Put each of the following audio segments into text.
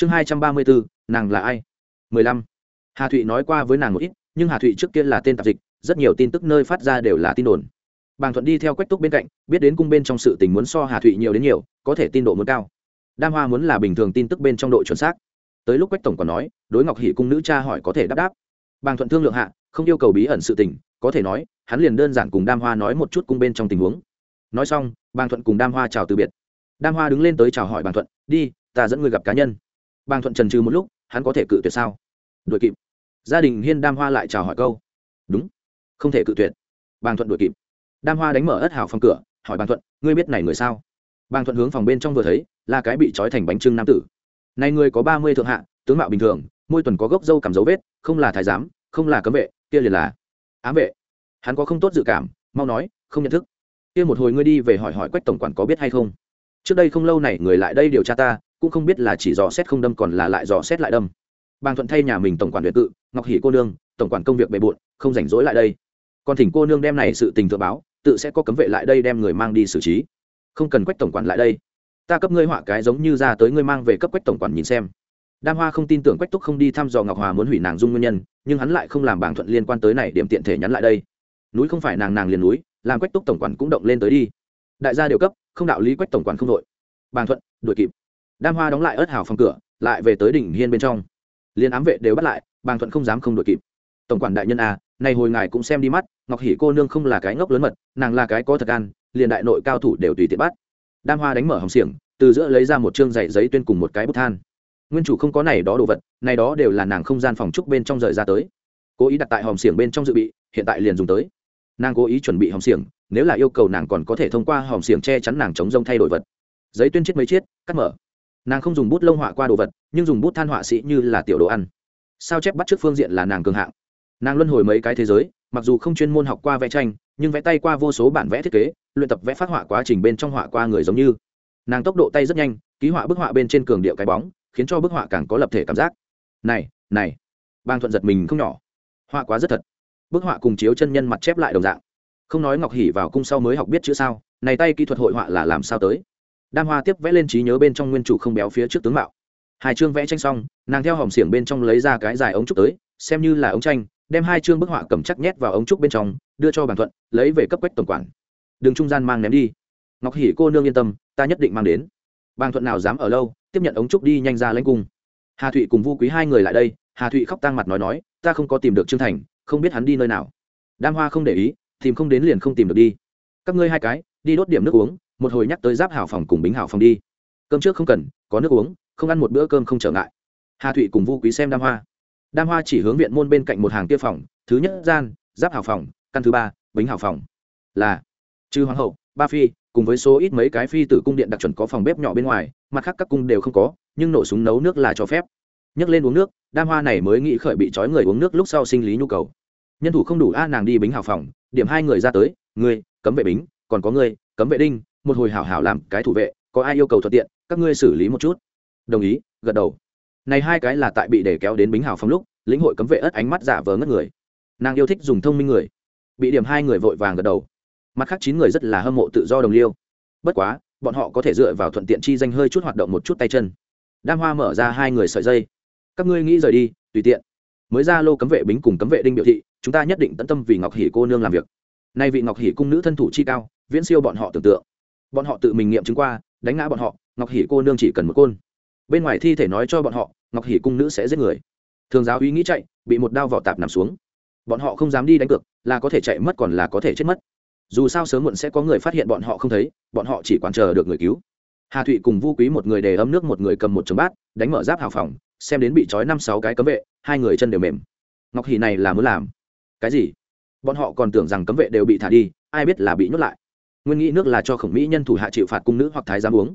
chương hai trăm ba mươi bốn nàng là ai? mười lăm. Hà thụy nói qua với nàng một ít, nhưng hà thụy trước kia là tên tạp dịch, rất nhiều tin tức nơi phát ra đều là tin đồn. Bàng thuận đi theo quách túc bên cạnh, biết đến cung bên trong sự tình muốn so hà thụy nhiều đến nhiều, có thể tin độ muốn cao. Đam hoa muốn là bình thường tin tức bên trong độ chuẩn xác. Tới lúc quách tổng còn nói, đối ngọc hỷ cung nữ cha hỏi có thể đáp đáp. Bàng thuận thương lượng hạ, không yêu cầu bí ẩn sự tình, có thể nói, hắn liền đơn giản cùng đam hoa nói một chút cung bên trong tình huống. Nói xong, bàng thuận cùng đam hoa chào từ biệt. Đam hoa đứng lên tới chào hỏi bàng thuận, đi, ta dẫn người gặp cá nhân bàng thuận trần trừ một lúc, hắn có thể cự tuyệt sao? Đuổi kịp. Gia đình hiên đam hoa lại chào hỏi câu. Đúng. Không thể cự tuyệt. Bàng thuận đuổi kịp. Đam hoa đánh mở ất hảo phòng cửa, hỏi bàng thuận, ngươi biết này người sao? Bàng thuận hướng phòng bên trong vừa thấy, là cái bị trói thành bánh trưng nam tử. Này người có ba mươi thượng hạ, tướng mạo bình thường môi tuần có gốc dâu cảm dấu vết, không là thái giám, không là cấm vệ, kia liền là ám vệ. Hắn có không tốt dự cảm, mau nói, không nhận thức. Kia một hồi ngươi đi về hỏi hỏi quách tổng quản có biết hay không? Trước đây không lâu này người lại đây điều tra ta, cũng không biết là chỉ dò xét không đâm còn là lại dò xét lại đâm. Bàng thuận thay nhà mình tổng quản việt tự ngọc hỷ cô nương, tổng quản công việc bề bộn, không rảnh rỗi lại đây. Còn thỉnh cô nương đem này sự tình thượng báo, tự sẽ có cấm vệ lại đây đem người mang đi xử trí. Không cần quách tổng quản lại đây. Ta cấp ngươi họa cái giống như ra tới ngươi mang về cấp quách tổng quản nhìn xem. Đam hoa không tin tưởng quách túc không đi thăm dò ngọc hòa muốn hủy nàng dung nguyên nhân, nhưng hắn lại không làm bảng thuận liên quan tới này điểm tiện thể nhắn lại đây. Núi không phải nàng nàng liền núi, làm quách túc tổng quản cũng động lên tới đi đại gia đều cấp không đạo lý quách tổng quản không đội. Bàn thuận đuổi kịp. Đam hoa đóng lại ớt hào phòng cửa lại về tới đỉnh hiên bên trong. Liên ám vệ đều bắt lại bàn thuận không dám không đuổi kịp. Tổng quản đại nhân a à, này hồi ngài cũng xem đi mắt ngọc hỷ cô nương không là cái ngốc lớn mật nàng là cái có thật ăn, liền đại nội cao thủ đều tùy tiện bắt. Đam hoa đánh mở hồng xiềng từ giữa lấy ra một chương dày giấy tuyên cùng một cái bút than. Nguyên chủ không có này đó đồ vật này đó đều là nàng không gian phòng trúc bên trong rời ra tới. Cố ý đặt tại hòm xiềng bên trong dự bị hiện tại liền dùng tới. Nàng cố ý chuẩn bị hòm xiềng nếu là yêu cầu nàng còn có thể thông qua hòm xiềng che chắn nàng chống rông thay đổi vật. Giấy tuyên chết mấy chiết, cắt mở. Nàng không dùng bút lông họa qua đồ vật, nhưng dùng bút than họa sĩ như là tiểu đồ ăn. Sao chép bắt trước phương diện là nàng cường hạng. Nàng luân hồi mấy cái thế giới, mặc dù không chuyên môn học qua vẽ tranh, nhưng vẽ tay qua vô số bản vẽ thiết kế, luyện tập vẽ phát họa quá trình bên trong họa qua người giống như. Nàng tốc độ tay rất nhanh, ký họa bức họa bên trên cường điệu cái bóng, khiến cho bức họa càng có lập thể cảm giác. Này này. Bang thuận giật mình không nhỏ. Họa quá rất thật. Bức họa cùng chiếu chân nhân mặt chép lại đồng dạng không nói ngọc hỉ vào cung sau mới học biết chữ sao, này tay kỹ thuật hội họa là làm sao tới? Đam hoa tiếp vẽ lên trí nhớ bên trong nguyên chủ không béo phía trước tướng mạo. Hai chương vẽ tranh xong, nàng theo hòm xiềng bên trong lấy ra cái dài ống trúc tới, xem như là ống tranh, đem hai chương bức họa cầm chắc nhét vào ống trúc bên trong, đưa cho bàn thuận, lấy về cấp quách tổng quản. Đừng trung gian mang ném đi. Ngọc hỉ cô nương yên tâm, ta nhất định mang đến. Bàn thuận nào dám ở lâu, tiếp nhận ống trúc đi nhanh ra lãnh cung. Hà thụy cùng vu quý hai người lại đây, hà thụy khóc tang mặt nói nói, ta không có tìm được trương thành, không biết hắn đi nơi nào. Đam hoa không để ý tìm không đến liền không tìm được đi. Các ngươi hai cái, đi đốt điểm nước uống, một hồi nhắc tới giáp hảo phòng cùng bính hảo phòng đi. Cơm trước không cần, có nước uống, không ăn một bữa cơm không trở ngại. Hà thụy cùng vu quý xem đam hoa. Đam hoa chỉ hướng viện môn bên cạnh một hàng kia phòng, thứ nhất gian, giáp hảo phòng, căn thứ ba, bính hảo phòng. Là trừ hoàng hậu, ba phi, cùng với số ít mấy cái phi tử cung điện đặc chuẩn có phòng bếp nhỏ bên ngoài, mặt khác các cung đều không có, nhưng nổ súng nấu nước là cho phép. Nhấc lên uống nước, đam hoa này mới nghĩ khởi bị trói người uống nước lúc sau sinh lý nhu cầu nhân thủ không đủ, a, nàng đi bính hào phòng, điểm hai người ra tới, ngươi, cấm vệ bính, còn có ngươi, cấm vệ đinh, một hồi hảo hảo làm cái thủ vệ, có ai yêu cầu thuận tiện, các ngươi xử lý một chút. Đồng ý, gật đầu. Này hai cái là tại bị để kéo đến bính hào phòng lúc, lĩnh hội cấm vệ ất ánh mắt giả vờ ngất người. Nàng yêu thích dùng thông minh người. Bị điểm hai người vội vàng gật đầu. Mặt khác chín người rất là hâm mộ tự do đồng liêu. Bất quá, bọn họ có thể dựa vào thuận tiện chi danh hơi chút hoạt động một chút tay chân. Đam hoa mở ra hai người sợi dây. Các ngươi nghĩ rời đi, tùy tiện. Mới ra lô cấm vệ bính cùng cấm vệ đinh biểu thị chúng ta nhất định tận tâm vì ngọc hỷ cô nương làm việc. Nay vị ngọc hỷ cung nữ thân thủ chi cao, viễn siêu bọn họ tưởng tượng. Bọn họ tự mình nghiệm chứng qua, đánh ngã bọn họ, ngọc hỷ cô nương chỉ cần một côn. Bên ngoài thi thể nói cho bọn họ, ngọc hỷ cung nữ sẽ giết người. Thường giáo uy nghĩ chạy, bị một đao vỏ tạp nằm xuống. Bọn họ không dám đi đánh cược, là có thể chạy mất còn là có thể chết mất. Dù sao sớm muộn sẽ có người phát hiện bọn họ không thấy, bọn họ chỉ quản chờ được người cứu. Hà thụy cùng vu quý một người đề ấm nước, một người cầm một chấm bát, đánh mở giáp hào phòng, xem đến bị trói năm sáu cái cấm vệ, hai người chân đều mềm. Ngọc hỷ này là muốn làm cái gì? Bọn họ còn tưởng rằng cấm vệ đều bị thả đi, ai biết là bị nhốt lại. Nguyên nghĩ nước là cho khổng mỹ nhân thủ hạ chịu phạt cung nữ hoặc thái giám uống.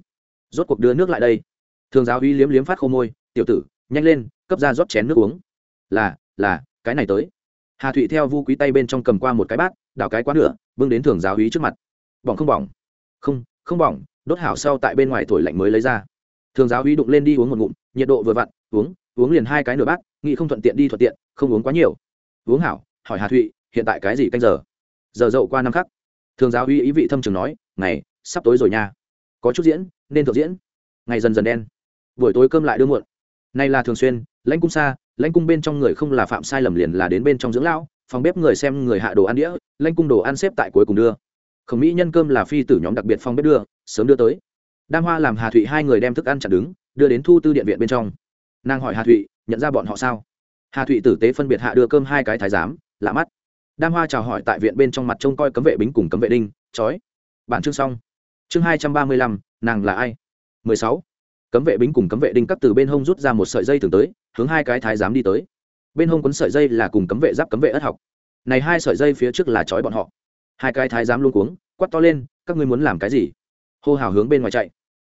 Rốt cuộc đưa nước lại đây. Thường giáo uy liếm liếm phát khô môi, tiểu tử, nhanh lên, cấp ra rót chén nước uống. Là là, cái này tới. Hà thụy theo vu quý tay bên trong cầm qua một cái bát, đảo cái quá nửa, bưng đến thường giáo uy trước mặt. Bỏng không bỏng. Không không bỏng. Đốt hảo sau tại bên ngoài thổi lạnh mới lấy ra. Thường giáo uy đụng lên đi uống một ngụm, nhiệt độ vừa vặn, uống uống liền hai cái nửa bát, nghĩ không thuận tiện đi thuận tiện, không uống quá nhiều. Uống hảo hỏi hà thụy, hiện tại cái gì canh giờ? Giờ dậu qua năm khắc. Thường giáo uy ý vị thâm trường nói, ngày, sắp tối rồi nha. Có chút diễn, nên thực diễn. Ngày dần dần đen. Buổi tối cơm lại đưa muộn. Nay là thường xuyên, lãnh cung xa, lãnh cung bên trong người không là phạm sai lầm liền là đến bên trong dưỡng lão, phòng bếp người xem người hạ đồ ăn đĩa, lãnh cung đồ ăn xếp tại cuối cùng đưa. Khổng mỹ nhân cơm là phi tử nhóm đặc biệt phòng bếp đưa, sớm đưa tới. Đam hoa làm hà thụy hai người đem thức ăn chặt đứng, đưa đến thu tư điện viện bên trong. Nàng hỏi hà thụy, nhận ra bọn họ sao? Hà thụy tử tế phân biệt hạ đưa cơm hai cái thái giám lạ mắt. Đam hoa chào hỏi tại viện bên trong mặt trông coi cấm vệ bính cùng cấm vệ đinh, chói. Bản chương xong. Chương hai trăm ba mươi lăm, nàng là ai? Mười sáu. Cấm vệ bính cùng cấm vệ đinh cắt từ bên hông rút ra một sợi dây thường tới, hướng hai cái thái giám đi tới. Bên hông quấn sợi dây là cùng cấm vệ giáp cấm vệ ất học. Này hai sợi dây phía trước là chói bọn họ. Hai cái thái giám luôn cuống quắt to lên, các ngươi muốn làm cái gì? Hô hào hướng bên ngoài chạy.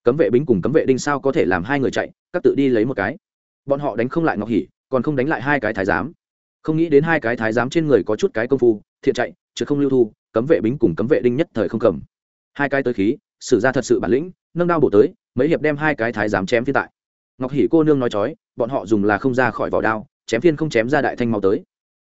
Cấm vệ bính cùng cấm vệ đinh sao có thể làm hai người chạy, các tự đi lấy một cái. Bọn họ đánh không lại ngọc hỉ còn không đánh lại hai cái thái giám không nghĩ đến hai cái thái giám trên người có chút cái công phu, thiện chạy, chứ không lưu thu, cấm vệ bính cùng cấm vệ đinh nhất thời không cầm. Hai cái tới khí, sử ra thật sự bản lĩnh, nâng đao bổ tới, mấy hiệp đem hai cái thái giám chém phiên tại. Ngọc hỉ cô nương nói chói, bọn họ dùng là không ra khỏi vỏ đao, chém phiên không chém ra đại thanh mau tới.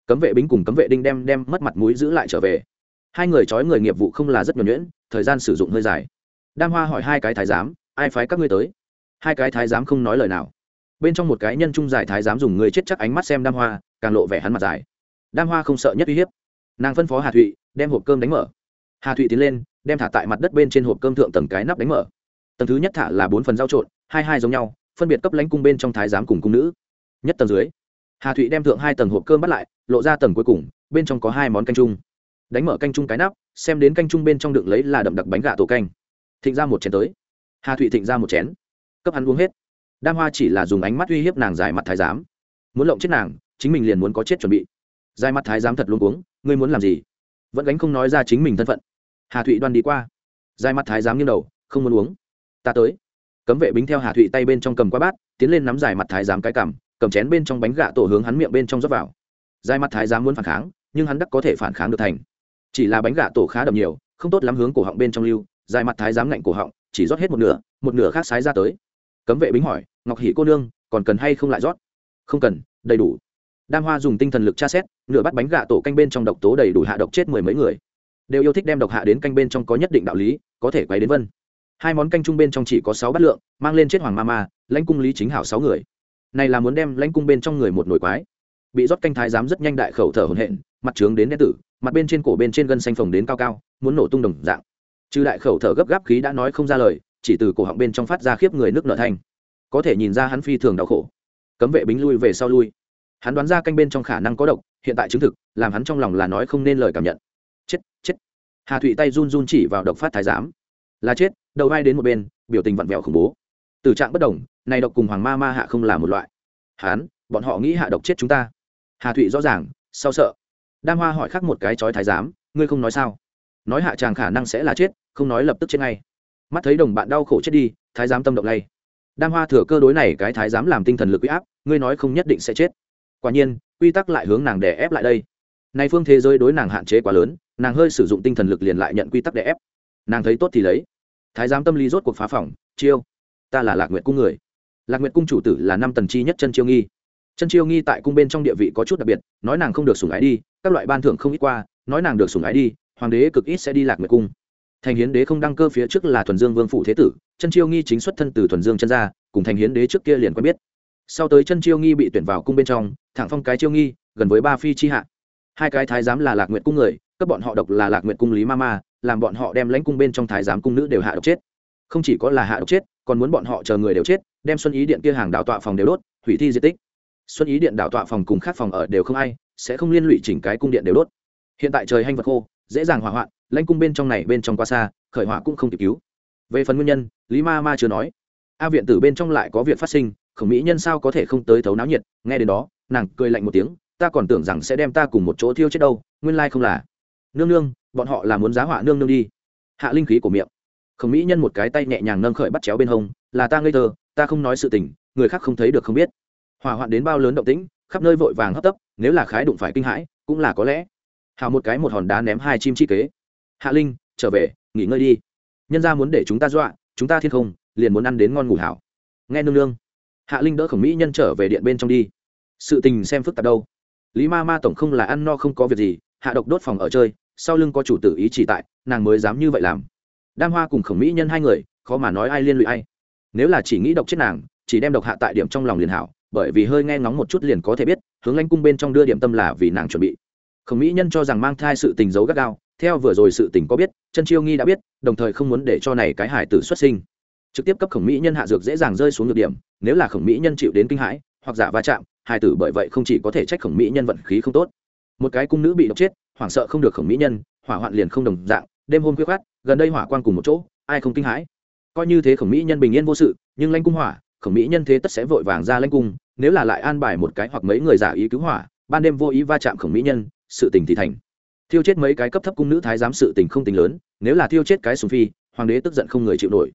Cấm vệ bính cùng cấm vệ đinh đem đem mất mặt mũi giữ lại trở về. Hai người chói người nghiệp vụ không là rất nhuẩn nhuyễn, thời gian sử dụng hơi dài. Đam hoa hỏi hai cái thái giám, ai phái các ngươi tới? Hai cái thái giám không nói lời nào bên trong một cái nhân trung giải thái giám dùng người chết chắc ánh mắt xem đam hoa, càng lộ vẻ hắn mặt dài. Đam hoa không sợ nhất uy hiếp. Nàng phân phó hà thụy, đem hộp cơm đánh mở. Hà thụy tiến lên, đem thả tại mặt đất bên trên hộp cơm thượng tầng cái nắp đánh mở. Tầng thứ nhất thả là bốn phần rau trộn, hai hai giống nhau, phân biệt cấp lãnh cung bên trong thái giám cùng cung nữ. Nhất tầng dưới, hà thụy đem thượng hai tầng hộp cơm bắt lại, lộ ra tầng cuối cùng, bên trong có hai món canh chung. Đánh mở canh chung cái nắp, xem đến canh chung bên trong đựng lấy là đậm đặc bánh gà tổ canh. Thịnh ra một chén tới. Hà thụy thịnh ra một chén. Cấp hắn uống hết đam hoa chỉ là dùng ánh mắt uy hiếp nàng dài mặt thái giám. Muốn lộng chết nàng, chính mình liền muốn có chết chuẩn bị. Dài mặt thái giám thật luôn uống ngươi muốn làm gì? Vẫn gánh không nói ra chính mình thân phận. Hà thụy đoan đi qua. Dài mặt thái giám nghiêng đầu, không muốn uống. Ta tới. Cấm vệ bính theo hà thụy tay bên trong cầm qua bát, tiến lên nắm dài mặt thái giám cái cằm, cầm chén bên trong bánh gạ tổ hướng hắn miệng bên trong rót vào. Dài mặt thái giám muốn phản kháng, nhưng hắn đắc có thể phản kháng được thành. Chỉ là bánh gạ tổ khá đậm nhiều, không tốt lắm hướng cổ họng bên trong lưu dài mặt thái giám ngạnh cổ họng, chỉ rót hết một nửa một nửa khác sái ra tới cấm vệ bính hỏi, ngọc hỷ cô nương, còn cần hay không lại rót? Không cần, đầy đủ. Đam hoa dùng tinh thần lực tra xét, nửa bắt bánh gạ tổ canh bên trong độc tố đầy đủ hạ độc chết mười mấy người. Đều yêu thích đem độc hạ đến canh bên trong có nhất định đạo lý, có thể quay đến vân. Hai món canh chung bên trong chỉ có sáu bát lượng, mang lên chết hoàng ma ma, lãnh cung lý chính hảo sáu người. Này là muốn đem lãnh cung bên trong người một nồi quái. Bị rót canh thái giám rất nhanh đại khẩu thở hổn hển, mặt trướng đến đen tử, mặt bên trên cổ bên trên gân xanh phồng đến cao cao, muốn nổ tung đồng dạng. Trừ đại khẩu thở gấp gáp khí đã nói không ra lời chỉ từ cổ họng bên trong phát ra khiếp người nước nợ thanh. Có thể nhìn ra hắn phi thường đau khổ. Cấm vệ bính lui về sau lui. Hắn đoán ra canh bên trong khả năng có độc, hiện tại chứng thực, làm hắn trong lòng là nói không nên lời cảm nhận. Chết chết. Hà thụy tay run run chỉ vào độc phát thái giám. Là chết, đầu vai đến một bên, biểu tình vặn vẹo khủng bố. Từ trạng bất đồng này độc cùng hoàng ma ma hạ không là một loại. Hán bọn họ nghĩ hạ độc chết chúng ta. Hà thụy rõ ràng sao sợ. Đam hoa hỏi khắc một cái chói thái giám, ngươi không nói sao? Nói hạ chàng khả năng sẽ là chết, không nói lập tức chết ngay mắt thấy đồng bạn đau khổ chết đi, thái giám tâm động lay. Đam hoa thừa cơ đối này cái thái giám làm tinh thần lực uy áp, ngươi nói không nhất định sẽ chết. Quả nhiên, quy tắc lại hướng nàng đè ép lại đây. Nay phương thế giới đối nàng hạn chế quá lớn, nàng hơi sử dụng tinh thần lực liền lại nhận quy tắc đè ép. Nàng thấy tốt thì lấy. Thái giám tâm lý rốt cuộc phá phỏng, chiêu, ta là lạc nguyện cung người. Lạc nguyện cung chủ tử là năm tần chi nhất chân chiêu nghi. Chân chiêu nghi tại cung bên trong địa vị có chút đặc biệt, nói nàng không được sủng ái đi, các loại ban thưởng không ít qua, nói nàng được sủng ái đi, hoàng đế cực ít sẽ đi lạc nguyệt cung thành hiến đế không đăng cơ phía trước là thuần dương vương Phụ thế tử, chân chiêu nghi chính xuất thân từ thuần dương chân gia, cùng thành hiến đế trước kia liền quen biết. Sau tới chân chiêu nghi bị tuyển vào cung bên trong, thẳng phong cái chiêu nghi, gần với ba phi chi hạ. Hai cái thái giám là lạc nguyện cung người các bọn họ độc là lạc nguyện cung lý ma ma, làm bọn họ đem lãnh cung bên trong thái giám cung nữ đều hạ độc chết. Không chỉ có là hạ độc chết, còn muốn bọn họ chờ người đều chết, đem xuân ý điện kia hàng đào tọa phòng đều đốt, hủy thi di tích. Xuân ý điện đào tọa phòng cùng khác phòng ở đều không ai, sẽ không liên lụy chỉnh cái cung điện đều đốt. Hiện tại trời hanh vật khô, dễ dàng hỏa hoạn lãnh cung bên trong này bên trong quá xa, khởi hỏa cũng không kịp cứu. Về phần nguyên nhân, lý ma ma chưa nói. A viện tử bên trong lại có việc phát sinh, khổng mỹ nhân sao có thể không tới thấu náo nhiệt? Nghe đến đó, nàng cười lạnh một tiếng, ta còn tưởng rằng sẽ đem ta cùng một chỗ thiêu chết đâu, nguyên lai không là. Nương nương, bọn họ là muốn giá họa nương nương đi. Hạ linh khí của miệng. Khổng mỹ nhân một cái tay nhẹ nhàng nâng khởi bắt chéo bên hông, là ta ngây thơ, ta không nói sự tình, người khác không thấy được không biết. Hỏa hoạn đến bao lớn động tĩnh, khắp nơi vội vàng hấp tấp, nếu là khái đụng phải kinh hãi, cũng là có lẽ. Hào một cái một hòn đá ném hai chim chi kế hạ linh, trở về, nghỉ ngơi đi. Nhân ra muốn để chúng ta dọa, chúng ta thiên không, liền muốn ăn đến ngon ngủ hảo. Nghe nương nương. Hạ linh đỡ khổng mỹ nhân trở về điện bên trong đi. Sự tình xem phức tạp đâu. Lý ma ma tổng không là ăn no không có việc gì, hạ độc đốt phòng ở chơi, sau lưng có chủ tử ý chỉ tại, nàng mới dám như vậy làm. Đam hoa cùng khổng mỹ nhân hai người, khó mà nói ai liên lụy ai. Nếu là chỉ nghĩ độc chết nàng, chỉ đem độc hạ tại điểm trong lòng liền hảo, bởi vì hơi nghe ngóng một chút liền có thể biết, hướng lãnh cung bên trong đưa điểm tâm là vì nàng chuẩn bị. Khổng mỹ nhân cho rằng mang thai sự tình giấu gắt gao theo vừa rồi sự tình có biết chân chiêu nghi đã biết, đồng thời không muốn để cho này cái hải tử xuất sinh. Trực tiếp cấp khổng mỹ nhân hạ dược dễ dàng rơi xuống được điểm, nếu là khổng mỹ nhân chịu đến kinh hãi, hoặc giả va chạm, hải tử bởi vậy không chỉ có thể trách khổng mỹ nhân vận khí không tốt. Một cái cung nữ bị độc chết, hoảng sợ không được khổng mỹ nhân, hỏa hoạn liền không đồng dạng, đêm hôm khuya khát gần đây hỏa quan cùng một chỗ, ai không kinh hãi? Coi như thế khổng mỹ nhân bình yên vô sự, nhưng lanh cung hỏa, khổng mỹ nhân thế tất sẽ vội vàng ra lanh cung, nếu là lại an bài một cái hoặc mấy người giả ý cứu hỏa, ban đêm vô ý va chạm khổng mỹ nhân, sự tình thì thành thiêu chết mấy cái cấp thấp cung nữ thái giám sự tình không tính lớn, nếu là thiêu chết cái sùng phi, hoàng đế tức giận không người chịu nổi.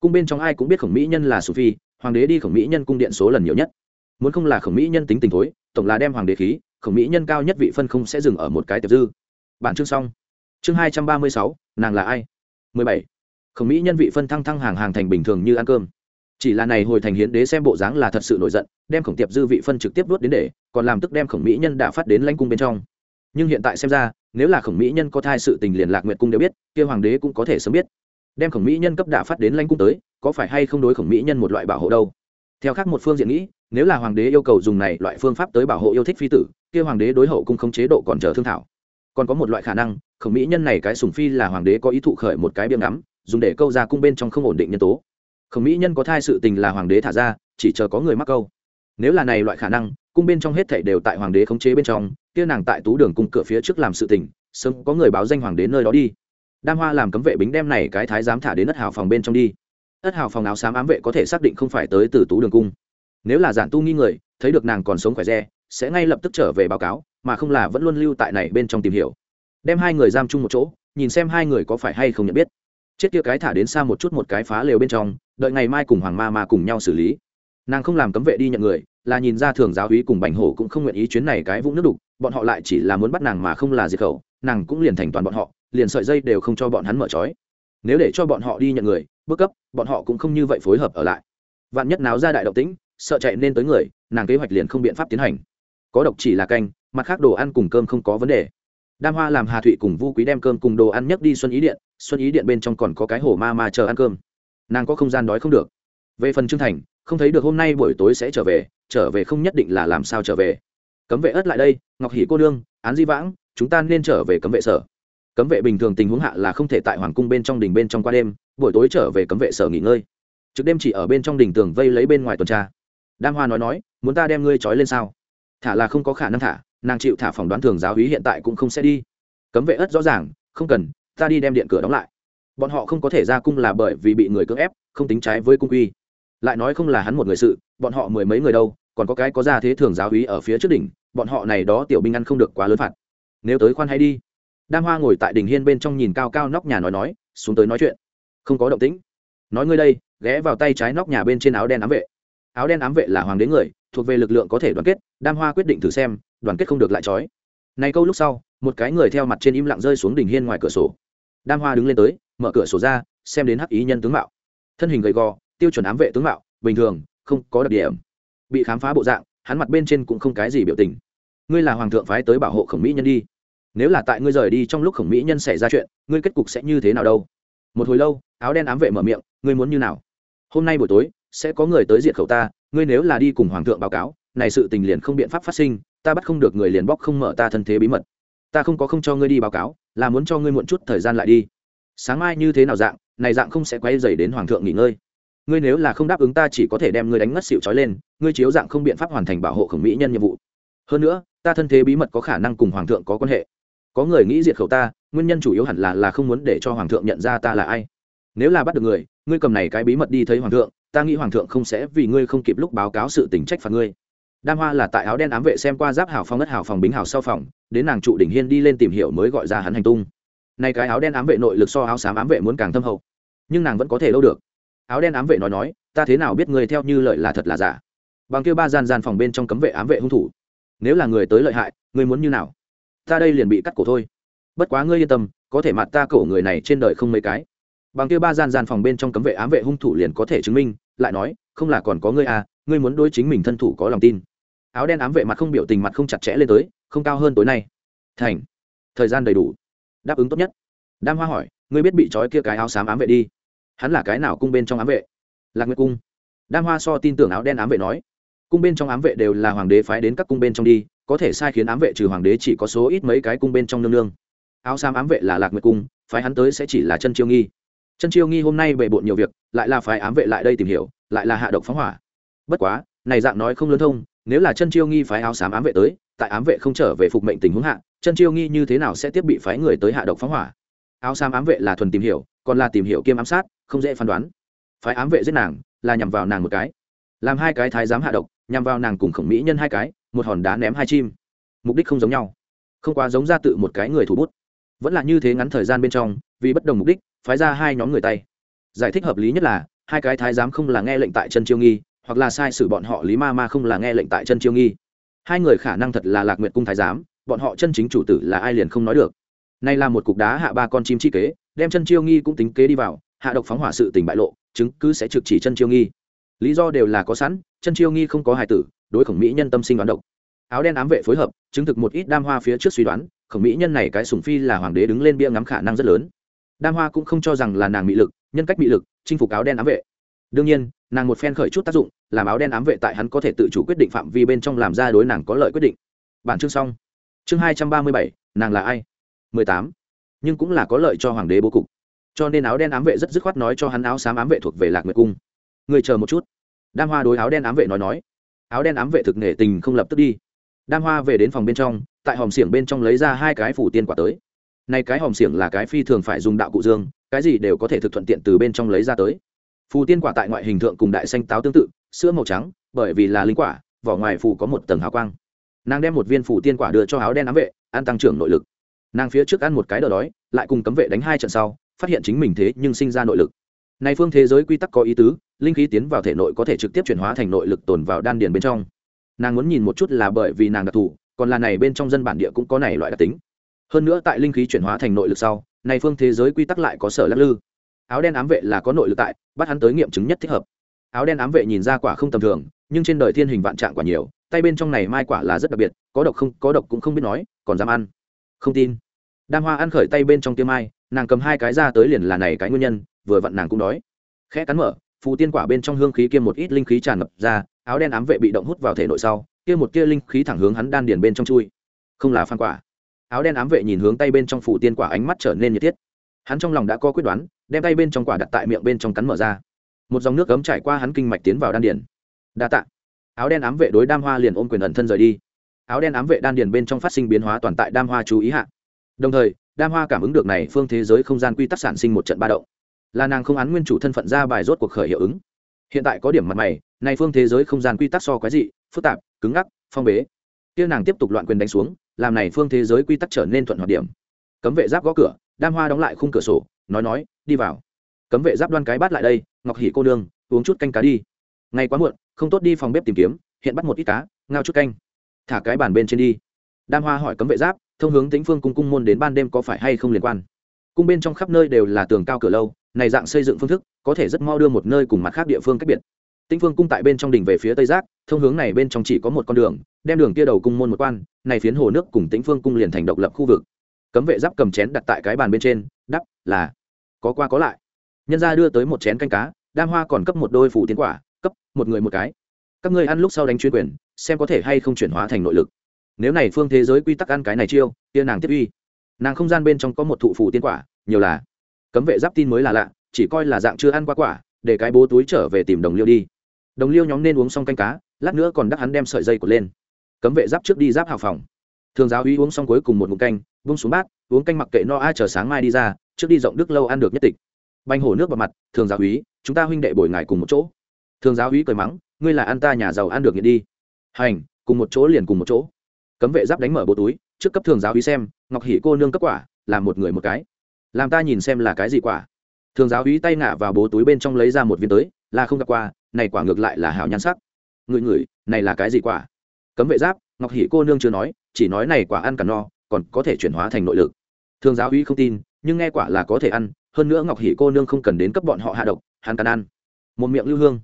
Cung bên trong ai cũng biết khổng mỹ nhân là sùng phi, hoàng đế đi khổng mỹ nhân cung điện số lần nhiều nhất. Muốn không là khổng mỹ nhân tính tình thối, tổng là đem hoàng đế khí, khổng mỹ nhân cao nhất vị phân không sẽ dừng ở một cái tiệp dư. Bản chương xong. Chương hai trăm ba mươi sáu, nàng là ai? mười bảy. Khổng mỹ nhân vị phân thăng thăng hàng hàng thành bình thường như ăn cơm. Chỉ là này hồi thành hiến đế xem bộ dáng là thật sự nổi giận, đem khổng tiệp dư vị phân trực tiếp đuốt đến để, còn làm tức đem khổng mỹ nhân đã phát đến lãnh cung bên trong nhưng hiện tại xem ra, nếu là khổng mỹ nhân có thai sự tình liền lạc nguyệt cung đều biết, kia hoàng đế cũng có thể sớm biết. Đem khổng mỹ nhân cấp đả phát đến lãnh cung tới, có phải hay không đối khổng mỹ nhân một loại bảo hộ đâu? Theo khác một phương diện nghĩ, nếu là hoàng đế yêu cầu dùng này loại phương pháp tới bảo hộ yêu thích phi tử, kia hoàng đế đối hậu cung không chế độ còn chờ thương thảo. Còn có một loại khả năng, khổng mỹ nhân này cái sùng phi là hoàng đế có ý thụ khởi một cái biếng ngắm, dùng để câu ra cung bên trong không ổn định nhân tố. Khổng mỹ nhân có thai sự tình là hoàng đế thả ra, chỉ chờ có người mắc câu. Nếu là này loại khả năng cung bên trong hết thảy đều tại hoàng đế khống chế bên trong, kia nàng tại tú đường cung cửa phía trước làm sự tình, sớm có người báo danh hoàng đế nơi đó đi. Đam hoa làm cấm vệ bính đem này cái thái giám thả đến ất hào phòng bên trong đi. Ất hào phòng áo xám ám vệ có thể xác định không phải tới từ tú đường cung. Nếu là giản tu nghi người, thấy được nàng còn sống khỏe re, sẽ ngay lập tức trở về báo cáo, mà không là vẫn luôn lưu tại này bên trong tìm hiểu. Đem hai người giam chung một chỗ, nhìn xem hai người có phải hay không nhận biết. Chết kia cái thả đến xa một chút một cái phá lều bên trong, đợi ngày mai cùng hoàng ma ma cùng nhau xử lý. Nàng không làm cấm vệ đi nhận người là nhìn ra thường giáo úy cùng bành hổ cũng không nguyện ý chuyến này cái vũng nước đục, bọn họ lại chỉ là muốn bắt nàng mà không là diệt khẩu, nàng cũng liền thành toàn bọn họ, liền sợi dây đều không cho bọn hắn mở trói. Nếu để cho bọn họ đi nhận người, bước cấp, bọn họ cũng không như vậy phối hợp ở lại. Vạn nhất náo ra đại động tĩnh, sợ chạy nên tới người, nàng kế hoạch liền không biện pháp tiến hành. Có độc chỉ là canh, mặt khác đồ ăn cùng cơm không có vấn đề. Đam hoa làm hà thụy cùng vu quý đem cơm cùng đồ ăn nhấc đi xuân ý điện, xuân ý điện bên trong còn có cái hổ ma ma chờ ăn cơm. Nàng có không gian đói không được. Về phần trương thành không thấy được hôm nay buổi tối sẽ trở về trở về không nhất định là làm sao trở về. Cấm vệ ớt lại đây, ngọc hỷ cô nương, án di vãng, chúng ta nên trở về cấm vệ sở. Cấm vệ bình thường tình huống hạ là không thể tại hoàng cung bên trong đình bên trong qua đêm, buổi tối trở về cấm vệ sở nghỉ ngơi. Trước đêm chỉ ở bên trong đình tường vây lấy bên ngoài tuần tra. Đam hoa nói nói, muốn ta đem ngươi trói lên sao? Thả là không có khả năng thả, nàng chịu thả phỏng đoán thường giáo hí hiện tại cũng không sẽ đi. Cấm vệ ớt rõ ràng, không cần, ta đi đem điện cửa đóng lại. Bọn họ không có thể ra cung là bởi vì bị người cưỡng ép, không tính trái với cung quy lại nói không là hắn một người sự, bọn họ mười mấy người đâu, còn có cái có ra thế thường giáo hí ở phía trước đỉnh, bọn họ này đó tiểu binh ăn không được quá lớn phạt. Nếu tới khoan hay đi. Đam hoa ngồi tại đỉnh hiên bên trong nhìn cao cao nóc nhà nói nói, xuống tới nói chuyện. Không có động tĩnh. Nói ngươi đây, ghé vào tay trái nóc nhà bên trên áo đen ám vệ. Áo đen ám vệ là hoàng đế người, thuộc về lực lượng có thể đoàn kết, đam hoa quyết định thử xem, đoàn kết không được lại trói. Này câu lúc sau, một cái người theo mặt trên im lặng rơi xuống đỉnh hiên ngoài cửa sổ. Đam hoa đứng lên tới, mở cửa sổ ra, xem đến hắc ý nhân tướng mạo. Thân hình gầy gò tiêu chuẩn ám vệ tướng mạo, bình thường, không có đặc điểm. Bị khám phá bộ dạng, hắn mặt bên trên cũng không cái gì biểu tình. Ngươi là hoàng thượng phái tới bảo hộ khổng mỹ nhân đi. Nếu là tại ngươi rời đi trong lúc khổng mỹ nhân xảy ra chuyện, ngươi kết cục sẽ như thế nào đâu? Một hồi lâu, áo đen ám vệ mở miệng, ngươi muốn như nào? Hôm nay buổi tối, sẽ có người tới diện khẩu ta, ngươi nếu là đi cùng hoàng thượng báo cáo, này sự tình liền không biện pháp phát sinh, ta bắt không được người liền bóc không mở ta thân thế bí mật. Ta không có không cho ngươi đi báo cáo, là muốn cho ngươi muộn chút thời gian lại đi. Sáng mai như thế nào dạng, này dạng không sẽ quay dày đến hoàng thượng nghỉ ngơi ngươi nếu là không đáp ứng ta chỉ có thể đem ngươi đánh ngất xịu trói lên, ngươi chiếu dạng không biện pháp hoàn thành bảo hộ khổng mỹ nhân nhiệm vụ. Hơn nữa, ta thân thế bí mật có khả năng cùng hoàng thượng có quan hệ. Có người nghĩ diệt khẩu ta, nguyên nhân chủ yếu hẳn là là không muốn để cho hoàng thượng nhận ra ta là ai. Nếu là bắt được người, ngươi cầm này cái bí mật đi thấy hoàng thượng, ta nghĩ hoàng thượng không sẽ vì ngươi không kịp lúc báo cáo sự tình trách phạt ngươi. Đam hoa là tại áo đen ám vệ xem qua giáp hào phong ất hào phòng bính hào sau phòng, đến nàng trụ đỉnh hiên đi lên tìm hiểu mới gọi ra hắn hành tung. Nay cái áo đen ám vệ nội lực so áo xám ám vệ muốn càng thâm hậu, nhưng nàng vẫn có thể lâu được áo đen ám vệ nói nói, ta thế nào biết ngươi theo như lợi là thật là giả? Bằng kêu ba gian gian phòng bên trong cấm vệ ám vệ hung thủ. Nếu là người tới lợi hại, ngươi muốn như nào? Ta đây liền bị cắt cổ thôi. Bất quá ngươi yên tâm, có thể mặt ta cổ người này trên đời không mấy cái. Bằng kia ba gian gian phòng bên trong cấm vệ ám vệ hung thủ liền có thể chứng minh, lại nói, không là còn có ngươi à ngươi muốn đối chính mình thân thủ có lòng tin. Áo đen ám vệ mặt không biểu tình mặt không chặt chẽ lên tới, không cao hơn tối nay. Thành, thời gian đầy đủ. Đáp ứng tốt nhất. Đam hoa hỏi, ngươi biết bị trói kia cái áo xám ám vệ đi? Hắn là cái nào cung bên trong ám vệ? Lạc nguyệt cung. Đam hoa so tin tưởng áo đen ám vệ nói, cung bên trong ám vệ đều là hoàng đế phái đến các cung bên trong đi, có thể sai khiến ám vệ trừ hoàng đế chỉ có số ít mấy cái cung bên trong nương nương. Áo sam ám vệ là lạc nguyệt cung, phái hắn tới sẽ chỉ là chân chiêu nghi. Chân chiêu nghi hôm nay bề bộn nhiều việc, lại là phái ám vệ lại đây tìm hiểu, lại là hạ độc phóng hỏa. Bất quá, này dạng nói không lớn thông, nếu là chân chiêu nghi phái áo xám ám vệ tới, tại ám vệ không trở về phục mệnh tình huống hạ chân chiêu nghi như thế nào sẽ tiếp bị phái người tới hạ độc phóng hỏa? Áo xám ám vệ là thuần tìm hiểu, còn là tìm hiểu kiêm ám sát không dễ phán đoán. Phái ám vệ giết nàng là nhằm vào nàng một cái. Làm hai cái thái giám hạ độc, nhằm vào nàng cùng khổng mỹ nhân hai cái, một hòn đá ném hai chim. Mục đích không giống nhau. Không quá giống ra tự một cái người thủ bút. Vẫn là như thế ngắn thời gian bên trong, vì bất đồng mục đích, phái ra hai nhóm người tay. Giải thích hợp lý nhất là, hai cái thái giám không là nghe lệnh tại chân chiêu nghi, hoặc là sai sử bọn họ lý ma ma không là nghe lệnh tại chân chiêu nghi. Hai người khả năng thật là lạc nguyện cung thái giám, bọn họ chân chính chủ tử là ai liền không nói được. Nay là một cục đá hạ ba con chim chi kế, đem chân chiêu nghi cũng tính kế đi vào hạ độc phóng hỏa sự tình bại lộ, chứng cứ sẽ trực chỉ chân chiêu nghi. Lý do đều là có sẵn chân chiêu nghi không có hài tử, đối khổng mỹ nhân tâm sinh đoán độc. Áo đen ám vệ phối hợp, chứng thực một ít đam hoa phía trước suy đoán, khổng mỹ nhân này cái sùng phi là hoàng đế đứng lên bia ngắm khả năng rất lớn. Đam hoa cũng không cho rằng là nàng mỹ lực, nhân cách mỹ lực, chinh phục áo đen ám vệ. Đương nhiên, nàng một phen khởi chút tác dụng, làm áo đen ám vệ tại hắn có thể tự chủ quyết định phạm vi bên trong làm ra đối nàng có lợi quyết định. Bản chương xong. Chương hai trăm ba mươi bảy, nàng là ai? mười tám. Nhưng cũng là có lợi cho hoàng đế bố cục cho nên áo đen ám vệ rất dứt khoát nói cho hắn áo xám ám vệ thuộc về lạc nguyệt cung. Người chờ một chút. Đam hoa đối áo đen ám vệ nói nói. Áo đen ám vệ thực nể tình không lập tức đi. Đam hoa về đến phòng bên trong, tại hòm xiển bên trong lấy ra hai cái phủ tiên quả tới. Nay cái hòm xiển là cái phi thường phải dùng đạo cụ dương, cái gì đều có thể thực thuận tiện từ bên trong lấy ra tới. Phù tiên quả tại ngoại hình thượng cùng đại xanh táo tương tự, sữa màu trắng, bởi vì là linh quả, vỏ ngoài phù có một tầng hào quang. Nàng đem một viên phù tiên quả đưa cho áo đen ám vệ ăn tăng trưởng nội lực. Nàng phía trước ăn một cái đờ đói, lại cùng cấm vệ đánh hai trận sau phát hiện chính mình thế nhưng sinh ra nội lực. Này phương thế giới quy tắc có ý tứ, linh khí tiến vào thể nội có thể trực tiếp chuyển hóa thành nội lực tồn vào đan điền bên trong. Nàng muốn nhìn một chút là bởi vì nàng đặc thù, còn là này bên trong dân bản địa cũng có này loại đặc tính. Hơn nữa tại linh khí chuyển hóa thành nội lực sau, này phương thế giới quy tắc lại có sở lắc lư. Áo đen ám vệ là có nội lực tại, bắt hắn tới nghiệm chứng nhất thích hợp. Áo đen ám vệ nhìn ra quả không tầm thường, nhưng trên đời thiên hình vạn trạng quả nhiều, tay bên trong này mai quả là rất đặc biệt, có độc không, có độc cũng không biết nói, còn dám ăn. Không tin. Đam hoa ăn khởi tay bên trong tiêu mai nàng cầm hai cái ra tới liền là này cái nguyên nhân, vừa vặn nàng cũng đói. Khẽ cắn mở, phù tiên quả bên trong hương khí kiêm một ít linh khí tràn ngập ra, áo đen ám vệ bị động hút vào thể nội sau, kia một kia linh khí thẳng hướng hắn đan điền bên trong chui. Không là phan quả. Áo đen ám vệ nhìn hướng tay bên trong phù tiên quả ánh mắt trở nên nhiệt thiết. Hắn trong lòng đã có quyết đoán, đem tay bên trong quả đặt tại miệng bên trong cắn mở ra. Một dòng nước cấm trải qua hắn kinh mạch tiến vào đan điền. Đa tạ. Áo đen ám vệ đối đam hoa liền ôm quyền ẩn thân rời đi. Áo đen ám vệ đan điền bên trong phát sinh biến hóa toàn tại đam hoa chú ý hạ. Đồng thời đam hoa cảm ứng được này phương thế giới không gian quy tắc sản sinh một trận ba động. Là nàng không án nguyên chủ thân phận ra bài rốt cuộc khởi hiệu ứng. Hiện tại có điểm mặt mày, này phương thế giới không gian quy tắc so quái dị, phức tạp, cứng ngắc, phong bế. Kia nàng tiếp tục loạn quyền đánh xuống, làm này phương thế giới quy tắc trở nên thuận hoạt điểm. Cấm vệ giáp gõ cửa, đam hoa đóng lại khung cửa sổ, nói nói, đi vào. Cấm vệ giáp đoan cái bát lại đây, ngọc hỉ cô đương uống chút canh cá đi. Ngày quá muộn, không tốt đi phòng bếp tìm kiếm, hiện bắt một ít cá, ngao chút canh. Thả cái bàn bên trên đi. Đam hoa hỏi cấm vệ giáp thông hướng tĩnh phương cung cung môn đến ban đêm có phải hay không liên quan? Cung bên trong khắp nơi đều là tường cao cửa lâu, này dạng xây dựng phương thức, có thể rất mau đưa một nơi cùng mặt khác địa phương cách biệt. Tĩnh phương cung tại bên trong đỉnh về phía tây giác, thông hướng này bên trong chỉ có một con đường, đem đường kia đầu cung môn một quan, này phiến hồ nước cùng tĩnh phương cung liền thành độc lập khu vực. Cấm vệ giáp cầm chén đặt tại cái bàn bên trên đắp là, có qua có lại. Nhân ra đưa tới một chén canh cá, đam hoa còn cấp một đôi phủ tiến quả, cấp một người một cái. Các ngươi ăn lúc sau đánh chuyên quyền, xem có thể hay không chuyển hóa thành nội lực nếu này phương thế giới quy tắc ăn cái này chiêu tia nàng tiếp uy. Nàng không gian bên trong có một thụ phủ tiên quả, nhiều là cấm vệ giáp tin mới là lạ, chỉ coi là dạng chưa ăn qua quả, để cái bố túi trở về tìm đồng liêu đi. Đồng liêu nhóm nên uống xong canh cá, lát nữa còn đắc hắn đem sợi dây của lên. Cấm vệ giáp trước đi giáp hào phòng. Thường giáo uy uống xong cuối cùng một ngụm canh bung xuống bát, uống canh mặc kệ no ai, chờ sáng mai đi ra, trước đi rộng đức lâu ăn được nhất tịch. Banh hổ nước vào mặt, thường giáo úy chúng ta huynh đệ bồi ngài cùng một chỗ. Thường giáo úy cười mắng, ngươi là ăn ta nhà giàu ăn được nghiện đi. Hành, cùng một chỗ liền cùng một chỗ cấm vệ giáp đánh mở bộ túi, trước cấp thường giáo úy xem, ngọc hỉ cô nương cấp quả làm một người một cái. Làm ta nhìn xem là cái gì quả. Thường giáo úy tay ngả vào bố túi bên trong lấy ra một viên tới, là không gặp qua, này quả ngược lại là hảo nhan sắc. Người người, này là cái gì quả? Cấm vệ giáp, ngọc hỉ cô nương chưa nói, chỉ nói này quả ăn cả no, còn có thể chuyển hóa thành nội lực. Thường giáo úy không tin, nhưng nghe quả là có thể ăn, hơn nữa ngọc hỷ cô nương không cần đến cấp bọn họ hạ độc, hắn cần ăn. Một miệng lưu hương.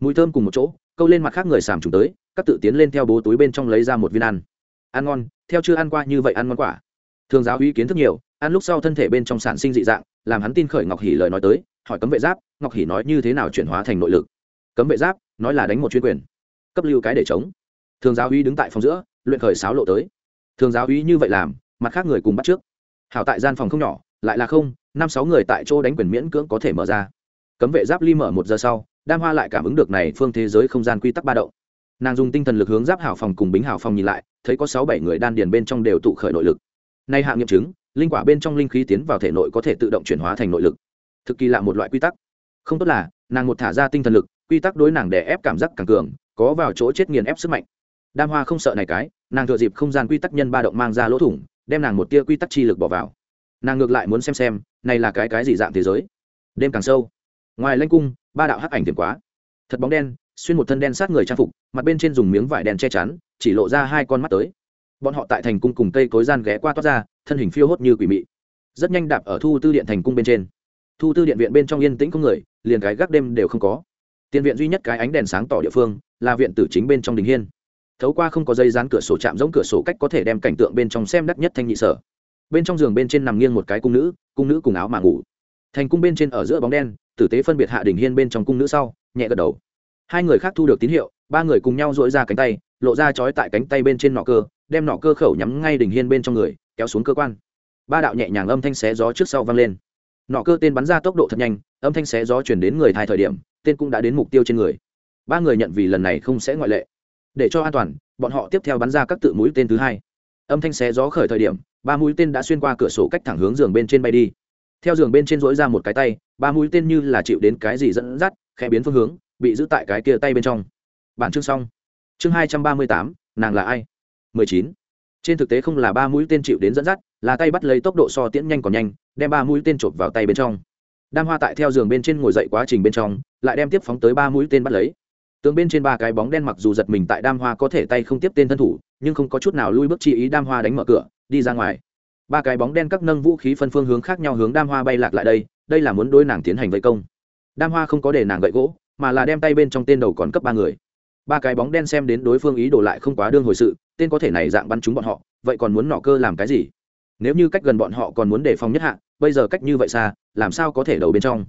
Mùi thơm cùng một chỗ, câu lên mặt khác người sàm trùng tới, các tự tiến lên theo bố túi bên trong lấy ra một viên ăn ăn ngon, theo chưa ăn qua như vậy ăn ngon quả. Thường giáo uy kiến thức nhiều, ăn lúc sau thân thể bên trong sản sinh dị dạng, làm hắn tin khởi ngọc hỷ lời nói tới, hỏi cấm vệ giáp, ngọc hỷ nói như thế nào chuyển hóa thành nội lực? Cấm vệ giáp nói là đánh một chuyên quyền, cấp lưu cái để chống. Thường giáo uy đứng tại phòng giữa, luyện khởi sáo lộ tới. Thường giáo uy như vậy làm, mặt khác người cùng bắt trước. Hảo tại gian phòng không nhỏ, lại là không, năm sáu người tại chỗ đánh quyền miễn cưỡng có thể mở ra. Cấm vệ giáp ly mở một giờ sau, đam hoa lại cảm ứng được này phương thế giới không gian quy tắc ba động. Nàng dùng tinh thần lực hướng giáp hảo phòng cùng bính hảo phòng nhìn lại thấy có sáu bảy người đan điền bên trong đều tụ khởi nội lực. Nay hạ nghiệm chứng, linh quả bên trong linh khí tiến vào thể nội có thể tự động chuyển hóa thành nội lực. Thực kỳ lạ một loại quy tắc. Không tốt là, nàng một thả ra tinh thần lực, quy tắc đối nàng đè ép cảm giác càng cường, có vào chỗ chết nghiền ép sức mạnh. Đam hoa không sợ này cái, nàng thừa dịp không gian quy tắc nhân ba động mang ra lỗ thủng, đem nàng một tia quy tắc chi lực bỏ vào. Nàng ngược lại muốn xem xem, này là cái cái gì dạng thế giới. Đêm càng sâu. Ngoài lanh cung, ba đạo hắc ảnh tiềm quá. Thật bóng đen, xuyên một thân đen sát người trang phục, mặt bên trên dùng miếng vải đen che chắn chỉ lộ ra hai con mắt tới. Bọn họ tại thành cung cùng cây cối gian ghé qua toát ra, thân hình phiêu hốt như quỷ mị. Rất nhanh đạp ở thu tư điện thành cung bên trên. Thu tư điện viện bên trong yên tĩnh không người, liền cái gác đêm đều không có. Tiền viện duy nhất cái ánh đèn sáng tỏ địa phương, là viện tử chính bên trong đình hiên. Thấu qua không có dây dán cửa sổ chạm giống cửa sổ cách có thể đem cảnh tượng bên trong xem đắt nhất thanh nhị sở. Bên trong giường bên trên nằm nghiêng một cái cung nữ cung nữ cùng áo mà ngủ. Thành cung bên trên ở giữa bóng đen, tử tế phân biệt hạ đình hiên bên trong cung nữ sau, nhẹ gật đầu. Hai người khác thu được tín hiệu, ba người cùng nhau dỗi ra cánh tay lộ ra chói tại cánh tay bên trên nọ cơ, đem nọ cơ khẩu nhắm ngay đỉnh hiên bên trong người, kéo xuống cơ quan. Ba đạo nhẹ nhàng âm thanh xé gió trước sau vang lên. Nọ cơ tên bắn ra tốc độ thật nhanh, âm thanh xé gió chuyển đến người thai thời điểm, tên cũng đã đến mục tiêu trên người. Ba người nhận vì lần này không sẽ ngoại lệ. Để cho an toàn, bọn họ tiếp theo bắn ra các tự mũi tên thứ hai. Âm thanh xé gió khởi thời điểm, ba mũi tên đã xuyên qua cửa sổ cách thẳng hướng giường bên trên bay đi. Theo giường bên trên dối ra một cái tay, ba mũi tên như là chịu đến cái gì dẫn dắt, khẽ biến phương hướng, bị giữ tại cái kia tay bên trong. Bản chương xong chương hai trăm ba mươi tám, nàng là ai? mười chín. Trên thực tế không là ba mũi tên chịu đến dẫn dắt, là tay bắt lấy tốc độ so tiễn nhanh còn nhanh, đem ba mũi tên chộp vào tay bên trong. Đam hoa tại theo giường bên trên ngồi dậy quá trình bên trong, lại đem tiếp phóng tới ba mũi tên bắt lấy. Tướng bên trên ba cái bóng đen mặc dù giật mình tại đam hoa có thể tay không tiếp tên thân thủ, nhưng không có chút nào lui bước chi ý đam hoa đánh mở cửa, đi ra ngoài. Ba cái bóng đen các nâng vũ khí phân phương hướng khác nhau hướng đam hoa bay lạc lại đây đây là muốn đối nàng tiến hành vây công. Đam hoa không có để nàng gậy gỗ, mà là đem tay bên trong tên đầu còn cấp ba người ba cái bóng đen xem đến đối phương ý đồ lại không quá đương hồi sự, tên có thể này dạng bắn chúng bọn họ, vậy còn muốn nọ cơ làm cái gì? Nếu như cách gần bọn họ còn muốn đề phòng nhất hạ, bây giờ cách như vậy xa, làm sao có thể đầu bên trong?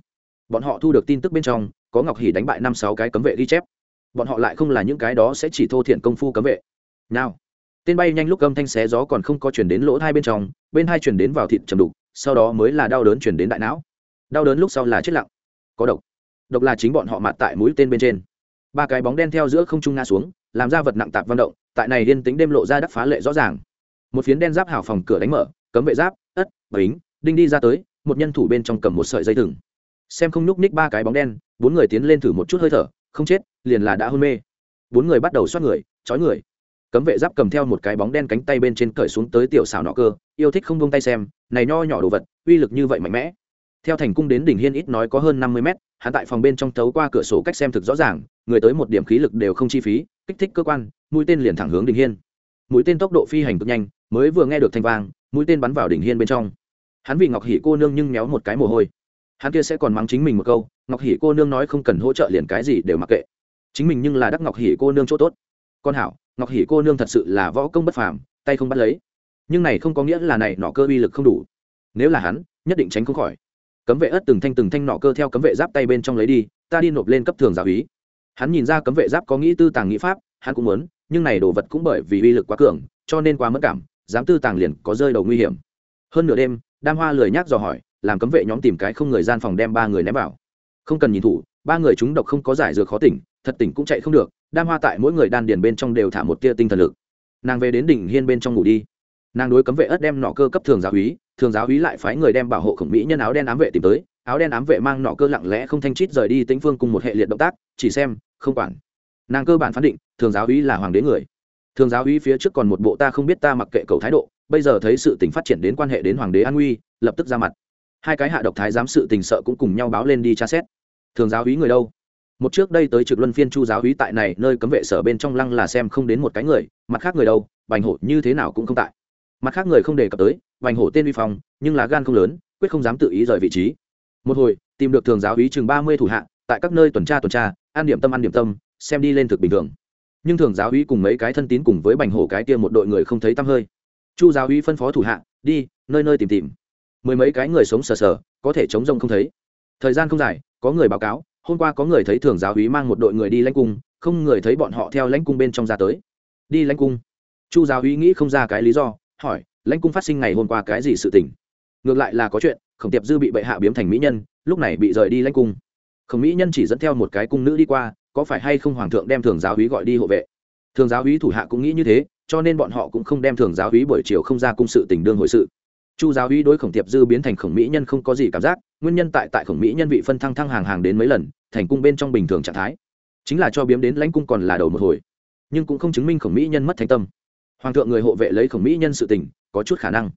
Bọn họ thu được tin tức bên trong, có ngọc hỉ đánh bại năm sáu cái cấm vệ ghi chép. Bọn họ lại không là những cái đó sẽ chỉ thô thiện công phu cấm vệ. Nào, tên bay nhanh lúc âm thanh xé gió còn không có chuyển đến lỗ hai bên trong, bên hai chuyển đến vào thịt trầm đục, sau đó mới là đau đớn chuyển đến đại não. Đau đớn lúc sau là chết lặng. Có độc. Độc là chính bọn họ mạt tại mũi tên bên trên ba cái bóng đen theo giữa không trung nga xuống, làm ra vật nặng tạp vận động, tại này liên tính đêm lộ ra đắc phá lệ rõ ràng. Một phiến đen giáp hào phòng cửa đánh mở, cấm vệ giáp, ất, bính, đinh đi ra tới, một nhân thủ bên trong cầm một sợi dây thừng. Xem không nhúc ních ba cái bóng đen, bốn người tiến lên thử một chút hơi thở, không chết, liền là đã hôn mê. Bốn người bắt đầu xoát người, trói người. Cấm vệ giáp cầm theo một cái bóng đen cánh tay bên trên cởi xuống tới tiểu xảo nọ cơ, yêu thích không buông tay xem, này nho nhỏ đồ vật, uy lực như vậy mạnh mẽ. Theo thành cung đến đỉnh hiên ít nói có hơn năm mươi mét hắn tại phòng bên trong thấu qua cửa sổ cách xem thực rõ ràng, người tới một điểm khí lực đều không chi phí, kích thích cơ quan, mũi tên liền thẳng hướng đỉnh hiên. Mũi tên tốc độ phi hành cực nhanh, mới vừa nghe được thanh vang, mũi tên bắn vào đỉnh hiên bên trong. Hắn vì ngọc hỉ cô nương nhưng méo một cái mồ hôi. Hắn kia sẽ còn mắng chính mình một câu, ngọc hỉ cô nương nói không cần hỗ trợ liền cái gì đều mặc kệ. Chính mình nhưng là đắc ngọc hỉ cô nương chỗ tốt. Con hảo, ngọc hỉ cô nương thật sự là võ công bất phàm, tay không bắt lấy. Nhưng này không có nghĩa là này nọ cơ uy lực không đủ. Nếu là hắn, nhất định tránh không khỏi cấm vệ ất từng thanh từng thanh nọ cơ theo cấm vệ giáp tay bên trong lấy đi, ta đi nộp lên cấp thường giáo úy hắn nhìn ra cấm vệ giáp có nghĩ tư tàng nghĩ pháp, hắn cũng muốn, nhưng này đồ vật cũng bởi vì uy lực quá cường, cho nên quá mất cảm, dám tư tàng liền có rơi đầu nguy hiểm. Hơn nửa đêm, đam hoa lười nhác dò hỏi, làm cấm vệ nhóm tìm cái không người gian phòng đem ba người ném vào. Không cần nhìn thủ, ba người chúng độc không có giải dược khó tỉnh, thật tỉnh cũng chạy không được, đam hoa tại mỗi người đan điền bên trong đều thả một tia tinh thần lực. Nàng về đến đỉnh hiên bên trong ngủ đi. Nàng đối cấm vệ ất đem nọ cơ cấp thường giáo úy thường giáo úy lại phái người đem bảo hộ khổng mỹ nhân áo đen ám vệ tìm tới, áo đen ám vệ mang nọ cơ lặng lẽ không thanh chít rời đi tĩnh phương cùng một hệ liệt động tác, chỉ xem, không quản. Nàng cơ bản phán định, thường giáo úy là hoàng đế người. Thường giáo úy phía trước còn một bộ ta không biết ta mặc kệ cầu thái độ, bây giờ thấy sự tình phát triển đến quan hệ đến hoàng đế an nguy, lập tức ra mặt. Hai cái hạ độc thái giám sự tình sợ cũng cùng nhau báo lên đi tra xét. Thường giáo úy người đâu? Một trước đây tới trực luân phiên chu giáo úy tại này nơi cấm vệ sở bên trong lăng là xem không đến một cái người, mặt khác người đâu, bành hộ như thế nào cũng không tại mặt khác người không đề cập tới bành hổ tên uy phong, nhưng là gan không lớn, quyết không dám tự ý rời vị trí. Một hồi, tìm được thường giáo úy chừng ba mươi thủ hạ, tại các nơi tuần tra tuần tra an điểm tâm ăn điểm tâm, xem đi lên thực bình thường. Nhưng thường giáo úy cùng mấy cái thân tín cùng với bành hổ cái kia một đội người không thấy tăm hơi. Chu giáo úy phân phó thủ hạ, đi, nơi nơi tìm tìm. Mười mấy cái người sống sờ sờ, có thể chống rông không thấy. Thời gian không dài, có người báo cáo, hôm qua có người thấy thường giáo úy mang một đội người đi lãnh cung, không người thấy bọn họ theo lãnh cung bên trong ra tới. Đi lãnh cung. Chu giáo uy nghĩ không ra cái lý do hỏi, lãnh cung phát sinh ngày hôm qua cái gì sự tình? Ngược lại là có chuyện, khổng tiệp dư bị bệ hạ biếm thành mỹ nhân, lúc này bị rời đi lãnh cung. Khổng mỹ nhân chỉ dẫn theo một cái cung nữ đi qua, có phải hay không hoàng thượng đem thường giáo úy gọi đi hộ vệ? Thường giáo úy thủ hạ cũng nghĩ như thế, cho nên bọn họ cũng không đem thường giáo úy buổi chiều không ra cung sự tình đương hội sự. Chu giáo úy đối khổng tiệp dư biến thành khổng mỹ nhân không có gì cảm giác, nguyên nhân tại tại khổng mỹ nhân vị phân thăng thăng hàng hàng đến mấy lần, thành cung bên trong bình thường trạng thái. Chính là cho biếm đến lãnh cung còn là đầu một hồi. Nhưng cũng không chứng minh khổng mỹ nhân mất thành tâm hoàng thượng người hộ vệ lấy khổng mỹ nhân sự tình, có chút khả năng.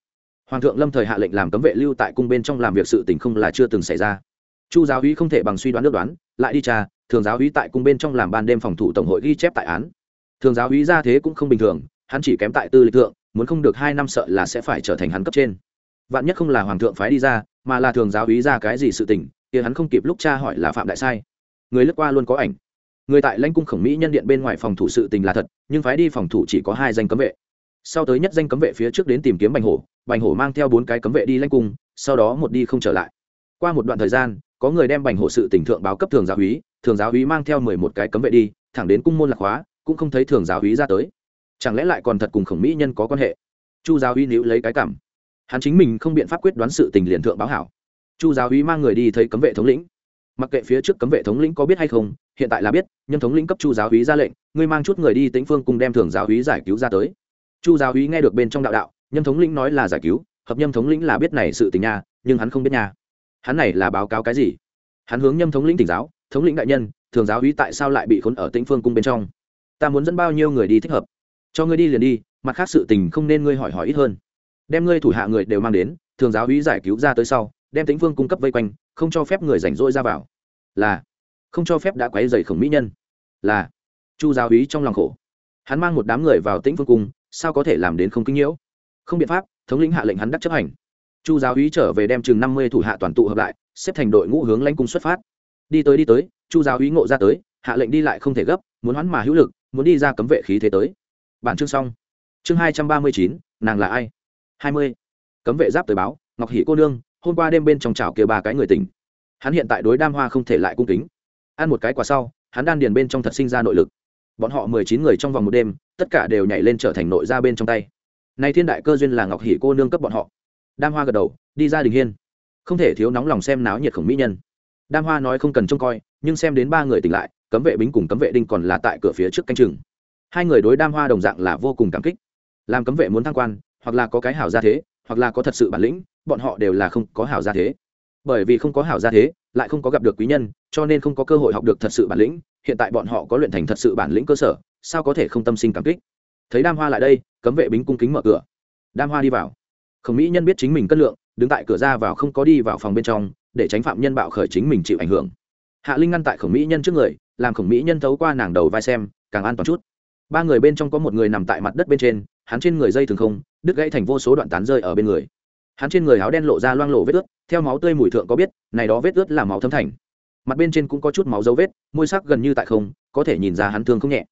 Hoàng thượng lâm thời hạ lệnh làm cấm vệ lưu tại cung bên trong làm việc sự tình không là chưa từng xảy ra. Chu giáo hí không thể bằng suy đoán nước đoán, lại đi trà thường giáo hí tại cung bên trong làm ban đêm phòng thủ tổng hội ghi chép tại án. Thường giáo hí ra thế cũng không bình thường, hắn chỉ kém tại tư lịch thượng, muốn không được hai năm sợ là sẽ phải trở thành hắn cấp trên. Vạn nhất không là hoàng thượng phái đi ra, mà là thường giáo hí ra cái gì sự tình thì hắn không kịp lúc cha hỏi là phạm đại sai. Người lướt qua luôn có ảnh người tại lãnh cung khổng mỹ nhân điện bên ngoài phòng thủ sự tình là thật, nhưng phái đi phòng thủ chỉ có hai danh cấm vệ. Sau tới nhất danh cấm vệ phía trước đến tìm kiếm bành hổ bành hổ mang theo bốn cái cấm vệ đi lãnh cung, sau đó một đi không trở lại. Qua một đoạn thời gian, có người đem bành hổ sự tỉnh thượng báo cấp thường giáo úy thường giáo úy mang theo mười một cái cấm vệ đi, thẳng đến cung môn lạc hóa, cũng không thấy thường giáo úy ra tới. Chẳng lẽ lại còn thật cùng khổng mỹ nhân có quan hệ? Chu giáo úy níu lấy cái cảm. Hắn chính mình không biện pháp quyết đoán sự tình liền thượng báo hảo. Chu giáo úy mang người đi thấy cấm vệ thống lĩnh mặc kệ phía trước cấm vệ thống lĩnh có biết hay không, hiện tại là biết, nhân thống lĩnh cấp chu giáo úy ra lệnh, ngươi mang chút người đi tĩnh phương cùng đem thường giáo úy giải cứu ra tới. Chu giáo úy nghe được bên trong đạo đạo, nhân thống lĩnh nói là giải cứu, hợp nhân thống lĩnh là biết này sự tình nha, nhưng hắn không biết nha. Hắn này là báo cáo cái gì? Hắn hướng nhâm thống lĩnh tỉnh giáo, thống lĩnh đại nhân, thường giáo úy tại sao lại bị khốn ở tĩnh phương cung bên trong? Ta muốn dẫn bao nhiêu người đi thích hợp? Cho ngươi đi liền đi, mặt khác sự tình không nên ngươi hỏi hỏi ít hơn. Đem ngươi thủ hạ người đều mang đến, thường giáo úy giải cứu ra tới sau đem tĩnh vương cung cấp vây quanh, không cho phép người rảnh rỗi ra vào. Là, không cho phép đã quấy dày khổng mỹ nhân. Là, chu giáo úy trong lòng khổ. Hắn mang một đám người vào tĩnh vương cung, sao có thể làm đến không kinh nhiễu? Không biện pháp, thống lĩnh hạ lệnh hắn đắc chấp hành. Chu giáo úy trở về đem chừng năm mươi thủ hạ toàn tụ hợp lại, xếp thành đội ngũ hướng lãnh cung xuất phát. Đi tới đi tới, chu giáo úy ngộ ra tới, hạ lệnh đi lại không thể gấp, muốn hoãn mà hữu lực, muốn đi ra cấm vệ khí thế tới. Bản chương xong. Chương hai trăm ba mươi chín, nàng là ai? hai mươi. Cấm vệ giáp tới báo, ngọc hỷ cô nương hôm qua đêm bên trong chảo kia ba cái người tỉnh. Hắn hiện tại đối đam hoa không thể lại cung kính. Ăn một cái quả sau, hắn đan điền bên trong thật sinh ra nội lực. Bọn họ mười chín người trong vòng một đêm, tất cả đều nhảy lên trở thành nội ra bên trong tay. Nay thiên đại cơ duyên là ngọc hỷ cô nương cấp bọn họ. Đam hoa gật đầu, đi ra đình hiên. Không thể thiếu nóng lòng xem náo nhiệt khổng mỹ nhân. Đam hoa nói không cần trông coi, nhưng xem đến ba người tỉnh lại, cấm vệ bính cùng cấm vệ đinh còn là tại cửa phía trước canh chừng. Hai người đối đam hoa đồng dạng là vô cùng cảm kích. Làm cấm vệ muốn thăng quan, hoặc là có cái hảo gia thế, hoặc là có thật sự bản lĩnh bọn họ đều là không có hảo gia thế. Bởi vì không có hảo gia thế, lại không có gặp được quý nhân, cho nên không có cơ hội học được thật sự bản lĩnh. Hiện tại bọn họ có luyện thành thật sự bản lĩnh cơ sở, sao có thể không tâm sinh cảm kích? Thấy đam hoa lại đây, cấm vệ bính cung kính mở cửa. Đam hoa đi vào. Khổng mỹ nhân biết chính mình cân lượng, đứng tại cửa ra vào không có đi vào phòng bên trong, để tránh phạm nhân bạo khởi chính mình chịu ảnh hưởng. Hạ linh ngăn tại khổng mỹ nhân trước người, làm khổng mỹ nhân thấu qua nàng đầu vai xem, càng an toàn chút. Ba người bên trong có một người nằm tại mặt đất bên trên, hắn trên người dây thường không, đứt gãy thành vô số đoạn tán rơi ở bên người hắn trên người áo đen lộ ra loang lộ vết ướt, theo máu tươi mùi thượng có biết, này đó vết ướt là máu thấm thành. Mặt bên trên cũng có chút máu dấu vết, môi sắc gần như tại không, có thể nhìn ra hắn thương không nhẹ.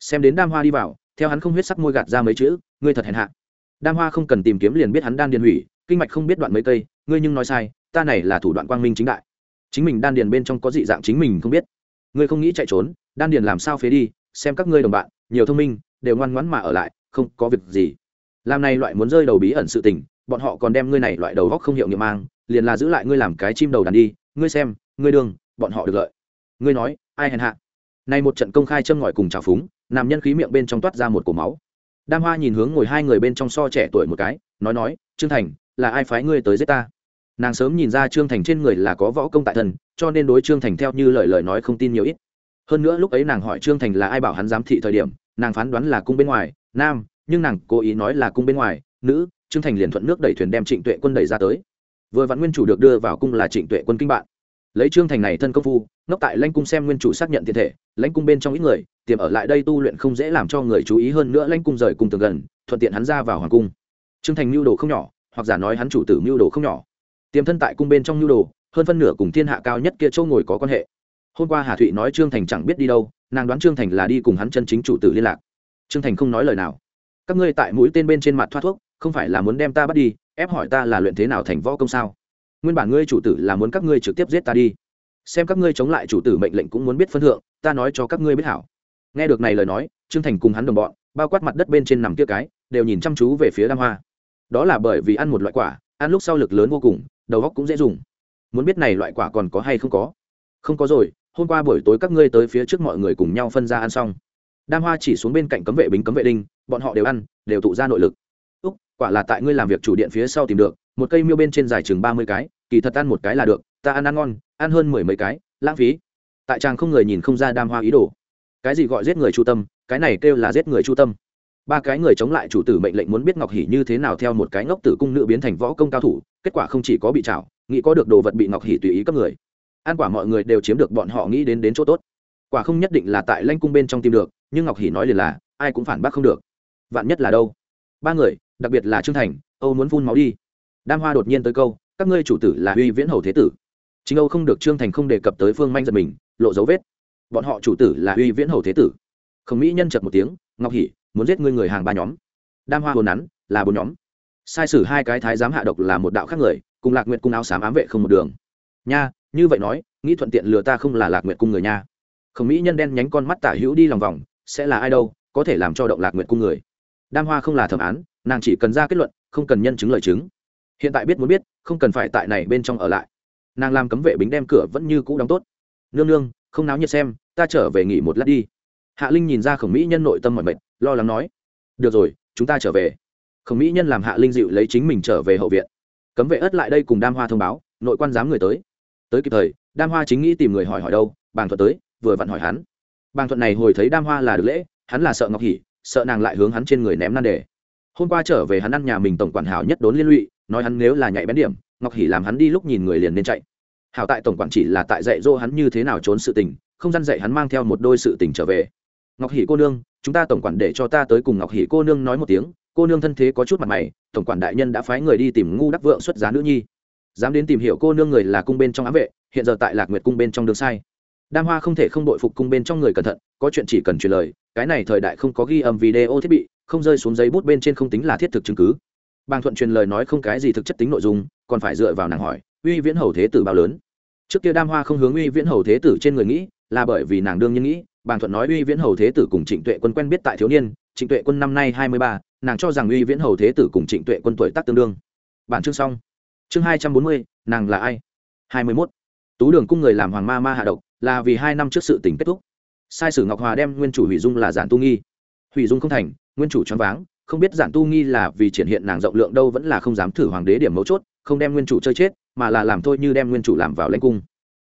Xem đến đam hoa đi vào, theo hắn không huyết sắc môi gạt ra mấy chữ, ngươi thật hèn hạ. Đam hoa không cần tìm kiếm liền biết hắn đan điền hủy, kinh mạch không biết đoạn mấy cây, ngươi nhưng nói sai, ta này là thủ đoạn quang minh chính đại. Chính mình đan điền bên trong có dị dạng chính mình không biết. Ngươi không nghĩ chạy trốn, đan điền làm sao phế đi, xem các ngươi đồng bạn, nhiều thông minh, đều ngoan ngoãn mà ở lại, không có việc gì. Làm này loại muốn rơi đầu bí ẩn sự tình bọn họ còn đem ngươi này loại đầu góc không hiệu nghiệm mang, liền là giữ lại ngươi làm cái chim đầu đàn đi, ngươi xem, ngươi đường, bọn họ được lợi. Ngươi nói, ai hèn hạ? Nay một trận công khai châm ngòi cùng trào phúng, nam nhân khí miệng bên trong toát ra một cổ máu. Đam hoa nhìn hướng ngồi hai người bên trong so trẻ tuổi một cái, nói nói, trương thành, là ai phái ngươi tới giết ta? Nàng sớm nhìn ra trương thành trên người là có võ công tại thần cho nên đối trương thành theo như lời lời nói không tin nhiều ít. Hơn nữa lúc ấy nàng hỏi trương thành là ai bảo hắn giám thị thời điểm, nàng phán đoán là cung bên ngoài, nam, nhưng nàng cố ý nói là cung bên ngoài, nữ trương thành liền thuận nước đẩy thuyền đem trịnh tuệ quân đẩy ra tới. Vừa vặn nguyên chủ được đưa vào cung là trịnh tuệ quân kinh bạn. Lấy trương thành này thân công phu, ngốc tại lãnh cung xem nguyên chủ xác nhận thiên thể, lãnh cung bên trong ít người, tiềm ở lại đây tu luyện không dễ làm cho người chú ý hơn nữa lãnh cung rời cung tường gần, thuận tiện hắn ra vào hoàng cung. Trương thành mưu đồ không nhỏ, hoặc giả nói hắn chủ tử mưu đồ không nhỏ. Tiềm thân tại cung bên trong mưu đồ, hơn phân nửa cùng thiên hạ cao nhất kia châu ngồi có quan hệ. Hôm qua hà thụy nói trương thành chẳng biết đi đâu, nàng đoán trương thành là đi cùng hắn chân chính chủ tử liên lạc. Trương thành không nói lời nào. Các ngươi tại mũi tên bên trên mặt thoát thuốc không phải là muốn đem ta bắt đi, ép hỏi ta là luyện thế nào thành võ công sao? Nguyên bản ngươi chủ tử là muốn các ngươi trực tiếp giết ta đi. Xem các ngươi chống lại chủ tử mệnh lệnh cũng muốn biết phân thượng, ta nói cho các ngươi biết hảo. Nghe được này lời nói, trương thành cùng hắn đồng bọn, bao quát mặt đất bên trên nằm kia cái, đều nhìn chăm chú về phía đam hoa. Đó là bởi vì ăn một loại quả, ăn lúc sau lực lớn vô cùng, đầu góc cũng dễ dùng. Muốn biết này loại quả còn có hay không có? Không có rồi, hôm qua buổi tối các ngươi tới phía trước mọi người cùng nhau phân ra ăn xong. Đam hoa chỉ xuống bên cạnh cấm vệ bính cấm vệ đinh, bọn họ đều ăn, đều tụ ra nội lực quả là tại ngươi làm việc chủ điện phía sau tìm được, một cây miêu bên trên dài chừng ba mươi cái, kỳ thật ăn một cái là được, ta ăn ăn ngon, ăn hơn mười mấy cái, lãng phí. Tại chàng không người nhìn không ra đam hoa ý đồ. Cái gì gọi giết người chu tâm, cái này kêu là giết người chu tâm. Ba cái người chống lại chủ tử mệnh lệnh muốn biết ngọc hỉ như thế nào theo một cái ngốc tử cung nữ biến thành võ công cao thủ, kết quả không chỉ có bị trảo, nghĩ có được đồ vật bị ngọc hỉ tùy ý cấp người. Ăn quả mọi người đều chiếm được bọn họ nghĩ đến đến chỗ tốt. Quả không nhất định là tại lanh cung bên trong tìm được, nhưng ngọc hỉ nói liền là, ai cũng phản bác không được. Vạn nhất là đâu? Ba người đặc biệt là trương thành, âu muốn phun máu đi. Đam hoa đột nhiên tới câu, các ngươi chủ tử là uy viễn hầu thế tử. Chính âu không được trương thành không đề cập tới phương manh giật mình, lộ dấu vết. Bọn họ chủ tử là uy viễn hầu thế tử. Khổng mỹ nhân chật một tiếng, ngọc hỉ muốn giết ngươi người hàng ba nhóm. Đam hoa hồn nắn, là bốn nhóm. Sai sử hai cái thái giám hạ độc là một đạo khác người, cùng lạc nguyện cung áo xám ám vệ không một đường. Nha, như vậy nói, nghĩ thuận tiện lừa ta không là lạc nguyện cung người nha. Khổng mỹ nhân đen nhánh con mắt tả hữu đi lòng vòng, sẽ là ai đâu, có thể làm cho động lạc nguyện cung người. Đam hoa không là thẩm án nàng chỉ cần ra kết luận, không cần nhân chứng lời chứng. Hiện tại biết muốn biết, không cần phải tại này bên trong ở lại. Nàng làm cấm vệ bính đem cửa vẫn như cũ đóng tốt. Nương nương, không náo nhiệt xem, ta trở về nghỉ một lát đi. Hạ linh nhìn ra khổng mỹ nhân nội tâm mọi mệt, lo lắng nói, được rồi, chúng ta trở về. Khổng mỹ nhân làm hạ linh dịu lấy chính mình trở về hậu viện. Cấm vệ ất lại đây cùng đam hoa thông báo, nội quan giám người tới. Tới kịp thời, đam hoa chính nghĩ tìm người hỏi hỏi đâu, bàng thuận tới, vừa vặn hỏi hắn. Bàng thuận này hồi thấy đam hoa là được lễ, hắn là sợ ngọc hỉ sợ nàng lại hướng hắn trên người ném nan đề hôm qua trở về hắn ăn nhà mình tổng quản hảo nhất đốn liên lụy, nói hắn nếu là nhạy bén điểm, ngọc hỉ làm hắn đi lúc nhìn người liền nên chạy. Hảo tại tổng quản chỉ là tại dạy dỗ hắn như thế nào trốn sự tình, không dăn dạy hắn mang theo một đôi sự tình trở về. Ngọc hỷ cô nương, chúng ta tổng quản để cho ta tới cùng ngọc hỷ cô nương nói một tiếng, cô nương thân thế có chút mặt mày, tổng quản đại nhân đã phái người đi tìm ngu đắc vượng xuất giá nữ nhi. Dám đến tìm hiểu cô nương người là cung bên trong ám vệ, hiện giờ tại lạc nguyệt cung bên trong đường sai. Đam hoa không thể không đội phục cung bên trong người cẩn thận, có chuyện chỉ cần truyền lời, cái này thời đại không có ghi âm video thiết bị không rơi xuống giấy bút bên trên không tính là thiết thực chứng cứ. Bàng thuận truyền lời nói không cái gì thực chất tính nội dung, còn phải dựa vào nàng hỏi, uy viễn hầu thế tử bao lớn? Trước kia đam hoa không hướng uy viễn hầu thế tử trên người nghĩ, là bởi vì nàng đương nhiên nghĩ, bàng thuận nói uy viễn hầu thế tử cùng trịnh tuệ quân quen biết tại thiếu niên, trịnh tuệ quân năm nay hai mươi ba, nàng cho rằng uy viễn hầu thế tử cùng trịnh tuệ quân tuổi tác tương đương. Bản chương xong. Chương hai trăm bốn mươi, nàng là ai? Hai mươi mốt. Tú đường cung người làm hoàng ma ma hạ độc, là vì hai năm trước sự tình kết thúc. Sai sử ngọc hòa đem nguyên chủ hủy dung là giản tu nghi. Hủy dung không thành nguyên chủ choáng váng, không biết giản tu nghi là vì triển hiện nàng rộng lượng đâu vẫn là không dám thử hoàng đế điểm mấu chốt, không đem nguyên chủ chơi chết, mà là làm thôi như đem nguyên chủ làm vào lãnh cung.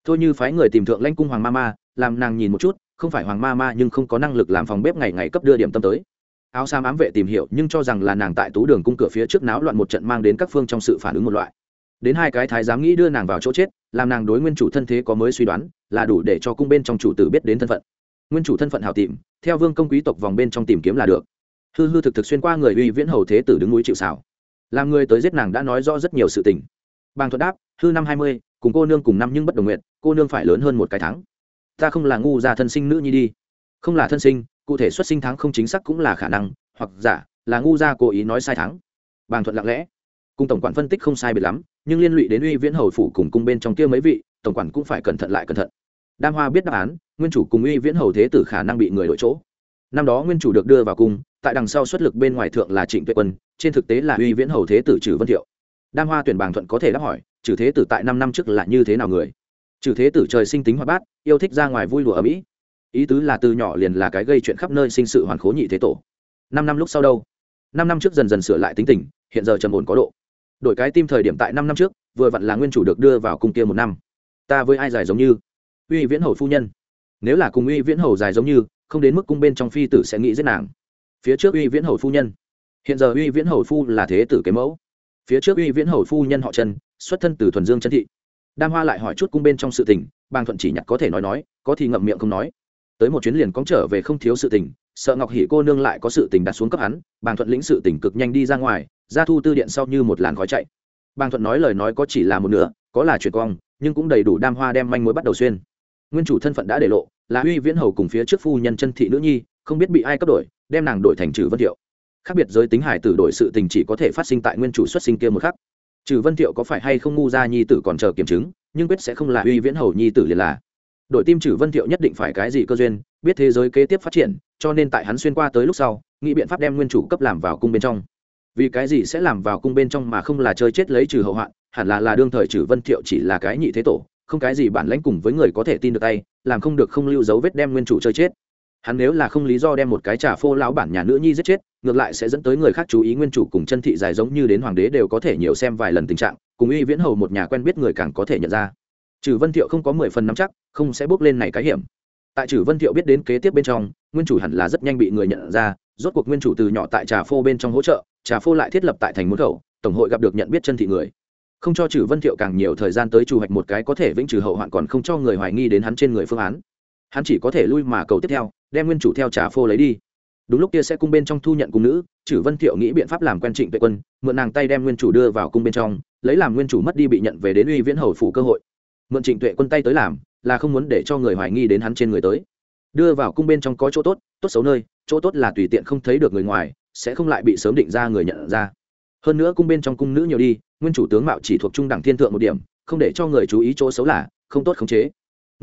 Thôi như phái người tìm thượng lãnh cung hoàng ma ma, làm nàng nhìn một chút, không phải hoàng ma ma nhưng không có năng lực làm phòng bếp ngày ngày cấp đưa điểm tâm tới. Áo sam ám vệ tìm hiểu nhưng cho rằng là nàng tại tú đường cung cửa phía trước náo loạn một trận mang đến các phương trong sự phản ứng một loại. Đến hai cái thái giám nghĩ đưa nàng vào chỗ chết, làm nàng đối nguyên chủ thân thế có mới suy đoán, là đủ để cho cung bên trong chủ tử biết đến thân phận. Nguyên chủ thân phận hào tìm, theo vương công quý tộc vòng bên trong tìm kiếm là được hư hư thực thực xuyên qua người uy viễn hầu thế tử đứng núi chịu xảo làm người tới giết nàng đã nói rõ rất nhiều sự tình. Bàng thuật đáp, hư năm hai mươi, cùng cô nương cùng năm nhưng bất đồng nguyện, cô nương phải lớn hơn một cái tháng. Ta không là ngu già thân sinh nữ nhi đi. Không là thân sinh, cụ thể xuất sinh tháng không chính xác cũng là khả năng, hoặc giả, là ngu gia cố ý nói sai tháng. Bàng thuận lặng lẽ. Cùng tổng quản phân tích không sai biệt lắm, nhưng liên lụy đến uy viễn hầu phủ cùng cung bên trong kia mấy vị, tổng quản cũng phải cẩn thận lại cẩn thận. Đam hoa biết đáp án, nguyên chủ cùng uy viễn hầu thế tử khả năng bị người đổi chỗ. Năm đó nguyên chủ được đưa vào cung tại đằng sau xuất lực bên ngoài thượng là trịnh tuệ quân, trên thực tế là uy viễn hầu thế tử trừ vân thiệu. Đam hoa tuyển bàng thuận có thể đáp hỏi, trừ thế tử tại năm năm trước là như thế nào người? Trừ thế tử trời sinh tính hoạt bát, yêu thích ra ngoài vui lụa ở mỹ. Ý tứ là từ nhỏ liền là cái gây chuyện khắp nơi sinh sự hoàn khố nhị thế tổ. Năm năm lúc sau đâu? Năm năm trước dần dần sửa lại tính tình, hiện giờ trầm ổn có độ. Đổi cái tim thời điểm tại năm năm trước, vừa vặn là nguyên chủ được đưa vào cung kia một năm. Ta với ai dài giống như? Uy viễn hầu phu nhân. Nếu là cùng uy viễn hầu dài giống như, không đến mức cung bên trong phi tử sẽ nghĩ giết nàng phía trước uy viễn hầu phu nhân. Hiện giờ uy viễn hầu phu là thế tử kế mẫu. Phía trước uy viễn hầu phu nhân họ trần, xuất thân từ thuần dương chân thị. Đam hoa lại hỏi chút cung bên trong sự tình bang thuận chỉ nhặt có thể nói nói, có thì ngậm miệng không nói. Tới một chuyến liền cóng trở về không thiếu sự tình, sợ ngọc hỉ cô nương lại có sự tình đặt xuống cấp hắn, bàng thuận lĩnh sự tình cực nhanh đi ra ngoài, ra thu tư điện sau như một làn khói chạy. Bàng thuận nói lời nói có chỉ là một nửa, có là chuyện cong nhưng cũng đầy đủ đam hoa đem manh mối bắt đầu xuyên. Nguyên chủ thân phận đã để lộ, là uy viễn hầu cùng phía trước phu nhân chân thị nữ nhi, không biết bị ai cấp đổi đem nàng đổi thành trừ vân thiệu. Khác biệt giới tính hải tử đổi sự tình chỉ có thể phát sinh tại nguyên chủ xuất sinh kia một khắc. Trừ vân thiệu có phải hay không ngu ra nhi tử còn chờ kiểm chứng, nhưng quyết sẽ không là uy viễn hầu nhi tử liền là. Đội tim trừ vân thiệu nhất định phải cái gì cơ duyên, biết thế giới kế tiếp phát triển, cho nên tại hắn xuyên qua tới lúc sau, nghĩ biện pháp đem nguyên chủ cấp làm vào cung bên trong. Vì cái gì sẽ làm vào cung bên trong mà không là chơi chết lấy trừ hậu hoạn, hẳn là là đương thời trừ vân thiệu chỉ là cái nhị thế tổ, không cái gì bản lãnh cùng với người có thể tin được tay, làm không được không lưu dấu vết đem nguyên chủ chơi chết hắn nếu là không lý do đem một cái trà phô lão bản nhà nữ nhi giết chết, ngược lại sẽ dẫn tới người khác chú ý nguyên chủ cùng chân thị dài giống như đến hoàng đế đều có thể nhiều xem vài lần tình trạng, cùng uy viễn hầu một nhà quen biết người càng có thể nhận ra. Trừ vân thiệu không có mười phần nắm chắc, không sẽ bước lên này cái hiểm. Tại trừ vân thiệu biết đến kế tiếp bên trong, nguyên chủ hẳn là rất nhanh bị người nhận ra, rốt cuộc nguyên chủ từ nhỏ tại trà phô bên trong hỗ trợ, trà phô lại thiết lập tại thành môn khẩu, tổng hội gặp được nhận biết chân thị người. Không cho trừ vân thiệu càng nhiều thời gian tới chủ hoạch một cái có thể vĩnh trừ hậu hoạn còn không cho người hoài nghi đến hắn trên người phương án hắn chỉ có thể lui mà cầu tiếp theo, đem nguyên chủ theo trà phô lấy đi. Đúng lúc kia sẽ cung bên trong thu nhận cung nữ Chử vân thiệu nghĩ biện pháp làm quen trịnh vệ quân, mượn nàng tay đem nguyên chủ đưa vào cung bên trong, lấy làm nguyên chủ mất đi bị nhận về đến uy viễn hầu phủ cơ hội. Mượn trịnh tuệ quân tay tới làm, là không muốn để cho người hoài nghi đến hắn trên người tới. Đưa vào cung bên trong có chỗ tốt tốt xấu nơi, chỗ tốt là tùy tiện không thấy được người ngoài, sẽ không lại bị sớm định ra người nhận ra. Hơn nữa cung bên trong cung nữ nhiều đi, nguyên chủ tướng mạo chỉ thuộc trung đẳng thiên thượng một điểm, không để cho người chú ý chỗ xấu là, không tốt khống chế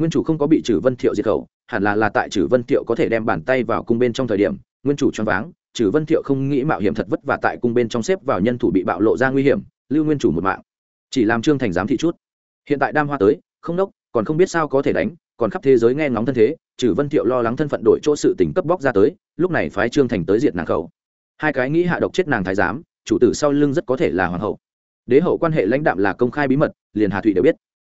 nguyên chủ không có bị trừ vân thiệu diệt khẩu, hẳn là là tại trừ vân thiệu có thể đem bàn tay vào cung bên trong thời điểm, nguyên chủ choáng váng, trừ vân thiệu không nghĩ mạo hiểm thật vất và tại cung bên trong xếp vào nhân thủ bị bạo lộ ra nguy hiểm, lưu nguyên chủ một mạng. Chỉ làm trương thành giám thị chút. Hiện tại đam hoa tới, không đốc, còn không biết sao có thể đánh, còn khắp thế giới nghe ngóng thân thế, trừ vân thiệu lo lắng thân phận đổi chỗ sự tỉnh cấp bóc ra tới, lúc này phái trương thành tới diệt nàng khẩu. Hai cái nghĩ hạ độc chết nàng thái giám, chủ tử sau lưng rất có thể là hoàng hậu. Đế hậu quan hệ lãnh đạm là công khai bí mật, liền hà thụy đều biết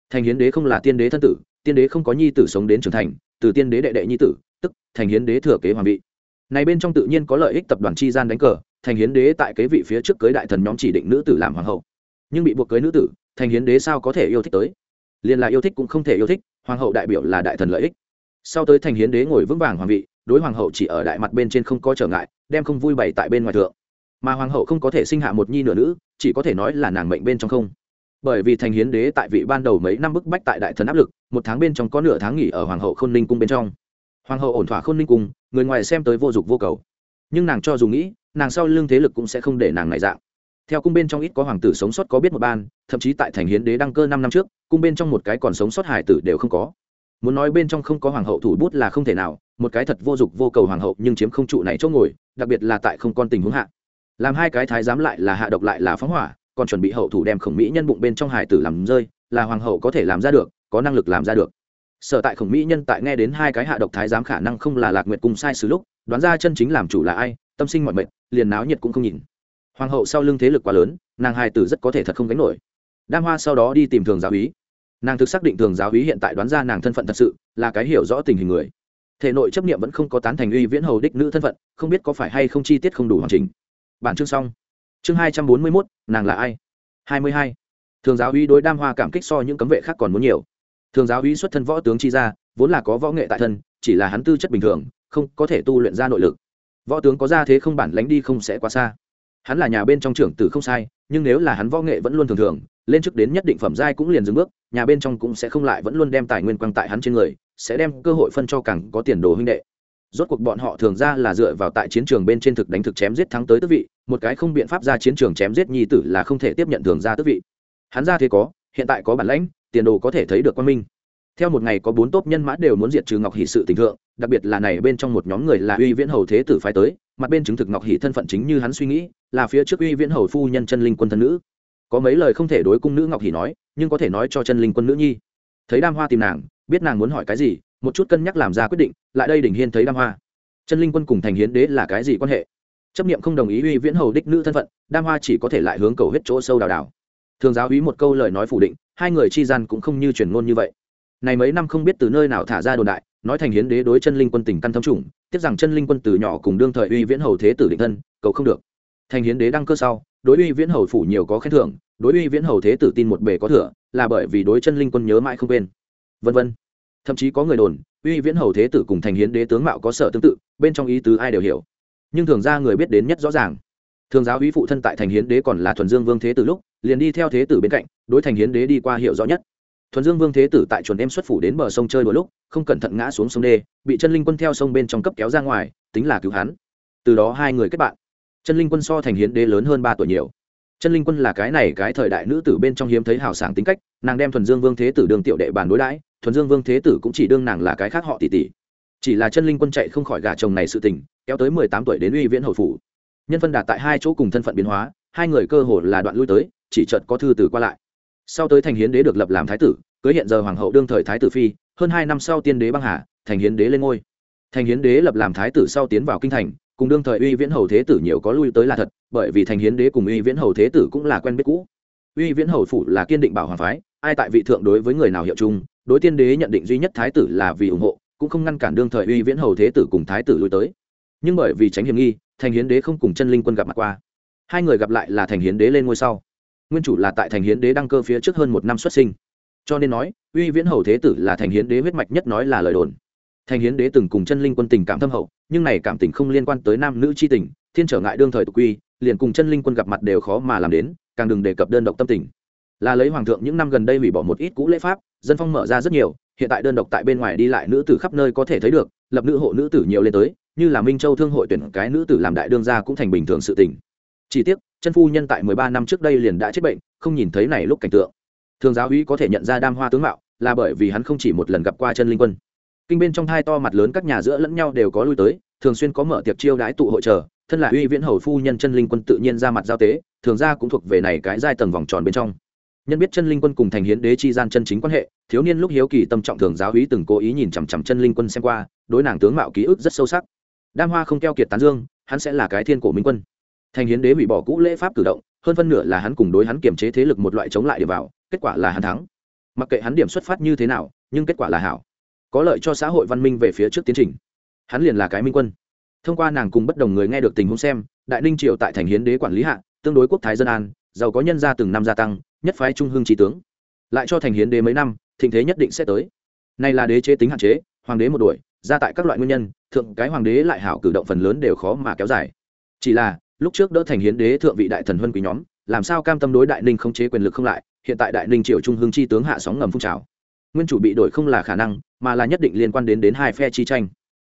thành hiến đế không là tiên đế thân tử, tiên đế không có nhi tử sống đến trưởng thành, từ tiên đế đệ đệ nhi tử, tức thành hiến đế thừa kế hoàng vị. Này bên trong tự nhiên có lợi ích tập đoàn chi gian đánh cờ, thành hiến đế tại kế vị phía trước cưới đại thần nhóm chỉ định nữ tử làm hoàng hậu. Nhưng bị buộc cưới nữ tử, thành hiến đế sao có thể yêu thích tới? Liền là yêu thích cũng không thể yêu thích, hoàng hậu đại biểu là đại thần lợi ích. Sau tới thành hiến đế ngồi vững vàng hoàng vị, đối hoàng hậu chỉ ở đại mặt bên trên không có trở ngại, đem không vui bày tại bên ngoài thượng. Mà hoàng hậu không có thể sinh hạ một nhi nửa nữ, chỉ có thể nói là nàng mệnh bên trong không bởi vì thành hiến đế tại vị ban đầu mấy năm bức bách tại đại thần áp lực, một tháng bên trong có nửa tháng nghỉ ở hoàng hậu khôn ninh cung bên trong. Hoàng hậu ổn thỏa khôn ninh cung, người ngoài xem tới vô dụng vô cầu. Nhưng nàng cho dù nghĩ, nàng sau lưng thế lực cũng sẽ không để nàng này dạng. Theo cung bên trong ít có hoàng tử sống sót có biết một ban, thậm chí tại thành hiến đế đăng cơ năm năm trước, cung bên trong một cái còn sống sót hải tử đều không có. Muốn nói bên trong không có hoàng hậu thủ bút là không thể nào, một cái thật vô dụng vô cầu hoàng hậu nhưng chiếm không trụ này chỗ ngồi, đặc biệt là tại không con tình huống hạ. Làm hai cái thái giám lại là hạ độc lại là phóng hỏa còn chuẩn bị hậu thủ đem khổng mỹ nhân bụng bên trong hải tử làm rơi, là hoàng hậu có thể làm ra được, có năng lực làm ra được. Sở tại khổng mỹ nhân tại nghe đến hai cái hạ độc thái giám khả năng không là lạc nguyệt cùng sai sứ lúc, đoán ra chân chính làm chủ là ai, tâm sinh mọi mệnh liền náo nhiệt cũng không nhìn. Hoàng hậu sau lưng thế lực quá lớn, nàng hải tử rất có thể thật không gánh nổi. Đam hoa sau đó đi tìm thường giáo úy nàng thực xác định thường giáo úy hiện tại đoán ra nàng thân phận thật sự, là cái hiểu rõ tình hình người. Thể nội chấp niệm vẫn không có tán thành uy viễn hầu đích nữ thân phận, không biết có phải hay không chi tiết không đủ hoàn chỉnh. Bản chương xong chương hai trăm bốn mươi mốt, nàng là ai? hai mươi hai. Thường giáo uy đối đam hoa cảm kích so những cấm vệ khác còn muốn nhiều. Thường giáo uy xuất thân võ tướng chi ra vốn là có võ nghệ tại thân, chỉ là hắn tư chất bình thường, không có thể tu luyện ra nội lực. Võ tướng có ra thế không bản lánh đi không sẽ quá xa. Hắn là nhà bên trong trưởng tử không sai, nhưng nếu là hắn võ nghệ vẫn luôn thường thường, lên chức đến nhất định phẩm giai cũng liền dừng bước, nhà bên trong cũng sẽ không lại vẫn luôn đem tài nguyên quăng tại hắn trên người, sẽ đem cơ hội phân cho càng có tiền đồ huynh đệ. Rốt cuộc bọn họ thường ra là dựa vào tại chiến trường bên trên thực đánh thực chém giết thắng tới tước vị một cái không biện pháp ra chiến trường chém giết nhi tử là không thể tiếp nhận thường ra tước vị. Hắn ra thế có, hiện tại có bản lãnh, tiền đồ có thể thấy được quan minh. Theo một ngày có bốn tốp nhân mã đều muốn diệt trừ ngọc hỷ sự tình thượng, đặc biệt là này bên trong một nhóm người là uy viễn hầu thế tử phái tới, mặt bên chứng thực ngọc hỷ thân phận chính như hắn suy nghĩ, là phía trước uy viễn hầu phu nhân chân linh quân thân nữ. Có mấy lời không thể đối cung nữ ngọc hỷ nói, nhưng có thể nói cho chân linh quân nữ nhi. Thấy đam hoa tìm nàng, biết nàng muốn hỏi cái gì, một chút cân nhắc làm ra quyết định, lại đây đỉnh hiên thấy đam hoa. Chân linh quân cùng thành hiến đế là cái gì quan hệ? Chấp niệm không đồng ý uy viễn hầu đích nữ thân phận, đam hoa chỉ có thể lại hướng cầu hết chỗ sâu đào đào. Thường giáo úy một câu lời nói phủ định, hai người chi gian cũng không như truyền ngôn như vậy. Này mấy năm không biết từ nơi nào thả ra đồn đại, nói thành hiến đế đối chân linh quân tình căn thâm trùng, tiếc rằng chân linh quân từ nhỏ cùng đương thời uy viễn hầu thế tử định thân, cầu không được. Thành hiến đế đăng cơ sau, đối uy viễn hầu phủ nhiều có khen thưởng, đối uy viễn hầu thế tử tin một bề có thừa, là bởi vì đối chân linh quân nhớ mãi không quên. Vân vân. Thậm chí có người đồn, uy viễn hầu thế tử cùng thành hiến đế tướng mạo có sở tương tự, bên trong ý tứ ai đều hiểu nhưng thường ra người biết đến nhất rõ ràng. Thường giáo hí phụ thân tại thành hiến đế còn là thuần dương vương thế tử lúc, liền đi theo thế tử bên cạnh, đối thành hiến đế đi qua hiệu rõ nhất. Thuần dương vương thế tử tại chuẩn em xuất phủ đến bờ sông chơi đôi lúc, không cẩn thận ngã xuống sông đê, bị chân linh quân theo sông bên trong cấp kéo ra ngoài, tính là cứu hắn. Từ đó hai người kết bạn. Chân linh quân so thành hiến đế lớn hơn ba tuổi nhiều. Chân linh quân là cái này cái thời đại nữ tử bên trong hiếm thấy hào sảng tính cách, nàng đem thuần dương vương thế tử đương tiểu đệ bàn đối đãi, thuần dương vương thế tử cũng chỉ đương nàng là cái khác họ tỷ tỷ. Chỉ là chân linh quân chạy không khỏi gà chồng này sự tình kéo tới mười tám tuổi đến uy viễn hồi phủ. Nhân phân đạt tại hai chỗ cùng thân phận biến hóa, hai người cơ hồ là đoạn lui tới, chỉ chợt có thư từ qua lại. Sau tới thành hiến đế được lập làm thái tử, cưới hiện giờ hoàng hậu đương thời thái tử phi, hơn hai năm sau tiên đế băng hà, thành hiến đế lên ngôi. Thành hiến đế lập làm thái tử sau tiến vào kinh thành, cùng đương thời uy viễn hầu thế tử nhiều có lui tới là thật, bởi vì thành hiến đế cùng uy viễn hầu thế tử cũng là quen biết cũ. Uy viễn hầu phủ là kiên định bảo hoàng phái, ai tại vị thượng đối với người nào hiệu chung, đối tiên đế nhận định duy nhất thái tử là vì ủng hộ, cũng không ngăn cản đương thời uy viễn hầu thế tử cùng thái tử lui tới nhưng bởi vì tránh hiểm nghi, thành hiến đế không cùng chân linh quân gặp mặt qua. Hai người gặp lại là thành hiến đế lên ngôi sau. Nguyên chủ là tại thành hiến đế đăng cơ phía trước hơn một năm xuất sinh. Cho nên nói, uy viễn hầu thế tử là thành hiến đế huyết mạch nhất nói là lời đồn. Thành hiến đế từng cùng chân linh quân tình cảm thâm hậu, nhưng này cảm tình không liên quan tới nam nữ c h i tình, thiên trở ngại đương thời tục quy, liền cùng chân linh quân gặp mặt đều khó mà làm đến, càng đừng đề cập đơn độc tâm tình. Là lấy hoàng thượng những năm gần đây hủy bỏ một ít cũ lễ pháp, dân phong mở ra rất nhiều, hiện tại đơn độc tại bên ngoài đi lại nữ tử khắp nơi có thể thấy được, lập nữ hộ nữ tử nhiều lên tới như là minh châu thương hội tuyển cái nữ tử làm đại đương gia cũng thành bình thường sự tình. Chỉ tiếc, chân phu nhân tại mười ba năm trước đây liền đã chết bệnh, không nhìn thấy này lúc cảnh tượng. Thường giáo úy có thể nhận ra đam hoa tướng mạo, là bởi vì hắn không chỉ một lần gặp qua chân linh quân. Kinh bên trong thai to mặt lớn các nhà giữa lẫn nhau đều có lui tới, thường xuyên có mở tiệc chiêu đãi tụ hội chờ, thân là uy viễn hầu phu nhân chân linh quân tự nhiên ra mặt giao tế, thường ra cũng thuộc về này cái giai tầng vòng tròn bên trong. Nhân biết chân linh quân cùng thành hiến đế chi gian chân chính quan hệ, thiếu niên lúc hiếu kỳ tâm trọng thường giáo úy từng cố ý nhìn chằm chằm chân linh quân xem qua, đối nàng tướng mạo ký ức rất sâu sắc đam hoa không keo kiệt tán dương, hắn sẽ là cái thiên cổ minh quân. Thành hiến đế hủy bỏ cũ lễ pháp cử động, hơn phân nửa là hắn cùng đối hắn kiềm chế thế lực một loại chống lại điểm vào, kết quả là hắn thắng. Mặc kệ hắn điểm xuất phát như thế nào, nhưng kết quả là hảo. Có lợi cho xã hội văn minh về phía trước tiến trình. Hắn liền là cái minh quân. Thông qua nàng cùng bất đồng người nghe được tình huống xem, đại ninh triều tại thành hiến đế quản lý hạ, tương đối quốc thái dân an, giàu có nhân gia từng năm gia tăng, nhất phái trung hương trí tướng. Lại cho thành hiến đế mấy năm, thịnh thế nhất định sẽ tới. Này là đế chế tính hạn chế, hoàng đế một đuổi ra tại các loại nguyên nhân, thượng cái hoàng đế lại hảo cử động phần lớn đều khó mà kéo dài. Chỉ là, lúc trước đỡ thành hiến đế thượng vị đại thần huân quý nhóm, làm sao cam tâm đối đại ninh không chế quyền lực không lại, hiện tại đại ninh triều trung hưng chi tướng hạ sóng ngầm phun trào. Nguyên chủ bị đổi không là khả năng, mà là nhất định liên quan đến đến hai phe chi tranh.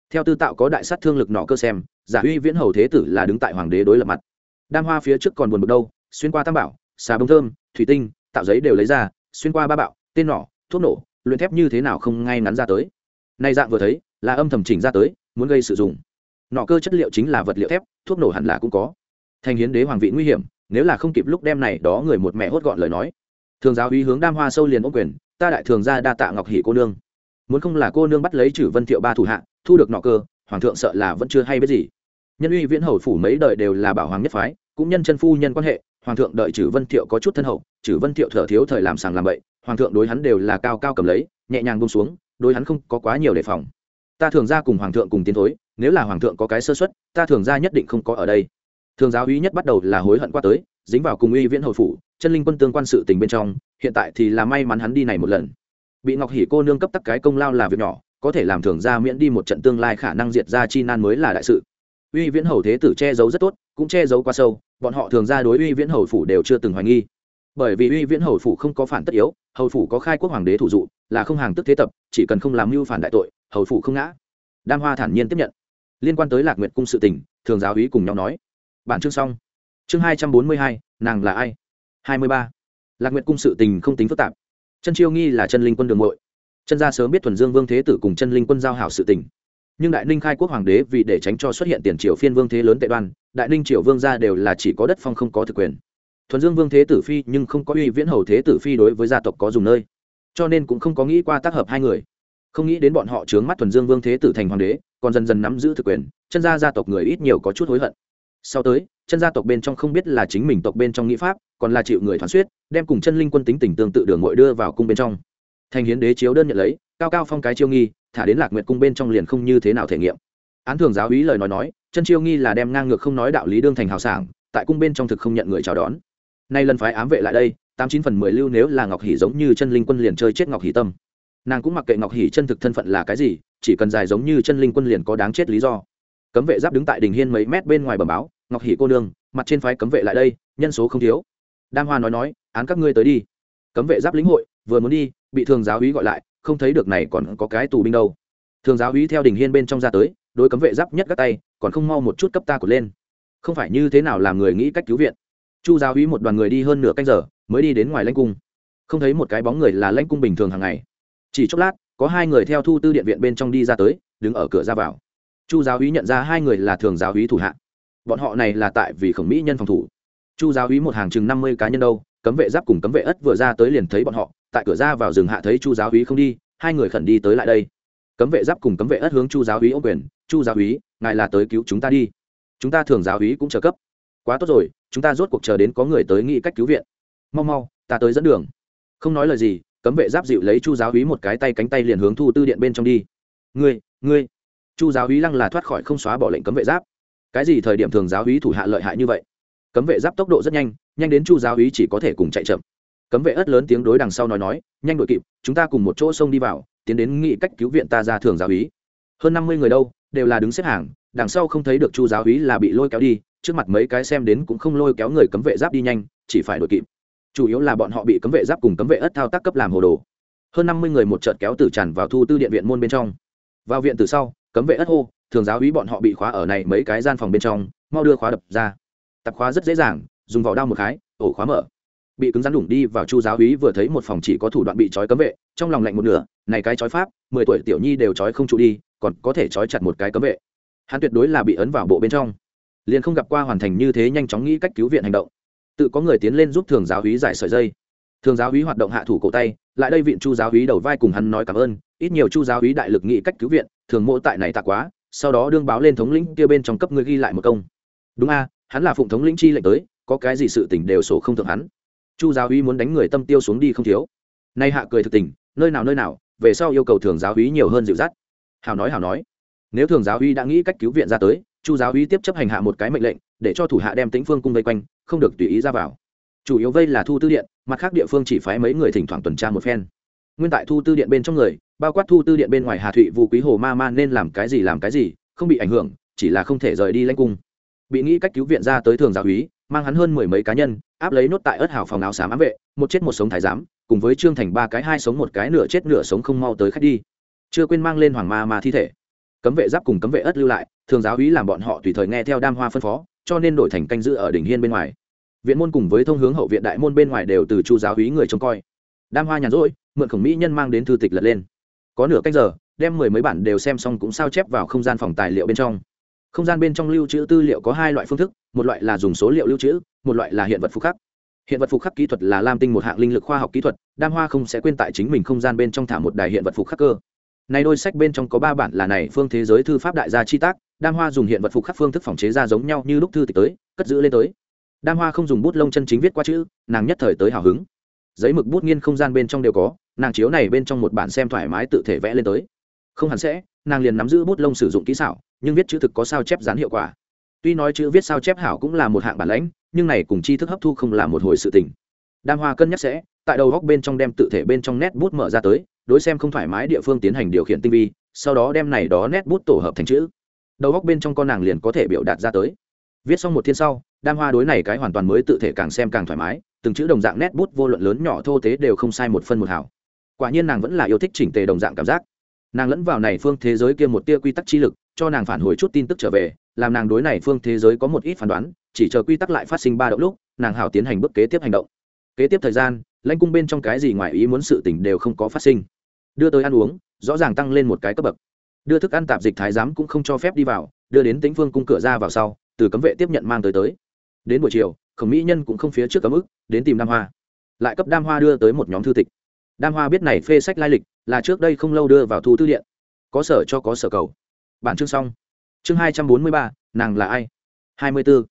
Theo tư tạo có đại sát thương lực nọ cơ xem, giả huy viễn hầu thế tử là đứng tại hoàng đế đối lập mặt. Đam hoa phía trước còn buồn bực đâu, xuyên qua tam bảo, xà bông thơm, thủy tinh, tạo giấy đều lấy ra, xuyên qua ba bạo, tên nỏ thuốc nổ, luyện thép như thế nào không ngay ngắn ra tới. Nay dạng vừa thấy là âm thầm chỉnh ra tới, muốn gây sử dụng nọ cơ chất liệu chính là vật liệu thép, thuốc nổ hẳn là cũng có. Thành hiến đế hoàng vị nguy hiểm, nếu là không kịp lúc đem này đó người một mẹ hốt gọn lời nói. Thường giáo uy hướng đam hoa sâu liền ô quyền, ta đại thường gia đa tạ ngọc hỷ cô nương. Muốn không là cô nương bắt lấy chử vân thiệu ba thủ hạ, thu được nọ cơ, hoàng thượng sợ là vẫn chưa hay biết gì. Nhân uy viễn hầu phủ mấy đời đều là bảo hoàng nhất phái, cũng nhân chân phu nhân quan hệ, hoàng thượng đợi chử vân thiệu có chút thân hậu chử vân thiệu thở thiếu thời làm sàng làm bậy, hoàng thượng đối hắn đều là cao cao cầm lấy, nhẹ nhàng bông xuống, đối hắn không có quá nhiều đề phòng ta thường ra cùng hoàng thượng cùng tiến thối, nếu là hoàng thượng có cái sơ xuất ta thường ra nhất định không có ở đây. Thường giáo uy nhất bắt đầu là hối hận qua tới, dính vào cùng uy viễn hầu phủ, chân linh quân tương quan sự tình bên trong, hiện tại thì là may mắn hắn đi này một lần. Bị ngọc hỉ cô nương cấp tắc cái công lao là việc nhỏ, có thể làm thường ra miễn đi một trận tương lai khả năng diệt ra chi nan mới là đại sự. Uy viễn hầu thế tử che giấu rất tốt, cũng che giấu quá sâu, bọn họ thường ra đối uy viễn hầu phủ đều chưa từng hoài nghi. Bởi vì uy viễn hầu phủ không có phản tất yếu hầu phủ có khai quốc hoàng đế thủ dụ, là không hàng tức thế tập, chỉ cần không làm mưu phản đại tội hầu phủ không ngã. Đam hoa thản nhiên tiếp nhận. Liên quan tới lạc nguyệt cung sự tình, thường giáo úy cùng nhau nói. Bản chương xong. Chương hai trăm bốn mươi hai, nàng là ai? Hai mươi ba. Lạc nguyệt cung sự tình không tính phức tạp. Chân chiêu nghi là chân linh quân đường bội chân gia sớm biết thuần dương vương thế tử cùng chân linh quân giao hảo sự tình. Nhưng đại ninh khai quốc hoàng đế vì để tránh cho xuất hiện tiền triều phiên vương thế lớn tệ đoan, đại ninh triều vương gia đều là chỉ có đất phong không có thực quyền. Thuần dương vương thế tử phi nhưng không có uy viễn hầu thế tử phi đối với gia tộc có dùng nơi. Cho nên cũng không có nghĩ qua tác hợp hai người không nghĩ đến bọn họ trướng mắt thuần dương vương thế tử thành hoàng đế, còn dần dần nắm giữ thực quyền, chân gia gia tộc người ít nhiều có chút hối hận. Sau tới, chân gia tộc bên trong không biết là chính mình tộc bên trong nghĩ pháp, còn là chịu người thoáng suyết đem cùng chân linh quân tính tình tương tự đường ngội đưa vào cung bên trong. Thành hiến đế chiếu đơn nhận lấy, cao cao phong cái chiêu nghi, thả đến lạc nguyệt cung bên trong liền không như thế nào thể nghiệm. Án thường giáo ý lời nói nói, chân chiêu nghi là đem ngang ngược không nói đạo lý đương thành hào sảng, tại cung bên trong thực không nhận người chào đón. Nay lần phái ám vệ lại đây, tám chín phần mười lưu nếu là ngọc hỷ giống như chân linh quân liền chơi chết ngọc hỷ tâm nàng cũng mặc kệ ngọc hỷ chân thực thân phận là cái gì chỉ cần dài giống như chân linh quân liền có đáng chết lý do cấm vệ giáp đứng tại đình hiên mấy mét bên ngoài bờ báo ngọc hỷ cô nương mặt trên phái cấm vệ lại đây nhân số không thiếu đam hoa nói nói án các ngươi tới đi cấm vệ giáp lĩnh hội vừa muốn đi bị thường giáo úy gọi lại không thấy được này còn có cái tù binh đâu thường giáo úy theo đình hiên bên trong ra tới đối cấm vệ giáp nhất các tay còn không mau một chút cấp ta cột lên không phải như thế nào làm người nghĩ cách cứu viện chu giáo úy một đoàn người đi hơn nửa canh giờ mới đi đến ngoài lãnh cung không thấy một cái bóng người là lãnh cung bình thường hàng ngày chỉ chốc lát, có hai người theo thu tư điện viện bên trong đi ra tới, đứng ở cửa ra vào. Chu giáo úy nhận ra hai người là thường giáo úy thủ hạ. Bọn họ này là tại vì khổng mỹ nhân phòng thủ. Chu giáo úy một hàng chừng năm mươi cá nhân đâu, cấm vệ giáp cùng cấm vệ ất vừa ra tới liền thấy bọn họ, tại cửa ra vào rừng hạ thấy chu giáo úy không đi, hai người khẩn đi tới lại đây. Cấm vệ giáp cùng cấm vệ ất hướng chu giáo úy ô quyền, chu giáo úy, ngài là tới cứu chúng ta đi. Chúng ta thường giáo úy cũng chờ cấp. Quá tốt rồi, chúng ta rốt cuộc chờ đến có người tới nghĩ cách cứu viện. Mau mau, ta tới dẫn đường. Không nói lời gì cấm vệ giáp dịu lấy chu giáo úy một cái tay cánh tay liền hướng thu tư điện bên trong đi. Ngươi ngươi. Chu giáo úy lăng là thoát khỏi không xóa bỏ lệnh cấm vệ giáp. Cái gì thời điểm thường giáo úy thủ hạ lợi hại như vậy? Cấm vệ giáp tốc độ rất nhanh nhanh đến chu giáo úy chỉ có thể cùng chạy chậm. Cấm vệ ất lớn tiếng đối đằng sau nói nói, nhanh đội kịp, chúng ta cùng một chỗ sông đi vào, tiến đến nghị cách cứu viện ta ra thường giáo úy hơn năm mươi người đâu, đều là đứng xếp hàng, đằng sau không thấy được chu giáo úy là bị lôi kéo đi, trước mặt mấy cái xem đến cũng không lôi kéo người cấm vệ giáp đi nhanh, chỉ phải đội kịp chủ yếu là bọn họ bị cấm vệ giáp cùng cấm vệ ất thao tác cấp làm hồ đồ. Hơn năm mươi người một trận kéo tử tràn vào thu tư điện viện môn bên trong. Vào viện từ sau, cấm vệ ất hô, thường giáo úy bọn họ bị khóa ở này mấy cái gian phòng bên trong, mau đưa khóa đập ra. Tập khóa rất dễ dàng, dùng vỏ đao một cái ổ khóa mở. Bị cứng rắn đủng đi vào chu giáo úy vừa thấy một phòng chỉ có thủ đoạn bị trói cấm vệ, trong lòng lạnh một nửa, này cái trói pháp, mười tuổi tiểu nhi đều trói không trụ đi, còn có thể trói chặt một cái cấm vệ. Hắn tuyệt đối là bị ấn vào bộ bên trong. Liền không gặp qua hoàn thành như thế nhanh chóng nghĩ cách cứu viện hành động tự có người tiến lên giúp thường giáo úy giải sợi dây. Thường giáo úy hoạt động hạ thủ cổ tay, lại đây viện chu giáo úy đầu vai cùng hắn nói cảm ơn, ít nhiều chu giáo úy đại lực nghĩ cách cứu viện, thường mộ tại này tạ quá, sau đó đương báo lên thống lĩnh kia bên trong cấp người ghi lại một công. Đúng a, hắn là phụng thống lĩnh chi lệnh tới, có cái gì sự tình đều sổ không thượng hắn. Chu giáo úy muốn đánh người tâm tiêu xuống đi không thiếu. Nay hạ cười thực tình, nơi nào nơi nào, về sau yêu cầu thường giáo úy nhiều hơn dịu dắt. Hào nói hào nói. Nếu thường giáo úy đã nghĩ cách cứu viện ra tới, chu giáo úy tiếp chấp hành hạ một cái mệnh lệnh, để cho thủ hạ đem tĩnh phương cung vây quanh không được tùy ý ra vào. Chủ yếu vây là thu tư điện, mặt khác địa phương chỉ phái mấy người thỉnh thoảng tuần tra một phen. Nguyên tại thu tư điện bên trong người, bao quát thu tư điện bên ngoài hà thụy vũ quý hồ ma ma nên làm cái gì làm cái gì, không bị ảnh hưởng, chỉ là không thể rời đi lanh cung. Bị nghĩ cách cứu viện ra tới thường giáo úy, mang hắn hơn mười mấy cá nhân, áp lấy nốt tại ớt hào phòng áo xám ám vệ, một chết một sống thái giám, cùng với trương thành ba cái hai sống một cái nửa chết nửa sống không mau tới khách đi. Chưa quên mang lên hoàng ma ma thi thể. Cấm vệ giáp cùng cấm vệ ớt lưu lại, thường giáo úy làm bọn họ tùy thời nghe theo đam hoa phân phó cho nên đổi thành canh giữ ở đỉnh hiên bên ngoài. Viện môn cùng với thông hướng hậu viện đại môn bên ngoài đều từ chu giáo úy người trông coi. Đam hoa nhàn rỗi, mượn khổng mỹ nhân mang đến thư tịch lật lên. Có nửa canh giờ, đem mười mấy bản đều xem xong cũng sao chép vào không gian phòng tài liệu bên trong. Không gian bên trong lưu trữ tư liệu có hai loại phương thức, một loại là dùng số liệu lưu trữ, một loại là hiện vật phục khắc. Hiện vật phục khắc kỹ thuật là lam tinh một hạng linh lực khoa học kỹ thuật, đam hoa không sẽ quên tại chính mình không gian bên trong thả một đài hiện vật phục khắc cơ. Này đôi sách bên trong có ba bản là này, phương thế giới thư pháp đại gia chi tác đam hoa dùng hiện vật phục khắc phương thức phòng chế ra giống nhau như lúc thư tịch tới, cất giữ lên tới. Đam hoa không dùng bút lông chân chính viết qua chữ, nàng nhất thời tới hào hứng. Giấy mực bút nghiên không gian bên trong đều có, nàng chiếu này bên trong một bản xem thoải mái tự thể vẽ lên tới. Không hẳn sẽ, nàng liền nắm giữ bút lông sử dụng kỹ xảo, nhưng viết chữ thực có sao chép dán hiệu quả. Tuy nói chữ viết sao chép hảo cũng là một hạng bản lãnh, nhưng này cùng tri thức hấp thu không là một hồi sự tình. Đam hoa cân nhắc sẽ, tại đầu góc bên trong đem tự thể bên trong nét bút mở ra tới, đối xem không thoải mái địa phương tiến hành điều khiển tinh vi, sau đó đem này đó nét bút tổ hợp thành chữ đầu góc bên trong con nàng liền có thể biểu đạt ra tới. Viết xong một thiên sau, đam hoa đối này cái hoàn toàn mới tự thể càng xem càng thoải mái, từng chữ đồng dạng nét bút vô luận lớn nhỏ thô tế đều không sai một phân một hảo quả nhiên nàng vẫn là yêu thích chỉnh tề đồng dạng cảm giác. Nàng lẫn vào này phương thế giới kia một tia quy tắc chi lực, cho nàng phản hồi chút tin tức trở về, làm nàng đối này phương thế giới có một ít phán đoán, chỉ chờ quy tắc lại phát sinh ba động lúc, nàng hảo tiến hành bước kế tiếp hành động. Kế tiếp thời gian, lãnh cung bên trong cái gì ngoài ý muốn sự tình đều không có phát sinh. Đưa tới ăn uống, rõ ràng tăng lên một cái cấp bậc đưa thức ăn tạp dịch thái giám cũng không cho phép đi vào, đưa đến tĩnh vương cung cửa ra vào sau, từ cấm vệ tiếp nhận mang tới tới. Đến buổi chiều, khổng mỹ nhân cũng không phía trước cấm ức, đến tìm đam hoa. Lại cấp đam hoa đưa tới một nhóm thư tịch. Đam hoa biết này phê sách lai lịch, là trước đây không lâu đưa vào thu tư điện. Có sở cho có sở cầu. Bản chương xong. Chương hai trăm bốn mươi ba, nàng là ai? hai mươi b ố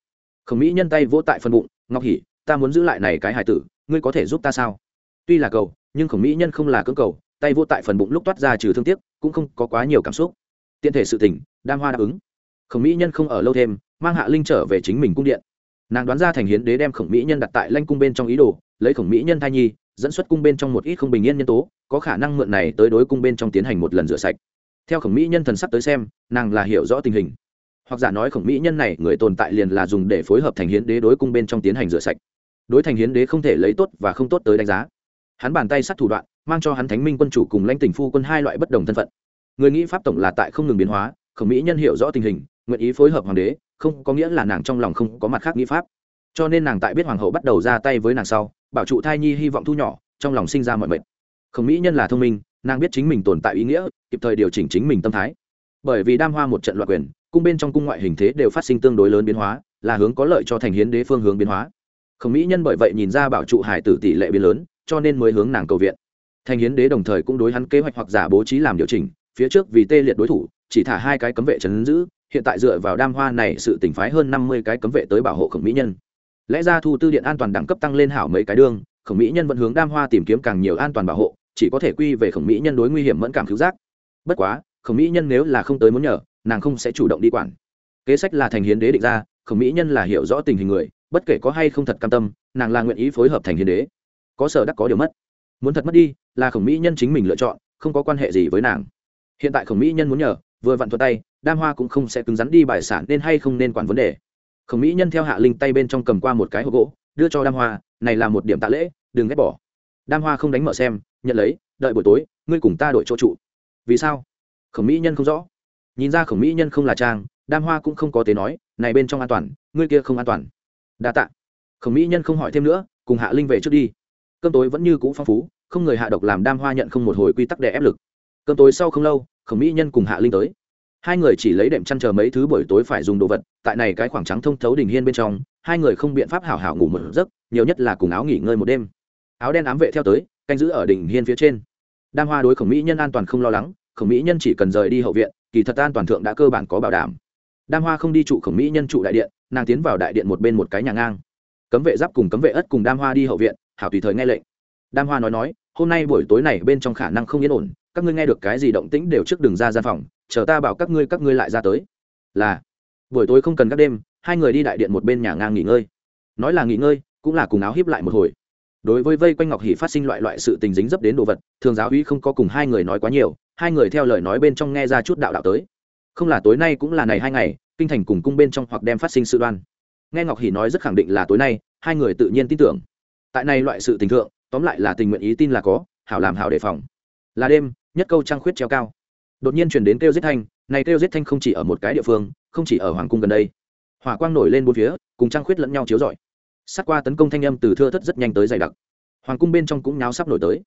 khổng mỹ nhân tay vỗ tại phần bụng, ngọc hỉ ta muốn giữ lại này cái hải tử, ngươi có thể giúp ta sao? Tuy là cầu, nhưng khổng mỹ nhân không là cưỡng cầu, tay vỗ tại phần bụng lúc toát ra trừ thương tiếc cũng không có quá nhiều cảm xúc. Tiện thể sự tình, đam hoa đáp ứng. Khổng mỹ nhân không ở lâu thêm, mang hạ linh trở về chính mình cung điện. Nàng đoán ra thành hiến đế đem khổng mỹ nhân đặt tại lanh cung bên trong ý đồ, lấy khổng mỹ nhân thai nhi, dẫn xuất cung bên trong một ít không bình yên nhân tố, có khả năng mượn này tới đối cung bên trong tiến hành một lần rửa sạch. Theo khổng mỹ nhân thần sắp tới xem, nàng là hiểu rõ tình hình. Hoặc giả nói khổng mỹ nhân này, người tồn tại liền là dùng để phối hợp thành hiến đế đối cung bên trong tiến hành rửa sạch. Đối thành hiến đế không thể lấy tốt và không tốt tới đánh giá. Hắn bàn tay sát thủ đoạn mang cho hắn thánh minh quân chủ cùng lãnh tỉnh phu quân hai loại bất đồng thân phận. Người nghĩ pháp tổng là tại không ngừng biến hóa khổng mỹ nhân hiểu rõ tình hình, nguyện ý phối hợp hoàng đế, không có nghĩa là nàng trong lòng không có mặt khác nghĩ pháp. Cho nên nàng tại biết hoàng hậu bắt đầu ra tay với nàng sau, bảo trụ thai nhi hy vọng thu nhỏ, trong lòng sinh ra mọi mệnh. Khổng mỹ nhân là thông minh, nàng biết chính mình tồn tại ý nghĩa, kịp thời điều chỉnh chính mình tâm thái. Bởi vì đam hoa một trận loạn quyền, cung bên trong cung ngoại hình thế đều phát sinh tương đối lớn biến hóa, là hướng có lợi cho thành hiến đế phương hướng biến hóa. Khổng mỹ nhân bởi vậy nhìn ra bảo trụ hải tử tỷ lệ biến lớn, cho nên mới hướng nàng cầu viện thành hiến đế đồng thời cũng đối hắn kế hoạch hoặc giả bố trí làm điều chỉnh, phía trước vì tê liệt đối thủ, chỉ thả hai cái cấm vệ chấn giữ, hiện tại dựa vào đam hoa này sự tỉnh phái hơn năm mươi cái cấm vệ tới bảo hộ khổng mỹ nhân. Lẽ ra thu tư điện an toàn đẳng cấp tăng lên hảo mấy cái đương khổng mỹ nhân vẫn hướng đam hoa tìm kiếm càng nhiều an toàn bảo hộ, chỉ có thể quy về khổng mỹ nhân đối nguy hiểm mẫn cảm cứu giác. Bất quá, khổng mỹ nhân nếu là không tới muốn nhờ, nàng không sẽ chủ động đi quản. Kế sách là thành hiến đế định ra, khổng mỹ nhân là hiểu rõ tình hình người, bất kể có hay không thật cam tâm, nàng là nguyện ý phối hợp thành hiến đế. Có sở đắc có điều mất muốn thật mất đi, là khổng mỹ nhân chính mình lựa chọn, không có quan hệ gì với nàng. Hiện tại khổng mỹ nhân muốn nhờ, vừa vặn thuật tay, đam hoa cũng không sẽ cứng rắn đi bài sản nên hay không nên quản vấn đề. Khổng mỹ nhân theo hạ linh tay bên trong cầm qua một cái hộp gỗ, đưa cho đam hoa, này là một điểm tạ lễ, đừng ghét bỏ. Đam hoa không đánh mở xem, nhận lấy, đợi buổi tối, ngươi cùng ta đổi chỗ trụ. Vì sao? Khổng mỹ nhân không rõ. Nhìn ra khổng mỹ nhân không là trang, đam hoa cũng không có tế nói, này bên trong an toàn, ngươi kia không an toàn. Đa tạ. Khổng mỹ nhân không hỏi thêm nữa, cùng hạ linh về trước đi cơm tối vẫn như cũ phong phú, không người hạ độc làm đam hoa nhận không một hồi quy tắc để ép lực. Cơm tối sau không lâu, khổng mỹ nhân cùng hạ linh tới. Hai người chỉ lấy đệm chăn chờ mấy thứ buổi tối phải dùng đồ vật, tại này cái khoảng trắng thông thấu đình hiên bên trong, hai người không biện pháp hảo hảo ngủ một giấc, nhiều nhất là cùng áo nghỉ ngơi một đêm. Áo đen ám vệ theo tới, canh giữ ở đỉnh hiên phía trên. Đam hoa đối khổng mỹ nhân an toàn không lo lắng, khổng mỹ nhân chỉ cần rời đi hậu viện, kỳ thật an toàn thượng đã cơ bản có bảo đảm. Đam hoa không đi trụ khổng mỹ nhân trụ đại điện, nàng tiến vào đại điện một bên một cái nhà ngang. Cấm vệ giáp cùng cấm vệ ất cùng đam hoa đi hậu viện hảo tùy thời nghe lệnh. Đam hoa nói nói, hôm nay buổi tối này bên trong khả năng không yên ổn, các ngươi nghe được cái gì động tĩnh đều trước đường ra gian phòng, chờ ta bảo các ngươi các ngươi lại ra tới. Là, buổi tối không cần các đêm, hai người đi đại điện một bên nhà ngang nghỉ ngơi. Nói là nghỉ ngơi, cũng là cùng áo hiếp lại một hồi. Đối với vây quanh ngọc hỉ phát sinh loại loại sự tình dính dấp đến đồ vật, thường giáo uy không có cùng hai người nói quá nhiều, hai người theo lời nói bên trong nghe ra chút đạo đạo tới. Không là tối nay cũng là này hai ngày, kinh thành cùng cung bên trong hoặc đem phát sinh sự đoan. Nghe ngọc hỉ nói rất khẳng định là tối nay, hai người tự nhiên tin tưởng tại này loại sự tình thượng, tóm lại là tình nguyện ý tin là có, hảo làm hảo đề phòng. Là đêm, nhất câu trăng khuyết treo cao. Đột nhiên chuyển đến kêu giết thanh, này kêu giết thanh không chỉ ở một cái địa phương, không chỉ ở hoàng cung gần đây. Hỏa quang nổi lên bốn phía, cùng trăng khuyết lẫn nhau chiếu rọi. Sát qua tấn công thanh âm từ thưa thất rất nhanh tới dày đặc. Hoàng cung bên trong cũng náo sắp nổi tới.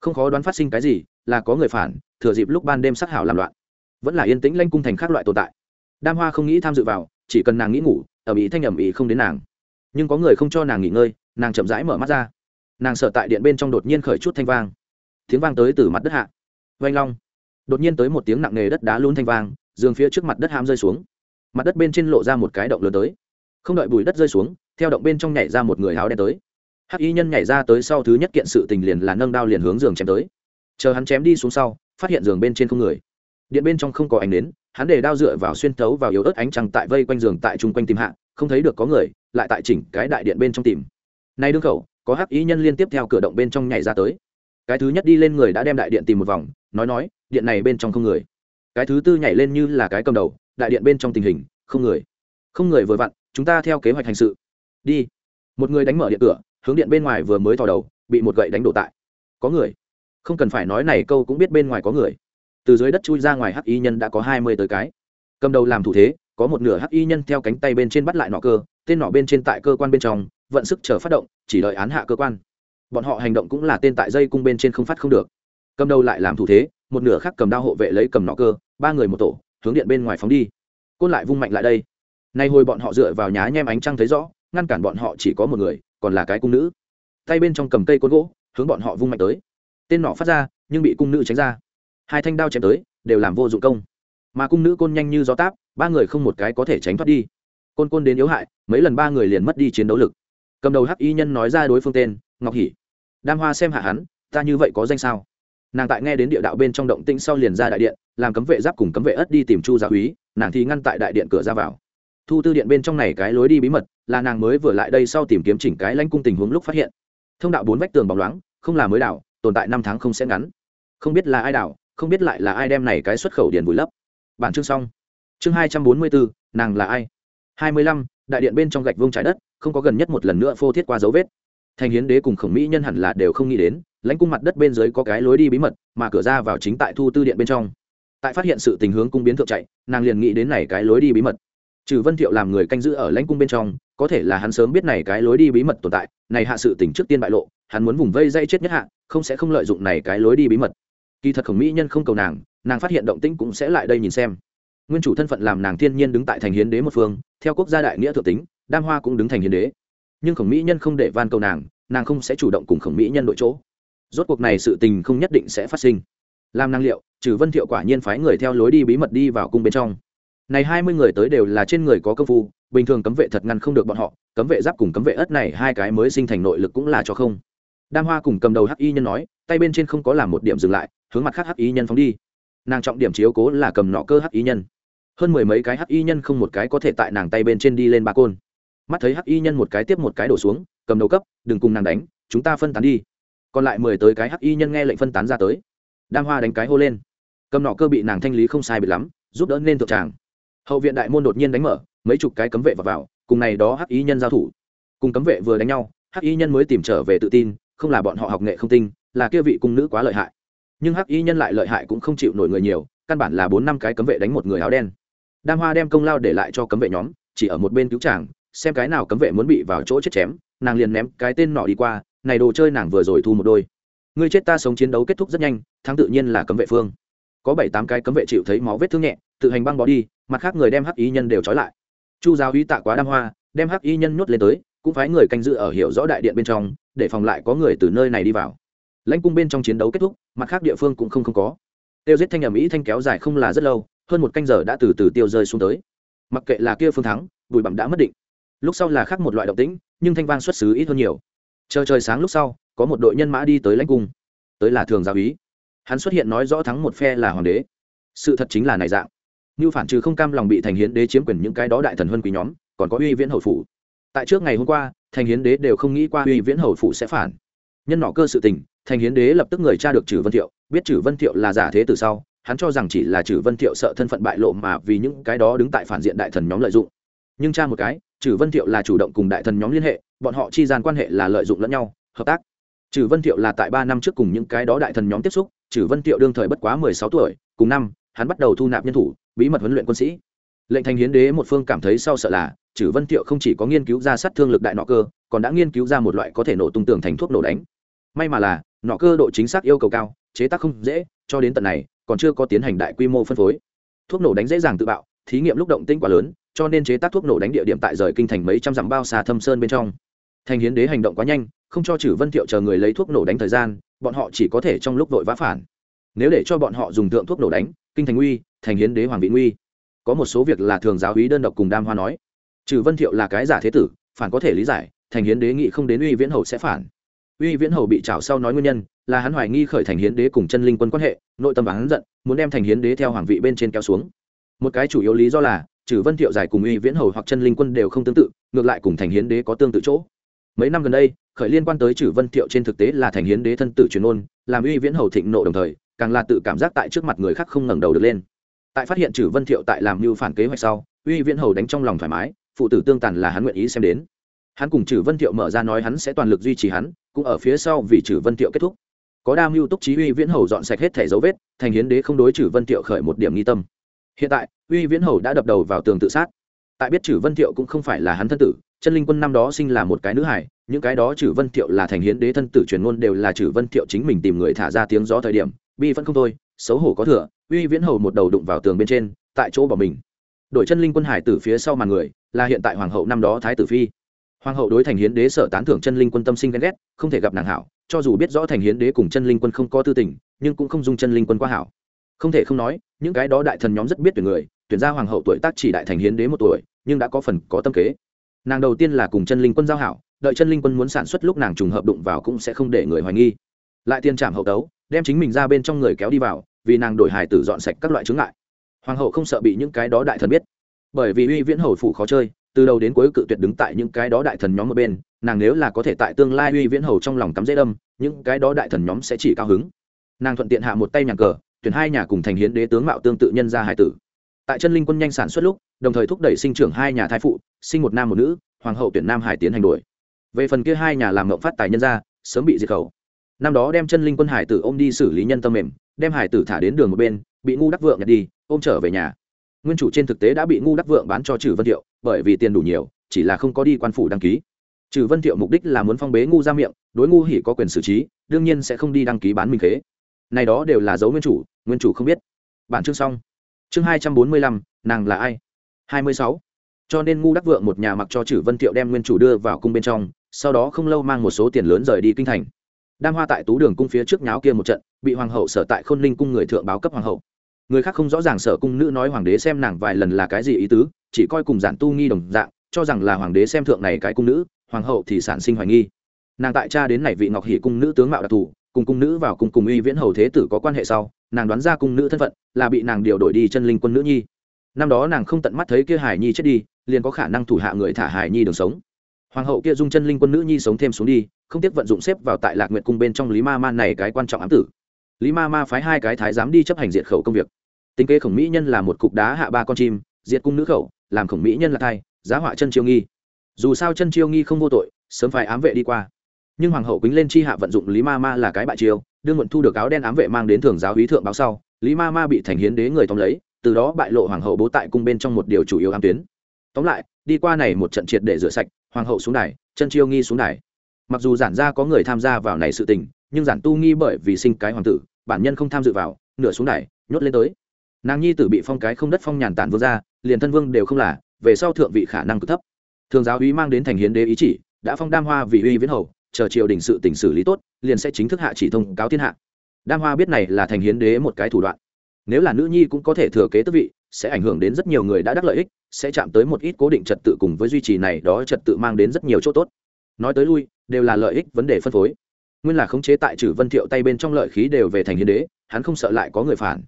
Không khó đoán phát sinh cái gì, là có người phản, thừa dịp lúc ban đêm sát hảo làm loạn. Vẫn là yên tĩnh lanh cung thành khác loại tồn tại. Đam hoa không nghĩ tham dự vào, chỉ cần nàng nghĩ ngủ ở ý thanh ẩm ý không đến nàng. Nhưng có người không cho nàng nghỉ ngơi nàng chậm rãi mở mắt ra. Nàng sợ tại điện bên trong đột nhiên khởi chút thanh vang. Tiếng vang tới từ mặt đất hạ. Vanh long. Đột nhiên tới một tiếng nặng nề đất đá luôn thanh vang, giường phía trước mặt đất ham rơi xuống. Mặt đất bên trên lộ ra một cái động lớn tới. Không đợi bùi đất rơi xuống, theo động bên trong nhảy ra một người áo đen tới. Hắc y nhân nhảy ra tới sau thứ nhất kiện sự tình liền là nâng đao liền hướng giường chém tới. Chờ hắn chém đi xuống sau, phát hiện giường bên trên không người. Điện bên trong không có ánh đến hắn để đao dựa vào xuyên thấu vào yếu ớt ánh trăng tại vây quanh giường tại chung quanh tìm hạ, không thấy được có người, lại tại chỉnh cái đại điện bên trong tìm nay đương khẩu, có hắc y nhân liên tiếp theo cửa động bên trong nhảy ra tới. Cái thứ nhất đi lên người đã đem đại điện tìm một vòng, nói nói, điện này bên trong không người. Cái thứ tư nhảy lên như là cái cầm đầu, đại điện bên trong tình hình, không người. Không người vừa vặn, chúng ta theo kế hoạch hành sự. Đi. Một người đánh mở điện cửa, hướng điện bên ngoài vừa mới thò đầu, bị một gậy đánh đổ tại. Có người. Không cần phải nói này câu cũng biết bên ngoài có người. Từ dưới đất chui ra ngoài hắc y nhân đã có hai mươi tới cái. Cầm đầu làm thủ thế, có một nửa hắc y nhân theo cánh tay bên trên bắt lại nọ cơ, tên nọ bên trên tại cơ quan bên trong vận sức chờ phát động, chỉ đợi án hạ cơ quan. Bọn họ hành động cũng là tên tại dây cung bên trên không phát không được. Cầm đầu lại làm thủ thế, một nửa khác cầm đao hộ vệ lấy cầm nọ cơ, ba người một tổ, hướng điện bên ngoài phóng đi. Côn lại vung mạnh lại đây. Nay hồi bọn họ dựa vào nhá nhem ánh trăng thấy rõ, ngăn cản bọn họ chỉ có một người, còn là cái cung nữ. Tay bên trong cầm cây côn gỗ, hướng bọn họ vung mạnh tới. Tên nọ phát ra, nhưng bị cung nữ tránh ra. Hai thanh đao chém tới, đều làm vô dụng công. Mà cung nữ côn nhanh như gió táp, ba người không một cái có thể tránh thoát đi. Côn côn đến yếu hại, mấy lần ba người liền mất đi chiến đấu lực cầm đầu hắc y nhân nói ra đối phương tên, ngọc hỷ. Đam hoa xem hạ hắn, ta như vậy có danh sao? Nàng tại nghe đến địa đạo bên trong động tĩnh sau liền ra đại điện, làm cấm vệ giáp cùng cấm vệ ất đi tìm chu gia úy nàng thì ngăn tại đại điện cửa ra vào. Thu tư điện bên trong này cái lối đi bí mật, là nàng mới vừa lại đây sau tìm kiếm chỉnh cái lãnh cung tình huống lúc phát hiện. Thông đạo bốn vách tường bóng loáng, không là mới đảo, tồn tại năm tháng không sẽ ngắn. Không biết là ai đảo, không biết lại là ai đem này cái xuất khẩu điện vùi lấp. Bản chương xong. Chương hai trăm bốn mươi bốn nàng là ai? Hai mươi lăm, đại điện bên trong gạch vông trái đất không có gần nhất một lần nữa phô thiết qua dấu vết. Thành hiến đế cùng khổng mỹ nhân hẳn là đều không nghĩ đến, lãnh cung mặt đất bên dưới có cái lối đi bí mật, mà cửa ra vào chính tại thu tư điện bên trong. Tại phát hiện sự tình hướng cung biến thượng chạy, nàng liền nghĩ đến này cái lối đi bí mật. Trừ vân thiệu làm người canh giữ ở lãnh cung bên trong, có thể là hắn sớm biết này cái lối đi bí mật tồn tại, này hạ sự tình trước tiên bại lộ, hắn muốn vùng vây dây chết nhất hạ, không sẽ không lợi dụng này cái lối đi bí mật. Kỳ thật khổng mỹ nhân không cầu nàng nàng phát hiện động tĩnh cũng sẽ lại đây nhìn xem. Nguyên chủ thân phận làm nàng thiên nhiên đứng tại thành hiến đế một phương, theo quốc gia đại nghĩa thượng tính đam hoa cũng đứng thành hiến đế. Nhưng khổng mỹ nhân không để van cầu nàng nàng không sẽ chủ động cùng khổng mỹ nhân đội chỗ. Rốt cuộc này sự tình không nhất định sẽ phát sinh. Làm năng liệu, trừ vân thiệu quả nhiên phái người theo lối đi bí mật đi vào cung bên trong. Này hai mươi người tới đều là trên người có công phu, bình thường cấm vệ thật ngăn không được bọn họ, cấm vệ giáp cùng cấm vệ ất này hai cái mới sinh thành nội lực cũng là cho không. Đam hoa cùng cầm đầu hắc y nhân nói, tay bên trên không có làm một điểm dừng lại, hướng mặt khác hắc y nhân phóng đi. Nàng trọng điểm chiếu cố là cầm nọ cơ hắc y nhân. Hơn mười mấy cái hắc y nhân không một cái có thể tại nàng tay bên trên đi lên ba côn mắt thấy hắc y nhân một cái tiếp một cái đổ xuống cầm đầu cấp đừng cùng nàng đánh chúng ta phân tán đi. Còn lại mười tới cái hắc y nhân nghe lệnh phân tán ra tới. Đam hoa đánh cái hô lên. Cầm nọ cơ bị nàng thanh lý không sai biệt lắm giúp đỡ nên thượng tràng. Hậu viện đại môn đột nhiên đánh mở mấy chục cái cấm vệ vào, vào cùng này đó hắc y nhân giao thủ. Cùng cấm vệ vừa đánh nhau hắc y nhân mới tìm trở về tự tin không là bọn họ học nghệ không tinh là kia vị cung nữ quá lợi hại. Nhưng hắc y nhân lại lợi hại cũng không chịu nổi người nhiều căn bản là bốn năm cái cấm vệ đánh một người áo đen. Đam hoa đem công lao để lại cho cấm vệ nhóm chỉ ở một bên cứu chàng xem cái nào cấm vệ muốn bị vào chỗ chết chém nàng liền ném cái tên nọ đi qua này đồ chơi nàng vừa rồi thu một đôi. Người chết ta sống chiến đấu kết thúc rất nhanh thắng tự nhiên là cấm vệ phương. Có bảy tám cái cấm vệ chịu thấy máu vết thương nhẹ tự hành băng bỏ đi mặt khác người đem hắc y nhân đều trói lại. Chu giáo uy tạ quá đam hoa đem hắc y nhân nhốt lên tới cũng phái người canh giữ ở hiểu rõ đại điện bên trong để phòng lại có người từ nơi này đi vào. Lãnh cung bên trong chiến đấu kết thúc mặt khác địa phương cũng không, không có. Tiêu giết thanh ẩm ý thanh kéo dài không là rất lâu hơn một canh giờ đã từ từ tiêu rơi xuống tới. Mặc kệ là kia phương thắng bùi bặm đã mất định lúc sau là khác một loại động tĩnh, nhưng thanh vang xuất xứ ít hơn nhiều. Chờ trời sáng lúc sau, có một đội nhân mã đi tới lãnh cung. Tới là thường giáo ý. Hắn xuất hiện nói rõ thắng một phe là hoàng đế. Sự thật chính là này dạng. Như phản trừ không cam lòng bị thành hiến đế chiếm quyền những cái đó đại thần huân quý nhóm, còn có uy viễn hậu phủ. Tại trước ngày hôm qua, thành hiến đế đều không nghĩ qua uy viễn hầu phủ sẽ phản. Nhân nọ cơ sự tình, thành hiến đế lập tức người cha được trừ vân thiệu, biết trừ vân thiệu là giả thế từ sau, hắn cho rằng chỉ là trừ vân thiệu sợ thân phận bại lộ mà vì những cái đó đứng tại phản diện đại thần nhóm lợi dụng. Nhưng cha một cái trừ vân thiệu là chủ động cùng đại thần nhóm liên hệ, bọn họ chi gian quan hệ là lợi dụng lẫn nhau, hợp tác. Trừ vân thiệu là tại ba năm trước cùng những cái đó đại thần nhóm tiếp xúc, trừ vân thiệu đương thời bất quá mười sáu tuổi, cùng năm, hắn bắt đầu thu nạp nhân thủ, bí mật huấn luyện quân sĩ. Lệnh thành hiến đế một phương cảm thấy sau sợ là chử vân tiệu không chỉ có nghiên cứu ra sát thương lực đại nọ cơ, còn đã nghiên cứu ra một loại có thể nổ tung tường thành thuốc nổ đánh. May mà là, nọ cơ độ chính xác yêu cầu cao, chế tác không dễ, cho đến tận này, còn chưa có tiến hành đại quy mô phân phối. Thuốc nổ đánh dễ dàng tự bạo, thí nghiệm lúc động tinh quá lớn cho nên chế tác thuốc nổ đánh địa điểm tại rời kinh thành mấy trăm dặm bao xa thâm sơn bên trong. Thành hiến đế hành động quá nhanh, không cho chử vân thiệu chờ người lấy thuốc nổ đánh thời gian, bọn họ chỉ có thể trong lúc vội vã phản. Nếu để cho bọn họ dùng tượng thuốc nổ đánh, kinh thành uy thành hiến đế hoàng vị nguy. Có một số việc là thường giáo hí đơn độc cùng đam hoa nói. Trừ vân thiệu là cái giả thế tử, phản có thể lý giải thành hiến đế nghị không đến uy viễn hầu sẽ phản. Uy viễn hầu bị trảo sau nói nguyên nhân, là hắn hoài nghi khởi thành hiến đế cùng chân linh quân quan hệ, nội tâm và hắn giận, muốn đem thành hiến đế theo hoàng vị bên trên kéo xuống. Một cái chủ yếu lý do là trừ vân thiệu giải cùng uy viễn hầu hoặc chân linh quân đều không tương tự, ngược lại cùng thành hiến đế có tương tự chỗ. Mấy năm gần đây, khởi liên quan tới trừ vân thiệu trên thực tế là thành hiến đế thân tử truyền ôn làm uy viễn hầu thịnh nộ đồng thời, càng là tự cảm giác tại trước mặt người khác không ngẩng đầu được lên. Tại phát hiện trừ vân thiệu tại làm mưu phản kế hoạch sau, uy viễn hầu đánh trong lòng thoải mái, phụ tử tương tàn là hắn nguyện ý xem đến. Hắn cùng trừ vân thiệu mở ra nói hắn sẽ toàn lực duy trì hắn, cũng ở phía sau vì trừ vân thiệu kết thúc. Có đa mưu túc trí uy viễn hầu dọn sạch hết thẻ dấu vết, thành hiến đế không đối trừ vân thiệu khởi một điểm nghi tâm hiện tại, uy viễn hầu đã đập đầu vào tường tự sát. Tại biết chử vân thiệu cũng không phải là hắn thân tử, chân linh quân năm đó sinh là một cái nữ hải những cái đó chử vân thiệu là thành hiến đế thân tử truyền ngôn đều là chử vân thiệu chính mình tìm người thả ra tiếng gió thời điểm, bi vẫn không thôi, xấu hổ có thừa, uy viễn hầu một đầu đụng vào tường bên trên, tại chỗ bỏ mình. Đổi chân linh quân hải tử phía sau màn người, là hiện tại hoàng hậu năm đó thái tử phi. Hoàng hậu đối thành hiến đế sở tán thưởng chân linh quân tâm sinh ghen ghét, không thể gặp nàng hảo, cho dù biết rõ thành hiến đế cùng chân linh quân không có tư tình, nhưng cũng không dung chân linh quân qua hảo. Không thể không nói những cái đó đại thần nhóm rất biết tuyển người, tuyển ra hoàng hậu tuổi tác chỉ đại thành hiến đế một tuổi, nhưng đã có phần có tâm kế. Nàng đầu tiên là cùng chân linh quân giao hảo, đợi chân linh quân muốn sản xuất lúc nàng trùng hợp đụng vào cũng sẽ không để người hoài nghi. Lại tiên trảm hậu tấu, đem chính mình ra bên trong người kéo đi vào, vì nàng đổi hài tử dọn sạch các loại chướng ngại. Hoàng hậu không sợ bị những cái đó đại thần biết. Bởi vì uy viễn hầu phủ khó chơi, từ đầu đến cuối cự tuyệt đứng tại những cái đó đại thần nhóm một bên, nàng nếu là có thể tại tương lai uy viễn hầu trong lòng cắm dễ đâm, những cái đó đại thần nhóm sẽ chỉ cao hứng. Nàng thuận tiện hạ một tay nhàng cờ tuyển hai nhà cùng thành hiến đế tướng mạo tương tự nhân gia hải tử. Tại chân linh quân nhanh sản xuất lúc, đồng thời thúc đẩy sinh trưởng hai nhà thai phụ, sinh một nam một nữ, hoàng hậu tuyển nam hải tiến hành đuổi. Về phần kia hai nhà làm mộng phát tài nhân gia, sớm bị diệt khẩu. Năm đó đem chân linh quân hải tử ôm đi xử lý nhân tâm mềm, đem hải tử thả đến đường một bên, bị ngu đắc vượng nhặt đi, ôm trở về nhà. Nguyên chủ trên thực tế đã bị ngu đắc vượng bán cho trừ vân thiệu, bởi vì tiền đủ nhiều, chỉ là không có đi quan phủ đăng ký. Trừ vân thiệu mục đích là muốn phong bế ngu ra miệng, đối ngu hỉ có quyền xử trí, đương nhiên sẽ không đi đăng ký bán minh khế này đó đều là dấu nguyên chủ nguyên chủ không biết. Bản chương xong. Chương hai trăm bốn mươi lăm, nàng là ai? Hai mươi sáu. Cho nên ngu đắc vượng một nhà mặc cho chử vân tiệu đem nguyên chủ đưa vào cung bên trong, sau đó không lâu mang một số tiền lớn rời đi kinh thành. Đam hoa tại tú đường cung phía trước nháo kia một trận, bị hoàng hậu sở tại khôn ninh cung người thượng báo cấp hoàng hậu. Người khác không rõ ràng sở cung nữ nói hoàng đế xem nàng vài lần là cái gì ý tứ, chỉ coi cùng giản tu nghi đồng dạng, cho rằng là hoàng đế xem thượng này cái cung nữ, hoàng hậu thì sản sinh hoài nghi. Nàng tại cha đến này vị ngọc hỷ cung nữ tướng mạo đặc thù cùng cung nữ vào cùng cùng uy viễn hầu thế tử có quan hệ sau, nàng đoán ra cung nữ thân phận, là bị nàng điều đổi đi chân linh quân nữ nhi. Năm đó nàng không tận mắt thấy kia hải nhi chết đi, liền có khả năng thủ hạ người thả hải nhi đường sống. Hoàng hậu kia dung chân linh quân nữ nhi sống thêm xuống đi, không tiếc vận dụng xếp vào tại lạc nguyện cung bên trong lý ma ma này cái quan trọng ám tử. Lý ma ma phái hai cái thái giám đi chấp hành diệt khẩu công việc. Tính kế khổng mỹ nhân là một cục đá hạ ba con chim, diệt cung nữ khẩu, làm khổng mỹ nhân là thai, giá họa chân chiêu nghi. Dù sao chân chiêu nghi không vô tội, sớm phải ám vệ đi qua nhưng hoàng hậu quýnh lên chi hạ vận dụng lý ma ma là cái bại chiêu, đương muộn thu được áo đen ám vệ mang đến thường giáo hí thượng báo sau, lý ma ma bị thành hiến đế người tóm lấy, từ đó bại lộ hoàng hậu bố tại cung bên trong một điều chủ yếu ám tuyến. Tóm lại, đi qua này một trận triệt để rửa sạch, hoàng hậu xuống đài, chân chiêu nghi xuống đài. Mặc dù giản ra có người tham gia vào này sự tình, nhưng giản tu nghi bởi vì sinh cái hoàng tử, bản nhân không tham dự vào, nửa xuống đài, nhốt lên tới. Nàng nhi tử bị phong cái không đất phong nhàn tản vương ra liền thân vương đều không là, về sau thượng vị khả năng cực thấp. Thường giáo úy mang đến thành hiến đế ý chỉ, đã phong đam hoa vì uy viễn hầu chờ triều đình sự tỉnh xử lý tốt, liền sẽ chính thức hạ chỉ thông cáo thiên hạ. Đam hoa biết này là thành hiến đế một cái thủ đoạn. Nếu là nữ nhi cũng có thể thừa kế tước vị, sẽ ảnh hưởng đến rất nhiều người đã đắc lợi ích, sẽ chạm tới một ít cố định trật tự cùng với duy trì này đó trật tự mang đến rất nhiều chỗ tốt. Nói tới lui, đều là lợi ích vấn đề phân phối. Nguyên là khống chế tại trừ vân thiệu tay bên trong lợi khí đều về thành hiến đế, hắn không sợ lại có người phản.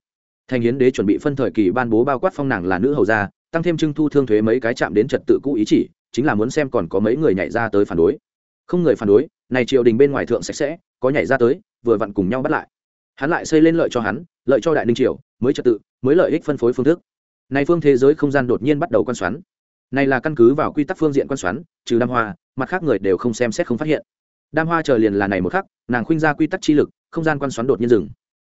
Thành hiến đế chuẩn bị phân thời kỳ ban bố bao quát phong nàng là nữ hầu gia, tăng thêm trưng thu thương thuế mấy cái chạm đến trật tự cũ ý chỉ, chính là muốn xem còn có mấy người nhảy ra tới phản đối. Không người phản đối này triều đình bên ngoài thượng sạch sẽ, có nhảy ra tới, vừa vặn cùng nhau bắt lại. Hắn lại xây lên lợi cho hắn, lợi cho đại ninh triều, mới trật tự, mới lợi ích phân phối phương thức. Này phương thế giới không gian đột nhiên bắt đầu quan xoắn. Này là căn cứ vào quy tắc phương diện quan xoắn, trừ đam hoa, mặt khác người đều không xem xét không phát hiện. Đam hoa chờ liền là này một khắc, nàng khuynh ra quy tắc chi lực, không gian quan xoắn đột nhiên dừng.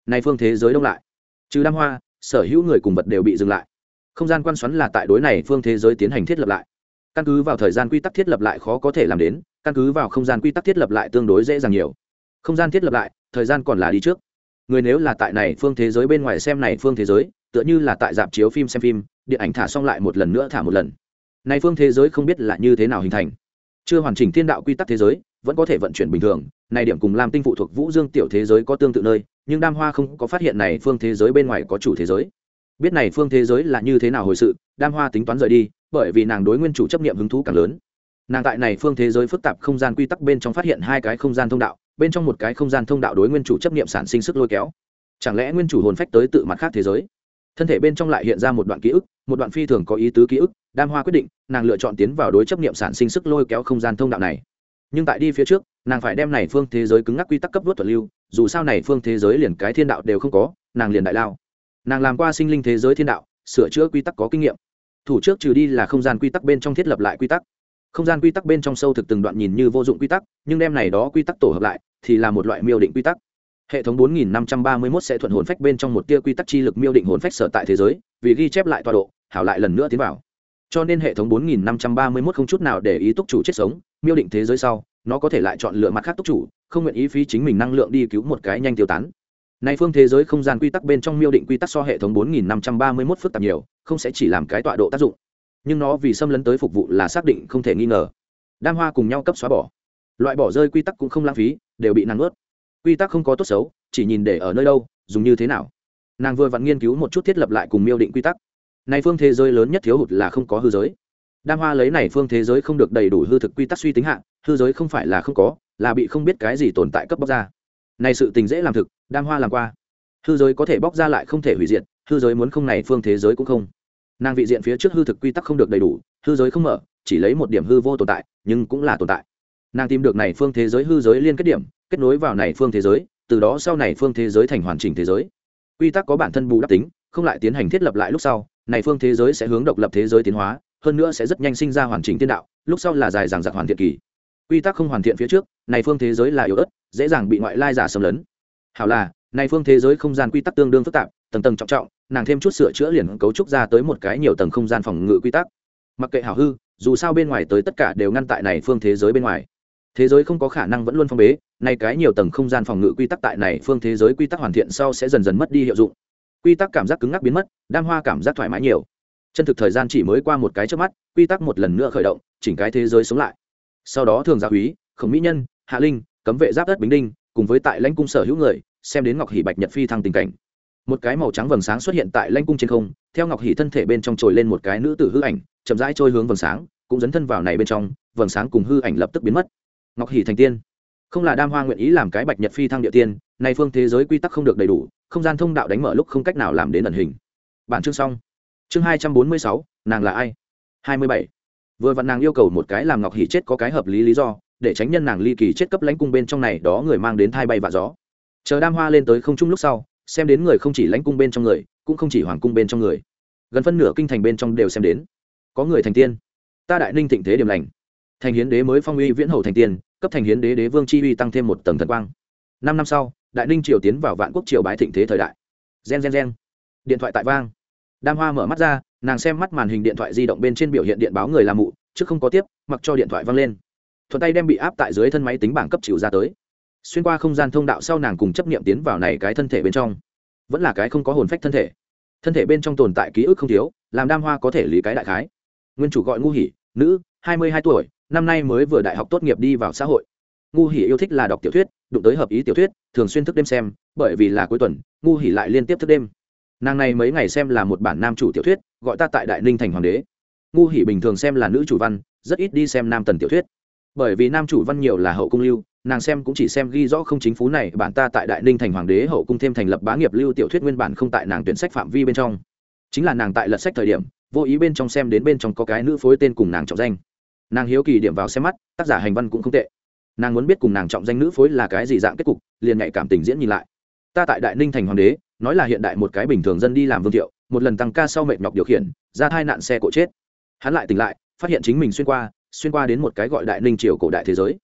Này phương thế giới đông lại. Trừ đam hoa, sở hữu người cùng vật đều bị dừng lại. Không gian quan xoắn là tại đối này phương thế giới tiến hành thiết lập lại. Căn cứ vào thời gian quy tắc thiết lập lại khó có thể làm đến căn cứ vào không gian quy tắc thiết lập lại tương đối dễ dàng nhiều. Không gian thiết lập lại, thời gian còn là đi trước. Người nếu là tại này phương thế giới bên ngoài xem này phương thế giới, tựa như là tại dạp chiếu phim xem phim, điện ảnh thả xong lại một lần nữa thả một lần. Này phương thế giới không biết là như thế nào hình thành. Chưa hoàn chỉnh thiên đạo quy tắc thế giới, vẫn có thể vận chuyển bình thường. Này điểm cùng làm tinh phụ thuộc vũ dương tiểu thế giới có tương tự nơi, nhưng đam hoa không có phát hiện này phương thế giới bên ngoài có chủ thế giới. Biết này phương thế giới là như thế nào hồi sự, đam hoa tính toán rời đi, bởi vì nàng đối nguyên chủ chấp nghiệm hứng thú càng lớn nàng tại này phương thế giới phức tạp không gian quy tắc bên trong phát hiện hai cái không gian thông đạo, bên trong một cái không gian thông đạo đối nguyên chủ chấp nghiệm sản sinh sức lôi kéo. Chẳng lẽ nguyên chủ hồn phách tới tự mặt khác thế giới? Thân thể bên trong lại hiện ra một đoạn ký ức, một đoạn phi thường có ý tứ ký ức, đam hoa quyết định, nàng lựa chọn tiến vào đối chấp nghiệm sản sinh sức lôi kéo không gian thông đạo này. Nhưng tại đi phía trước, nàng phải đem này phương thế giới cứng ngắc quy tắc cấp vớt thuật lưu, dù sao này phương thế giới liền cái thiên đạo đều không có, nàng liền đại lao. Nàng làm qua sinh linh thế giới thiên đạo, sửa chữa quy tắc có kinh nghiệm. Thủ trước trừ đi là không gian quy tắc bên trong thiết lập lại quy tắc không gian quy tắc bên trong sâu thực từng đoạn nhìn như vô dụng quy tắc nhưng đem này đó quy tắc tổ hợp lại thì là một loại miêu định quy tắc. Hệ thống 4531 sẽ thuận hồn phách bên trong một tia quy tắc chi lực miêu định hồn phách sở tại thế giới vì ghi chép lại tọa độ hảo lại lần nữa tiến vào. Cho nên hệ thống 4531 không chút nào để ý túc chủ chết sống miêu định thế giới sau nó có thể lại chọn lựa mặt khác túc chủ không nguyện ý phí chính mình năng lượng đi cứu một cái nhanh tiêu tán. Này phương thế giới không gian quy tắc bên trong miêu định quy tắc so hệ thống 4531 phức tạp nhiều, không sẽ chỉ làm cái tọa độ tác dụng. Nhưng nó vì xâm lấn tới phục vụ là xác định không thể nghi ngờ. Đam hoa cùng nhau cấp xóa bỏ. Loại bỏ rơi quy tắc cũng không lãng phí, đều bị nàng ướt. Quy tắc không có tốt xấu, chỉ nhìn để ở nơi đâu, dùng như thế nào. Nàng vừa vặn nghiên cứu một chút thiết lập lại cùng miêu định quy tắc. Này phương thế giới lớn nhất thiếu hụt là không có hư giới. Đam hoa lấy này phương thế giới không được đầy đủ hư thực quy tắc suy tính hạn, hư giới không phải là không có, là bị không biết cái gì tồn tại cấp bóc ra này sự tình dễ làm thực đam hoa làm qua hư giới có thể bóc ra lại không thể hủy diệt hư giới muốn không này phương thế giới cũng không nàng vị diện phía trước hư thực quy tắc không được đầy đủ, hư giới không mở, chỉ lấy một điểm hư vô tồn tại, nhưng cũng là tồn tại. Nàng tìm được này phương thế giới hư giới liên kết điểm, kết nối vào này phương thế giới, từ đó sau này phương thế giới thành hoàn chỉnh thế giới. Quy tắc có bản thân bù đắp tính, không lại tiến hành thiết lập lại lúc sau, này phương thế giới sẽ hướng độc lập thế giới tiến hóa, hơn nữa sẽ rất nhanh sinh ra hoàn chỉnh tiên đạo, lúc sau là dài dằng dặc hoàn thiện kỳ. Quy tắc không hoàn thiện phía trước, này phương thế giới là yếu ớt, dễ dàng bị ngoại lai giả xâm lấn. Hảo là, này phương thế giới không gian quy tắc tương đương phức tạp, tầng tầng trọng trọng nàng thêm chút sửa chữa liền cấu trúc ra tới một cái nhiều tầng không gian phòng ngự quy tắc. Mặc kệ hảo hư, dù sao bên ngoài tới tất cả đều ngăn tại này phương thế giới bên ngoài. Thế giới không có khả năng vẫn luôn phong bế, nay cái nhiều tầng không gian phòng ngự quy tắc tại này phương thế giới quy tắc hoàn thiện sau sẽ dần dần mất đi hiệu dụng. Quy tắc cảm giác cứng ngắc biến mất, đam hoa cảm giác thoải mái nhiều. Chân thực thời gian chỉ mới qua một cái trước mắt, quy tắc một lần nữa khởi động, chỉnh cái thế giới sống lại. Sau đó thường gia úy, khổng mỹ nhân, hạ linh, cấm vệ giáp đất bính đinh, cùng với tại lãnh cung sở hữu người, xem đến ngọc hỷ bạch nhật phi thăng tình cảnh một cái màu trắng vầng sáng xuất hiện tại lanh cung trên không, theo ngọc hỷ thân thể bên trong trồi lên một cái nữ tử hư ảnh, chậm rãi trôi hướng vầng sáng, cũng dấn thân vào này bên trong, vầng sáng cùng hư ảnh lập tức biến mất. Ngọc hỷ thành tiên. Không là đam hoa nguyện ý làm cái bạch nhật phi thăng địa tiên, nay phương thế giới quy tắc không được đầy đủ, không gian thông đạo đánh mở lúc không cách nào làm đến ẩn hình. Bản chương xong. Chương hai trăm bốn mươi sáu, nàng là ai? Hai mươi bảy. Vừa vặn nàng yêu cầu một cái làm ngọc hỷ chết có cái hợp lý lý do, để tránh nhân nàng ly kỳ chết cấp lãnh cung bên trong này đó người mang đến thai bay và gió. Chờ đam hoa lên tới không trung lúc sau xem đến người không chỉ lãnh cung bên trong người, cũng không chỉ hoàng cung bên trong người. Gần phân nửa kinh thành bên trong đều xem đến. Có người thành tiên. Ta đại ninh thịnh thế điểm lành. Thành hiến đế mới phong uy viễn hầu thành tiên, cấp thành hiến đế đế vương chi uy tăng thêm một tầng thần quang. Năm năm sau, đại ninh triều tiến vào vạn quốc triều bái thịnh thế thời đại. Gen gen gen. Điện thoại tại vang. Đam hoa mở mắt ra, nàng xem mắt màn hình điện thoại di động bên trên biểu hiện điện báo người làm mụ, chứ không có tiếp, mặc cho điện thoại văng lên. Thuận tay đem bị áp tại dưới thân máy tính bảng cấp chịu ra tới xuyên qua không gian thông đạo sau nàng cùng chấp nghiệm tiến vào này cái thân thể bên trong. Vẫn là cái không có hồn phách thân thể. Thân thể bên trong tồn tại ký ức không thiếu, làm đam hoa có thể lý cái đại khái. Nguyên chủ gọi ngu hỉ nữ, hai mươi hai tuổi, năm nay mới vừa đại học tốt nghiệp đi vào xã hội. Ngu hỉ yêu thích là đọc tiểu thuyết, đụng tới hợp ý tiểu thuyết, thường xuyên thức đêm xem, bởi vì là cuối tuần, ngu hỉ lại liên tiếp thức đêm. Nàng này mấy ngày xem là một bản nam chủ tiểu thuyết, gọi ta tại đại ninh thành hoàng đế. Ngu hỉ bình thường xem là nữ chủ văn, rất ít đi xem nam tần tiểu thuyết. Bởi vì nam chủ văn nhiều là hậu cung lưu nàng xem cũng chỉ xem ghi rõ không chính phú này, bản ta tại đại ninh thành hoàng đế, hậu cung thêm thành lập bá nghiệp lưu tiểu thuyết nguyên bản không tại nàng tuyển sách phạm vi bên trong. Chính là nàng tại lật sách thời điểm, vô ý bên trong xem đến bên trong có cái nữ phối tên cùng nàng trọng danh. Nàng hiếu kỳ điểm vào xem mắt, tác giả hành văn cũng không tệ. Nàng muốn biết cùng nàng trọng danh nữ phối là cái gì dạng kết cục, liền nhạy cảm tình diễn nhìn lại. Ta tại đại ninh thành hoàng đế, nói là hiện đại một cái bình thường dân đi làm vương thiệu, một lần tăng ca sau mệt nhọc điều khiển, ra thai nạn xe cộ chết. Hắn lại tỉnh lại, phát hiện chính mình xuyên qua xuyên qua đến một cái gọi đại ninh triều cổ đại thế giới.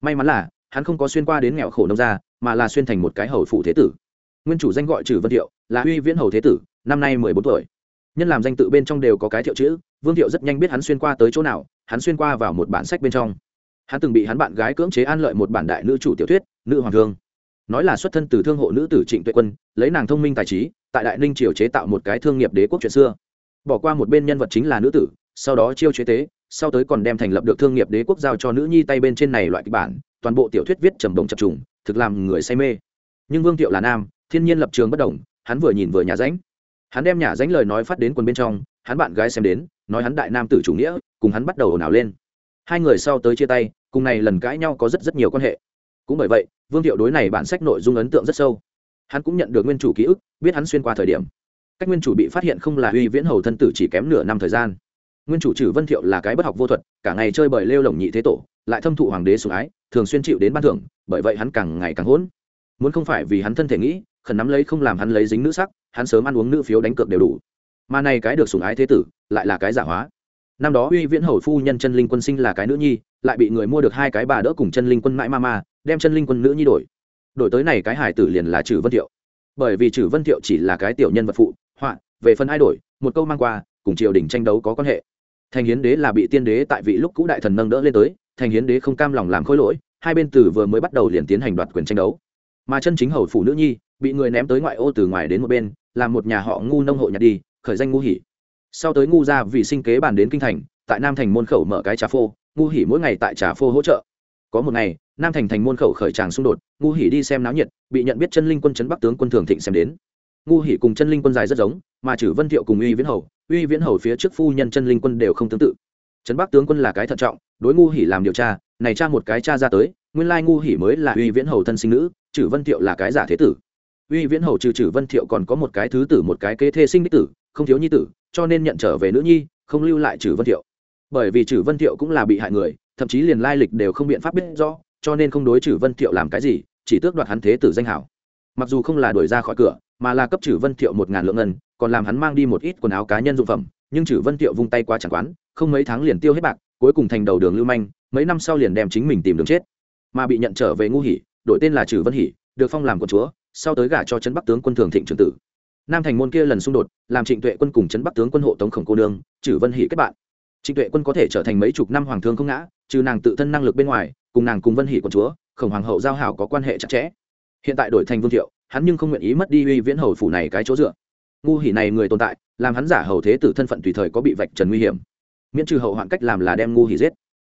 May mắn là hắn không có xuyên qua đến nghèo khổ nông gia, mà là xuyên thành một cái hầu phụ thế tử. Nguyên chủ danh gọi trừ vân thiệu, là uy viễn hầu thế tử, năm nay mười bốn tuổi. Nhân làm danh tự bên trong đều có cái thiệu chữ, vương thiệu rất nhanh biết hắn xuyên qua tới chỗ nào, hắn xuyên qua vào một bản sách bên trong. Hắn từng bị hắn bạn gái cưỡng chế an lợi một bản đại nữ chủ tiểu thuyết, nữ hoàng thương. Nói là xuất thân từ thương hộ nữ tử trịnh tuệ quân, lấy nàng thông minh tài trí, tại đại ninh triều chế tạo một cái thương nghiệp đế quốc chuyện xưa. Bỏ qua một bên nhân vật chính là nữ tử, sau đó chiêu chế tế, sau tới còn đem thành lập được thương nghiệp đế quốc giao cho nữ nhi tay bên trên này loại kịch bản toàn bộ tiểu thuyết viết trầm đồng chập trùng, thực làm người say mê. Nhưng vương thiệu là nam, thiên nhiên lập trường bất đồng, hắn vừa nhìn vừa nhà ránh. Hắn đem nhà ránh lời nói phát đến quần bên trong, hắn bạn gái xem đến, nói hắn đại nam tử chủ nghĩa, cùng hắn bắt đầu ồn ào lên. Hai người sau tới chia tay, cùng này lần cãi nhau có rất rất nhiều quan hệ. Cũng bởi vậy, vương thiệu đối này bản sách nội dung ấn tượng rất sâu. Hắn cũng nhận được nguyên chủ ký ức, biết hắn xuyên qua thời điểm. Cách nguyên chủ bị phát hiện không là uy viễn hầu thân tử chỉ kém nửa năm thời gian nguyên chủ trừ vân thiệu là cái bất học vô thuật, cả ngày chơi bời lêu lồng nhị thế tổ, lại thâm thụ hoàng đế sủng ái, thường xuyên chịu đến ban thưởng, bởi vậy hắn càng ngày càng hỗn. Muốn không phải vì hắn thân thể nghĩ, khẩn nắm lấy không làm hắn lấy dính nữ sắc, hắn sớm ăn uống nữ phiếu đánh cược đều đủ. Mà này cái được sủng ái thế tử, lại là cái giả hóa. Năm đó uy viễn hầu phu nhân chân linh quân sinh là cái nữ nhi, lại bị người mua được hai cái bà đỡ cùng chân linh quân mãi ma ma, đem chân linh quân nữ nhi đổi. Đổi tới này cái hải tử liền là trừ vân thiệu. Bởi vì trừ vân thiệu chỉ là cái tiểu nhân vật phụ, họa, về phần ai đổi, một câu mang qua, cùng triều đình tranh đấu có quan hệ thành hiến đế là bị tiên đế tại vị lúc cũ đại thần nâng đỡ lên tới, thành hiến đế không cam lòng làm khối lỗi, hai bên từ vừa mới bắt đầu liền tiến hành đoạt quyền tranh đấu. Mà chân chính hầu phủ nữ nhi, bị người ném tới ngoại ô từ ngoài đến một bên làm một nhà họ ngu nông hộ nhặt đi, khởi danh ngu hỉ. Sau tới ngu ra vì sinh kế bàn đến kinh thành, tại nam thành môn khẩu mở cái trà phô, ngu hỉ mỗi ngày tại trà phô hỗ trợ. Có một ngày, nam thành thành môn khẩu khởi tràng xung đột, ngu hỉ đi xem náo nhiệt, bị nhận biết chân linh quân chấn bắc tướng quân thường thịnh xem đến. Ngu hỉ cùng chân linh quân dài rất giống, mà chử vân thiệu cùng uy viễn hầu uy viễn hầu phía trước phu nhân chân linh quân đều không tương tự. Trấn bắc tướng quân là cái thận trọng, đối ngu hỉ làm điều tra, này tra một cái cha ra tới, nguyên lai ngu hỉ mới là uy viễn hầu thân sinh nữ chử vân thiệu là cái giả thế tử. Uy viễn hầu trừ chử vân thiệu còn có một cái thứ tử, một cái kế thê sinh đích tử, không thiếu nhi tử, cho nên nhận trở về nữ nhi, không lưu lại chử vân thiệu. Bởi vì chử vân thiệu cũng là bị hại người, thậm chí liền lai lịch đều không biện pháp biết rõ, cho nên không đối chử vân thiệu làm cái gì, chỉ tước đoạt hắn thế tử danh hảo. Mặc dù không là đuổi ra khỏi cửa mà là cấp trừ vân thiệu một ngàn lượng ngân, còn làm hắn mang đi một ít quần áo cá nhân dụng phẩm, nhưng trừ vân thiệu vung tay qua chẳng quán, không mấy tháng liền tiêu hết bạc, cuối cùng thành đầu đường lưu manh, mấy năm sau liền đem chính mình tìm đường chết. Mà bị nhận trở về ngu hỉ, đổi tên là trừ vân hỉ, được phong làm quận chúa, sau tới gả cho trấn bắc tướng quân thường thịnh trường tử. Nam thành môn kia lần xung đột, làm trịnh tuệ quân cùng trấn bắc tướng quân hộ tống khổng cô nương, trừ vân hỉ kết bạn. Trịnh tuệ quân có thể trở thành mấy chục năm hoàng thương không ngã, trừ nàng tự thân năng lực bên ngoài, cùng nàng cùng vân hỉ quận chúa, khổng hoàng hậu giao hảo có quan hệ chặt chẽ. Hiện tại đổi thành vương thiệu hắn nhưng không nguyện ý mất đi uy viễn hầu phủ này cái chỗ dựa. Ngu hỉ này người tồn tại, làm hắn giả hầu thế tử thân phận tùy thời có bị vạch trần nguy hiểm. Miễn trừ hậu hoạn cách làm là đem ngu hỉ giết.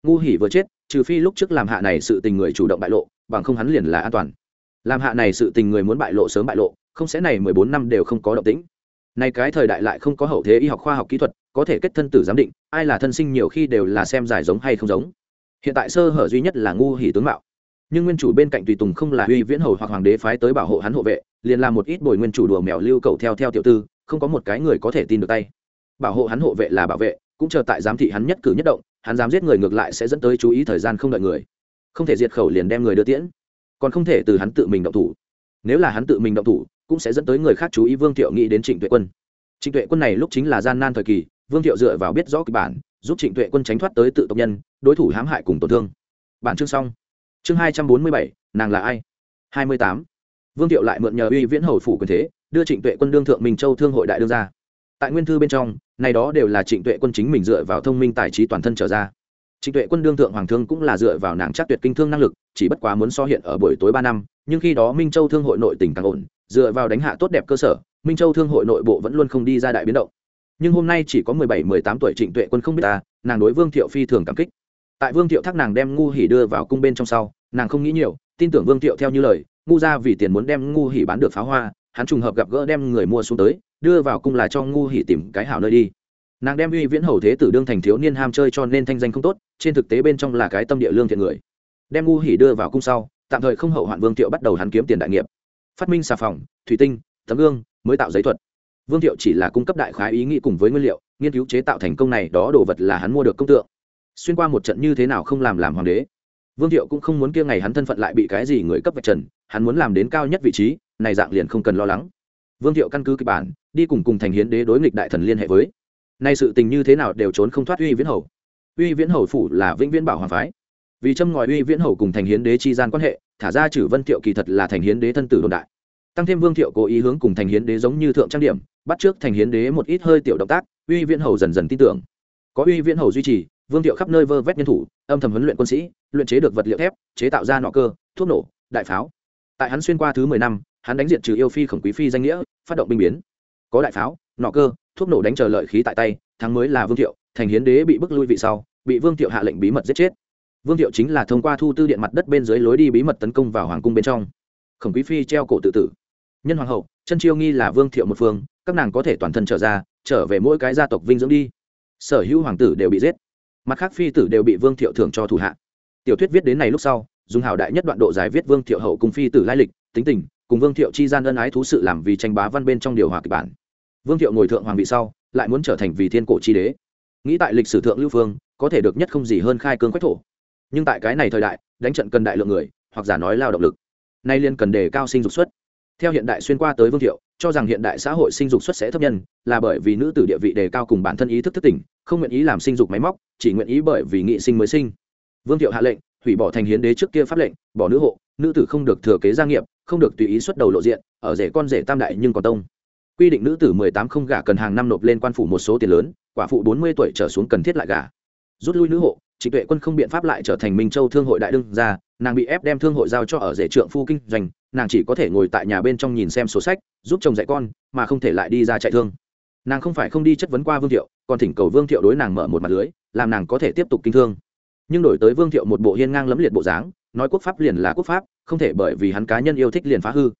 Ngu hỉ vừa chết, trừ phi lúc trước làm hạ này sự tình người chủ động bại lộ, bằng không hắn liền là an toàn. Làm hạ này sự tình người muốn bại lộ sớm bại lộ, không sẽ này mười bốn năm đều không có động tĩnh. Nay cái thời đại lại không có hậu thế y học khoa học kỹ thuật, có thể kết thân tử giám định, ai là thân sinh nhiều khi đều là xem giải giống hay không giống. Hiện tại sơ hở duy nhất là ngu hỉ tướng mạo nhưng nguyên chủ bên cạnh tùy tùng không là uy viễn hầu hoặc hoàng đế phái tới bảo hộ hắn hộ vệ, liền làm một ít bồi nguyên chủ đùa mèo lưu cầu theo theo tiểu tư, không có một cái người có thể tin được tay. Bảo hộ hắn hộ vệ là bảo vệ, cũng chờ tại giám thị hắn nhất cử nhất động, hắn dám giết người ngược lại sẽ dẫn tới chú ý thời gian không đợi người. Không thể diệt khẩu liền đem người đưa tiễn, còn không thể từ hắn tự mình động thủ. Nếu là hắn tự mình động thủ, cũng sẽ dẫn tới người khác chú ý vương thiệu nghĩ đến trịnh tuệ quân. Trịnh tuệ quân này lúc chính là gian nan thời kỳ, vương thiệu dựa vào biết rõ kịch bản, giúp trịnh tuệ quân tránh thoát tới tự tộc nhân, đối thủ hãm hại cùng tổn thương. Bản chương xong chương hai trăm bốn mươi bảy, nàng là ai? Hai mươi tám. Vương thiệu lại mượn nhờ uy viễn hầu phủ quyền thế, đưa trịnh tuệ quân đương thượng minh châu thương hội đại đương ra. Tại nguyên thư bên trong, này đó đều là trịnh tuệ quân chính mình dựa vào thông minh tài trí toàn thân trở ra. Trịnh tuệ quân đương thượng hoàng thương cũng là dựa vào nàng chắc tuyệt kinh thương năng lực, chỉ bất quá muốn so hiện ở buổi tối ba năm, nhưng khi đó minh châu thương hội nội tỉnh càng ổn, dựa vào đánh hạ tốt đẹp cơ sở, minh châu thương hội nội bộ vẫn luôn không đi ra đại biến động. Nhưng hôm nay chỉ có mười bảy, mười tám tuổi trịnh tuệ quân không biết ta, nàng đối vương thiệu phi thường cảm kích tại vương thiệu thác nàng đem ngu hỉ đưa vào cung bên trong sau, nàng không nghĩ nhiều, tin tưởng vương thiệu theo như lời, ngu ra vì tiền muốn đem ngu hỉ bán được pháo hoa, hắn trùng hợp gặp gỡ đem người mua xuống tới, đưa vào cung là cho ngu hỉ tìm cái hảo nơi đi. Nàng đem uy viễn hầu thế tử đương thành thiếu niên ham chơi cho nên thanh danh không tốt, trên thực tế bên trong là cái tâm địa lương thiện người. Đem ngu hỉ đưa vào cung sau, tạm thời không hậu hoạn vương thiệu bắt đầu hắn kiếm tiền đại nghiệp. Phát minh xà phòng, thủy tinh, tấm gương, mới tạo giấy thuật. Vương thiệu chỉ là cung cấp đại khái ý nghĩ cùng với nguyên liệu, nghiên cứu chế tạo thành công này, đó đồ vật là hắn mua được công tượng xuyên qua một trận như thế nào không làm làm hoàng đế. Vương thiệu cũng không muốn kia ngày hắn thân phận lại bị cái gì người cấp vạch trần, hắn muốn làm đến cao nhất vị trí, này dạng liền không cần lo lắng. Vương thiệu căn cứ kịch bản, đi cùng cùng thành hiến đế đối nghịch đại thần liên hệ với. Nay sự tình như thế nào đều trốn không thoát uy viễn hầu. Uy viễn hầu phủ là vĩnh viễn bảo hoàng phái. Vì châm ngòi uy viễn hầu cùng thành hiến đế chi gian quan hệ, thả ra chử vân thiệu kỳ thật là thành hiến đế thân tử đồn đại. Tăng thêm vương thiệu cố ý hướng cùng thành hiến đế giống như thượng trang điểm, bắt trước thành hiến đế một ít hơi tiểu động tác, uy viễn hầu dần dần tin tưởng. Có uy viễn hầu duy trì vương thiệu khắp nơi vơ vét nhân thủ, âm thầm huấn luyện quân sĩ, luyện chế được vật liệu thép, chế tạo ra nọ cơ, thuốc nổ, đại pháo. Tại hắn xuyên qua thứ mười năm, hắn đánh diện trừ yêu phi khổng quý phi danh nghĩa, phát động binh biến. Có đại pháo, nọ cơ, thuốc nổ đánh chờ lợi khí tại tay, thắng mới là vương thiệu, thành hiến đế bị bức lui vị sau, bị vương thiệu hạ lệnh bí mật giết chết. Vương thiệu chính là thông qua thu tư điện mặt đất bên dưới lối đi bí mật tấn công vào hoàng cung bên trong. Khổng quý phi treo cổ tự tử. Nhân hoàng hậu, chân chiêu nghi là vương thiệu một phương, các nàng có thể toàn thân trở ra, trở về mỗi cái gia tộc vinh dưỡng đi. Sở hữu hoàng tử đều bị giết mặt khác phi tử đều bị vương thiệu thưởng cho thủ hạ. Tiểu thuyết viết đến này lúc sau, dùng hảo đại nhất đoạn độ dài viết vương thiệu hậu cùng phi tử lai lịch, tính tình, cùng vương thiệu chi gian ân ái thú sự làm vì tranh bá văn bên trong điều hòa kịch bản. Vương thiệu ngồi thượng hoàng vị sau, lại muốn trở thành vì thiên cổ chi đế. Nghĩ tại lịch sử thượng lưu phương, có thể được nhất không gì hơn khai cương quách thổ. Nhưng tại cái này thời đại, đánh trận cần đại lượng người, hoặc giả nói lao động lực. Nay liên cần đề cao sinh dục xuất theo hiện đại xuyên qua tới vương thiệu, cho rằng hiện đại xã hội sinh dục xuất sẽ thấp nhân, là bởi vì nữ tử địa vị đề cao cùng bản thân ý thức thức tỉnh, không nguyện ý làm sinh dục máy móc, chỉ nguyện ý bởi vì nghị sinh mới sinh. Vương thiệu hạ lệnh, hủy bỏ thành hiến đế trước kia pháp lệnh, bỏ nữ hộ, nữ tử không được thừa kế gia nghiệp, không được tùy ý xuất đầu lộ diện, ở rể con rể tam đại nhưng còn tông. Quy định nữ tử mười tám không gả cần hàng năm nộp lên quan phủ một số tiền lớn, quả phụ bốn mươi tuổi trở xuống cần thiết lại gả. Rút lui nữ hộ trịnh tuệ quân không biện pháp lại trở thành minh châu thương hội đại đương gia, nàng bị ép đem thương hội giao cho ở rể trượng phu kinh doanh, nàng chỉ có thể ngồi tại nhà bên trong nhìn xem sổ sách, giúp chồng dạy con, mà không thể lại đi ra chạy thương. Nàng không phải không đi chất vấn qua vương thiệu, còn thỉnh cầu vương thiệu đối nàng mở một mặt lưới, làm nàng có thể tiếp tục kinh thương. Nhưng đổi tới vương thiệu một bộ hiên ngang lẫm liệt bộ dáng, nói quốc pháp liền là quốc pháp, không thể bởi vì hắn cá nhân yêu thích liền phá hư.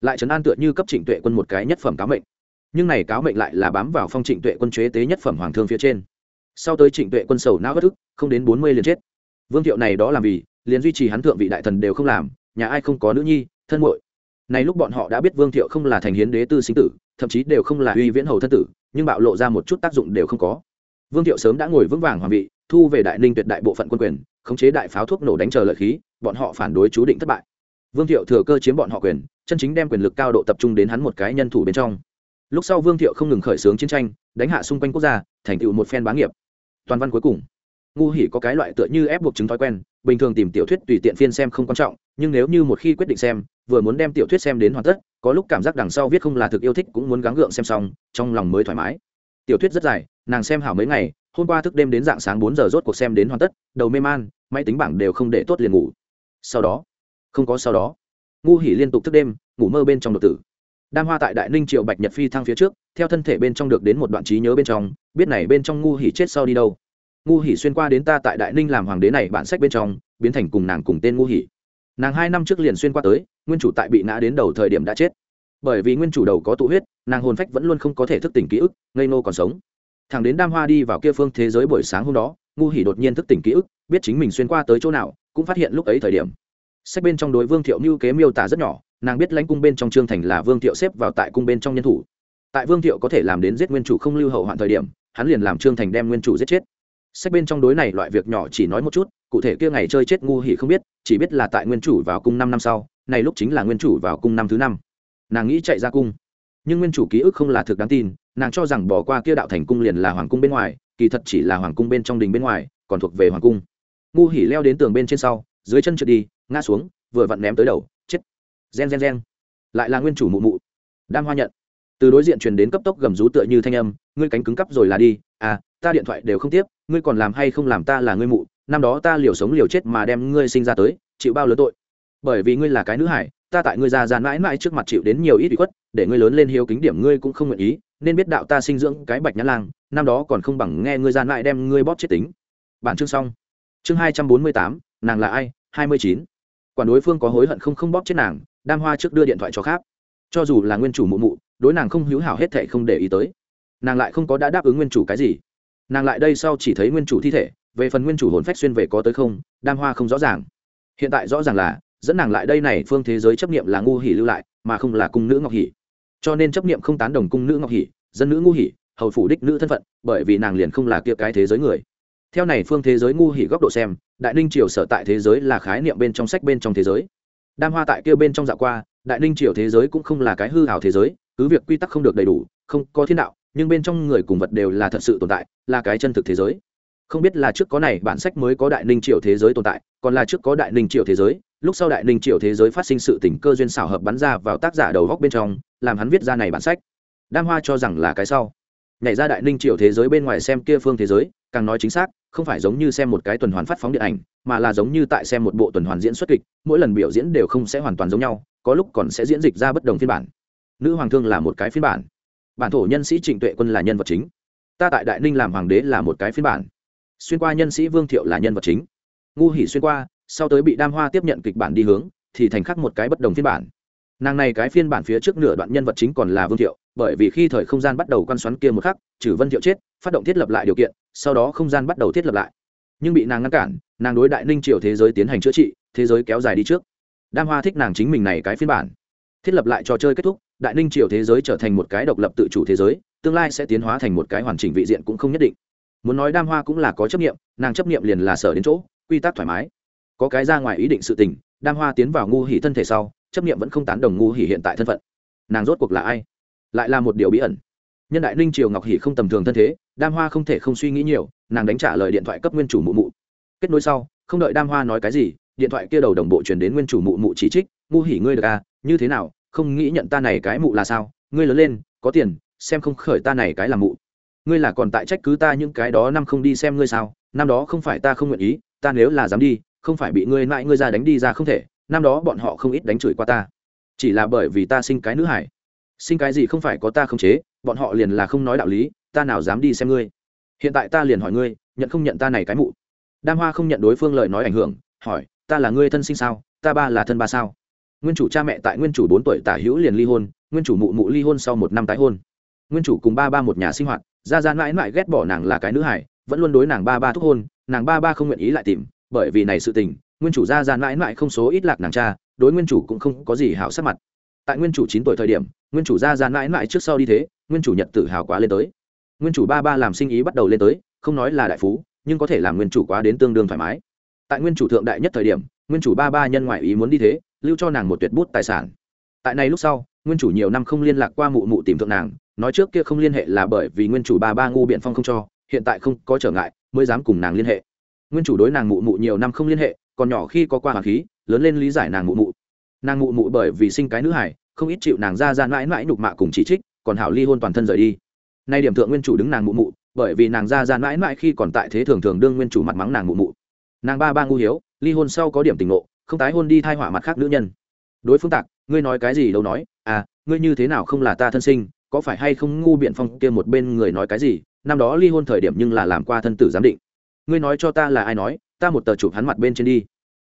Lại trấn an tựa như cấp trịnh tuệ quân một cái nhất phẩm cáo mệnh. Nhưng này cáo mệnh lại là bám vào phong trịnh tuệ quân chế tế nhất phẩm hoàng thương phía trên sau tới trịnh tuệ quân sầu não bất thức không đến bốn mươi liền chết. Vương thiệu này đó làm vì, liền duy trì hắn thượng vị đại thần đều không làm, nhà ai không có nữ nhi, thân muội. Này lúc bọn họ đã biết vương thiệu không là thành hiến đế tư sinh tử, thậm chí đều không là uy viễn hầu thân tử, nhưng bạo lộ ra một chút tác dụng đều không có. Vương thiệu sớm đã ngồi vững vàng hoàng vị, thu về đại ninh tuyệt đại bộ phận quân quyền, khống chế đại pháo thuốc nổ đánh chờ lợi khí, bọn họ phản đối chú định thất bại. Vương thiệu thừa cơ chiếm bọn họ quyền, chân chính đem quyền lực cao độ tập trung đến hắn một cái nhân thủ bên trong. Lúc sau vương thiệu không ngừng khởi xướng chiến tranh, đánh hạ xung quanh quốc gia, thành tựu một phen bá nghiệp toàn văn cuối cùng. Ngu hỉ có cái loại tựa như ép buộc chứng thói quen, bình thường tìm tiểu thuyết tùy tiện phiên xem không quan trọng, nhưng nếu như một khi quyết định xem, vừa muốn đem tiểu thuyết xem đến hoàn tất, có lúc cảm giác đằng sau viết không là thực yêu thích cũng muốn gắng gượng xem xong, trong lòng mới thoải mái. Tiểu thuyết rất dài, nàng xem hảo mấy ngày, hôm qua thức đêm đến dạng sáng bốn giờ rốt cuộc xem đến hoàn tất, đầu mê man, máy tính bảng đều không để tốt liền ngủ. Sau đó, không có sau đó, ngu hỉ liên tục thức đêm, ngủ mơ bên trong độc tử. Đam hoa tại đại ninh triệu bạch nhật phi thăng phía trước, theo thân thể bên trong được đến một đoạn trí nhớ bên trong, biết này bên trong ngu hỉ chết sau đi đâu ngu hỉ xuyên qua đến ta tại đại ninh làm hoàng đế này bản sách bên trong, biến thành cùng nàng cùng tên ngu hỉ. Nàng hai năm trước liền xuyên qua tới, nguyên chủ tại bị nã đến đầu thời điểm đã chết. Bởi vì nguyên chủ đầu có tụ huyết, nàng hồn phách vẫn luôn không có thể thức tỉnh ký ức, ngây nô còn sống. Thằng đến đam hoa đi vào kia phương thế giới buổi sáng hôm đó, ngu hỉ đột nhiên thức tỉnh ký ức, biết chính mình xuyên qua tới chỗ nào, cũng phát hiện lúc ấy thời điểm. Sách bên trong đối vương thiệu mưu kế miêu tả rất nhỏ, nàng biết lãnh cung bên trong trương thành là vương thiệu xếp vào tại cung bên trong nhân thủ. Tại vương thiệu có thể làm đến giết nguyên chủ không lưu hậu hoạn thời điểm, hắn liền làm trương thành đem nguyên chủ giết chết sách bên trong đối này loại việc nhỏ chỉ nói một chút, cụ thể kia ngày chơi chết ngu hỉ không biết, chỉ biết là tại nguyên chủ vào cung năm năm sau, này lúc chính là nguyên chủ vào cung năm thứ năm. Nàng nghĩ chạy ra cung. Nhưng nguyên chủ ký ức không là thực đáng tin, nàng cho rằng bỏ qua kia đạo thành cung liền là hoàng cung bên ngoài, kỳ thật chỉ là hoàng cung bên trong đình bên ngoài, còn thuộc về hoàng cung. Ngu hỉ leo đến tường bên trên sau, dưới chân trượt đi, ngã xuống, vừa vặn ném tới đầu, chết. Gen gen gen. Lại là nguyên chủ mụ mụ. Đam hoa nhận. Từ đối diện truyền đến cấp tốc gầm rú tựa như thanh âm, ngươi cánh cứng cắp rồi là đi à ta điện thoại đều không tiếp, ngươi còn làm hay không làm ta là ngươi mụ, năm đó ta liều sống liều chết mà đem ngươi sinh ra tới, chịu bao lớn tội. Bởi vì ngươi là cái nữ hải, ta tại ngươi già già mãi mãi trước mặt chịu đến nhiều ít bị khuất, để ngươi lớn lên hiếu kính điểm ngươi cũng không nguyện ý, nên biết đạo ta sinh dưỡng cái bạch nhã lang, năm đó còn không bằng nghe ngươi gian mãi đem ngươi bóp chết tính. Bản chương xong. Chương hai trăm bốn mươi tám, nàng là ai? Hai mươi chín. Quản đối phương có hối hận không không bóp chết nàng, đam hoa trước đưa điện thoại cho khác. Cho dù là nguyên chủ mụ mụ, đối nàng không hữu hảo hết thệ không để ý tới. Nàng lại không có đã đáp ứng nguyên chủ cái gì nàng lại đây sau chỉ thấy nguyên chủ thi thể, về phần nguyên chủ hồn phách xuyên về có tới không, đam hoa không rõ ràng. Hiện tại rõ ràng là, dẫn nàng lại đây này phương thế giới chấp nghiệm là ngu hỉ lưu lại, mà không là cung nữ ngọc hỉ. Cho nên chấp nghiệm không tán đồng cung nữ ngọc hỉ, dân nữ ngu hỉ, hầu phủ đích nữ thân phận, bởi vì nàng liền không là kia cái thế giới người. Theo này phương thế giới ngu hỉ góc độ xem, đại ninh triều sở tại thế giới là khái niệm bên trong sách bên trong thế giới. Đam hoa tại kia bên trong dạo qua, đại ninh triều thế giới cũng không là cái hư hào thế giới, cứ việc quy tắc không được đầy đủ, không có thiên đạo nhưng bên trong người cùng vật đều là thật sự tồn tại, là cái chân thực thế giới. Không biết là trước có này bản sách mới có đại ninh triều thế giới tồn tại, còn là trước có đại ninh triều thế giới, lúc sau đại ninh triều thế giới phát sinh sự tình cơ duyên xảo hợp bắn ra vào tác giả đầu góc bên trong, làm hắn viết ra này bản sách. Đam hoa cho rằng là cái sau. Nhảy ra đại ninh triều thế giới bên ngoài xem kia phương thế giới, càng nói chính xác, không phải giống như xem một cái tuần hoàn phát phóng điện ảnh, mà là giống như tại xem một bộ tuần hoàn diễn xuất kịch, mỗi lần biểu diễn đều không sẽ hoàn toàn giống nhau, có lúc còn sẽ diễn dịch ra bất đồng phiên bản. Nữ hoàng thương là một cái phiên bản bản thổ nhân sĩ trịnh tuệ quân là nhân vật chính. Ta tại đại ninh làm hoàng đế là một cái phiên bản. Xuyên qua nhân sĩ vương thiệu là nhân vật chính. Ngu hỉ xuyên qua, sau tới bị đam hoa tiếp nhận kịch bản đi hướng, thì thành khắc một cái bất đồng phiên bản. Nàng này cái phiên bản phía trước nửa đoạn nhân vật chính còn là vương thiệu, bởi vì khi thời không gian bắt đầu quan xoắn kia một khắc, trừ vân thiệu chết, phát động thiết lập lại điều kiện, sau đó không gian bắt đầu thiết lập lại. Nhưng bị nàng ngăn cản, nàng đối đại ninh triều thế giới tiến hành chữa trị, thế giới kéo dài đi trước. Đam hoa thích nàng chính mình này cái phiên bản. Thiết lập lại trò chơi kết thúc đại ninh triều thế giới trở thành một cái độc lập tự chủ thế giới, tương lai sẽ tiến hóa thành một cái hoàn chỉnh vị diện cũng không nhất định. Muốn nói đam hoa cũng là có chấp nghiệm nàng chấp nghiệm liền là sở đến chỗ, quy tắc thoải mái. Có cái ra ngoài ý định sự tình, đam hoa tiến vào ngu hỉ thân thể sau, chấp nghiệm vẫn không tán đồng ngu hỉ hiện tại thân phận. Nàng rốt cuộc là ai? Lại là một điều bí ẩn. Nhân đại ninh triều ngọc hỉ không tầm thường thân thế, đam hoa không thể không suy nghĩ nhiều, nàng đánh trả lời điện thoại cấp nguyên chủ mụ mụ. Kết nối sau, không đợi đam hoa nói cái gì, điện thoại kia đầu đồng bộ chuyển đến nguyên chủ mụ mụ chỉ trích, ngu hỉ ngươi được à như thế nào không nghĩ nhận ta này cái mụ là sao? Ngươi lớn lên, có tiền, xem không khởi ta này cái là mụ. Ngươi là còn tại trách cứ ta những cái đó năm không đi xem ngươi sao? Năm đó không phải ta không nguyện ý, ta nếu là dám đi, không phải bị ngươi mãi ngươi ra đánh đi ra không thể. Năm đó bọn họ không ít đánh chửi qua ta. Chỉ là bởi vì ta sinh cái nữ hải sinh cái gì không phải có ta không chế, bọn họ liền là không nói đạo lý, ta nào dám đi xem ngươi. Hiện tại ta liền hỏi ngươi, nhận không nhận ta này cái mụ? Đam hoa không nhận đối phương lời nói ảnh hưởng, hỏi, ta là ngươi thân sinh sao? Ta ba là thân ba sao? Nguyên chủ cha mẹ tại nguyên chủ bốn tuổi tả hữu liền ly hôn nguyên chủ mụ mụ ly hôn sau một năm tái hôn nguyên chủ cùng ba ba một nhà sinh hoạt ra ra mãi mãi ghét bỏ nàng là cái nữ hải vẫn luôn đối nàng ba ba thúc hôn nàng ba ba không nguyện ý lại tìm bởi vì này sự tình nguyên chủ ra ra mãi mãi không số ít lạc nàng cha đối nguyên chủ cũng không có gì hảo sắc mặt tại nguyên chủ chín tuổi thời điểm nguyên chủ ra ra mãi mãi trước sau đi thế nguyên chủ nhật tự hào quá lên tới nguyên chủ ba ba làm sinh ý bắt đầu lên tới không nói là đại phú nhưng có thể làm nguyên chủ quá đến tương đương thoải mái tại nguyên chủ thượng đại nhất thời điểm nguyên chủ ba ba nhân ngoại ý muốn đi thế lưu cho nàng một tuyệt bút tài sản. Tại này lúc sau, nguyên chủ nhiều năm không liên lạc qua mụ mụ tìm thượng nàng, nói trước kia không liên hệ là bởi vì nguyên chủ ba ba ngu biện phong không cho, hiện tại không có trở ngại, mới dám cùng nàng liên hệ. Nguyên chủ đối nàng mụ mụ nhiều năm không liên hệ, còn nhỏ khi có qua hoàng khí, lớn lên lý giải nàng mụ mụ. Nàng mụ mụ bởi vì sinh cái nữ hải không ít chịu nàng ra ra mãi mãi nhục mạ cùng chỉ trích, còn hảo ly hôn toàn thân rời đi. Nay điểm thượng nguyên chủ đứng nàng mụ mụ, bởi vì nàng ra ra mãi mãi khi còn tại thế thường thường đương nguyên chủ mặt mắng nàng mụ mụ. Nàng ba ba ngu hiếu, ly hôn sau có điểm tình ngộ không tái hôn đi thai họa mặt khác nữ nhân. Đối phương tạc, ngươi nói cái gì đâu nói à ngươi như thế nào không là ta thân sinh, có phải hay không ngu biện phong kia một bên người nói cái gì, năm đó ly hôn thời điểm nhưng là làm qua thân tử giám định. Ngươi nói cho ta là ai nói, ta một tờ chụp hắn mặt bên trên đi.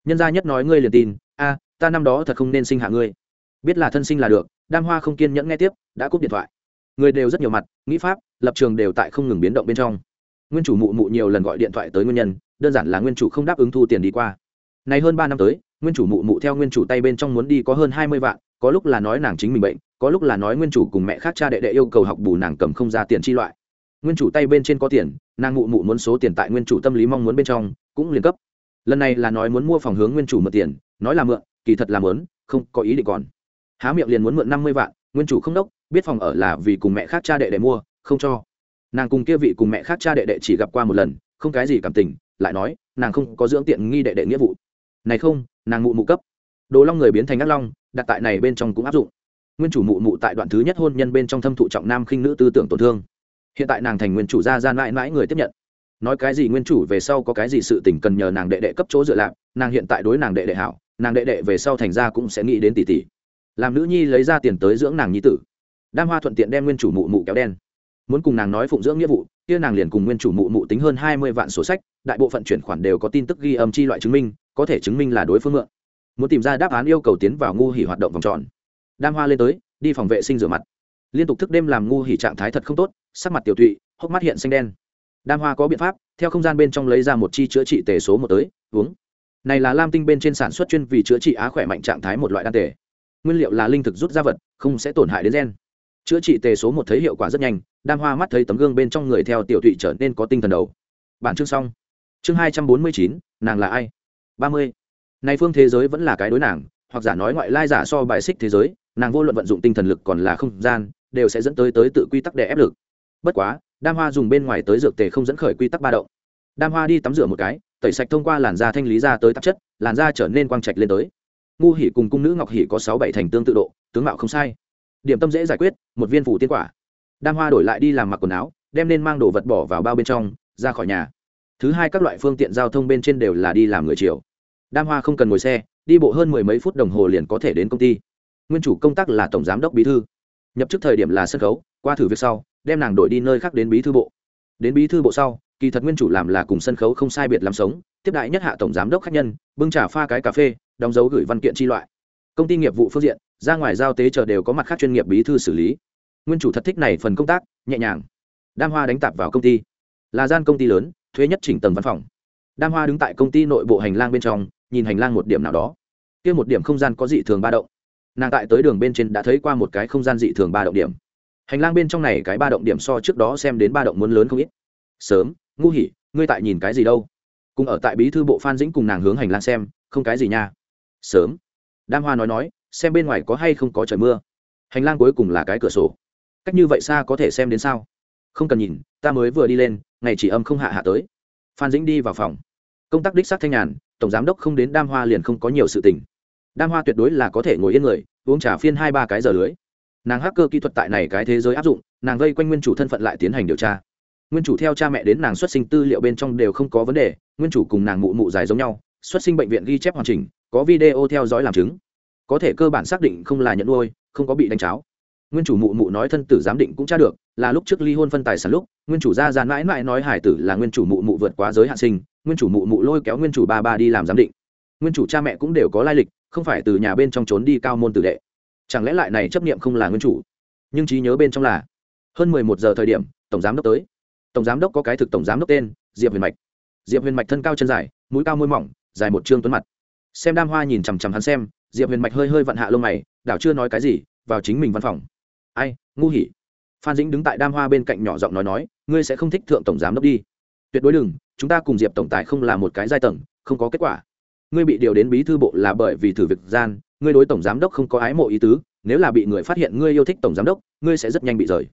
Nhân gia nhất nói ngươi liền tin a ta năm đó thật không nên sinh hạ ngươi. Biết là thân sinh là được, đam hoa không kiên nhẫn nghe tiếp, đã cúp điện thoại. Người đều rất nhiều mặt, nghĩ pháp, lập trường đều tại không ngừng biến động bên trong. Nguyên chủ mụ mụ nhiều lần gọi điện thoại tới nguyên nhân, đơn giản là nguyên chủ không đáp ứng thu tiền đi qua nay hơn ba năm tới nguyên chủ mụ mụ theo nguyên chủ tay bên trong muốn đi có hơn hai mươi vạn có lúc là nói nàng chính mình bệnh có lúc là nói nguyên chủ cùng mẹ khác cha đệ đệ yêu cầu học bù nàng cầm không ra tiền chi loại. Nguyên chủ tay bên trên có tiền nàng mụ mụ muốn số tiền tại nguyên chủ tâm lý mong muốn bên trong cũng liền cấp. Lần này là nói muốn mua phòng hướng nguyên chủ mượn tiền nói là mượn kỳ thật là muốn, không có ý định còn. Há miệng liền muốn mượn năm mươi vạn nguyên chủ không đốc biết phòng ở là vì cùng mẹ khác cha đệ đệ mua không cho. Nàng cùng kia vị cùng mẹ khác cha đệ đệ chỉ gặp qua một lần không cái gì cảm tình lại nói nàng không có dưỡng tiện nghi đệ đệ nghĩa vụ này không, nàng mụ mụ cấp. Đồ long người biến thành ác long, đặt tại này bên trong cũng áp dụng. Nguyên chủ mụ mụ tại đoạn thứ nhất hôn nhân bên trong thâm thụ trọng nam khinh nữ tư tưởng tổn thương. Hiện tại nàng thành nguyên chủ gia gian mãi mãi người tiếp nhận. Nói cái gì nguyên chủ về sau có cái gì sự tình cần nhờ nàng đệ đệ cấp chỗ dựa lạc, nàng hiện tại đối nàng đệ đệ hảo, nàng đệ đệ về sau thành ra cũng sẽ nghĩ đến tỷ tỷ làm nữ nhi lấy ra tiền tới dưỡng nàng nhi tử. Đam hoa thuận tiện đem nguyên chủ mụ mụ kéo đen. Muốn cùng nàng nói phụng dưỡng nghĩa vụ, kia nàng liền cùng nguyên chủ mụ mụ tính hơn hai mươi vạn sổ sách, đại bộ phận chuyển khoản đều có tin tức ghi âm chi loại chứng minh có thể chứng minh là đối phương mượn. Muốn tìm ra đáp án yêu cầu tiến vào ngu hỉ hoạt động vòng tròn. Đam hoa lên tới, đi phòng vệ sinh rửa mặt. Liên tục thức đêm làm ngu hỉ trạng thái thật không tốt, sắc mặt tiểu tụy, hốc mắt hiện xanh đen. Đam hoa có biện pháp, theo không gian bên trong lấy ra một chi chữa trị tề số một tới, uống. Này là lam tinh bên trên sản xuất chuyên vì chữa trị á khỏe mạnh trạng thái một loại đan tề. Nguyên liệu là linh thực rút ra vật, không sẽ tổn hại đến gen. Chữa trị tề số một thấy hiệu quả rất nhanh, đam hoa mắt thấy tấm gương bên trong người theo tiểu thụy trở nên có tinh thần đầu. Bản chương xong. Chương hai trăm bốn mươi chín, nàng là ai? Ba mươi. Này phương thế giới vẫn là cái đối nàng, hoặc giả nói ngoại lai giả so bài xích thế giới, nàng vô luận vận dụng tinh thần lực còn là không gian, đều sẽ dẫn tới tới tự quy tắc để ép lực. Bất quá, đam hoa dùng bên ngoài tới dược tề không dẫn khởi quy tắc ba động. Đam hoa đi tắm rửa một cái, tẩy sạch thông qua làn da thanh lý ra tới tạp chất, làn da trở nên quang trạch lên tới. Ngu hỉ cùng cung nữ ngọc hỉ có sáu bảy thành tương tự độ, tướng mạo không sai. Điểm tâm dễ giải quyết, một viên phủ tiên quả. Đam hoa đổi lại đi làm mặc quần áo, đem nên mang đồ vật bỏ vào bao bên trong, ra khỏi nhà. Thứ hai các loại phương tiện giao thông bên trên đều là đi làm người chiều đam hoa không cần ngồi xe, đi bộ hơn mười mấy phút đồng hồ liền có thể đến công ty. Nguyên chủ công tác là tổng giám đốc bí thư. Nhập chức thời điểm là sân khấu, qua thử việc sau, đem nàng đổi đi nơi khác đến bí thư bộ. Đến bí thư bộ sau, kỳ thật nguyên chủ làm là cùng sân khấu không sai biệt làm sống, tiếp đại nhất hạ tổng giám đốc khách nhân, bưng trả pha cái cà phê, đóng dấu gửi văn kiện chi loại. Công ty nghiệp vụ phương diện, ra ngoài giao tế chờ đều có mặt khác chuyên nghiệp bí thư xử lý. Nguyên chủ thật thích này phần công tác, nhẹ nhàng. Đam hoa đánh tạp vào công ty. Là gian công ty lớn thuế nhất chỉnh tầng văn phòng đam hoa đứng tại công ty nội bộ hành lang bên trong, nhìn hành lang một điểm nào đó. Kia một điểm không gian có dị thường ba động. Nàng tại tới đường bên trên đã thấy qua một cái không gian dị thường ba động điểm. Hành lang bên trong này cái ba động điểm so trước đó xem đến ba động muốn lớn không ít. Sớm, ngu hỉ, ngươi tại nhìn cái gì đâu? Cùng ở tại bí thư bộ phan dĩnh cùng nàng hướng hành lang xem, không cái gì nha. Sớm. Đam hoa nói nói, xem bên ngoài có hay không có trời mưa. Hành lang cuối cùng là cái cửa sổ. Cách như vậy xa có thể xem đến sao? Không cần nhìn, ta mới vừa đi lên, ngày chỉ âm không hạ hạ tới. Phan dĩnh đi vào phòng công tác đích xác thanh nhàn, tổng giám đốc không đến đam hoa liền không có nhiều sự tình. Đam hoa tuyệt đối là có thể ngồi yên người, uống trà phiên hai ba cái giờ lưới. Nàng hacker kỹ thuật tại này cái thế giới áp dụng, nàng vây quanh nguyên chủ thân phận lại tiến hành điều tra. Nguyên chủ theo cha mẹ đến nàng xuất sinh tư liệu bên trong đều không có vấn đề, nguyên chủ cùng nàng mụ mụ dài giống nhau, xuất sinh bệnh viện ghi chép hoàn chỉnh, có video theo dõi làm chứng. Có thể cơ bản xác định không là nhận nuôi, không có bị đánh cháo. Nguyên chủ mụ mụ nói thân tử giám định cũng tra được, là lúc trước ly hôn phân tài sản lúc, nguyên chủ ra ra mãi mãi nói hải tử là nguyên chủ mụ mụ vượt quá giới hạn sinh nguyên chủ mụ mụ lôi kéo nguyên chủ ba ba đi làm giám định. Nguyên chủ cha mẹ cũng đều có lai lịch, không phải từ nhà bên trong trốn đi cao môn tử đệ. Chẳng lẽ lại này chấp niệm không là nguyên chủ? Nhưng trí nhớ bên trong là, hơn mười một giờ thời điểm, tổng giám đốc tới. Tổng giám đốc có cái thực tổng giám đốc tên, diệp huyền mạch. Diệp huyền mạch thân cao chân dài, mũi cao môi mỏng, dài một chương tuấn mặt. Xem đam hoa nhìn chằm chằm hắn xem, diệp huyền mạch hơi hơi vặn hạ lông mày, đảo chưa nói cái gì, vào chính mình văn phòng. Ai, ngu hỉ. Phan dĩnh đứng tại đam hoa bên cạnh nhỏ giọng nói nói, ngươi sẽ không thích thượng tổng giám đốc đi. Tuyệt đối đừng chúng ta cùng diệp tổng tài không là một cái giai tầng, không có kết quả. Ngươi bị điều đến bí thư bộ là bởi vì thử việc gian, ngươi đối tổng giám đốc không có ái mộ ý tứ, nếu là bị người phát hiện ngươi yêu thích tổng giám đốc, ngươi sẽ rất nhanh bị rời.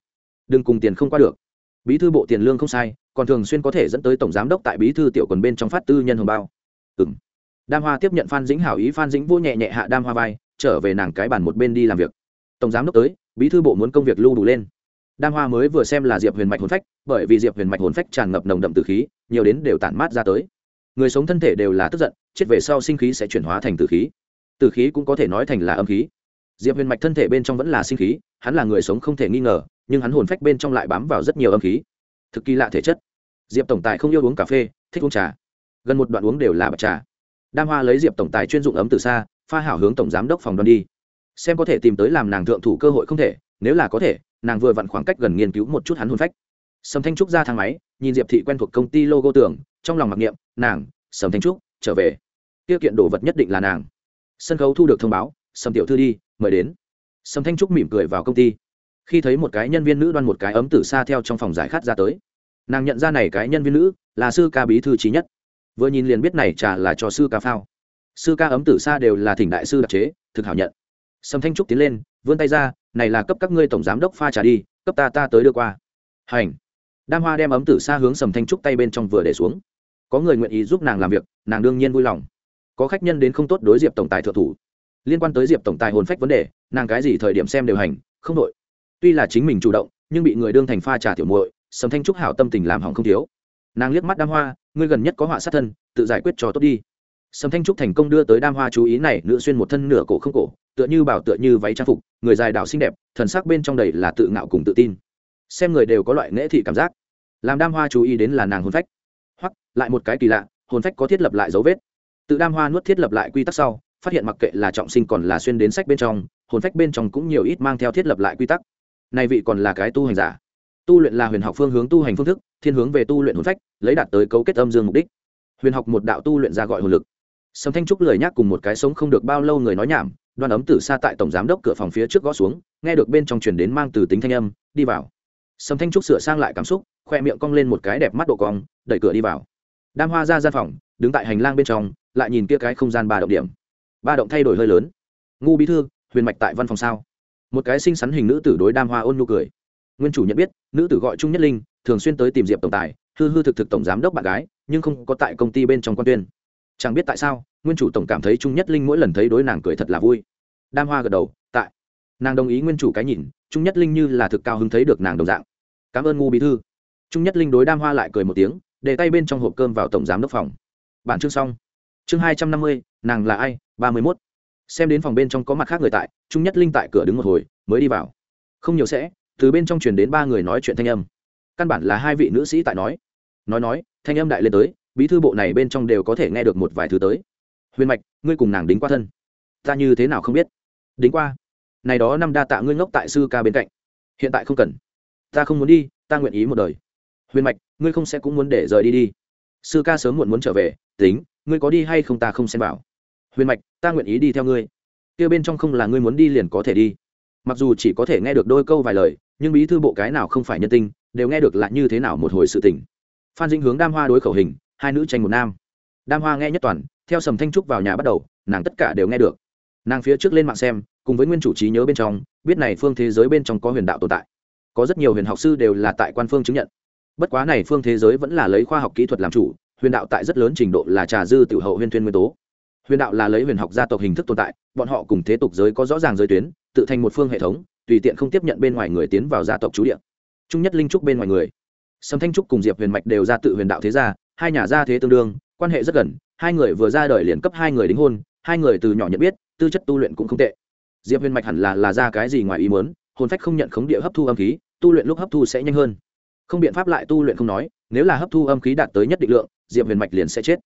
Đừng cùng tiền không qua được. Bí thư bộ tiền lương không sai, còn thường xuyên có thể dẫn tới tổng giám đốc tại bí thư tiểu quần bên trong phát tư nhân hồng bao. Ừ m đam hoa tiếp nhận phan dĩnh hảo ý, phan dĩnh vô nhẹ nhẹ hạ đam hoa vai, trở về nàng cái bàn một bên đi làm việc. Tổng giám đốc tới, bí thư bộ muốn công việc lưu đủ lên đam hoa mới vừa xem là diệp huyền mạch hồn phách, bởi vì diệp huyền mạch hồn phách tràn ngập nồng đậm từ khí, nhiều đến đều tản mát ra tới. Người sống thân thể đều là tức giận, chết về sau sinh khí sẽ chuyển hóa thành từ khí. Từ khí cũng có thể nói thành là âm khí. Diệp huyền mạch thân thể bên trong vẫn là sinh khí, hắn là người sống không thể nghi ngờ, nhưng hắn hồn phách bên trong lại bám vào rất nhiều âm khí. Thực kỳ lạ thể chất. Diệp tổng tài không yêu uống cà phê, thích uống trà. Gần một đoạn uống đều là bạch trà. Đam hoa lấy diệp tổng tài chuyên dụng ấm từ xa, pha hảo hướng tổng giám đốc phòng đoan đi. Xem có thể tìm tới làm nàng thượng thủ cơ hội không thể, nếu là có thể nàng vừa vặn khoảng cách gần nghiên cứu một chút hắn hồn phách. Sầm thanh trúc ra thang máy, nhìn diệp thị quen thuộc công ty logo tưởng trong lòng mặc niệm, nàng, sầm thanh trúc, trở về. Tiêu kiện đồ vật nhất định là nàng. Sân khấu thu được thông báo, sầm tiểu thư đi, mời đến. Sầm thanh trúc mỉm cười vào công ty. Khi thấy một cái nhân viên nữ đoan một cái ấm tử xa theo trong phòng giải khát ra tới. Nàng nhận ra này cái nhân viên nữ là sư ca bí thư trí nhất. Vừa nhìn liền biết này trà là cho sư ca phao. Sư ca ấm tử xa đều là thỉnh đại sư đặc chế, thực hảo nhận sầm thanh trúc tiến lên, vươn tay ra, này là cấp các ngươi tổng giám đốc pha trà đi, cấp ta ta tới đưa qua. Hành. Đam hoa đem ấm tử xa hướng sầm thanh trúc tay bên trong vừa để xuống. Có người nguyện ý giúp nàng làm việc, nàng đương nhiên vui lòng. Có khách nhân đến không tốt đối diệp tổng tài thượng thủ. Liên quan tới diệp tổng tài hồn phách vấn đề, nàng cái gì thời điểm xem đều hành, không đội tuy là chính mình chủ động, nhưng bị người đương thành pha trà tiểu muội, sầm thanh trúc hảo tâm tình làm hỏng không thiếu. Nàng liếc mắt đam hoa, ngươi gần nhất có họa sát thân, tự giải quyết cho tốt đi. Sầm thanh trúc thành công đưa tới đam hoa chú ý này, nữ xuyên một thân nửa cổ không cổ tựa như bảo tựa như váy trang phục, người dài đảo xinh đẹp, thần sắc bên trong đầy là tự ngạo cùng tự tin. Xem người đều có loại nễ thị cảm giác. Làm đam hoa chú ý đến là nàng hồn phách. Hoặc, lại một cái kỳ lạ, hồn phách có thiết lập lại dấu vết. Tự đam hoa nuốt thiết lập lại quy tắc sau, phát hiện mặc kệ là trọng sinh còn là xuyên đến sách bên trong, hồn phách bên trong cũng nhiều ít mang theo thiết lập lại quy tắc. Này vị còn là cái tu hành giả. Tu luyện là huyền học phương hướng tu hành phương thức, thiên hướng về tu luyện hồn phách, lấy đạt tới cấu kết âm dương mục đích. Huyền học một đạo tu luyện ra gọi hồn lực. Sầm thanh trúc lời nhắc cùng một cái sống không được bao lâu người nói nhảm đoàn ấm tử xa tại tổng giám đốc cửa phòng phía trước gõ xuống, nghe được bên trong truyền đến mang từ tính thanh âm, đi vào. Sầm thanh trúc sửa sang lại cảm xúc, khoe miệng cong lên một cái đẹp mắt độ cong, đẩy cửa đi vào. Đam hoa ra gian phòng, đứng tại hành lang bên trong, lại nhìn kia cái không gian ba động điểm. Ba động thay đổi hơi lớn. Ngu bí thư, huyền mạch tại văn phòng sao? Một cái xinh xắn hình nữ tử đối đam hoa ôn nhu cười. Nguyên chủ nhận biết, nữ tử gọi trung nhất linh, thường xuyên tới tìm diệp tổng tài, hư hư thực thực tổng giám đốc bạn gái, nhưng không có tại công ty bên trong quan tuyên chẳng biết tại sao, nguyên chủ tổng cảm thấy trung nhất linh mỗi lần thấy đối nàng cười thật là vui. Đam hoa gật đầu, tại. Nàng đồng ý nguyên chủ cái nhìn, trung nhất linh như là thực cao hứng thấy được nàng đồng dạng. Cảm ơn ngu bí thư. Trung nhất linh đối đam hoa lại cười một tiếng, để tay bên trong hộp cơm vào tổng giám đốc phòng. Bản chương xong. Chương hai trăm năm mươi, nàng là ai? Ba mươi mốt. Xem đến phòng bên trong có mặt khác người tại, trung nhất linh tại cửa đứng một hồi, mới đi vào. Không nhiều sẽ, từ bên trong truyền đến ba người nói chuyện thanh âm. Căn bản là hai vị nữ sĩ tại nói. Nói nói, thanh âm đại lên tới bí thư bộ này bên trong đều có thể nghe được một vài thứ tới. Huyền mạch, ngươi cùng nàng đính qua thân. Ta như thế nào không biết? Đính qua? Này đó năm đa tạ ngươi ngốc tại sư ca bên cạnh. Hiện tại không cần. Ta không muốn đi, ta nguyện ý một đời. Huyền mạch, ngươi không sẽ cũng muốn để rời đi đi. Sư ca sớm muộn muốn trở về, tính, ngươi có đi hay không ta không xem bảo huyền mạch, ta nguyện ý đi theo ngươi. Kia bên trong không là ngươi muốn đi liền có thể đi. Mặc dù chỉ có thể nghe được đôi câu vài lời, nhưng bí thư bộ cái nào không phải nhân tinh đều nghe được lại như thế nào một hồi sự tình. Phan dinh hướng đam hoa đối khẩu hình hai nữ tranh một nam. Đam hoa nghe nhất toàn, theo sầm thanh trúc vào nhà bắt đầu, nàng tất cả đều nghe được. Nàng phía trước lên mạng xem, cùng với nguyên chủ trí nhớ bên trong, biết này phương thế giới bên trong có huyền đạo tồn tại. Có rất nhiều huyền học sư đều là tại quan phương chứng nhận. Bất quá này phương thế giới vẫn là lấy khoa học kỹ thuật làm chủ, huyền đạo tại rất lớn trình độ là trà dư tiểu hậu huyền thuyên nguyên tố. Huyền đạo là lấy huyền học gia tộc hình thức tồn tại, bọn họ cùng thế tục giới có rõ ràng giới tuyến, tự thành một phương hệ thống, tùy tiện không tiếp nhận bên ngoài người tiến vào gia tộc chú địa. Trung nhất linh trúc bên ngoài người. Sầm thanh trúc cùng diệp huyền mạch đều ra tự huyền đạo thế gia hai nhà gia thế tương đương, quan hệ rất gần, hai người vừa ra đời liền cấp hai người đính hôn, hai người từ nhỏ nhận biết, tư chất tu luyện cũng không tệ. Diệp huyền mạch hẳn là là ra cái gì ngoài ý muốn, hồn phách không nhận khống địa hấp thu âm khí, tu luyện lúc hấp thu sẽ nhanh hơn. Không biện pháp lại tu luyện không nói, nếu là hấp thu âm khí đạt tới nhất định lượng, diệp huyền mạch liền sẽ chết.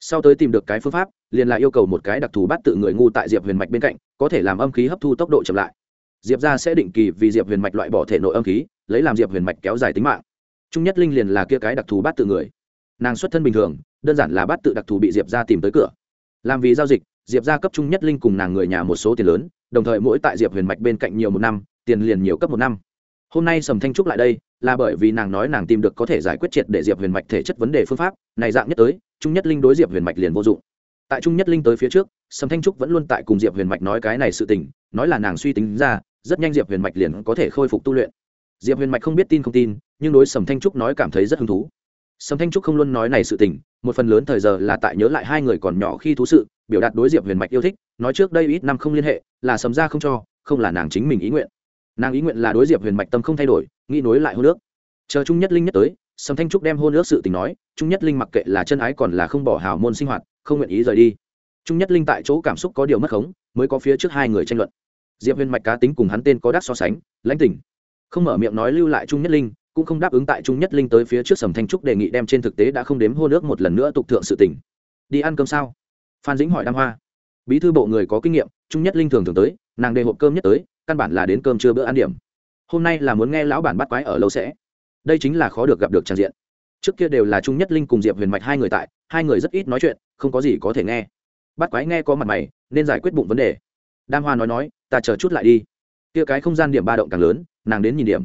Sau tới tìm được cái phương pháp, liền là yêu cầu một cái đặc thù bắt tự người ngu tại diệp huyền mạch bên cạnh, có thể làm âm khí hấp thu tốc độ chậm lại. Diệp ra sẽ định kỳ vì diệp huyền mạch loại bỏ thể nội âm khí, lấy làm diệp huyền mạch kéo dài tính mạng. Trung nhất linh liền là kia cái đặc thù bắt tự người nàng xuất thân bình thường, đơn giản là bắt tự đặc thù bị diệp ra tìm tới cửa. Làm vì giao dịch, diệp ra cấp trung nhất linh cùng nàng người nhà một số tiền lớn, đồng thời mỗi tại diệp huyền mạch bên cạnh nhiều một năm, tiền liền nhiều cấp một năm. Hôm nay sầm thanh trúc lại đây, là bởi vì nàng nói nàng tìm được có thể giải quyết triệt để diệp huyền mạch thể chất vấn đề phương pháp, này dạng nhất tới, trung nhất linh đối diệp huyền mạch liền vô dụng. Tại trung nhất linh tới phía trước, sầm thanh trúc vẫn luôn tại cùng diệp huyền mạch nói cái này sự tình, nói là nàng suy tính ra, rất nhanh diệp huyền mạch liền có thể khôi phục tu luyện. Diệp huyền mạch không biết tin không tin, nhưng đối sầm thanh trúc nói cảm thấy rất hứng thú sầm thanh trúc không luôn nói này sự tình, một phần lớn thời giờ là tại nhớ lại hai người còn nhỏ khi thú sự, biểu đạt đối diệp huyền mạch yêu thích, nói trước đây ít năm không liên hệ, là sầm ra không cho, không là nàng chính mình ý nguyện. Nàng ý nguyện là đối diệp huyền mạch tâm không thay đổi, nghĩ nối lại hôn ước. Chờ trung nhất linh nhất tới, sầm thanh trúc đem hôn ước sự tình nói, trung nhất linh mặc kệ là chân ái còn là không bỏ hào môn sinh hoạt, không nguyện ý rời đi. Trung nhất linh tại chỗ cảm xúc có điều mất khống, mới có phía trước hai người tranh luận. Diệp huyền mạch cá tính cùng hắn tên có đắc so sánh, lãnh tỉnh không mở miệng nói lưu lại trung nhất linh cũng không đáp ứng tại trung nhất linh tới phía trước sầm thanh trúc đề nghị đem trên thực tế đã không đếm hô nước một lần nữa tục thượng sự tỉnh đi ăn cơm sao? Phan dĩnh hỏi đam hoa. Bí thư bộ người có kinh nghiệm, trung nhất linh thường thường tới, nàng đề hộp cơm nhất tới, căn bản là đến cơm trưa bữa ăn điểm. Hôm nay là muốn nghe lão bản bắt quái ở lâu sẽ. Đây chính là khó được gặp được trang diện. Trước kia đều là trung nhất linh cùng diệp huyền mạch hai người tại, hai người rất ít nói chuyện, không có gì có thể nghe. Bắt quái nghe có mặt mày, nên giải quyết bụng vấn đề. Đam hoa nói nói, ta chờ chút lại đi. Kia cái không gian điểm ba động càng lớn, nàng đến nhìn điểm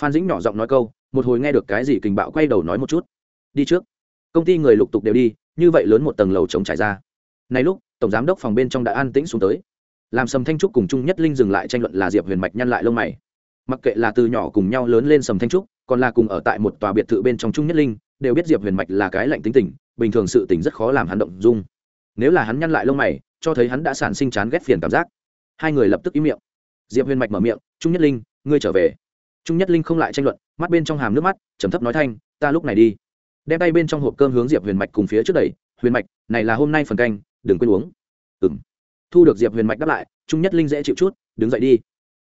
phan dĩnh nhỏ giọng nói câu, một hồi nghe được cái gì kình bạo quay đầu nói một chút. Đi trước. Công ty người lục tục đều đi, như vậy lớn một tầng lầu trống trải ra. Này lúc, tổng giám đốc phòng bên trong đã an tĩnh xuống tới. Làm sầm thanh trúc cùng trung nhất linh dừng lại tranh luận là diệp huyền mạch nhăn lại lông mày. Mặc kệ là từ nhỏ cùng nhau lớn lên sầm thanh trúc, còn là cùng ở tại một tòa biệt thự bên trong trung nhất linh, đều biết diệp huyền mạch là cái lạnh tính tình, bình thường sự tình rất khó làm hắn động dung. Nếu là hắn nhăn lại lông mày, cho thấy hắn đã sản sinh chán ghét phiền cảm giác. Hai người lập tức ý miệng. Diệp huyền mạch mở miệng, trung nhất linh, ngươi trở về trung nhất linh không lại tranh luận, mắt bên trong hàm nước mắt, trầm thấp nói thanh, ta lúc này đi. Đem tay bên trong hộp cơm hướng diệp huyền mạch cùng phía trước đẩy, huyền mạch, này là hôm nay phần canh, đừng quên uống. Ừ m thu được diệp huyền mạch đáp lại, trung nhất linh dễ chịu chút, đứng dậy đi.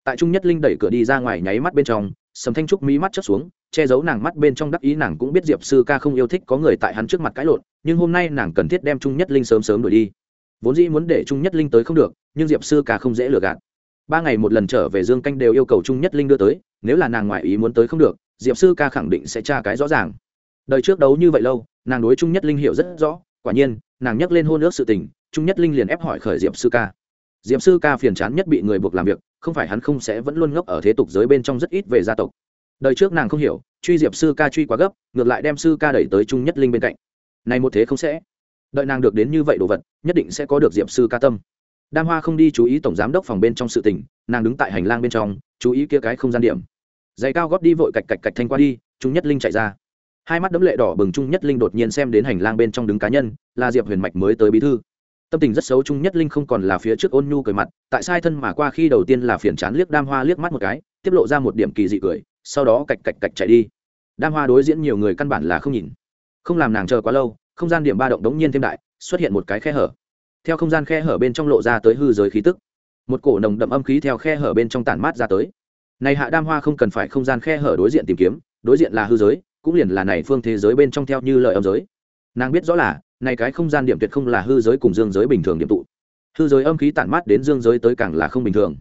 Tại trung nhất linh đẩy cửa đi ra ngoài nháy mắt bên trong, sầm thanh trúc mỹ mắt chất xuống, che giấu nàng mắt bên trong đắc ý nàng cũng biết diệp sư ca không yêu thích có người tại hắn trước mặt cãi lộn, nhưng hôm nay nàng cần thiết đem trung nhất linh sớm sớm đuổi đi. Vốn dĩ muốn để trung nhất linh tới không được, nhưng diệp sư ca không dễ lừa gạt ba ngày một lần trở về dương canh đều yêu cầu trung nhất linh đưa tới, nếu là nàng ngoại ý muốn tới không được, diệp sư ca khẳng định sẽ tra cái rõ ràng. Đời trước đấu như vậy lâu, nàng đối trung nhất linh hiểu rất rõ, quả nhiên, nàng nhắc lên hôn ước sự tình, trung nhất linh liền ép hỏi khởi diệp sư ca. Diệp sư ca phiền chán nhất bị người buộc làm việc, không phải hắn không sẽ vẫn luôn ngốc ở thế tục giới bên trong rất ít về gia tộc. Đời trước nàng không hiểu, truy diệp sư ca truy quá gấp, ngược lại đem sư ca đẩy tới trung nhất linh bên cạnh. Này một thế không sẽ. Đợi nàng được đến như vậy đồ vật, nhất định sẽ có được diệp sư ca tâm đam hoa không đi chú ý tổng giám đốc phòng bên trong sự tình, nàng đứng tại hành lang bên trong, chú ý kia cái không gian điểm. Giày cao gót đi vội cạch cạch cạch thanh qua đi, trung nhất linh chạy ra. Hai mắt đấm lệ đỏ bừng trung nhất linh đột nhiên xem đến hành lang bên trong đứng cá nhân, là diệp huyền mạch mới tới bí thư. Tâm tình rất xấu trung nhất linh không còn là phía trước ôn nhu cười mặt, tại sai thân mà qua khi đầu tiên là phiền chán liếc đam hoa liếc mắt một cái tiết lộ ra một điểm kỳ dị cười, sau đó cạch cạch cạch chạy đi. Đam hoa đối diễn nhiều người căn bản là không nhìn. Không làm nàng chờ quá lâu, không gian điểm ba động đống nhiên thêm đại, xuất hiện một cái khe hở theo không gian khe hở bên trong lộ ra tới hư giới khí tức. Một cổ nồng đậm âm khí theo khe hở bên trong tản mát ra tới. Này hạ đam hoa không cần phải không gian khe hở đối diện tìm kiếm, đối diện là hư giới, cũng liền là này phương thế giới bên trong theo như lời âm giới. Nàng biết rõ là, này cái không gian điểm tuyệt không là hư giới cùng dương giới bình thường điểm tụ. Hư giới âm khí tản mát đến dương giới tới càng là không bình thường.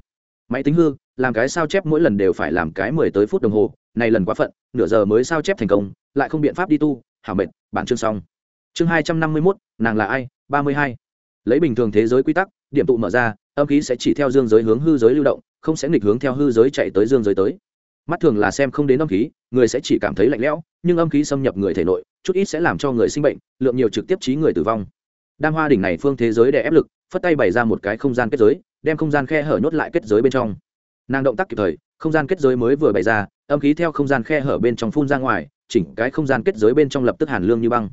Máy tính hư, làm cái sao chép mỗi lần đều phải làm cái mười tới phút đồng hồ, này lần quá phận, nửa giờ mới sao chép thành công, lại không biện pháp đi tu, hảo mệt, bản chương xong. Chương hai trăm năm mươi mốt, nàng là ai? ba mươi hai lấy bình thường thế giới quy tắc, điểm tụ mở ra, âm khí sẽ chỉ theo dương giới hướng hư giới lưu động, không sẽ nghịch hướng theo hư giới chạy tới dương giới tới. Mắt thường là xem không đến âm khí, người sẽ chỉ cảm thấy lạnh lẽo, nhưng âm khí xâm nhập người thể nội, chút ít sẽ làm cho người sinh bệnh, lượng nhiều trực tiếp trí người tử vong. Đam hoa đỉnh này phương thế giới để ép lực, phất tay bày ra một cái không gian kết giới, đem không gian khe hở nhốt lại kết giới bên trong. Nàng động tác kịp thời, không gian kết giới mới vừa bày ra, âm khí theo không gian khe hở bên trong phun ra ngoài, chỉnh cái không gian kết giới bên trong lập tức hàn lương như băng.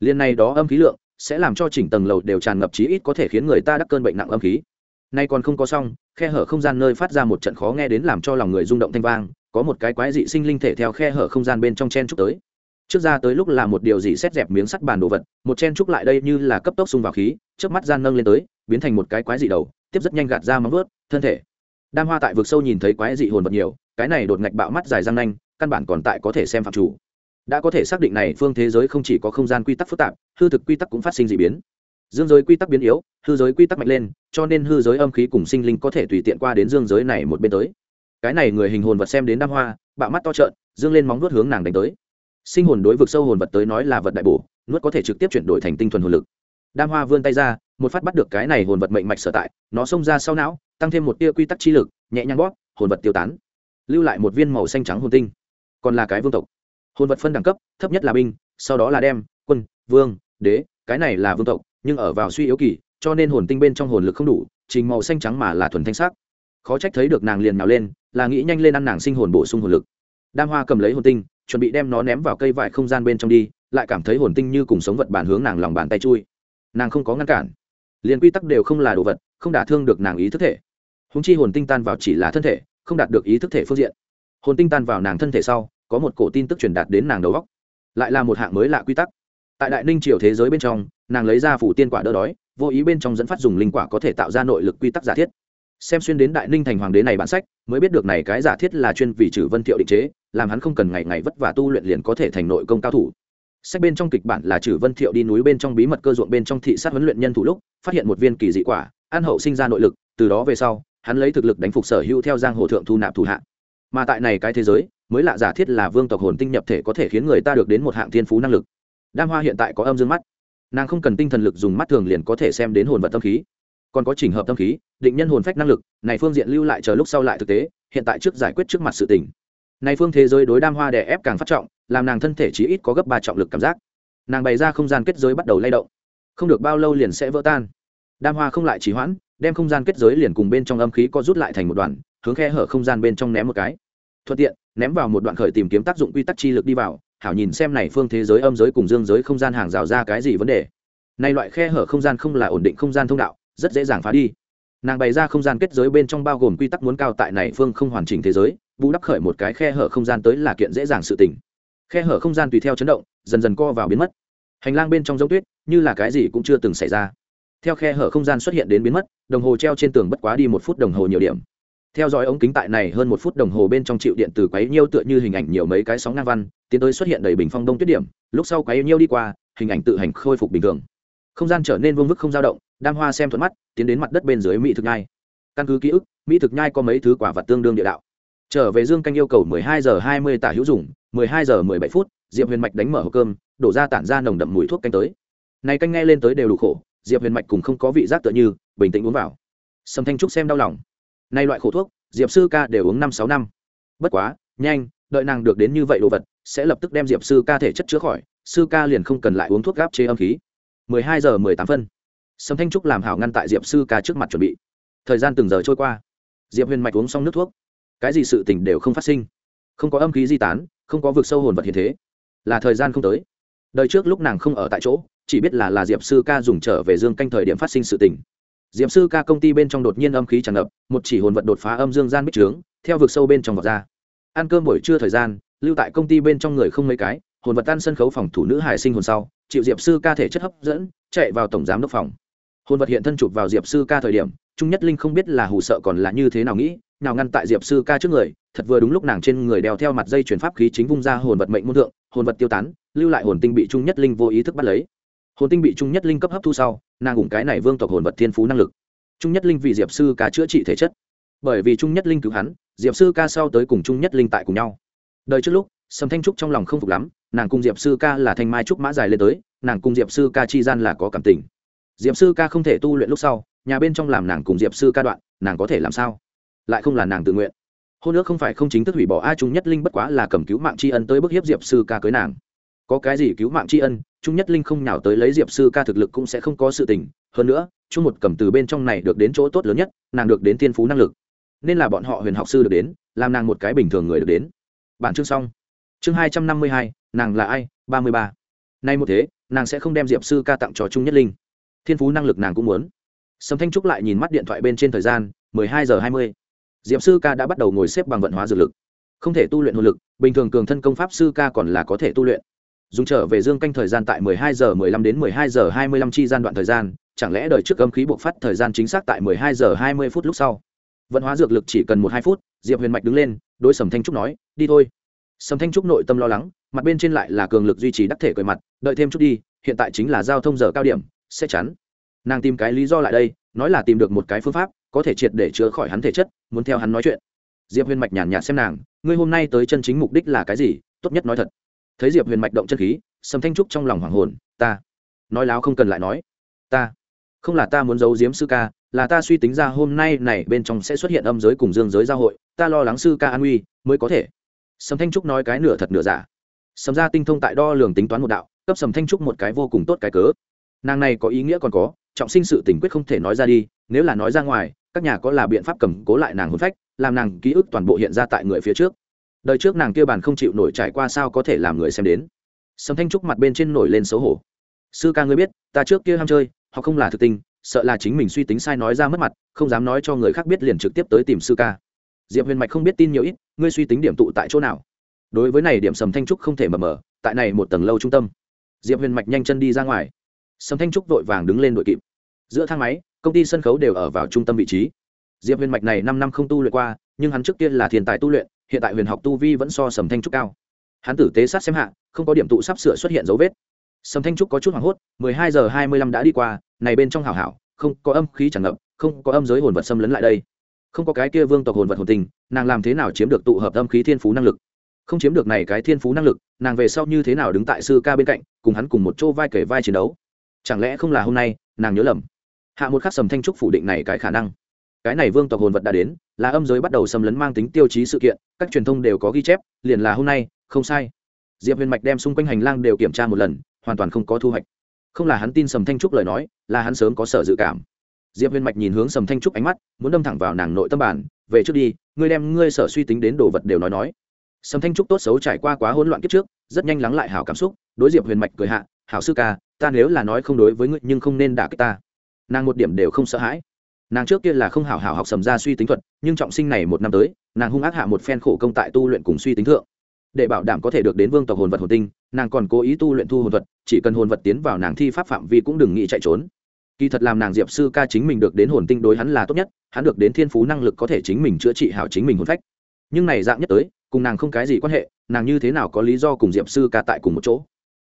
Liên này đó âm khí lượng sẽ làm cho chỉnh tầng lầu đều tràn ngập chí ít có thể khiến người ta đắc cơn bệnh nặng âm khí. Nay còn không có xong, khe hở không gian nơi phát ra một trận khó nghe đến làm cho lòng người rung động thanh vang, có một cái quái dị sinh linh thể theo khe hở không gian bên trong chen trúc tới. Trước ra tới lúc là một điều gì xét dẹp miếng sắt bàn đồ vật, một chen trúc lại đây như là cấp tốc xung vào khí trước mắt gian nâng lên tới, biến thành một cái quái dị đầu, tiếp rất nhanh gạt ra móng vớt thân thể. Đam hoa tại vực sâu nhìn thấy quái dị hồn vật nhiều, cái này đột ngạch bạo mắt dài răng nanh, căn bản còn tại có thể xem phạm chủ đã có thể xác định này phương thế giới không chỉ có không gian quy tắc phức tạp, hư thực quy tắc cũng phát sinh d ị biến. Dương giới quy tắc biến yếu, hư giới quy tắc mạnh lên, cho nên hư giới âm khí cùng sinh linh có thể tùy tiện qua đến dương giới này một bên tới. Cái này người hình hồn vật xem đến đam hoa bạo mắt to trợn, dương lên móng nuốt hướng nàng đánh tới. Sinh hồn đối vực sâu hồn vật tới nói là vật đại bổ, nuốt có thể trực tiếp chuyển đổi thành tinh thuần hồn lực. Đam hoa vươn tay ra, một phát bắt được cái này hồn vật mệnh mạch sở tại, nó xông ra sau não, tăng thêm một tia quy tắc chi lực, nhẹ nhàng bóp, hồn vật tiêu tán. Lưu lại một viên màu xanh trắng hồn tinh. Còn là cái vương tộc hồn vật phân đẳng cấp, thấp nhất là binh, sau đó là đem, quân, vương, đế, cái này là vương tộc, nhưng ở vào suy yếu kỳ, cho nên hồn tinh bên trong hồn lực không đủ, trình màu xanh trắng mà là thuần thanh sắc. Khó trách thấy được nàng liền nào lên, là nghĩ nhanh lên ăn nàng sinh hồn bổ sung hồn lực. Đam hoa cầm lấy hồn tinh, chuẩn bị đem nó ném vào cây vải không gian bên trong đi, lại cảm thấy hồn tinh như cùng sống vật bản hướng nàng lòng bàn tay chui. Nàng không có ngăn cản. Liền quy tắc đều không là đồ vật, không đả thương được nàng ý thức thể. Húng chi hồn tinh tan vào chỉ là thân thể, không đạt được ý thức thể phương diện. Hồn tinh tan vào nàng thân thể sau có một cổ tin tức truyền đạt đến nàng đầu góc lại là một hạng mới lạ quy tắc. Tại đại ninh triều thế giới bên trong, nàng lấy ra phủ tiên quả đỡ đói, vô ý bên trong dẫn phát dùng linh quả có thể tạo ra nội lực quy tắc giả thiết. Xem xuyên đến đại ninh thành hoàng đế này bản sách, mới biết được này cái giả thiết là chuyên vì trừ vân thiệu định chế, làm hắn không cần ngày ngày vất vả tu luyện liền có thể thành nội công cao thủ. Sách bên trong kịch bản là trừ vân thiệu đi núi bên trong bí mật cơ ruộng bên trong thị sát huấn luyện nhân thủ lúc, phát hiện một viên kỳ dị quả an hậu sinh ra nội lực, từ đó về sau, hắn lấy thực lực đánh phục sở hữu theo giang hồ thượng thu nạp thủ hạ mà tại này cái thế giới, mới lạ giả thiết là vương tộc hồn tinh nhập thể có thể khiến người ta được đến một hạng thiên phú năng lực. Đam hoa hiện tại có âm dương mắt. Nàng không cần tinh thần lực dùng mắt thường liền có thể xem đến hồn vật tâm khí. Còn có trình hợp tâm khí, định nhân hồn phách năng lực, này phương diện lưu lại chờ lúc sau lại thực tế, hiện tại trước giải quyết trước mặt sự tình. Này phương thế giới đối đam hoa đè ép càng phát trọng, làm nàng thân thể chí ít có gấp ba trọng lực cảm giác. Nàng bày ra không gian kết giới bắt đầu lay động. Không được bao lâu liền sẽ vỡ tan. Đam hoa không lại trì hoãn, đem không gian kết giới liền cùng bên trong âm khí có rút lại thành một đoàn hướng khe hở không gian bên trong ném một cái. Thuận tiện, ném vào một đoạn khởi tìm kiếm tác dụng quy tắc chi lực đi vào, hảo nhìn xem này phương thế giới âm giới cùng dương giới không gian hàng rào ra cái gì vấn đề. Này loại khe hở không gian không là ổn định không gian thông đạo, rất dễ dàng phá đi. Nàng bày ra không gian kết giới bên trong bao gồm quy tắc muốn cao tại này phương không hoàn chỉnh thế giới, bù đắp khởi một cái khe hở không gian tới là kiện dễ dàng sự tình. Khe hở không gian tùy theo chấn động, dần dần co vào biến mất. Hành lang bên trong giống tuyết, như là cái gì cũng chưa từng xảy ra. Theo khe hở không gian xuất hiện đến biến mất, đồng hồ treo trên tường bất quá đi một phút đồng hồ nhiều điểm theo dõi ống kính tại này hơn một phút đồng hồ bên trong chịu điện từ quấy nhiêu tựa như hình ảnh nhiều mấy cái sóng ngang văn, tiến tới xuất hiện đầy bình phong đông tuyết điểm, lúc sau quấy nhiêu đi qua, hình ảnh tự hành khôi phục bình thường. Không gian trở nên vương vức không dao động, đam hoa xem thuận mắt, tiến đến mặt đất bên dưới mỹ thực nhai. Căn cứ ký ức, mỹ thực nhai có mấy thứ quả vật tương đương địa đạo. Trở về dương canh yêu cầu 12 giờ 20 tả hữu dùng 12 giờ 17 phút, diệp huyền mạch đánh mở hộp cơm, đổ ra tản ra nồng đậm mùi thuốc canh tới. Này canh nghe lên tới đều đủ khổ, diệp huyền mạch cùng không có vị giác tựa như, bình tĩnh uống vào. Sầm thanh trúc xem đau lòng nay loại khổ thuốc, diệp sư ca đều uống năm sáu năm. Bất quá, nhanh, đợi nàng được đến như vậy đồ vật, sẽ lập tức đem diệp sư ca thể chất chữa khỏi, sư ca liền không cần lại uống thuốc gáp chế âm khí. 12 giờ 18 phân. Sầm thanh trúc làm hảo ngăn tại diệp sư ca trước mặt chuẩn bị. Thời gian từng giờ trôi qua. Diệp huyền mạch uống xong nước thuốc. Cái gì sự tình đều không phát sinh. Không có âm khí di tán, không có vực sâu hồn vật hiện thế. Là thời gian không tới. Đời trước lúc nàng không ở tại chỗ, chỉ biết là là diệp sư ca dùng trở về dương canh thời điểm phát sinh sự tình diệp sư ca công ty bên trong đột nhiên âm khí tràn ngập, một chỉ hồn vật đột phá âm dương gian bích trướng, theo vực sâu bên trong vọt ra. Ăn cơm buổi trưa thời gian, lưu tại công ty bên trong người không mấy cái, hồn vật tan sân khấu phòng thủ nữ hải sinh hồn sau, chịu diệp sư ca thể chất hấp dẫn, chạy vào tổng giám đốc phòng. Hồn vật hiện thân chụp vào diệp sư ca thời điểm, trung nhất linh không biết là hù sợ còn là như thế nào nghĩ, nào ngăn tại diệp sư ca trước người, thật vừa đúng lúc nàng trên người đeo theo mặt dây chuyển pháp khí chính vung ra hồn vật mệnh môn thượng, hồn vật tiêu tán, lưu lại hồn tinh bị trung nhất linh vô ý thức bắt lấy. Hồn tinh bị trung nhất linh cấp hấp thu sau nàng cùng cái này vương tộc hồn vật thiên phú năng lực. Trung nhất linh vì diệp sư ca chữa trị thể chất. Bởi vì trung nhất linh cứu hắn, diệp sư ca sau tới cùng trung nhất linh tại cùng nhau. Đời trước lúc, sầm thanh trúc trong lòng không phục lắm, nàng cùng diệp sư ca là thanh mai trúc mã dài lên tới, nàng cùng diệp sư ca chi gian là có cảm tình. Diệp sư ca không thể tu luyện lúc sau, nhà bên trong làm nàng cùng diệp sư ca đoạn, nàng có thể làm sao? Lại không là nàng tự nguyện. Hôn ước không phải không chính thức hủy bỏ a trung nhất linh bất quá là cầm cứu mạng tri ân tới bức hiếp diệp sư ca cưới nàng. Có cái gì cứu mạng tri ân trung nhất linh không nào tới lấy diệp sư ca thực lực cũng sẽ không có sự tình, hơn nữa chung một cầm từ bên trong này được đến chỗ tốt lớn nhất, nàng được đến thiên phú năng lực. Nên là bọn họ huyền học sư được đến, làm nàng một cái bình thường người được đến. Bản chương xong. Chương hai trăm năm mươi hai, nàng là ai? ba mươi ba. Nay một thế, nàng sẽ không đem diệp sư ca tặng cho trung nhất linh. Thiên phú năng lực nàng cũng muốn. Sầm thanh trúc lại nhìn mắt điện thoại bên trên thời gian, mười hai giờ hai mươi. Diệp sư ca đã bắt đầu ngồi xếp bằng vận hóa dược lực. Không thể tu luyện hồn lực, bình thường cường thân công pháp sư ca còn là có thể tu luyện dùng trở về dương canh thời gian tại 12 giờ 15 đến 12 giờ 25 chi gian đoạn thời gian, chẳng lẽ đời trước âm khí bộc phát thời gian chính xác tại 12 giờ 20 phút lúc sau? Vận hóa dược lực chỉ cần một hai phút, diệp huyền mạch đứng lên, đối sầm thanh trúc nói, đi thôi. Sầm thanh trúc nội tâm lo lắng, mặt bên trên lại là cường lực duy trì đắc thể cười mặt, đợi thêm chút đi, hiện tại chính là giao thông giờ cao điểm, sẽ chắn. Nàng tìm cái lý do lại đây, nói là tìm được một cái phương pháp, có thể triệt để chữa khỏi hắn thể chất, muốn theo hắn nói chuyện. Diệp huyền mạch nhàn nhạt xem nàng, ngươi hôm nay tới chân chính mục đích là cái gì? Tốt nhất nói thật thấy diệp huyền mạch động chân khí, sầm thanh trúc trong lòng hoàng hồn, ta, nói láo không cần lại nói. Ta, không là ta muốn giấu giếm sư ca, là ta suy tính ra hôm nay này bên trong sẽ xuất hiện âm giới cùng dương giới giao hội, ta lo lắng sư ca an uy mới có thể. Sầm thanh trúc nói cái nửa thật nửa giả. Sầm ra tinh thông tại đo lường tính toán một đạo, cấp sầm thanh trúc một cái vô cùng tốt cái cớ. Nàng này có ý nghĩa còn có, trọng sinh sự tình quyết không thể nói ra đi, nếu là nói ra ngoài, các nhà có là biện pháp cầm cố lại nàng hôn phách, làm nàng ký ức toàn bộ hiện ra tại người phía trước đời trước nàng kia bàn không chịu nổi trải qua sao có thể làm người xem đến? Sầm thanh trúc mặt bên trên nổi lên xấu hổ. Sư ca ngươi biết, ta trước kia ham chơi họ không là thực tình, sợ là chính mình suy tính sai nói ra mất mặt, không dám nói cho người khác biết liền trực tiếp tới tìm sư ca. Diệp huyền mạch không biết tin nhiều ít, ngươi suy tính điểm tụ tại chỗ nào? Đối với này điểm sầm thanh trúc không thể mờ mờ, tại này một tầng lâu trung tâm. Diệp huyền mạch nhanh chân đi ra ngoài. Sầm thanh trúc vội vàng đứng lên đội kịp. Giữa thang máy, công ty sân khấu đều ở vào trung tâm vị trí. Diệp huyền mạch này năm năm không tu luyện qua, nhưng hắn trước kia là thiên tài tu luyện hiện tại huyền học tu vi vẫn so sầm thanh trúc cao. Hắn tử tế sát xem hạ, không có điểm tụ sắp sửa xuất hiện dấu vết. Sầm thanh trúc có chút hoảng hốt, mười hai giờ hai mươi lăm đã đi qua, này bên trong hảo hảo, không có âm khí tràn ngập, không có âm giới hồn vật xâm lấn lại đây. Không có cái kia vương tộc hồn vật hồn tình, nàng làm thế nào chiếm được tụ hợp âm khí thiên phú năng lực? Không chiếm được này cái thiên phú năng lực, nàng về sau như thế nào đứng tại sư ca bên cạnh, cùng hắn cùng một chỗ vai kể vai chiến đấu? Chẳng lẽ không là hôm nay, nàng nhớ lầm? Hạ một khắc sầm thanh trúc phủ định này cái khả năng cái này vương tộc hồn vật đã đến, là âm giới bắt đầu xâm lấn mang tính tiêu chí sự kiện, các truyền thông đều có ghi chép, liền là hôm nay, không sai. Diệp huyền mạch đem xung quanh hành lang đều kiểm tra một lần, hoàn toàn không có thu hoạch. Không là hắn tin sầm thanh trúc lời nói, là hắn sớm có sở dự cảm. Diệp huyền mạch nhìn hướng sầm thanh trúc ánh mắt, muốn đâm thẳng vào nàng nội tâm bản về trước đi, ngươi đem ngươi sở suy tính đến đồ vật đều nói nói. Sầm thanh trúc tốt xấu trải qua quá hỗn loạn kiếp trước, rất nhanh lắng lại hảo cảm xúc, đối diệp huyền mạch cười hạ, hảo sư ca, ta nếu là nói không đối với ngươi nhưng không nên đả kích ta. Nàng một điểm đều không sợ hãi nàng trước kia là không hảo hảo học sầm ra suy tính thuật, nhưng trọng sinh này một năm tới, nàng hung ác hạ một phen khổ công tại tu luyện cùng suy tính thượng. Để bảo đảm có thể được đến vương tộc hồn vật hồn tinh, nàng còn cố ý tu luyện thu hồn thuật, chỉ cần hồn vật tiến vào nàng thi pháp phạm vi cũng đừng nghĩ chạy trốn. Kỳ thật làm nàng diệp sư ca chính mình được đến hồn tinh đối hắn là tốt nhất, hắn được đến thiên phú năng lực có thể chính mình chữa trị hảo chính mình hồn phách. Nhưng này dạng nhất tới, cùng nàng không cái gì quan hệ, nàng như thế nào có lý do cùng diệp sư ca tại cùng một chỗ?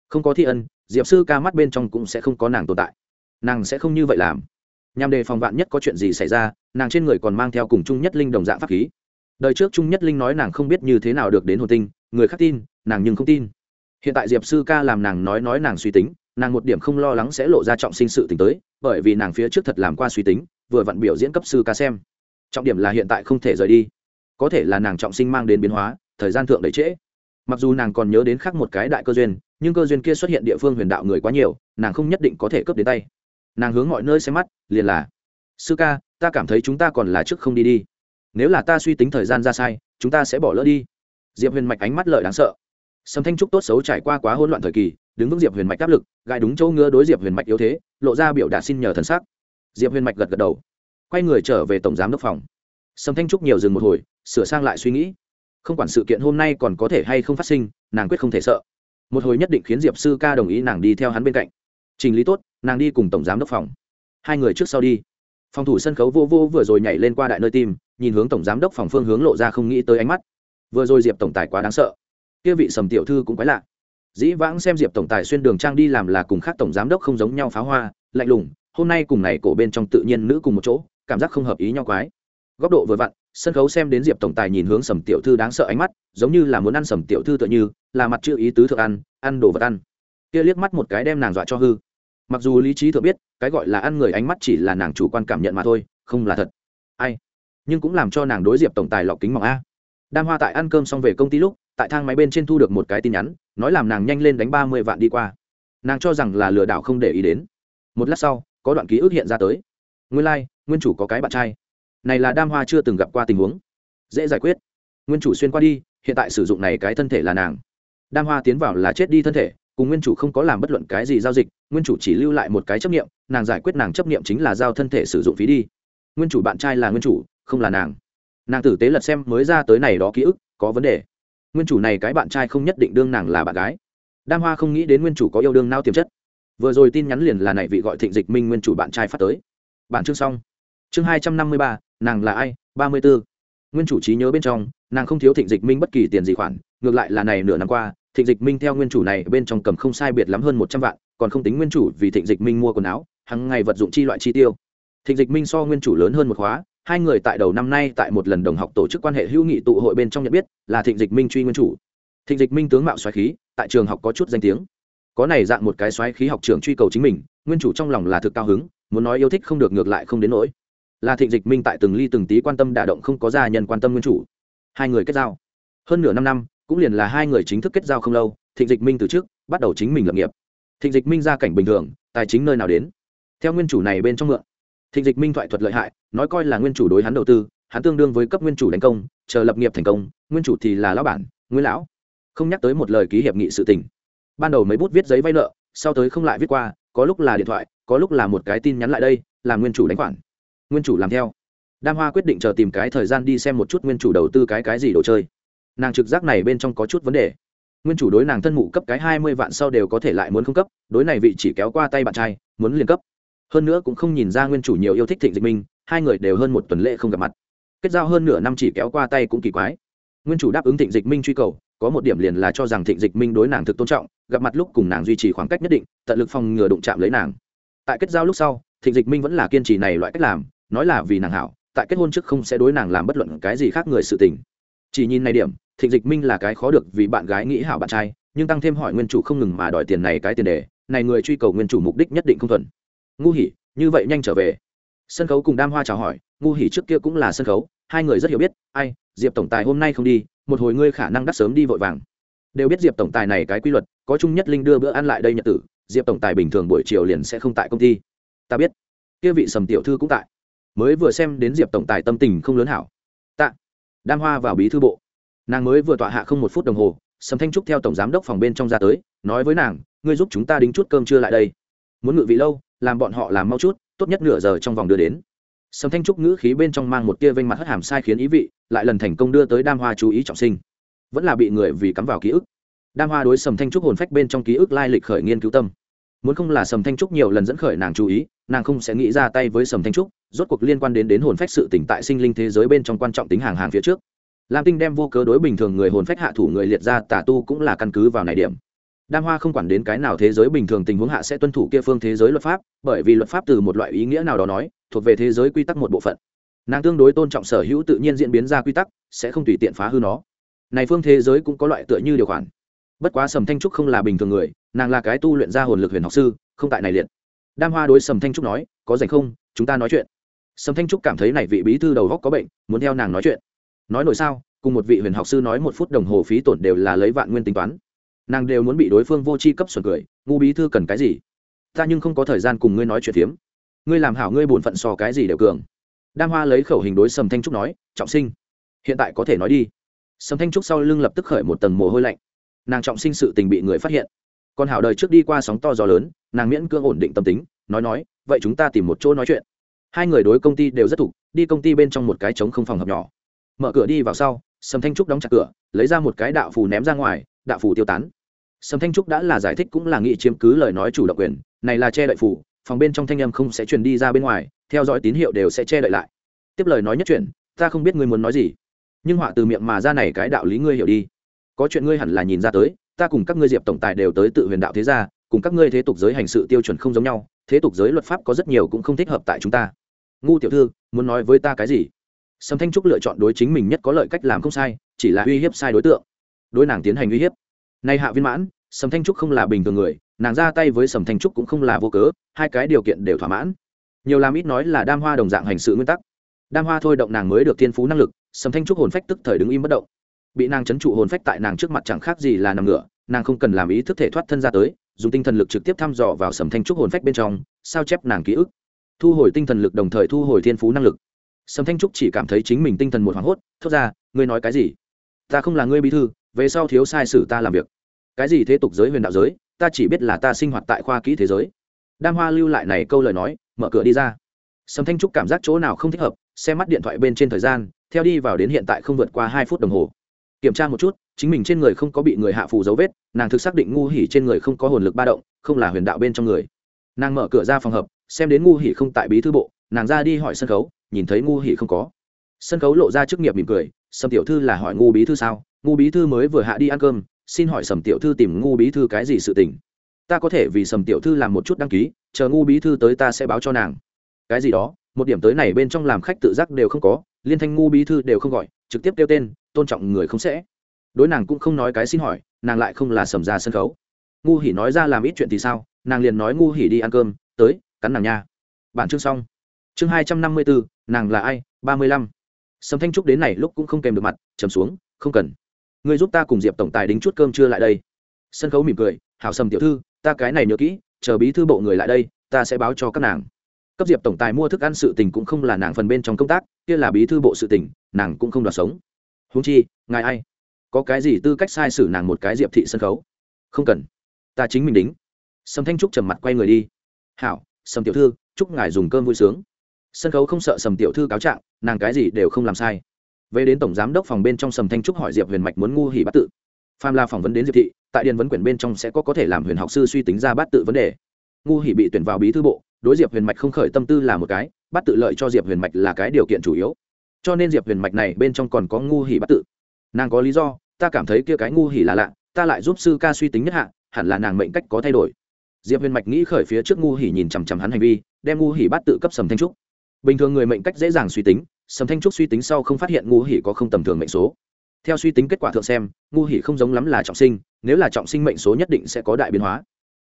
Không có thi ân, diệp sư ca mắt bên trong cũng sẽ không có nàng tồn tại. Nàng sẽ không như vậy làm nhằm đề phòng vạn nhất có chuyện gì xảy ra, nàng trên người còn mang theo cùng chung nhất linh đồng dạng pháp khí. Đời trước trung nhất linh nói nàng không biết như thế nào được đến hồn tinh, người khác tin, nàng nhưng không tin. Hiện tại diệp sư ca làm nàng nói nói nàng suy tính, nàng một điểm không lo lắng sẽ lộ ra trọng sinh sự t tới, bởi vì nàng phía trước thật làm qua suy tính, vừa vặn biểu diễn cấp sư ca xem. Trọng điểm là hiện tại không thể rời đi. Có thể là nàng trọng sinh mang đến biến hóa, thời gian thượng đẩy trễ. Mặc dù nàng còn nhớ đến khác một cái đại cơ duyên, nhưng cơ duyên kia xuất hiện địa phương huyền đạo người quá nhiều, nàng không nhất định có thể cướp đến tay nàng hướng mọi nơi xem mắt, liền là, sư ca, ta cảm thấy chúng ta còn là trước không đi đi. Nếu là ta suy tính thời gian ra sai, chúng ta sẽ bỏ lỡ đi. Diệp huyền mạch ánh mắt lợi đáng sợ. Sầm thanh trúc tốt xấu trải qua quá hỗn loạn thời kỳ, đứng vững diệp huyền mạch áp lực, gãi đúng chỗ ngứa đối diệp huyền mạch yếu thế, lộ ra biểu đạt xin nhờ thần sắc. Diệp huyền mạch gật gật đầu, quay người trở về tổng giám đốc phòng. Sầm thanh trúc nhiều dừng một hồi, sửa sang lại suy nghĩ. Không quản sự kiện hôm nay còn có thể hay không phát sinh, nàng quyết không thể sợ. Một hồi nhất định khiến diệp sư ca đồng ý nàng đi theo hắn bên cạnh. Chỉnh lý tốt, nàng đi cùng tổng giám đốc phòng. Hai người trước sau đi. Phòng thủ sân khấu vô vô vừa rồi nhảy lên qua đại nơi tim, nhìn hướng tổng giám đốc phòng phương hướng lộ ra không nghĩ tới ánh mắt. Vừa rồi diệp tổng tài quá đáng sợ. Kia vị sầm tiểu thư cũng quái lạ. Dĩ vãng xem diệp tổng tài xuyên đường trang đi làm là cùng khác tổng giám đốc không giống nhau pháo hoa, lạnh lùng, hôm nay cùng này cổ bên trong tự nhiên nữ cùng một chỗ, cảm giác không hợp ý nhau quái. Góc độ vừa vặn, sân khấu xem đến diệp tổng tài nhìn hướng sầm tiểu thư đáng sợ ánh mắt, giống như là muốn ăn sầm tiểu thư tựa như, là mặt chữ ý tứ thượng ăn ăn đồ vật ăn kia liếc mắt một cái đem nàng dọa cho hư. Mặc dù lý trí thượng biết cái gọi là ăn người ánh mắt chỉ là nàng chủ quan cảm nhận mà thôi không là thật. Ai? Nhưng cũng làm cho nàng đối diệp tổng tài lọc kính mỏng a. Đam hoa tại ăn cơm xong về công ty lúc tại thang máy bên trên thu được một cái tin nhắn nói làm nàng nhanh lên đánh ba mươi vạn đi qua. Nàng cho rằng là lừa đảo không để ý đến. Một lát sau có đoạn ký ức hiện ra tới. Nguyên lai、like, nguyên chủ có cái bạn trai. Này là đam hoa chưa từng gặp qua tình huống. Dễ giải quyết. Nguyên chủ xuyên qua đi hiện tại sử dụng này cái thân thể là nàng. Đam hoa tiến vào là chết đi thân thể cùng nguyên chủ không có làm bất luận cái gì giao dịch, nguyên chủ chỉ lưu lại một cái chấp nghiệm nàng giải quyết nàng chấp nghiệm chính là giao thân thể sử dụng phí đi. Nguyên chủ bạn trai là nguyên chủ, không là nàng. Nàng tử tế lật xem mới ra tới này đó ký ức, có vấn đề. Nguyên chủ này cái bạn trai không nhất định đương nàng là bạn gái. Đam hoa không nghĩ đến nguyên chủ có yêu đương nao tiềm chất. Vừa rồi tin nhắn liền là này vị gọi thịnh dịch minh nguyên chủ bạn trai phát tới. Bản chương xong. Chương hai trăm năm mươi ba, nàng là ai? ba mươi b ố nguyên chủ trí nhớ bên trong, nàng không thiếu thịnh dịch minh bất kỳ tiền gì khoản, ngược lại là này nửa năm qua thịnh dịch minh theo nguyên chủ này bên trong cầm không sai biệt lắm hơn một trăm vạn, còn không tính nguyên chủ vì thịnh dịch minh mua quần áo hàng ngày vật dụng chi loại chi tiêu. Thịnh dịch minh so nguyên chủ lớn hơn một khóa, hai người tại đầu năm nay tại một lần đồng học tổ chức quan hệ hữu nghị tụ hội bên trong nhận biết, là thịnh dịch minh truy nguyên chủ. Thịnh dịch minh tướng mạo xoáy khí, tại trường học có chút danh tiếng. Có này dạng một cái xoáy khí học trường truy cầu chính mình, nguyên chủ trong lòng là thực cao hứng, muốn nói yêu thích không được ngược lại không đến nỗi. Là thịnh dịch minh tại từng ly từng tí quan tâm đả động không có gia nhân quan tâm nguyên chủ. Hai người kết giao. Hơn nửa năm năm cũng liền là hai người chính thức kết giao không lâu, thịnh dịch minh từ trước bắt đầu chính mình lập nghiệp. Thịnh dịch minh ra cảnh bình thường, tài chính nơi nào đến? Theo nguyên chủ này bên trong mượn. Thịnh dịch minh thoại thuật lợi hại, nói coi là nguyên chủ đối hắn đầu tư, hắn tương đương với cấp nguyên chủ đánh công, chờ lập nghiệp thành công, nguyên chủ thì là lão bản, nguyên lão. Không nhắc tới một lời ký hiệp nghị sự tình. Ban đầu mấy bút viết giấy vay nợ, sau tới không lại viết qua, có lúc là điện thoại, có lúc là một cái tin nhắn lại đây là nguyên chủ đánh khoản. Nguyên chủ làm theo. Đam hoa quyết định chờ tìm cái thời gian đi xem một chút nguyên chủ đầu tư cái cái gì đồ chơi nàng trực giác này bên trong có chút vấn đề. Nguyên chủ đối nàng thân mụ cấp cái hai mươi vạn sau đều có thể lại muốn không cấp, đối này vị chỉ kéo qua tay bạn trai, muốn liền cấp. Hơn nữa cũng không nhìn ra nguyên chủ nhiều yêu thích thịnh dịch minh, hai người đều hơn một tuần lễ không gặp mặt. Kết giao hơn nửa năm chỉ kéo qua tay cũng kỳ quái. Nguyên chủ đáp ứng thịnh dịch minh truy cầu, có một điểm liền là cho rằng thịnh dịch minh đối nàng thực tôn trọng, gặp mặt lúc cùng nàng duy trì khoảng cách nhất định, tận lực phòng ngừa đụng chạm lấy nàng. Tại kết giao lúc sau, thịnh dịch minh vẫn là kiên trì này loại cách làm, nói là vì nàng hảo, tại kết hôn trước không sẽ đối nàng làm bất luận cái gì khác người sự tình. Chỉ nhìn này điểm thịnh dịch minh là cái khó được vì bạn gái nghĩ hảo bạn trai, nhưng tăng thêm hỏi nguyên chủ không ngừng mà đòi tiền này cái tiền đề, này người truy cầu nguyên chủ mục đích nhất định không thuận. Ngu hỉ, như vậy nhanh trở về. Sân khấu cùng đam hoa chào hỏi, ngu hỉ trước kia cũng là sân khấu, hai người rất hiểu biết, ai, diệp tổng tài hôm nay không đi, một hồi ngươi khả năng đắt sớm đi vội vàng. Đều biết diệp tổng tài này cái quy luật, có chung nhất linh đưa bữa ăn lại đây nhật tử, diệp tổng tài bình thường buổi chiều liền sẽ không tại công ty. Ta biết. Kia vị sầm tiểu thư cũng tại. Mới vừa xem đến diệp tổng tài tâm tình không lớn hảo. Tạ. Đam hoa vào bí thư bộ nàng mới vừa tọa hạ không một phút đồng hồ, sầm thanh trúc theo tổng giám đốc phòng bên trong ra tới, nói với nàng, ngươi giúp chúng ta đính chút cơm trưa lại đây. Muốn ngự vị lâu, làm bọn họ làm mau chút, tốt nhất nửa giờ trong vòng đưa đến. Sầm thanh trúc ngữ khí bên trong mang một tia vênh mặt hất hàm sai khiến ý vị, lại lần thành công đưa tới đam hoa chú ý trọng sinh. Vẫn là bị người vì cắm vào ký ức. Đam hoa đối sầm thanh trúc hồn phách bên trong ký ức lai lịch khởi nghiên cứu tâm. Muốn không là sầm thanh trúc nhiều lần dẫn khởi nàng chú ý, nàng không sẽ nghĩ ra tay với sầm thanh trúc, rốt cuộc liên quan đến đến hồn phách sự tỉnh tại sinh linh thế giới bên trong quan trọng tính hàng hàng phía trước lam tinh đem vô cớ đối bình thường người hồn phách hạ thủ người liệt ra, tà tu cũng là căn cứ vào này điểm. Đam hoa không quản đến cái nào thế giới bình thường tình huống hạ sẽ tuân thủ kia phương thế giới luật pháp, bởi vì luật pháp từ một loại ý nghĩa nào đó nói, thuộc về thế giới quy tắc một bộ phận. Nàng tương đối tôn trọng sở hữu tự nhiên diễn biến ra quy tắc, sẽ không tùy tiện phá hư nó. Này phương thế giới cũng có loại tựa như điều khoản. Bất quá sầm thanh trúc không là bình thường người, nàng là cái tu luyện ra hồn lực huyền học sư, không tại này liệt. Đam hoa đối sầm thanh trúc nói, có dành không? Chúng ta nói chuyện. Sầm thanh trúc cảm thấy này vị bí thư đầu góc có bệnh, muốn theo nàng nói chuyện nói nổi sao, cùng một vị huyền học sư nói một phút đồng hồ phí tổn đều là lấy vạn nguyên tính toán. Nàng đều muốn bị đối phương vô tri cấp xuẩn cười, ngu bí thư cần cái gì? Ta nhưng không có thời gian cùng ngươi nói chuyện phiếm. Ngươi làm hảo ngươi bổn phận so cái gì đều cường. Đam hoa lấy khẩu hình đối sầm thanh trúc nói, trọng sinh, hiện tại có thể nói đi. Sầm thanh trúc sau lưng lập tức khởi một tầng mồ hôi lạnh. Nàng trọng sinh sự tình bị người phát hiện. Còn hảo đời trước đi qua sóng to gió lớn, nàng miễn cưỡng ổn định tâm tính, nói nói, vậy chúng ta tìm một chỗ nói chuyện. Hai người đối công ty đều rất thục đi công ty bên trong một cái trống không phòng hợp nhỏ mở cửa đi vào sau, sầm thanh trúc đóng chặt cửa, lấy ra một cái đạo phù ném ra ngoài, đạo phù tiêu tán. Sầm thanh trúc đã là giải thích cũng là nghị chiếm cứ lời nói chủ động quyền, này là che đậy phù, phòng bên trong thanh em không sẽ truyền đi ra bên ngoài, theo dõi tín hiệu đều sẽ che đậy lại. Tiếp lời nói nhất chuyện ta không biết ngươi muốn nói gì, nhưng họa từ miệng mà ra này cái đạo lý ngươi hiểu đi. Có chuyện ngươi hẳn là nhìn ra tới, ta cùng các ngươi diệp tổng tài đều tới tự huyền đạo thế gia, cùng các ngươi thế tục giới hành sự tiêu chuẩn không giống nhau, thế tục giới luật pháp có rất nhiều cũng không thích hợp tại chúng ta. Ngu tiểu thư, muốn nói với ta cái gì? Sầm thanh trúc lựa chọn đối chính mình nhất có lợi cách làm không sai, chỉ là uy hiếp sai đối tượng. Đối nàng tiến hành uy hiếp. Nay hạ viên mãn, sầm thanh trúc không là bình thường người, nàng ra tay với sầm thanh trúc cũng không là vô cớ, hai cái điều kiện đều thỏa mãn. Nhiều làm ít nói là đam hoa đồng dạng hành sự nguyên tắc. Đam hoa thôi động nàng mới được thiên phú năng lực, sầm thanh trúc hồn phách tức thời đứng im bất động. Bị nàng chấn trụ hồn phách tại nàng trước mặt chẳng khác gì là nằm ngửa, nàng không cần làm ý thức thể thoát thân ra tới, dùng tinh thần lực trực tiếp thăm dò vào sầm thanh trúc hồn phách bên trong, sao chép nàng ký ức. Thu hồi tinh thần lực đồng thời thu hồi thiên phú năng lực sầm thanh trúc chỉ cảm thấy chính mình tinh thần một hoảng hốt, thốt ra, ngươi nói cái gì? Ta không là ngươi bí thư, về sau thiếu sai sử ta làm việc. Cái gì thế tục giới huyền đạo giới, ta chỉ biết là ta sinh hoạt tại khoa kỹ thế giới. Đam hoa lưu lại này câu lời nói, mở cửa đi ra. Sầm thanh trúc cảm giác chỗ nào không thích hợp, xem mắt điện thoại bên trên thời gian, theo đi vào đến hiện tại không vượt qua hai phút đồng hồ. Kiểm tra một chút, chính mình trên người không có bị người hạ phù dấu vết, nàng thực xác định ngu hỉ trên người không có hồn lực ba động, không là huyền đạo bên trong người. Nàng mở cửa ra phòng hợp xem đến ngu hỉ không tại bí thư bộ, nàng ra đi hỏi sân khấu nhìn thấy ngu hỉ không có. Sân khấu lộ ra chức nghiệp mỉm cười, sầm tiểu thư là hỏi ngu bí thư sao? Ngu bí thư mới vừa hạ đi ăn cơm, xin hỏi sầm tiểu thư tìm ngu bí thư cái gì sự tình? Ta có thể vì sầm tiểu thư làm một chút đăng ký, chờ ngu bí thư tới ta sẽ báo cho nàng. Cái gì đó, một điểm tới này bên trong làm khách tự giác đều không có, liên thanh ngu bí thư đều không gọi, trực tiếp kêu tên, tôn trọng người không sẽ. Đối nàng cũng không nói cái xin hỏi, nàng lại không là sầm ra sân khấu. Ngu hỉ nói ra làm ít chuyện thì sao? Nàng liền nói ngu hỉ đi ăn cơm, tới, cắn nàng nha. Bản chương xong chương hai trăm năm mươi bốn nàng là ai? ba mươi lăm. Sầm thanh trúc đến này lúc cũng không kèm được mặt, trầm xuống, không cần. Người giúp ta cùng diệp tổng tài đính chút cơm trưa lại đây. Sân khấu mỉm cười, hảo sầm tiểu thư, ta cái này nhớ kỹ, chờ bí thư bộ người lại đây, ta sẽ báo cho các nàng. Cấp diệp tổng tài mua thức ăn sự tình cũng không là nàng phần bên trong công tác, kia là bí thư bộ sự tình, nàng cũng không đoạt sống. Húng chi, ngài ai? Có cái gì tư cách sai sử nàng một cái diệp thị sân khấu? Không cần. Ta chính mình đính. Sầm thanh trúc trầm mặt quay người đi. Hảo, sầm tiểu thư, chúc ngài dùng cơm vui sướng sân khấu không sợ sầm tiểu thư cáo trạng, nàng cái gì đều không làm sai. Về đến tổng giám đốc phòng bên trong sầm thanh trúc hỏi diệp huyền mạch muốn ngu hỉ bắt tự. Phàm la phỏng vấn đến diệp thị, tại điền vấn quyển bên trong sẽ có có thể làm huyền học sư suy tính ra bắt tự vấn đề. Ngu hỉ bị tuyển vào bí thư bộ, đối diệp huyền mạch không khởi tâm tư là một cái, bắt tự lợi cho diệp huyền mạch là cái điều kiện chủ yếu. Cho nên diệp huyền mạch này bên trong còn có ngu hỉ bắt tự. Nàng có lý do, ta cảm thấy kia cái ngu hỉ là lạ, ta lại giúp sư ca suy tính nhất hạ, hẳn là nàng mệnh cách có thay đổi. Diệp huyền mạch nghĩ khởi phía trước ngu hỉ nhìn chằm chằm hắn hành vi, đem ngu hỉ bắt tự cấp sầm thanh trúc bình thường người mệnh cách dễ dàng suy tính, sầm thanh trúc suy tính sau không phát hiện ngu hỉ có không tầm thường mệnh số. Theo suy tính kết quả thượng xem, ngu hỉ không giống lắm là trọng sinh, nếu là trọng sinh mệnh số nhất định sẽ có đại biến hóa.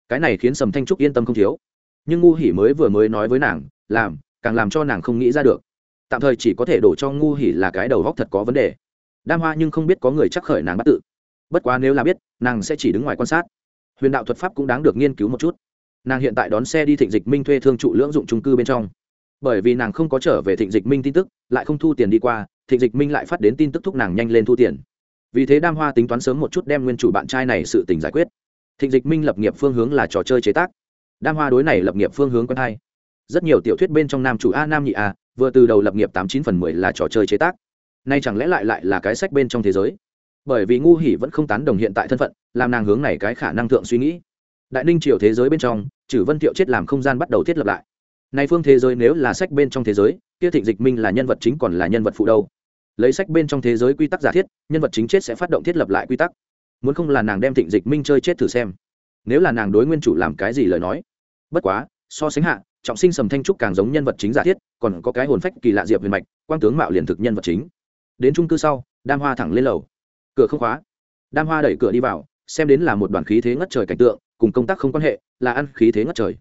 Cái này khiến sầm thanh trúc yên tâm không thiếu. Nhưng ngu hỉ mới vừa mới nói với nàng, làm, càng làm cho nàng không nghĩ ra được. Tạm thời chỉ có thể đổ cho ngu hỉ là cái đầu góc thật có vấn đề. Đam hoa nhưng không biết có người chắc khởi nàng bắt tự. Bất quá nếu là biết, nàng sẽ chỉ đứng ngoài quan sát. Huyền đạo thuật pháp cũng đáng được nghiên cứu một chút. Nàng hiện tại đón xe đi thịnh dịch minh thuê thương trụ lưỡng dụng trung cư bên trong bởi vì nàng không có trở về thịnh dịch minh tin tức, lại không thu tiền đi qua, thịnh dịch minh lại phát đến tin tức thúc nàng nhanh lên thu tiền. Vì thế đam hoa tính toán sớm một chút đem nguyên chủ bạn trai này sự tình giải quyết. Thịnh dịch minh lập nghiệp phương hướng là trò chơi chế tác. Đam hoa đối này lập nghiệp phương hướng quen hay. Rất nhiều tiểu thuyết bên trong nam chủ a, nam nhị a, vừa từ đầu lập nghiệp tám chín phần mười là trò chơi chế tác. Nay chẳng lẽ lại lại là cái sách bên trong thế giới? Bởi vì ngu hỉ vẫn không tán đồng hiện tại thân phận, làm nàng hướng này cái khả năng thượng suy nghĩ. Đại ninh triều thế giới bên trong chử vân thiệu chết làm không gian bắt đầu thiết lập lại này phương thế giới nếu là sách bên trong thế giới, kia thịnh dịch minh là nhân vật chính còn là nhân vật phụ đâu. Lấy sách bên trong thế giới quy tắc giả thiết, nhân vật chính chết sẽ phát động thiết lập lại quy tắc. Muốn không là nàng đem thịnh dịch minh chơi chết thử xem. Nếu là nàng đối nguyên chủ làm cái gì lời nói. Bất quá, so sánh hạ, trọng sinh sầm thanh trúc càng giống nhân vật chính giả thiết, còn có cái hồn phách kỳ lạ diệp huyền mạch, quang tướng mạo liền thực nhân vật chính. Đến trung cư sau, đam hoa thẳng lên lầu. Cửa không khóa. Đam hoa đẩy cửa đi vào, xem đến là một đoàn khí thế ngất trời cảnh tượng, cùng công tác không quan hệ, là ăn khí thế ngất trời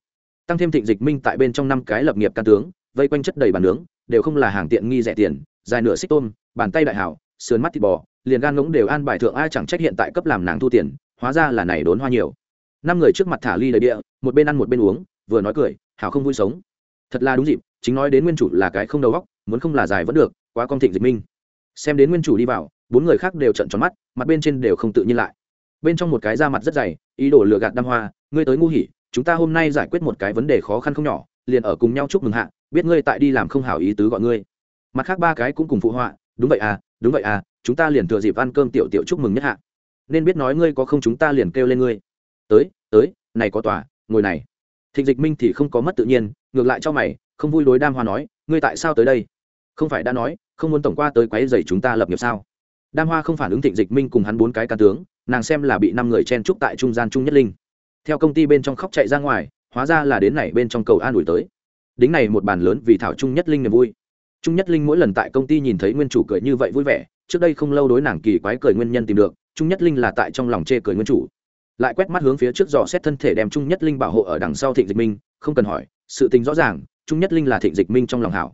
tăng thêm thịnh dịch minh tại bên trong năm cái lập nghiệp can tướng, vây quanh chất đầy bàn nướng, đều không là hàng tiện nghi rẻ tiền, dài nửa xích tôm, bàn tay đại hảo, sườn mắt thịt bò, liền gan ngỗng đều an bài thượng ai chẳng trách hiện tại cấp làm nàng thu tiền, hóa ra là này đốn hoa nhiều. Năm người trước mặt thả ly đầy địa, một bên ăn một bên uống, vừa nói cười, hảo không vui sống. Thật là đúng dịp, chính nói đến nguyên chủ là cái không đầu góc muốn không là dài vẫn được, quá con thịnh dịch minh. Xem đến nguyên chủ đi vào, bốn người khác đều trận tròn mắt, mặt bên trên đều không tự nhiên lại. Bên trong một cái da mặt rất dày, ý đồ lừa gạt đam hoa, ngươi tới ngu hỉ chúng ta hôm nay giải quyết một cái vấn đề khó khăn không nhỏ, liền ở cùng nhau chúc mừng hạ, biết ngươi tại đi làm không hảo ý tứ gọi ngươi. Mặt khác ba cái cũng cùng phụ họa, đúng vậy à đúng vậy à chúng ta liền thừa dịp ăn cơm tiểu tiểu chúc mừng nhất hạ. Nên biết nói ngươi có không chúng ta liền kêu lên ngươi. Tới tới, này có tòa, ngồi này. Thịnh dịch minh thì không có mất tự nhiên, ngược lại cho mày, không vui đối đam hoa nói, ngươi tại sao tới đây? Không phải đã nói, không muốn tổng qua tới quấy dày chúng ta lập nghiệp sao? Đam hoa không phản ứng thịnh dịch minh cùng hắn bốn cái can tướng, nàng xem là bị năm người chen trúc tại trung gian trung nhất linh theo công ty bên trong khóc chạy ra ngoài, hóa ra là đến này bên trong cầu an ủi tới. Đính này một bàn lớn vì thảo trung nhất linh niềm vui. Trung nhất linh mỗi lần tại công ty nhìn thấy nguyên chủ cười như vậy vui vẻ, trước đây không lâu đối nàng kỳ quái cười nguyên nhân tìm được, trung nhất linh là tại trong lòng chê cười nguyên chủ. Lại quét mắt hướng phía trước dò xét thân thể đem trung nhất linh bảo hộ ở đằng sau thịnh dịch minh, không cần hỏi, sự tình rõ ràng, trung nhất linh là thịnh dịch minh trong lòng hảo.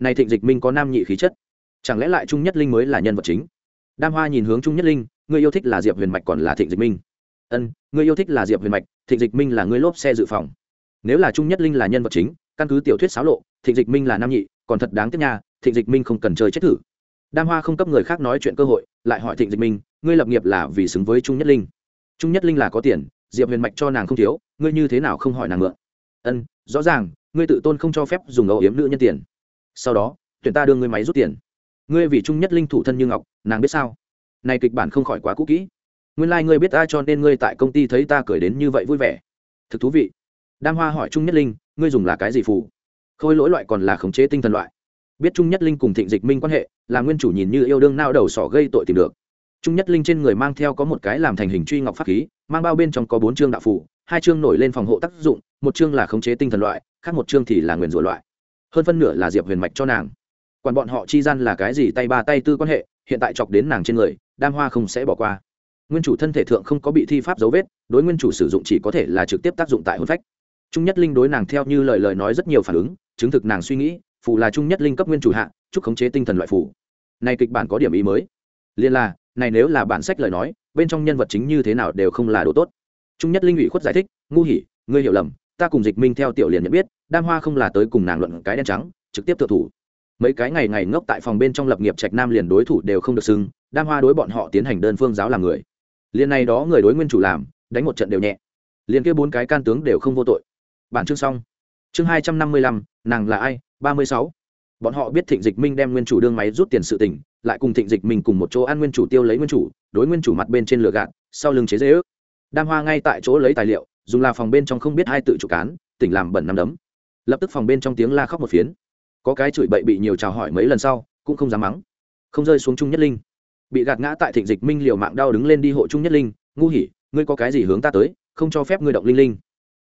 Này thịnh dịch minh có nam nhị khí chất. Chẳng lẽ lại trung nhất linh mới là nhân vật chính? Đam hoa nhìn hướng trung nhất linh, người yêu thích là diệp huyền mạch còn là thịnh dịch minh ân người yêu thích là diệp huyền mạch, thịnh dịch minh là người lốp xe dự phòng. Nếu là trung nhất linh là nhân vật chính, căn cứ tiểu thuyết xáo lộ, thịnh dịch minh là nam nhị, còn thật đáng tiếc nha, thịnh dịch minh không cần chơi chết thử. Đam hoa không cấp người khác nói chuyện cơ hội, lại hỏi thịnh dịch minh, ngươi lập nghiệp là vì xứng với trung nhất linh. Trung nhất linh là có tiền, diệp huyền mạch cho nàng không thiếu, ngươi như thế nào không hỏi nàng mượn? Ân, rõ ràng, ngươi tự tôn không cho phép dùng âu yếm nữ nhân tiền. Sau đó, tuyển ta đưa ngươi máy rút tiền. Ngươi vì trung nhất linh thủ thân như ngọc, nàng biết sao? Này kịch bản không khỏi quá cũ kỹ nguyên lai、like、ngươi biết ta cho nên ngươi tại công ty thấy ta cười đến như vậy vui vẻ. Thực thú vị. Đam hoa hỏi trung nhất linh, ngươi dùng là cái gì phù? Khôi lỗi loại còn là khống chế tinh thần loại. Biết trung nhất linh cùng thịnh dịch minh quan hệ, là nguyên chủ nhìn như yêu đương nao đầu sỏ gây tội tìm được. Trung nhất linh trên người mang theo có một cái làm thành hình truy ngọc pháp khí, mang bao bên trong có bốn chương đạo phủ hai chương nổi lên phòng hộ tác dụng, một chương là khống chế tinh thần loại, khác một chương thì là nguyền rủa loại. Hơn phân nửa là diệp huyền mạch cho nàng. Còn bọn họ chi gian là cái gì tay ba tay tư quan hệ, hiện tại chọc đến nàng trên người, đam hoa không sẽ bỏ qua nguyên chủ thân thể thượng không có bị thi pháp dấu vết, đối nguyên chủ sử dụng chỉ có thể là trực tiếp tác dụng tại hôn phách. Trung nhất linh đối nàng theo như lời lời nói rất nhiều phản ứng, chứng thực nàng suy nghĩ, phù là trung nhất linh cấp nguyên chủ hạ, chúc khống chế tinh thần loại phù. Này kịch bản có điểm ý mới. Liên là, này nếu là bản sách lời nói, bên trong nhân vật chính như thế nào đều không là đồ tốt. Trung nhất linh ủy khuất giải thích, ngu hỉ, ngươi hiểu lầm, ta cùng dịch minh theo tiểu liền nhận biết, đam hoa không là tới cùng nàng luận cái đen trắng, trực tiếp tự thủ. Mấy cái ngày ngày ngốc tại phòng bên trong lập nghiệp trạch nam liền đối thủ đều không được xưng, đam hoa đối bọn họ tiến hành đơn phương giáo làm người liền này đó người đối nguyên chủ làm, đánh một trận đều nhẹ. Liền kia bốn cái can tướng đều không vô tội. Bản chương xong. Chương hai trăm năm mươi lăm, nàng là ai? Ba mươi sáu. Bọn họ biết thịnh dịch minh đem nguyên chủ đương máy rút tiền sự tỉnh lại cùng thịnh dịch minh cùng một chỗ ăn nguyên chủ tiêu lấy nguyên chủ, đối nguyên chủ mặt bên trên lửa gạt, sau lưng chế dễ ước. Đam hoa ngay tại chỗ lấy tài liệu, dùng là phòng bên trong không biết hai tự chủ cán, tỉnh làm bẩn nằm đấm. Lập tức phòng bên trong tiếng la khóc một phiến. Có cái chửi bậy bị nhiều chào hỏi mấy lần sau, cũng không dám mắng. Không rơi xuống trung nhất linh bị gạt ngã tại thịnh dịch minh liều mạng đau đứng lên đi hộ trung nhất linh ngu hỉ ngươi có cái gì hướng ta tới không cho phép ngươi động linh linh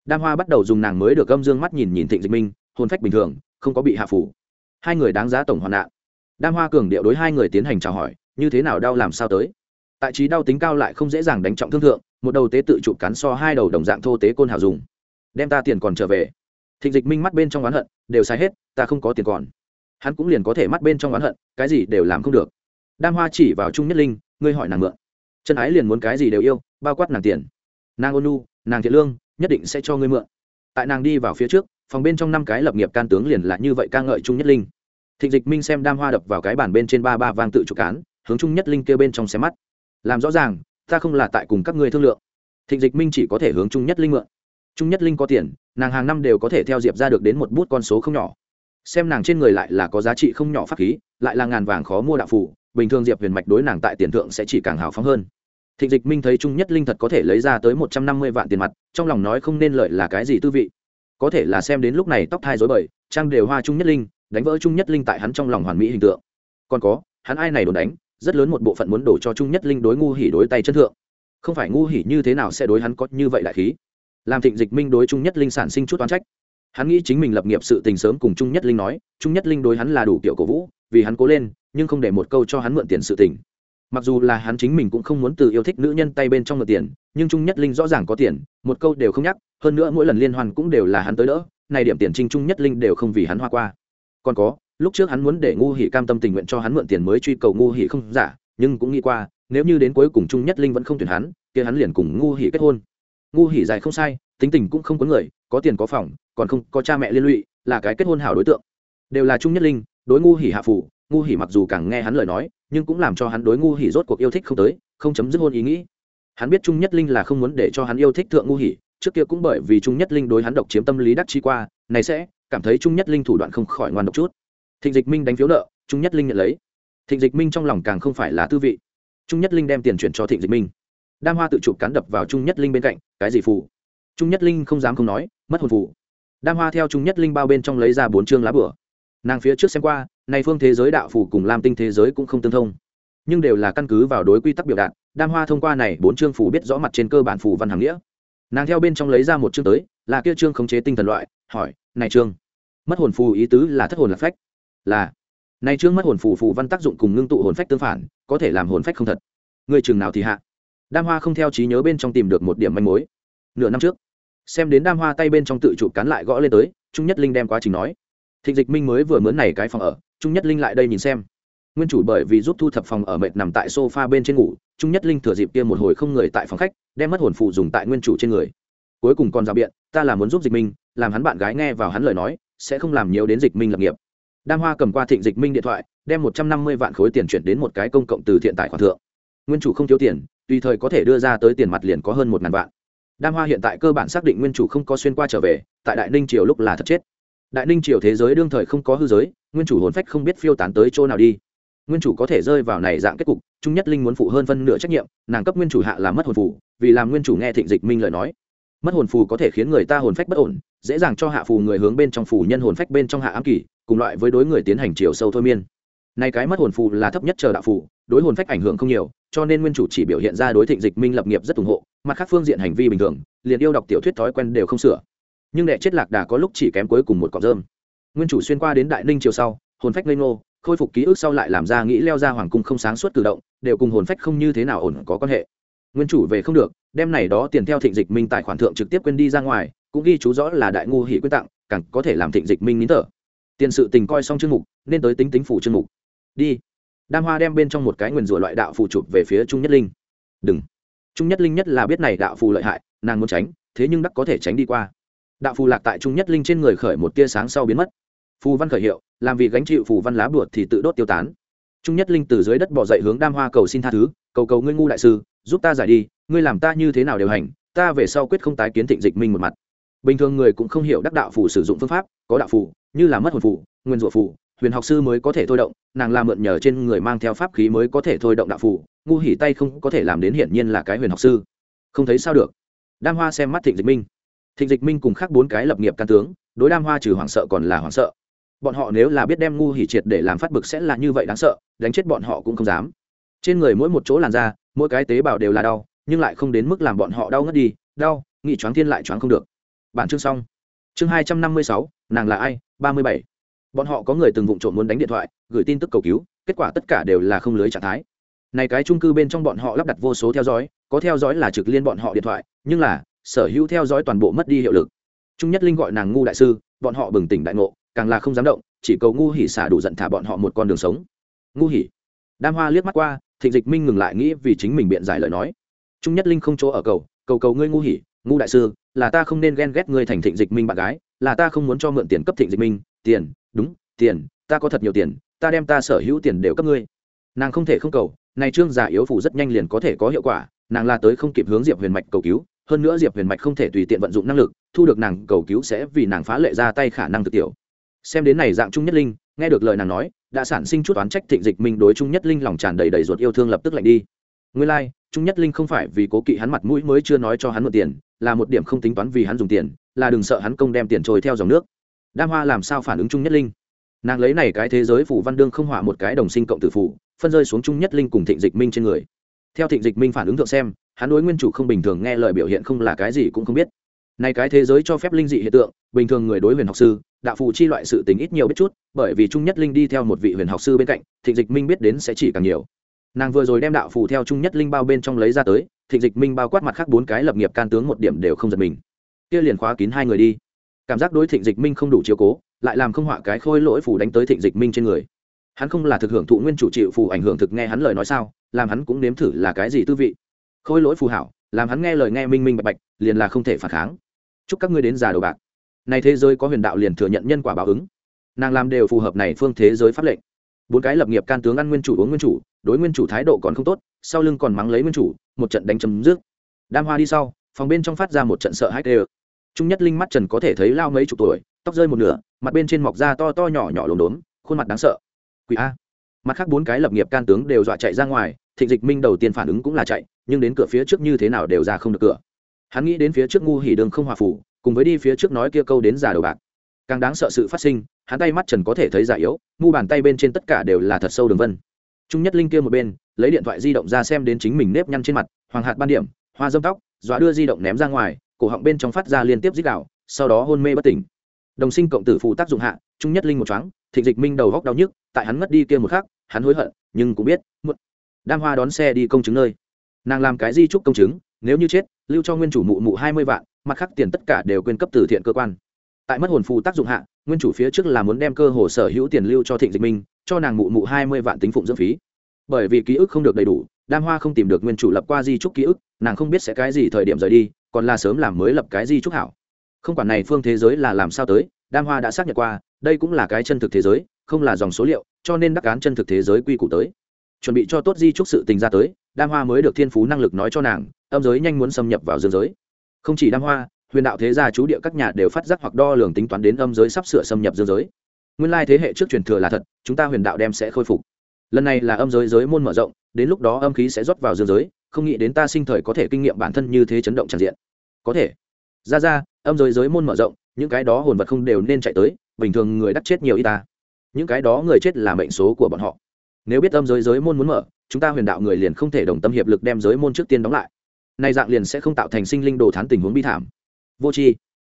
đam hoa bắt đầu dùng nàng mới được gâm dương mắt nhìn nhìn thịnh dịch minh hôn phách bình thường không có bị hạ phủ hai người đáng giá tổng hoạn nạn đam hoa cường điệu đối hai người tiến hành chào hỏi như thế nào đau làm sao tới tại trí đau tính cao lại không dễ dàng đánh trọng thương thượng một đầu tế tự chụp cắn so hai đầu đồng dạng thô tế côn hào dùng đem ta tiền còn trở về thịnh dịch minh mắt bên trong oán hận đều sai hết ta không có tiền còn hắn cũng liền có thể mắt bên trong oán hận cái gì đều làm không được đam hoa chỉ vào trung nhất linh, ngươi hỏi nàng mượn. Chân ái liền muốn cái gì đều yêu, bao quát nàng tiền. Nàng ôn nu nàng thiện lương, nhất định sẽ cho ngươi mượn. Tại nàng đi vào phía trước, phòng bên trong năm cái lập nghiệp can tướng liền là như vậy ca ngợi trung nhất linh. Thịnh dịch minh xem đam hoa đập vào cái bàn bên trên ba ba vang tự chủ cán, hướng trung nhất linh kêu bên trong xe mắt. Làm rõ ràng, ta không là tại cùng các ngươi thương lượng. Thịnh dịch minh chỉ có thể hướng trung nhất linh mượn. Trung nhất linh có tiền, nàng hàng năm đều có thể theo diệp ra được đến một bút con số không nhỏ. Xem nàng trên người lại là có giá trị không nhỏ pháp khí, lại là ngàn vàng khó mua đạo phủ bình thường diệp huyền mạch đối nàng tại tiền thượng sẽ chỉ càng hào phóng hơn. Thịnh dịch minh thấy trung nhất linh thật có thể lấy ra tới một trăm năm mươi vạn tiền mặt, trong lòng nói không nên lợi là cái gì tư vị. Có thể là xem đến lúc này tóc thai dối bời, trang đều hoa trung nhất linh, đánh vỡ trung nhất linh tại hắn trong lòng hoàn mỹ hình tượng. Còn có, hắn ai này đồn đánh, rất lớn một bộ phận muốn đổ cho trung nhất linh đối ngu hỉ đối tay chân thượng. Không phải ngu hỉ như thế nào sẽ đối hắn có như vậy đại khí? Làm thịnh dịch minh đối trung nhất linh sản sinh chút oán trách. Hắn nghĩ chính mình lập nghiệp sự tình sớm cùng trung nhất linh nói, trung nhất linh đối hắn là đủ kiểu cổ vũ, vì hắn cố lên nhưng không để một câu cho hắn mượn tiền sự tình. Mặc dù là hắn chính mình cũng không muốn từ yêu thích nữ nhân tay bên trong mượn tiền, nhưng trung nhất linh rõ ràng có tiền, một câu đều không nhắc, hơn nữa mỗi lần liên hoan cũng đều là hắn tới đỡ, này điểm tiền trinh trung nhất linh đều không vì hắn hoa qua. Còn có, lúc trước hắn muốn để ngu hỉ cam tâm tình nguyện cho hắn mượn tiền mới truy cầu ngu hỉ không giả, nhưng cũng nghĩ qua, nếu như đến cuối cùng trung nhất linh vẫn không tuyển hắn, kia hắn liền cùng ngu hỉ kết hôn. Ngu hỉ dài không sai, tính tình cũng không có người, có tiền có phòng, còn không có cha mẹ liên lụy, là cái kết hôn hảo đối tượng. Đều là trung nhất linh, đối ngu hỉ hạ phủ ngu hỉ mặc dù càng nghe hắn lời nói, nhưng cũng làm cho hắn đối ngu hỉ rốt cuộc yêu thích không tới, không chấm dứt hôn ý nghĩ. Hắn biết trung nhất linh là không muốn để cho hắn yêu thích thượng ngu hỉ, trước kia cũng bởi vì trung nhất linh đối hắn độc chiếm tâm lý đắc chi qua, này sẽ cảm thấy trung nhất linh thủ đoạn không khỏi ngoan độc chút. Thịnh dịch minh đánh phiếu nợ, trung nhất linh nhận lấy. Thịnh dịch minh trong lòng càng không phải là tư vị. Trung nhất linh đem tiền chuyển cho thịnh dịch minh. Đam hoa tự chụp cán đập vào trung nhất linh bên cạnh, cái gì phù? Trung nhất linh không dám không nói, mất hồn phù. Đam hoa theo trung nhất linh bao bên trong lấy ra bốn chương lá bửa. Nàng phía trước xem qua này phương thế giới đạo phù cùng lam tinh thế giới cũng không tương thông. Nhưng đều là căn cứ vào đối quy tắc biểu đạt, đam hoa thông qua này bốn chương phù biết rõ mặt trên cơ bản phù văn hàng nghĩa. Nàng theo bên trong lấy ra một chương tới, là kia chương khống chế tinh thần loại, hỏi, này chương, mất hồn phù ý tứ là thất hồn là phách? Là. Này chương mất hồn phù phù văn tác dụng cùng ngưng tụ hồn phách tương phản, có thể làm hồn phách không thật. Người chừng nào thì hạ. Đam hoa không theo trí nhớ bên trong tìm được một điểm manh mối. Nửa năm trước, xem đến đam hoa tay bên trong tự chụp cán lại gõ lên tới, trung nhất linh đem quá trình nói thịnh dịch minh mới vừa mướn này cái phòng ở, trung nhất linh lại đây nhìn xem. Nguyên chủ bởi vì giúp thu thập phòng ở mệt nằm tại sofa bên trên ngủ, trung nhất linh thừa dịp kia một hồi không người tại phòng khách, đem mất hồn phụ dùng tại nguyên chủ trên người. Cuối cùng còn rào biện, ta là muốn giúp dịch minh, làm hắn bạn gái nghe vào hắn lời nói, sẽ không làm nhiều đến dịch minh lập nghiệp. Đam hoa cầm qua thịnh dịch minh điện thoại, đem một trăm năm mươi vạn khối tiền chuyển đến một cái công cộng từ thiện tài khoản thượng. Nguyên chủ không thiếu tiền, tùy thời có thể đưa ra tới tiền mặt liền có hơn một ngàn vạn. Đam hoa hiện tại cơ bản xác định nguyên chủ không có xuyên qua trở về, tại đại ninh triều lúc là thật chết đại ninh triều thế giới đương thời không có hư giới, nguyên chủ hồn phách không biết phiêu tán tới chỗ nào đi. Nguyên chủ có thể rơi vào này dạng kết cục, trung nhất linh muốn phụ hơn phân nửa trách nhiệm, nàng cấp nguyên chủ hạ làm mất hồn phù, vì làm nguyên chủ nghe thịnh dịch minh lời nói. Mất hồn phù có thể khiến người ta hồn phách bất ổn, dễ dàng cho hạ phù người hướng bên trong phù nhân hồn phách bên trong hạ ám kỳ, cùng loại với đối người tiến hành chiều sâu thôi miên. Nay cái mất hồn phù là thấp nhất chờ đạo phù, đối hồn phách ảnh hưởng không nhiều, cho nên nguyên chủ chỉ biểu hiện ra đối thịnh dịch minh lập nghiệp rất ủng hộ, mặt khác phương diện hành vi bình thường, liền yêu đọc tiểu thuyết thói quen đều không sửa nhưng đệ chết lạc đà có lúc chỉ kém cuối cùng một cọng rơm. Nguyên chủ xuyên qua đến đại ninh chiều sau, hồn phách lê ngô, khôi phục ký ức sau lại làm ra nghĩ leo ra hoàng cung không sáng suốt cử động, đều cùng hồn phách không như thế nào ổn có quan hệ. Nguyên chủ về không được đem này đó tiền theo thịnh dịch minh tài khoản thượng trực tiếp quên đi ra ngoài, cũng ghi chú rõ là đại ngu hỷ quyết tặng, càng có thể làm thịnh dịch minh nín thở. Tiền sự tình coi xong chương mục, nên tới tính tính phủ chương mục. Đi. Đam hoa đem bên trong một cái nguyền rủa loại đạo phù chụp về phía trung nhất linh. Đừng. Trung nhất linh nhất là biết này đạo phù lợi hại, nàng muốn tránh, thế nhưng đắc có thể tránh đi qua đạo phù lạc tại trung nhất linh trên người khởi một tia sáng sau biến mất. Phù văn khởi hiệu, làm vì gánh chịu phù văn lá bùa thì tự đốt tiêu tán. Trung nhất linh từ dưới đất bỏ dậy hướng đam hoa cầu xin tha thứ, cầu cầu ngươi ngu đại sư, giúp ta giải đi, ngươi làm ta như thế nào điều hành, ta về sau quyết không tái kiến thịnh dịch minh một mặt. Bình thường người cũng không hiểu đắc đạo phù sử dụng phương pháp, có đạo phù, như là mất hồn phù, nguyên rủa phù, huyền học sư mới có thể thôi động, nàng làm mượn nhờ trên người mang theo pháp khí mới có thể thôi động đạo phù, ngu hỉ tay không có thể làm đến hiển nhiên là cái huyền học sư. Không thấy sao được. Đam hoa xem mắt thịnh dịch minh thịnh dịch minh cùng khác bốn cái lập nghiệp can tướng, đối đam hoa trừ hoảng sợ còn là hoảng sợ. Bọn họ nếu là biết đem ngu hỉ triệt để làm phát bực sẽ là như vậy đáng sợ, đánh chết bọn họ cũng không dám. Trên người mỗi một chỗ làn da, mỗi cái tế bào đều là đau, nhưng lại không đến mức làm bọn họ đau ngất đi, đau, nghị choáng thiên lại choáng không được. Bản chương xong. Chương hai trăm năm mươi sáu, nàng là ai? ba mươi bảy. Bọn họ có người từng vụng trộm muốn đánh điện thoại, gửi tin tức cầu cứu, kết quả tất cả đều là không lưới trạng thái. Này cái trung cư bên trong bọn họ lắp đặt vô số theo dõi, có theo dõi là trực liên bọn họ điện thoại, nhưng là sở hữu theo dõi toàn bộ mất đi hiệu lực. Trung nhất linh gọi nàng ngu đại sư, bọn họ bừng tỉnh đại ngộ, càng là không dám động, chỉ cầu ngu hỉ xả đủ giận thả bọn họ một con đường sống. Ngu hỉ. Đam hoa liếc mắt qua, thịnh dịch minh ngừng lại nghĩ vì chính mình biện giải lời nói. Trung nhất linh không chỗ ở cầu cầu cầu ngươi ngu hỉ, ngu đại sư, là ta không nên ghen ghét ngươi thành thịnh dịch minh bạn gái, là ta không muốn cho mượn tiền cấp thịnh dịch minh, tiền, đúng, tiền, ta có thật nhiều tiền, ta đem ta sở hữu tiền đều cấp ngươi. Nàng không thể không cầu, này trương giả yếu phủ rất nhanh liền có thể có hiệu quả, nàng la tới không kịp hướng diệp huyền mạch cầu cứu hơn nữa diệp huyền mạch không thể tùy tiện vận dụng năng lực thu được nàng cầu cứu sẽ vì nàng phá lệ ra tay khả năng thực tiểu xem đến này dạng trung nhất linh nghe được lời nàng nói đã sản sinh chút oán trách thịnh dịch minh đối trung nhất linh lòng tràn đầy đầy ruột yêu thương lập tức lạnh đi Ngươi lai、like, trung nhất linh không phải vì cố kỵ hắn mặt mũi mới chưa nói cho hắn mượn tiền là một điểm không tính toán vì hắn dùng tiền là đừng sợ hắn công đem tiền trôi theo dòng nước. Đam hoa làm sao phản ứng trung nhất linh? Nàng lấy này cái thế giới phủ văn đương không hỏa một cái đồng sinh cộng tử phủ phân rơi xuống trung nhất linh cùng thịnh dịch minh trên người. Theo thịnh dịch minh phản ứng thượng xem hắn đối nguyên chủ không bình thường nghe lời biểu hiện không là cái gì cũng không biết. Này cái thế giới cho phép linh dị hiện tượng, bình thường người đối huyền học sư, đạo phù chi loại sự tình ít nhiều biết chút, bởi vì trung nhất linh đi theo một vị huyền học sư bên cạnh, thịnh dịch minh biết đến sẽ chỉ càng nhiều. Nàng vừa rồi đem đạo phù theo trung nhất linh bao bên trong lấy ra tới, thịnh dịch minh bao quát mặt khác bốn cái lập nghiệp can tướng một điểm đều không giật mình. Kia liền khóa kín hai người đi. Cảm giác đối thịnh dịch minh không đủ chiếu cố, lại làm không họa cái khôi lỗi phù đánh tới thịnh dịch minh trên người. Hắn không là thực hưởng thụ nguyên chủ chịu phù ảnh hưởng thực nghe hắn lời nói sao, làm hắn cũng nếm thử là cái gì tư vị khôi lỗi phù hảo, làm hắn nghe lời nghe minh minh bạch bạch, liền là không thể phản kháng. Chúc các ngươi đến già đầu bạc. Này thế giới có huyền đạo liền thừa nhận nhân quả báo ứng. Nàng làm đều phù hợp này phương thế giới pháp lệnh. Bốn cái lập nghiệp can tướng ăn nguyên chủ uống nguyên chủ, đối nguyên chủ thái độ còn không tốt, sau lưng còn mắng lấy nguyên chủ, một trận đánh chấm dứt. Đam hoa đi sau, phòng bên trong phát ra một trận sợ hãi tê trung nhất linh mắt trần có thể thấy lao mấy chục tuổi, tóc rơi một nửa, mặt bên trên mọc da to to nhỏ nhỏ lốm đốm, khuôn mặt đáng sợ. Quỷ a. Mặt khác bốn cái lập nghiệp can tướng đều dọa chạy ra ngoài thịnh dịch minh đầu tiên phản ứng cũng là chạy, nhưng đến cửa phía trước như thế nào đều ra không được cửa. Hắn nghĩ đến phía trước ngu hỉ đường không hòa phủ, cùng với đi phía trước nói kia câu đến giả đầu bạc. Càng đáng sợ sự phát sinh, hắn tay mắt trần có thể thấy giả yếu ngu bàn tay bên trên tất cả đều là thật sâu đường vân. Trung nhất linh kia một bên, lấy điện thoại di động ra xem đến chính mình nếp nhăn trên mặt, hoàng hạt ban điểm, hoa dâm tóc, dọa đưa di động ném ra ngoài, cổ họng bên trong phát ra liên tiếp dích đạo sau đó hôn mê bất tỉnh. Đồng sinh cộng tử phụ tác dụng hạ, trung nhất linh một chóng thịnh dịch minh đầu góc đau nhức, tại hắn ngất đi kia một khắc, hắn hối hận, nhưng cũng biết, muộn đam hoa đón xe đi công chứng nơi. Nàng làm cái di trúc công chứng, nếu như chết, lưu cho nguyên chủ mụ mụ hai mươi vạn, mặt khác tiền tất cả đều quyên cấp từ thiện cơ quan. Tại mất hồn phù tác dụng hạ, nguyên chủ phía trước là muốn đem cơ hồ sở hữu tiền lưu cho thịnh dịch minh, cho nàng mụ mụ hai mươi vạn tính phụng dưỡng phí. Bởi vì ký ức không được đầy đủ, đam hoa không tìm được nguyên chủ lập qua di trúc ký ức, nàng không biết sẽ cái gì thời điểm rời đi, còn là sớm làm mới lập cái di trúc hảo. Không quản này phương thế giới là làm sao tới, đam hoa đã xác nhận qua, đây cũng là cái chân thực thế giới, không là dòng số liệu, cho nên đắc án chân thực thế giới quy củ tới chuẩn bị cho tốt di trúc sự tình ra tới, đam hoa mới được thiên phú năng lực nói cho nàng, âm giới nhanh muốn xâm nhập vào dương giới. Không chỉ đam hoa, huyền đạo thế gia chú địa các nhà đều phát giác hoặc đo lường tính toán đến âm giới sắp sửa xâm nhập dương giới. Nguyên lai thế hệ trước truyền thừa là thật, chúng ta huyền đạo đem sẽ khôi phục. Lần này là âm giới giới môn mở rộng, đến lúc đó âm khí sẽ rót vào dương giới, không nghĩ đến ta sinh thời có thể kinh nghiệm bản thân như thế chấn động tràn diện. Có thể. Ra ra, âm giới giới môn mở rộng, những cái đó hồn vật không đều nên chạy tới, bình thường người đắc chết nhiều y ta. Những cái đó người chết là mệnh số của bọn họ nếu biết âm giới giới môn muốn mở, chúng ta huyền đạo người liền không thể đồng tâm hiệp lực đem giới môn trước tiên đóng lại. Nay dạng liền sẽ không tạo thành sinh linh đồ thán tình huống bi thảm. Vô tri,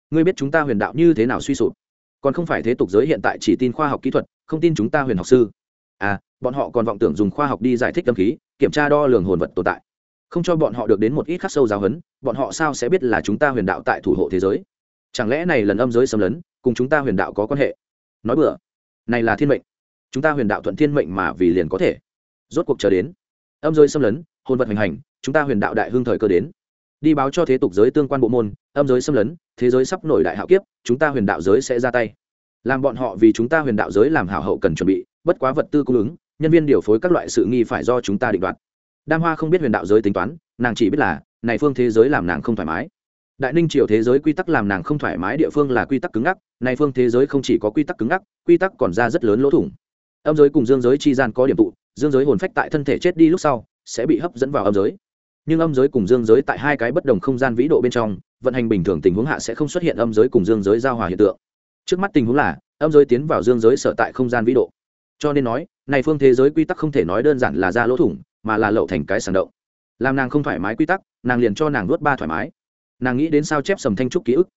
ngươi biết chúng ta huyền đạo như thế nào suy sụp? Còn không phải thế tục giới hiện tại chỉ tin khoa học kỹ thuật, không tin chúng ta huyền học sư. À bọn họ còn vọng tưởng dùng khoa học đi giải thích tâm khí, kiểm tra đo lường hồn vật tồn tại. Không cho bọn họ được đến một ít khắc sâu giáo huấn, bọn họ sao sẽ biết là chúng ta huyền đạo tại thủ hộ thế giới? Chẳng lẽ này lần âm giới xâm lấn, cùng chúng ta huyền đạo có quan hệ? Nói bừa. Này là thiên mệnh chúng ta huyền đạo thuận thiên mệnh mà vì liền có thể. Rốt cuộc chờ đến. Âm giới xâm lấn hôn vật hành hành, chúng ta huyền đạo đại hương thời cơ đến. Đi báo cho thế tục giới tương quan bộ môn, âm giới xâm lấn, thế giới sắp nổi đại hạo kiếp, chúng ta huyền đạo giới sẽ ra tay. Làm bọn họ vì chúng ta huyền đạo giới làm hảo hậu cần chuẩn bị, bất quá vật tư cung ứng, nhân viên điều phối các loại sự nghi phải do chúng ta định đoạt. Đam hoa không biết huyền đạo giới tính toán, nàng chỉ biết là, này phương thế giới làm nàng không thoải mái. Đại ninh triều thế giới quy tắc làm nàng không thoải mái địa phương là quy tắc cứng ngắc, này phương thế giới không chỉ có quy tắc cứng ngắc, quy tắc còn ra rất lớn lỗ thủng âm giới cùng dương giới chi gian có điểm tụ, dương giới hồn phách tại thân thể chết đi lúc sau, sẽ bị hấp dẫn vào âm giới. Nhưng âm giới cùng dương giới tại hai cái bất đồng không gian vĩ độ bên trong, vận hành bình thường tình huống hạ sẽ không xuất hiện âm giới cùng dương giới giao hòa hiện tượng. Trước mắt tình huống là, âm giới tiến vào dương giới sở tại không gian vĩ độ. Cho nên nói, này phương thế giới quy tắc không thể nói đơn giản là ra lỗ thủng, mà là lậu thành cái sàng động. Làm nàng không thoải mái quy tắc, nàng liền cho nàng nuốt ba thoải mái. Nàng nghĩ đến sao chép sầm thanh trúc ký ức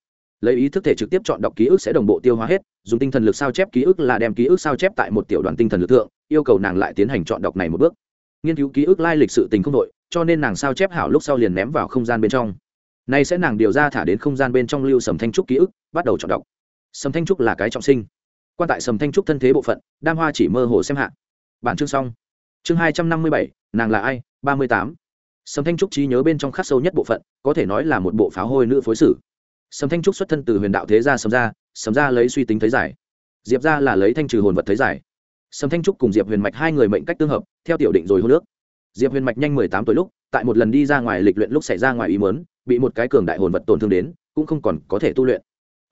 lấy ý thức thể trực tiếp chọn đọc ký ức sẽ đồng bộ tiêu hóa hết, dùng tinh thần lực sao chép ký ức là đem ký ức sao chép tại một tiểu đoàn tinh thần lực thượng, yêu cầu nàng lại tiến hành chọn đọc này một bước. Nghiên cứu ký ức lai lịch sự tình không đội, cho nên nàng sao chép hảo lúc sau liền ném vào không gian bên trong. Nay sẽ nàng điều ra thả đến không gian bên trong lưu sầm thanh trúc ký ức, bắt đầu chọn đọc. Sầm thanh trúc là cái trọng sinh. Quan tại sầm thanh trúc thân thế bộ phận, đam hoa chỉ mơ hồ xem hạ. Bản chương xong. Chương hai trăm năm mươi bảy, nàng là ai? ba mươi tám. Sầm thanh trúc trí nhớ bên trong khắc sâu nhất bộ phận, có thể nói là một bộ pháo hôi nữ phối sử sầm thanh trúc xuất thân từ huyền đạo thế gia sầm Gia, sầm Gia lấy suy tính thấy giải. Diệp Gia là lấy thanh trừ hồn vật thấy giải. Sầm thanh trúc cùng diệp huyền mạch hai người mệnh cách tương hợp theo tiểu định rồi hô nước diệp huyền mạch nhanh mười tám tuổi lúc tại một lần đi ra ngoài lịch luyện lúc xảy ra ngoài ý mớn bị một cái cường đại hồn vật tổn thương đến cũng không còn có thể tu luyện.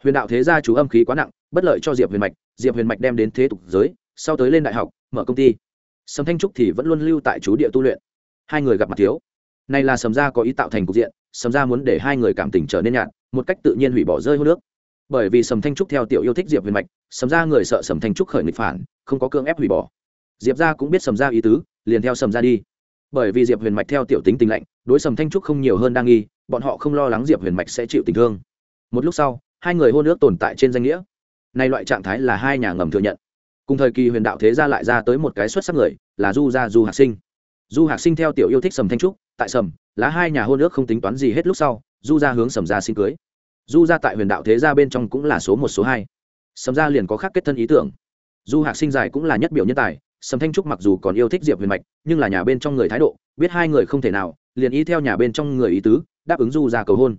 Huyền đạo thế gia chú âm khí quá nặng bất lợi cho diệp huyền mạch diệp huyền mạch đem đến thế tục giới sau tới lên đại học mở công ty. Sầm thanh trúc thì vẫn luôn lưu tại chú địa tu luyện. Hai người gặp mặt thiếu này là sầm gia có ý tạo thành cục diện, sầm gia muốn để hai người cảm tình trở nên nhạt, một cách tự nhiên hủy bỏ rơi hô nước. Bởi vì sầm thanh trúc theo tiểu yêu thích diệp huyền mạch, sầm gia người sợ sầm thanh trúc khởi nghịch phản, không có cưỡng ép hủy bỏ. Diệp gia cũng biết sầm gia ý tứ, liền theo sầm gia đi. Bởi vì diệp huyền mạch theo tiểu tính tình lạnh, đối sầm thanh trúc không nhiều hơn đang nghi, bọn họ không lo lắng diệp huyền mạch sẽ chịu tình thương. Một lúc sau, hai người hôn ước tồn tại trên danh nghĩa. Nay loại trạng thái là hai nhà ngầm thừa nhận. Cùng thời kỳ huyền đạo thế gia lại ra tới một cái xuất sắc người, là du gia du hạc sinh du hạc sinh theo tiểu yêu thích sầm thanh trúc, tại sầm, lá hai nhà hôn ước không tính toán gì hết lúc sau, du gia hướng sầm gia xin cưới. du gia tại huyền đạo thế gia bên trong cũng là số một, số hai. sầm gia liền có khác kết thân ý tưởng. du hạc sinh dài cũng là nhất biểu nhân tài, sầm thanh trúc mặc dù còn yêu thích diệp huyền mạch, nhưng là nhà bên trong người thái độ, biết hai người không thể nào, liền ý theo nhà bên trong người ý tứ, đáp ứng du ra cầu hôn.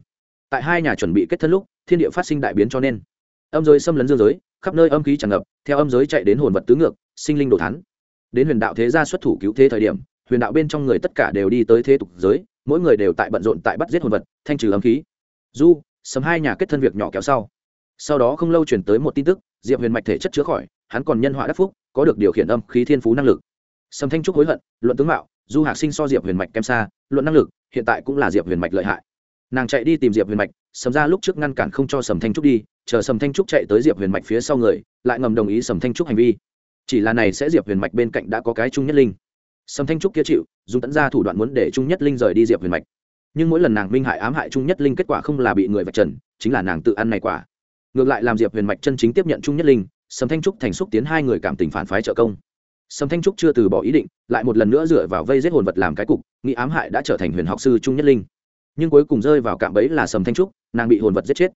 tại hai nhà chuẩn bị kết thân lúc, thiên địa phát sinh đại biến cho nên, âm giới xâm lấn dương giới, khắp nơi âm khí tràn ngập, theo âm giới chạy đến hồn vật tứ ngược, sinh linh đồ thắn đến huyền đạo thế gia xuất thủ cứu thế thời điểm huyền đạo bên trong người tất cả đều đi tới thế tục giới, mỗi người đều tại bận rộn tại bắt giết hồn vật, thanh trừ âm khí. Du, sầm hai nhà kết thân việc nhỏ kéo sau. Sau đó không lâu chuyển tới một tin tức, diệp huyền mạch thể chất chữa khỏi, hắn còn nhân họa đắc phúc, có được điều khiển âm khí thiên phú năng lực. Sầm thanh trúc hối hận, luận tướng mạo, du hạc sinh so diệp huyền mạch kém xa, luận năng lực, hiện tại cũng là diệp huyền mạch lợi hại. Nàng chạy đi tìm diệp huyền mạch, sầm ra lúc trước ngăn cản không cho sầm thanh trúc đi, chờ sầm thanh trúc chạy tới diệp huyền mạch phía sau người, lại ngầm đồng ý sầm thanh trúc hành vi. Chỉ là này sẽ diệp huyền mạch bên cạnh đã có cái Chung nhất linh sầm thanh trúc kia chịu, dùng tận ra thủ đoạn muốn để trung nhất linh rời đi diệp huyền mạch. Nhưng mỗi lần nàng minh hại ám hại trung nhất linh kết quả không là bị người vạch trần, chính là nàng tự ăn này quả. Ngược lại làm diệp huyền mạch chân chính tiếp nhận trung nhất linh, sầm thanh trúc thành xúc tiến hai người cảm tình phản phái trợ công. Sầm thanh trúc chưa từ bỏ ý định, lại một lần nữa dựa vào vây giết hồn vật làm cái cục, nghĩ ám hại đã trở thành huyền học sư trung nhất linh. Nhưng cuối cùng rơi vào cạm bẫy là sầm thanh trúc, nàng bị hồn vật giết chết.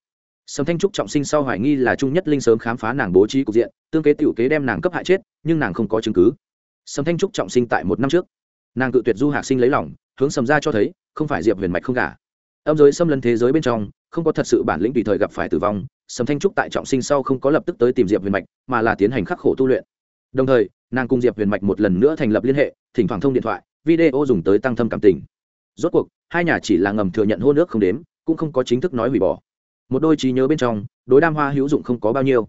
Sầm thanh trúc trọng sinh sau hoài nghi là trung nhất linh sớm khám phá nàng bố trí cục diện, tương kế tiểu kế đem nàng cấp hại chết, nhưng nàng không có chứng cứ sầm thanh trúc trọng sinh tại một năm trước. Nàng cự tuyệt du hạc sinh lấy lòng, hướng sầm ra cho thấy, không phải diệp huyền mạch không cả âm giới xâm lấn thế giới bên trong, không có thật sự bản lĩnh tùy thời gặp phải tử vong, sầm thanh trúc tại trọng sinh sau không có lập tức tới tìm diệp huyền mạch, mà là tiến hành khắc khổ tu luyện. Đồng thời, nàng cùng diệp huyền mạch một lần nữa thành lập liên hệ, thỉnh thoảng thông điện thoại, video dùng tới tăng thâm cảm tình. Rốt cuộc, hai nhà chỉ là ngầm thừa nhận hôn ước không đếm, cũng không có chính thức nói hủy bỏ. Một đôi trí nhớ bên trong, đối đam hoa hữu dụng không có bao nhiêu.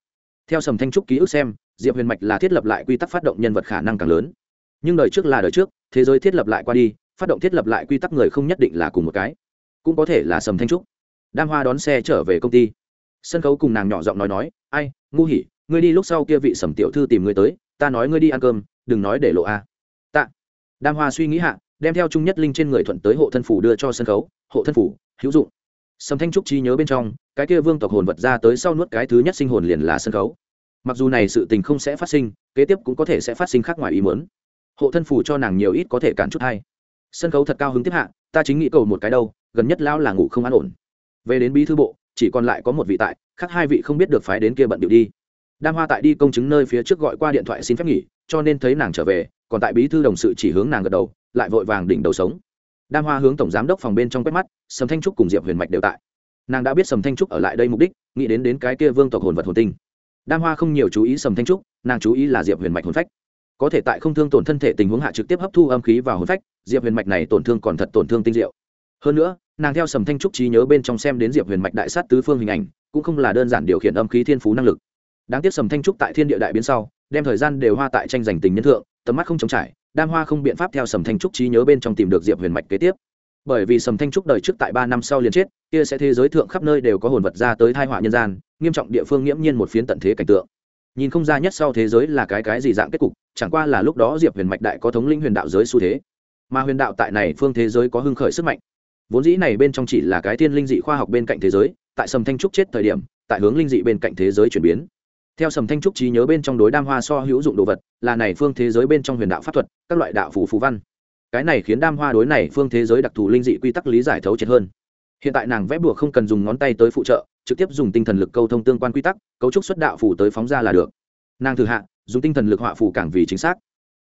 Theo sầm thanh trúc ký ức xem diệp huyền mạch là thiết lập lại quy tắc phát động nhân vật khả năng càng lớn. Nhưng đời trước là đời trước, thế giới thiết lập lại qua đi, phát động thiết lập lại quy tắc người không nhất định là cùng một cái. Cũng có thể là sầm thanh trúc. Đam hoa đón xe trở về công ty. Sân khấu cùng nàng nhỏ giọng nói nói, ai, ngu hỉ, ngươi đi lúc sau kia vị sầm tiểu thư tìm ngươi tới, ta nói ngươi đi ăn cơm, đừng nói để lộ a. Tạ. Đam hoa suy nghĩ hạ, đem theo trung nhất linh trên người thuận tới hộ thân phủ đưa cho sân khấu, hộ thân phủ, hữu dụng. Sầm thanh trúc trí nhớ bên trong, cái kia vương tộc hồn vật ra tới sau nuốt cái thứ nhất sinh hồn liền là sân khấu mặc dù này sự tình không sẽ phát sinh, kế tiếp cũng có thể sẽ phát sinh khác ngoài ý muốn. Hộ thân phù cho nàng nhiều ít có thể cản chút hay. Sân khấu thật cao hứng tiếp hạ, ta chính nghĩ cầu một cái đâu, gần nhất lão là ngủ không an ổn. Về đến bí thư bộ, chỉ còn lại có một vị tại, khác hai vị không biết được phái đến kia bận điệu đi. Đam hoa tại đi công chứng nơi phía trước gọi qua điện thoại xin phép nghỉ, cho nên thấy nàng trở về, còn tại bí thư đồng sự chỉ hướng nàng gật đầu, lại vội vàng đỉnh đầu sống. Đam hoa hướng tổng giám đốc phòng bên trong quét mắt, sầm thanh trúc cùng diệp huyền mạch đều tại. Nàng đã biết sầm thanh trúc ở lại đây mục đích, nghĩ đến đến cái kia vương tộc hồn vật hồn tinh đam hoa không nhiều chú ý sầm thanh trúc, nàng chú ý là diệp huyền mạch hồn phách. Có thể tại không thương tổn thân thể tình huống hạ trực tiếp hấp thu âm khí vào hồn phách, diệp huyền mạch này tổn thương còn thật tổn thương tinh diệu. Hơn nữa, nàng theo sầm thanh trúc trí nhớ bên trong xem đến diệp huyền mạch đại sát tứ phương hình ảnh, cũng không là đơn giản điều khiển âm khí thiên phú năng lực. Đáng tiếc sầm thanh trúc tại thiên địa đại biến sau, đem thời gian đều hoa tại tranh giành tình nhân thượng, tầm mắt không chống trải, đam hoa không biện pháp theo sầm thanh trúc trí nhớ bên trong tìm được diệp huyền mạch kế tiếp bởi vì sầm thanh trúc đời trước tại ba năm sau liền chết, kia sẽ thế giới thượng khắp nơi đều có hồn vật ra tới thai họa nhân gian, nghiêm trọng địa phương nghiễm nhiên một phiến tận thế cảnh tượng. Nhìn không ra nhất sau thế giới là cái cái gì dạng kết cục, chẳng qua là lúc đó diệp huyền mạch đại có thống lĩnh huyền đạo giới xu thế. Mà huyền đạo tại này phương thế giới có hưng khởi sức mạnh. Vốn dĩ này bên trong chỉ là cái thiên linh dị khoa học bên cạnh thế giới, tại sầm thanh trúc chết thời điểm, tại hướng linh dị bên cạnh thế giới chuyển biến. Theo sầm thanh trúc trí nhớ bên trong đối đam hoa so hữu dụng đồ vật, là này phương thế giới bên trong huyền đạo pháp thuật, các loại đạo phù phù văn cái này khiến đam hoa đối này phương thế giới đặc thù linh dị quy tắc lý giải thấu triệt hơn. Hiện tại nàng vẽ bùa không cần dùng ngón tay tới phụ trợ, trực tiếp dùng tinh thần lực câu thông tương quan quy tắc, cấu trúc xuất đạo phủ tới phóng ra là được. Nàng thử hạ, dùng tinh thần lực họa phủ càng vì chính xác.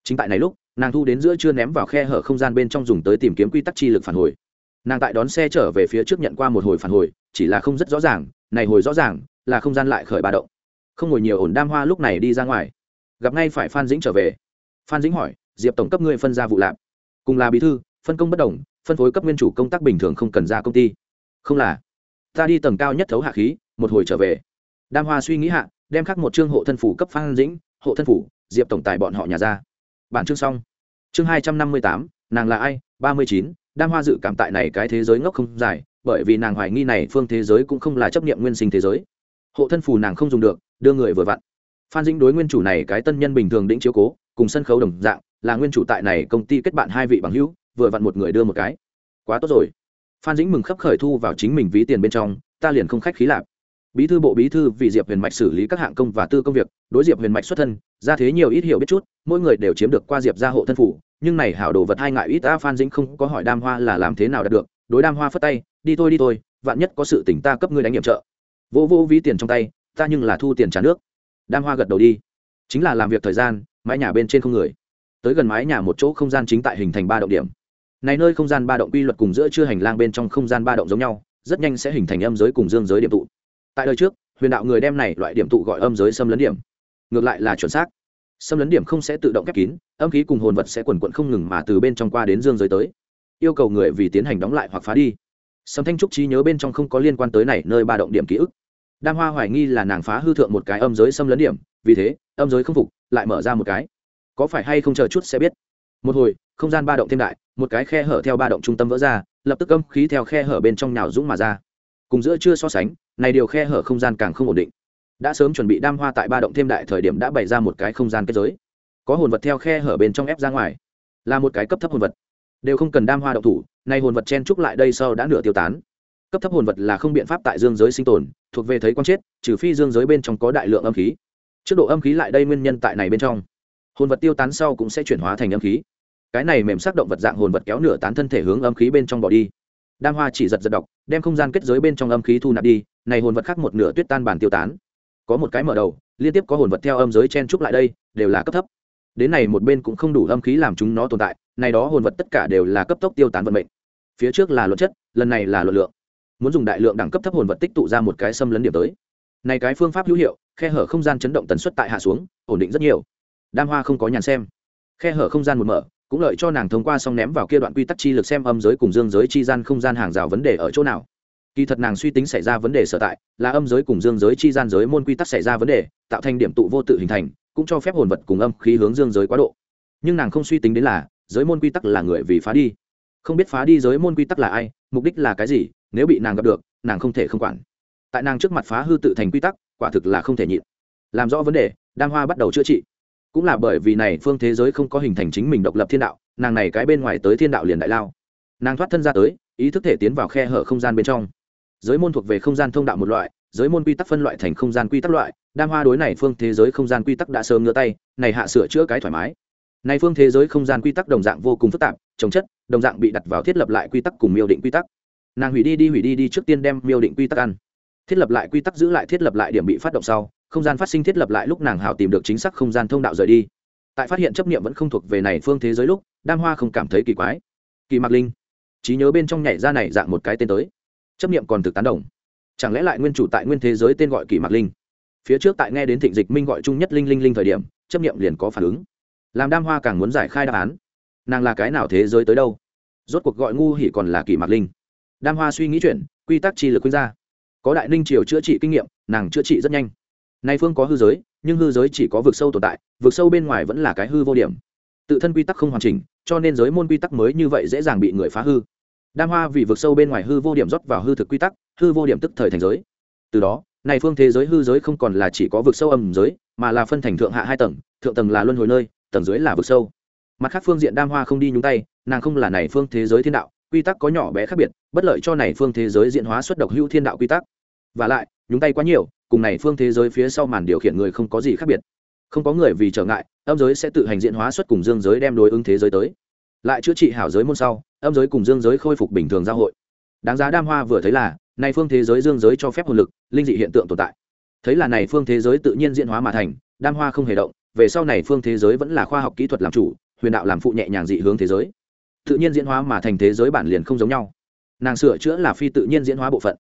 Chính tại này lúc, nàng thu đến giữa chưa ném vào khe hở không gian bên trong dùng tới tìm kiếm quy tắc chi lực phản hồi. Nàng tại đón xe trở về phía trước nhận qua một hồi phản hồi, chỉ là không rất rõ ràng, này hồi rõ ràng, là không gian lại khởi ba động. Không ngồi nhiều ổn đam hoa lúc này đi ra ngoài. Gặp ngay phải phan dĩnh trở về. Phan dĩnh hỏi, diệp tổng cấp ngươi phân ra vụ lạp? Cùng là bí thư, phân công bất đồng, phân phối cấp nguyên chủ công tác bình thường không cần ra công ty. Không là. Ta đi tầng cao nhất thấu hạ khí, một hồi trở về. Đam hoa suy nghĩ hạ, đem khắc một chương hộ thân phủ cấp phan dĩnh, hộ thân phủ, diệp tổng tài bọn họ nhà ra. Bản chương xong. Chương hai trăm năm mươi tám, nàng là ai? ba mươi chín, đam hoa dự cảm tại này cái thế giới ngốc không dài, bởi vì nàng hoài nghi này phương thế giới cũng không là chấp nghiệm nguyên sinh thế giới. Hộ thân phù nàng không dùng được, đưa người vừa vặn. Phan dĩnh đối nguyên chủ này cái tân nhân bình thường đĩnh chiếu cố, cùng sân khấu đồng dạng là nguyên chủ tại này công ty kết bạn hai vị bằng hữu, vừa vặn một người đưa một cái. Quá tốt rồi. Phan dĩnh mừng khấp khởi thu vào chính mình ví tiền bên trong, ta liền không khách khí lạp bí thư bộ bí thư vì diệp huyền mạch xử lý các hạng công và tư công việc, đối diệp huyền mạch xuất thân, ra thế nhiều ít hiểu biết chút, mỗi người đều chiếm được qua diệp gia hộ thân phủ, nhưng này hảo đồ vật hai ngại ít, ta phan dĩnh không có hỏi đam hoa là làm thế nào đạt được, đối đam hoa phất tay, đi thôi đi thôi, vạn nhất có sự tỉnh ta cấp ngươi đánh nhiệm trợ. Vô vô ví tiền trong tay, ta nhưng là thu tiền trả nước. Đam hoa gật đầu đi. Chính là làm việc thời gian, mái nhà bên trên không người tới gần mái nhà một chỗ không gian chính tại hình thành ba động điểm. Này nơi không gian ba động quy luật cùng giữa chưa hành lang bên trong không gian ba động giống nhau, rất nhanh sẽ hình thành âm giới cùng dương giới điểm tụ. Tại đời trước, huyền đạo người đem này loại điểm tụ gọi âm giới xâm lấn điểm. Ngược lại là chuẩn xác. Xâm lấn điểm không sẽ tự động khép kín, âm khí cùng hồn vật sẽ quần quận không ngừng mà từ bên trong qua đến dương giới tới. Yêu cầu người vì tiến hành đóng lại hoặc phá đi. Sầm thanh trúc trí nhớ bên trong không có liên quan tới này nơi ba động điểm ký ức. Đam hoa hoài nghi là nàng phá hư thượng một cái âm giới xâm lấn điểm, vì thế, âm giới không phục, lại mở ra một cái có phải hay không chờ chút sẽ biết. Một hồi, không gian ba động thêm đại, một cái khe hở theo ba động trung tâm vỡ ra, lập tức âm khí theo khe hở bên trong nhào dũng mà ra. Cùng giữa chưa so sánh, này điều khe hở không gian càng không ổn định. Đã sớm chuẩn bị đam hoa tại ba động thêm đại thời điểm đã bày ra một cái không gian kết giới. Có hồn vật theo khe hở bên trong ép ra ngoài. Là một cái cấp thấp hồn vật. Đều không cần đam hoa động thủ, nay hồn vật chen trúc lại đây sau đã nửa tiêu tán. Cấp thấp hồn vật là không biện pháp tại dương giới sinh tồn, thuộc về thấy quan chết, trừ phi dương giới bên trong có đại lượng âm khí. Trước độ âm khí lại đây nguyên nhân tại này bên trong hồn vật tiêu tán sau cũng sẽ chuyển hóa thành âm khí. Cái này mềm sắc động vật dạng hồn vật kéo nửa tán thân thể hướng âm khí bên trong bỏ đi. Đam hoa chỉ giật giật đọc, đem không gian kết giới bên trong âm khí thu nạp đi, này hồn vật khác một nửa tuyết tan bản tiêu tán. Có một cái mở đầu, liên tiếp có hồn vật theo âm giới chen trúc lại đây, đều là cấp thấp. Đến này một bên cũng không đủ âm khí làm chúng nó tồn tại, này đó hồn vật tất cả đều là cấp tốc tiêu tán vận mệnh. Phía trước là luật chất, lần này là luật lượng. Muốn dùng đại lượng đẳng cấp thấp hồn vật tích tụ ra một cái xâm lấn điểm tới. Này cái phương pháp hữu hiệu, khe hở không gian chấn động tần suất tại hạ xuống, ổn định rất nhiều đam hoa không có nhàn xem. Khe hở không gian một mở, cũng lợi cho nàng thông qua xong ném vào kia đoạn quy tắc chi lực xem âm giới cùng dương giới chi gian không gian hàng rào vấn đề ở chỗ nào. Kỳ thật nàng suy tính xảy ra vấn đề sở tại, là âm giới cùng dương giới chi gian giới môn quy tắc xảy ra vấn đề, tạo thành điểm tụ vô tự hình thành, cũng cho phép hồn vật cùng âm khí hướng dương giới quá độ. Nhưng nàng không suy tính đến là, giới môn quy tắc là người vì phá đi. Không biết phá đi giới môn quy tắc là ai, mục đích là cái gì, nếu bị nàng gặp được, nàng không thể không quản. Tại nàng trước mặt phá hư tự thành quy tắc, quả thực là không thể nhịn. Làm rõ vấn đề, đam hoa bắt đầu chữa trị cũng là bởi vì này phương thế giới không có hình thành chính mình độc lập thiên đạo, nàng này cái bên ngoài tới thiên đạo liền đại lao. Nàng thoát thân ra tới, ý thức thể tiến vào khe hở không gian bên trong. Giới môn thuộc về không gian thông đạo một loại, giới môn quy tắc phân loại thành không gian quy tắc loại, đam hoa đối này phương thế giới không gian quy tắc đã sớm ngửa tay, này hạ sửa chữa cái thoải mái. Này phương thế giới không gian quy tắc đồng dạng vô cùng phức tạp, trồng chất, đồng dạng bị đặt vào thiết lập lại quy tắc cùng miêu định quy tắc. Nàng hủy đi đi hủy đi đi trước tiên đem miêu định quy tắc ăn thiết lập lại quy tắc giữ lại thiết lập lại điểm bị phát động sau, không gian phát sinh thiết lập lại lúc nàng hảo tìm được chính xác không gian thông đạo rời đi. Tại phát hiện chấp nghiệm vẫn không thuộc về này phương thế giới lúc, đam hoa không cảm thấy kỳ quái. Kỳ mạc linh, trí nhớ bên trong nhảy ra này dạng một cái tên tới. Chấp nghiệm còn thực tán đồng. Chẳng lẽ lại nguyên chủ tại nguyên thế giới tên gọi kỳ mạc linh? Phía trước tại nghe đến thịnh dịch minh gọi chung nhất linh linh linh thời điểm, chấp nghiệm liền có phản ứng. Làm đam hoa càng muốn giải khai đáp án. Nàng là cái nào thế giới tới đâu? Rốt cuộc gọi ngu hỉ còn là kỳ mạc linh. Đam hoa suy nghĩ chuyện, quy tắc chi lực quynh ra có đại ninh triều chữa trị kinh nghiệm, nàng chữa trị rất nhanh. Nay phương có hư giới, nhưng hư giới chỉ có vực sâu tồn tại, vực sâu bên ngoài vẫn là cái hư vô điểm. Tự thân quy tắc không hoàn chỉnh, cho nên giới môn quy tắc mới như vậy dễ dàng bị người phá hư. Đam hoa vì vực sâu bên ngoài hư vô điểm rót vào hư thực quy tắc, hư vô điểm tức thời thành giới. Từ đó này phương thế giới hư giới không còn là chỉ có vực sâu âm giới, mà là phân thành thượng hạ hai tầng, thượng tầng là luân hồi nơi, tầng dưới là vực sâu. Mặt khác phương diện đam hoa không đi nhúng tay, nàng không là này phương thế giới thiên đạo quy tắc có nhỏ bé khác biệt, bất lợi cho này phương thế giới diễn hóa xuất độc hữu thiên đạo quy tắc. Và lại, nhúng tay quá nhiều, cùng này phương thế giới phía sau màn điều khiển người không có gì khác biệt. Không có người vì trở ngại, âm giới sẽ tự hành diễn hóa xuất cùng dương giới đem đối ứng thế giới tới. Lại chữa trị hảo giới môn sau, âm giới cùng dương giới khôi phục bình thường giao hội. Đáng giá đam hoa vừa thấy là, này phương thế giới dương giới cho phép hồn lực, linh dị hiện tượng tồn tại. Thấy là này phương thế giới tự nhiên diễn hóa mà thành, đam hoa không hề động, về sau này phương thế giới vẫn là khoa học kỹ thuật làm chủ, huyền đạo làm phụ nhẹ nhàng dị hướng thế giới tự nhiên diễn hóa mà thành thế giới bản liền không giống nhau. Nàng sửa chữa là phi tự nhiên diễn hóa bộ phận,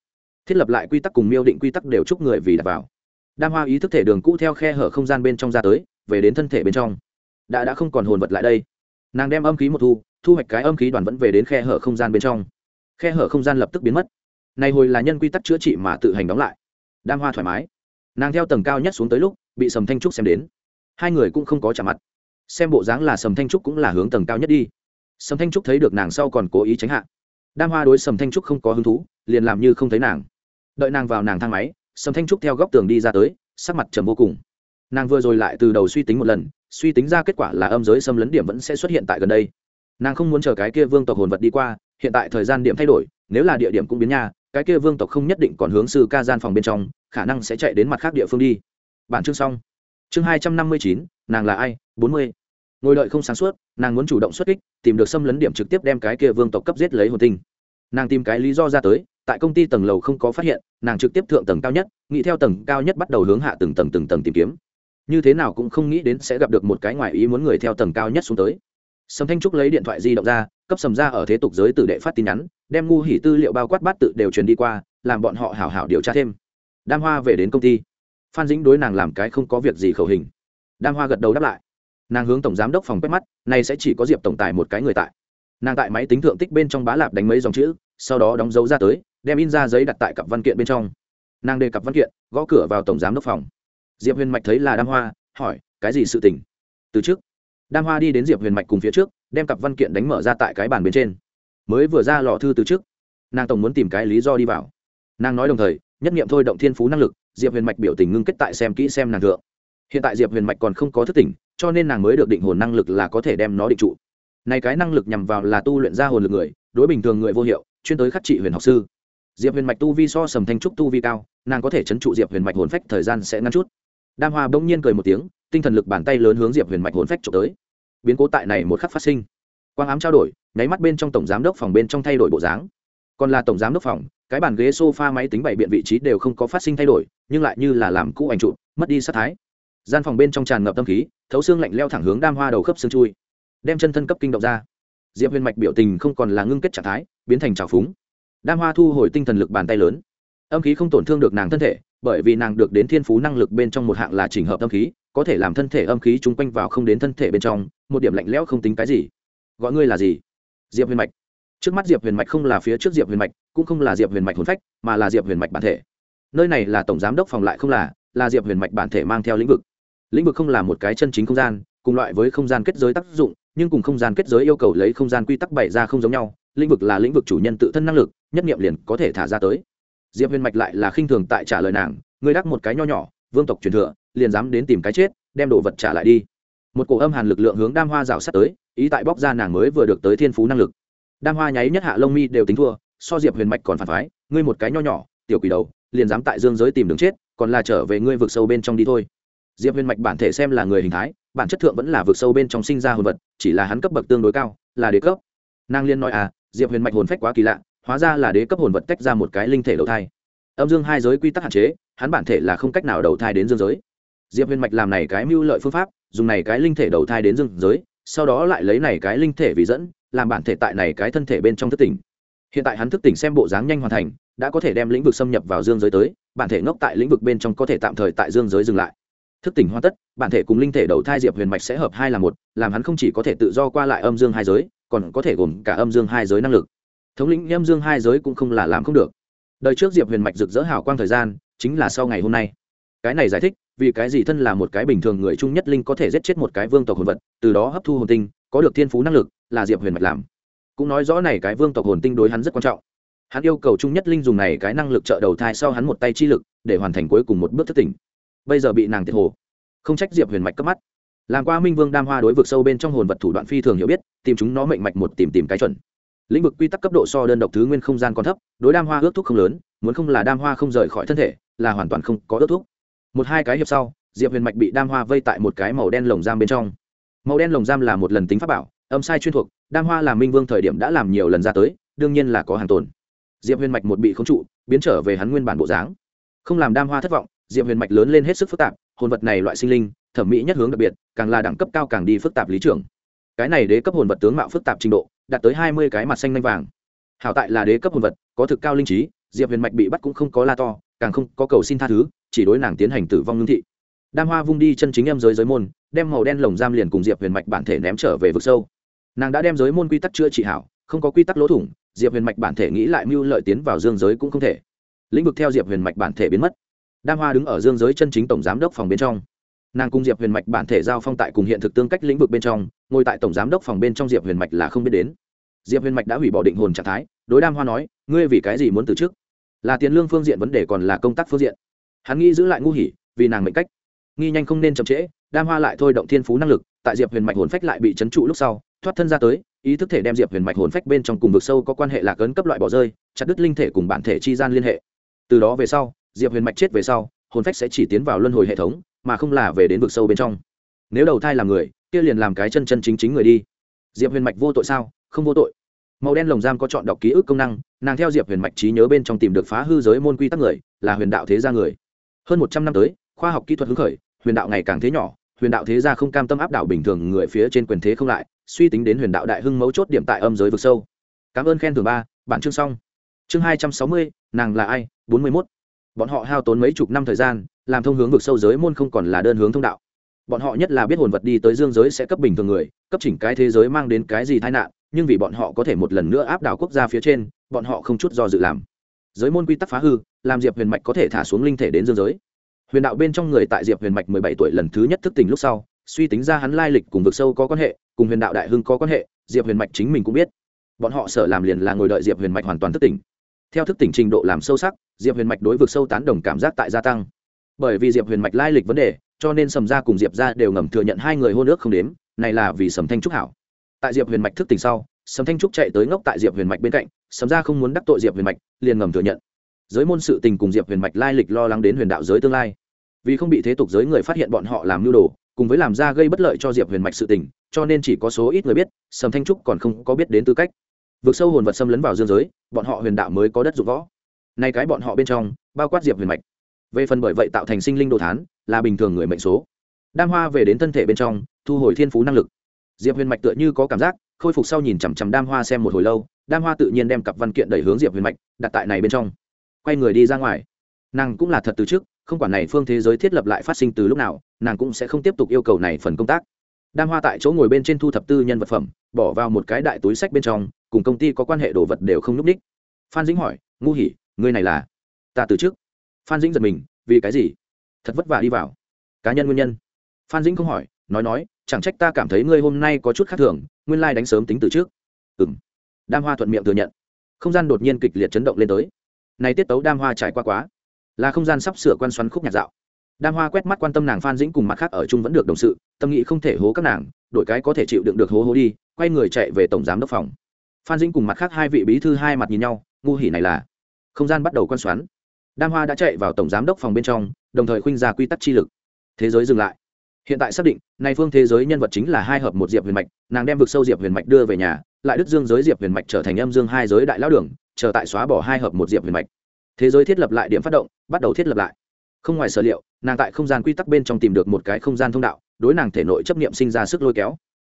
thiết lập lại quy tắc cùng miêu định quy tắc đều chúc người vì đặt vào. Đam hoa ý thức thể đường cũ theo khe hở không gian bên trong ra tới, về đến thân thể bên trong. Đã đã không còn hồn vật lại đây. Nàng đem âm khí một thu thu hoạch cái âm khí đoàn vẫn về đến khe hở không gian bên trong. Khe hở không gian lập tức biến mất. Này hồi là nhân quy tắc chữa trị mà tự hành đóng lại. Đam hoa thoải mái. Nàng theo tầng cao nhất xuống tới lúc, bị sầm thanh trúc xem đến. Hai người cũng không có trả mặt. Xem bộ dáng là sầm thanh trúc cũng là hướng tầng cao nhất đi sầm thanh trúc thấy được nàng sau còn cố ý tránh hạ. Đam hoa đối sầm thanh trúc không có hứng thú, liền làm như không thấy nàng. Đợi nàng vào nàng thang máy, sầm thanh trúc theo góc tường đi ra tới, sắc mặt trầm vô cùng. Nàng vừa rồi lại từ đầu suy tính một lần, suy tính ra kết quả là âm giới xâm lấn điểm vẫn sẽ xuất hiện tại gần đây. Nàng không muốn chờ cái kia vương tộc hồn vật đi qua, hiện tại thời gian điểm thay đổi, nếu là địa điểm cũng biến nha, cái kia vương tộc không nhất định còn hướng sư ca gian phòng bên trong, khả năng sẽ chạy đến mặt khác địa phương đi. Bản chương xong. Chương hai trăm năm mươi chín, nàng là ai? Bốn mươi ngồi đợi không sáng suốt, nàng muốn chủ động xuất kích, tìm được xâm lấn điểm trực tiếp đem cái kia vương tộc cấp giết lấy hồn tinh. Nàng tìm cái lý do ra tới, tại công ty tầng lầu không có phát hiện, nàng trực tiếp thượng tầng cao nhất, nghĩ theo tầng cao nhất bắt đầu hướng hạ từng tầng từng tầng tìm kiếm. Như thế nào cũng không nghĩ đến sẽ gặp được một cái ngoại ý muốn người theo tầng cao nhất xuống tới. Sầm thanh trúc lấy điện thoại di động ra, cấp sầm ra ở thế tục giới tử đệ phát tin nhắn, đem ngu hỉ tư liệu bao quát bát tự đều truyền đi qua, làm bọn họ hảo hảo điều tra thêm. Đam hoa về đến công ty. Phan dĩnh đối nàng làm cái không có việc gì khẩu hình. Đam hoa gật đầu đáp lại nàng hướng tổng giám đốc phòng quét mắt, nay sẽ chỉ có diệp tổng tài một cái người tại. Nàng tại máy tính thượng tích bên trong bá lạp đánh mấy dòng chữ, sau đó đóng dấu ra tới, đem in ra giấy đặt tại cặp văn kiện bên trong. Nàng đề cặp văn kiện, gõ cửa vào tổng giám đốc phòng. Diệp huyền mạch thấy là đam hoa, hỏi, cái gì sự tình? Từ trước. Đam hoa đi đến diệp huyền mạch cùng phía trước, đem cặp văn kiện đánh mở ra tại cái bàn bên trên. Mới vừa ra lò thư từ trước, nàng tổng muốn tìm cái lý do đi vào. Nàng nói đồng thời, nhất nghiệm thôi động thiên phú năng lực, diệp huyền mạch biểu tình ngưng kết tại xem kỹ xem nàng thượng. Hiện tại diệp huyền mạch còn không có thức tỉnh cho nên nàng mới được định hồn năng lực là có thể đem nó định trụ. Này cái năng lực nhằm vào là tu luyện ra hồn lực người, đối bình thường người vô hiệu, chuyên tới khắc trị huyền học sư. Diệp huyền mạch tu vi so sầm thanh trúc tu vi cao, nàng có thể chấn trụ diệp huyền mạch hồn phách thời gian sẽ ngắn chút. Đam hoa bỗng nhiên cười một tiếng, tinh thần lực bàn tay lớn hướng diệp huyền mạch hồn phách trộm tới. Biến cố tại này một khắc phát sinh. Quang ám trao đổi, nháy mắt bên trong tổng giám đốc phòng bên trong thay đổi bộ dáng. Còn là tổng giám đốc phòng, cái bàn ghế sofa máy tính bảy biện vị trí đều không có phát sinh thay đổi, nhưng lại như là làm cũ ảnh trụ mất đi sát thái gian phòng bên trong tràn ngập tâm khí, thấu xương lạnh leo thẳng hướng đam hoa đầu khớp xương chui, đem chân thân cấp kinh động ra. Diệp huyền mạch biểu tình không còn là ngưng kết trạng thái, biến thành trào phúng. Đam hoa thu hồi tinh thần lực bàn tay lớn. Âm khí không tổn thương được nàng thân thể, bởi vì nàng được đến thiên phú năng lực bên trong một hạng là chỉnh hợp âm khí, có thể làm thân thể âm khí chung quanh vào không đến thân thể bên trong, một điểm lạnh lẽo không tính cái gì. Gọi ngươi là gì? Diệp huyền mạch. Trước mắt diệp huyền mạch không là phía trước diệp huyền mạch, cũng không là diệp huyền mạch hồn phách, mà là diệp huyền mạch bản thể. Nơi này là tổng giám đốc phòng lại không là là diệp huyền mạch bản thể mang theo lĩnh vực lĩnh vực không là một cái chân chính không gian, cùng loại với không gian kết giới tác dụng, nhưng cùng không gian kết giới yêu cầu lấy không gian quy tắc bày ra không giống nhau. Lĩnh vực là lĩnh vực chủ nhân tự thân năng lực, nhất nghiệm liền có thể thả ra tới. Diệp huyền mạch lại là khinh thường tại trả lời nàng ngươi đắc một cái nho nhỏ, vương tộc truyền thừa, liền dám đến tìm cái chết, đem đồ vật trả lại đi. Một cổ âm hàn lực lượng hướng đam hoa rào sát tới, ý tại bóc ra nàng mới vừa được tới thiên phú năng lực. Đam hoa nháy nhất hạ lông mi đều tính thua, so diệp huyền mạch còn phản phái, ngươi một cái nho nhỏ, tiểu quỷ đầu, liền dám tại dương giới tìm đường chết, còn là trở về ngươi vực sâu bên trong đi thôi diệp huyền mạch bản thể xem là người hình thái, bản chất thượng vẫn là vực sâu bên trong sinh ra hồn vật, chỉ là hắn cấp bậc tương đối cao, là đế cấp. Nàng liên nói à diệp huyền mạch hồn phách quá kỳ lạ, hóa ra là đế cấp hồn vật tách ra một cái linh thể đầu thai. Âm dương hai giới quy tắc hạn chế, hắn bản thể là không cách nào đầu thai đến dương giới. Diệp huyền mạch làm này cái mưu lợi phương pháp, dùng này cái linh thể đầu thai đến dương giới, sau đó lại lấy này cái linh thể vì dẫn, làm bản thể tại này cái thân thể bên trong thức tỉnh. Hiện tại hắn thức tỉnh xem bộ dáng nhanh hoàn thành, đã có thể đem lĩnh vực xâm nhập vào dương giới tới, bản thể ngốc tại lĩnh vực bên trong có thể tạm thời tại dương giới dừng lại thức tỉnh hoàn tất, bản thể cùng linh thể đầu thai diệp huyền mạch sẽ hợp hai là một, làm hắn không chỉ có thể tự do qua lại âm dương hai giới, còn có thể gồm cả âm dương hai giới năng lực. Thống lĩnh âm dương hai giới cũng không là làm không được. Đời trước diệp huyền mạch rực rỡ hào quang thời gian, chính là sau ngày hôm nay. Cái này giải thích, vì cái gì thân là một cái bình thường người trung nhất linh có thể giết chết một cái vương tộc hồn vật, từ đó hấp thu hồn tinh, có được thiên phú năng lực, là diệp huyền mạch làm. Cũng nói rõ này cái vương tộc hồn tinh đối hắn rất quan trọng. Hắn yêu cầu trung nhất linh dùng này cái năng lực trợ đầu thai sau hắn một tay chi lực, để hoàn thành cuối cùng một bước thất tỉnh bây giờ bị nàng tiệt hồ. Không trách diệp huyền mạch cấp mắt. Làm qua minh vương đam hoa đối vực sâu bên trong hồn vật thủ đoạn phi thường hiểu biết, tìm chúng nó mệnh mạch một tìm tìm cái chuẩn. Lĩnh vực quy tắc cấp độ so đơn độc thứ nguyên không gian còn thấp, đối đam hoa ước thúc không lớn, muốn không là đam hoa không rời khỏi thân thể, là hoàn toàn không có ước thúc. Một hai cái hiệp sau, diệp huyền mạch bị đam hoa vây tại một cái màu đen lồng giam bên trong. Màu đen lồng giam là một lần tính pháp bảo, âm sai chuyên thuộc, đam hoa là minh vương thời điểm đã làm nhiều lần ra tới, đương nhiên là có hàng tồn. Diệp huyền mạch một bị không trụ, biến trở về hắn nguyên bản bộ dáng. Không làm đam hoa thất vọng diệp huyền mạch lớn lên hết sức phức tạp, hồn vật này loại sinh linh, thẩm mỹ nhất hướng đặc biệt, càng là đẳng cấp cao càng đi phức tạp lý trưởng. Cái này đế cấp hồn vật tướng mạo phức tạp trình độ, đạt tới hai mươi cái mặt xanh lanh vàng. Hảo tại là đế cấp hồn vật, có thực cao linh trí, diệp huyền mạch bị bắt cũng không có la to, càng không có cầu xin tha thứ, chỉ đối nàng tiến hành tử vong ngưng thị. Đam hoa vung đi chân chính em giới giới môn, đem màu đen lồng giam liền cùng diệp huyền mạch bản thể ném trở về vực sâu. Nàng đã đem giới môn quy tắc chữa trị hảo, không có quy tắc lỗ thủng, diệp huyền mạch bản thể nghĩ lại mưu lợi tiến vào dương giới cũng không thể. Lĩnh vực theo diệp huyền mạch bản thể biến mất đam hoa đứng ở dương giới chân chính tổng giám đốc phòng bên trong. Nàng cung diệp huyền mạch bản thể giao phong tại cùng hiện thực tương cách lĩnh vực bên trong, ngồi tại tổng giám đốc phòng bên trong diệp huyền mạch là không biết đến. Diệp huyền mạch đã hủy bỏ định hồn trạng thái, đối đam hoa nói, ngươi vì cái gì muốn từ chức? Là tiền lương phương diện vấn đề còn là công tác phương diện? Hắn nghĩ giữ lại ngu hỉ, vì nàng mệnh cách. Nghi nhanh không nên chậm trễ, đam hoa lại thôi động thiên phú năng lực, tại diệp huyền mạch hồn phách lại bị trấn trụ lúc sau, thoát thân ra tới, ý thức thể đem diệp huyền mạch hồn phách bên trong cùng vực sâu có quan hệ lạc ấn cấp loại bỏ rơi, chặt đứt linh thể cùng bản thể chi gian liên hệ. Từ đó về sau diệp huyền mạch chết về sau, hồn phách sẽ chỉ tiến vào luân hồi hệ thống, mà không là về đến vực sâu bên trong. Nếu đầu thai làm người, kia liền làm cái chân chân chính chính người đi. Diệp huyền mạch vô tội sao? Không vô tội. Màu đen lồng giam có chọn đọc ký ức công năng, nàng theo diệp huyền mạch trí nhớ bên trong tìm được phá hư giới môn quy tắc người, là huyền đạo thế gia người. Hơn một trăm năm tới, khoa học kỹ thuật hứng khởi, huyền đạo ngày càng thế nhỏ, huyền đạo thế gia không cam tâm áp đảo bình thường người phía trên quyền thế không lại, suy tính đến huyền đạo đại hưng mấu chốt điểm tại âm giới vực sâu. Cảm ơn khen thưởng ba bản chương xong. Chương hai trăm sáu mươi, nàng là ai? Bốn mươi mốt bọn họ hao tốn mấy chục năm thời gian, làm thông hướng vực sâu giới môn không còn là đơn hướng thông đạo. Bọn họ nhất là biết hồn vật đi tới dương giới sẽ cấp bình thường người, cấp chỉnh cái thế giới mang đến cái gì tai nạn, nhưng vì bọn họ có thể một lần nữa áp đảo quốc gia phía trên, bọn họ không chút do dự làm. Giới môn quy tắc phá hư, làm diệp huyền mạch có thể thả xuống linh thể đến dương giới. Huyền đạo bên trong người tại diệp huyền mạch mười bảy tuổi lần thứ nhất thức tỉnh lúc sau, suy tính ra hắn lai lịch cùng vực sâu có quan hệ, cùng huyền đạo đại hưng có quan hệ, diệp huyền mạch chính mình cũng biết. Bọn họ sở làm liền là ngồi đợi diệp huyền mạch hoàn toàn thức tỉnh. Theo thức tỉnh trình độ làm sâu sắc diệp huyền mạch đối vực sâu tán đồng cảm giác tại gia tăng. Bởi vì diệp huyền mạch lai lịch vấn đề, cho nên sầm gia cùng diệp gia đều ngầm thừa nhận hai người hôn ước không đếm, này là vì sầm thanh trúc hảo. Tại diệp huyền mạch thức tỉnh sau, sầm thanh trúc chạy tới ngốc tại diệp huyền mạch bên cạnh, sầm gia không muốn đắc tội diệp huyền mạch, liền ngầm thừa nhận. Giới môn sự tình cùng diệp huyền mạch lai lịch lo lắng đến huyền đạo giới tương lai. Vì không bị thế tục giới người phát hiện bọn họ làm mưu đồ, cùng với làm ra gây bất lợi cho diệp huyền mạch sự tình, cho nên chỉ có số ít người biết, sầm thanh trúc còn không có biết đến tư cách. Vượt sâu hồn vật xâm lấn vào dương giới, bọn họ huyền đạo mới có đất dụng võ nay cái bọn họ bên trong, bao quát diệp huyền mạch. Về phần bởi vậy tạo thành sinh linh đồ thán, là bình thường người mệnh số. Đam hoa về đến thân thể bên trong, thu hồi thiên phú năng lực. Diệp huyền mạch tựa như có cảm giác, khôi phục sau nhìn chằm chằm đam hoa xem một hồi lâu, đam hoa tự nhiên đem cặp văn kiện đẩy hướng diệp huyền mạch, đặt tại này bên trong. Quay người đi ra ngoài. Nàng cũng là thật từ trước, không quản này phương thế giới thiết lập lại phát sinh từ lúc nào, nàng cũng sẽ không tiếp tục yêu cầu này phần công tác. Đam hoa tại chỗ ngồi bên trên thu thập tư nhân vật phẩm, bỏ vào một cái đại túi sách bên trong, cùng công ty có quan hệ đồ vật đều không n ú c ních phan dĩnh hỏi, ngu hỉ ngươi này là? Ta từ trước. Phan dĩnh giật mình, vì cái gì? Thật vất vả đi vào. Cá nhân nguyên nhân. Phan dĩnh không hỏi, nói nói, chẳng trách ta cảm thấy ngươi hôm nay có chút khác thường, nguyên lai đánh sớm tính từ trước. Ừ m đam hoa thuận miệng thừa nhận. Không gian đột nhiên kịch liệt chấn động lên tới. Này tiết tấu đam hoa trải qua quá. Là không gian sắp sửa quan xoắn khúc nhạc dạo. Đam hoa quét mắt quan tâm nàng phan dĩnh cùng mặt khác ở chung vẫn được đồng sự, tâm nghĩ không thể hố các nàng đội cái có thể chịu đựng được hố hố đi, quay người chạy về tổng giám đốc phòng. Phan dĩnh cùng mặt khác hai vị bí thư hai mặt nhìn nhau, ngu hỉ này là không gian bắt đầu quan xoắn. Đam hoa đã chạy vào tổng giám đốc phòng bên trong, đồng thời khuynh ra quy tắc chi lực. Thế giới dừng lại. Hiện tại xác định nay phương thế giới nhân vật chính là hai hợp một diệp huyền mạch, nàng đem vực sâu diệp huyền mạch đưa về nhà, lại đức dương giới diệp huyền mạch trở thành âm dương hai giới đại lão đường, chờ tại xóa bỏ hai hợp một diệp huyền mạch. Thế giới thiết lập lại điểm phát động, bắt đầu thiết lập lại. Không ngoài sở liệu, nàng tại không gian quy tắc bên trong tìm được một cái không gian thông đạo, đối nàng thể nội chấp nghiệm sinh ra sức lôi kéo.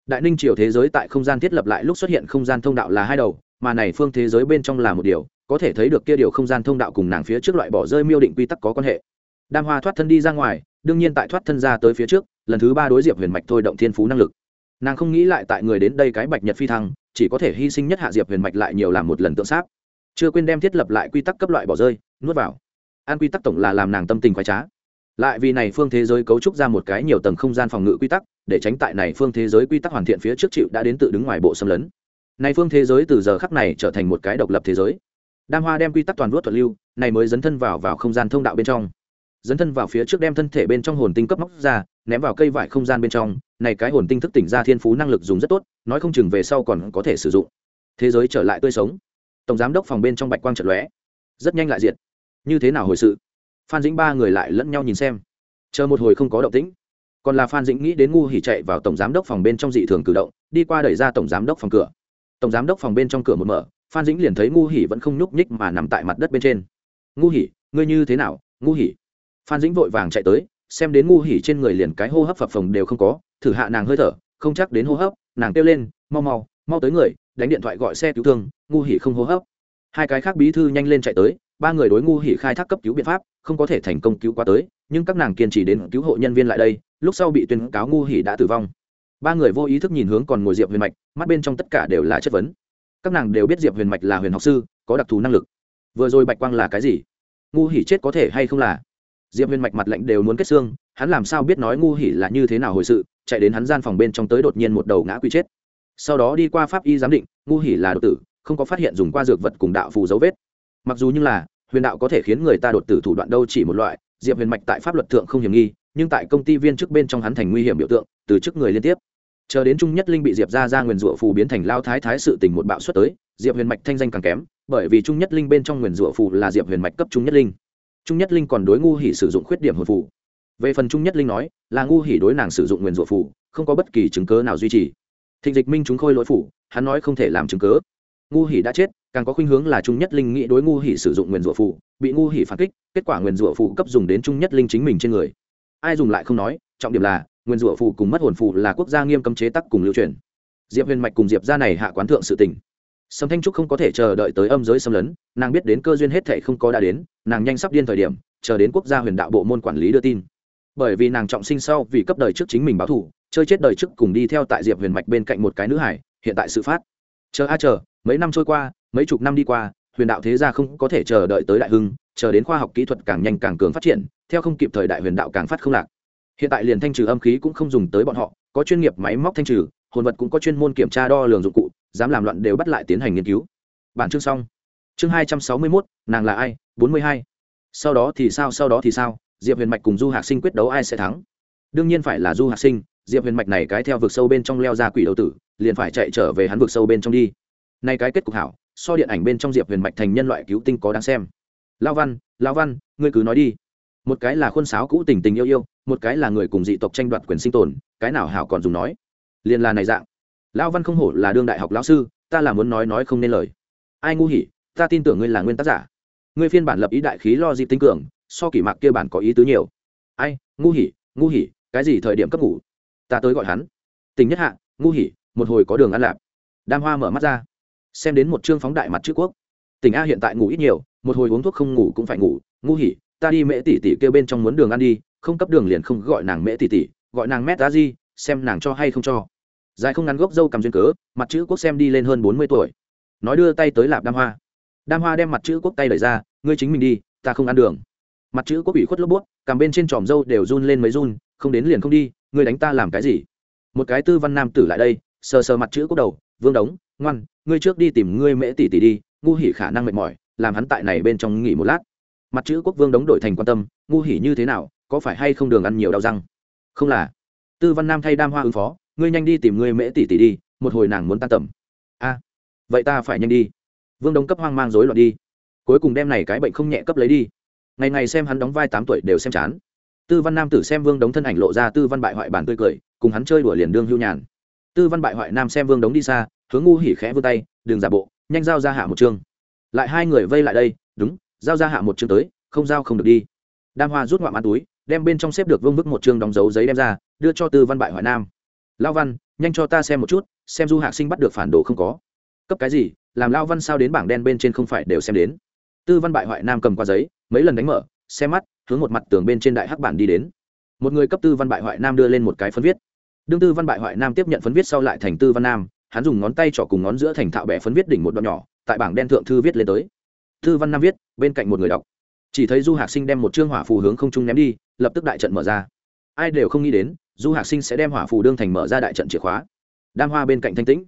Đại ninh triều thế giới tại không gian thiết lập lại lúc xuất hiện không gian thông đạo là hai đầu, mà này phương thế giới bên trong là một điều có thể thấy được kia điều không gian thông đạo cùng nàng phía trước loại bỏ rơi miêu định quy tắc có quan hệ. Đam hoa thoát thân đi ra ngoài, đương nhiên tại thoát thân ra tới phía trước, lần thứ ba đối diệp huyền mạch thôi động thiên phú năng lực. Nàng không nghĩ lại tại người đến đây cái bạch nhật phi thăng, chỉ có thể hy sinh nhất hạ diệp huyền mạch lại nhiều làm một lần tượng sáp. Chưa quên đem thiết lập lại quy tắc cấp loại bỏ rơi, nuốt vào. An quy tắc tổng là làm nàng tâm tình khoái trá. Lại vì này phương thế giới cấu trúc ra một cái nhiều tầng không gian phòng ngự quy tắc, để tránh tại này phương thế giới quy tắc hoàn thiện phía trước chịu đã đến tự đứng ngoài bộ xâm lấn. Này phương thế giới từ giờ khắc này trở thành một cái độc lập thế giới đam hoa đem quy tắc toàn vuốt thuật lưu, này mới dấn thân vào vào không gian thông đạo bên trong. Dấn thân vào phía trước đem thân thể bên trong hồn tinh cấp móc ra, ném vào cây vải không gian bên trong, này cái hồn tinh thức tỉnh ra thiên phú năng lực dùng rất tốt, nói không chừng về sau còn có thể sử dụng. Thế giới trở lại tươi sống. Tổng giám đốc phòng bên trong bạch quang trận lóe. Rất nhanh lại diệt. Như thế nào hồi sự? Phan dĩnh ba người lại lẫn nhau nhìn xem. Chờ một hồi không có động tĩnh. Còn là phan dĩnh nghĩ đến ngu hỉ chạy vào tổng giám đốc phòng bên trong dị thường cử động, đi qua đẩy ra tổng giám đốc phòng cửa. Tổng giám đốc phòng bên trong cửa một mở phan dĩnh liền thấy ngu hỉ vẫn không nhúc nhích mà nằm tại mặt đất bên trên. Ngu hỉ ngươi như thế nào, ngu hỉ phan dĩnh vội vàng chạy tới, xem đến ngu hỉ trên người liền cái hô hấp phập phồng đều không có, thử hạ nàng hơi thở, không chắc đến hô hấp, nàng kêu lên, mau mau mau tới người, đánh điện thoại gọi xe cứu thương, ngu hỉ không hô hấp. Hai cái khác bí thư nhanh lên chạy tới, ba người đối ngu hỉ khai thác cấp cứu biện pháp, không có thể thành công cứu qua tới, nhưng các nàng kiên trì đến cứu hộ nhân viên lại đây, lúc sau bị tuyên cáo ngu hỉ đã tử vong. Ba người vô ý thức nhìn hướng còn ngồi diệp huyền mạch, mắt bên trong tất cả đều là chất vấn các nàng đều biết diệp huyền mạch là huyền học sư, có đặc thù năng lực. Vừa rồi bạch quang là cái gì? Ngu hỉ chết có thể hay không là? Diệp huyền mạch mặt lạnh đều muốn kết xương, hắn làm sao biết nói ngu hỉ là như thế nào hồi sự, chạy đến hắn gian phòng bên trong tới đột nhiên một đầu ngã quy chết. Sau đó đi qua pháp y giám định, ngu hỉ là đột tử, không có phát hiện dùng qua dược vật cùng đạo phù dấu vết. Mặc dù như là, huyền đạo có thể khiến người ta đột tử thủ đoạn đâu chỉ một loại, diệp huyền mạch tại pháp luật thượng không hiểm nghi, nhưng tại công ty viên chức bên trong hắn thành nguy hiểm biểu tượng, từ chức người liên tiếp chờ đến trung nhất linh bị diệp ra ra nguyền rủa phù biến thành lao thái thái sự tình một bạo xuất tới, diệp huyền mạch thanh danh càng kém, bởi vì trung nhất linh bên trong nguyền rủa phù là diệp huyền mạch cấp trung nhất linh. Trung nhất linh còn đối ngu hỉ sử dụng khuyết điểm hồn phù. Về phần trung nhất linh nói, là ngu hỉ đối nàng sử dụng nguyền rủa phù, không có bất kỳ chứng cớ nào duy trì. Thịnh dịch minh chúng khôi lỗi phủ hắn nói không thể làm chứng cớ. Ngu hỉ đã chết, càng có khuynh hướng là trung nhất linh nghĩ đối ngu hỉ sử dụng nguyền rủa phù, bị ngu hỉ phản kích, kết quả nguyền rủa phù cấp dùng đến trung nhất linh chính mình trên người. Ai dùng lại không nói, trọng điểm là nguyên rủa phù cùng mất hồn phù là quốc gia nghiêm cấm chế tắc cùng lưu truyền. Diệp huyền mạch cùng diệp gia này hạ quán thượng sự tình. Sầm thanh trúc không có thể chờ đợi tới âm giới xâm lấn, nàng biết đến cơ duyên hết thể không có đã đến, nàng nhanh sắp điên thời điểm, chờ đến quốc gia huyền đạo bộ môn quản lý đưa tin. Bởi vì nàng trọng sinh sau vì cấp đời trước chính mình báo thù, chơi chết đời trước cùng đi theo tại diệp huyền mạch bên cạnh một cái nữ hải, hiện tại sự phát. Chờ a à chờ, mấy năm trôi qua, mấy chục năm đi qua, huyền đạo thế gia không có thể chờ đợi tới đại hưng, chờ đến khoa học kỹ thuật càng nhanh càng cường phát triển, theo không kịp thời đại huyền đạo càng phát không lạc hiện tại liền thanh trừ âm khí cũng không dùng tới bọn họ, có chuyên nghiệp máy móc thanh trừ, hồn vật cũng có chuyên môn kiểm tra đo lường dụng cụ, dám làm loạn đều bắt lại tiến hành nghiên cứu. Bản chương xong. Chương hai trăm sáu mươi mốt, nàng là ai? bốn mươi hai. Sau đó thì sao, sau đó thì sao? Diệp huyền mạch cùng du hạc sinh quyết đấu ai sẽ thắng? Đương nhiên phải là du hạc sinh, diệp huyền mạch này cái theo vực sâu bên trong leo ra quỷ đầu tử, liền phải chạy trở về hắn vực sâu bên trong đi. Nay cái kết cục hảo, so điện ảnh bên trong diệp huyền mạch thành nhân loại cứu tinh có đáng xem. Lao văn lao văn, ngươi cứ nói đi. Một cái là khuôn sáo cũ tình tình yêu yêu một cái là người cùng dị tộc tranh đoạt quyền sinh tồn, cái nào hảo còn dùng nói. Liền là này dạng. Lão văn không hổ là đương đại học lão sư, ta là muốn nói nói không nên lời. Ai ngu hỉ, ta tin tưởng ngươi là nguyên tác giả. Ngươi phiên bản lập ý đại khí lo dịp tinh cường, so kỷ mạc kia bản có ý tứ nhiều. Ai, ngu hỉ ngu hỉ, cái gì thời điểm cấp ngủ? Ta tới gọi hắn. Tình nhất hạ, ngu hỉ, một hồi có đường ăn lạp. Đam hoa mở mắt ra. Xem đến một chương phóng đại mặt chữ quốc. Tỉnh a hiện tại ngủ ít nhiều, một hồi uống thuốc không ngủ cũng phải ngủ. Ngu hỉ, ta đi mễ tỷ tỷ kêu bên trong muốn đường ăn đi không cấp đường liền không gọi nàng mễ tỷ tỷ gọi nàng mét a di, xem nàng cho hay không cho. Dài không ngắn gốc dâu cầm duyên cớ, mặt chữ quốc xem đi lên hơn bốn mươi tuổi. Nói đưa tay tới lạp đam hoa. Đam hoa đem mặt chữ quốc tay đẩy ra, ngươi chính mình đi, ta không ăn đường. Mặt chữ quốc ủy khuất lốp bút cầm bên trên tròm dâu đều run lên mấy run, không đến liền không đi, ngươi đánh ta làm cái gì? Một cái tư văn nam tử lại đây, sờ sờ mặt chữ quốc đầu, vương đống, ngoan, ngươi trước đi tìm ngươi mễ tỷ tỷ đi, ngu hỉ khả năng mệt mỏi, làm hắn tại này bên trong nghỉ một lát. Mặt chữ quốc vương đống đổi thành quan tâm, ngu hỉ như thế nào có phải hay không đường ăn nhiều đau răng? Không là. Tư văn nam thay đam hoa ứng phó, ngươi nhanh đi tìm ngươi mễ tỷ tỷ đi, một hồi nàng muốn tan tầm. A, vậy ta phải nhanh đi. Vương đống cấp hoang mang rối loạn đi. Cuối cùng đem này cái bệnh không nhẹ cấp lấy đi. Ngày ngày xem hắn đóng vai tám tuổi đều xem chán. Tư văn nam tử xem vương đống thân ảnh lộ ra tư văn bại hoại bản tươi cười, cùng hắn chơi đùa liền đương hưu nhàn. Tư văn bại hoại nam xem vương đống đi xa, hướng ngu hỉ khẽ vươn tay đường giả bộ, nhanh giao ra hạ một chương. Lại hai người vây lại đây, đúng, giao ra hạ một chương tới, không giao không được đi. Đam hoa rút ngoạm ăn túi đem bên trong xếp được vương vức một chương đóng dấu giấy đem ra, đưa cho tư văn bại hoại nam. Lao văn, nhanh cho ta xem một chút, xem du hạc sinh bắt được phản đồ không có. Cấp cái gì? Làm lao văn sao đến bảng đen bên trên không phải đều xem đến? Tư văn bại hoại nam cầm qua giấy, mấy lần đánh mở, xem mắt, hướng một mặt tường bên trên đại hắc bản đi đến. Một người cấp tư văn bại hoại nam đưa lên một cái phấn viết. Đương tư văn bại hoại nam tiếp nhận phấn viết sau lại thành tư văn nam, hắn dùng ngón tay trỏ cùng ngón giữa thành thạo bẻ phấn viết đỉnh một đoạn nhỏ, tại bảng đen thượng thư viết lên tới. Tư văn nam viết, bên cạnh một người đọc chỉ thấy du hạc sinh đem một chương hỏa phù hướng không trung ném đi, lập tức đại trận mở ra. Ai đều không nghĩ đến, du hạc sinh sẽ đem hỏa phù đương thành mở ra đại trận chìa khóa. Đam hoa bên cạnh thanh tĩnh.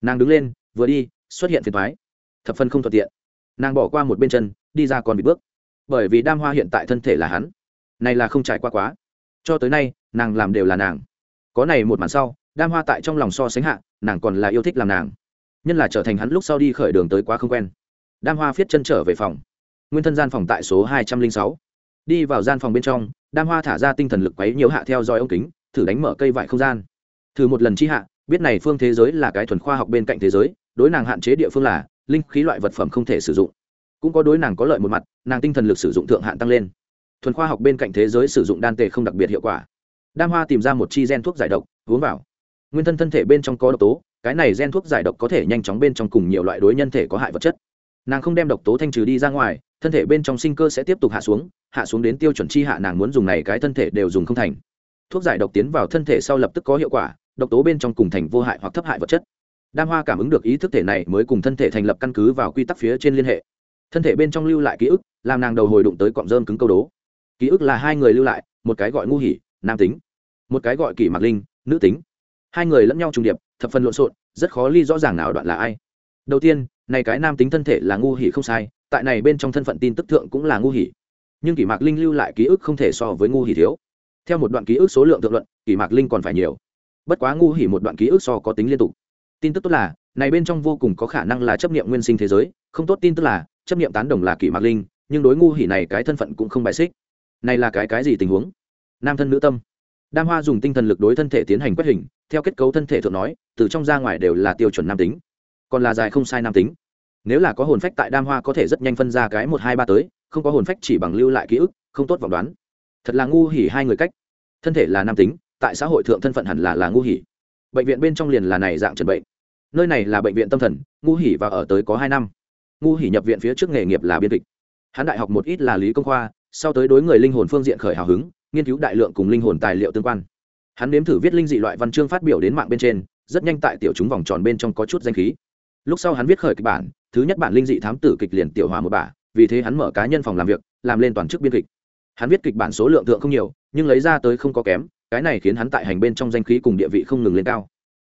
Nàng đứng lên, vừa đi, xuất hiện phiền thoái thập phân không thuận tiện. Nàng bỏ qua một bên chân, đi ra còn bị bước. Bởi vì đam hoa hiện tại thân thể là hắn. Này là không trải qua quá. Cho tới nay, nàng làm đều là nàng. Có này một màn sau, đam hoa tại trong lòng so sánh hạ, nàng còn là yêu thích làm nàng. Nhân là trở thành hắn lúc sau đi khởi đường tới quá không quen. Đam hoa viết chân trở về phòng nguyên thân gian phòng tại số hai trăm linh sáu. Đi vào gian phòng bên trong, đam hoa thả ra tinh thần lực quấy nhiều hạ theo dõi ống kính, thử đánh mở cây vải không gian. Thử một lần chi hạ, biết này phương thế giới là cái thuần khoa học bên cạnh thế giới, đối nàng hạn chế địa phương là, linh khí loại vật phẩm không thể sử dụng. Cũng có đối nàng có lợi một mặt, nàng tinh thần lực sử dụng thượng hạn tăng lên. Thuần khoa học bên cạnh thế giới sử dụng đan tề không đặc biệt hiệu quả. Đam hoa tìm ra một chi gen thuốc giải độc, uống vào. Nguyên thân thân thể bên trong có độc tố, cái này gen thuốc giải độc có thể nhanh chóng bên trong cùng nhiều loại đối nhân thể có hại vật chất. Nàng không đem độc tố thanh trừ đi ra ngoài thân thể bên trong sinh cơ sẽ tiếp tục hạ xuống hạ xuống đến tiêu chuẩn chi hạ, nàng muốn dùng này cái thân thể đều dùng không thành. Thuốc giải độc tiến vào thân thể sau lập tức có hiệu quả, độc tố bên trong cùng thành vô hại hoặc thấp hại vật chất. Đam hoa cảm ứng được ý thức thể này mới cùng thân thể thành lập căn cứ vào quy tắc phía trên liên hệ. Thân thể bên trong lưu lại ký ức, làm nàng đầu hồi đụng tới cọng rơm cứng câu đố. Ký ức là hai người lưu lại, một cái gọi ngu hỉ, nam tính, một cái gọi kỷ mạc linh, nữ tính. Hai người lẫn nhau trùng điệp, thập phần lộn xộn, rất khó ly rõ ràng nào đoạn là ai. Đầu tiên, này cái nam tính thân thể là ngu hỉ không sai tại này bên trong thân phận tin tức thượng cũng là ngu hỉ. Nhưng kỷ mạc linh lưu lại ký ức không thể so với ngu hỉ thiếu. Theo một đoạn ký ức số lượng thượng luận, kỷ mạc linh còn phải nhiều. Bất quá ngu hỉ một đoạn ký ức so có tính liên tục. Tin tức tốt là, này bên trong vô cùng có khả năng là chấp niệm nguyên sinh thế giới, không tốt tin tức là, chấp niệm tán đồng là kỷ mạc linh, nhưng đối ngu hỉ này cái thân phận cũng không bài xích. Này là cái cái gì tình huống? Nam thân nữ tâm. Đam hoa dùng tinh thần lực đối thân thể tiến hành quét hình, theo kết cấu thân thể thượng nói, từ trong ra ngoài đều là tiêu chuẩn nam tính, còn là dài không sai nam tính nếu là có hồn phách tại đam hoa có thể rất nhanh phân ra cái một hai ba tới, không có hồn phách chỉ bằng lưu lại ký ức, không tốt vọng đoán. Thật là ngu hỉ hai người cách. Thân thể là nam tính, tại xã hội thượng thân phận hẳn là là ngu hỉ. Bệnh viện bên trong liền là này dạng trần bệnh. Nơi này là bệnh viện tâm thần, ngu hỉ và ở tới có hai năm. Ngu hỉ nhập viện phía trước nghề nghiệp là biên kịch. Hắn đại học một ít là lý công khoa, sau tới đối người linh hồn phương diện khởi hào hứng, nghiên cứu đại lượng cùng linh hồn tài liệu tương quan. Hắn nếm thử viết linh dị loại văn chương phát biểu đến mạng bên trên, rất nhanh tại tiểu chúng vòng tròn bên trong có chút danh khí lúc sau hắn viết khởi kịch bản, thứ nhất bản linh dị thám tử kịch liền tiểu hòa một bả vì thế hắn mở cá nhân phòng làm việc, làm lên toàn chức biên kịch. Hắn viết kịch bản số lượng thượng không nhiều, nhưng lấy ra tới không có kém, cái này khiến hắn tại hành bên trong danh khí cùng địa vị không ngừng lên cao.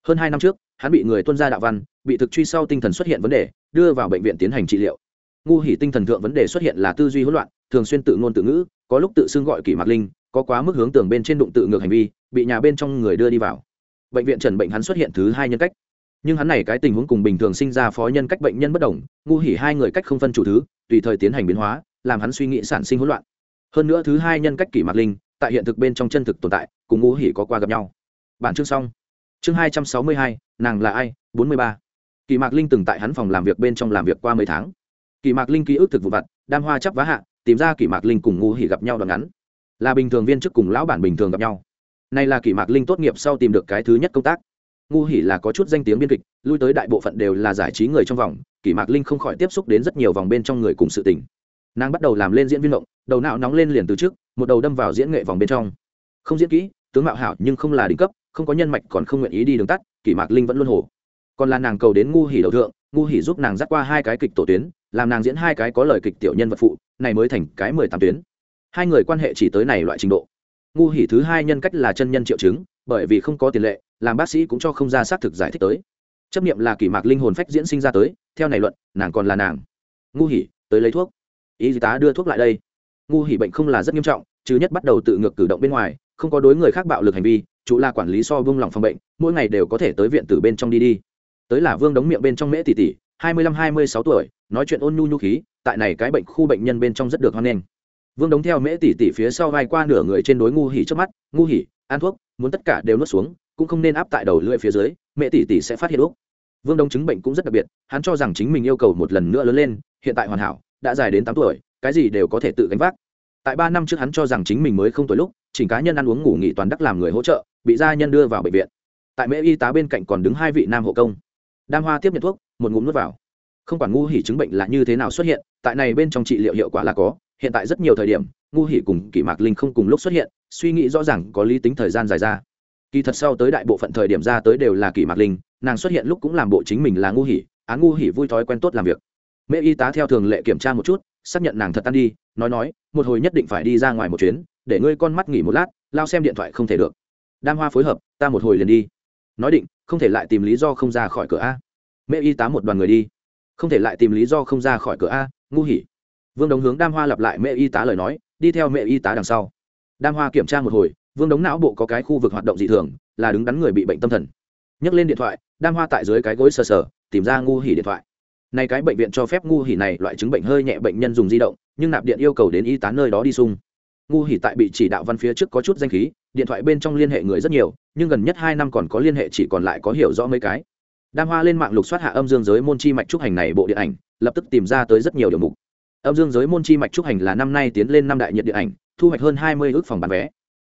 Hơn hai năm trước, hắn bị người tuân gia đạo văn, bị thực truy sau tinh thần xuất hiện vấn đề, đưa vào bệnh viện tiến hành trị liệu. Ngu hỉ tinh thần thượng vấn đề xuất hiện là tư duy hỗn loạn, thường xuyên tự ngôn tự ngữ, có lúc tự xưng gọi kỷ mạc linh, có quá mức hướng tường bên trên đụng tự ngược hành vi, bị nhà bên trong người đưa đi vào. Bệnh viện trần bệnh hắn xuất hiện thứ hai nhân cách nhưng hắn này cái tình huống cùng bình thường sinh ra phó nhân cách bệnh nhân bất đồng, ngu hỉ hai người cách không phân chủ thứ, tùy thời tiến hành biến hóa, làm hắn suy nghĩ sản sinh hỗn loạn. Hơn nữa thứ hai nhân cách kỷ mạc linh, tại hiện thực bên trong chân thực tồn tại, cùng ngu hỉ có qua gặp nhau. Bản chương xong. Chương hai trăm sáu mươi hai, nàng là ai? bốn mươi ba. Kỳ mạc linh từng tại hắn phòng làm việc bên trong làm việc qua mấy tháng. Kỳ mạc linh ký ức thực vụ vặt, đam hoa chắp vá hạ, tìm ra kỳ mạc linh cùng ngu hỉ gặp nhau đoạn ngắn. Là bình thường viên chức cùng lão bản bình thường gặp nhau. Này là kỳ mạc linh tốt nghiệp sau tìm được cái thứ nhất công tác ngu hỉ là có chút danh tiếng biên kịch, lui tới đại bộ phận đều là giải trí người trong vòng, Kỷ mạc linh không khỏi tiếp xúc đến rất nhiều vòng bên trong người cùng sự tình. Nàng bắt đầu làm lên diễn viên động, đầu não nóng lên liền từ trước, một đầu đâm vào diễn nghệ vòng bên trong. Không diễn kỹ, tướng mạo hảo nhưng không là đỉnh cấp, không có nhân mạch còn không nguyện ý đi đường tắt, Kỷ mạc linh vẫn luôn hồ. Còn là nàng cầu đến ngu hỉ đầu thượng, ngu hỉ giúp nàng dắt qua hai cái kịch tổ tuyến, làm nàng diễn hai cái có lời kịch tiểu nhân vật phụ, này mới thành cái mười tám tuyến. Hai người quan hệ chỉ tới này loại trình độ. Ngu hỉ thứ hai nhân cách là chân nhân triệu chứng, bởi vì không có tiền lệ làm bác sĩ cũng cho không ra xác thực giải thích tới. Chấp nghiệm là kỷ mạc linh hồn phách diễn sinh ra tới, theo này luận, nàng còn là nàng. Ngu hỉ, tới lấy thuốc. Y tá đưa thuốc lại đây? Ngu hỉ bệnh không là rất nghiêm trọng, chứ nhất bắt đầu tự ngược cử động bên ngoài, không có đối người khác bạo lực hành vi, chủ là quản lý so vương lòng phòng bệnh, mỗi ngày đều có thể tới viện từ bên trong đi đi. Tới là vương đóng miệng bên trong mễ tỷ tỷ hai mươi lăm, hai mươi sáu tuổi, nói chuyện ôn nhu nhu khí, tại này cái bệnh khu bệnh nhân bên trong rất được hoan nghênh. Vương đóng theo mễ tỷ tỷ phía sau vai qua nửa người trên đối ngu hỉ trước mắt, ngu hỉ, ăn thuốc, muốn tất cả đều nuốt xuống cũng không nên áp tại đầu lưỡi phía dưới, mẹ tỷ tỷ sẽ phát hiện úc. Vương Đông chứng bệnh cũng rất đặc biệt, hắn cho rằng chính mình yêu cầu một lần nữa lớn lên, hiện tại hoàn hảo, đã dài đến tám tuổi, cái gì đều có thể tự gánh vác. Tại ba năm trước hắn cho rằng chính mình mới không tuổi lúc, chỉnh cá nhân ăn uống ngủ nghỉ toàn đắc làm người hỗ trợ, bị gia nhân đưa vào bệnh viện. Tại mễ y tá bên cạnh còn đứng hai vị nam hộ công. Đam hoa tiếp nhận thuốc, một ngụm nuốt vào. Không quản ngu hỉ chứng bệnh là như thế nào xuất hiện, tại này bên trong trị liệu hiệu quả là có, hiện tại rất nhiều thời điểm, ngu hỉ cùng kỷ mạc linh không cùng lúc xuất hiện, suy nghĩ rõ ràng có lý tính thời gian dài ra kỳ thật sau tới đại bộ phận thời điểm ra tới đều là kỷ mạc linh, nàng xuất hiện lúc cũng làm bộ chính mình là ngu hỉ, án ngu hỉ vui thói quen tốt làm việc. Mẹ y tá theo thường lệ kiểm tra một chút, xác nhận nàng thật tan đi, nói nói, một hồi nhất định phải đi ra ngoài một chuyến, để ngươi con mắt nghỉ một lát, lao xem điện thoại không thể được. Đam hoa phối hợp, ta một hồi liền đi. Nói định, không thể lại tìm lý do không ra khỏi cửa a. Mẹ y tá một đoàn người đi. Không thể lại tìm lý do không ra khỏi cửa a, ngu hỉ. Vương đồng hướng đam hoa lặp lại mẹ y tá lời nói, đi theo mẹ y tá đằng sau. Đam hoa kiểm tra một hồi vương đống não bộ có cái khu vực hoạt động dị thường, là đứng đắn người bị bệnh tâm thần. Nhấc lên điện thoại, đam hoa tại dưới cái gối sờ sờ, tìm ra ngu hỉ điện thoại. Này cái bệnh viện cho phép ngu hỉ này loại chứng bệnh hơi nhẹ bệnh nhân dùng di động, nhưng nạp điện yêu cầu đến y tá nơi đó đi sung. Ngu hỉ tại bị chỉ đạo văn phía trước có chút danh khí, điện thoại bên trong liên hệ người rất nhiều, nhưng gần nhất hai năm còn có liên hệ chỉ còn lại có hiểu rõ mấy cái. Đam hoa lên mạng lục soát hạ âm dương giới môn chi mạch trúc hành này bộ điện ảnh, lập tức tìm ra tới rất nhiều điều mục. Âm dương giới môn chi mạch trúc hành là năm nay tiến lên năm đại nhiệt điện ảnh, thu hoạch hơn hai mươi ước phòng bán vé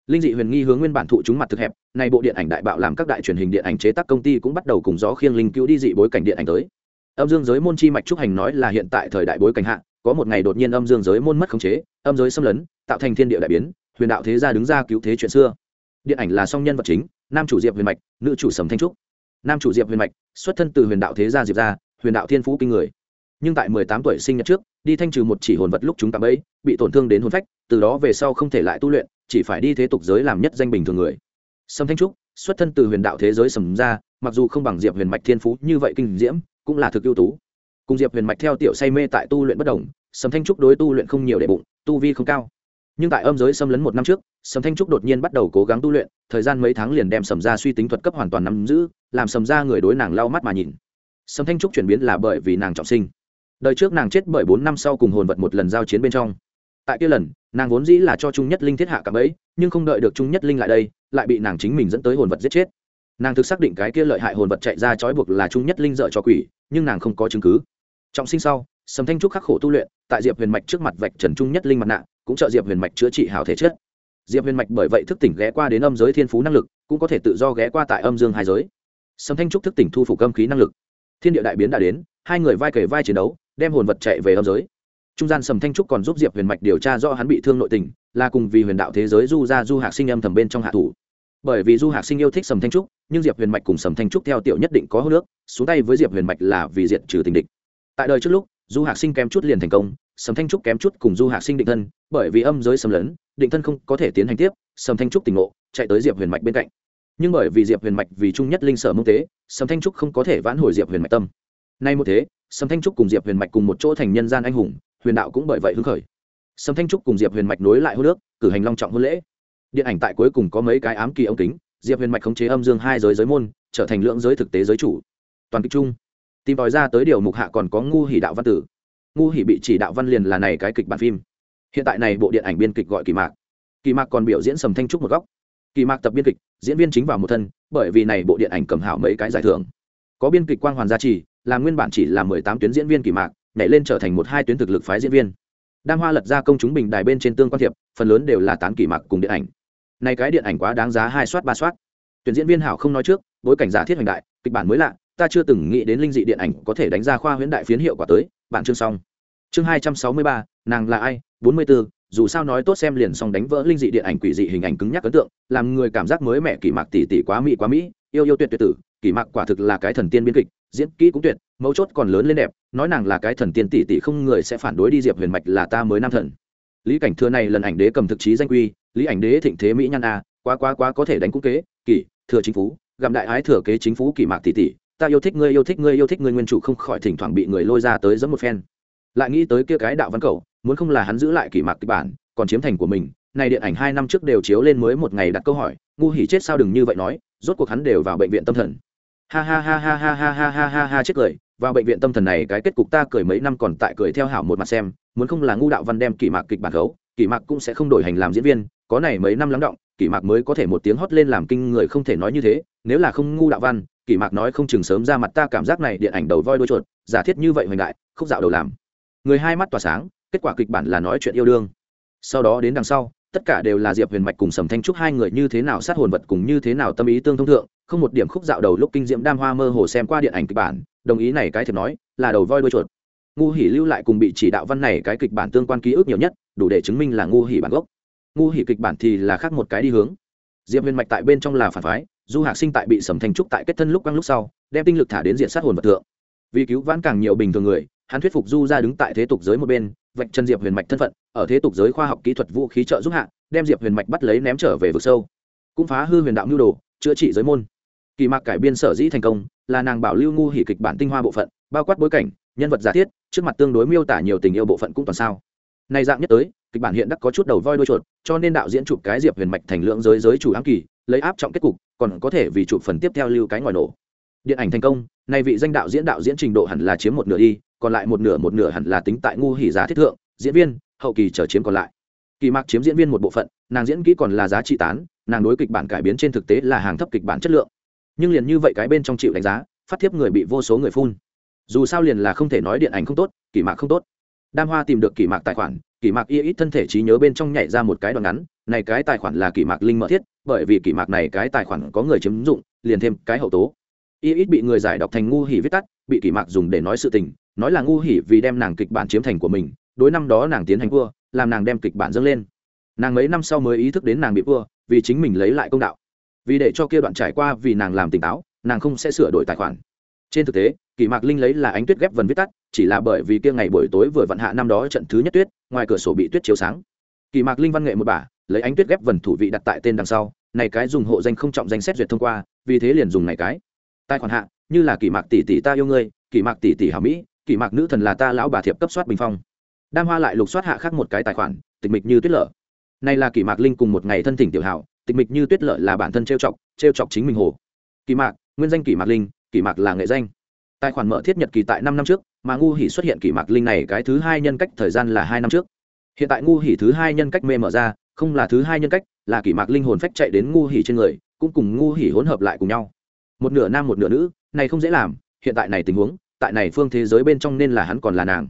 linh dị huyền nghi hướng nguyên bản thụ chúng mặt thực hẹp, nay bộ điện ảnh đại bạo làm các đại truyền hình điện ảnh chế tác công ty cũng bắt đầu cùng gió khiêng linh cứu đi dị bối cảnh điện ảnh tới. Âm dương giới môn chi mạch trúc hành nói là hiện tại thời đại bối cảnh hạ, có một ngày đột nhiên âm dương giới môn mất khống chế, âm giới xâm lấn, tạo thành thiên địa đại biến, huyền đạo thế gia đứng ra cứu thế chuyện xưa. Điện ảnh là song nhân vật chính, nam chủ diệp huyền mạch, nữ chủ sầm thanh trúc. Nam chủ diệp huyền mạch, xuất thân từ huyền đạo thế gia diệp gia, huyền đạo thiên phú kinh người. Nhưng tại mười tám tuổi sinh nhật trước, đi thanh trừ một chỉ hồn vật lúc chúng tạm ấy bị tổn thương đến hồn phách, từ đó về sau không thể lại tu luyện chỉ phải đi thế tục giới làm nhất danh bình thường người. Sầm thanh trúc, xuất thân từ huyền đạo thế giới sầm ra, mặc dù không bằng diệp huyền mạch thiên phú như vậy kinh diễm, cũng là thực ưu tú. Cùng diệp huyền mạch theo tiểu say mê tại tu luyện bất đồng sầm thanh trúc đối tu luyện không nhiều để bụng, tu vi không cao. Nhưng tại âm giới xâm lấn một năm trước sầm thanh trúc đột nhiên bắt đầu cố gắng tu luyện, thời gian mấy tháng liền đem sầm ra suy tính thuật cấp hoàn toàn nắm giữ, làm sầm ra người đối nàng lau mắt mà nhìn. Sầm thanh trúc chuyển biến là bởi vì nàng trọng sinh. Đời trước nàng chết bởi bốn năm sau cùng hồn vật một lần giao chiến bên trong tại kia lần, nàng vốn dĩ là cho trung nhất linh thiết hạ cả bẫy, nhưng không đợi được trung nhất linh lại đây, lại bị nàng chính mình dẫn tới hồn vật giết chết. Nàng thực xác định cái kia lợi hại hồn vật chạy ra trói buộc là trung nhất linh dợ cho quỷ, nhưng nàng không có chứng cứ. Trọng sinh sau, sầm thanh trúc khắc khổ tu luyện, tại diệp huyền mạch trước mặt vạch trần trung nhất linh mặt nạ, cũng trợ diệp huyền mạch chữa trị hào thể chất. Diệp huyền mạch bởi vậy thức tỉnh ghé qua đến âm giới thiên phú năng lực, cũng có thể tự do ghé qua tại âm dương hai giới. Sầm thanh trúc thức tỉnh thu phục âm khí năng lực. Thiên địa đại biến đã đến, hai người vai kể vai chiến đấu, đem hồn vật chạy về âm giới trung gian sầm thanh trúc còn giúp diệp huyền mạch điều tra do hắn bị thương nội tình, là cùng vì huyền đạo thế giới du ra du hạc sinh âm thầm bên trong hạ thủ. Bởi vì du hạc sinh yêu thích sầm thanh trúc, nhưng diệp huyền mạch cùng sầm thanh trúc theo tiểu nhất định có hô nước xuống tay với diệp huyền mạch là vì diệt trừ tình địch. Tại đời trước lúc, du hạc sinh kém chút liền thành công, sầm thanh trúc kém chút cùng du hạc sinh định thân, bởi vì âm giới sầm lấn, định thân không có thể tiến hành tiếp, sầm thanh trúc tỉnh ngộ, chạy tới diệp huyền mạch bên cạnh. Nhưng bởi vì diệp huyền mạch vì trung nhất linh sở mông tế, sầm thanh trúc không có thể vãn hồi diệp huyền mạch tâm. Nay một thế, sầm thanh trúc cùng diệp huyền mạch cùng một chỗ thành nhân gian anh hùng huyền đạo cũng bởi vậy hứng khởi. Sầm thanh trúc cùng diệp huyền mạch nối lại hô nước, cử hành long trọng hôn lễ. Điện ảnh tại cuối cùng có mấy cái ám kỳ ống kính, diệp huyền mạch khống chế âm dương hai giới giới môn, trở thành lượng giới thực tế giới chủ. Toàn kịch chung, tìm tòi ra tới điều mục hạ còn có ngu hỉ đạo văn tử. Ngu hỉ bị chỉ đạo văn liền là này cái kịch bản phim. Hiện tại này bộ điện ảnh biên kịch gọi kỳ mạc. Kỳ mạc còn biểu diễn sầm thanh trúc một góc. Kỳ mạc tập biên kịch, diễn viên chính vào một thân, bởi vì này bộ điện ảnh cầm hảo mấy cái giải thưởng. Có biên kịch quang hoàn gia trì, là nguyên bản chỉ là mười tám tuyến diễn viên kỳ mạc nhảy lên trở thành một hai tuyến thực lực phái diễn viên. Đam hoa lật ra công chúng bình đài bên trên tương quan thiệp, phần lớn đều là tán kỳ mặc cùng điện ảnh. Này cái điện ảnh quá đáng giá hai soát ba soát. Tuyển diễn viên hảo không nói trước, bối cảnh giả thiết hoành đại, kịch bản mới lạ, ta chưa từng nghĩ đến linh dị điện ảnh có thể đánh ra khoa huyễn đại phiến hiệu quả tới, bạn chương xong. Chương hai trăm sáu mươi ba, nàng là ai? Bốn mươi b ố dù sao nói tốt xem liền xong đánh vỡ linh dị điện ảnh quỷ dị hình ảnh cứng nhắc ấn tượng, làm người cảm giác mới mẹ kỳ mạc tỷ tỷ quá mỹ quá mỹ, yêu yêu tuyệt tuyệt tử kỳ mạc quả thực là cái thần tiên biên kịch, diễn kỹ cũng tuyệt mấu chốt còn lớn lên đẹp, nói nàng là cái thần tiên tỷ tỷ không người sẽ phản đối đi diệp huyền mạch là ta mới nam thần. Lý cảnh thừa này lần ảnh đế cầm thực chí danh quy, lý ảnh đế thịnh thế mỹ nhan a, quá quá quá có thể đánh cũng kế kỳ thừa chính phú, gặm đại ái thừa kế chính phú kỳ mạc tỷ tỷ, ta yêu thích ngươi, yêu thích ngươi, yêu thích ngươi nguyên chủ không khỏi thỉnh thoảng bị người lôi ra tới dẫn một phen. Lại nghĩ tới kia cái đạo văn cầu muốn không là hắn giữ lại kỳ mạc kịch bản, còn chiếm thành của mình, này điện ảnh hai năm trước đều chiếu lên mới một ngày đặt câu hỏi, ngu hỉ chết sao đừng như vậy nói, rốt cuộc hắn đều vào bệnh viện tâm thần ha ha ha ha ha ha ha ha ha ha chết cười, vào bệnh viện tâm thần này cái kết cục ta cười mấy năm còn tại cười theo hảo một mặt xem, muốn không là ngu đạo văn đem kỷ mạc kịch bản khấu kỷ mạc cũng sẽ không đổi hành làm diễn viên, có này mấy năm lắng động, kỷ mạc mới có thể một tiếng hót lên làm kinh người không thể nói như thế, nếu là không ngu đạo văn, kỷ mạc nói không chừng sớm ra mặt ta cảm giác này điện ảnh đầu voi đuôi chuột, giả thiết như vậy hoành đại, khúc dạo đầu làm. Người hai mắt tỏa sáng, kết quả kịch bản là nói chuyện yêu đương. Sau đó đến đằng sau tất cả đều là diệp huyền mạch cùng sầm thanh trúc hai người như thế nào sát hồn vật cùng như thế nào tâm ý tương thông thượng, không một điểm khúc dạo đầu lúc kinh diễm đam hoa mơ hồ xem qua điện ảnh kịch bản, đồng ý này cái thiệp nói, là đầu voi đuôi chuột. Ngu hỉ lưu lại cùng bị chỉ đạo văn này cái kịch bản tương quan ký ức nhiều nhất, đủ để chứng minh là ngu hỉ bản gốc. Ngu hỉ kịch bản thì là khác một cái đi hướng. Diệp huyền mạch tại bên trong là phản phái, du hạc sinh tại bị sầm thanh trúc tại kết thân lúc quăng lúc sau, đem tinh lực thả đến diện sát hồn vật thượng. Vì cứu vãn càng nhiều bình thường người, hắn thuyết phục du ra đứng tại thế tục giới một bên vạch chân diệp huyền mạch thân phận, ở thế tục giới khoa học kỹ thuật vũ khí trợ giúp hạ, đem diệp huyền mạch bắt lấy ném trở về vực sâu. Cũng phá hư huyền đạo nhu đồ, chữa trị giới môn. Kỳ mạc cải biên sở dĩ thành công, là nàng bảo lưu ngu hỉ kịch bản tinh hoa bộ phận, bao quát bối cảnh, nhân vật giả thiết, trước mặt tương đối miêu tả nhiều tình yêu bộ phận cũng toàn sao. Này dạng nhất tới, kịch bản hiện đắc có chút đầu voi đuôi chuột, cho nên đạo diễn chụp cái diệp huyền mạch thành lượng giới giới chủ ám kỳ, lấy áp trọng kết cục, còn có thể vì chụp phần tiếp theo lưu cái ngoài nổ. Điện ảnh thành công, nay vị danh đạo diễn đạo diễn trình độ hẳn là chiếm một nửa đi còn lại một nửa một nửa hẳn là tính tại ngu hỉ giá thiết thượng, diễn viên, hậu kỳ trở chiếm còn lại. Kỳ mạc chiếm diễn viên một bộ phận, nàng diễn kỹ còn là giá trị tán, nàng đối kịch bản cải biến trên thực tế là hàng thấp kịch bản chất lượng. Nhưng liền như vậy cái bên trong chịu đánh giá, phát thiếp người bị vô số người phun. Dù sao liền là không thể nói điện ảnh không tốt, kỳ mạc không tốt. Đam hoa tìm được kỳ mạc tài khoản, kỳ mạc y ít thân thể trí nhớ bên trong nhảy ra một cái đoạn ngắn, này cái tài khoản là kỳ mạc linh mở thiết, bởi vì kỳ mạc này cái tài khoản có người chiếm dụng, liền thêm cái hậu tố. Y ít bị người giải đọc thành ngu hỉ viết tắt, bị kỳ mạc dùng để nói sự tình nói là ngu hỉ vì đem nàng kịch bản chiếm thành của mình, đối năm đó nàng tiến hành vua, làm nàng đem kịch bản dâng lên. Nàng mấy năm sau mới ý thức đến nàng bị vua, vì chính mình lấy lại công đạo. Vì để cho kia đoạn trải qua vì nàng làm tỉnh táo, nàng không sẽ sửa đổi tài khoản. Trên thực tế kỳ mạc linh lấy là ánh tuyết ghép vần viết tắt, chỉ là bởi vì kia ngày buổi tối vừa vận hạ năm đó trận thứ nhất tuyết, ngoài cửa sổ bị tuyết chiếu sáng. Kỳ mạc linh văn nghệ một bả lấy ánh tuyết ghép vần thủ vị đặt tại tên đằng sau, này cái dùng hộ danh không trọng danh xét duyệt thông qua, vì thế liền dùng này cái. Tài khoản hạ, như là kỳ mạc tỷ tỷ ta yêu ngươi kỳ mạc tỷ tỷ hảo mỹ kỳ mạc nữ thần là ta lão bà thiệp cấp soát bình phong. Đam hoa lại lục soát hạ khác một cái tài khoản, tịch mịch như tuyết lở. Này là kỳ mạc linh cùng một ngày thân thỉnh tiểu hảo, tịch mịch như tuyết lở là bản thân trêu chọc trêu chọc chính mình hồ. Kỳ mạc, nguyên danh kỳ mạc linh kỳ mạc là nghệ danh. Tài khoản mở thiết nhật kỳ tại năm năm trước, mà ngu hỉ xuất hiện kỳ mạc linh này cái thứ hai nhân cách thời gian là hai năm trước. Hiện tại ngu hỉ thứ hai nhân cách mê mở ra, không là thứ hai nhân cách, là kỳ mạc linh hồn phách chạy đến ngu hỉ trên người, cũng cùng ngu hỉ hỗn hợp lại cùng nhau. Một nửa nam một nửa nữ, này không dễ làm, hiện tại này tình huống tại này phương thế giới bên trong nên là hắn còn là nàng.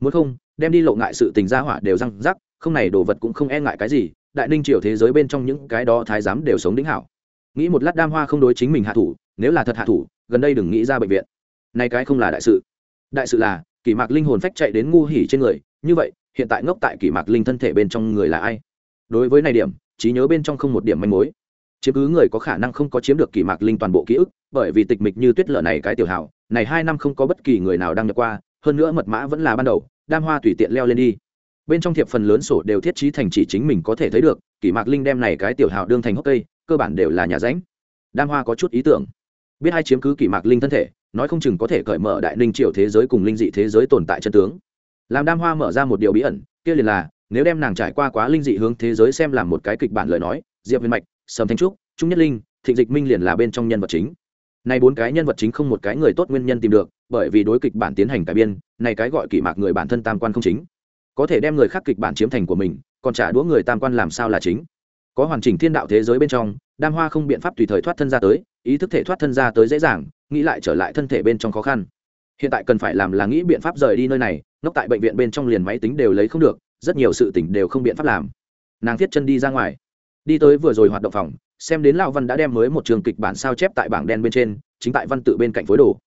Muốn không, đem đi lộ ngại sự tình gia hỏa đều răng rắc, không này đồ vật cũng không e ngại cái gì, đại ninh triều thế giới bên trong những cái đó thái giám đều sống đính hảo. Nghĩ một lát đam hoa không đối chính mình hạ thủ, nếu là thật hạ thủ, gần đây đừng nghĩ ra bệnh viện. Nay cái không là đại sự. Đại sự là, kỷ mạc linh hồn phách chạy đến ngu hỉ trên người, như vậy, hiện tại ngốc tại kỷ mạc linh thân thể bên trong người là ai? Đối với này điểm, trí nhớ bên trong không một điểm manh mối. Chiếm cứ người có khả năng không có chiếm được kỷ mạc linh toàn bộ ký ức, bởi vì tịch mịch như tuyết lở này cái tiểu hảo này hai năm không có bất kỳ người nào đăng nhập qua, hơn nữa mật mã vẫn là ban đầu, đam hoa tùy tiện leo lên đi. Bên trong thiệp phần lớn sổ đều thiết trí thành chỉ chính mình có thể thấy được, kỷ mạc linh đem này cái tiểu hào đương thành hốc cây, cơ bản đều là nhà ránh. Đam hoa có chút ý tưởng. Biết hai chiếm cứ kỷ mạc linh thân thể, nói không chừng có thể cởi mở đại ninh triều thế giới cùng linh dị thế giới tồn tại chân tướng. Làm đam hoa mở ra một điều bí ẩn, kia liền là, nếu đem nàng trải qua quá linh dị hướng thế giới xem làm một cái kịch bản lời nói, diệp huyền mạch, sầm thanh trúc, trung nhất linh, thịnh dịch minh liền là bên trong nhân vật chính nay bốn cái nhân vật chính không một cái người tốt nguyên nhân tìm được, bởi vì đối kịch bản tiến hành cải biên này cái gọi kỷ mạc người bản thân tam quan không chính. Có thể đem người khác kịch bản chiếm thành của mình, còn trả đũa người tam quan làm sao là chính? Có hoàn chỉnh thiên đạo thế giới bên trong, đam hoa không biện pháp tùy thời thoát thân ra tới, ý thức thể thoát thân ra tới dễ dàng, nghĩ lại trở lại thân thể bên trong khó khăn. Hiện tại cần phải làm là nghĩ biện pháp rời đi nơi này, ngốc tại bệnh viện bên trong liền máy tính đều lấy không được, rất nhiều sự tỉnh đều không biện pháp làm. Nàng thiết chân đi ra ngoài đi tới vừa rồi hoạt động phòng, xem đến lão văn đã đem mới một trường kịch bản sao chép tại bảng đen bên trên, chính tại văn tự bên cạnh phối đồ.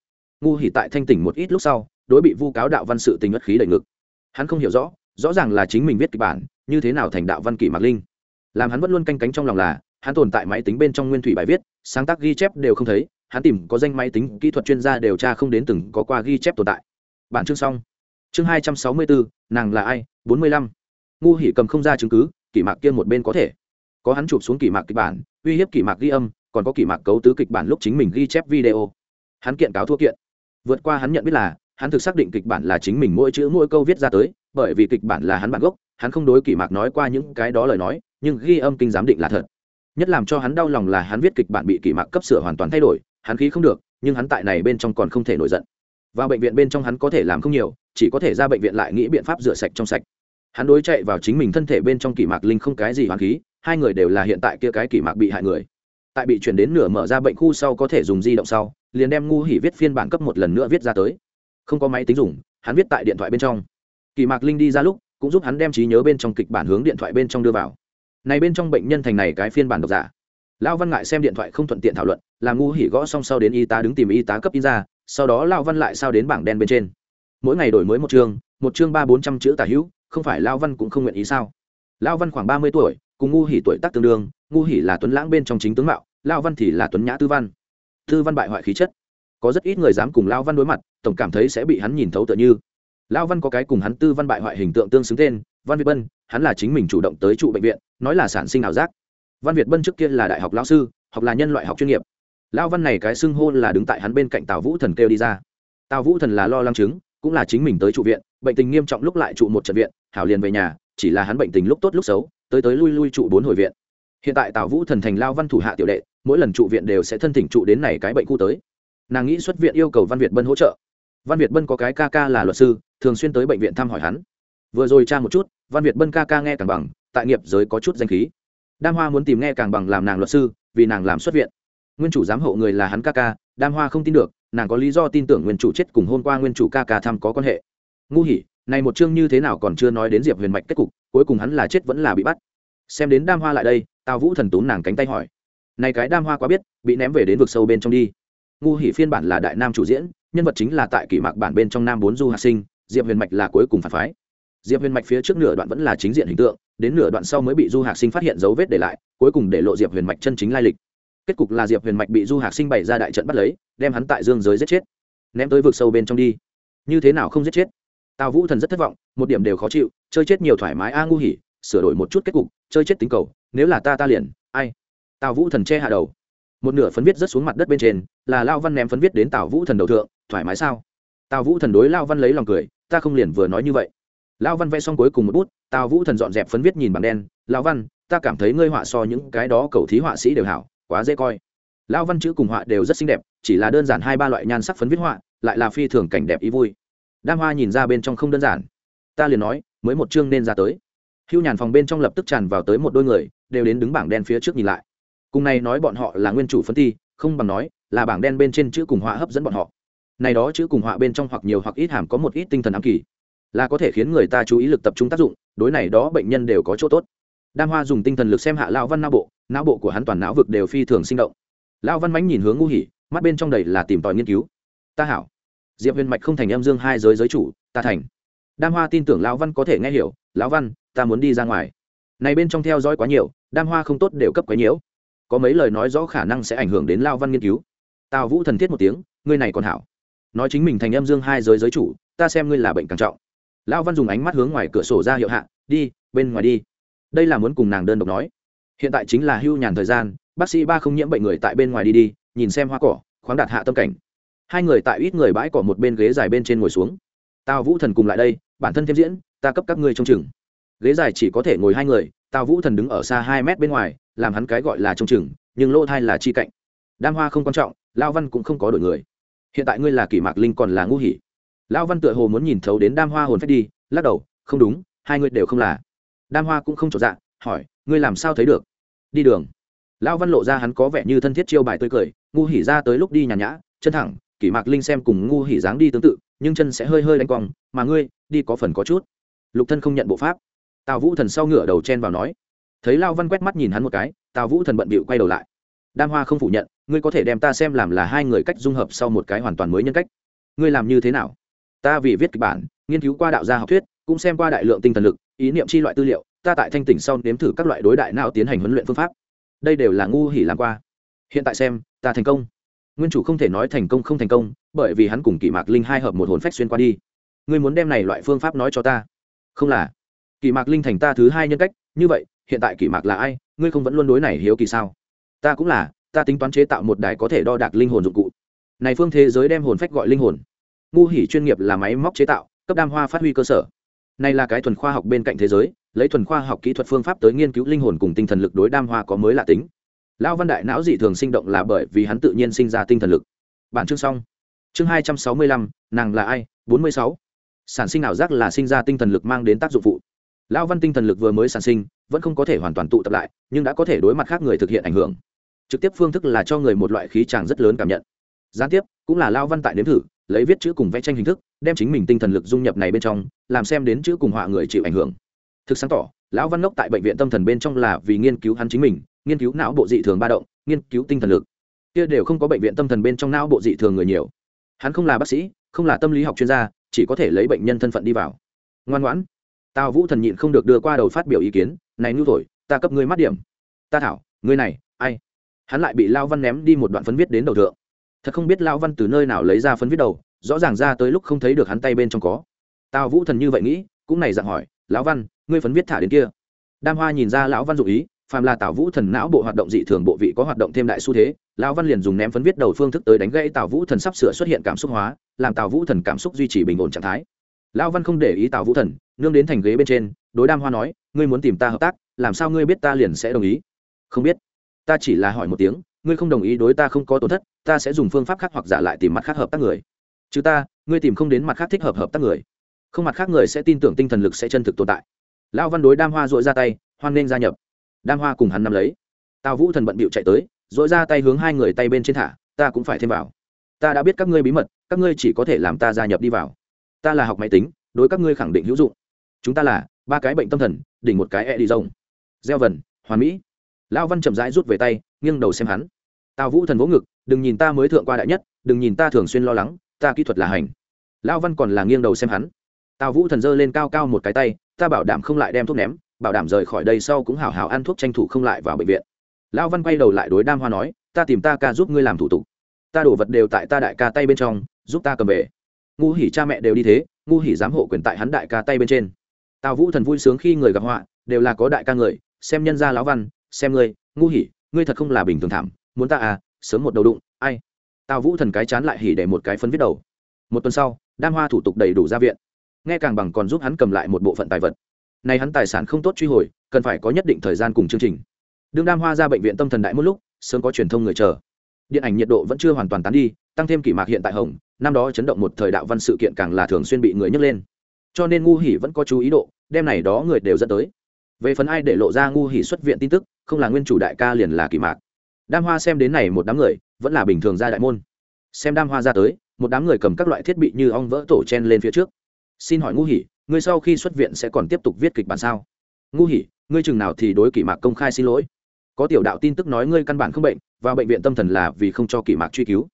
Ngu hỉ tại thanh tỉnh một ít lúc sau, đối bị vu cáo đạo văn sự tình ất khí đầy ngực. Hắn không hiểu rõ rõ ràng là chính mình viết kịch bản, như thế nào thành đạo văn kỷ mạc linh. Làm hắn vẫn luôn canh cánh trong lòng là, hắn tồn tại máy tính bên trong nguyên thủy bài viết, sáng tác ghi chép đều không thấy, hắn tìm có danh máy tính, kỹ thuật chuyên gia điều tra không đến từng có qua ghi chép tồn tại. Bản chương xong. Chương hai trăm sáu mươi bốn, nàng là ai? Bốn mươi lăm. Ngu hỉ cầm không ra chứng cứ, kỷ mạc kia một bên có thể có hắn chụp xuống kỷ mạc kịch bản, uy hiếp kỷ mạc ghi âm, còn có kỷ mạc cấu tứ kịch bản lúc chính mình ghi chép video. Hắn kiện cáo thua kiện. Vượt qua hắn nhận biết là, hắn thực xác định kịch bản là chính mình mỗi chữ mỗi câu viết ra tới, bởi vì kịch bản là hắn bản gốc, hắn không đối kỷ mạc nói qua những cái đó lời nói, nhưng ghi âm kinh giám định là thật. Nhất làm cho hắn đau lòng là hắn viết kịch bản bị kỷ mạc cấp sửa hoàn toàn thay đổi, hắn khí không được, nhưng hắn tại này bên trong còn không thể nổi giận. Vào bệnh viện bên trong hắn có thể làm không nhiều, chỉ có thể ra bệnh viện lại nghĩ biện pháp rửa sạch trong sạch. Hắn đối chạy vào chính mình thân thể bên trong kỷ mạc linh không cái gì hoàn khí hai người đều là hiện tại kia cái kỷ mạc bị hại người. Tại bị chuyển đến nửa mở ra bệnh khu sau có thể dùng di động sau, liền đem ngu hỉ viết phiên bản cấp một lần nữa viết ra tới. Không có máy tính dùng, hắn viết tại điện thoại bên trong. Kỳ mạc linh đi ra lúc, cũng giúp hắn đem trí nhớ bên trong kịch bản hướng điện thoại bên trong đưa vào. Này bên trong bệnh nhân thành này cái phiên bản độc giả. Lão văn ngại xem điện thoại không thuận tiện thảo luận làm ngu hỉ gõ xong sau đến y tá đứng tìm y tá cấp in ra, sau đó lão văn lại sao đến bảng đen bên trên. Mỗi ngày đổi mới một chương một chương ba bốn trăm chữ tả hữu, không phải lão văn cũng không nguyện ý sao? Lão văn khoảng ba mươi tuổi cùng ngu hỉ tuổi tác tương đương, ngu hỉ là tuấn lãng bên trong chính tướng mạo, lao văn thì là tuấn nhã tư văn. Tư văn bại hoại khí chất. Có rất ít người dám cùng lao văn đối mặt, tổng cảm thấy sẽ bị hắn nhìn thấu tựa như. Lao văn có cái cùng hắn tư văn bại hoại hình tượng tương xứng tên, văn việt bân, hắn là chính mình chủ động tới trụ bệnh viện, nói là sản sinh ảo giác. Văn việt bân trước kia là đại học lao sư, học là nhân loại học chuyên nghiệp. Lao văn này cái xưng hô là đứng tại hắn bên cạnh tào vũ thần kêu đi ra. Tào vũ thần là lo lắng chứng, cũng là chính mình tới trụ viện, bệnh tình nghiêm trọng lúc lại trụ một trận viện, hảo liền về nhà, chỉ là hắn bệnh tình lúc tốt lúc xấu tới tới lui lui trụ bốn hồi viện. Hiện tại tào vũ thần thành lao văn thủ hạ tiểu đệ, mỗi lần trụ viện đều sẽ thân thỉnh trụ đến này cái bệnh khu tới. Nàng nghĩ xuất viện yêu cầu văn việt bân hỗ trợ. Văn việt bân có cái ca ca là luật sư, thường xuyên tới bệnh viện thăm hỏi hắn. Vừa rồi tra một chút, văn việt bân ca ca nghe càng bằng, tại nghiệp giới có chút danh khí. Đam hoa muốn tìm nghe càng bằng làm nàng luật sư, vì nàng làm xuất viện. Nguyên chủ giám hộ người là hắn ca ca, đam hoa không tin được, nàng có lý do tin tưởng nguyên chủ chết cùng hôm qua nguyên chủ ca ca thăm có quan hệ. Ngu hỉ này một chương như thế nào còn chưa nói đến diệp huyền mạch kết cục, cuối cùng hắn là chết vẫn là bị bắt. Xem đến đam hoa lại đây, tào vũ thần tú nàng cánh tay hỏi. Này cái đam hoa quá biết, bị ném về đến vực sâu bên trong đi. Ngu hỉ phiên bản là đại nam chủ diễn, nhân vật chính là tại kỷ mạc bản bên trong nam bốn du hạt sinh, diệp huyền mạch là cuối cùng phản phái. Diệp huyền mạch phía trước nửa đoạn vẫn là chính diện hình tượng, đến nửa đoạn sau mới bị du hạc sinh phát hiện dấu vết để lại, cuối cùng để lộ diệp huyền mạch chân chính lai lịch. Kết cục là diệp huyền mạch bị du hạc sinh bày ra đại trận bắt lấy, đem hắn tại dương giới giết chết. Ném tới vực sâu bên trong đi. Như thế nào không giết chết? Tào vũ thần rất thất vọng, một điểm đều khó chịu, chơi chết nhiều thoải mái, a ngu hỉ, sửa đổi một chút kết cục, chơi chết tính cầu, nếu là ta ta liền, ai? Tào vũ thần che hạ đầu. Một nửa phấn viết rớt xuống mặt đất bên trên, là lao văn ném phấn viết đến tào vũ thần đầu thượng, thoải mái sao? Tào vũ thần đối lao văn lấy lòng cười, ta không liền vừa nói như vậy. Lao văn vẽ xong cuối cùng một bút, tào vũ thần dọn dẹp phấn viết nhìn bằng đen, lao văn, ta cảm thấy ngươi họa so những cái đó cầu thí họa sĩ đều hảo, quá dễ coi. Lao văn chữ cùng họa đều rất xinh đẹp, chỉ là đơn giản hai ba loại nhan sắc phấn viết họa, lại là phi thường cảnh đẹp ý vui đam hoa nhìn ra bên trong không đơn giản. Ta liền nói, mới một chương nên ra tới. Hưu nhàn phòng bên trong lập tức tràn vào tới một đôi người, đều đến đứng bảng đen phía trước nhìn lại. Cùng này nói bọn họ là nguyên chủ phân thi, không bằng nói, là bảng đen bên trên chữ cùng họa hấp dẫn bọn họ. Này đó chữ cùng họa bên trong hoặc nhiều hoặc ít hàm có một ít tinh thần ám kỳ. Là có thể khiến người ta chú ý lực tập trung tác dụng, đối này đó bệnh nhân đều có chỗ tốt. Đam hoa dùng tinh thần lực xem hạ lao văn não bộ não bộ của hắn toàn não vực đều phi thường sinh động. Lao văn mánh nhìn hướng ngu hỉ mắt bên trong đầy là tìm tòi nghiên cứu. Ta hảo diệp huyền mạch không thành em dương hai giới giới chủ, ta thành. Đam hoa tin tưởng lão văn có thể nghe hiểu, lão văn, ta muốn đi ra ngoài. Này bên trong theo dõi quá nhiều, đam hoa không tốt đều cấp quá nhiễu. Có mấy lời nói rõ khả năng sẽ ảnh hưởng đến lao văn nghiên cứu. Tào vũ thần thiết một tiếng, ngươi này còn hảo. Nói chính mình thành em dương hai giới giới chủ, ta xem ngươi là bệnh càng trọng. Lão văn dùng ánh mắt hướng ngoài cửa sổ ra hiệu hạ, đi, bên ngoài đi. Đây là muốn cùng nàng đơn độc nói. Hiện tại chính là hưu nhàn thời gian, bác sĩ ba không nhiễm bệnh người tại bên ngoài đi đi, nhìn xem hoa cỏ, khoáng đạt hạ tâm cảnh hai người tại ít người bãi cỏ một bên ghế dài bên trên ngồi xuống. Tào vũ thần cùng lại đây, bản thân thêm diễn, ta cấp các ngươi trông chừng. Ghế dài chỉ có thể ngồi hai người, tào vũ thần đứng ở xa hai mét bên ngoài, làm hắn cái gọi là trông chừng, nhưng lỗ thai là chi cạnh. Đam hoa không quan trọng lao văn cũng không có đổi người. Hiện tại ngươi là kỷ mạc linh còn là ngũ hỉ lao văn tựa hồ muốn nhìn thấu đến đam hoa hồn phép đi, lắc đầu, không đúng, hai ngươi đều không là. Đam hoa cũng không trọn dạ hỏi, ngươi làm sao thấy được? Đi đường. Lao văn lộ ra hắn có vẻ như thân thiết chiêu bài tươi cười ngu hỉ ra tới lúc đi nhàn nhã, chân thẳng kỷ mạc linh xem cùng ngu hỉ dáng đi tương tự, nhưng chân sẽ hơi hơi đánh quòng mà ngươi, đi có phần có chút. Lục thân không nhận bộ pháp. Tào vũ thần sau ngửa đầu chen vào nói. Thấy lao văn quét mắt nhìn hắn một cái, tào vũ thần bận bịu quay đầu lại. Đam hoa không phủ nhận, ngươi có thể đem ta xem làm là hai người cách dung hợp sau một cái hoàn toàn mới nhân cách. Ngươi làm như thế nào? Ta vì viết kịch bản, nghiên cứu qua đạo gia học thuyết, cũng xem qua đại lượng tinh thần lực, ý niệm chi loại tư liệu, ta tại thanh tỉnh sau nếm thử các loại đối đại não tiến hành huấn luyện phương pháp. Đây đều là ngu hỉ làm qua. Hiện tại xem, ta thành công nguyên chủ không thể nói thành công không thành công, bởi vì hắn cùng kỷ mạc linh hai hợp một hồn phách xuyên qua đi. Ngươi muốn đem này loại phương pháp nói cho ta? Không là. Kỷ mạc linh thành ta thứ hai nhân cách, như vậy, hiện tại kỷ mạc là ai? Ngươi không vẫn luôn đối này hiếu kỳ sao? Ta cũng là, ta tính toán chế tạo một đài có thể đo đạc linh hồn dụng cụ. Này phương thế giới đem hồn phách gọi linh hồn. Ngu hỉ chuyên nghiệp là máy móc chế tạo, cấp đam hoa phát huy cơ sở. Này là cái thuần khoa học bên cạnh thế giới, lấy thuần khoa học kỹ thuật phương pháp tới nghiên cứu linh hồn cùng tinh thần lực đối đam hoa có mới lạ tính lão văn đại não dị thường sinh động là bởi vì hắn tự nhiên sinh ra tinh thần lực. Bản chương xong. Chương hai trăm sáu mươi lăm, nàng là ai? bốn mươi sáu. Sản sinh ảo giác là sinh ra tinh thần lực mang đến tác dụng phụ. Lão văn tinh thần lực vừa mới sản sinh, vẫn không có thể hoàn toàn tụ tập lại, nhưng đã có thể đối mặt khác người thực hiện ảnh hưởng. Trực tiếp phương thức là cho người một loại khí tràng rất lớn cảm nhận. Gián tiếp, cũng là lao văn tại nếm thử, lấy viết chữ cùng vẽ tranh hình thức, đem chính mình tinh thần lực dung nhập này bên trong, làm xem đến chữ cùng họa người chịu ảnh hưởng. Thực sáng tỏ, lão văn lốc tại bệnh viện tâm thần bên trong là vì nghiên cứu hắn chính mình nghiên cứu não bộ dị thường ba động, nghiên cứu tinh thần lực. Kia đều không có bệnh viện tâm thần bên trong não bộ dị thường người nhiều. Hắn không là bác sĩ, không là tâm lý học chuyên gia, chỉ có thể lấy bệnh nhân thân phận đi vào. Ngoan ngoãn. Tào vũ thần nhịn không được đưa qua đầu phát biểu ý kiến, này nhu thổi, ta cấp ngươi mắt điểm. Ta thảo, ngươi này, ai? Hắn lại bị lao văn ném đi một đoạn phấn viết đến đầu thượng. Thật không biết lao văn từ nơi nào lấy ra phấn viết đầu, rõ ràng ra tới lúc không thấy được hắn tay bên trong có. Tào vũ thần như vậy nghĩ, cũng này dặn hỏi, lão văn, ngươi phấn viết thả đến kia? Đam hoa nhìn ra lão văn dụ ý phàm là tào vũ thần não bộ hoạt động dị thường bộ vị có hoạt động thêm đại xu thế, lão văn liền dùng ném phấn viết đầu phương thức tới đánh gãy tào vũ thần sắp sửa xuất hiện cảm xúc hóa, làm tào vũ thần cảm xúc duy trì bình ổn trạng thái. Lão văn không để ý tào vũ thần, nương đến thành ghế bên trên, đối đam hoa nói, ngươi muốn tìm ta hợp tác, làm sao ngươi biết ta liền sẽ đồng ý? Không biết. Ta chỉ là hỏi một tiếng, ngươi không đồng ý đối ta không có tổn thất, ta sẽ dùng phương pháp khác hoặc giả lại tìm mặt khác hợp tác người. Chứ ta, ngươi tìm không đến mặt khác thích hợp hợp tác người. Không, mặt khác người sẽ tin tưởng tinh thần lực sẽ chân thực tồn tại. Lão văn đối đam hoa dội ra tay, hoan nên gia nhập đam hoa cùng hắn nắm lấy. Tào vũ thần bận bịu chạy tới dội ra tay hướng hai người tay bên trên thả, ta cũng phải thêm vào. Ta đã biết các ngươi bí mật, các ngươi chỉ có thể làm ta gia nhập đi vào. Ta là học máy tính, đối các ngươi khẳng định hữu dụng. Chúng ta là ba cái bệnh tâm thần, đỉnh một cái e đi rồng. Gieo vần, hoàn mỹ. Lão văn chậm rãi rút về tay, nghiêng đầu xem hắn. Tào vũ thần vỗ ngực, đừng nhìn ta mới thượng qua đại nhất, đừng nhìn ta thường xuyên lo lắng, ta kỹ thuật là hành. Lão văn còn là nghiêng đầu xem hắn. Tào vũ thần giơ lên cao cao một cái tay, ta bảo đảm không lại đem thuốc ném bảo đảm rời khỏi đây sau cũng hào hào ăn thuốc tranh thủ không lại vào bệnh viện. Lão văn quay đầu lại đối đam hoa nói, ta tìm ta ca giúp ngươi làm thủ tục. Ta đổ vật đều tại ta đại ca tay bên trong, giúp ta cầm về. Ngu hỉ cha mẹ đều đi thế ngu hỉ giám hộ quyền tại hắn đại ca tay bên trên. Tào vũ thần vui sướng khi người gặp họa, đều là có đại ca người, xem nhân gia lão văn, xem ngươi ngu hỉ ngươi thật không là bình thường thảm, muốn ta à sớm một đầu đụng, ai? Tào vũ thần cái chán lại hỉ để một cái phân viết đầu. Một tuần sau, đam hoa thủ tục đầy đủ ra viện. Nghe càng bằng còn giúp hắn cầm lại một bộ phận tài vật này hắn tài sản không tốt truy hồi, cần phải có nhất định thời gian cùng chương trình. Đương đam hoa ra bệnh viện tâm thần đại một lúc, sớm có truyền thông người chờ. Điện ảnh nhiệt độ vẫn chưa hoàn toàn tán đi, tăng thêm kỷ mạc hiện tại hồng, năm đó chấn động một thời đạo văn sự kiện càng là thường xuyên bị người nhấc lên. Cho nên ngu hỉ vẫn có chú ý độ đem này đó người đều dẫn tới. Về phần ai để lộ ra ngu hỉ xuất viện tin tức, không là nguyên chủ đại ca liền là kỷ mạc. Đam hoa xem đến này một đám người, vẫn là bình thường ra đại môn. Xem đam hoa ra tới, một đám người cầm các loại thiết bị như ong vỡ tổ chen lên phía trước. Xin hỏi ngu hỉ ngươi sau khi xuất viện sẽ còn tiếp tục viết kịch bản sao? Ngu hỉ, ngươi chừng nào thì đối kỷ mạc công khai xin lỗi. Có tiểu đạo tin tức nói ngươi căn bản không bệnh vào bệnh viện tâm thần là vì không cho kỷ mạc truy cứu.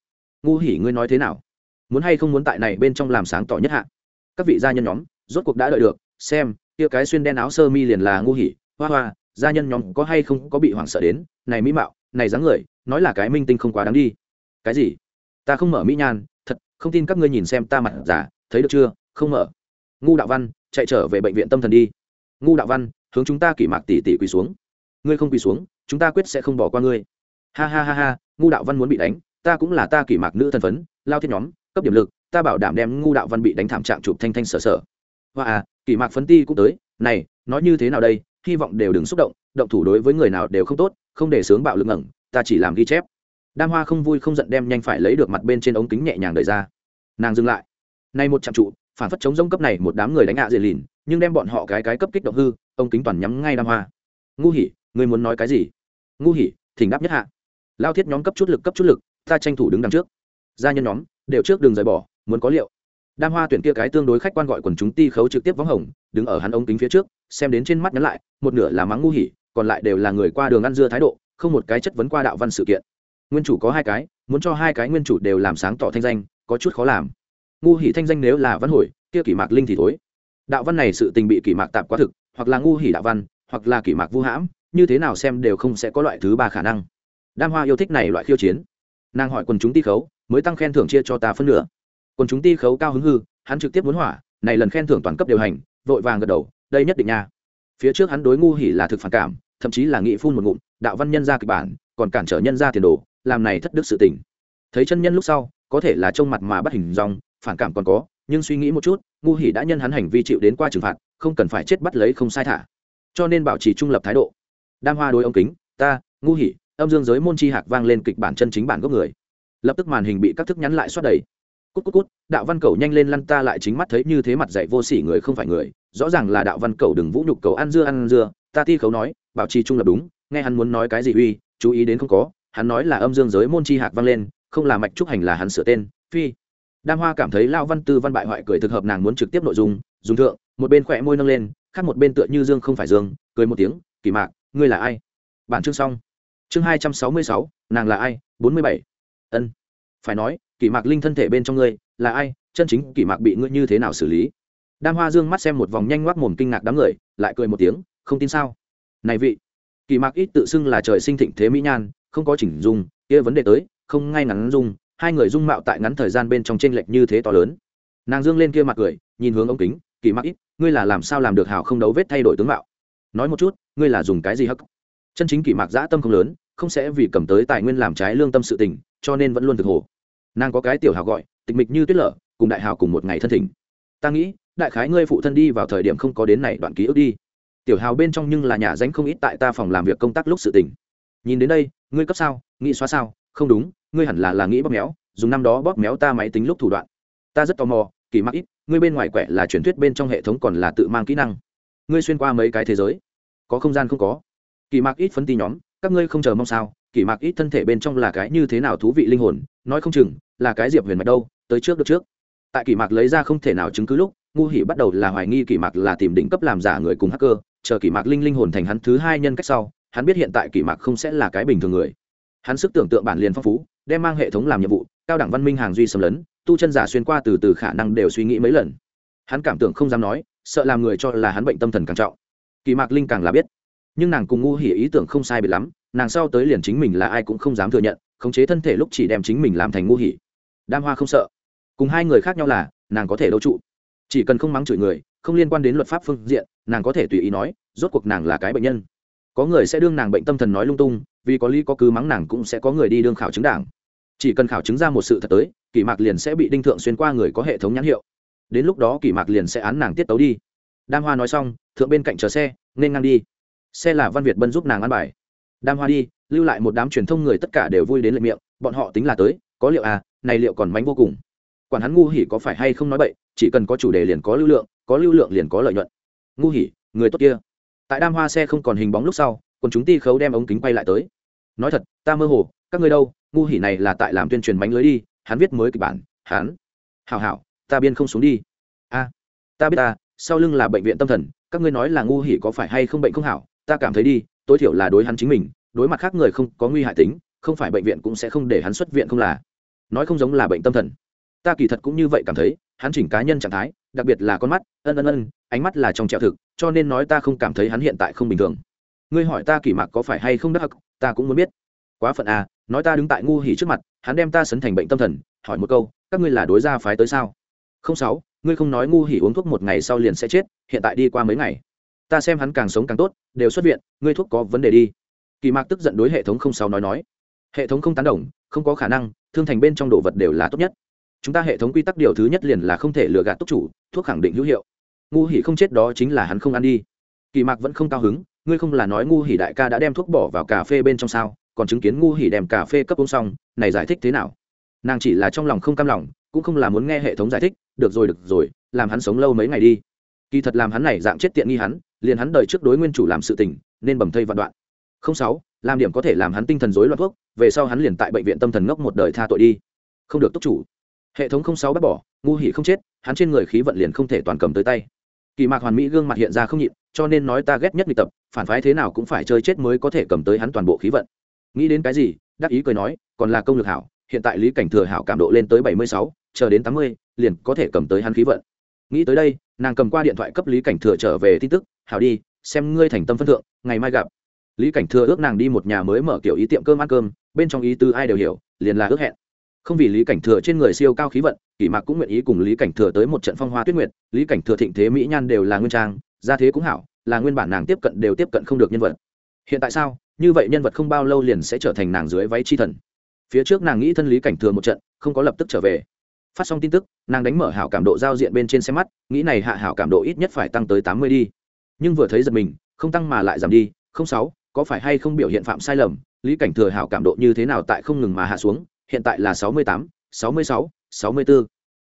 Ngu hỉ, ngươi nói thế nào? Muốn hay không muốn tại này bên trong làm sáng tỏ nhất hạ? Các vị gia nhân nhóm, rốt cuộc đã đợi được, xem, kia cái xuyên đen áo sơ mi liền là ngu hỉ. Hoa hoa, gia nhân nhóm có hay không có bị hoảng sợ đến? Này mỹ mạo, này dáng người, nói là cái minh tinh không quá đáng đi. Cái gì? Ta không mở mỹ nhan, thật, không tin các ngươi nhìn xem ta mặt giả, thấy được chưa? Không mở ngu đạo văn, chạy trở về bệnh viện tâm thần đi. Ngu đạo văn, hướng chúng ta kỷ mạc tỷ tỷ quỳ xuống. Ngươi không quỳ xuống, chúng ta quyết sẽ không bỏ qua ngươi. Ha ha ha ha, ngu đạo văn muốn bị đánh, ta cũng là ta kỷ mạc nữ thần phấn, lao thiết nhóm, cấp điểm lực, ta bảo đảm đem ngu đạo văn bị đánh thảm trạng chụp thanh thanh sở sở. Hoa à kỷ mạc phấn ti cũng tới, này, nói như thế nào đây, hy vọng đều đừng xúc động động thủ đối với người nào đều không tốt, không để sướng bạo lực ngẩng, ta chỉ làm ghi chép. Đam hoa không vui không giận đem nhanh phải lấy được mặt bên trên ống kính nhẹ nhàng đợi ra. Nàng dừng lại. Nay một trạm trụ phản phất chống giống cấp này một đám người đánh hạ dễ lìn, nhưng đem bọn họ cái cái cấp kích động hư, ông kính toàn nhắm ngay đam hoa. Ngu hỉ ngươi muốn nói cái gì? Ngu hỉ, thỉnh đáp nhất hạ. Lao thiết nhóm cấp chút lực cấp chút lực, ta tranh thủ đứng đằng trước. Gia nhân nhóm, đều trước đường rời bỏ, muốn có liệu. Đam hoa tuyển kia cái tương đối khách quan gọi quần chúng ti khấu trực tiếp vắng hồng, đứng ở hắn ống kính phía trước, xem đến trên mắt nhắn lại, một nửa là mắng ngu hỉ, còn lại đều là người qua đường ăn dưa thái độ, không một cái chất vấn qua đạo văn sự kiện. Nguyên chủ có hai cái, muốn cho hai cái nguyên chủ đều làm sáng tỏ thanh danh, có chút khó làm ngu hỉ thanh danh nếu là văn hồi, kia kỷ mạc linh thì thối. Đạo văn này sự tình bị kỷ mạc tạp quá thực, hoặc là ngu hỉ đạo văn, hoặc là kỷ mạc vu hãm, như thế nào xem đều không sẽ có loại thứ ba khả năng. Đam hoa yêu thích này loại khiêu chiến. Nàng hỏi quần chúng ti khấu, mới tăng khen thưởng chia cho ta phân nửa. Quần chúng ti khấu cao hứng hư, hắn trực tiếp muốn hỏa, này lần khen thưởng toàn cấp điều hành, vội vàng gật đầu, đây nhất định nha. Phía trước hắn đối ngu hỉ là thực phản cảm, thậm chí là nghị phun một ngụm, đạo văn nhân ra kịch bản, còn cản trở nhân ra tiền đồ, làm này thất đức sự tình. Thấy chân nhân lúc sau, có thể là trông mặt mà bắt hình dòng phản cảm còn có, nhưng suy nghĩ một chút, ngu hỉ đã nhân hắn hành vi chịu đến qua trừng phạt, không cần phải chết bắt lấy không sai thả. Cho nên bảo trì trung lập thái độ. Đam hoa đối ông kính, ta, ngu hỉ, âm dương giới môn chi hạc vang lên kịch bản chân chính bản gốc người. Lập tức màn hình bị các thức nhắn lại xoát đầy. Cút cút cút, đạo văn cầu nhanh lên lăn ta lại chính mắt thấy như thế mặt dạy vô sỉ người không phải người, rõ ràng là đạo văn cầu đừng vũ nhục cầu ăn dưa ăn dưa, ta ti khấu nói, bảo trì trung lập đúng, nghe hắn muốn nói cái gì uy, chú ý đến không có, hắn nói là âm dương giới môn chi hạc vang lên, không là mạch trúc hành là hắn sửa tên, phi đam hoa cảm thấy lao văn tư văn bại hoại cười thực hợp nàng muốn trực tiếp nội dung, dùng thượng, một bên khỏe môi nâng lên, khác một bên tựa như dương không phải dương, cười một tiếng, kỳ mạc, ngươi là ai? Bản chương xong. Chương hai trăm sáu mươi sáu, nàng là ai? Bốn mươi bảy. Ân. Phải nói, kỳ mạc linh thân thể bên trong ngươi, là ai? Chân chính kỳ mạc bị ngươi như thế nào xử lý? Đam hoa dương mắt xem một vòng nhanh ngoác mồm kinh ngạc đám người, lại cười một tiếng, không tin sao? Này vị. Kỳ mạc ít tự xưng là trời sinh thịnh thế mỹ nhan, không có chỉnh dung, kia vấn đề tới, không ngay ngắn dung hai người dung mạo tại ngắn thời gian bên trong t r ê n lệch như thế to lớn. Nàng dương lên kia mặt cười, nhìn hướng ống kính, kỳ mắc ít, ngươi là làm sao làm được hào không đấu vết thay đổi tướng mạo? Nói một chút, ngươi là dùng cái gì hắc? Chân chính kỳ mạc dã tâm không lớn, không sẽ vì cầm tới tài nguyên làm trái lương tâm sự tình, cho nên vẫn luôn thực hồ. Nàng có cái tiểu hào gọi, tịch mịch như tuyết lở, cùng đại hào cùng một ngày thân thỉnh. Ta nghĩ, đại khái ngươi phụ thân đi vào thời điểm không có đến này đoạn ký ức đi. Tiểu hào bên trong nhưng là nhà danh không ít tại ta phòng làm việc công tác lúc sự tình. Nhìn đến đây, ngươi cấp sao nghĩ xóa sao không đúng, ngươi hẳn là là nghĩ bóp méo, dùng năm đó bóp méo ta máy tính lúc thủ đoạn. Ta rất tò mò, kỳ mắc ít, ngươi bên ngoài quẻ là truyền thuyết bên trong hệ thống còn là tự mang kỹ năng. Ngươi xuyên qua mấy cái thế giới? Có không gian không có. Kỳ mạc ít phấn ti nhóm, các ngươi không chờ mong sao? Kỳ mạc ít thân thể bên trong là cái như thế nào thú vị linh hồn? Nói không chừng, là cái diệp huyền mạch đâu, tới trước được trước. Tại kỳ mạc lấy ra không thể nào chứng cứ lúc, ngu hỉ bắt đầu là hoài nghi kỳ mạc là tìm đỉnh cấp làm giả người cùng hacker, chờ kỳ mạc linh linh hồn thành hắn thứ hai nhân cách sau, hắn biết hiện tại kỳ mạc không sẽ là cái bình thường người hắn sức tưởng tượng bản liền phong phú, đem mang hệ thống làm nhiệm vụ, cao đẳng văn minh hàng duy xâm lấn, tu chân giả xuyên qua từ từ khả năng đều suy nghĩ mấy lần. Hắn cảm tưởng không dám nói, sợ làm người cho là hắn bệnh tâm thần càng trọng. Kỳ mạc linh càng là biết. Nhưng nàng cùng ngu hỉ ý tưởng không sai biệt lắm, nàng sau tới liền chính mình là ai cũng không dám thừa nhận, khống chế thân thể lúc chỉ đem chính mình làm thành ngu hỉ. Đam hoa không sợ. Cùng hai người khác nhau là, nàng có thể đấu trụ. Chỉ cần không mắng chửi người, không liên quan đến luật pháp phương diện, nàng có thể tùy ý nói, rốt cuộc nàng là cái bệnh nhân. Có người sẽ đương nàng bệnh tâm thần nói lung tung vì có lý có cứ mắng nàng cũng sẽ có người đi đương khảo chứng đảng. Chỉ cần khảo chứng ra một sự thật tới, kỷ mạc liền sẽ bị đinh thượng xuyên qua người có hệ thống nhãn hiệu. Đến lúc đó kỷ mạc liền sẽ án nàng tiết tấu đi. Đam hoa nói xong, thượng bên cạnh chờ xe, nên ngang đi. Xe là văn việt bân giúp nàng ăn bài. Đam hoa đi, lưu lại một đám truyền thông người tất cả đều vui đến lệ miệng, bọn họ tính là tới, có liệu à này liệu còn mánh vô cùng. Quản hắn ngu hỉ có phải hay không nói bậy, chỉ cần có chủ đề liền có lưu lượng, có lưu lượng liền có lợi nhuận. Ngu hỉ, người tốt kia. Tại đam hoa xe không còn hình bóng lúc sau còn chúng ti khấu đem ống kính quay lại tới nói thật, ta mơ hồ, các ngươi đâu, ngu hỉ này là tại làm tuyên truyền bánh lưới đi, hắn viết mới kịch bản, hắn. Hảo hảo, ta biên không xuống đi. A, ta biết ta, sau lưng là bệnh viện tâm thần, các ngươi nói là ngu hỉ có phải hay không bệnh không hảo, ta cảm thấy đi, tối thiểu là đối hắn chính mình, đối mặt khác người không có nguy hại tính, không phải bệnh viện cũng sẽ không để hắn xuất viện không là. Nói không giống là bệnh tâm thần. Ta kỳ thật cũng như vậy cảm thấy, hắn chỉnh cá nhân trạng thái, đặc biệt là con mắt, ân ân ân, ánh mắt là trong trẹo thực, cho nên nói ta không cảm thấy hắn hiện tại không bình thường. Ngươi hỏi ta kỳ mạc có phải hay không đắc hắc ta cũng muốn biết. Quá phận à nói ta đứng tại ngu hỉ trước mặt, hắn đem ta sấn thành bệnh tâm thần, hỏi một câu, các ngươi là đối gia phái tới sao? Không sáu, ngươi không nói ngu hỉ uống thuốc một ngày sau liền sẽ chết, hiện tại đi qua mấy ngày. Ta xem hắn càng sống càng tốt, đều xuất viện, ngươi thuốc có vấn đề đi. Kỳ mạc tức giận đối hệ thống không sáu nói nói. Hệ thống không tán đồng, không có khả năng, thương thành bên trong đồ vật đều là tốt nhất. Chúng ta hệ thống quy tắc điều thứ nhất liền là không thể lừa gạt túc chủ, thuốc khẳng định hữu hiệu. Ngu hỉ không chết đó chính là hắn không ăn đi. Kỳ mạc vẫn không cao hứng ngươi không là nói ngu hỉ đại ca đã đem thuốc bỏ vào cà phê bên trong sao, còn chứng kiến ngu hỉ đem cà phê cấp uống xong, này giải thích thế nào? Nàng chỉ là trong lòng không cam lòng, cũng không là muốn nghe hệ thống giải thích, được rồi được rồi, làm hắn sống lâu mấy ngày đi. Kỳ thật làm hắn này dạng chết tiện nghi hắn, liền hắn đời trước đối nguyên chủ làm sự tình, nên bầm thây vạn đoạn. Không sáu, làm điểm có thể làm hắn tinh thần rối loạn thuốc, về sau hắn liền tại bệnh viện tâm thần ngốc một đời tha tội đi. Không được túc chủ. Hệ thống không sáu bắt bỏ, ngu hỉ không chết, hắn trên người khí vận liền không thể toàn cầm tới tay. Kỳ mạc hoàn mỹ gương mặt hiện ra không nhịn cho nên nói ta ghét nhất nghịch tập, phản phái thế nào cũng phải chơi chết mới có thể cầm tới hắn toàn bộ khí vận. Nghĩ đến cái gì, đắc ý cười nói, còn là công lực hảo, hiện tại lý cảnh thừa hảo cảm độ lên tới bảy mươi sáu, chờ đến tám mươi, liền có thể cầm tới hắn khí vận. Nghĩ tới đây, nàng cầm qua điện thoại cấp lý cảnh thừa trở về tin tức, hảo đi, xem ngươi thành tâm phân thượng, ngày mai gặp. Lý cảnh thừa ước nàng đi một nhà mới mở kiểu ý tiệm cơm ăn cơm, bên trong ý tư ai đều hiểu, liền là ước hẹn. Không vì lý cảnh thừa trên người siêu cao khí vận, kỷ mạc cũng nguyện ý cùng lý cảnh thừa tới một trận phong hoa tuyết nguyệt, lý cảnh thừa thịnh thế mỹ nhan đều là nguyên trang ra thế cũng hảo, là nguyên bản nàng tiếp cận đều tiếp cận không được nhân vật. Hiện tại sao? Như vậy nhân vật không bao lâu liền sẽ trở thành nàng dưới váy chi thần. Phía trước nàng nghĩ thân lý cảnh thừa một trận, không có lập tức trở về. Phát xong tin tức, nàng đánh mở hảo cảm độ giao diện bên trên xe mắt, nghĩ này hạ hảo cảm độ ít nhất phải tăng tới tám mươi đi. Nhưng vừa thấy giật mình, không tăng mà lại giảm đi, không sáu, có phải hay không biểu hiện phạm sai lầm, lý cảnh thừa hảo cảm độ như thế nào tại không ngừng mà hạ xuống, hiện tại là sáu mươi tám, sáu mươi sáu sáu mươi bốn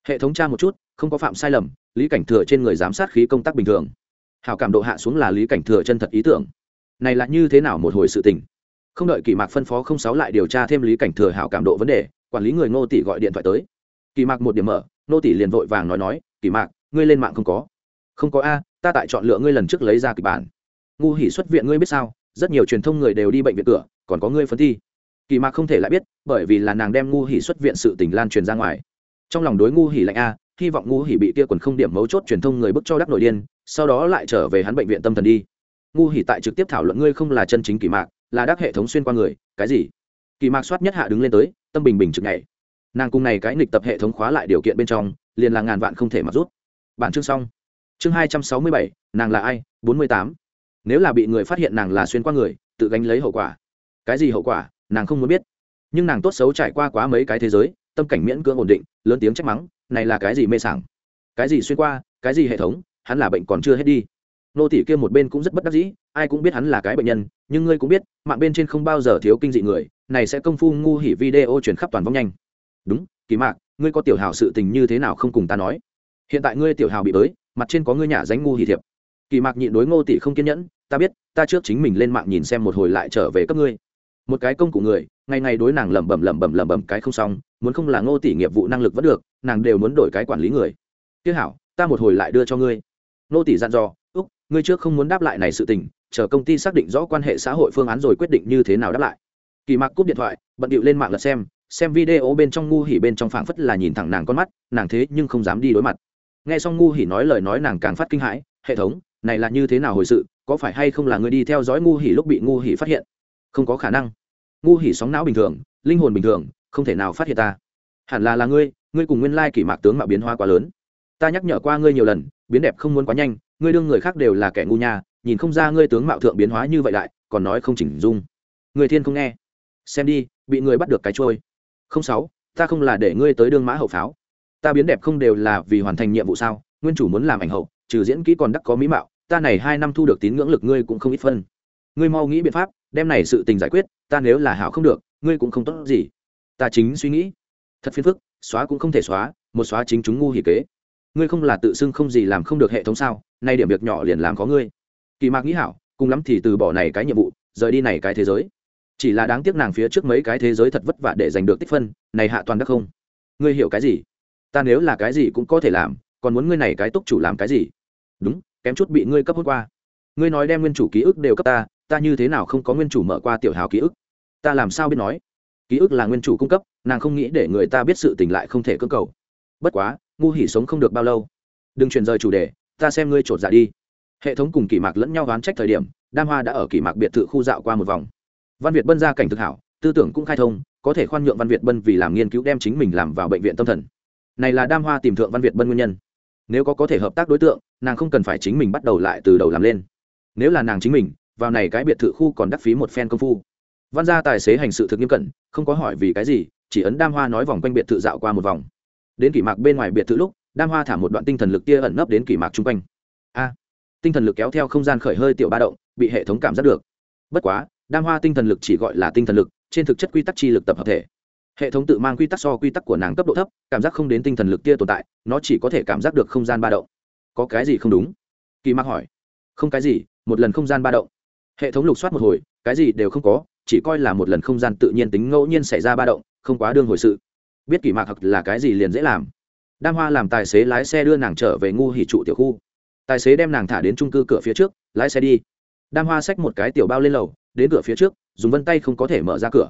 hệ thống tra một chút, không có phạm sai lầm, lý cảnh thừa trên người giám sát khí công tác bình thường hảo cảm độ hạ xuống là lý cảnh thừa chân thật ý tưởng. Này là như thế nào một hồi sự tình? Không đợi kỳ mạc phân phó không sáu lại điều tra thêm lý cảnh thừa hảo cảm độ vấn đề, quản lý người ngô tỷ gọi điện thoại tới. Kỳ mạc một điểm mở, ngô tỷ liền vội vàng nói nói kỳ mạc, ngươi lên mạng không có? Không có a, ta tại chọn lựa ngươi lần trước lấy ra kịch bản. Ngu hỉ xuất viện ngươi biết sao, rất nhiều truyền thông người đều đi bệnh viện cửa, còn có ngươi phấn thi. Kỳ mạc không thể lại biết, bởi vì là nàng đem ngu hỉ xuất viện sự tình lan truyền ra ngoài. Trong lòng đối ngu hỉ lạnh a, hy vọng ngu hỉ bị kia quần không điểm mấu chốt truyền thông người bức cho đắc nội điên sau đó lại trở về hắn bệnh viện tâm thần đi. Ngu hỉ tại trực tiếp thảo luận ngươi không là chân chính kỳ mạc, là đắc hệ thống xuyên qua người, cái gì? Kỳ mạc soát nhất hạ đứng lên tới, tâm bình bình trực nhảy. Nàng cùng này cái nghịch tập hệ thống khóa lại điều kiện bên trong, liền là ngàn vạn không thể mặc rút. Bản chương xong. Chương hai trăm sáu mươi bảy, nàng là ai? bốn mươi tám. Nếu là bị người phát hiện nàng là xuyên qua người, tự gánh lấy hậu quả. Cái gì hậu quả? Nàng không muốn biết. Nhưng nàng tốt xấu trải qua quá mấy cái thế giới, tâm cảnh miễn cưỡng ổn định, lớn tiếng trách mắng, này là cái gì mê sảng? Cái gì xuyên qua? Cái gì hệ thống? Hắn là bệnh còn chưa hết đi. Nô tỷ kia một bên cũng rất bất đắc dĩ, ai cũng biết hắn là cái bệnh nhân, nhưng ngươi cũng biết, mạng bên trên không bao giờ thiếu kinh dị người, này sẽ công phu ngu hỉ video chuyển khắp toàn vong nhanh. Đúng, kỳ mạc, ngươi có tiểu hào sự tình như thế nào không cùng ta nói? Hiện tại ngươi tiểu hào bị bới, mặt trên có ngươi nhà dánh ngu hỉ thiệp. Kỳ mạc nhịn đối ngô tỷ không kiên nhẫn, ta biết, ta trước chính mình lên mạng nhìn xem một hồi lại trở về cấp ngươi. Một cái công cụ người, ngày ngày đối nàng lẩm bẩm lẩm bẩm lẩm bẩm cái không xong, muốn không là ngô tỷ nghiệp vụ năng lực vẫn được, nàng đều muốn đổi cái quản lý người. Tiếc hảo, ta một hồi lại đưa cho ngươi nô tỷ dặn dò, úc, ngươi trước không muốn đáp lại này sự tình, chờ công ty xác định rõ quan hệ xã hội phương án rồi quyết định như thế nào đáp lại. Kỳ mạc cúp điện thoại, bận điệu lên mạng lật xem xem video bên trong ngu hỉ bên trong phảng phất là nhìn thẳng nàng con mắt, nàng thế nhưng không dám đi đối mặt. Nghe xong ngu hỉ nói lời nói nàng càng phát kinh hãi, hệ thống, này là như thế nào hồi sự, có phải hay không là người đi theo dõi ngu hỉ lúc bị ngu hỉ phát hiện? Không có khả năng. Ngu hỉ sóng não bình thường, linh hồn bình thường, không thể nào phát hiện ta. Hẳn là là ngươi ngươi cùng nguyên lai kỷ mạc tướng mạo biến hóa quá lớn ta nhắc nhở qua ngươi nhiều lần, biến đẹp không muốn quá nhanh, ngươi đương người khác đều là kẻ ngu nha, nhìn không ra ngươi tướng mạo thượng biến hóa như vậy lại, còn nói không chỉnh dung. Người thiên không nghe. Xem đi, bị người bắt được cái trôi. Không sáu, ta không là để ngươi tới đương mã hậu pháo. Ta biến đẹp không đều là vì hoàn thành nhiệm vụ sao, nguyên chủ muốn làm ảnh hậu, trừ diễn kỹ còn đắc có mỹ mạo, ta này hai năm thu được tín ngưỡng lực ngươi cũng không ít phân. Ngươi mau nghĩ biện pháp, đem này sự tình giải quyết, ta nếu là hảo không được, ngươi cũng không tốt gì. Ta chính suy nghĩ. Thật phiền phức, xóa cũng không thể xóa, một xóa chính chúng ngu hỉ kế ngươi không là tự xưng không gì làm không được hệ thống sao, nay điểm việc nhỏ liền làm có ngươi. Kỳ mạc nghĩ hảo, cùng lắm thì từ bỏ này cái nhiệm vụ, rời đi này cái thế giới. Chỉ là đáng tiếc nàng phía trước mấy cái thế giới thật vất vả để giành được tích phân, này hạ toàn đắc không. Ngươi hiểu cái gì? Ta nếu là cái gì cũng có thể làm, còn muốn ngươi này cái túc chủ làm cái gì? Đúng, kém chút bị ngươi cấp hốt qua. Ngươi nói đem nguyên chủ ký ức đều cấp ta ta như thế nào không có nguyên chủ mở qua tiểu hào ký ức? Ta làm sao biết nói? Ký ức là nguyên chủ cung cấp, nàng không nghĩ để người ta biết sự tình lại không thể cơ cầu. Bất quá ngu hỉ sống không được bao lâu. Đừng truyền rời chủ đề, ta xem ngươi trột dạ đi. Hệ thống cùng kỷ mạc lẫn nhau oán trách thời điểm, đam hoa đã ở kỷ mạc biệt thự khu dạo qua một vòng. Văn việt bân ra cảnh thực hảo, tư tưởng cũng khai thông, có thể khoan nhượng văn việt bân vì làm nghiên cứu đem chính mình làm vào bệnh viện tâm thần. Này là đam hoa tìm thượng văn việt bân nguyên nhân. Nếu có có thể hợp tác đối tượng, nàng không cần phải chính mình bắt đầu lại từ đầu làm lên. Nếu là nàng chính mình, vào này cái biệt thự khu còn đắc phí một phen công phu. Văn gia tài xế hành sự thực nghiêm cẩn, không có hỏi vì cái gì, chỉ ấn đam hoa nói vòng quanh biệt thự dạo qua một vòng đến kỷ mạc bên ngoài biệt thự lúc, đam hoa thả một đoạn tinh thần lực tia ẩn nấp đến kỷ mạc chung quanh. A, tinh thần lực kéo theo không gian khởi hơi tiểu ba động, bị hệ thống cảm giác được. Bất quá, đam hoa tinh thần lực chỉ gọi là tinh thần lực, trên thực chất quy tắc chi lực tập hợp thể. Hệ thống tự mang quy tắc so quy tắc của nàng cấp độ thấp, cảm giác không đến tinh thần lực kia tồn tại, nó chỉ có thể cảm giác được không gian ba động. Có cái gì không đúng? Kỳ mạc hỏi. Không cái gì, một lần không gian ba động. Hệ thống lục soát một hồi, cái gì đều không có, chỉ coi là một lần không gian tự nhiên tính ngẫu nhiên xảy ra ba động, không quá đương hồi sự biết kỳ mạc hặc là cái gì liền dễ làm. Đam hoa làm tài xế lái xe đưa nàng trở về ngu hỉ trụ tiểu khu. Tài xế đem nàng thả đến trung cư cửa phía trước, lái xe đi. Đam hoa xách một cái tiểu bao lên lầu, đến cửa phía trước, dùng vân tay không có thể mở ra cửa.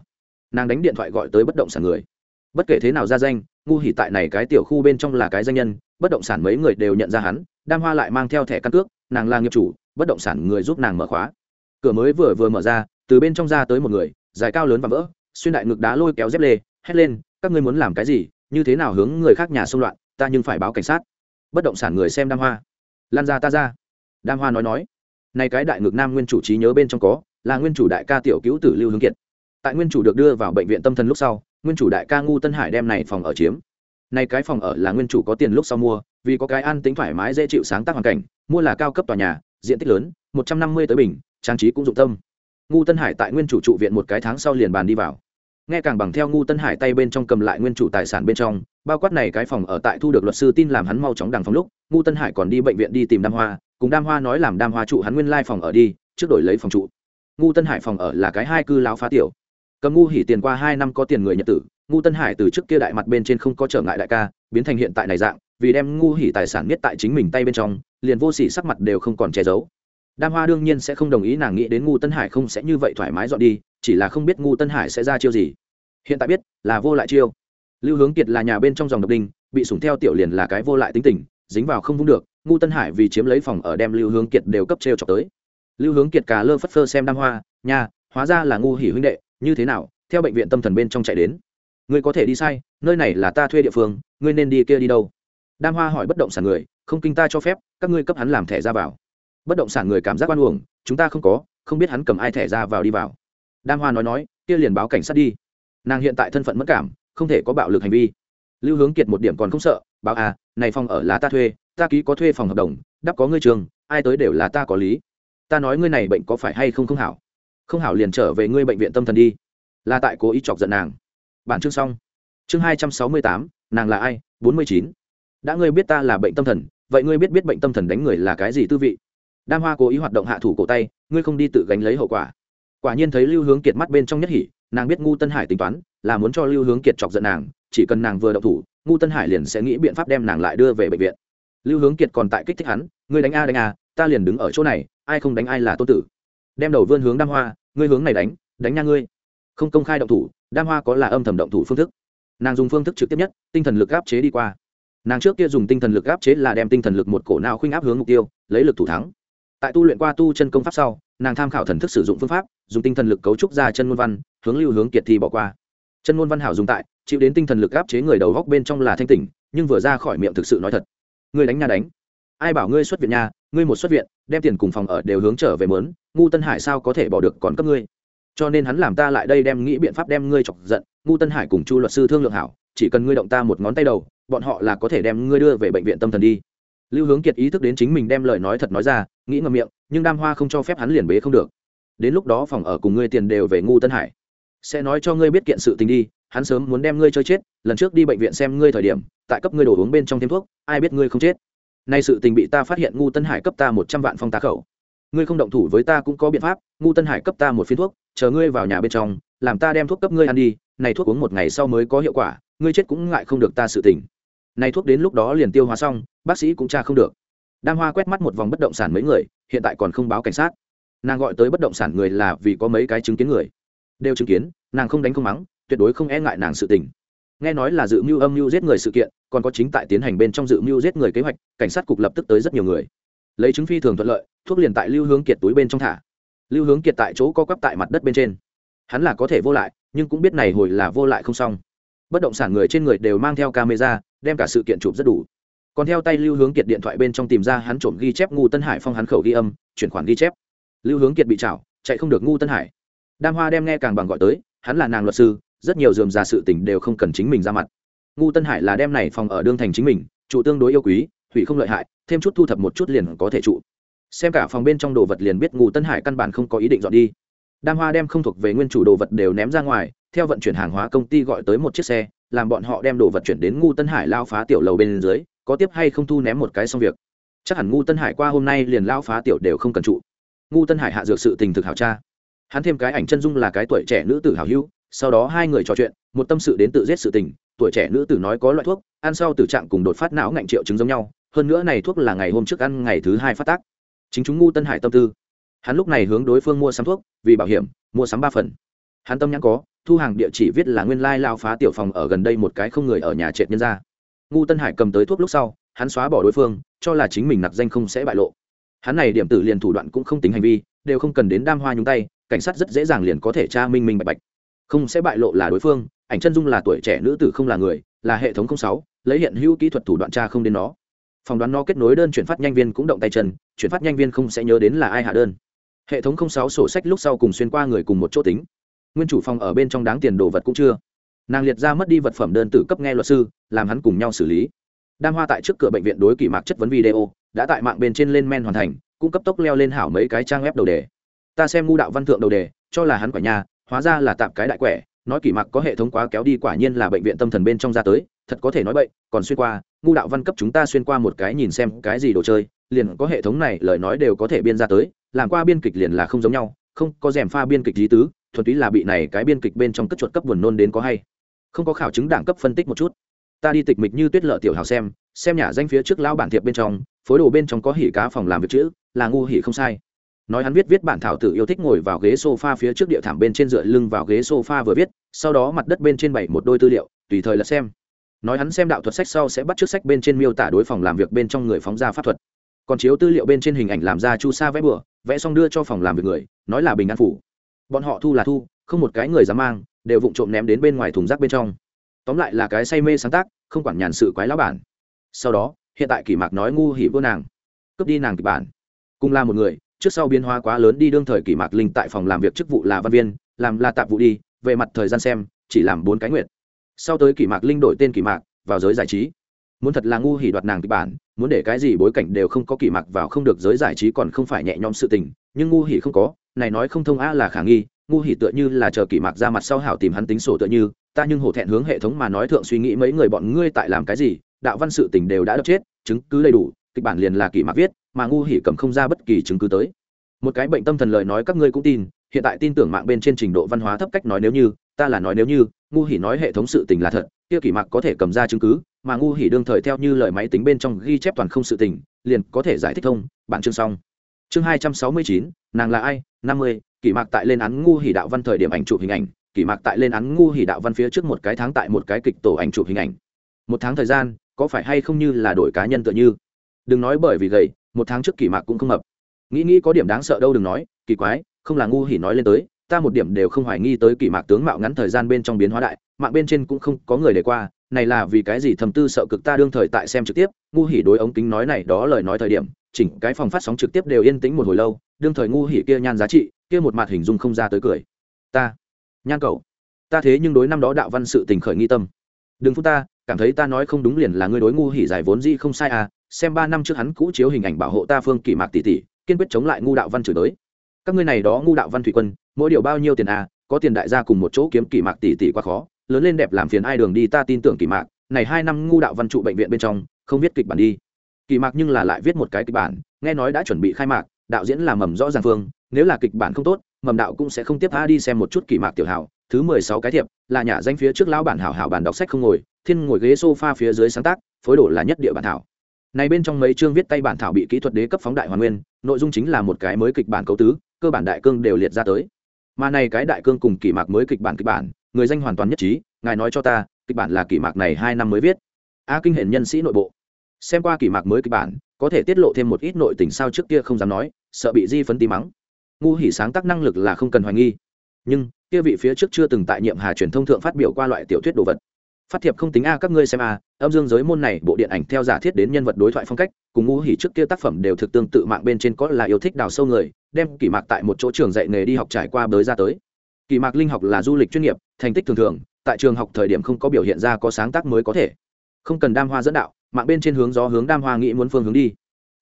Nàng đánh điện thoại gọi tới bất động sản người. Bất kể thế nào ra danh, ngu hỉ tại này cái tiểu khu bên trong là cái danh nhân, bất động sản mấy người đều nhận ra hắn, đam hoa lại mang theo thẻ căn cước, nàng là nghiệp chủ, bất động sản người giúp nàng mở khóa. Cửa mới vừa vừa mở ra, từ bên trong ra tới một người, dài cao lớn và vỡ, xuyên đại ngực đá lôi kéo dép lê, hét lên các ngươi muốn làm cái gì, như thế nào hướng người khác nhà xung loạn, ta nhưng phải báo cảnh sát. Bất động sản người xem đam hoa. Lan ra ta ra. Đam hoa nói nói. Nay cái đại ngược nam nguyên chủ trí nhớ bên trong có, là nguyên chủ đại ca tiểu cứu tử lưu hướng kiệt. Tại nguyên chủ được đưa vào bệnh viện tâm thần lúc sau, nguyên chủ đại ca ngu tân hải đem này phòng ở chiếm. Nay cái phòng ở là nguyên chủ có tiền lúc sau mua, vì có cái an tính thoải mái dễ chịu sáng tác hoàn cảnh, mua là cao cấp tòa nhà, diện tích lớn, một trăm năm mươi tới bình, trang trí cũng dụng tâm. Ngu tân hải tại nguyên chủ trụ viện một cái tháng sau liền bàn đi vào nghe càng bằng theo ngu tân hải tay bên trong cầm lại nguyên chủ tài sản bên trong, bao quát này cái phòng ở tại thu được luật sư tin làm hắn mau chóng đằng phòng lúc, ngu tân hải còn đi bệnh viện đi tìm đam hoa, cùng đam hoa nói làm đam hoa trụ hắn nguyên lai phòng ở đi, trước đổi lấy phòng trụ. Ngu tân hải phòng ở là cái hai cư lão phá tiểu. Cầm ngu hỉ tiền qua hai năm có tiền người nhật tử, ngu tân hải từ trước kia đại mặt bên trên không có trở ngại đại ca, biến thành hiện tại này dạng, vì đem ngu hỉ tài sản nhất tại chính mình tay bên trong, liền vô sỉ sắc mặt đều không còn che giấu. Đam hoa đương nhiên sẽ không đồng ý nàng nghĩ đến ngu tân hải không sẽ như vậy thoải mái dọn đi chỉ là không biết ngu tân hải sẽ ra chiêu gì. Hiện tại biết, là vô lại chiêu. Lưu hướng kiệt là nhà bên trong dòng độc đinh, bị sủng theo tiểu liền là cái vô lại tính tình, dính vào không vung được, ngu tân hải vì chiếm lấy phòng ở đem lưu hướng kiệt đều cấp t r chọc tới. Lưu hướng kiệt cà lơ phất phơ xem đam hoa nhà hóa ra là ngu hỉ huynh đệ, như thế nào? Theo bệnh viện tâm thần bên trong chạy đến. Ngươi có thể đi sai, nơi này là ta thuê địa phương, ngươi nên đi kia đi đâu? Đam hoa hỏi bất động sản người, không kinh ta cho phép, các ngươi cấp hắn làm thẻ ra vào. Bất động sản người cảm giác oan uổng, chúng ta không có, không biết hắn cầm ai thẻ ra vào đi vào đam hoa nói nói, kia liền báo cảnh sát đi. Nàng hiện tại thân phận mất cảm, không thể có bạo lực hành vi. Lưu hướng kiệt một điểm còn không sợ, báo à này phòng ở là ta thuê, ta ký có thuê phòng hợp đồng, đắp có ngươi trường, ai tới đều là ta có lý. Ta nói ngươi này bệnh có phải hay không không hảo? Không hảo liền trở về ngươi bệnh viện tâm thần đi. Là tại cố ý chọc giận nàng. Bản chương xong. Chương hai trăm sáu mươi tám, nàng là ai? bốn mươi chín. Đã ngươi biết ta là bệnh tâm thần, vậy ngươi biết biết bệnh tâm thần đánh người là cái gì tư vị? Đam hoa cố ý hoạt động hạ thủ cổ tay, ngươi không đi tự gánh lấy hậu quả quả nhiên thấy lưu hướng kiệt mắt bên trong nhất hỉ, nàng biết ngu tân hải tính toán, là muốn cho lưu hướng kiệt chọc giận nàng, chỉ cần nàng vừa đậu thủ, ngu tân hải liền sẽ nghĩ biện pháp đem nàng lại đưa về bệnh viện. Lưu hướng kiệt còn tại kích thích hắn, ngươi đánh a đánh a, ta liền đứng ở chỗ này, ai không đánh ai là tô tử. Đem đầu vươn hướng đam hoa, ngươi hướng này đánh đánh nha ngươi. Không công khai động thủ, đam hoa có là âm thầm động thủ phương thức. Nàng dùng phương thức trực tiếp nhất, tinh thần lực áp chế đi qua. Nàng trước kia dùng tinh thần lực áp chế là đem tinh thần lực một cổ nào khuynh áp hướng mục tiêu, lấy lực thủ thắng. Tại tu luyện qua tu chân công pháp sau nàng tham khảo thần thức sử dụng phương pháp, dùng tinh thần lực cấu trúc ra chân ngôn văn, hướng lưu hướng kiệt thi bỏ qua. Chân ngôn văn hảo dùng tại, chịu đến tinh thần lực áp chế người đầu góc bên trong là thanh tỉnh, nhưng vừa ra khỏi miệng thực sự nói thật. Ngươi đánh nhà đánh. Ai bảo ngươi xuất viện nhà ngươi một xuất viện, đem tiền cùng phòng ở đều hướng trở về mớn ngu tân hải sao có thể bỏ được còn cấp ngươi? Cho nên hắn làm ta lại đây đem nghĩ biện pháp đem ngươi chọc giận, ngu tân hải cùng chu luật sư thương lượng hảo, chỉ cần ngươi động ta một ngón tay đầu, bọn họ là có thể đem ngươi đưa về bệnh viện tâm thần đi lưu hướng kiệt ý thức đến chính mình đem lời nói thật nói ra, nghĩ ngầm miệng, nhưng đam hoa không cho phép hắn liền bế không được. Đến lúc đó phòng ở cùng ngươi tiền đều về ngu tân hải. Sẽ nói cho ngươi biết kiện sự tình đi, hắn sớm muốn đem ngươi chơi chết, lần trước đi bệnh viện xem ngươi thời điểm, tại cấp ngươi đổ uống bên trong thêm thuốc, ai biết ngươi không chết. Nay sự tình bị ta phát hiện ngu tân hải cấp ta một trăm vạn phong tá khẩu. Ngươi không động thủ với ta cũng có biện pháp, ngu tân hải cấp ta một phiên thuốc, chờ ngươi vào nhà bên trong, làm ta đem thuốc cấp ngươi ăn đi, này thuốc uống một ngày sau mới có hiệu quả, ngươi chết cũng ngại không được ta sự tình này thuốc đến lúc đó liền tiêu hóa xong, bác sĩ cũng tra không được. Đam hoa quét mắt một vòng bất động sản mấy người, hiện tại còn không báo cảnh sát. Nàng gọi tới bất động sản người là vì có mấy cái chứng kiến người. Đều chứng kiến, nàng không đánh không mắng, tuyệt đối không e ngại nàng sự tình. Nghe nói là dự mưu âm mưu giết người sự kiện, còn có chính tại tiến hành bên trong dự mưu giết người kế hoạch, cảnh sát cục lập tức tới rất nhiều người. Lấy chứng phi thường thuận lợi, thuốc liền tại lưu hướng kiệt túi bên trong thả. Lưu hướng kiệt tại chỗ co quắp tại mặt đất bên trên. Hắn là có thể vô lại, nhưng cũng biết này hồi là vô lại không xong bất động sản người trên người đều mang theo camera, đem cả sự kiện chụp rất đủ. Còn theo tay lưu hướng kiệt điện thoại bên trong tìm ra hắn trộm ghi chép ngu tân hải phong hắn khẩu ghi âm, chuyển khoản ghi chép. Lưu hướng kiệt bị chảo chạy không được ngu tân hải. Đam hoa đem nghe càng bằng gọi tới, hắn là nàng luật sư, rất nhiều dườm ra sự tình đều không cần chính mình ra mặt. Ngu tân hải là đem này phòng ở đương thành chính mình, trụ tương đối yêu quý, hủy không lợi hại, thêm chút thu thập một chút liền có thể trụ. Xem cả phòng bên trong đồ vật liền biết ngu tân hải căn bản không có ý định dọn đi. Đam hoa đem không thuộc về nguyên chủ đồ vật đều ném ra ngoài theo vận chuyển hàng hóa công ty gọi tới một chiếc xe, làm bọn họ đem đồ vật chuyển đến ngu tân hải lao phá tiểu lầu bên dưới, có tiếp hay không thu ném một cái xong việc. Chắc hẳn ngu tân hải qua hôm nay liền lao phá tiểu đều không cần trụ. Ngu tân hải hạ dược sự tình thực hảo cha hắn thêm cái ảnh chân dung là cái tuổi trẻ nữ tử hảo hữu, sau đó hai người trò chuyện, một tâm sự đến tự giết sự tình, tuổi trẻ nữ tử nói có loại thuốc, ăn sau tử trạng cùng đột phát não ngạnh triệu chứng giống nhau, hơn nữa này thuốc là ngày hôm trước ăn, ngày thứ hai phát tác. Chính chúng ngu tân hải tâm tư. Hắn lúc này hướng đối phương mua sắm thuốc, vì bảo hiểm, mua sắm ba phần. Hắn tâm nhãn có thu hàng địa chỉ viết là nguyên lai lao phá tiểu phòng ở gần đây một cái không người ở nhà trệt nhân ra. Ngu tân hải cầm tới thuốc lúc sau, hắn xóa bỏ đối phương, cho là chính mình nặc danh không sẽ bại lộ. Hắn này điểm tử liền thủ đoạn cũng không tính hành vi, đều không cần đến đam hoa nhúng tay, cảnh sát rất dễ dàng liền có thể tra minh minh bạch bạch. Không sẽ bại lộ là đối phương, ảnh chân dung là tuổi trẻ nữ tử không là người, là hệ thống sáu, lấy hiện hữu kỹ thuật thủ đoạn tra không đến nó. Phỏng đoán nó kết nối đơn chuyển phát nhanh viên cũng động tay chân, chuyển phát nhanh viên không sẽ nhớ đến là ai hạ đơn. Hệ thống sáu sổ sách lúc sau cùng xuyên qua người cùng một chỗ tính nguyên chủ phòng ở bên trong đáng tiền đồ vật cũng chưa. Nàng liệt ra mất đi vật phẩm đơn tử cấp nghe luật sư, làm hắn cùng nhau xử lý. Đam hoa tại trước cửa bệnh viện đối kỷ mạc chất vấn video, đã tại mạng bên trên lên men hoàn thành, cũng cấp tốc leo lên hảo mấy cái trang web đầu đề. Ta xem ngu đạo văn thượng đầu đề, cho là hắn quả nhà, hóa ra là tạm cái đại quẻ, nói kỷ mạc có hệ thống quá kéo đi quả nhiên là bệnh viện tâm thần bên trong ra tới, thật có thể nói bậy, còn xuyên qua, ngu đạo văn cấp chúng ta xuyên qua một cái nhìn xem cái gì đồ chơi, liền có hệ thống này lời nói đều có thể biên ra tới, làm qua biên kịch liền là không giống nhau, không có rèm pha biên kịch lý tứ thuần túy là bị này cái biên kịch bên trong cất chuột cấp buồn nôn đến có hay. Không có khảo chứng đẳng cấp phân tích một chút. Ta đi tịch mịch như tuyết lợ tiểu hào xem xem nhà danh phía trước lão bản thiệp bên trong, phối đồ bên trong có hỉ cá phòng làm việc chữ, là ngu hỉ không sai. Nói hắn viết viết bản thảo tự yêu thích ngồi vào ghế sofa phía trước địa thảm bên trên dựa lưng vào ghế sofa vừa viết, sau đó mặt đất bên trên bảy một đôi tư liệu, tùy thời là xem. Nói hắn xem đạo thuật sách sau sẽ bắt trước sách bên trên miêu tả đối phòng làm việc bên trong người phóng ra pháp thuật. Còn chiếu tư liệu bên trên hình ảnh làm ra chu sa vẽ bừa, vẽ xong đưa cho phòng làm việc người, nói là bình an phủ bọn họ thu là thu, không một cái người dám mang, đều vụng trộm ném đến bên ngoài thùng rác bên trong. Tóm lại là cái say mê sáng tác, không quản nhàn sự quái lão bản. Sau đó, hiện tại kỷ mạc nói ngu hỉ vô nàng. Cướp đi nàng kịch bản. Cùng là một người, trước sau biến hóa quá lớn đi đương thời kỷ mạc linh tại phòng làm việc chức vụ là văn viên, làm là tạp vụ đi, về mặt thời gian xem, chỉ làm bốn cái nguyện sau tới kỷ mạc linh đổi tên kỷ mạc, vào giới giải trí. Muốn thật là ngu hỉ đoạt nàng kịch bản, muốn để cái gì bối cảnh đều không có kỷ mạc vào không được giới giải trí còn không phải nhẹ nhõm sự tình, nhưng ngu hỉ không có này nói không thông a là khả nghi, ngu hỉ tựa như là chờ kỷ mạc ra mặt sau hảo tìm hắn tính sổ tựa như, ta nhưng hổ thẹn hướng hệ thống mà nói thượng suy nghĩ mấy người bọn ngươi tại làm cái gì, đạo văn sự tình đều đã đập chết, chứng cứ đầy đủ, kịch bản liền là kỷ mạc viết, mà ngu hỉ cầm không ra bất kỳ chứng cứ tới. Một cái bệnh tâm thần lời nói các ngươi cũng tin, hiện tại tin tưởng mạng bên trên trình độ văn hóa thấp cách nói nếu như, ta là nói nếu như, ngu hỉ nói hệ thống sự tình là thật, kia kỷ mạc có thể cầm ra chứng cứ, mà ngu hỉ đương thời theo như lời máy tính bên trong ghi chép toàn không sự tình, liền có thể giải thích thông, bản chương xong chương hai trăm sáu mươi chín, nàng là ai? năm mươi, kỷ mạc tại lên án ngu hỉ đạo văn thời điểm ảnh chụp hình ảnh, kỷ mạc tại lên án ngu hỉ đạo văn phía trước một cái tháng tại một cái kịch tổ ảnh chụp hình ảnh. Một tháng thời gian, có phải hay không như là đổi cá nhân tựa như? Đừng nói bởi vì gầy, một tháng trước kỷ mạc cũng không mập. Nghĩ nghĩ có điểm đáng sợ đâu đừng nói, kỳ quái, không là ngu hỉ nói lên tới ta một điểm đều không hoài nghi tới kỷ mạc tướng mạo ngắn thời gian bên trong biến hóa đại, mạng bên trên cũng không có người để qua, này là vì cái gì thầm tư sợ cực ta đương thời tại xem trực tiếp, ngu hỉ đối ống kính nói này đó lời nói thời điểm, chỉnh cái phòng phát sóng trực tiếp đều yên tĩnh một hồi lâu, đương thời ngu hỉ kia nhan giá trị, kia một mặt hình dung không ra tới cười. Ta, nhan cậu, ta thế nhưng đối năm đó đạo văn sự tình khởi nghi tâm. Đừng phút ta, cảm thấy ta nói không đúng liền là ngươi đối ngu hỉ giải vốn gì không sai à xem ba năm trước hắn cũ chiếu hình ảnh bảo hộ ta phương kỷ mạc tỷ tỷ, kiên quyết chống lại ngu đạo văn chửi đới các ngươi này đó ngu đạo văn thủy quân, mỗi điều bao nhiêu tiền à có tiền đại gia cùng một chỗ kiếm kỷ mạc tỷ tỷ quá khó, lớn lên đẹp làm phiền ai đường đi ta tin tưởng kỷ mạc, này hai năm ngu đạo văn trụ bệnh viện bên trong, không viết kịch bản đi. Kỷ mạc nhưng là lại viết một cái kịch bản, nghe nói đã chuẩn bị khai mạc, đạo diễn là mầm rõ ràng phương, nếu là kịch bản không tốt, mầm đạo cũng sẽ không tiếp tha đi xem một chút kỷ mạc tiểu hảo. Thứ mười sáu cái thiệp, là nhà danh phía trước lão bản hảo hảo bản đọc sách không ngồi, thiên ngồi ghế sofa phía dưới sáng tác, phối đồ là nhất địa bản thảo. Này bên trong mấy chương viết tay bản thảo bị kỹ thuật đế cấp phóng đại hoàn nguyên, nội dung chính là một cái mới kịch bản cấu tứ cơ bản đại cương đều liệt ra tới. Mà này cái đại cương cùng kỷ mạc mới kịch bản kịch bản, người danh hoàn toàn nhất trí, ngài nói cho ta, kịch bản là kỷ mạc này hai năm mới viết. A kinh hiển nhân sĩ nội bộ. Xem qua kỷ mạc mới kịch bản, có thể tiết lộ thêm một ít nội tình sao trước kia không dám nói, sợ bị di phấn tí mắng. Ngu hỉ sáng tác năng lực là không cần hoài nghi. Nhưng, kia vị phía trước chưa từng tại nhiệm hà truyền thông thượng phát biểu qua loại tiểu thuyết đồ vật phát thiệp không tính a, các ngươi xem a, âm dương giới môn này bộ điện ảnh theo giả thiết đến nhân vật đối thoại phong cách, cùng ngu hỉ trước kia tác phẩm đều thực tương tự mạng bên trên có là yêu thích đào sâu người, đem kỷ mạc tại một chỗ trường dạy nghề đi học trải qua bới ra tới. Kỷ mạc linh học là du lịch chuyên nghiệp, thành tích thường thường, tại trường học thời điểm không có biểu hiện ra có sáng tác mới có thể. Không cần đam hoa dẫn đạo, mạng bên trên hướng gió hướng đam hoa nghĩ muốn phương hướng đi.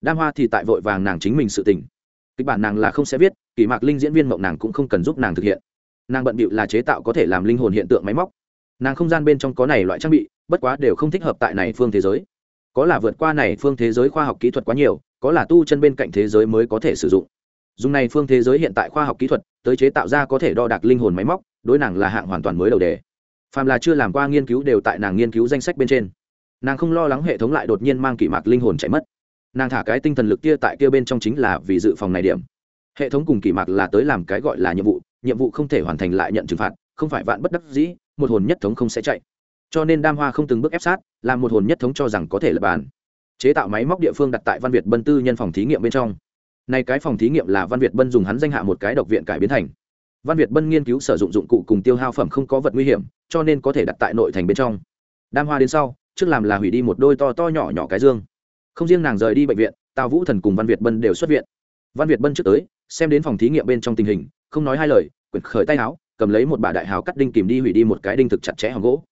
Đam hoa thì tại vội vàng nàng chính mình sự tình. Kịch bản nàng là không sẽ viết, kỷ mạc linh diễn viên mộng nàng cũng không cần giúp nàng thực hiện. Nàng bận bịu là chế tạo có thể làm linh hồn hiện tượng máy móc nàng không gian bên trong có này loại trang bị, bất quá đều không thích hợp tại này phương thế giới. Có là vượt qua này phương thế giới khoa học kỹ thuật quá nhiều, có là tu chân bên cạnh thế giới mới có thể sử dụng. Dùng này phương thế giới hiện tại khoa học kỹ thuật, tới chế tạo ra có thể đo đạc linh hồn máy móc, đối nàng là hạng hoàn toàn mới đầu đề. Phàm là chưa làm qua nghiên cứu đều tại nàng nghiên cứu danh sách bên trên. Nàng không lo lắng hệ thống lại đột nhiên mang kỷ mạc linh hồn chạy mất. Nàng thả cái tinh thần lực kia tại kia bên trong chính là vì dự phòng này điểm. Hệ thống cùng kỷ mạc là tới làm cái gọi là nhiệm vụ nhiệm vụ không thể hoàn thành lại nhận trừng phạt, không phải vạn bất đắc dĩ một hồn nhất thống không sẽ chạy. Cho nên đam hoa không từng bước ép sát, làm một hồn nhất thống cho rằng có thể lập bàn. Chế tạo máy móc địa phương đặt tại văn việt bân tư nhân phòng thí nghiệm bên trong. Nay cái phòng thí nghiệm là văn việt bân dùng hắn danh hạ một cái độc viện cải biến thành. Văn việt bân nghiên cứu sử dụng dụng cụ cùng tiêu hao phẩm không có vật nguy hiểm, cho nên có thể đặt tại nội thành bên trong. Đam hoa đến sau, trước làm là hủy đi một đôi to to nhỏ nhỏ cái dương. Không riêng nàng rời đi bệnh viện, tào vũ thần cùng văn việt bân đều xuất viện. Văn việt bân trước tới, xem đến phòng thí nghiệm bên trong tình hình, không nói hai lời, quyển khởi tay áo cầm lấy một bà đại háo cắt đinh kìm đi hủy đi một cái đinh thực chặt chẽ hòm gỗ.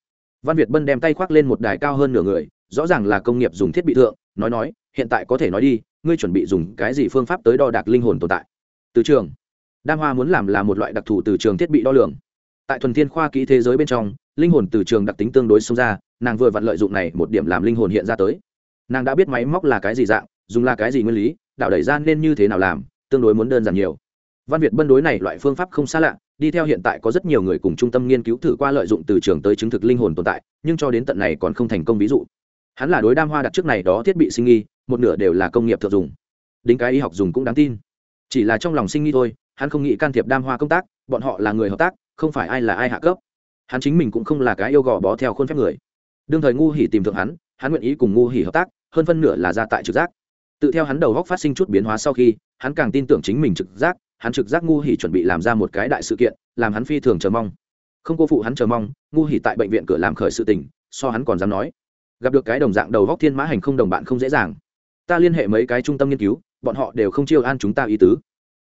Văn việt bân đem tay khoác lên một đài cao hơn nửa người, rõ ràng là công nghiệp dùng thiết bị thượng, nói nói, hiện tại có thể nói đi, ngươi chuẩn bị dùng cái gì phương pháp tới đo đạc linh hồn tồn tại? Từ trường. Đam hoa muốn làm là một loại đặc thù từ trường thiết bị đo lường. Tại thuần thiên khoa kỹ thế giới bên trong, linh hồn từ trường đặc tính tương đối xông ra, nàng vừa vặn lợi dụng này một điểm làm linh hồn hiện ra tới. Nàng đã biết máy móc là cái gì dạng, dùng là cái gì nguyên lý, đạo đẩy ra nên như thế nào làm, tương đối muốn đơn giản nhiều văn việt bân đối này loại phương pháp không xa lạ, đi theo hiện tại có rất nhiều người cùng trung tâm nghiên cứu thử qua lợi dụng từ trường tới chứng thực linh hồn tồn tại, nhưng cho đến tận này còn không thành công ví dụ. Hắn là đối đam hoa đặt trước này đó thiết bị sinh nghi, một nửa đều là công nghiệp thượng dùng. Đính cái y học dùng cũng đáng tin. Chỉ là trong lòng sinh nghi thôi, hắn không nghĩ can thiệp đam hoa công tác, bọn họ là người hợp tác, không phải ai là ai hạ cấp. Hắn chính mình cũng không là cái yêu gò bó theo khuôn phép người. Đương thời ngu hỉ tìm thượng hắn hắn nguyện ý cùng ngu hỉ hợp tác, hơn phân nửa là ra tại trực giác. Tự theo hắn đầu góc phát sinh chút biến hóa sau khi, hắn càng tin tưởng chính mình trực giác hắn trực giác ngu hỉ chuẩn bị làm ra một cái đại sự kiện, làm hắn phi thường chờ mong. Không cô phụ hắn chờ mong, ngu hỉ tại bệnh viện cửa làm khởi sự tình, so hắn còn dám nói. Gặp được cái đồng dạng đầu góc thiên mã hành không đồng bạn không dễ dàng. Ta liên hệ mấy cái trung tâm nghiên cứu, bọn họ đều không chiêu an chúng ta ý tứ.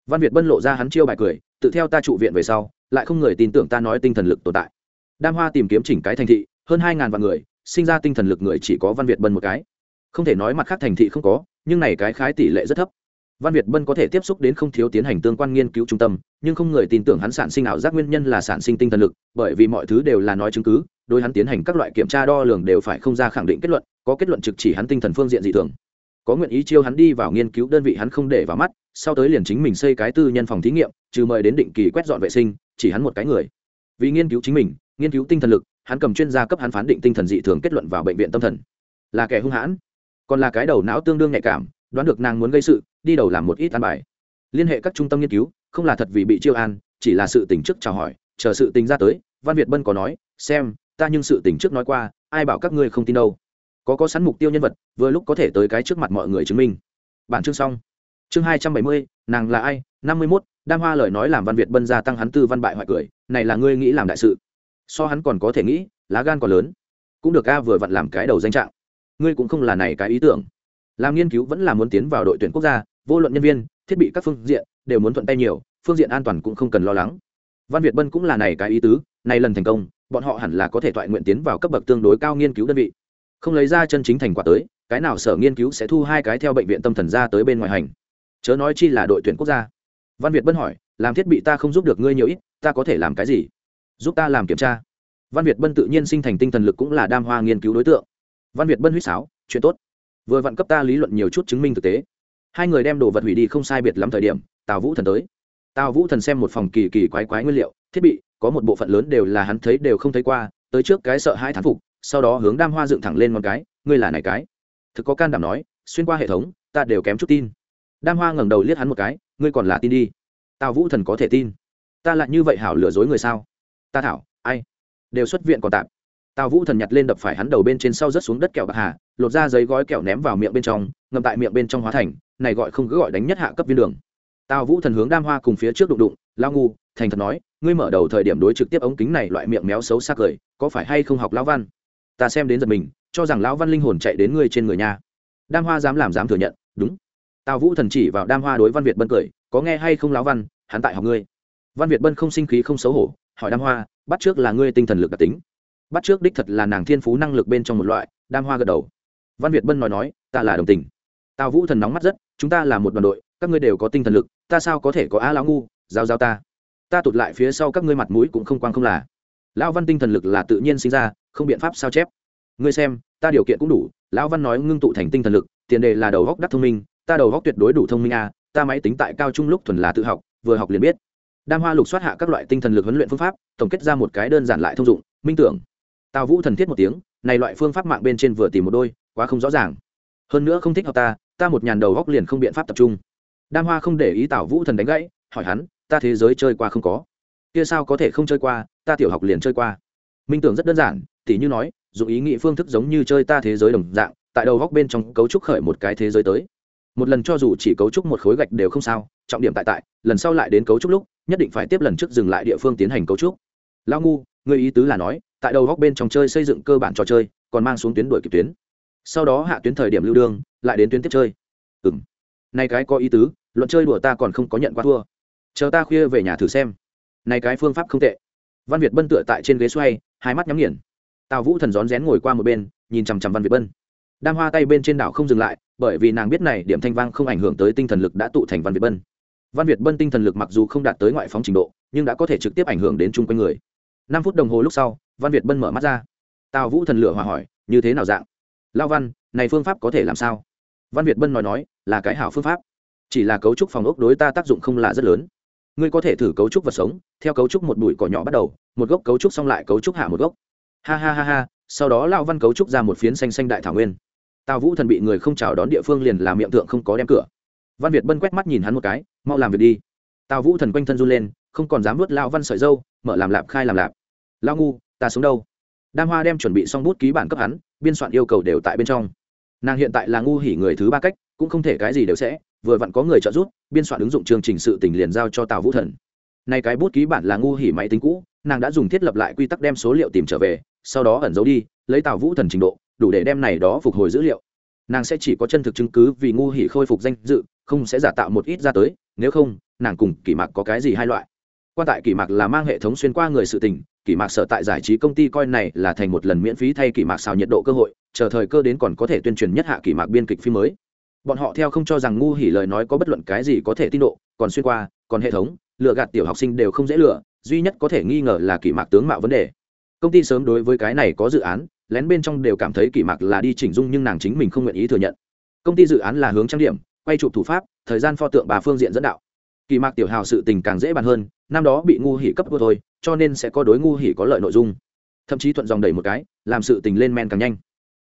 Văn việt bân lộ ra hắn chiêu bài cười, tự theo ta trụ viện về sau, lại không người tin tưởng ta nói tinh thần lực tồn tại. Đam hoa tìm kiếm chỉnh cái thành thị, hơn hai ngàn vạn người, sinh ra tinh thần lực người chỉ có văn việt bân một cái. Không thể nói mặt khác thành thị không có, nhưng này cái khái tỷ lệ rất thấp văn việt bân có thể tiếp xúc đến không thiếu tiến hành tương quan nghiên cứu trung tâm, nhưng không người tin tưởng hắn sản sinh ảo giác nguyên nhân là sản sinh tinh thần lực, bởi vì mọi thứ đều là nói chứng cứ, đối hắn tiến hành các loại kiểm tra đo lường đều phải không ra khẳng định kết luận, có kết luận trực chỉ hắn tinh thần phương diện dị thường. Có nguyện ý chiêu hắn đi vào nghiên cứu đơn vị hắn không để vào mắt, sau tới liền chính mình xây cái tư nhân phòng thí nghiệm, trừ mời đến định kỳ quét dọn vệ sinh, chỉ hắn một cái người. Vì nghiên cứu chính mình, nghiên cứu tinh thần lực, hắn cầm chuyên gia cấp hắn phán định tinh thần dị thường kết luận vào bệnh viện tâm thần. Là kẻ hung hãn, còn là cái đầu não tương đương nhạy cảm, đoán được nàng muốn gây sự đi đầu làm một ít an bài. Liên hệ các trung tâm nghiên cứu, không là thật vì bị chiêu an, chỉ là sự tình trước chào hỏi, chờ sự tình ra tới, văn việt bân có nói, xem, ta nhưng sự tình trước nói qua, ai bảo các ngươi không tin đâu. Có có sẵn mục tiêu nhân vật, vừa lúc có thể tới cái trước mặt mọi người chứng minh. Bản chương xong. Chương hai trăm bảy mươi, nàng là ai? năm mươi mốt, đam hoa lời nói làm văn việt bân gia tăng hắn tư văn bại hoại cười, này là ngươi nghĩ làm đại sự. So hắn còn có thể nghĩ, lá gan còn lớn. Cũng được a, vừa vặn làm cái đầu danh trạng. Ngươi cũng không là này cái ý tưởng. Làm nghiên cứu vẫn là muốn tiến vào đội tuyển quốc gia vô luận nhân viên, thiết bị các phương diện đều muốn thuận tay nhiều, phương diện an toàn cũng không cần lo lắng. Văn việt bân cũng là này cái ý tứ, này lần thành công, bọn họ hẳn là có thể thoại nguyện tiến vào cấp bậc tương đối cao nghiên cứu đơn vị. Không lấy ra chân chính thành quả tới, cái nào sở nghiên cứu sẽ thu hai cái theo bệnh viện tâm thần ra tới bên ngoài hành. Chớ nói chi là đội tuyển quốc gia. Văn việt bân hỏi, làm thiết bị ta không giúp được ngươi nhiều ít, ta có thể làm cái gì? Giúp ta làm kiểm tra. Văn việt bân tự nhiên sinh thành tinh thần lực cũng là đam hoa nghiên cứu đối tượng. Văn việt bân huýt sáo, chuyện tốt. Vừa vặn cấp ta lý luận nhiều chút chứng minh thực tế hai người đem đồ vật hủy đi không sai biệt lắm thời điểm, tào vũ thần tới. Tào vũ thần xem một phòng kỳ kỳ quái quái nguyên liệu, thiết bị, có một bộ phận lớn đều là hắn thấy đều không thấy qua, tới trước cái sợ hai thán phục, sau đó hướng đam hoa dựng thẳng lên một cái, ngươi là này cái? Thực có can đảm nói, xuyên qua hệ thống, ta đều kém chút tin. Đam hoa ngẩng đầu liếc hắn một cái, ngươi còn là tin đi. Tào vũ thần có thể tin. Ta lại như vậy hảo lừa dối người sao? Ta thảo, ai? Đều xuất viện còn tạm. Tào vũ thần nhặt lên đập phải hắn đầu bên trên sau rớt xuống đất kẹo bạc hà, lột ra giấy gói kẹo ném vào miệng bên trong, ngậm tại miệng bên trong hóa thành này gọi không cứ gọi đánh nhất hạ cấp viên đường. Tào vũ thần hướng đam hoa cùng phía trước đụng đụng, lao ngu, thành thật nói, ngươi mở đầu thời điểm đối trực tiếp ống kính này loại miệng méo xấu xa cười, có phải hay không học lão văn? Ta xem đến giật mình, cho rằng lão văn linh hồn chạy đến ngươi trên người nhà đam hoa dám làm dám thừa nhận, đúng. Tào vũ thần chỉ vào đam hoa đối văn việt bân cười, có nghe hay không lão văn, hắn tại học ngươi. Văn việt bân không sinh khí không xấu hổ, hỏi đam hoa, bắt trước là ngươi tinh thần lực đặc tính. Bắt trước đích thật là nàng thiên phú năng lực bên trong một loại, đam hoa gật đầu. Văn việt bân nói nói, ta là đồng tình tào vũ thần nóng mắt rất, chúng ta là một đoàn đội, các ngươi đều có tinh thần lực, ta sao có thể có á lão ngu, giao giao ta. Ta tụt lại phía sau các ngươi mặt mũi cũng không quang không là. Lão văn tinh thần lực là tự nhiên sinh ra, không biện pháp sao chép. Ngươi xem, ta điều kiện cũng đủ, lão văn nói ngưng tụ thành tinh thần lực, tiền đề là đầu góc đắc thông minh, ta đầu góc tuyệt đối đủ thông minh a, ta máy tính tại cao trung lúc thuần là tự học, vừa học liền biết. Đam hoa lục xoát hạ các loại tinh thần lực huấn luyện phương pháp, tổng kết ra một cái đơn giản lại thông dụng, minh tưởng. Tào vũ thần thiết một tiếng, này loại phương pháp mạng bên trên vừa tìm một đôi, quá không rõ ràng. Hơn nữa không thích hợp ta ta một nhàn đầu góc liền không biện pháp tập trung. Đam hoa không để ý tào vũ thần đánh gãy, hỏi hắn, ta thế giới chơi qua không có? Kia sao có thể không chơi qua, ta tiểu học liền chơi qua. Minh tưởng rất đơn giản, tỉ như nói dù ý nghĩ phương thức giống như chơi ta thế giới đồng dạng, tại đầu góc bên trong cấu trúc khởi một cái thế giới tới. Một lần cho dù chỉ cấu trúc một khối gạch đều không sao, trọng điểm tại tại, lần sau lại đến cấu trúc lúc, nhất định phải tiếp lần trước dừng lại địa phương tiến hành cấu trúc. Lao ngu người ý tứ là nói, tại đầu góc bên trong chơi xây dựng cơ bản trò chơi, còn mang xuống tuyến đuổi kịp tuyến sau đó hạ tuyến thời điểm lưu đương, lại đến tuyến tiếp chơi. Ừ m nay cái có ý tứ, luận chơi đùa ta còn không có nhận qua thua. Chờ ta khuya về nhà thử xem. Nay cái phương pháp không tệ. Văn việt bân tựa tại trên ghế xoay, hai mắt nhắm nghiền. Tào vũ thần rón rén ngồi qua một bên, nhìn chằm chằm văn việt bân. Đam hoa tay bên trên đảo không dừng lại, bởi vì nàng biết này điểm thanh vang không ảnh hưởng tới tinh thần lực đã tụ thành văn việt bân. Văn việt bân tinh thần lực mặc dù không đạt tới ngoại phóng trình độ, nhưng đã có thể trực tiếp ảnh hưởng đến chung quanh người. Năm phút đồng hồ lúc sau, văn việt bân mở mắt ra. Tào vũ thần lửa hòa hỏi, như thế nào dạng? Lao văn, này phương pháp có thể làm sao? Văn việt bân nói nói, là cái hảo phương pháp. Chỉ là cấu trúc phòng ốc đối ta tác dụng không là rất lớn. Ngươi có thể thử cấu trúc vật sống, theo cấu trúc một bụi cỏ nhỏ bắt đầu, một gốc cấu trúc xong lại cấu trúc hạ một gốc. Ha ha ha ha, sau đó lao văn cấu trúc ra một phiến xanh xanh đại thảo nguyên. Tào vũ thần bị người không chào đón địa phương liền làm miệng tượng không có đem cửa. Văn việt bân quét mắt nhìn hắn một cái, mau làm việc đi. Tào vũ thần quanh thân run lên, không còn dám vớt lao văn sợi dâu, mở làm lạp khai làm lạp. Lao ngu, ta sống đâu? Đam hoa đem chuẩn bị xong bút ký bản cấp hắn, biên soạn yêu cầu đều tại bên trong. Nàng hiện tại là ngu hỉ người thứ ba cách, cũng không thể cái gì đều sẽ, vừa vặn có người trợ giúp, biên soạn ứng dụng chương trình sự tình liền giao cho tào vũ thần. Nay cái bút ký bản là ngu hỉ máy tính cũ, nàng đã dùng thiết lập lại quy tắc đem số liệu tìm trở về, sau đó ẩn giấu đi, lấy tào vũ thần trình độ, đủ để đem này đó phục hồi dữ liệu. Nàng sẽ chỉ có chân thực chứng cứ vì ngu hỉ khôi phục danh dự, không sẽ giả tạo một ít ra tới, nếu không, nàng cùng kỷ mạc có cái gì hai loại. Quan tại kỷ mạc là mang hệ thống xuyên qua người sự tình kỷ mạc sở tại giải trí công ty coi này là thành một lần miễn phí thay kỷ mạc xào nhiệt độ cơ hội, chờ thời cơ đến còn có thể tuyên truyền nhất hạ kỷ mạc biên kịch phim mới. Bọn họ theo không cho rằng ngu hỉ lời nói có bất luận cái gì có thể tin độ, còn xuyên qua, còn hệ thống, lựa gạt tiểu học sinh đều không dễ lựa, duy nhất có thể nghi ngờ là kỷ mạc tướng mạo vấn đề. Công ty sớm đối với cái này có dự án, lén bên trong đều cảm thấy kỷ mạc là đi chỉnh dung nhưng nàng chính mình không nguyện ý thừa nhận. Công ty dự án là hướng trang điểm, quay chụp thủ pháp, thời gian pho tượng bà phương diện dẫn đạo. Kỳ mạc tiểu hào sự tình càng dễ bàn hơn, năm đó bị ngu hỉ cấp vô thôi cho nên sẽ có đối ngu hỉ có lợi nội dung. Thậm chí thuận dòng đẩy một cái, làm sự tình lên men càng nhanh.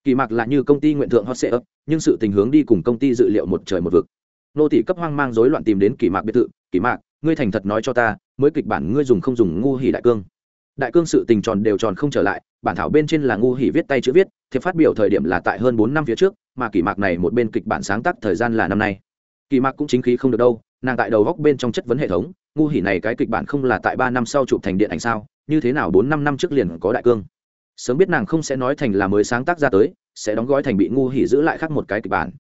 Kỳ mạc là như công ty nguyện thượng hot sệ ấp nhưng sự tình hướng đi cùng công ty dự liệu một trời một vực. Nô tỷ cấp hoang mang rối loạn tìm đến kỳ mạc biệt thự, kỳ mạc, ngươi thành thật nói cho ta, mới kịch bản ngươi dùng không dùng ngu hỉ đại cương. Đại cương sự tình tròn đều tròn không trở lại, bản thảo bên trên là ngu hỉ viết tay chữ viết, thiệp phát biểu thời điểm là tại hơn bốn năm phía trước, mà kỳ mạc này một bên kịch bản sáng tác thời gian là năm nay. Kỳ mạc cũng chính khí không được đâu, nàng tại đầu góc bên trong chất vấn hệ thống ngu hỉ này cái kịch bản không là tại ba năm sau chụp thành điện ảnh sao? Như thế nào bốn năm năm trước liền có đại cương? Sớm biết nàng không sẽ nói thành là mới sáng tác ra tới, sẽ đóng gói thành bị ngu hỉ giữ lại khác một cái kịch bản.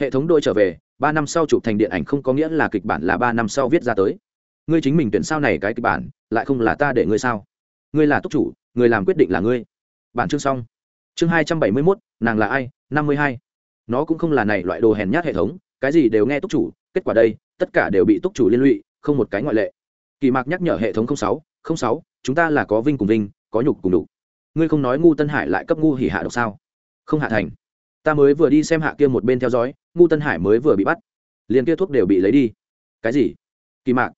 Hệ thống đôi trở về, ba năm sau chụp thành điện ảnh không có nghĩa là kịch bản là ba năm sau viết ra tới. Ngươi chính mình tuyển sao này cái kịch bản, lại không là ta để ngươi sao? Ngươi là túc chủ, người làm quyết định là ngươi. Bản chương xong. Chương hai trăm bảy mươi mốt, nàng là ai? Năm mươi hai. Nó cũng không là này loại đồ hèn nhát hệ thống, cái gì đều nghe túc chủ, kết quả đây, tất cả đều bị túc chủ liên lụy không một cái ngoại lệ. Kỳ mạc nhắc nhở hệ thống sáu sáu, chúng ta là có vinh cùng vinh, có nhục cùng đủ ngươi không nói ngu tân hải lại cấp ngu hỉ hạ độc sao? Không hạ thành. Ta mới vừa đi xem hạ kia một bên theo dõi, ngu tân hải mới vừa bị bắt. Liền kia thuốc đều bị lấy đi. Cái gì? Kỳ mạc.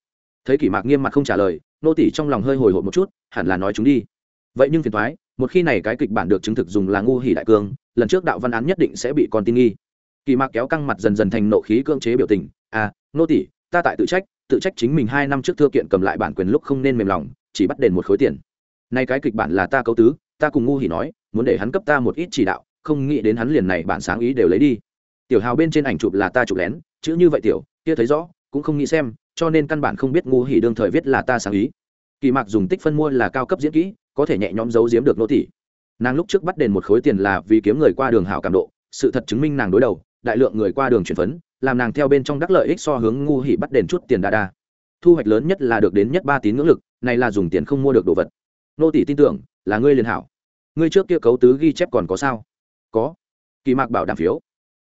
Thấy kỳ mạc nghiêm mặt không trả lời, nô tỷ trong lòng hơi hồi hộp một chút, hẳn là nói chúng đi. Vậy nhưng phiền thoái một khi này cái kịch bản được chứng thực dùng là ngu hỉ đại cương lần trước đạo văn án nhất định sẽ bị con tin nghi. Kỳ mạc kéo căng mặt dần dần thành nộ khí cưỡng chế biểu tình. À nô tỷ ta tại tự trách tự trách chính mình hai năm trước thư kiện cầm lại bản quyền lúc không nên mềm lòng, chỉ bắt đền một khối tiền. Nay cái kịch bản là ta câu tứ, ta cùng ngu hỉ nói, muốn để hắn cấp ta một ít chỉ đạo, không nghĩ đến hắn liền này bản sáng ý đều lấy đi. Tiểu hào bên trên ảnh chụp là ta chụp lén, chữ như vậy tiểu, kia thấy rõ, cũng không nghĩ xem, cho nên căn bản không biết ngu hỉ đương thời viết là ta sáng ý. Kỳ mạc dùng tích phân mua là cao cấp diễn kỹ, có thể nhẹ nhõm giấu giếm được nô tỷ nàng lúc trước bắt đền một khối tiền là vì kiếm người qua đường hảo cảm độ, sự thật chứng minh nàng đối đầu, đại lượng người qua đường chuyển phấn làm nàng theo bên trong đắc lợi ích so hướng ngu hỉ bắt đền chút tiền đa đa. Thu hoạch lớn nhất là được đến nhất ba tín ngưỡng lực, này là dùng tiền không mua được đồ vật. Nô tỷ tin tưởng, là ngươi liền hảo. Ngươi trước kia cấu tứ ghi chép còn có sao? Có. Kỳ mạc bảo đảm phiếu.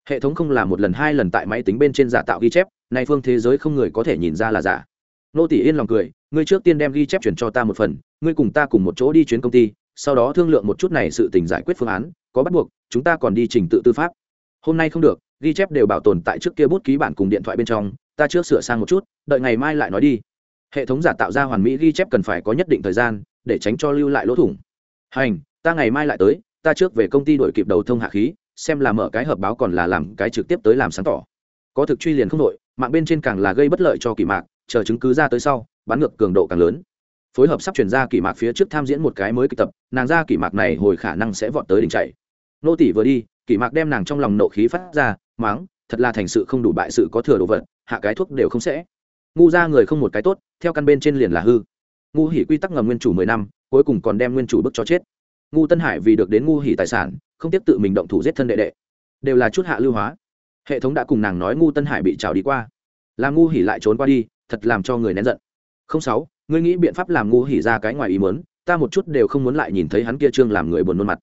Hệ thống không là một lần hai lần tại máy tính bên trên giả tạo ghi chép nay phương thế giới không người có thể nhìn ra là giả. Nô tỷ yên lòng cười, ngươi trước tiên đem ghi chép chuyển cho ta một phần, ngươi cùng ta cùng một chỗ đi chuyến công ty, sau đó thương lượng một chút này sự tình giải quyết phương án, có bắt buộc, chúng ta còn đi trình tự tư pháp. Hôm nay không được ghi chép đều bảo tồn tại trước kia bút ký bản cùng điện thoại bên trong, ta trước sửa sang một chút, đợi ngày mai lại nói đi. Hệ thống giả tạo ra hoàn mỹ ghi chép cần phải có nhất định thời gian, để tránh cho lưu lại lỗ thủng. Hành, ta ngày mai lại tới, ta trước về công ty đổi kịp đầu thông hạ khí, xem là mở cái hợp báo còn là làm cái trực tiếp tới làm sáng tỏ. Có thực truy liền không đội mạng bên trên càng là gây bất lợi cho kỳ mạc, chờ chứng cứ ra tới sau, bán ngược cường độ càng lớn. Phối hợp sắp chuyển ra kỳ mạc phía trước tham diễn một cái mới kịch tập, nàng ra kỳ mạc này hồi khả năng sẽ vọt tới đỉnh chạy. Nô tỷ vừa đi kỳ mạc đem nàng trong lòng nộ khí phát ra, máng, thật là thành sự không đủ bại sự có thừa đồ vật, hạ cái thuốc đều không sẽ. Ngu ra người không một cái tốt, theo căn bên trên liền là hư. Ngu hỉ quy tắc ngầm nguyên chủ mười năm, cuối cùng còn đem nguyên chủ bức cho chết. Ngu tân hải vì được đến ngu hỉ tài sản, không tiếp tự mình động thủ giết thân đệ đệ. Đều là chút hạ lưu hóa. Hệ thống đã cùng nàng nói ngu tân hải bị trào đi qua. Làm ngu hỉ lại trốn qua đi, thật làm cho người nén giận. Không sáu, ngươi nghĩ biện pháp làm ngu hỉ ra cái ngoài ý muốn, ta một chút đều không muốn lại nhìn thấy hắn kia trương làm người buồn nôn mặt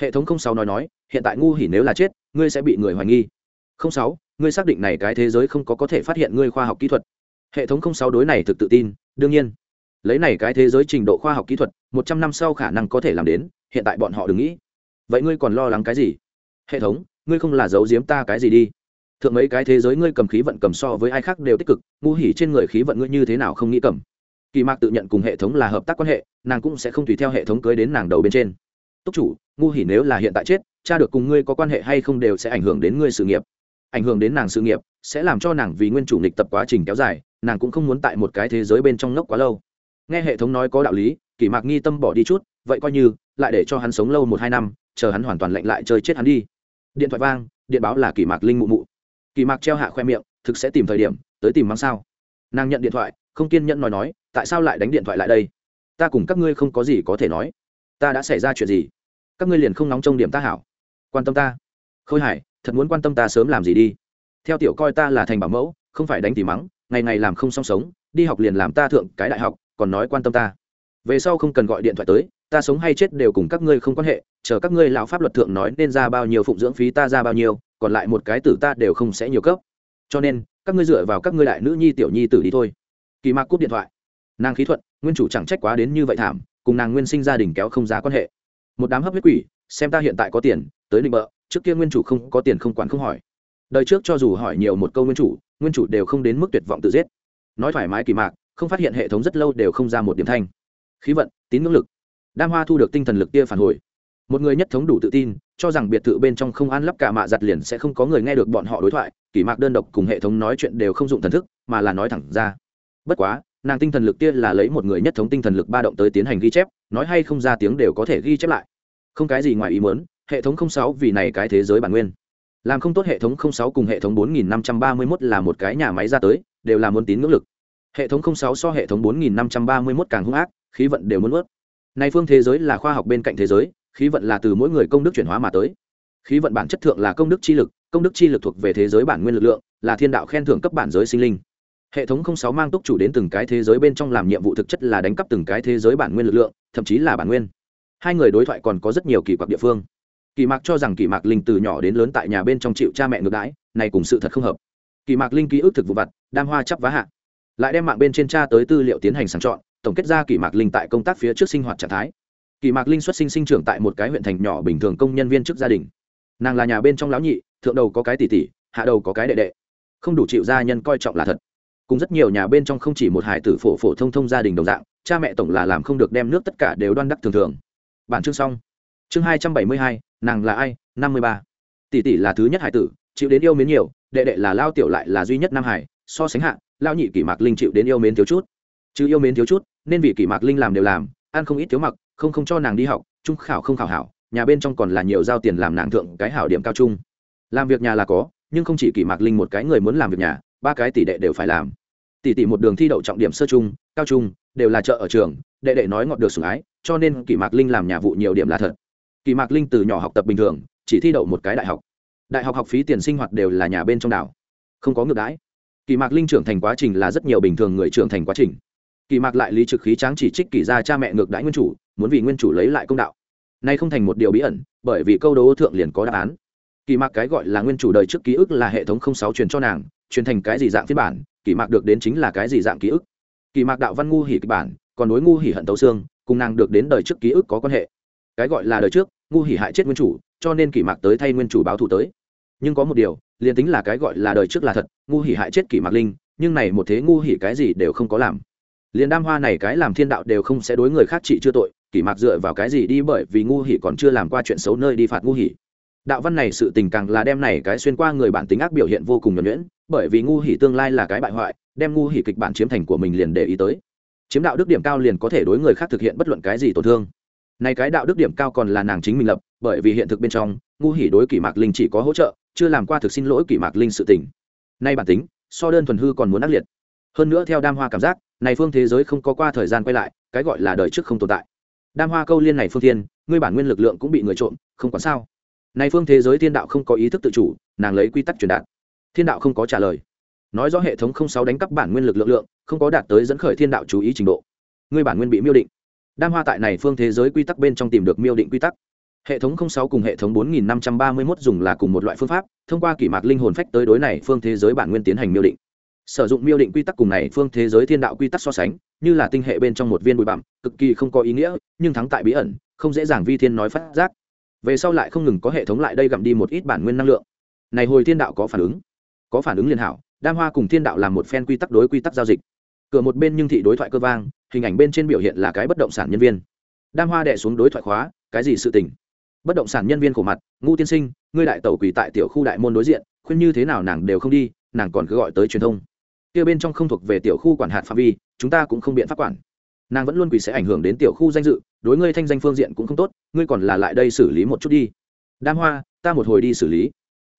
hệ thống không sáu nói nói, hiện tại ngu hỉ nếu là chết, ngươi sẽ bị người hoài nghi. Không sáu, ngươi xác định này cái thế giới không có có thể phát hiện ngươi khoa học kỹ thuật. Hệ thống không sáu đối này thực tự tin, đương nhiên. Lấy này cái thế giới trình độ khoa học kỹ thuật, một trăm năm sau khả năng có thể làm đến, hiện tại bọn họ đừng nghĩ. Vậy ngươi còn lo lắng cái gì? Hệ thống, ngươi không là giấu giếm ta cái gì đi. Thượng mấy cái thế giới ngươi cầm khí vận cầm so với ai khác đều tích cực, ngu hỉ trên người khí vận ngươi như thế nào không nghĩ cầm. Kỳ mạc tự nhận cùng hệ thống là hợp tác quan hệ, nàng cũng sẽ không tùy theo hệ thống cưới đến nàng đầu bên trên túc chủ, ngu hỉ nếu là hiện tại chết, cha được cùng ngươi có quan hệ hay không đều sẽ ảnh hưởng đến ngươi sự nghiệp. Ảnh hưởng đến nàng sự nghiệp, sẽ làm cho nàng vì nguyên chủ nghịch tập quá trình kéo dài, nàng cũng không muốn tại một cái thế giới bên trong ngốc quá lâu. Nghe hệ thống nói có đạo lý, Kỷ mạc nghi tâm bỏ đi chút, vậy coi như, lại để cho hắn sống lâu một hai năm, chờ hắn hoàn toàn lạnh lại chơi chết hắn đi. Điện thoại vang, điện báo là Kỷ mạc linh mụ mụ. Kỷ mạc treo hạ khoe miệng, thực sẽ tìm thời điểm, tới tìm mắng sao. Nàng nhận điện thoại, không kiên nhẫn nói nói, tại sao lại đánh điện thoại lại đây? Ta cùng các ngươi không có gì có thể nói ta đã xảy ra chuyện gì? Các ngươi liền không nóng trong điểm ta hảo. Quan tâm ta. Khôi hải, thật muốn quan tâm ta sớm làm gì đi? Theo tiểu coi ta là thành bảo mẫu, không phải đánh tỉ mắng, ngày ngày làm không song sống, đi học liền làm ta thượng cái đại học, còn nói quan tâm ta. Về sau không cần gọi điện thoại tới, ta sống hay chết đều cùng các ngươi không quan hệ, chờ các ngươi lão pháp luật thượng nói nên ra bao nhiêu phụng dưỡng phí ta ra bao nhiêu, còn lại một cái tử ta đều không sẽ nhiều cấp. Cho nên, các ngươi dựa vào các ngươi đại nữ nhi tiểu nhi tử đi thôi. Kỳ mạc cúp điện thoại. Nàng khí thuận, nguyên chủ chẳng trách quá đến như vậy thảm cùng nàng nguyên sinh gia đình kéo không giá quan hệ. Một đám hấp huyết quỷ, xem ta hiện tại có tiền, tới định bợ, trước kia nguyên chủ không có tiền không quản không hỏi. Đời trước cho dù hỏi nhiều một câu nguyên chủ nguyên chủ đều không đến mức tuyệt vọng tự giết. Nói thoải mái kỳ mạc, không phát hiện hệ thống rất lâu đều không ra một điểm thanh. Khí vận, tín ngưỡng lực. Đam hoa thu được tinh thần lực tia phản hồi. Một người nhất thống đủ tự tin, cho rằng biệt thự bên trong không an lắp cả mạ giặt liền sẽ không có người nghe được bọn họ đối thoại kỷ mạc đơn độc cùng hệ thống nói chuyện đều không dụng thần thức, mà là nói thẳng ra. Bất quá nàng tinh thần lực kia là lấy một người nhất thống tinh thần lực ba động tới tiến hành ghi chép, nói hay không ra tiếng đều có thể ghi chép lại. Không cái gì ngoài ý muốn, hệ thống không sáu vì này cái thế giới bản nguyên. Làm không tốt hệ thống không sáu cùng hệ thống bốn nghìn năm trăm ba mươi mốt là một cái nhà máy ra tới, đều là muốn tín ngưỡng lực. Hệ thống không sáu so hệ thống bốn nghìn năm trăm ba mươi mốt càng hung ác, khí vận đều muốn ướt này phương thế giới là khoa học bên cạnh thế giới, khí vận là từ mỗi người công đức chuyển hóa mà tới. Khí vận bản chất thượng là công đức chi lực, công đức chi lực thuộc về thế giới bản nguyên lực lượng, là thiên đạo khen thưởng cấp bản giới sinh linh hệ thống không sáu mang túc chủ đến từng cái thế giới bên trong làm nhiệm vụ thực chất là đánh cắp từng cái thế giới bản nguyên lực lượng, thậm chí là bản nguyên. Hai người đối thoại còn có rất nhiều kỳ quặc địa phương. Kỳ mạc cho rằng kỳ mạc linh từ nhỏ đến lớn tại nhà bên trong chịu cha mẹ ngược đãi, này cùng sự thật không hợp. Kỳ mạc linh ký ức thực vụ vặt, đam hoa chắp vá hạ. Lại đem mạng bên trên cha tới tư liệu tiến hành sàng chọn, tổng kết ra kỳ mạc linh tại công tác phía trước sinh hoạt trạng thái. Kỳ mạc linh xuất sinh sinh trưởng tại một cái huyện thành nhỏ bình thường công nhân viên chức gia đình. Nàng là nhà bên trong lão nhị, thượng đầu có cái tỷ tỷ, hạ đầu có cái đệ đệ. Không đủ chịu gia nhân coi trọng là thật cùng rất nhiều nhà bên trong không chỉ một hải tử phổ phổ thông thông gia đình đồng dạng, cha mẹ tổng là làm không được đem nước tất cả đều đoan đắc thường thường. Bản chương xong. Chương hai trăm bảy mươi hai, nàng là ai? năm mươi ba. Tỷ tỷ là thứ nhất hải tử, chịu đến yêu mến nhiều, đệ đệ là lao tiểu lại là duy nhất nam hải, so sánh hạ, lao nhị kỷ mạc linh chịu đến yêu mến thiếu chút. Chứ yêu mến thiếu chút, nên vì kỷ mạc linh làm đều làm, ăn không ít thiếu mặc, không không cho nàng đi học, trung khảo không khảo hảo, nhà bên trong còn là nhiều giao tiền làm nàng thượng cái hảo điểm cao trung. Làm việc nhà là có, nhưng không chỉ kỷ mạc linh một cái người muốn làm việc nhà ba cái tỷ đệ đều phải làm. Tỷ tỷ một đường thi đậu trọng điểm sơ trung, cao trung, đều là chợ ở trường, đệ đệ nói ngọt được sủng ái, cho nên kỷ mạc linh làm nhà vụ nhiều điểm là thật. Kỷ mạc linh từ nhỏ học tập bình thường, chỉ thi đậu một cái đại học. Đại học học phí tiền sinh hoạt đều là nhà bên trong đảo. Không có ngược đãi. Kỳ mạc linh trưởng thành quá trình là rất nhiều bình thường người trưởng thành quá trình. Kỳ mạc lại lý trực khí tráng chỉ trích kỳ ra cha mẹ ngược đãi nguyên chủ, muốn vì nguyên chủ lấy lại công đạo. Nay không thành một điều bí ẩn, bởi vì câu đấu thượng liền có đáp án. Kỳ mạc cái gọi là nguyên chủ đời trước ký ức là hệ thống không sáu truyền cho nàng truyền thành cái gì dạng phiên bản, kỳ mạc được đến chính là cái gì dạng ký ức. Kỳ mạc đạo văn ngu hỉ kịch bản, còn đối ngu hỉ hận tấu xương, cùng nàng được đến đời trước ký ức có quan hệ. Cái gọi là đời trước, ngu hỉ hại chết nguyên chủ, cho nên kỳ mạc tới thay nguyên chủ báo thù tới. Nhưng có một điều, liền tính là cái gọi là đời trước là thật, ngu hỉ hại chết kỳ mạc linh, nhưng này một thế ngu hỉ cái gì đều không có làm. Liền đam hoa này cái làm thiên đạo đều không sẽ đối người khác trị chưa tội kỷ mạc dựa vào cái gì đi bởi vì ngu hỉ còn chưa làm qua chuyện xấu nơi đi phạt ngu hỉ. Đạo văn này sự tình càng là đem này cái xuyên qua người bản tính ác biểu hiện vô cùng nhuẩn nhuyễn bởi vì ngu hỉ tương lai là cái bại hoại, đem ngu hỉ kịch bản chiếm thành của mình liền để ý tới. Chiếm đạo đức điểm cao liền có thể đối người khác thực hiện bất luận cái gì tổn thương. Này cái đạo đức điểm cao còn là nàng chính mình lập, bởi vì hiện thực bên trong, ngu hỉ đối kỷ mạc linh chỉ có hỗ trợ, chưa làm qua thực xin lỗi kỷ mạc linh sự tình. Nay bản tính, so đơn thuần hư còn muốn ác liệt. Hơn nữa theo đam hoa cảm giác, này phương thế giới không có qua thời gian quay lại, cái gọi là đời trước không tồn tại. Đam hoa câu liên này phương thiên ngươi bản nguyên lực lượng cũng bị người trộm, không còn sao. Này phương thế giới thiên đạo không có ý thức tự chủ, nàng lấy quy tắc truyền đạt thiên đạo không có trả lời. Nói rõ hệ thống không sáu đánh cắp bản nguyên lực lượng lượng, không có đạt tới dẫn khởi thiên đạo chú ý trình độ. Ngươi bản nguyên bị miêu định. Đam hoa tại này phương thế giới quy tắc bên trong tìm được miêu định quy tắc. Hệ thống không sáu cùng hệ thống bốn nghìn năm trăm ba mươi mốt dùng là cùng một loại phương pháp, thông qua kỷ mạc linh hồn phách tới đối này phương thế giới bản nguyên tiến hành miêu định. Sử dụng miêu định quy tắc cùng này phương thế giới thiên đạo quy tắc so sánh, như là tinh hệ bên trong một viên bụi bặm, cực kỳ không có ý nghĩa, nhưng thắng tại bí ẩn, không dễ dàng vi thiên nói phát giác. Về sau lại không ngừng có hệ thống lại đây gặm đi một ít bản nguyên năng lượng. Này hồi thiên đạo có phản ứng có phản ứng liền hảo, đam hoa cùng thiên đạo làm một phen quy tắc đối quy tắc giao dịch. Cửa một bên nhưng thị đối thoại cơ vang, hình ảnh bên trên biểu hiện là cái bất động sản nhân viên. Đam hoa đẻ xuống đối thoại khóa, cái gì sự tình? Bất động sản nhân viên của mặt, ngu tiên sinh, ngươi đại tẩu quỳ tại tiểu khu đại môn đối diện, khuyên như thế nào nàng đều không đi, nàng còn cứ gọi tới truyền thông. Kia bên trong không thuộc về tiểu khu quản hạt phạm vi, chúng ta cũng không biện pháp quản. Nàng vẫn luôn quỳ sẽ ảnh hưởng đến tiểu khu danh dự, đối ngươi thanh danh phương diện cũng không tốt, ngươi còn là lại đây xử lý một chút đi. Đam hoa, ta một hồi đi xử lý.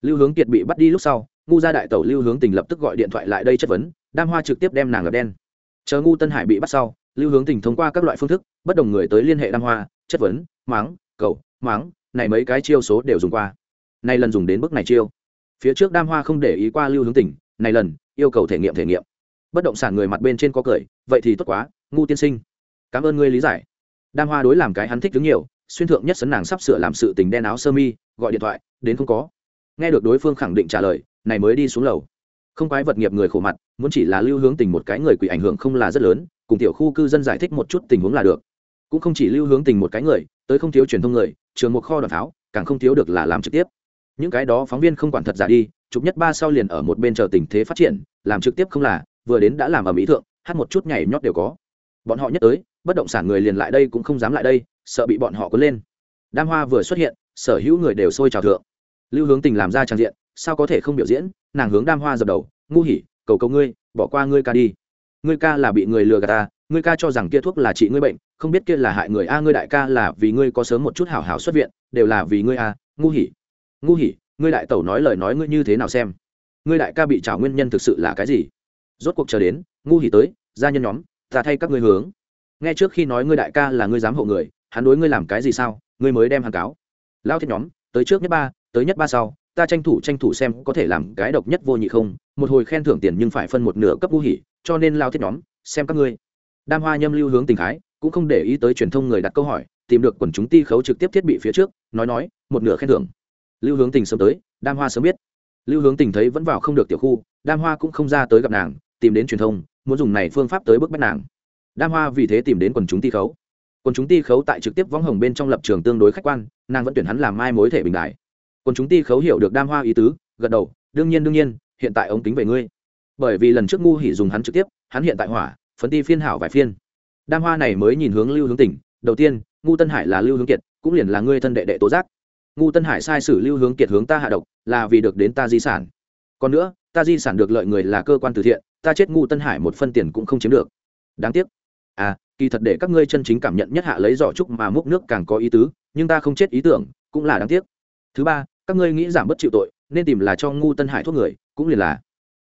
Lưu hướng kiệt bị bắt đi lúc sau ngu gia đại tẩu lưu hướng tình lập tức gọi điện thoại lại đây chất vấn, đam hoa trực tiếp đem nàng lập đen. Chờ ngu tân hải bị bắt sau, lưu hướng tình thông qua các loại phương thức, bất đồng người tới liên hệ đam hoa, chất vấn máng cầu máng này mấy cái chiêu số đều dùng qua. Nay lần dùng đến bước này chiêu. Phía trước đam hoa không để ý qua lưu hướng tình, này lần, yêu cầu thể nghiệm thể nghiệm. Bất động sản người mặt bên trên có cười, vậy thì tốt quá, ngu tiên sinh. Cảm ơn ngươi lý giải. Đam hoa đối làm cái hắn thích đứng nhiều, xuyên thượng nhất sấn nàng sắp sửa làm sự tình đen áo sơ mi, gọi điện thoại, đến không có. Nghe được đối phương khẳng định trả lời này mới đi xuống lầu. Không quái vật nghiệp người khổ mặt, muốn chỉ là lưu hướng tình một cái người quỷ ảnh hưởng không là rất lớn, cùng tiểu khu cư dân giải thích một chút tình huống là được. Cũng không chỉ lưu hướng tình một cái người, tới không thiếu truyền thông người, trường một kho đoàn pháo càng không thiếu được là làm trực tiếp. Những cái đó phóng viên không quản thật giả đi, chụp nhất ba sau liền ở một bên chờ tình thế phát triển, làm trực tiếp không là, vừa đến đã làm ở mỹ thượng, hát một chút nhảy nhót đều có. Bọn họ nhất tới, bất động sản người liền lại đây cũng không dám lại đây, sợ bị bọn họ cuốn lên. Đam hoa vừa xuất hiện, sở hữu người đều sôi trào thượng. Lưu hướng tình làm ra trang diện sao có thể không biểu diễn? Nàng hướng đam hoa dập đầu, ngu hỉ, cầu cầu ngươi, bỏ qua ngươi ca đi. Ngươi ca là bị người lừa gạt ta, ngươi ca cho rằng kia thuốc là trị ngươi bệnh, không biết kia là hại người a, ngươi đại ca là vì ngươi có sớm một chút hảo hảo xuất viện, đều là vì ngươi a, ngu hỉ. Ngu hỉ, ngươi đại tẩu nói lời nói ngươi như thế nào xem? Ngươi đại ca bị trả nguyên nhân thực sự là cái gì? Rốt cuộc chờ đến, ngu hỉ tới, gia nhân nhóm, ta thay các ngươi hướng. Nghe trước khi nói ngươi đại ca là ngươi dám hộ người, hắn đối ngươi làm cái gì sao? Ngươi mới đem hắn cáo. Lao thiết nhóm, tới trước nhất ba, tới nhất ba sau ta tranh thủ tranh thủ xem có thể làm cái độc nhất vô nhị không, một hồi khen thưởng tiền nhưng phải phân một nửa cấp vũ hỉ, cho nên lao thiết nhóm, xem các ngươi. Đam hoa nhâm lưu hướng tình khái, cũng không để ý tới truyền thông người đặt câu hỏi, tìm được quần chúng ti khấu trực tiếp thiết bị phía trước, nói nói, một nửa khen thưởng. Lưu hướng tình sớm tới, đam hoa sớm biết. Lưu hướng tình thấy vẫn vào không được tiểu khu, đam hoa cũng không ra tới gặp nàng, tìm đến truyền thông, muốn dùng này phương pháp tới bức bách nàng. Đam hoa vì thế tìm đến quần chúng ti khấu. Quần chúng ti khấu tại trực tiếp võng hồng bên trong lập trường tương đối khách quan, nàng vẫn tuyển hắn làm mai mối thể bình đại còn chúng ti khấu hiểu được đam hoa ý tứ, gật đầu, đương nhiên đương nhiên, hiện tại ống kính về ngươi. Bởi vì lần trước ngu hỉ dùng hắn trực tiếp, hắn hiện tại hỏa, phấn ti phiên hảo vài phiên. Đam hoa này mới nhìn hướng lưu hướng tỉnh, đầu tiên, ngu tân hải là lưu hướng kiệt, cũng liền là ngươi thân đệ đệ tố giác. Ngu tân hải sai sử lưu hướng kiệt hướng ta hạ độc, là vì được đến ta di sản. Còn nữa, ta di sản được lợi người là cơ quan từ thiện, ta chết ngu tân hải một phân tiền cũng không chiếm được. Đáng tiếc. À kỳ thật để các ngươi chân chính cảm nhận nhất hạ lấy giỏ trúc mà múc nước càng có ý tứ, nhưng ta không chết ý tưởng, cũng là đáng tiếc. Thứ ba các ngươi nghĩ giảm bất chịu tội, nên tìm là cho ngu tân hải thuốc người, cũng liền là.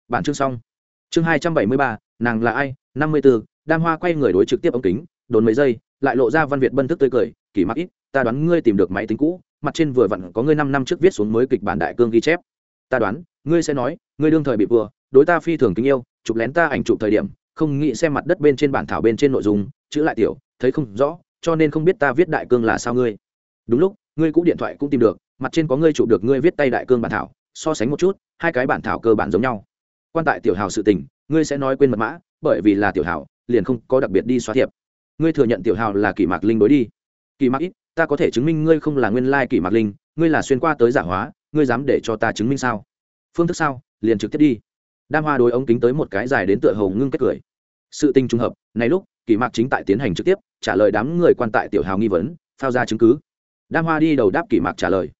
Bản chương xong. Chương hai trăm bảy mươi ba, nàng là ai? năm mươi b ố đam hoa quay người đối trực tiếp ống kính, đồn mấy giây, lại lộ ra văn việt bân thức tươi cười, kỳ mắc ít, ta đoán ngươi tìm được máy tính cũ, mặt trên vừa vặn có ngươi năm năm trước viết xuống mới kịch bản đại cương ghi chép. Ta đoán, ngươi sẽ nói, ngươi đương thời bị vừa đối ta phi thường kính yêu, chụp lén ta ảnh chụp thời điểm, không nghĩ xem mặt đất bên trên bản thảo bên trên nội dung, chữ lại tiểu, thấy không rõ, cho nên không biết ta viết đại cương là sao ngươi. Đúng lúc, ngươi cũ điện thoại cũng tìm được mặt trên có ngươi chụp được ngươi viết tay đại cương bản thảo, so sánh một chút, hai cái bản thảo cơ bản giống nhau. Quan tại tiểu hào sự tình, ngươi sẽ nói quên mật mã, bởi vì là tiểu hào, liền không có đặc biệt đi xóa thiệp. Ngươi thừa nhận tiểu hào là kỷ mạc linh đối đi. Kỷ mạc ít, ta có thể chứng minh ngươi không là nguyên lai kỷ mạc linh, ngươi là xuyên qua tới giả hóa, ngươi dám để cho ta chứng minh sao? Phương thức sao? Liền trực tiếp đi. Đam hoa đối ống kính tới một cái dài đến tựa hầu ngưng kết cười. Sự tình trùng hợp, này lúc kỳ mạc chính tại tiến hành trực tiếp, trả lời đám người quan tại tiểu hào nghi vấn, phao ra chứng cứ. Đam hoa đi đầu đáp kỳ mạc trả lời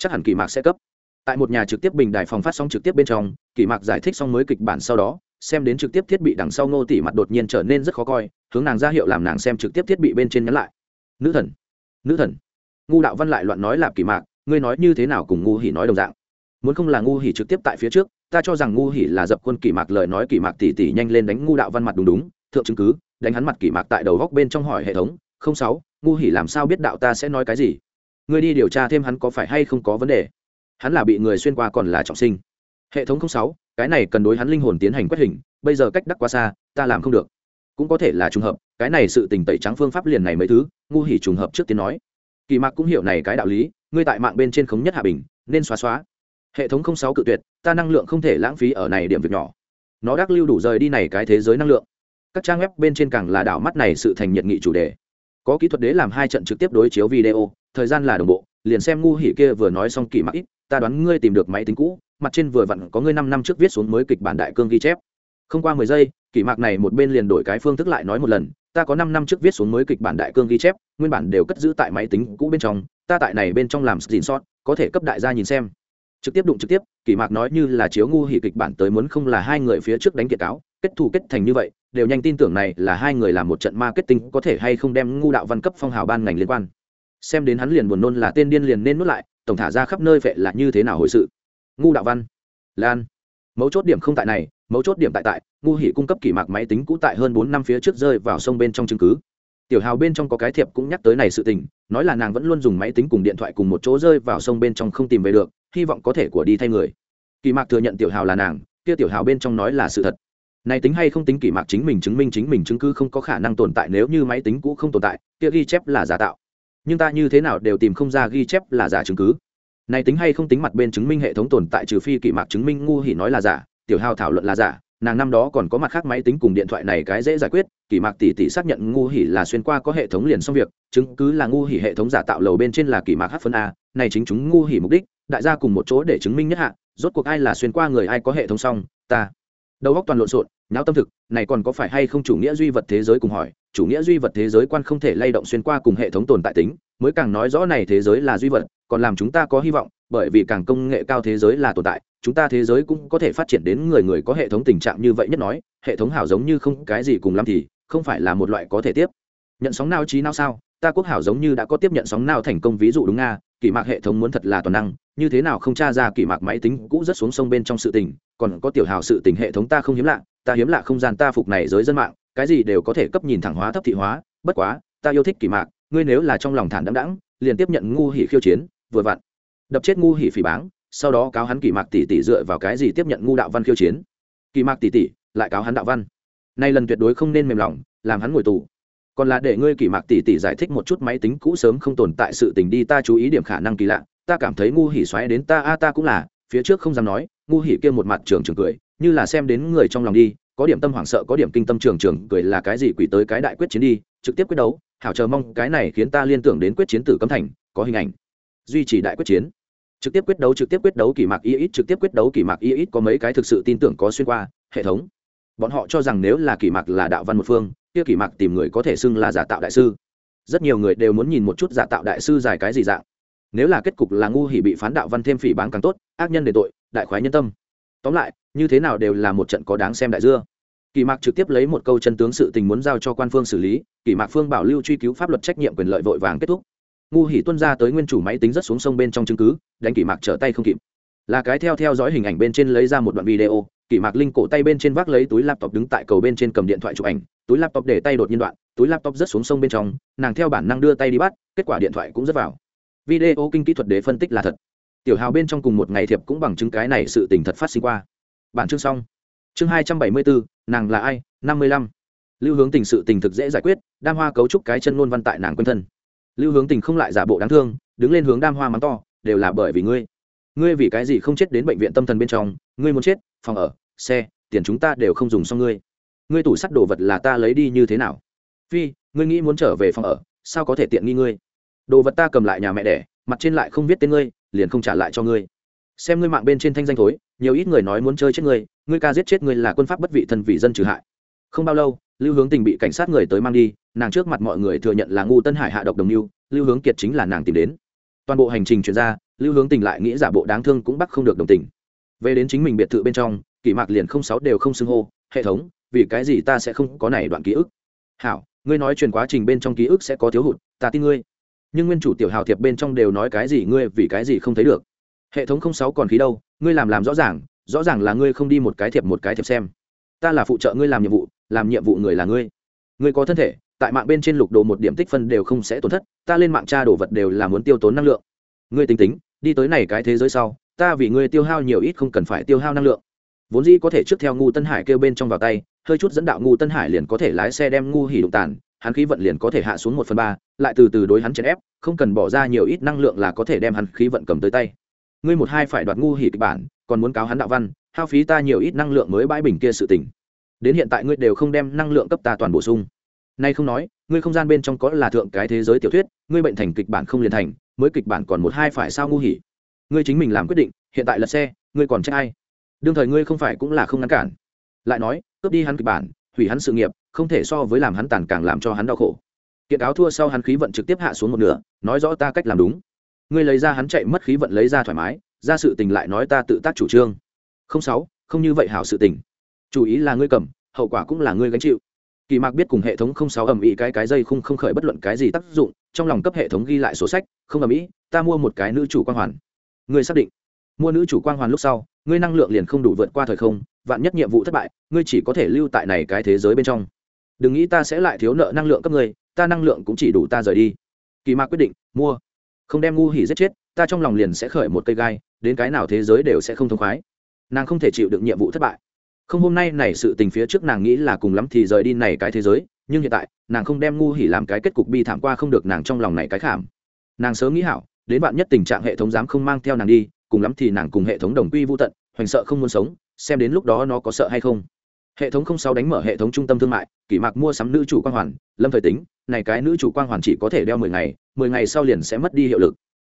chắc hẳn kỳ mạc sẽ cấp. Tại một nhà trực tiếp bình đài phòng phát sóng trực tiếp bên trong, kỳ mạc giải thích xong mới kịch bản sau đó, xem đến trực tiếp thiết bị đằng sau ngô tỷ mặt đột nhiên trở nên rất khó coi, hướng nàng ra hiệu làm nàng xem trực tiếp thiết bị bên trên nhắn lại. Nữ thần nữ thần. Ngu đạo văn lại loạn nói lạp kỳ mạc, ngươi nói như thế nào cùng ngu hỉ nói đồng dạng? Muốn không là ngu hỉ trực tiếp tại phía trước, ta cho rằng ngu hỉ là dập quân kỳ mạc lời nói kỳ mạc tỉ tỉ nhanh lên đánh ngu đạo văn mặt đúng đúng, thượng chứng cứ, đánh hắn mặt kỳ mạc tại đầu góc bên trong hỏi hệ thống, không sáu, ngu hỉ làm sao biết đạo ta sẽ nói cái gì? Ngươi đi điều tra thêm hắn có phải hay không có vấn đề. Hắn là bị người xuyên qua còn là trọng sinh. Hệ thống không sáu, cái này cần đối hắn linh hồn tiến hành quét hình, bây giờ cách đắc quá xa, ta làm không được. Cũng có thể là trùng hợp, cái này sự tình tẩy trắng phương pháp liền này mấy thứ, ngu hỉ trùng hợp trước tiên nói. Kỳ mạc cũng hiểu này cái đạo lý, ngươi tại mạng bên trên khống nhất hạ bình, nên xóa xóa. Hệ thống không sáu cự tuyệt, ta năng lượng không thể lãng phí ở này điểm việc nhỏ. Nó đắc lưu đủ rời đi này cái thế giới năng lượng. Các trang web bên trên càng là đảo mắt này sự thành nhiệt nghị chủ đề có kỹ thuật đế làm hai trận trực tiếp đối chiếu video, thời gian là đồng bộ, liền xem ngu hỉ kia vừa nói xong kỳ mắc ít, ta đoán ngươi tìm được máy tính cũ, mặt trên vừa vặn có ngươi năm năm trước viết xuống mới kịch bản đại cương ghi chép. Không qua mười giây, kỷ mạc này một bên liền đổi cái phương thức lại nói một lần, ta có năm năm trước viết xuống mới kịch bản đại cương ghi chép, nguyên bản đều cất giữ tại máy tính cũ bên trong, ta tại này bên trong làm xin sót có thể cấp đại gia nhìn xem. Trực tiếp đụng trực tiếp, kỷ mạc nói như là chiếu ngu hỉ kịch bản tới muốn không là hai người phía trước đánh kiệt cáo kết thù kết thành như vậy, đều nhanh tin tưởng này là hai người làm một trận marketing có thể hay không đem ngu đạo văn cấp phong hào ban ngành liên quan. Xem đến hắn liền buồn nôn là tên điên liền nên nuốt lại, tổng thả ra khắp nơi vệ là như thế nào hồi sự? Ngu đạo văn. Lan. Mấu chốt điểm không tại này, mấu chốt điểm tại tại, ngu hỉ cung cấp kỷ mạc máy tính cũ tại hơn bốn năm phía trước rơi vào sông bên trong chứng cứ. Tiểu hào bên trong có cái thiệp cũng nhắc tới này sự tình, nói là nàng vẫn luôn dùng máy tính cùng điện thoại cùng một chỗ rơi vào sông bên trong không tìm về được, hy vọng có thể của đi thay người. Kỳ mạc thừa nhận tiểu hào là nàng, kia tiểu hào bên trong nói là sự thật này tính hay không tính kỷ mạc chính mình chứng minh chính mình chứng cứ không có khả năng tồn tại nếu như máy tính cũ không tồn tại, kia ghi chép là giả tạo. Nhưng ta như thế nào đều tìm không ra ghi chép là giả chứng cứ. Này tính hay không tính mặt bên chứng minh hệ thống tồn tại trừ phi kỷ mạc chứng minh ngu hỉ nói là giả, tiểu hào thảo luận là giả, nàng năm đó còn có mặt khác máy tính cùng điện thoại này cái dễ giải quyết, kỷ mạc tỷ tỷ xác nhận ngu hỉ là xuyên qua có hệ thống liền xong việc, chứng cứ là ngu hỉ hệ thống giả tạo lầu bên trên là kỷ mạc hát phân a, này chính chúng ngu hỉ mục đích, đại gia cùng một chỗ để chứng minh nhất hạ, rốt cuộc ai là xuyên qua người ai có hệ thống xong, ta đầu góc toàn lộn xộn, nháo tâm thực, này còn có phải hay không chủ nghĩa duy vật thế giới cùng hỏi, chủ nghĩa duy vật thế giới quan không thể lay động xuyên qua cùng hệ thống tồn tại tính, mới càng nói rõ này thế giới là duy vật, còn làm chúng ta có hy vọng, bởi vì càng công nghệ cao thế giới là tồn tại, chúng ta thế giới cũng có thể phát triển đến người người có hệ thống tình trạng như vậy nhất nói, hệ thống hảo giống như không cái gì cùng lắm thì, không phải là một loại có thể tiếp nhận sóng nào trí nào sao, ta quốc hảo giống như đã có tiếp nhận sóng nào thành công ví dụ đúng nga kỷ mạc hệ thống muốn thật là toàn năng, như thế nào không tra ra kỷ mạc máy tính cũ rất xuống sông bên trong sự tình, còn có tiểu hào sự tình hệ thống ta không hiếm lạ, ta hiếm lạ không gian ta phục này giới dân mạng, cái gì đều có thể cấp nhìn thẳng hóa thấp thị hóa, bất quá, ta yêu thích kỷ mạc, ngươi nếu là trong lòng thản đẫm đãng, liền tiếp nhận ngu hỉ khiêu chiến, vừa vặn. Đập chết ngu hỉ phỉ báng, sau đó cáo hắn kỷ mạc tỷ tỷ dựa vào cái gì tiếp nhận ngu đạo văn khiêu chiến. Kỷ mạc tỷ tỷ, lại cáo hắn đạo văn. Nay lần tuyệt đối không nên mềm lòng, làm hắn ngồi tù còn là để ngươi kỷ mạc tỷ tỷ giải thích một chút máy tính cũ sớm không tồn tại sự tình đi, ta chú ý điểm khả năng kỳ lạ. Ta cảm thấy ngu hỉ xoáy đến ta, a, ta cũng là. Phía trước không dám nói, ngu hỉ kia một mặt trường trường cười, như là xem đến người trong lòng đi. Có điểm tâm hoảng sợ, có điểm kinh tâm trường trường cười là cái gì quỷ tới cái đại quyết chiến đi, trực tiếp quyết đấu. Hảo chờ mong cái này khiến ta liên tưởng đến quyết chiến tử cấm thành, có hình ảnh. Duy trì đại quyết chiến. Trực tiếp quyết đấu, trực tiếp quyết đấu kỳ mạc y ít, trực tiếp quyết đấu kỳ mạc y ít, có mấy cái thực sự tin tưởng có xuyên qua, hệ thống. Bọn họ cho rằng nếu là kỳ mạc là đạo văn một phương kia kỳ mạc tìm người có thể xưng là giả tạo đại sư. Rất nhiều người đều muốn nhìn một chút giả tạo đại sư dài cái gì dạng. Nếu là kết cục là ngu hỉ bị phán đạo văn thêm phỉ bán càng tốt, ác nhân để tội, đại khoái nhân tâm. Tóm lại, như thế nào đều là một trận có đáng xem đại dưa. Kỳ mạc trực tiếp lấy một câu chân tướng sự tình muốn giao cho quan phương xử lý kỳ mạc phương bảo lưu truy cứu pháp luật trách nhiệm quyền lợi vội vàng kết thúc. Ngu hỉ tuân ra tới nguyên chủ máy tính rất xuống sông bên trong chứng cứ, đánh kỳ mạc trở tay không kịp. Là cái theo theo dõi hình ảnh bên trên lấy ra một đoạn video kỷ mạc linh cổ tay bên trên vác lấy túi laptop đứng tại cầu bên trên cầm điện thoại chụp ảnh. Túi laptop để tay đột nhiên đoạn, túi laptop rớt xuống sông bên trong, nàng theo bản năng đưa tay đi bắt, kết quả điện thoại cũng rất vào. Video kinh kỹ thuật để phân tích là thật. Tiểu hào bên trong cùng một ngày thiệp cũng bằng chứng cái này sự tình thật phát sinh qua. Bản chương xong. Chương hai trăm bảy mươi bốn, nàng là ai? Năm mươi lăm. Lưu hướng tình sự tình thực dễ giải quyết, đam hoa cấu trúc cái chân ngôn văn tại nàng quân thân. Lưu hướng tình không lại giả bộ đáng thương, đứng lên hướng đam hoa mắng to, đều là bởi vì ngươi. Ngươi vì cái gì không chết đến bệnh viện tâm thần bên trong, ngươi muốn chết, phòng ở xe, tiền chúng ta đều không dùng xong ngươi. Ngươi tủ sắt đồ vật là ta lấy đi như thế nào? Phi, ngươi nghĩ muốn trở về phòng ở, sao có thể tiện nghi ngươi? Đồ vật ta cầm lại nhà mẹ đẻ, mặt trên lại không viết tên ngươi, liền không trả lại cho ngươi. Xem ngươi mạng bên trên thanh danh thối, nhiều ít người nói muốn chơi chết ngươi ngươi ca giết chết ngươi là quân pháp bất vị thân vị dân trừ hại. Không bao lâu, lưu hướng tình bị cảnh sát người tới mang đi, nàng trước mặt mọi người thừa nhận là ngu tân hải hạ độc đồng mưu, lưu hướng kiệt chính là nàng tìm đến. Toàn bộ hành trình chuyển ra, lưu hướng tình lại nghĩ giả bộ đáng thương cũng bắt không được đồng tình. Về đến chính mình biệt thự bên trong kỷ mạc liền không sáu đều không xưng hô, hệ thống, vì cái gì ta sẽ không có này đoạn ký ức? Hảo, ngươi nói truyền quá trình bên trong ký ức sẽ có thiếu hụt, ta tin ngươi. Nhưng nguyên chủ tiểu hào thiệp bên trong đều nói cái gì ngươi vì cái gì không thấy được. Hệ thống không sáu còn khí đâu, ngươi làm làm rõ ràng rõ ràng là ngươi không đi một cái thiệp một cái thiệp xem. Ta là phụ trợ ngươi làm nhiệm vụ, làm nhiệm vụ người là ngươi. Ngươi có thân thể, tại mạng bên trên lục đồ một điểm tích phân đều không sẽ tổn thất, ta lên mạng tra đồ vật đều là muốn tiêu tốn năng lượng. Ngươi tính tính, đi tới này cái thế giới sau, ta vì ngươi tiêu hao nhiều ít không cần phải tiêu hao năng lượng vốn dĩ có thể trước theo ngu tân hải kêu bên trong vào tay, hơi chút dẫn đạo ngu tân hải liền có thể lái xe đem ngu hỉ đụng tàn, hắn khí vận liền có thể hạ xuống một phần ba, lại từ từ đối hắn chèn ép, không cần bỏ ra nhiều ít năng lượng là có thể đem hắn khí vận cầm tới tay. Ngươi một hai phải đoạt ngu hỉ kịch bản, còn muốn cáo hắn đạo văn, hao phí ta nhiều ít năng lượng mới bãi bình kia sự tình. Đến hiện tại ngươi đều không đem năng lượng cấp ta toàn bổ sung. Nay không nói, ngươi không gian bên trong có là thượng cái thế giới tiểu thuyết, ngươi bệnh thành kịch bản không liền thành, mới kịch bản còn một hai phải sao ngu hỉ. Ngươi chính mình làm quyết định, hiện tại là xe, ngươi còn trách ai? Đương thời ngươi không phải cũng là không ngăn cản. Lại nói, cướp đi hắn kịch bản, hủy hắn sự nghiệp, không thể so với làm hắn tàn càng làm cho hắn đau khổ. Kiện cáo thua sau hắn khí vận trực tiếp hạ xuống một nửa, nói rõ ta cách làm đúng. Ngươi lấy ra hắn chạy mất khí vận lấy ra thoải mái, ra sự tình lại nói ta tự tác chủ trương. Không sáu, không như vậy hảo sự tình. Chủ ý là ngươi cầm, hậu quả cũng là ngươi gánh chịu. Kỳ mạc biết cùng hệ thống không sáu ầm ĩ cái cái dây không không khởi bất luận cái gì tác dụng, trong lòng cấp hệ thống ghi lại sổ sách, không ầm ĩ, ta mua một cái nữ chủ quang hoàn. Ngươi xác định. Mua nữ chủ quang hoàn lúc sau ngươi năng lượng liền không đủ vượt qua thời không, vạn nhất nhiệm vụ thất bại, ngươi chỉ có thể lưu tại này cái thế giới bên trong. Đừng nghĩ ta sẽ lại thiếu nợ năng lượng cấp ngươi, ta năng lượng cũng chỉ đủ ta rời đi. Kỳ mạc quyết định, mua. Không đem ngu hỉ giết chết, ta trong lòng liền sẽ khởi một cây gai, đến cái nào thế giới đều sẽ không thông khoái. Nàng không thể chịu được nhiệm vụ thất bại. Không, hôm nay này sự tình phía trước nàng nghĩ là cùng lắm thì rời đi này cái thế giới, nhưng hiện tại, nàng không đem ngu hỉ làm cái kết cục bi thảm qua không được nàng trong lòng này cái khảm. Nàng sớm nghĩ hảo, đến bạn nhất tình trạng hệ thống dám không mang theo nàng đi cùng lắm thì nàng cùng hệ thống đồng quy vô tận, hoành sợ không muốn sống, xem đến lúc đó nó có sợ hay không. Hệ thống không sao đánh mở hệ thống trung tâm thương mại, kỷ mạc mua sắm nữ chủ quang hoàn, lâm thời tính, này cái nữ chủ quang hoàn chỉ có thể đeo mười ngày mười ngày sau liền sẽ mất đi hiệu lực.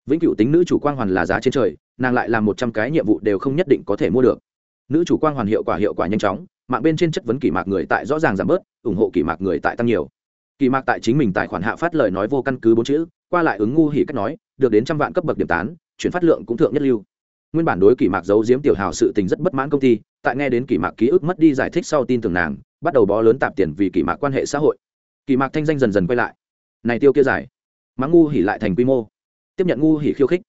Vĩnh cửu tính nữ chủ quang hoàn là giá trên trời, nàng lại làm một trăm cái nhiệm vụ đều không nhất định có thể mua được. Nữ chủ quang hoàn hiệu quả hiệu quả nhanh chóng, mạng bên trên chất vấn kỷ mạc người tại rõ ràng giảm bớt, ủng hộ kỷ mạc người tại tăng nhiều. Kỷ mạc tại chính mình tài khoản hạ phát lời nói vô căn cứ bốn chữ, qua lại ứng ngu hỉ cách nói, được đến trăm vạn cấp bậc điểm tán chuyển phát lượng cũng thượng nhất lưu. Nguyên bản đối kỷ mạc giấu giếm tiểu hào sự tình rất bất mãn công ty, tại nghe đến kỷ mạc ký ức mất đi giải thích sau tin tưởng nàng, bắt đầu bó lớn tạp tiền vì kỷ mạc quan hệ xã hội. Kỷ mạc thanh danh dần dần quay lại. Này tiêu kia giải. Mắng ngu hỉ lại thành quy mô. Tiếp nhận ngu hỉ khiêu khích.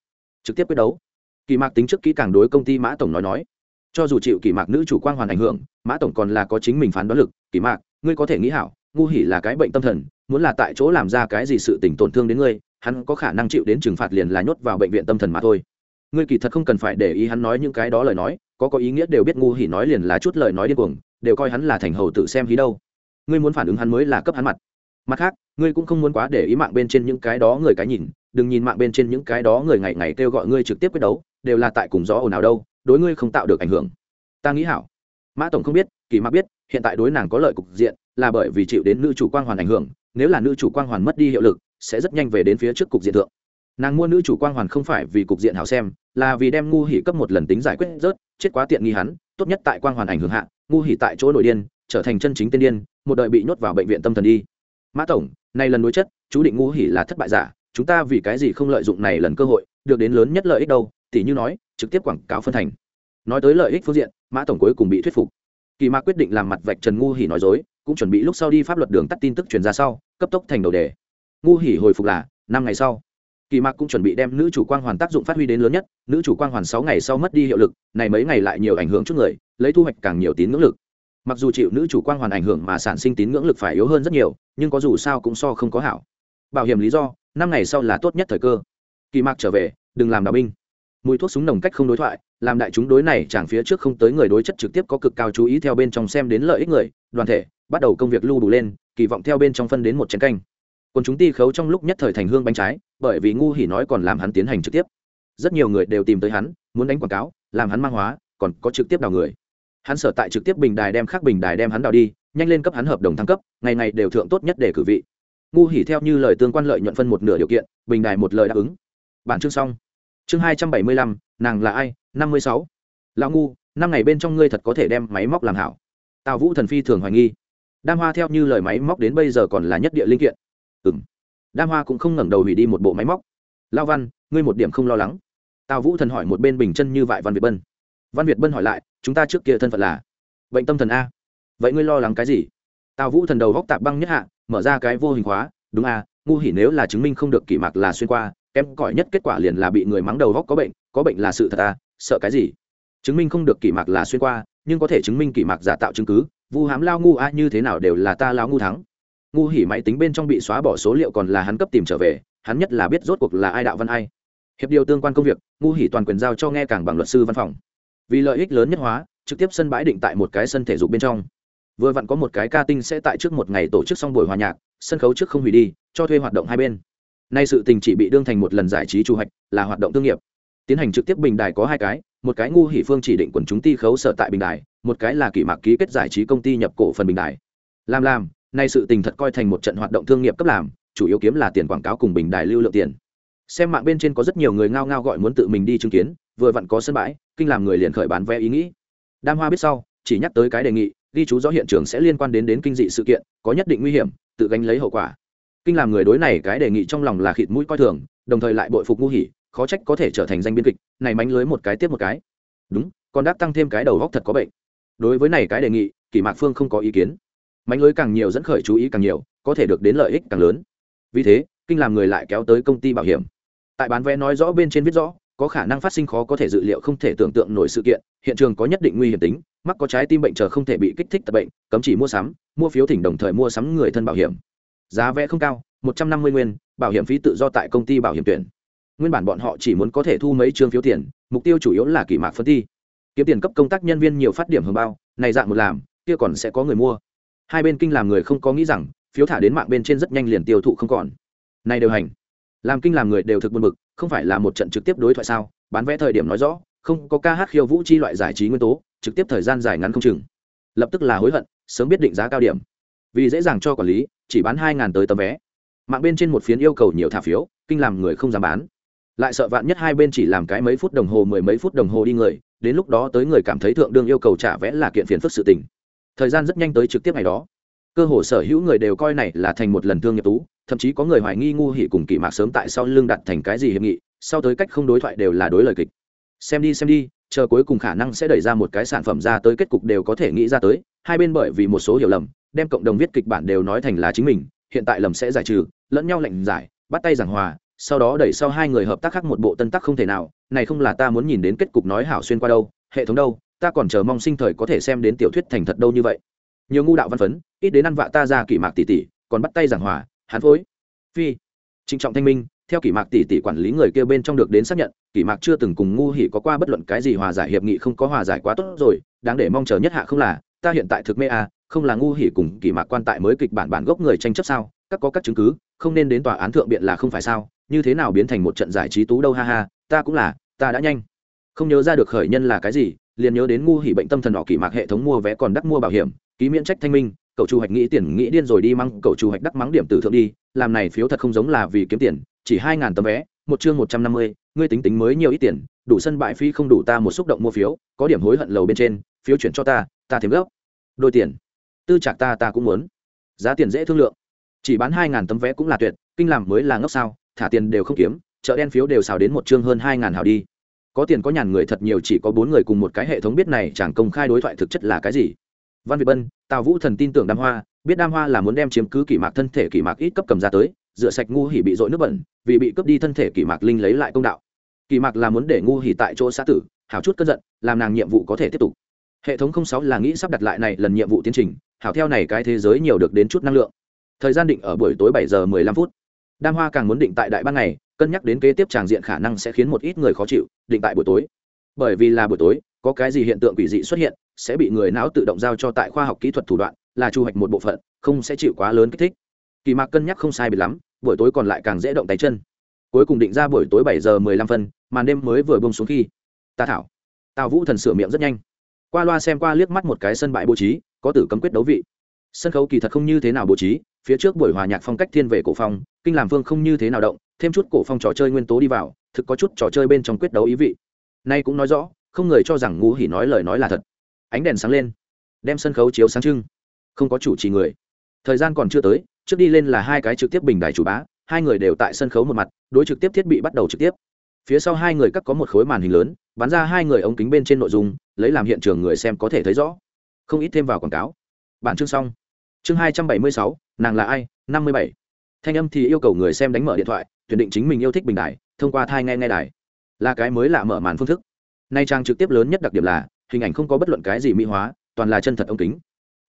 Trực tiếp quyết đấu. Kỷ mạc tính trước kỹ càng đối công ty mã tổng nói nói. Cho dù chịu kỷ mạc nữ chủ quan hoàn ảnh hưởng, mã tổng còn là có chính mình phán đoán lực. Kỷ mạc, ngươi có thể nghĩ hảo, ngu hỉ là cái bệnh tâm thần, muốn là tại chỗ làm ra cái gì sự tình tổn thương đến ngươi hắn có khả năng chịu đến trừng phạt liền là nhốt vào bệnh viện tâm thần mà thôi. Ngươi kỳ thật không cần phải để ý hắn nói những cái đó lời nói, có có ý nghĩa đều biết ngu hỉ nói liền là chút lời nói điên cuồng, đều coi hắn là thành hầu tự xem hí đâu. Ngươi muốn phản ứng hắn mới là cấp hắn mặt. Mặt khác, ngươi cũng không muốn quá để ý mạng bên trên những cái đó người cái nhìn, đừng nhìn mạng bên trên những cái đó người ngày ngày kêu gọi ngươi trực tiếp quyết đấu, đều là tại cùng gió ồn ào đâu, đối ngươi không tạo được ảnh hưởng. Ta nghĩ hảo. Mã tổng không biết, kỳ mạc biết, hiện tại đối nàng có lợi cục diện, là bởi vì chịu đến nữ chủ quang hoàn ảnh hưởng, nếu là nữ chủ quang hoàn mất đi hiệu lực sẽ rất nhanh về đến phía trước cục diện thượng. Nàng mua nữ chủ quang hoàn không phải vì cục diện hảo xem, là vì đem ngu hỉ cấp một lần tính giải quyết rớt, chết quá tiện nghi hắn, tốt nhất tại quang hoàn ảnh hưởng hạ, ngu hỉ tại chỗ nội điên, trở thành chân chính tên điên, một đời bị nhốt vào bệnh viện tâm thần đi. Mã tổng nay lần đối chất, chú định ngu hỉ là thất bại giả, chúng ta vì cái gì không lợi dụng này lần cơ hội, được đến lớn nhất lợi ích đâu tỷ như nói, trực tiếp quảng cáo phân thành. Nói tới lợi ích phương diện, mã tổng cuối cùng bị thuyết phục. Kỳ mạc quyết định làm mặt vạch trần ngu hỉ nói dối, cũng chuẩn bị lúc sau đi pháp luật đường tắt tin tức truyền ra sau, cấp tốc thành đầu đề ngu hỉ hồi phục là, năm ngày sau. Kỳ mạc cũng chuẩn bị đem nữ chủ quang hoàn tác dụng phát huy đến lớn nhất, nữ chủ quang hoàn sáu ngày sau mất đi hiệu lực, này mấy ngày lại nhiều ảnh hưởng chút người, lấy thu hoạch càng nhiều tín ngưỡng lực. Mặc dù chịu nữ chủ quang hoàn ảnh hưởng mà sản sinh tín ngưỡng lực phải yếu hơn rất nhiều, nhưng có dù sao cũng so không có hảo. Bảo hiểm lý do, năm ngày sau là tốt nhất thời cơ. Kỳ mạc trở về, đừng làm đạo binh. Mùi thuốc súng nồng cách không đối thoại, làm đại chúng đối này chẳng phía trước không tới người đối chất trực tiếp có cực cao chú ý theo bên trong xem đến lợi ích người, đoàn thể, bắt đầu công việc lưu đủ lên, kỳ vọng theo bên trong phân đến một chén canh còn chúng ti khấu trong lúc nhất thời thành hương bánh trái, bởi vì ngu hỉ nói còn làm hắn tiến hành trực tiếp. Rất nhiều người đều tìm tới hắn, muốn đánh quảng cáo, làm hắn mang hóa, còn có trực tiếp đào người. Hắn sở tại trực tiếp bình đài đem khác bình đài đem hắn đào đi, nhanh lên cấp hắn hợp đồng thăng cấp, ngày ngày đều thượng tốt nhất để cử vị. Ngu hỉ theo như lời tương quan lợi nhuận phân một nửa điều kiện, bình đài một lời đáp ứng. Bản chương xong. Chương hai trăm bảy mươi lăm, nàng là ai? năm mươi sáu. Lão ngu, năm ngày bên trong ngươi thật có thể đem máy móc làm hảo. Tào vũ thần phi thường hoài nghi. Đam hoa theo như lời máy móc đến bây giờ còn là nhất địa linh kiện ừng đam hoa cũng không ngẩng đầu hủy đi một bộ máy móc. Lao văn, ngươi một điểm không lo lắng. Tào vũ thần hỏi một bên bình chân như vại văn việt bân. Văn việt bân hỏi lại, chúng ta trước kia thân phận là bệnh tâm thần a. Vậy ngươi lo lắng cái gì? Tào vũ thần đầu góc tạp băng nhất hạ, mở ra cái vô hình hóa đúng a, ngu hỉ nếu là chứng minh không được kỷ mạc là xuyên qua, kém cỏi nhất kết quả liền là bị người mắng đầu góc có bệnh có bệnh là sự thật a, sợ cái gì? Chứng minh không được kỷ mạc là xuyên qua, nhưng có thể chứng minh kỷ mạc giả tạo chứng cứ, vu hám lao ngu a như thế nào đều là ta lao ngu thắng ngu hỉ máy tính bên trong bị xóa bỏ số liệu còn là hắn cấp tìm trở về, hắn nhất là biết rốt cuộc là ai đạo văn ai. Hiệp điều tương quan công việc, ngu hỉ toàn quyền giao cho nghe cảng bằng luật sư văn phòng. Vì lợi ích lớn nhất hóa, trực tiếp sân bãi định tại một cái sân thể dục bên trong. Vừa vặn có một cái ca tinh sẽ tại trước một ngày tổ chức xong buổi hòa nhạc, sân khấu trước không hủy đi, cho thuê hoạt động hai bên. Nay sự tình chỉ bị đương thành một lần giải trí chủ hạch là hoạt động thương nghiệp. Tiến hành trực tiếp bình đài có hai cái, một cái ngu hỉ phương chỉ định quần chúng ti khấu sở tại bình đài, một cái là kỷ mạc ký kết giải trí công ty nhập cổ phần bình đài. Làm làm nay sự tình thật coi thành một trận hoạt động thương nghiệp cấp làm, chủ yếu kiếm là tiền quảng cáo cùng bình đài lưu lượng tiền. Xem mạng bên trên có rất nhiều người ngao ngao gọi muốn tự mình đi chứng kiến, vừa vặn có sân bãi, kinh làm người liền khởi bán vé ý nghĩ. Đam hoa biết sau, chỉ nhắc tới cái đề nghị, ghi chú rõ hiện trường sẽ liên quan đến đến kinh dị sự kiện, có nhất định nguy hiểm, tự gánh lấy hậu quả. Kinh làm người đối này cái đề nghị trong lòng là khịt mũi coi thường, đồng thời lại bội phục ngu hỉ, khó trách có thể trở thành danh biên kịch, này mánh lưới một cái tiếp một cái. Đúng, còn đáp tăng thêm cái đầu góc thật có bệnh. Đối với này cái đề nghị, kỷ mạc phương không có ý kiến mánh lưới càng nhiều dẫn khởi chú ý càng nhiều, có thể được đến lợi ích càng lớn. Vì thế, kinh làm người lại kéo tới công ty bảo hiểm. Tại bán vé nói rõ bên trên viết rõ, có khả năng phát sinh khó có thể dự liệu không thể tưởng tượng nổi sự kiện, hiện trường có nhất định nguy hiểm tính, mắc có trái tim bệnh chờ không thể bị kích thích tập bệnh, cấm chỉ mua sắm, mua phiếu thỉnh đồng thời mua sắm người thân bảo hiểm. Giá vé không cao, một trăm năm mươi nguyên, bảo hiểm phí tự do tại công ty bảo hiểm tuyển. Nguyên bản bọn họ chỉ muốn có thể thu mấy chương phiếu tiền, mục tiêu chủ yếu là kỷ mạc phân thi kiếm tiền cấp công tác nhân viên nhiều phát điểm hưởng bao, này dạng một làm, kia còn sẽ có người mua hai bên kinh làm người không có nghĩ rằng, phiếu thả đến mạng bên trên rất nhanh liền tiêu thụ không còn. Này đều hành. Làm kinh làm người đều thực buồn bực, không phải là một trận trực tiếp đối thoại sao? Bán vé thời điểm nói rõ, không có ca hát khiêu vũ chi loại giải trí nguyên tố, trực tiếp thời gian dài ngắn không chừng. Lập tức là hối hận, sớm biết định giá cao điểm. Vì dễ dàng cho quản lý, chỉ bán hai tới tấm vé. Mạng bên trên một phiến yêu cầu nhiều thả phiếu, kinh làm người không dám bán. Lại sợ vạn nhất hai bên chỉ làm cái mấy phút đồng hồ, mười mấy phút đồng hồ đi người, đến lúc đó tới người cảm thấy thượng đương yêu cầu trả vé là kiện phiền phức sự tình thời gian rất nhanh tới trực tiếp ngày đó. Cơ hồ sở hữu người đều coi này là thành một lần thương nghiệp tú, thậm chí có người hoài nghi ngu hỉ cùng kỷ mạc sớm tại sau lưng đặt thành cái gì hiệp nghị, sau tới cách không đối thoại đều là đối lời kịch. Xem đi xem đi, chờ cuối cùng khả năng sẽ đẩy ra một cái sản phẩm ra tới kết cục đều có thể nghĩ ra tới, hai bên bởi vì một số hiểu lầm, đem cộng đồng viết kịch bản đều nói thành là chính mình, hiện tại lầm sẽ giải trừ, lẫn nhau lệnh giải, bắt tay giảng hòa, sau đó đẩy sau hai người hợp tác khác một bộ tân tác không thể nào, này không là ta muốn nhìn đến kết cục nói hảo xuyên qua đâu, hệ thống đâu ta còn chờ mong sinh thời có thể xem đến tiểu thuyết thành thật đâu như vậy. Nhiều ngu đạo văn phấn, ít đến ăn vạ ta ra kỷ mạc tỷ tỷ, còn bắt tay giảng hòa, hắn phối. Phi. Trịnh trọng thanh minh, theo kỷ mạc tỷ tỷ quản lý người kia bên trong được đến xác nhận, kỷ mạc chưa từng cùng ngu hỉ có qua bất luận cái gì hòa giải hiệp nghị không có hòa giải quá tốt rồi, đáng để mong chờ nhất hạ không là, ta hiện tại thực mê à không là ngu hỉ cùng kỷ mạc quan tại mới kịch bản bản gốc người tranh chấp sao, các có các chứng cứ, không nên đến tòa án thượng biện là không phải sao, như thế nào biến thành một trận giải trí tú đâu ha ha, ta cũng là, ta đã nhanh. Không nhớ ra được khởi nhân là cái gì liền nhớ đến ngu hỉ bệnh tâm thần họ kỳ mạc hệ thống mua vé còn đắt mua bảo hiểm, ký miễn trách thanh minh, cậu chu hoạch nghĩ tiền nghĩ điên rồi đi măng cậu chu hoạch đắc mắng điểm từ thượng đi, làm này phiếu thật không giống là vì kiếm tiền, chỉ hai ngàn tấm vé, một chương một trăm năm mươi, ngươi tính tính mới nhiều ít tiền, đủ sân bãi phí không đủ ta một xúc động mua phiếu, có điểm hối hận lầu bên trên, phiếu chuyển cho ta ta thêm gốc. Đôi tiền. Tư trạc ta ta cũng muốn. Giá tiền dễ thương lượng. Chỉ bán hai ngàn tấm vé cũng là tuyệt, kinh làm mới là ngốc sao, thả tiền đều không kiếm, chợ đen phiếu đều xào đến một chương hơn hai ngàn hào đi có tiền có nhàn người thật nhiều chỉ có bốn người cùng một cái hệ thống biết này chẳng công khai đối thoại thực chất là cái gì. Văn việt bân, tào vũ thần tin tưởng đam hoa, biết đam hoa là muốn đem chiếm cứ kỷ mạc thân thể kỷ mạc ít cấp cầm ra tới, rửa sạch ngu hỉ bị dội nước bẩn, vì bị cướp đi thân thể kỷ mạc linh lấy lại công đạo. Kỷ mạc là muốn để ngu hỉ tại chỗ xã tử, hảo chút cơn giận, làm nàng nhiệm vụ có thể tiếp tục. Hệ thống không sáu là nghĩ sắp đặt lại này lần nhiệm vụ tiến trình, hảo theo này cái thế giới nhiều được đến chút năng lượng. Thời gian định ở buổi tối bảy giờ mười lăm phút. Đam hoa càng muốn định tại đại ban ngày cân nhắc đến kế tiếp tràng diện khả năng sẽ khiến một ít người khó chịu, định tại buổi tối. Bởi vì là buổi tối, có cái gì hiện tượng quỷ dị xuất hiện, sẽ bị người não tự động giao cho tại khoa học kỹ thuật thủ đoạn, là chu hoạch một bộ phận, không sẽ chịu quá lớn kích thích. Kỳ mạc cân nhắc không sai bị lắm, buổi tối còn lại càng dễ động tay chân. Cuối cùng định ra buổi tối bảy giờ mười lăm phân, màn đêm mới vừa bông xuống khi ta thảo, tào vũ thần sửa miệng rất nhanh. Qua loa xem qua liếc mắt một cái sân bãi bố trí, có tử cấm quyết đấu vị. Sân khấu kỳ thật không như thế nào bố trí phía trước buổi hòa nhạc phong cách thiên về cổ phong, kinh làm phương không như thế nào động, thêm chút cổ phong trò chơi nguyên tố đi vào, thực có chút trò chơi bên trong quyết đấu ý vị. Nay cũng nói rõ, không người cho rằng ngu hỉ nói lời nói là thật. Ánh đèn sáng lên, đem sân khấu chiếu sáng trưng. Không có chủ trì người. Thời gian còn chưa tới, trước đi lên là hai cái trực tiếp bình đài chủ bá, hai người đều tại sân khấu một mặt, đối trực tiếp thiết bị bắt đầu trực tiếp. Phía sau hai người cắt có một khối màn hình lớn, bắn ra hai người ống kính bên trên nội dung, lấy làm hiện trường người xem có thể thấy rõ. Không ít thêm vào quảng cáo. Bản chương xong chương hai trăm bảy mươi sáu, nàng là ai? năm mươi bảy. Thanh âm thì yêu cầu người xem đánh mở điện thoại, tuyển định chính mình yêu thích bình đài, thông qua thai nghe nghe đài. Là cái mới lạ mở màn phương thức. Nay trang trực tiếp lớn nhất đặc điểm là, hình ảnh không có bất luận cái gì mỹ hóa, toàn là chân thật ống kính.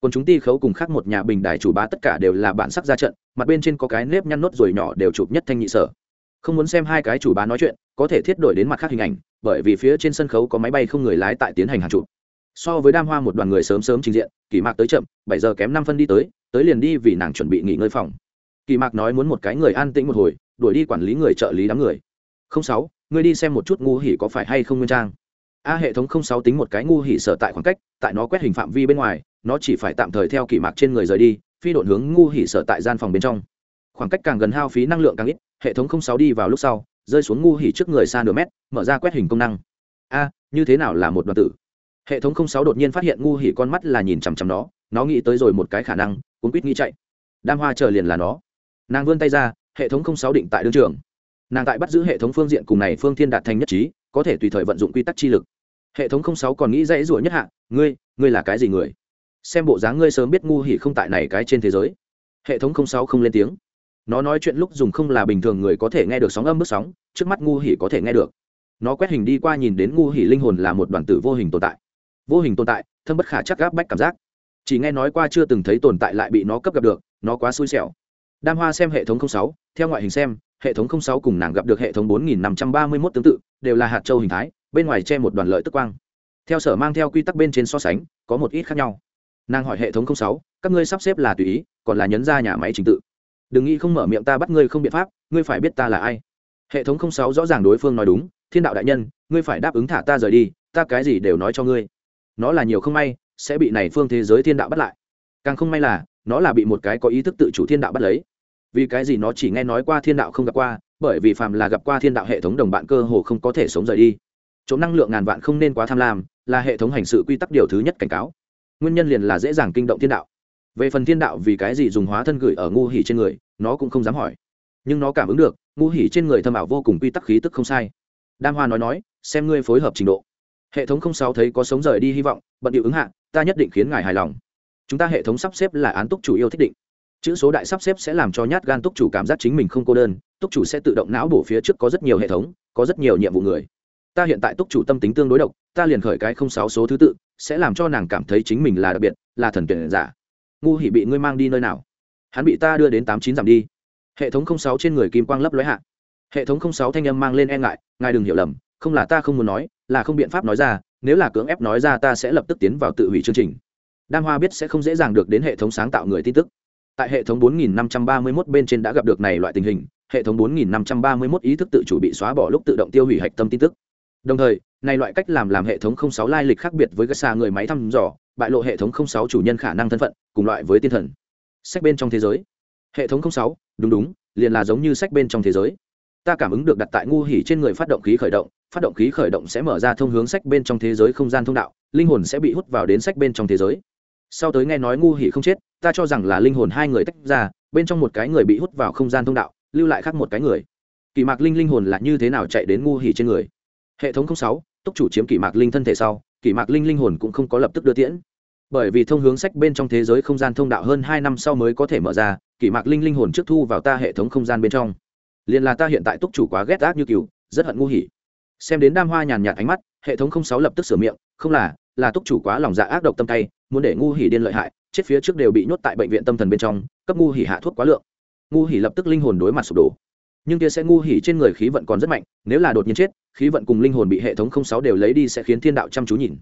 Còn chúng ti khấu cùng khác một nhà bình đài chủ bá tất cả đều là bản sắc ra trận, mặt bên trên có cái nếp nhăn nốt rồi nhỏ đều chụp nhất thanh nhị sở. Không muốn xem hai cái chủ bá nói chuyện, có thể thiết đổi đến mặt khác hình ảnh, bởi vì phía trên sân khấu có máy bay không người lái tại tiến hành hàng chụp so với đam hoa một đoàn người sớm sớm trình diện, kỳ mạc tới chậm, bảy giờ kém năm phân đi tới tới liền đi vì nàng chuẩn bị nghỉ ngơi phòng. Kỳ mạc nói muốn một cái người an tĩnh một hồi, đuổi đi quản lý người trợ lý đám người. Không sáu, ngươi đi xem một chút ngu hỉ có phải hay không nguyên trang. A hệ thống không sáu tính một cái ngu hỉ sở tại khoảng cách, tại nó quét hình phạm vi bên ngoài, nó chỉ phải tạm thời theo kỳ mạc trên người rời đi, phi độn hướng ngu hỉ sở tại gian phòng bên trong. Khoảng cách càng gần hao phí năng lượng càng ít, hệ thống không sáu đi vào lúc sau, rơi xuống ngu hỉ trước người xa nửa mét, mở ra quét hình công năng. A, như thế nào là một đoàn tử? Hệ thống không sáu đột nhiên phát hiện ngu hỉ con mắt là nhìn chằm chằm nó nó nghĩ tới rồi một cái khả năng, cuốn quýt nghĩ chạy. Đam hoa chờ liền là nó. Nàng vươn tay ra, hệ thống không sáu định tại đương trường. Nàng tại bắt giữ hệ thống phương diện cùng này phương thiên đạt thành nhất trí, có thể tùy thời vận dụng quy tắc chi lực. Hệ thống không sáu còn nghĩ dãy rủa nhất hạ, ngươi ngươi là cái gì người? Xem bộ dáng ngươi sớm biết ngu hỉ không tại này cái trên thế giới. Hệ thống không sáu không lên tiếng. Nó nói chuyện lúc dùng không là bình thường người có thể nghe được sóng âm bước sóng, trước mắt ngu hỉ có thể nghe được. Nó quét hình đi qua nhìn đến ngu hỉ linh hồn là một đoàn tử vô hình tồn tại vô hình tồn tại, thâm bất khả chắc gáp bách cảm giác. Chỉ nghe nói qua chưa từng thấy tồn tại lại bị nó cấp gặp được, nó quá xui xẻo. Đam hoa xem hệ thống sáu, theo ngoại hình xem, hệ thống sáu cùng nàng gặp được hệ thống bốn nghìn năm trăm ba mươi mốt tương tự, đều là hạt châu hình thái, bên ngoài che một đoàn lợi tức quang. Theo sở mang theo quy tắc bên trên so sánh, có một ít khác nhau. Nàng hỏi hệ thống sáu, các ngươi sắp xếp là tùy ý, còn là nhấn ra nhà máy trình tự. Đừng nghĩ không mở miệng ta bắt ngươi không biện pháp, ngươi phải biết ta là ai. Hệ thống sáu rõ ràng đối phương nói đúng, thiên đạo đại nhân, ngươi phải đáp ứng thả ta rời đi, ta cái gì đều nói cho ngươi nó là nhiều không may, sẽ bị này phương thế giới thiên đạo bắt lại. Càng không may là, nó là bị một cái có ý thức tự chủ thiên đạo bắt lấy. Vì cái gì nó chỉ nghe nói qua thiên đạo không gặp qua, bởi vì phàm là gặp qua thiên đạo hệ thống đồng bạn cơ hồ không có thể sống rời đi. Chỗ năng lượng ngàn vạn không nên quá tham lam, là hệ thống hành sự quy tắc điều thứ nhất cảnh cáo. Nguyên nhân liền là dễ dàng kinh động thiên đạo. Về phần thiên đạo vì cái gì dùng hóa thân gửi ở ngu hỉ trên người, nó cũng không dám hỏi. Nhưng nó cảm ứng được, ngu hỉ trên người thâm ảo vô cùng quy tắc khí tức không sai. Đam hoa nói nói, xem ngươi phối hợp trình độ hệ thống không sáu thấy có sống rời đi hy vọng, bận điệu ứng hạ, ta nhất định khiến ngài hài lòng. Chúng ta hệ thống sắp xếp là án túc chủ yêu thích định. Chữ số đại sắp xếp sẽ làm cho nhát gan túc chủ cảm giác chính mình không cô đơn, túc chủ sẽ tự động não bổ phía trước có rất nhiều hệ thống, có rất nhiều nhiệm vụ người. Ta hiện tại túc chủ tâm tính tương đối độc, ta liền khởi cái không sáu số thứ tự, sẽ làm cho nàng cảm thấy chính mình là đặc biệt, là thần tuyển giả. Ngu hỉ bị ngươi mang đi nơi nào? Hắn bị ta đưa đến tám chín giảm đi. Hệ thống không sáu trên người kim quang lấp lóe hạ. Hệ thống không sáu thanh âm mang lên e ngại, ngài đừng hiểu lầm, không là ta không muốn nói là không biện pháp nói ra nếu là cưỡng ép nói ra ta sẽ lập tức tiến vào tự hủy chương trình. Đam hoa biết sẽ không dễ dàng được đến hệ thống sáng tạo người tin tức. Tại hệ thống 4531 bên trên đã gặp được này loại tình hình hệ thống 4531 ý thức tự chủ bị xóa bỏ lúc tự động tiêu hủy hạch tâm tin tức. Đồng thời này loại cách làm làm hệ thống 06 lai lịch khác biệt với các xa người máy thăm dò bại lộ hệ thống 06 chủ nhân khả năng thân phận cùng loại với tiên thần. Sách bên trong thế giới. Hệ thống 06, đúng đúng liền là giống như sách bên trong thế giới ta cảm ứng được đặt tại ngu hỉ trên người phát động khí khởi động, phát động khí khởi động sẽ mở ra thông hướng sách bên trong thế giới không gian thông đạo, linh hồn sẽ bị hút vào đến sách bên trong thế giới. Sau tới nghe nói ngu hỉ không chết, ta cho rằng là linh hồn hai người tách ra, bên trong một cái người bị hút vào không gian thông đạo, lưu lại khác một cái người. Kỳ mạc linh linh hồn là như thế nào chạy đến ngu hỉ trên người? Hệ thống sáu, túc chủ chiếm kỳ mạc linh thân thể sau kỳ mạc linh linh hồn cũng không có lập tức đưa tiễn. Bởi vì thông hướng sách bên trong thế giới không gian thông đạo hơn hai năm sau mới có thể mở ra kỳ mạc linh linh hồn trước thu vào ta hệ thống không gian bên trong liền là ta hiện tại túc chủ quá ghét ác như cừu, rất hận ngu hỉ. Xem đến đam hoa nhàn nhạt ánh mắt, hệ thống không sáu lập tức sửa miệng, không là là túc chủ quá lòng dạ ác độc tâm tay, muốn để ngu hỉ điên lợi hại, chết phía trước đều bị nhốt tại bệnh viện tâm thần bên trong, cấp ngu hỉ hạ thuốc quá lượng. Ngu hỉ lập tức linh hồn đối mặt sụp đổ. Nhưng kia sẽ ngu hỉ trên người khí vận còn rất mạnh, nếu là đột nhiên chết, khí vận cùng linh hồn bị hệ thống không sáu đều lấy đi sẽ khiến thiên đạo chăm chú nhìn.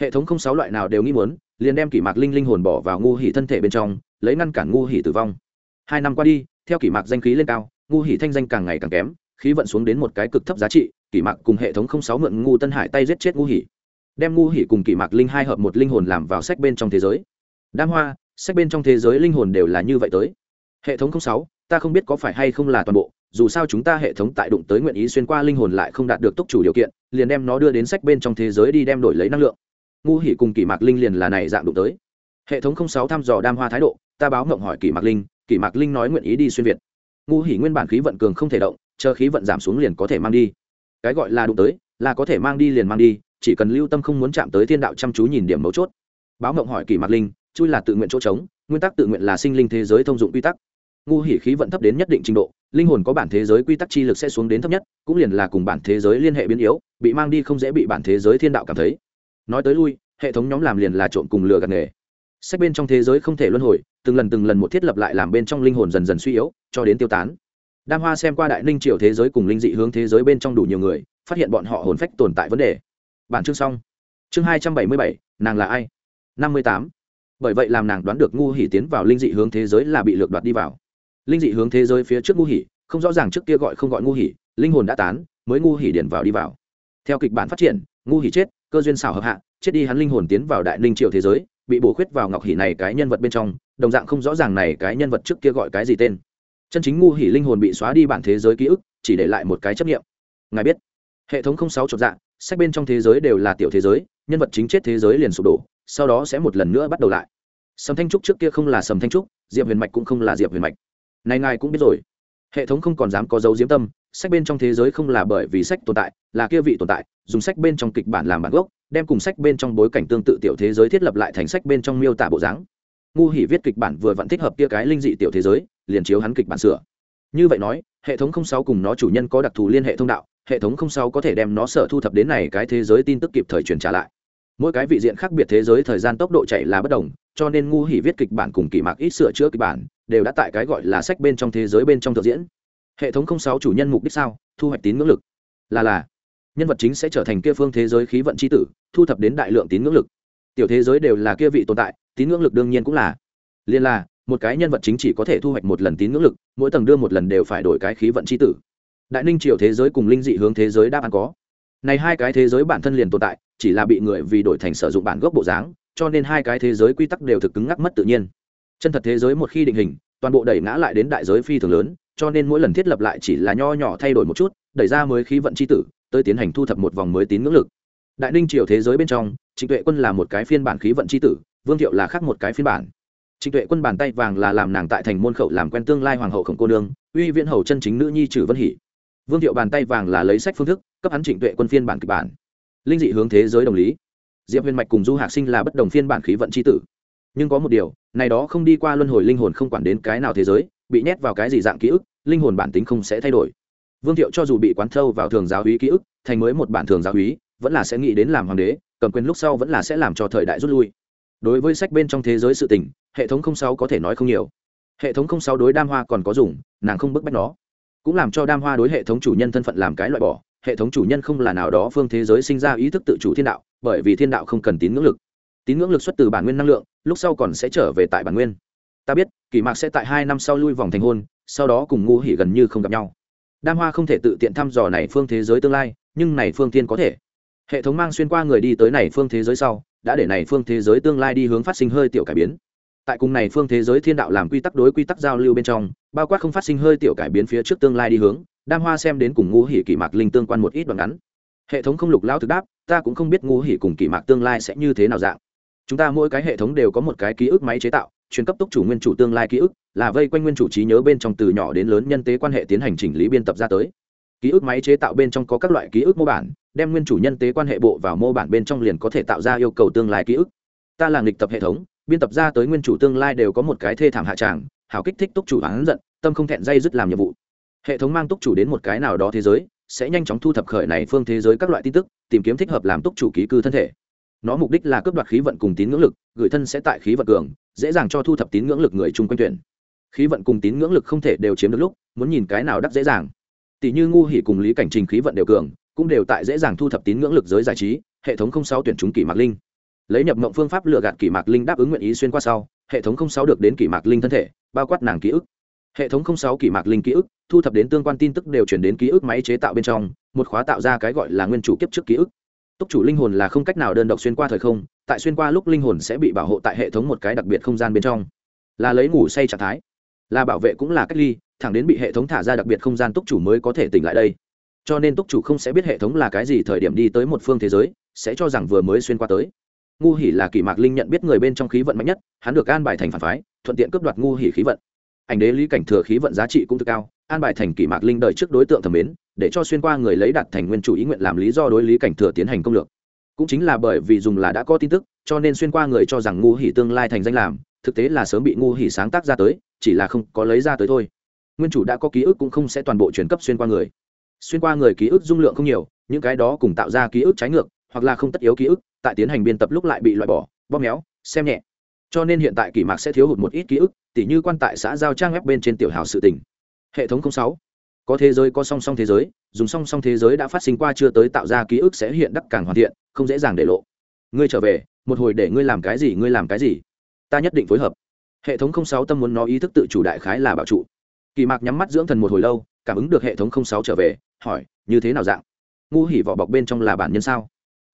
Hệ thống không sáu loại nào đều nghĩ muốn, liền đem kỷ mạc linh linh hồn bỏ vào ngu hỉ thân thể bên trong, lấy ngăn cản ngu hỉ tử vong. Hai năm qua đi, theo kỷ mạc danh khí lên cao ngu hỉ thanh danh càng ngày càng kém, khí vận xuống đến một cái cực thấp giá trị, kỷ mạc cùng hệ thống không sáu mượn ngu tân hải tay giết chết ngu hỉ. Đem ngu hỉ cùng kỷ mạc linh hai hợp một linh hồn làm vào sách bên trong thế giới. Đam hoa, sách bên trong thế giới linh hồn đều là như vậy tới. Hệ thống không sáu, ta không biết có phải hay không là toàn bộ, dù sao chúng ta hệ thống tại đụng tới nguyện ý xuyên qua linh hồn lại không đạt được túc chủ điều kiện, liền đem nó đưa đến sách bên trong thế giới đi đem đổi lấy năng lượng. Ngu hỉ cùng kỷ mạc linh liền là này dạng đụng tới. Hệ thống không sáu thăm dò đam hoa thái độ, ta báo ngộng hỏi kỷ mạc linh, kỷ mạc linh nói nguyện ý đi xuyên việt ngu hỉ nguyên bản khí vận cường không thể động, chờ khí vận giảm xuống liền có thể mang đi. Cái gọi là đụng tới, là có thể mang đi liền mang đi, chỉ cần lưu tâm không muốn chạm tới thiên đạo chăm chú nhìn điểm mấu chốt. Báo Mộng hỏi kỷ mạc linh, chui là tự nguyện chỗ trống, nguyên tắc tự nguyện là sinh linh thế giới thông dụng quy tắc. Ngu hỉ khí vận thấp đến nhất định trình độ, linh hồn có bản thế giới quy tắc chi lực sẽ xuống đến thấp nhất, cũng liền là cùng bản thế giới liên hệ biến yếu, bị mang đi không dễ bị bản thế giới thiên đạo cảm thấy. Nói tới lui, hệ thống nhóm làm liền là trộn cùng lừa gạt nghề. Sách bên trong thế giới không thể luân hồi từng lần từng lần một thiết lập lại làm bên trong linh hồn dần dần suy yếu, cho đến tiêu tán. Đam hoa xem qua đại ninh triều thế giới cùng linh dị hướng thế giới bên trong đủ nhiều người, phát hiện bọn họ hồn phách tồn tại vấn đề. Bản chương xong. Chương hai trăm bảy mươi bảy, nàng là ai? Năm mươi tám. Bởi vậy làm nàng đoán được ngu hỉ tiến vào linh dị hướng thế giới là bị lược đoạt đi vào. Linh dị hướng thế giới phía trước ngu hỉ, không rõ ràng trước kia gọi không gọi ngu hỉ, linh hồn đã tán, mới ngu hỉ điển vào đi vào. Theo kịch bản phát triển, ngu hỉ chết, cơ duyên xảo hợp hạ, chết đi hắn linh hồn tiến vào đại ninh triệu thế giới, bị bổ khuyết vào ngọc hỉ này cái nhân vật bên trong đồng dạng không rõ ràng này cái nhân vật trước kia gọi cái gì tên. Chân chính ngu hỉ linh hồn bị xóa đi bản thế giới ký ức, chỉ để lại một cái chấp nghiệm ngài biết, hệ thống không sáu chột dạng sách bên trong thế giới đều là tiểu thế giới, nhân vật chính chết thế giới liền sụp đổ, sau đó sẽ một lần nữa bắt đầu lại. Sầm thanh trúc trước kia không là sầm thanh trúc, diệp huyền mạch cũng không là diệp huyền mạch. Này ngài cũng biết rồi. Hệ thống không còn dám có dấu diếm tâm, sách bên trong thế giới không là bởi vì sách tồn tại, là kia vị tồn tại, dùng sách bên trong kịch bản làm bản gốc, đem cùng sách bên trong bối cảnh tương tự tiểu thế giới thiết lập lại thành sách bên trong miêu tả bộ dáng ngu hỉ viết kịch bản vừa vẫn thích hợp kia cái linh dị tiểu thế giới, liền chiếu hắn kịch bản sửa. Như vậy nói, hệ thống không sáu cùng nó chủ nhân có đặc thù liên hệ thông đạo, hệ thống không sáu có thể đem nó sở thu thập đến này cái thế giới tin tức kịp thời truyền trả lại. Mỗi cái vị diện khác biệt thế giới thời gian tốc độ chạy là bất đồng, cho nên ngu hỉ viết kịch bản cùng kỳ mạc ít sửa chữa kịch bản, đều đã tại cái gọi là sách bên trong thế giới bên trong thực diễn. Hệ thống không sáu chủ nhân mục đích sao? Thu hoạch tín ngưỡng lực. Là là, nhân vật chính sẽ trở thành kia phương thế giới khí vận c h i tử, thu thập đến đại lượng tín ngưỡng lực. Tiểu thế giới đều là kia vị tồn tại tín ngưỡng lực đương nhiên cũng là. Liên là, một cái nhân vật chính chỉ có thể thu hoạch một lần tín ngưỡng lực, mỗi tầng đưa một lần đều phải đổi cái khí vận c h i tử. Đại ninh triều thế giới cùng linh dị hướng thế giới đáp án có. Này hai cái thế giới bản thân liền tồn tại, chỉ là bị người vì đổi thành sử dụng bản gốc bộ dáng, cho nên hai cái thế giới quy tắc đều thực cứng ngắc mất tự nhiên. Chân thật thế giới một khi định hình, toàn bộ đẩy ngã lại đến đại giới phi thường lớn, cho nên mỗi lần thiết lập lại chỉ là nho nhỏ thay đổi một chút, đẩy ra mới khí vận c h i tử, tới tiến hành thu thập một vòng mới tín ngưỡng lực. Đại ninh triều thế giới bên trong, trịnh tuệ quân là một cái phiên bản khí vận c h i tử vương thiệu là khác một cái phiên bản. Trịnh tuệ quân bàn tay vàng là làm nàng tại thành môn khẩu làm quen tương lai hoàng hậu khổng cô nương, uy viễn hầu chân chính nữ nhi trừ vân hỷ. Vương thiệu bàn tay vàng là lấy sách phương thức, cấp hắn trịnh tuệ quân phiên bản kịch bản. Linh dị hướng thế giới đồng lý. Diệp huyền mạch cùng du hạc sinh là bất đồng phiên bản khí vận c h i tử. Nhưng có một điều, này đó không đi qua luân hồi linh hồn không quản đến cái nào thế giới, bị nhét vào cái gì dạng ký ức, linh hồn bản tính không sẽ thay đổi. Vương thiệu cho dù bị quán thâu vào thường giáo húy ký ức, thành mới một bản thường giáo húy vẫn là sẽ nghĩ đến làm hoàng đế, cầm quyền lúc sau vẫn là sẽ làm cho thời đại rút lui đối với sách bên trong thế giới sự tình, hệ thống không sáu có thể nói không nhiều. Hệ thống không sáu đối đam hoa còn có dùng, nàng không bức bách nó. Cũng làm cho đam hoa đối hệ thống chủ nhân thân phận làm cái loại bỏ, hệ thống chủ nhân không là nào đó phương thế giới sinh ra ý thức tự chủ thiên đạo, bởi vì thiên đạo không cần tín ngưỡng lực. Tín ngưỡng lực xuất từ bản nguyên năng lượng, lúc sau còn sẽ trở về tại bản nguyên. Ta biết, kỳ mạc sẽ tại hai năm sau lui vòng thành hôn, sau đó cùng ngu hỉ gần như không gặp nhau. Đam hoa không thể tự tiện thăm dò này phương thế giới tương lai, nhưng này phương tiên có thể. Hệ thống mang xuyên qua người đi tới này phương thế giới sau đã để này phương thế giới tương lai đi hướng phát sinh hơi tiểu cải biến. Tại cùng này phương thế giới thiên đạo làm quy tắc đối quy tắc giao lưu bên trong, bao quát không phát sinh hơi tiểu cải biến phía trước tương lai đi hướng, đam hoa xem đến cùng ngu hỉ kỳ mạc linh tương quan một ít đoạn ngắn. Hệ thống không lục lao thực đáp, ta cũng không biết ngu hỉ cùng kỳ mạc tương lai sẽ như thế nào dạng. Chúng ta mỗi cái hệ thống đều có một cái ký ức máy chế tạo, truyền cấp tốc chủ nguyên chủ tương lai ký ức, là vây quanh nguyên chủ trí nhớ bên trong từ nhỏ đến lớn nhân tế quan hệ tiến hành chỉnh lý biên tập ra tới. Ký ức máy chế tạo bên trong có các loại ký ức mô bản đem nguyên chủ nhân tế quan hệ bộ vào mô bản bên trong liền có thể tạo ra yêu cầu tương lai ký ức. Ta là nghịch tập hệ thống, biên tập ra tới nguyên chủ tương lai đều có một cái thê thảm hạ tràng, hảo kích thích túc chủ hắn giận, tâm không thẹn dây dứt làm nhiệm vụ. Hệ thống mang túc chủ đến một cái nào đó thế giới, sẽ nhanh chóng thu thập khởi này phương thế giới các loại tin tức, tìm kiếm thích hợp làm túc chủ ký cư thân thể. Nó mục đích là cướp đoạt khí vận cùng tín ngưỡng lực, gửi thân sẽ tại khí vận cường, dễ dàng cho thu thập tín ngưỡng lực người chung quanh tuyển. Khí vận cùng tín ngưỡng lực không thể đều chiếm được lúc, muốn nhìn cái nào đắc dễ dàng. Tỷ như ngu hỉ cùng lý cảnh trình khí vận đều cường cũng đều tại dễ dàng thu thập tín ngưỡng lực giới giải trí, hệ thống không sáu tuyển chúng kỷ mạc linh. Lấy nhập mộng phương pháp lựa gạt kỷ mạc linh đáp ứng nguyện ý xuyên qua sau, hệ thống không sáu được đến kỷ mạc linh thân thể, bao quát nàng ký ức. Hệ thống không sáu kỷ mạc linh ký ức, thu thập đến tương quan tin tức đều chuyển đến ký ức máy chế tạo bên trong, một khóa tạo ra cái gọi là nguyên chủ kiếp trước ký ức. Túc chủ linh hồn là không cách nào đơn độc xuyên qua thời không, tại xuyên qua lúc linh hồn sẽ bị bảo hộ tại hệ thống một cái đặc biệt không gian bên trong. Là lấy ngủ say trạng thái, là bảo vệ cũng là cách ly, thẳng đến bị hệ thống thả ra đặc biệt không gian túc chủ mới có thể tỉnh lại đây cho nên túc chủ không sẽ biết hệ thống là cái gì, thời điểm đi tới một phương thế giới, sẽ cho rằng vừa mới xuyên qua tới. Ngu hỉ là kỷ mạc linh nhận biết người bên trong khí vận mạnh nhất, hắn được an bài thành phản phái, thuận tiện cướp đoạt ngu hỉ khí vận. Ảnh đế lý cảnh thừa khí vận giá trị cũng cực cao, an bài thành kỷ mạc linh đợi trước đối tượng thẩm mến, để cho xuyên qua người lấy đặt thành nguyên chủ ý nguyện làm lý do đối lý cảnh thừa tiến hành công lược. Cũng chính là bởi vì dùng là đã có tin tức, cho nên xuyên qua người cho rằng ngu hỉ tương lai thành danh làm, thực tế là sớm bị ngu hỉ sáng tác ra tới, chỉ là không có lấy ra tới thôi. Nguyên chủ đã có ký ức cũng không sẽ toàn bộ chuyển cấp xuyên qua người xuyên qua người ký ức dung lượng không nhiều, những cái đó cùng tạo ra ký ức trái ngược, hoặc là không tất yếu ký ức, tại tiến hành biên tập lúc lại bị loại bỏ, bóp méo, xem nhẹ. Cho nên hiện tại kỷ mạc sẽ thiếu hụt một ít ký ức, tỉ như quan tại xã giao trang web bên trên tiểu hào sự tỉnh hệ thống sáu. Có thế giới có song song thế giới, dùng song song thế giới đã phát sinh qua chưa tới tạo ra ký ức sẽ hiện đắc càng hoàn thiện, không dễ dàng để lộ. Ngươi trở về, một hồi để ngươi làm cái gì, ngươi làm cái gì? Ta nhất định phối hợp. Hệ thống không sáu tâm muốn nó ý thức tự chủ đại khái là bảo trụ. Kỳ mạc nhắm mắt dưỡng thần một hồi lâu cảm ứng được hệ thống không sáu trở về, hỏi, như thế nào dạng? Ngu hỉ vỏ bọc bên trong là bản nhân sao?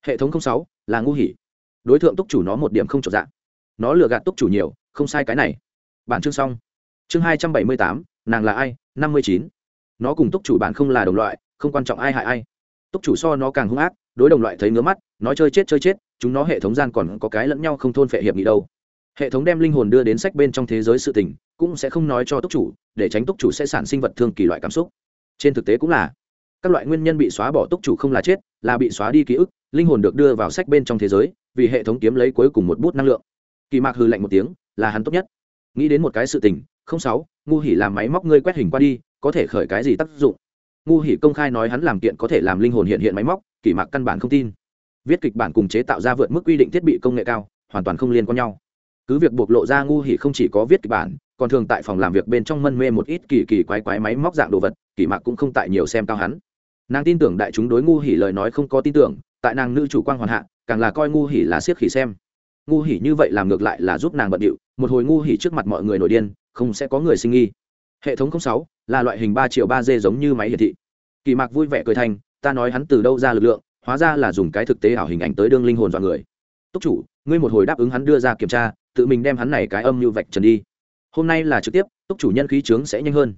Hệ thống không sáu là ngu hỉ. Đối tượng túc chủ nó một điểm không trọn dạng. Nó lừa gạt túc chủ nhiều, không sai cái này. Bản chương xong. Chương hai trăm bảy mươi tám, nàng là ai? Năm mươi chín. Nó cùng túc chủ bản không là đồng loại, không quan trọng ai hại ai. Túc chủ so nó càng hung ác, đối đồng loại thấy ngứa mắt nói chơi chết chơi chết, chúng nó hệ thống gian còn có cái lẫn nhau không thôn phệ hiệp nghị đâu hệ thống đem linh hồn đưa đến sách bên trong thế giới sự tình, cũng sẽ không nói cho túc chủ, để tránh túc chủ sẽ sản sinh vật thương kỳ loại cảm xúc. Trên thực tế cũng là, các loại nguyên nhân bị xóa bỏ túc chủ không là chết, là bị xóa đi ký ức, linh hồn được đưa vào sách bên trong thế giới, vì hệ thống kiếm lấy cuối cùng một bút năng lượng. Kỳ mạc hư lạnh một tiếng, là hắn tốt nhất. Nghĩ đến một cái sự tình, không sáu, ngu hỉ làm máy móc ngươi quét hình qua đi, có thể khởi cái gì tác dụng? Ngu hỉ công khai nói hắn làm kiện có thể làm linh hồn hiện hiện máy móc, kỳ mạc căn bản không tin. Viết kịch bản cùng chế tạo ra vượt mức quy định thiết bị công nghệ cao, hoàn toàn không liên quan nhau cứ việc bộc lộ ra ngu hỉ không chỉ có viết kịch bản, còn thường tại phòng làm việc bên trong mân mê một ít kỳ kỳ quái quái máy móc dạng đồ vật kỳ mạc cũng không tại nhiều xem cao hắn. Nàng tin tưởng đại chúng đối ngu hỉ lời nói không có tin tưởng, tại nàng nữ chủ quan hoàn hạ, càng là coi ngu hỉ là siết khỉ xem. Ngu hỉ như vậy làm ngược lại là giúp nàng bận điệu, một hồi ngu hỉ trước mặt mọi người nổi điên, không sẽ có người sinh nghi. Hệ thống sáu là loại hình ba triệu ba d giống như máy hiển thị. Kỳ mạc vui vẻ cười thành, ta nói hắn từ đâu ra lực lượng, hóa ra là dùng cái thực tế ảo hình ảnh tới đương linh hồn dọa người. Túc chủ, ngươi một hồi đáp ứng hắn đưa ra kiểm tra tự mình đem hắn này cái âm như vạch trần đi. Hôm nay là trực tiếp, túc chủ nhân khí trướng sẽ nhanh hơn.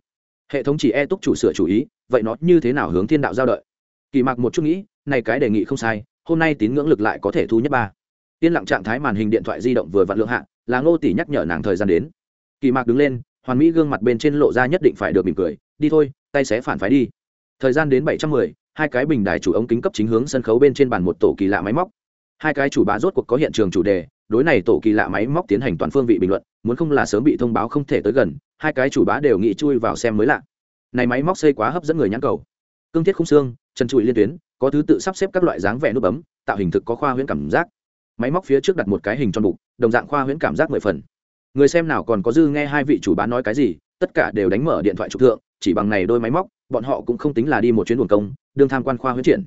Hệ thống chỉ e túc chủ sửa chủ ý, vậy nó như thế nào hướng thiên đạo giao đợi? Kỳ mạc một chút nghĩ, này cái đề nghị không sai, hôm nay tín ngưỡng lực lại có thể thu nhất ba. Yên lặng trạng thái màn hình điện thoại di động vừa vặn lượng hạ, là ngô tỷ nhắc nhở nàng thời gian đến. Kỳ mạc đứng lên, hoàn mỹ gương mặt bên trên lộ ra nhất định phải được mỉm cười, đi thôi, tay sẽ phản phái đi. Thời gian đến bảy trăm mười, hai cái bình đài chủ ống kính cấp chính hướng sân khấu bên trên bàn một tổ kỳ lạ máy móc. Hai cái chủ bá rốt cuộc có hiện trường chủ đề đối này tổ kỳ lạ máy móc tiến hành toàn phương vị bình luận, muốn không là sớm bị thông báo không thể tới gần, hai cái chủ bá đều nghĩ chui vào xem mới lạ. Này máy móc xây quá hấp dẫn người nhãn cầu. Cương thiết khung xương chân trụi liên tuyến, có thứ tự sắp xếp các loại dáng vẻ nút bấm, tạo hình thực có khoa huyễn cảm giác. Máy móc phía trước đặt một cái hình tròn bụng đồng dạng khoa huyễn cảm giác mười phần. Người xem nào còn có dư nghe hai vị chủ bán nói cái gì, tất cả đều đánh mở điện thoại trục thượng, chỉ bằng này đôi máy móc, bọn họ cũng không tính là đi một chuyến buồn công, đương tham quan khoa huyễn triển.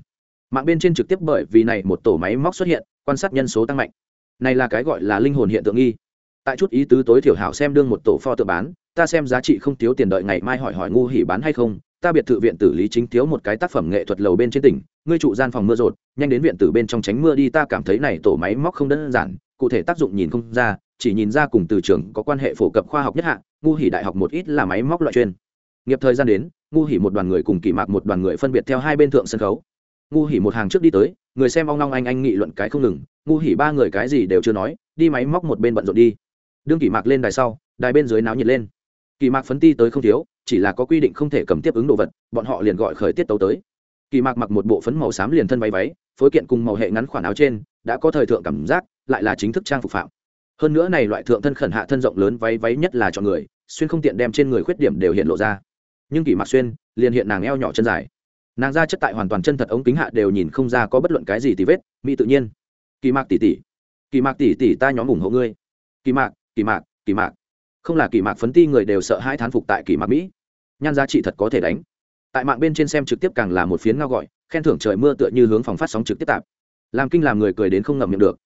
Mạng bên trên trực tiếp bởi vì này một tổ máy móc xuất hiện, quan sát nhân số tăng mạnh này là cái gọi là linh hồn hiện tượng nghi. Tại chút ý tứ tối thiểu hảo xem đương một tổ pho tự bán, ta xem giá trị không thiếu tiền đợi ngày mai hỏi hỏi ngu hỉ bán hay không, ta biệt thự viện tử lý chính thiếu một cái tác phẩm nghệ thuật lầu bên trên tỉnh, ngươi trụ gian phòng mưa rột, nhanh đến viện tử bên trong tránh mưa đi, ta cảm thấy này tổ máy móc không đơn giản, cụ thể tác dụng nhìn không ra, chỉ nhìn ra cùng từ trường có quan hệ phổ cập khoa học nhất hạng ngu hỉ đại học một ít là máy móc loại chuyên. Nghiệp thời gian đến, ngu hỉ một đoàn người cùng kỳ mạc một đoàn người phân biệt theo hai bên thượng sân khấu. Ngu hỉ một hàng trước đi tới người xem ong long anh anh nghị luận cái không ngừng, ngu hỉ ba người cái gì đều chưa nói, đi máy móc một bên bận rộn đi. Đương kỳ mạc lên đài sau, đài bên dưới náo nhiệt lên. Kỳ mạc phấn ti tới không thiếu, chỉ là có quy định không thể cầm tiếp ứng đồ vật, bọn họ liền gọi khởi tiết tấu tới. Kỳ mạc mặc một bộ phấn màu xám liền thân váy váy, phối kiện cùng màu hệ ngắn khoản áo trên, đã có thời thượng cảm giác, lại là chính thức trang phục phạm. Hơn nữa này loại thượng thân khẩn hạ thân rộng lớn váy váy nhất là cho người, xuyên không tiện đem trên người khuyết điểm đều hiện lộ ra. Nhưng kỳ mạc xuyên, liền hiện nàng eo nhỏ chân dài nàng ra chất tại hoàn toàn chân thật ống kính hạ đều nhìn không ra có bất luận cái gì tì vết, mỹ tự nhiên. Kỳ mạc tỷ tỷ, kỳ mạc tỷ tỷ ta nhóm ủng hộ ngươi. Kỳ mạc kỳ mạc kỳ mạc. Không là kỳ mạc phấn ti người đều sợ hai thán phục tại kỳ mạc mỹ. Nhan giá trị thật có thể đánh. Tại mạng bên trên xem trực tiếp càng là một phiến ngao gọi, khen thưởng trời mưa tựa như hướng phòng phát sóng trực tiếp tạp. Làm kinh làm người cười đến không ngậm miệng được.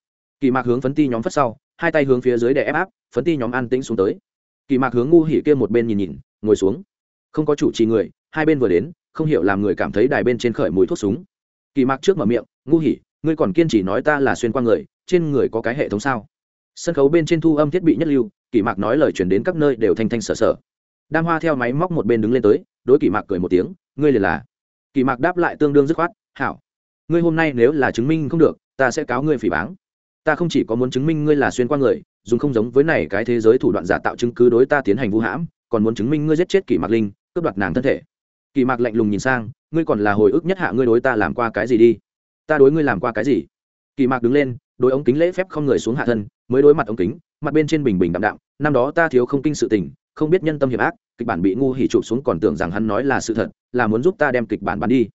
Kỳ mạc hướng phấn ti nhóm phất sau, hai tay hướng phía dưới để ép áp, phấn ti nhóm an tĩnh xuống tới. Kỳ mạc hướng ngu hỉ kia một bên nhìn nhìn, ngồi xuống. Không có chủ trì người, hai bên vừa đến không hiểu làm người cảm thấy đài bên trên khởi mùi thuốc súng. Kỳ mạc trước mở miệng, ngu hỉ, ngươi còn kiên trì nói ta là xuyên qua người, trên người có cái hệ thống sao? Sân khấu bên trên thu âm thiết bị nhất lưu, kỳ mạc nói lời chuyển đến các nơi đều thanh thanh sở sở. Đam hoa theo máy móc một bên đứng lên tới, đối kỳ mạc cười một tiếng, ngươi liền là. Kỳ mạc đáp lại tương đương dứt khoát, hảo, ngươi hôm nay nếu là chứng minh không được, ta sẽ cáo ngươi phỉ báng. Ta không chỉ có muốn chứng minh ngươi là xuyên qua người, dùng không giống với này cái thế giới thủ đoạn giả tạo chứng cứ đối ta tiến hành vũ hãm, còn muốn chứng minh ngươi giết chết kỳ mạc linh, cướp đoạt nàng thân thể kỳ mạc lạnh lùng nhìn sang, ngươi còn là hồi ức nhất hạ ngươi đối ta làm qua cái gì đi? Ta đối ngươi làm qua cái gì? Kỳ mạc đứng lên, đối ống kính lễ phép không người xuống hạ thân, mới đối mặt ống kính, mặt bên trên bình bình đạm đạm, năm đó ta thiếu không kinh sự tình, không biết nhân tâm hiểm ác, kịch bản bị ngu hỉ chụp xuống còn tưởng rằng hắn nói là sự thật, là muốn giúp ta đem kịch bản bán đi.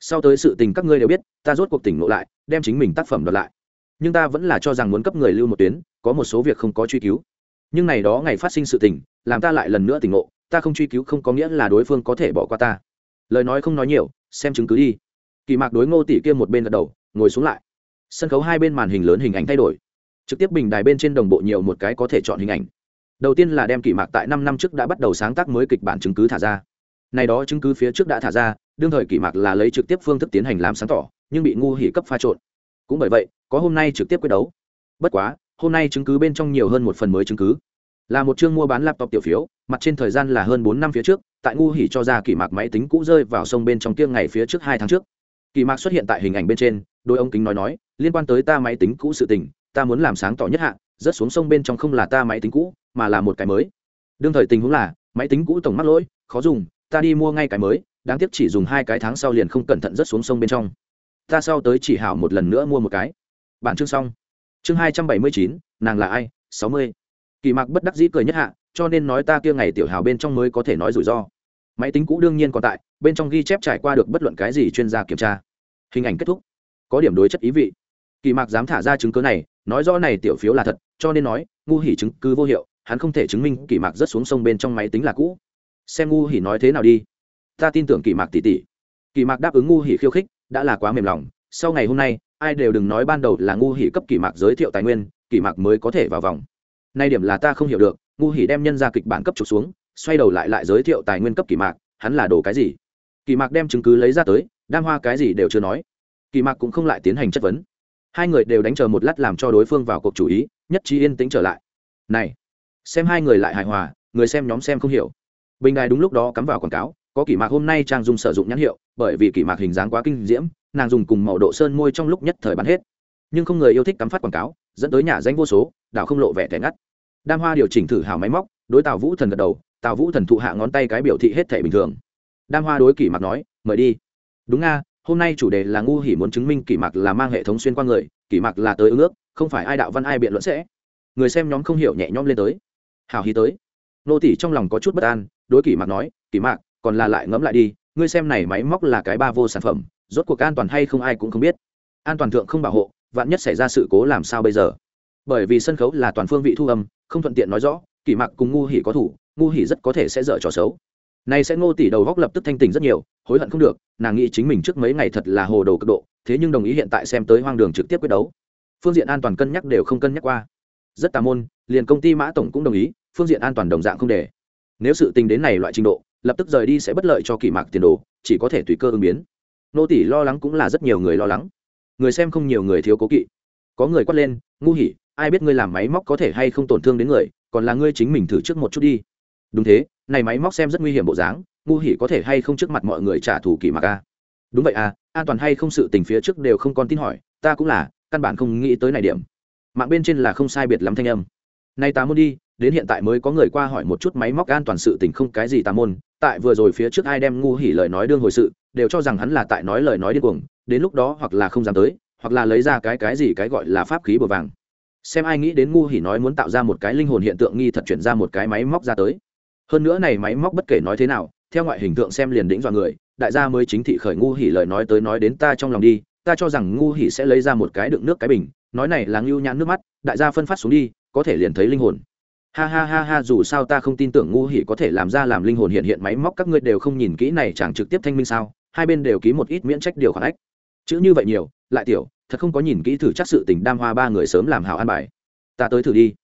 Sau tới sự tình các ngươi đều biết, ta rốt cuộc tỉnh ngộ lại, đem chính mình tác phẩm đoạt lại. Nhưng ta vẫn là cho rằng muốn cấp người lưu một tuyến, có một số việc không có truy cứu. Nhưng này đó ngày phát sinh sự tình, làm ta lại lần nữa tỉnh ngộ ta không truy cứu không có nghĩa là đối phương có thể bỏ qua ta. Lời nói không nói nhiều, xem chứng cứ đi. Kỳ mạc đối ngô tỷ kia một bên gật đầu, ngồi xuống lại. Sân khấu hai bên màn hình lớn hình ảnh thay đổi. Trực tiếp bình đài bên trên đồng bộ nhiều một cái có thể chọn hình ảnh. Đầu tiên là đem kỳ mạc tại năm năm trước đã bắt đầu sáng tác mới kịch bản chứng cứ thả ra. Này đó chứng cứ phía trước đã thả ra, đương thời kỳ mạc là lấy trực tiếp phương thức tiến hành làm sáng tỏ, nhưng bị ngu hỉ cấp pha trộn. Cũng bởi vậy, có hôm nay trực tiếp quyết đấu. Bất quá, hôm nay chứng cứ bên trong nhiều hơn một phần mới chứng cứ là một chương mua bán laptop tiểu phiếu, mặt trên thời gian là hơn bốn năm phía trước, tại ngu hỉ cho ra kỳ mạc máy tính cũ rơi vào sông bên trong tiêng ngày phía trước hai tháng trước. Kỳ mạc xuất hiện tại hình ảnh bên trên, đôi ông kính nói nói, liên quan tới ta máy tính cũ sự tình, ta muốn làm sáng tỏ nhất hạ, rớt xuống sông bên trong không là ta máy tính cũ, mà là một cái mới. Đương thời tình huống là, máy tính cũ tổng mắc lỗi, khó dùng, ta đi mua ngay cái mới, đáng tiếc chỉ dùng hai cái tháng sau liền không cẩn thận rớt xuống sông bên trong. Ta sau tới chỉ hảo một lần nữa mua một cái. Bản chương xong. Chương hai trăm bảy mươi chín, nàng là ai? Sáu mươi kỳ mạc bất đắc dĩ cười nhất hạ, cho nên nói ta kia ngày tiểu hào bên trong mới có thể nói rủi ro. Máy tính cũ đương nhiên còn tại, bên trong ghi chép trải qua được bất luận cái gì chuyên gia kiểm tra. Hình ảnh kết thúc. Có điểm đối chất ý vị. Kỳ mạc dám thả ra chứng cứ này, nói rõ này tiểu phiếu là thật, cho nên nói, ngu hỉ chứng cứ vô hiệu, hắn không thể chứng minh kỳ mạc rất xuống sông bên trong máy tính là cũ. Xem ngu hỉ nói thế nào đi. Ta tin tưởng kỳ mạc tỉ tỉ. kỳ mạc đáp ứng ngu hỉ khiêu khích, đã là quá mềm lòng. Sau ngày hôm nay, ai đều đừng nói ban đầu là ngu hỉ cấp kỳ mạc giới thiệu tài nguyên, kỳ mạc mới có thể vào vòng nay điểm là ta không hiểu được, ngu hỉ đem nhân ra kịch bản cấp trục xuống, xoay đầu lại lại giới thiệu tài nguyên cấp kỳ mạc, hắn là đồ cái gì? Kỳ mạc đem chứng cứ lấy ra tới, đam hoa cái gì đều chưa nói. Kỳ mạc cũng không lại tiến hành chất vấn. Hai người đều đánh chờ một lát làm cho đối phương vào cuộc chủ ý, nhất trí yên tĩnh trở lại. Này, xem hai người lại hài hòa, người xem nhóm xem không hiểu. Bình đài đúng lúc đó cắm vào quảng cáo, có kỷ mạc hôm nay trang dùng sử dụng nhãn hiệu, bởi vì kỷ mạc hình dáng quá kinh diễm, nàng dùng cùng màu độ sơn môi trong lúc nhất thời bắn hết. Nhưng không người yêu thích cắm phát quảng cáo, dẫn tới nhà danh vô số, đảo không lộ vẻ thẻ ngắt đam hoa điều chỉnh thử hào máy móc, đối tào vũ thần gật đầu, tào vũ thần thụ hạ ngón tay cái biểu thị hết thể bình thường. Đam hoa đối kỷ mạc nói, mời đi. Đúng nga, hôm nay chủ đề là ngu hỉ muốn chứng minh kỷ mạc là mang hệ thống xuyên qua người, kỷ mạc là tới ứng ước, không phải ai đạo văn ai biện luận sẽ. Người xem nhóm không hiểu nhẹ nhõm lên tới. Hào hí tới. Nô tỷ trong lòng có chút bất an, đối kỷ mạc nói, kỷ mạc, còn là lại ngẫm lại đi, ngươi xem này máy móc là cái ba vô sản phẩm, rốt cuộc an toàn hay không ai cũng không biết. An toàn thượng không bảo hộ, vạn nhất xảy ra sự cố làm sao bây giờ? Bởi vì sân khấu là toàn phương vị thu âm không thuận tiện nói rõ, kỷ mạc cùng ngu hỉ có thủ, ngu hỉ rất có thể sẽ dở trò xấu. Này sẽ ngô tỷ đầu góc lập tức thanh tỉnh rất nhiều, hối hận không được, nàng nghĩ chính mình trước mấy ngày thật là hồ đồ cực độ, thế nhưng đồng ý hiện tại xem tới hoang đường trực tiếp quyết đấu. Phương diện an toàn cân nhắc đều không cân nhắc qua. Rất tà môn, liền công ty mã tổng cũng đồng ý, phương diện an toàn đồng dạng không để. Nếu sự tình đến này loại trình độ, lập tức rời đi sẽ bất lợi cho kỳ mạc tiền đồ, chỉ có thể tùy cơ ứng biến. Nô tỷ lo lắng cũng là rất nhiều người lo lắng. Người xem không nhiều người thiếu cố kỵ. Có người quát lên, ngu hỉ ai biết ngươi làm máy móc có thể hay không tổn thương đến người, còn là ngươi chính mình thử trước một chút đi. Đúng thế, này máy móc xem rất nguy hiểm bộ dáng, ngu hỉ có thể hay không trước mặt mọi người trả thù kỳ mạc a đúng vậy à an toàn hay không sự tình phía trước đều không còn tin hỏi, ta cũng là, căn bản không nghĩ tới này điểm. Mạng bên trên là không sai biệt lắm thanh âm. Nay ta muốn đi, đến hiện tại mới có người qua hỏi một chút máy móc an toàn sự tình không cái gì tà môn tại vừa rồi phía trước ai đem ngu hỉ lời nói đương hồi sự, đều cho rằng hắn là tại nói lời nói điên cuồng, đến lúc đó hoặc là không dám tới, hoặc là lấy ra cái cái gì cái gọi là pháp khí bờ vàng xem ai nghĩ đến ngu hỉ nói muốn tạo ra một cái linh hồn hiện tượng nghi thật chuyển ra một cái máy móc ra tới. Hơn nữa này máy móc bất kể nói thế nào, theo ngoại hình tượng xem liền đĩnh dọa người, đại gia mới chính thị khởi ngu hỉ lời nói tới nói đến ta trong lòng đi, ta cho rằng ngu hỉ sẽ lấy ra một cái đựng nước cái bình, nói này là ngưu nhãn nước mắt, đại gia phân phát xuống đi, có thể liền thấy linh hồn. Ha ha ha ha, dù sao ta không tin tưởng ngu hỉ có thể làm ra làm linh hồn hiện hiện máy móc, các ngươi đều không nhìn kỹ này chẳng trực tiếp thanh minh sao? Hai bên đều ký một ít miễn trách điều khoản ách. Chữ như vậy nhiều, lại tiểu thật không có nhìn kỹ thử chắc sự tình đam hoa ba người sớm làm hảo an bài. Ta tới thử đi.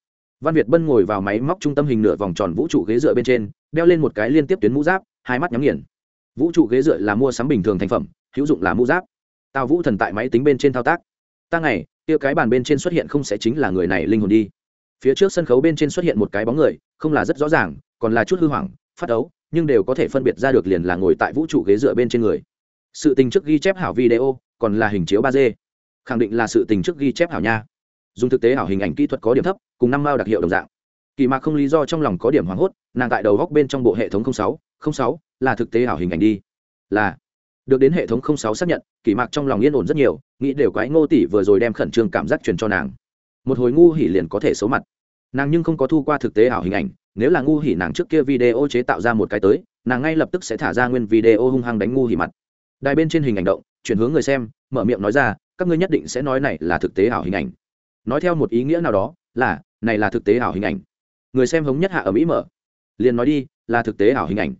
Văn việt bân ngồi vào máy móc trung tâm hình nửa vòng tròn vũ trụ ghế dựa bên trên, đeo lên một cái liên tiếp tuyến mũ giáp, hai mắt nhắm nghiền. Vũ trụ ghế dựa là mua sắm bình thường thành phẩm, hữu dụng là mũ giáp. Tào vũ thần tại máy tính bên trên thao tác. Ta ngày, kia cái bàn bên trên xuất hiện không sẽ chính là người này linh hồn đi. Phía trước sân khấu bên trên xuất hiện một cái bóng người, không là rất rõ ràng, còn là chút hư hoảng, phát đấu nhưng đều có thể phân biệt ra được liền là ngồi tại vũ trụ ghế dựa bên trên người. Sự tình trước ghi chép hảo video, còn là hình chiếu ba d khẳng định là sự tình trước ghi chép hảo nha. Dùng thực tế hảo hình ảnh kỹ thuật có điểm thấp, cùng năm mao đặc hiệu đồng dạng. Kỳ mạc không lý do trong lòng có điểm hoảng hốt, nàng tại đầu góc bên trong bộ hệ thống sáu sáu là thực tế hảo hình ảnh đi. Là. Được đến hệ thống sáu xác nhận, kỳ mạc trong lòng yên ổn rất nhiều, nghĩ đều quái ngô tỷ vừa rồi đem khẩn trương cảm giác truyền cho nàng. Một hồi ngu hỉ liền có thể xấu mặt. Nàng nhưng không có thu qua thực tế ảo hình ảnh, nếu là ngu hỉ nàng trước kia video chế tạo ra một cái tới, nàng ngay lập tức sẽ thả ra nguyên video hung hăng đánh ngu hỉ mặt. Đài bên trên hình ảnh động, chuyển hướng người xem, mở miệng nói ra các ngươi nhất định sẽ nói này là thực tế ảo hình ảnh. Nói theo một ý nghĩa nào đó, là, này là thực tế ảo hình ảnh. Người xem hống nhất hạ ở mỹ mở. Liền nói đi, là thực tế ảo hình ảnh.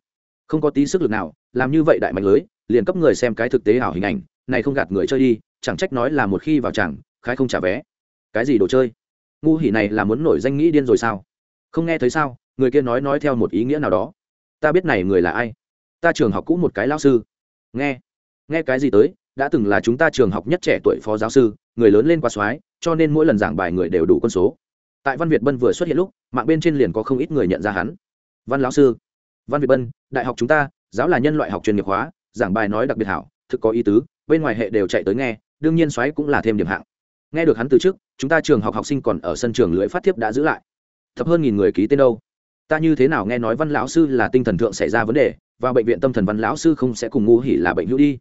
Không có tí sức lực nào, làm như vậy đại mạnh lưới, liền cấp người xem cái thực tế ảo hình ảnh. Này không gạt người chơi đi, chẳng trách nói là một khi vào chẳng khai không trả vé. Cái gì đồ chơi? Ngu hỉ này là muốn nổi danh nghĩ điên rồi sao? Không nghe thấy sao? Người kia nói nói theo một ý nghĩa nào đó. Ta biết này người là ai? Ta trường học cũ một cái lao sư. Nghe. Nghe cái gì tới? Đã từng là chúng ta trường học nhất trẻ tuổi phó giáo sư, người lớn lên quá soái, cho nên mỗi lần giảng bài người đều đủ quân số. Tại văn việt bân vừa xuất hiện lúc, mạng bên trên liền có không ít người nhận ra hắn. Văn lão sư, văn việt bân, đại học chúng ta, giáo là nhân loại học chuyên nghiệp hóa, giảng bài nói đặc biệt hảo, thực có ý tứ, bên ngoài hệ đều chạy tới nghe, đương nhiên xoáy cũng là thêm điểm hạng. Nghe được hắn từ trước, chúng ta trường học học sinh còn ở sân trường lưỡi phát thiếp đã giữ lại. Thập hơn nghìn người ký tên đâu? Ta như thế nào nghe nói văn lão sư là tinh thần thượng xảy ra vấn đề, và bệnh viện tâm thần văn lão sư không sẽ cùng ngu hỉ là bệnh hữu đi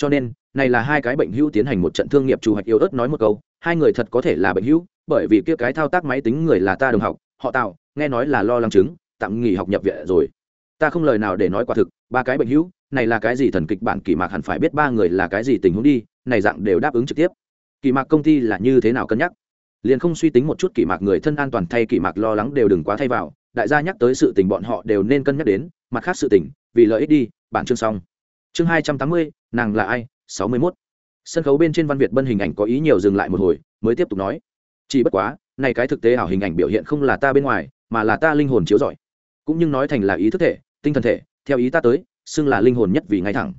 cho nên, này là hai cái bệnh hữu tiến hành một trận thương nghiệp chủ hoạch yếu ớt nói một câu, hai người thật có thể là bệnh hữu, bởi vì kia cái thao tác máy tính người là ta đồng học, họ tạo nghe nói là lo lắng chứng, tạm nghỉ học nhập viện rồi. Ta không lời nào để nói quả thực, ba cái bệnh hữu, này là cái gì thần kịch bản kỳ mạc hẳn phải biết ba người là cái gì tình huống đi, này dạng đều đáp ứng trực tiếp. Kỳ mạc công ty là như thế nào cân nhắc? Liền không suy tính một chút kỳ mạc người thân an toàn thay kỳ mạc lo lắng đều đừng quá thay vào, đại gia nhắc tới sự tình bọn họ đều nên cân nhắc đến, mặt khác sự tình, vì lợi ích đi, bản chương xong. Chương hai trăm tám mươi nàng là ai? sáu mươi mốt. Sân khấu bên trên văn việt bân hình ảnh có ý nhiều dừng lại một hồi, mới tiếp tục nói. Chỉ bất quá, này cái thực tế ảo hình ảnh biểu hiện không là ta bên ngoài, mà là ta linh hồn chiếu giỏi cũng nhưng nói thành là ý thức thể, tinh thần thể, theo ý ta tới, xưng là linh hồn nhất vì ngay thẳng.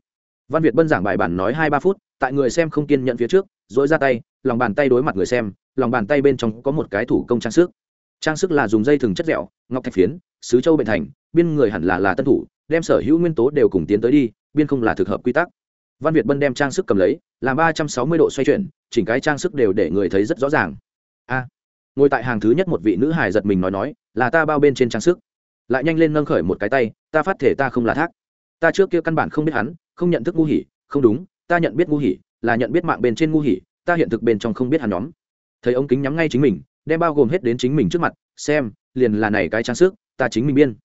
Văn việt bân giảng bài bản nói hai ba phút, tại người xem không kiên nhận phía trước dỗi ra tay, lòng bàn tay đối mặt người xem, lòng bàn tay bên trong có một cái thủ công trang sức. Trang sức là dùng dây thừng chất dẻo, ngọc thạch phiến, sứ châu bệnh thành, biên người hẳn là là tân thủ, đem sở hữu nguyên tố đều cùng tiến tới đi, biên không là thực hợp quy tắc văn việt bân đem trang sức cầm lấy, làm ba trăm sáu mươi độ xoay chuyển, chỉnh cái trang sức đều để người thấy rất rõ ràng. A. Ngồi tại hàng thứ nhất một vị nữ hài giật mình nói nói, là ta bao bên trên trang sức. Lại nhanh lên nâng khởi một cái tay, ta phát thể ta không là thác. Ta trước kia căn bản không biết hắn, không nhận thức ngu hỉ. Không đúng, ta nhận biết ngu hỉ, là nhận biết mạng bên trên ngu hỉ, ta hiện thực bên trong không biết hắn nhóm. Thấy ống kính nhắm ngay chính mình, đem bao gồm hết đến chính mình trước mặt, xem, liền là này cái trang sức, ta chính mình biên.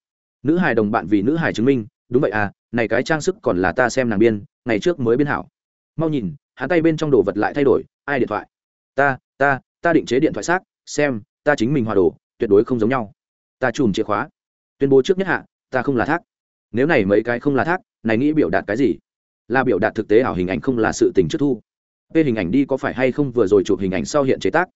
Nữ hài đồng bạn vì nữ hài chứng minh, đúng vậy à này cái trang sức còn là ta xem nàng biên, ngày trước mới biên hảo. Mau nhìn, hắn tay bên trong đồ vật lại thay đổi, ai điện thoại? Ta ta ta định chế điện thoại xác, xem, ta chính mình hòa đồ, tuyệt đối không giống nhau. Ta chùm chìa khóa. Tuyên bố trước nhất hạ, ta không là thác. Nếu này mấy cái không là thác, này nghĩ biểu đạt cái gì? Là biểu đạt thực tế ảo hình ảnh không là sự tình trước thu. P hình ảnh đi có phải hay không vừa rồi chụp hình ảnh sau hiện chế tác?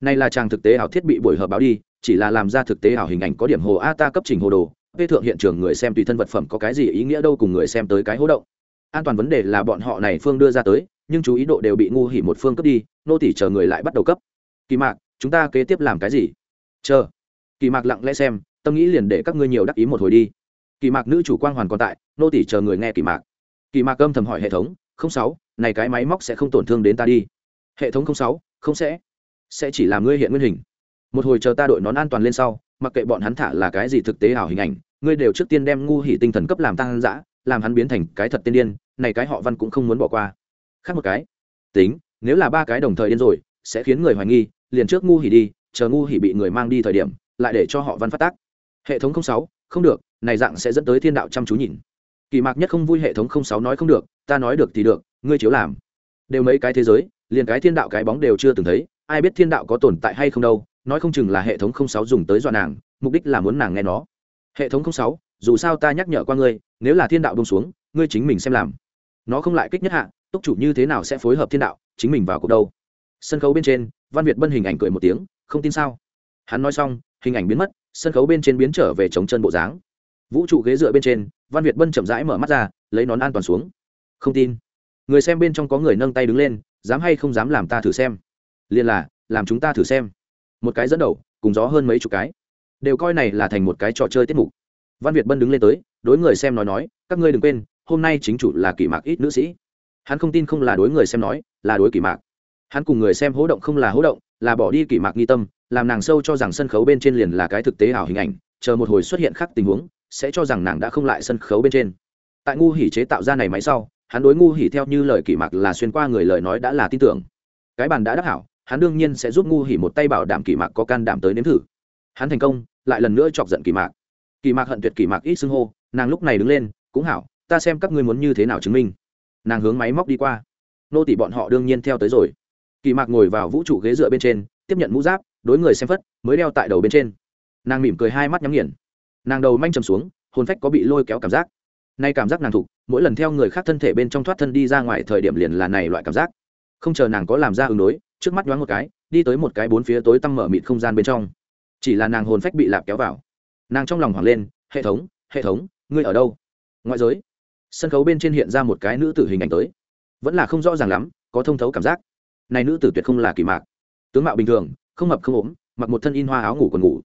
Này là trang thực tế ảo thiết bị buổi họp báo đi, chỉ là làm ra thực tế ảo hình ảnh có điểm hồ a ta cấp trình hồ đồ vê thượng hiện trường người xem tùy thân vật phẩm có cái gì ý nghĩa đâu cùng người xem tới cái hố động. An toàn vấn đề là bọn họ này phương đưa ra tới, nhưng chú ý độ đều bị ngu hỉ một phương cấp đi, nô tỷ chờ người lại bắt đầu cấp. Kỳ mạc, chúng ta kế tiếp làm cái gì? Chờ. Kỳ mạc lặng lẽ xem, tâm nghĩ liền để các ngươi nhiều đắc ý một hồi đi. Kỳ mạc nữ chủ quan hoàn còn tại, nô tỷ chờ người nghe kỳ mạc. Kỳ mạc âm thầm hỏi hệ thống, không sáu, này cái máy móc sẽ không tổn thương đến ta đi. Hệ thống không sáu, không sẽ. Sẽ chỉ làm ngươi hiện nguyên hình. Một hồi chờ ta đội nón an toàn lên sau mặc kệ bọn hắn thả là cái gì thực tế ảo hình ảnh, ngươi đều trước tiên đem ngu hỉ tinh thần cấp làm tăng dã, làm hắn biến thành cái thật tiên điên, này cái họ văn cũng không muốn bỏ qua. Khác một cái. Tính, nếu là ba cái đồng thời điên rồi, sẽ khiến người hoài nghi, liền trước ngu hỉ đi, chờ ngu hỉ bị người mang đi thời điểm, lại để cho họ văn phát tác. Hệ thống không sáu, không được, này dạng sẽ dẫn tới thiên đạo chăm chú nhìn. Kỳ mạc nhất không vui hệ thống không sáu nói không được, ta nói được thì được, ngươi chiếu làm. Đều mấy cái thế giới, liền cái thiên đạo cái bóng đều chưa từng thấy, ai biết thiên đạo có tồn tại hay không đâu nói không chừng là hệ thống không sáu dùng tới dọa nàng, mục đích là muốn nàng nghe nó. Hệ thống không sáu, dù sao ta nhắc nhở qua ngươi, nếu là thiên đạo bông xuống, ngươi chính mình xem làm. Nó không lại kích nhất hạ túc chủ như thế nào sẽ phối hợp thiên đạo, chính mình vào cuộc đâu. Sân khấu bên trên, văn việt bân hình ảnh cười một tiếng, không tin sao? Hắn nói xong, hình ảnh biến mất, sân khấu bên trên biến trở về chống chân bộ dáng. Vũ trụ ghế dựa bên trên, văn việt bân chậm rãi mở mắt ra, lấy nón an toàn xuống. Không tin. Người xem bên trong có người nâng tay đứng lên, dám hay không dám làm ta thử xem. Liền là, làm chúng ta thử xem một cái dẫn đầu, cùng gió hơn mấy chục cái. Đều coi này là thành một cái trò chơi tiết mục. Văn việt bân đứng lên tới, đối người xem nói nói, các ngươi đừng quên, hôm nay chính chủ là kỷ mạc ít nữ sĩ. Hắn không tin không là đối người xem nói, là đối kỷ mạc. Hắn cùng người xem hố động không là hố động, là bỏ đi kỷ mạc nghi tâm, làm nàng sâu cho rằng sân khấu bên trên liền là cái thực tế ảo hình ảnh, chờ một hồi xuất hiện khác tình huống, sẽ cho rằng nàng đã không lại sân khấu bên trên. Tại ngu hỉ chế tạo ra này máy sau, hắn đối ngu hỉ theo như lời kỷ mạc là xuyên qua người lời nói đã là tin tưởng. Cái bàn đã đắc hảo hắn đương nhiên sẽ giúp ngu hỉ một tay bảo đảm kỳ mạc có can đảm tới nếm thử. Hắn thành công, lại lần nữa chọc giận kỳ mạc. Kỳ mạc hận tuyệt kỳ mạc ít xưng hô, nàng lúc này đứng lên, cũng hảo, ta xem các ngươi muốn như thế nào chứng minh. Nàng hướng máy móc đi qua. Nô tỷ bọn họ đương nhiên theo tới rồi. Kỳ mạc ngồi vào vũ trụ ghế dựa bên trên, tiếp nhận mũ giáp, đối người xem phất, mới đeo tại đầu bên trên. Nàng mỉm cười hai mắt nhắm nghiền. Nàng đầu manh trầm xuống, hồn phách có bị lôi kéo cảm giác. Nay cảm giác nàng thục, mỗi lần theo người khác thân thể bên trong thoát thân đi ra ngoài thời điểm liền là này loại cảm giác. Không chờ nàng có làm ra ứng đối trước mắt nhoáng một cái, đi tới một cái bốn phía tối tăm mở mịt không gian bên trong. Chỉ là nàng hồn phách bị lạp kéo vào. Nàng trong lòng hoảng lên, hệ thống hệ thống, ngươi ở đâu? Ngoại giới, sân khấu bên trên hiện ra một cái nữ tử hình ảnh tới. Vẫn là không rõ ràng lắm, có thông thấu cảm giác. Này nữ tử tuyệt không là kỳ mạc. Tướng mạo bình thường, không mập không ốm, mặc một thân in hoa áo ngủ còn ngủ.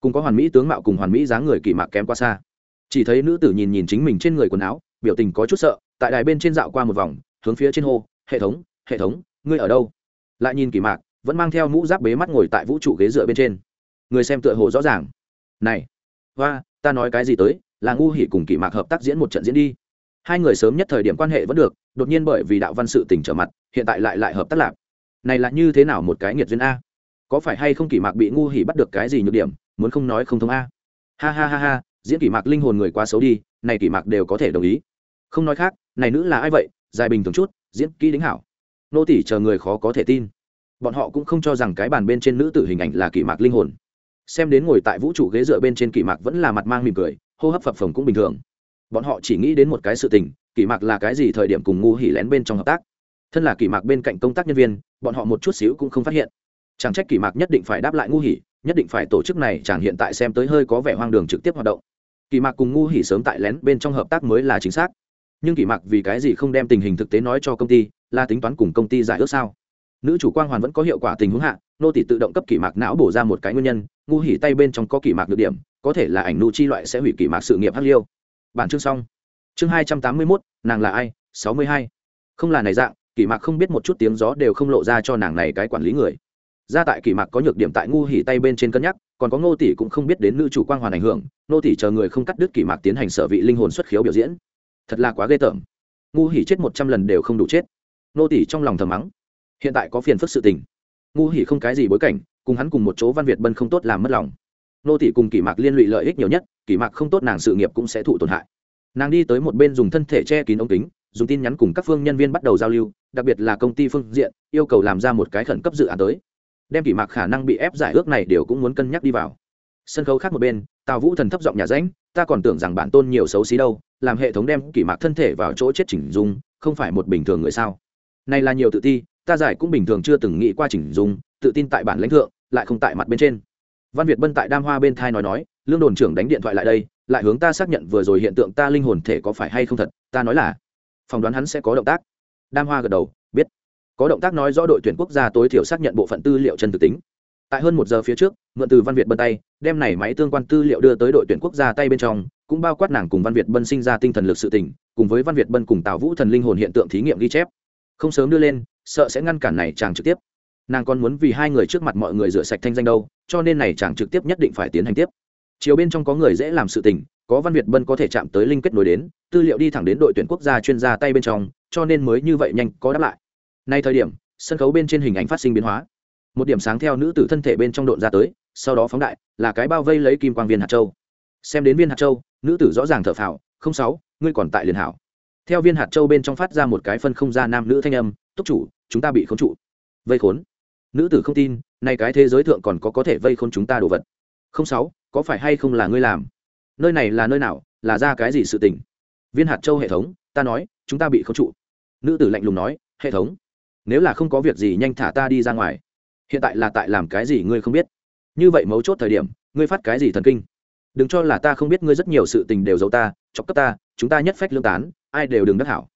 Cùng có hoàn mỹ tướng mạo cùng hoàn mỹ dáng người kỳ mạc kém quá xa. Chỉ thấy nữ tử nhìn nhìn chính mình trên người quần áo, biểu tình có chút sợ, tại đài bên trên dạo qua một vòng, hướng phía trên hô, hệ thống hệ thống, ngươi ở đâu? Lại nhìn kỳ mạc, vẫn mang theo mũ giáp bế mắt ngồi tại vũ trụ ghế dựa bên trên. Người xem tựa hồ rõ ràng. Này, hoa, ta nói cái gì tới, là ngu hỉ cùng kỳ mạc hợp tác diễn một trận diễn đi. Hai người sớm nhất thời điểm quan hệ vẫn được, đột nhiên bởi vì đạo văn sự tỉnh trở mặt, hiện tại lại lại hợp tác lạc. Này là như thế nào một cái nghiệt duyên a? Có phải hay không kỳ mạc bị ngu hỉ bắt được cái gì nhược điểm, muốn không nói không thông a? Ha ha ha ha, diễn kỳ mạc linh hồn người quá xấu đi, này kỳ mạc đều có thể đồng ý. Không nói khác, này nữ là ai vậy? Dài bình thường chút, diễn kỹ đính hảo nô tỷ chờ người khó có thể tin. Bọn họ cũng không cho rằng cái bàn bên trên nữ tử hình ảnh là kỷ mạc linh hồn. Xem đến ngồi tại vũ trụ ghế dựa bên trên kỷ mạc vẫn là mặt mang mỉm cười, hô hấp phập phồng cũng bình thường. Bọn họ chỉ nghĩ đến một cái sự tình, kỷ mạc là cái gì thời điểm cùng ngu hỉ lén bên trong hợp tác. Thân là kỷ mạc bên cạnh công tác nhân viên, bọn họ một chút xíu cũng không phát hiện. Chẳng trách kỷ mạc nhất định phải đáp lại ngu hỉ, nhất định phải tổ chức này chẳng hiện tại xem tới hơi có vẻ hoang đường trực tiếp hoạt động. Kỷ mạc cùng ngu hỉ sớm tại lén bên trong hợp tác mới là chính xác. Nhưng kỷ mạc vì cái gì không đem tình hình thực tế nói cho công ty là tính toán cùng công ty giải ước sao? Nữ chủ quang hoàn vẫn có hiệu quả tình huống hạ, nô tỷ tự động cấp kỷ mạc não bổ ra một cái nguyên nhân, ngu hỉ tay bên trong có kỷ mạc được điểm, có thể là ảnh nu chi loại sẽ hủy kỷ mạc sự nghiệp hắc liêu. Bản chương xong. Chương hai trăm tám mươi mốt, nàng là ai? Sáu mươi hai. Không là này dạng, kỷ mạc không biết một chút tiếng gió đều không lộ ra cho nàng này cái quản lý người. Ra tại kỷ mạc có nhược điểm tại ngu hỉ tay bên trên cân nhắc, còn có ngô tỷ cũng không biết đến nữ chủ quang hoàn ảnh hưởng, nô tỷ chờ người không cắt đứt kỷ mạc tiến hành sở vị linh hồn xuất khiếu biểu diễn. Thật là quá ghê tởm. Ngu hỉ chết một trăm lần đều không đủ chết nô tỷ trong lòng thầm mắng. Hiện tại có phiền phức sự tình. Ngu hỉ không cái gì bối cảnh, cùng hắn cùng một chỗ văn việt bân không tốt làm mất lòng. Nô tỷ cùng kỷ mạc liên lụy lợi ích nhiều nhất, kỷ mạc không tốt nàng sự nghiệp cũng sẽ thụ tổn hại. Nàng đi tới một bên dùng thân thể che kín ống kính, dùng tin nhắn cùng các phương nhân viên bắt đầu giao lưu, đặc biệt là công ty phương diện, yêu cầu làm ra một cái khẩn cấp dự án tới. Đem kỷ mạc khả năng bị ép giải ước này đều cũng muốn cân nhắc đi vào. Sân khấu khác một bên, tào vũ thần thấp giọng nhà ránh ta còn tưởng rằng bản tôn nhiều xấu xí đâu, làm hệ thống đem kỷ mạc thân thể vào chỗ chết chỉnh dung, không phải một bình thường người sao? Này là nhiều tự ti, ta giải cũng bình thường chưa từng nghĩ qua chỉnh dung, tự tin tại bản lãnh thượng, lại không tại mặt bên trên. Văn việt bân tại đam hoa bên thai nói nói, lương đồn trưởng đánh điện thoại lại đây, lại hướng ta xác nhận vừa rồi hiện tượng ta linh hồn thể có phải hay không thật, ta nói là. Phỏng đoán hắn sẽ có động tác. Đam hoa gật đầu, biết. Có động tác nói rõ đội tuyển quốc gia tối thiểu xác nhận bộ phận tư liệu chân thực tính. Tại hơn một giờ phía trước, mượn từ văn việt bân tay, đem này máy tương quan tư liệu đưa tới đội tuyển quốc gia tay bên trong, cũng bao quát nàng cùng văn việt bân sinh ra tinh thần lực sự tỉnh cùng với văn việt bân cùng tào vũ thần linh hồn hiện tượng thí nghiệm ghi chép không sớm đưa lên, sợ sẽ ngăn cản này chàng trực tiếp. Nàng còn muốn vì hai người trước mặt mọi người rửa sạch thanh danh đâu, cho nên này chàng trực tiếp nhất định phải tiến hành tiếp. Chiều bên trong có người dễ làm sự tình, có văn việt bân có thể chạm tới linh kết nối đến, tư liệu đi thẳng đến đội tuyển quốc gia chuyên gia tay bên trong, cho nên mới như vậy nhanh có đáp lại. Nay thời điểm, sân khấu bên trên hình ảnh phát sinh biến hóa. Một điểm sáng theo nữ tử thân thể bên trong độn ra tới, sau đó phóng đại, là cái bao vây lấy kim quang viên hạt châu. Xem đến viên hạt châu, nữ tử rõ ràng thở phào, không sáu, ngươi còn tại liền hảo theo viên hạt châu bên trong phát ra một cái phân không ra nam nữ thanh âm, túc chủ, chúng ta bị khốn trụ. Vây khốn? Nữ tử không tin nay cái thế giới thượng còn có có thể vây khốn chúng ta đồ vật. Không sáu, có phải hay không là ngươi làm? Nơi này là nơi nào, là ra cái gì sự tình? Viên hạt châu hệ thống, ta nói, chúng ta bị khống trụ. Nữ tử lạnh lùng nói, hệ thống, nếu là không có việc gì nhanh thả ta đi ra ngoài. Hiện tại là tại làm cái gì ngươi không biết. Như vậy mấu chốt thời điểm, ngươi phát cái gì thần kinh? Đừng cho là ta không biết ngươi rất nhiều sự tình đều giấu ta, chọc cấp ta, chúng ta nhất phách lương tán ai đều đừng đắc hảo.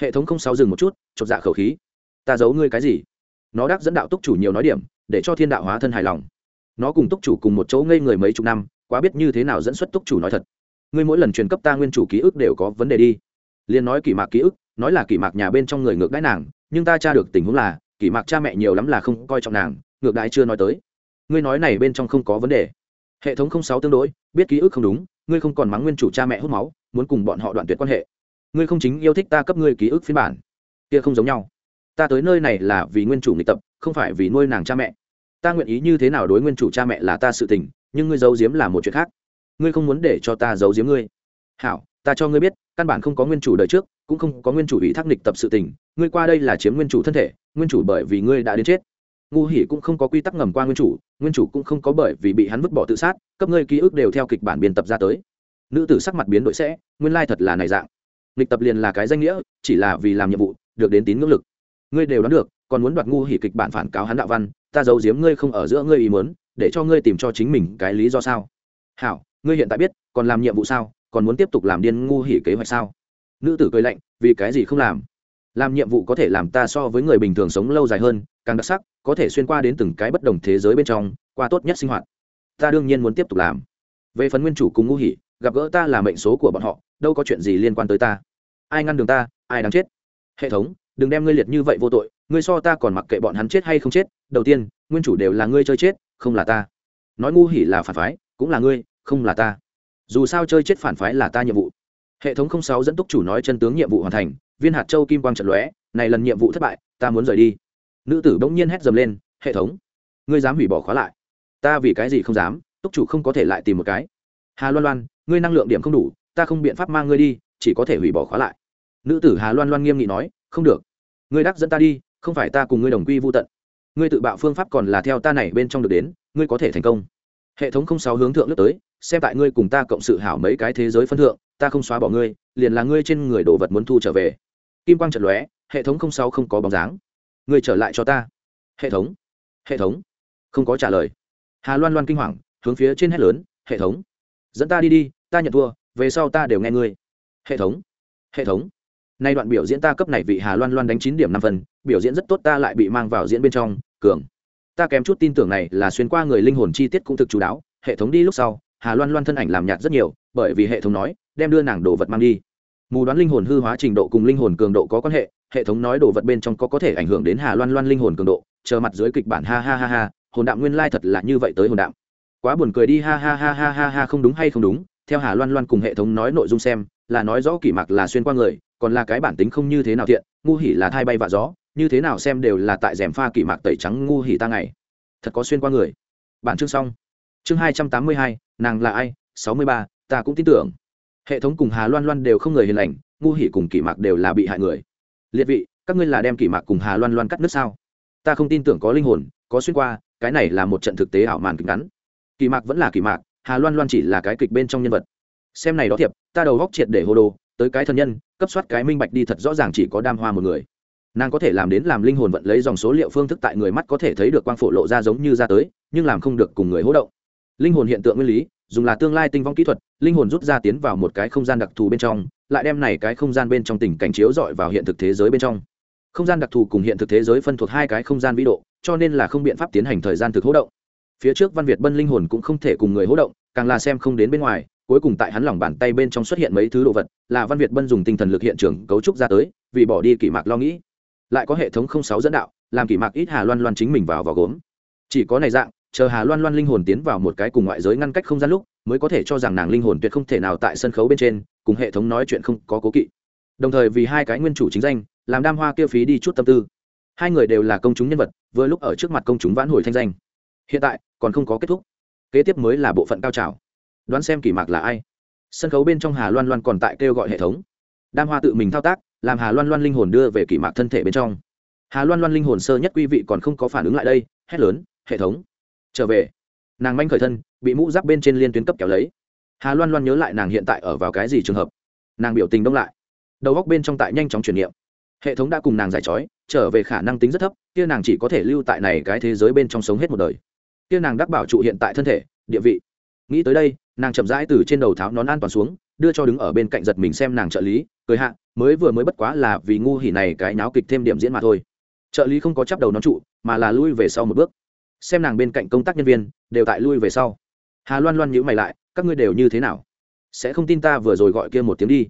Hệ thống không sáu dừng một chút, chột dạ khẩu khí. Ta giấu ngươi cái gì? Nó đắc dẫn đạo túc chủ nhiều nói điểm, để cho thiên đạo hóa thân hài lòng. Nó cùng túc chủ cùng một chỗ ngây người mấy chục năm, quá biết như thế nào dẫn xuất túc chủ nói thật. Ngươi mỗi lần truyền cấp ta nguyên chủ ký ức đều có vấn đề đi. Liền nói kỷ mạc ký ức, nói là kỷ mạc nhà bên trong người ngược đãi nàng, nhưng ta tra được tình huống là, kỷ mạc cha mẹ nhiều lắm là không coi trọng nàng, ngược đãi chưa nói tới. Ngươi nói này bên trong không có vấn đề. Hệ thống không sáu tương đối, biết ký ức không đúng, ngươi không còn mắng nguyên chủ cha mẹ hút máu, muốn cùng bọn họ đoạn tuyệt quan hệ ngươi không chính yêu thích ta cấp ngươi ký ức phiên bản. Kia không giống nhau. Ta tới nơi này là vì nguyên chủ nghịch tập, không phải vì nuôi nàng cha mẹ. Ta nguyện ý như thế nào đối nguyên chủ cha mẹ là ta sự tình, nhưng ngươi giấu giếm là một chuyện khác. Ngươi không muốn để cho ta giấu giếm ngươi. Hảo, ta cho ngươi biết, căn bản không có nguyên chủ đời trước, cũng không có nguyên chủ ủy thác nghịch tập sự tình. Ngươi qua đây là chiếm nguyên chủ thân thể, nguyên chủ bởi vì ngươi đã đến chết. Ngu hỉ cũng không có quy tắc ngầm qua nguyên chủ nguyên chủ cũng không có bởi vì bị hắn vứt bỏ tự sát, cấp ngươi ký ức đều theo kịch bản biên tập ra tới. Nữ tử sắc mặt biến đổi sẽ, nguyên lai thật là này dạng nghịch tập liền là cái danh nghĩa, chỉ là vì làm nhiệm vụ, được đến tín ngưỡng lực. Ngươi đều đoán được, còn muốn đoạt ngu hỉ kịch bản phản cáo hắn đạo văn, ta giấu giếm ngươi không ở giữa ngươi ý muốn, để cho ngươi tìm cho chính mình cái lý do sao? Hảo, ngươi hiện tại biết, còn làm nhiệm vụ sao? Còn muốn tiếp tục làm điên ngu hỉ kế hoạch sao? Nữ tử cười lạnh, vì cái gì không làm? Làm nhiệm vụ có thể làm ta so với người bình thường sống lâu dài hơn, càng đặc sắc, có thể xuyên qua đến từng cái bất đồng thế giới bên trong, qua tốt nhất sinh hoạt. Ta đương nhiên muốn tiếp tục làm. Về phần nguyên chủ cùng ngu hỉ, gặp gỡ ta là mệnh số của bọn họ, đâu có chuyện gì liên quan tới ta ai ngăn đường ta, ai đáng chết? Hệ thống, đừng đem ngươi liệt như vậy vô tội, ngươi so ta còn mặc kệ bọn hắn chết hay không chết, đầu tiên, nguyên chủ đều là ngươi chơi chết, không là ta. Nói ngu hỉ là phản phái, cũng là ngươi, không là ta. Dù sao chơi chết phản phái là ta nhiệm vụ. Hệ thống không sáu dẫn túc chủ nói chân tướng nhiệm vụ hoàn thành, viên hạt châu kim quang trận lóe, này lần nhiệm vụ thất bại, ta muốn rời đi. Nữ tử bỗng nhiên hét dầm lên, hệ thống, ngươi dám hủy bỏ khóa lại. Ta vì cái gì không dám, túc chủ không có thể lại tìm một cái. Hà loan loan, ngươi năng lượng điểm không đủ, ta không biện pháp mang ngươi đi chỉ có thể hủy bỏ khóa lại. Nữ tử hà loan loan nghiêm nghị nói, không được. Ngươi đắc dẫn ta đi, không phải ta cùng ngươi đồng quy vô tận. Ngươi tự bạo phương pháp còn là theo ta này bên trong được đến, ngươi có thể thành công. Hệ thống không sáu hướng thượng lướt tới, xem tại ngươi cùng ta cộng sự hảo mấy cái thế giới phân thượng, ta không xóa bỏ ngươi, liền là ngươi trên người đồ vật muốn thu trở về. Kim quang trận lóe, hệ thống không sáu không có bóng dáng. Ngươi trở lại cho ta. Hệ thống. Hệ thống. Không có trả lời. Hà loan loan kinh hoàng, hướng phía trên hét lớn, hệ thống, dẫn ta đi đi, ta nhận thua, về sau ta đều nghe ngươi hệ thống hệ thống. Nay đoạn biểu diễn ta cấp này vị hà loan loan đánh chín điểm năm phần, biểu diễn rất tốt ta lại bị mang vào diễn bên trong, cường. Ta kém chút tin tưởng này là xuyên qua người linh hồn chi tiết cũng thực chú đáo, hệ thống đi lúc sau, hà loan loan thân ảnh làm nhạt rất nhiều, bởi vì hệ thống nói, đem đưa nàng đồ vật mang đi. Mù đoán linh hồn hư hóa trình độ cùng linh hồn cường độ có quan hệ hệ thống nói đồ vật bên trong có có thể ảnh hưởng đến hà loan loan linh hồn cường độ, chờ mặt dưới kịch bản ha ha ha ha, hồn đạm nguyên lai thật là như vậy tới hồn đạm quá buồn cười đi, ha ha ha ha ha ha, không đúng hay không đúng theo hà loan loan cùng hệ thống nói nội dung xem, là nói rõ kỷ mạc là xuyên qua người, còn là cái bản tính không như thế nào thiện, ngu hỉ là thai bay vạ gió, như thế nào xem đều là tại rèm pha kỷ mạc tẩy trắng ngu hỉ ta ngày. Thật có xuyên qua người. Bản chương xong. Chương hai trăm tám mươi hai, nàng là ai? Sáu mươi ba, ta cũng tin tưởng. Hệ thống cùng hà loan loan đều không người hiền lành, ngu hỉ cùng kỷ mạc đều là bị hại người. Liệt vị, các ngươi là đem kỷ mạc cùng hà loan loan cắt nước sao? Ta không tin tưởng có linh hồn, có xuyên qua, cái này là một trận thực tế ảo màn kịch ngắn. Kỳ mạc vẫn là kỳ mạc hà loan loan chỉ là cái kịch bên trong nhân vật. Xem này đó thiệp, ta đầu góc triệt để hô đồ, tới cái thân nhân, cấp soát cái minh bạch đi thật rõ ràng chỉ có đam hoa một người. Nàng có thể làm đến làm linh hồn vận lấy dòng số liệu phương thức tại người mắt có thể thấy được quang phổ lộ ra giống như ra tới, nhưng làm không được cùng người hỗ động. Linh hồn hiện tượng nguyên lý, dùng là tương lai tinh vong kỹ thuật, linh hồn rút ra tiến vào một cái không gian đặc thù bên trong, lại đem này cái không gian bên trong tình cảnh chiếu dọi vào hiện thực thế giới bên trong. Không gian đặc thù cùng hiện thực thế giới phân thuộc hai cái không gian vĩ độ, cho nên là không biện pháp tiến hành thời gian thực hỗ động phía trước văn việt bân linh hồn cũng không thể cùng người hỗ động, càng là xem không đến bên ngoài, cuối cùng tại hắn lòng bàn tay bên trong xuất hiện mấy thứ đồ vật, là văn việt bân dùng tinh thần lực hiện trường cấu trúc ra tới, vì bỏ đi kỷ mạc lo nghĩ. Lại có hệ thống không sáu dẫn đạo, làm kỷ mạc ít hà loan loan chính mình vào vào gốm. Chỉ có này dạng, chờ hà loan loan linh hồn tiến vào một cái cùng ngoại giới ngăn cách không gian lúc, mới có thể cho rằng nàng linh hồn tuyệt không thể nào tại sân khấu bên trên, cùng hệ thống nói chuyện không có cố kỵ. Đồng thời vì hai cái nguyên chủ chính danh, làm đam hoa kia phí đi chút tâm tư. Hai người đều là công chúng nhân vật, vừa lúc ở trước mặt công chúng vãn hồi thanh danh hiện tại, còn không có kết thúc. Kế tiếp mới là bộ phận cao trào. Đoán xem kỷ mạc là ai. Sân khấu bên trong hà loan loan còn tại kêu gọi hệ thống. Đam hoa tự mình thao tác, làm hà loan loan linh hồn đưa về kỷ mạc thân thể bên trong. Hà loan loan linh hồn sơ nhất quý vị còn không có phản ứng lại đây, hét lớn, hệ thống, trở về. Nàng manh khởi thân, bị mũ giáp bên trên liên tuyến cấp kéo lấy. Hà loan loan nhớ lại nàng hiện tại ở vào cái gì trường hợp. Nàng biểu tình đông lại. Đầu góc bên trong tại nhanh chóng chuyển niệm. Hệ thống đã cùng nàng giải trói, trở về khả năng tính rất thấp, kia nàng chỉ có thể lưu tại này cái thế giới bên trong sống hết một đời kia nàng đắc bảo trụ hiện tại thân thể, địa vị. Nghĩ tới đây, nàng chậm rãi từ trên đầu tháo nón an toàn xuống, đưa cho đứng ở bên cạnh giật mình xem nàng trợ lý, cười hạ, mới vừa mới bất quá là vì ngu hỉ này cái náo kịch thêm điểm diễn mà thôi. Trợ lý không có chắp đầu nón trụ, mà là lui về sau một bước. Xem nàng bên cạnh công tác nhân viên, đều tại lui về sau. Hà loan loan nhữ mày lại, các ngươi đều như thế nào? Sẽ không tin ta vừa rồi gọi kia một tiếng đi.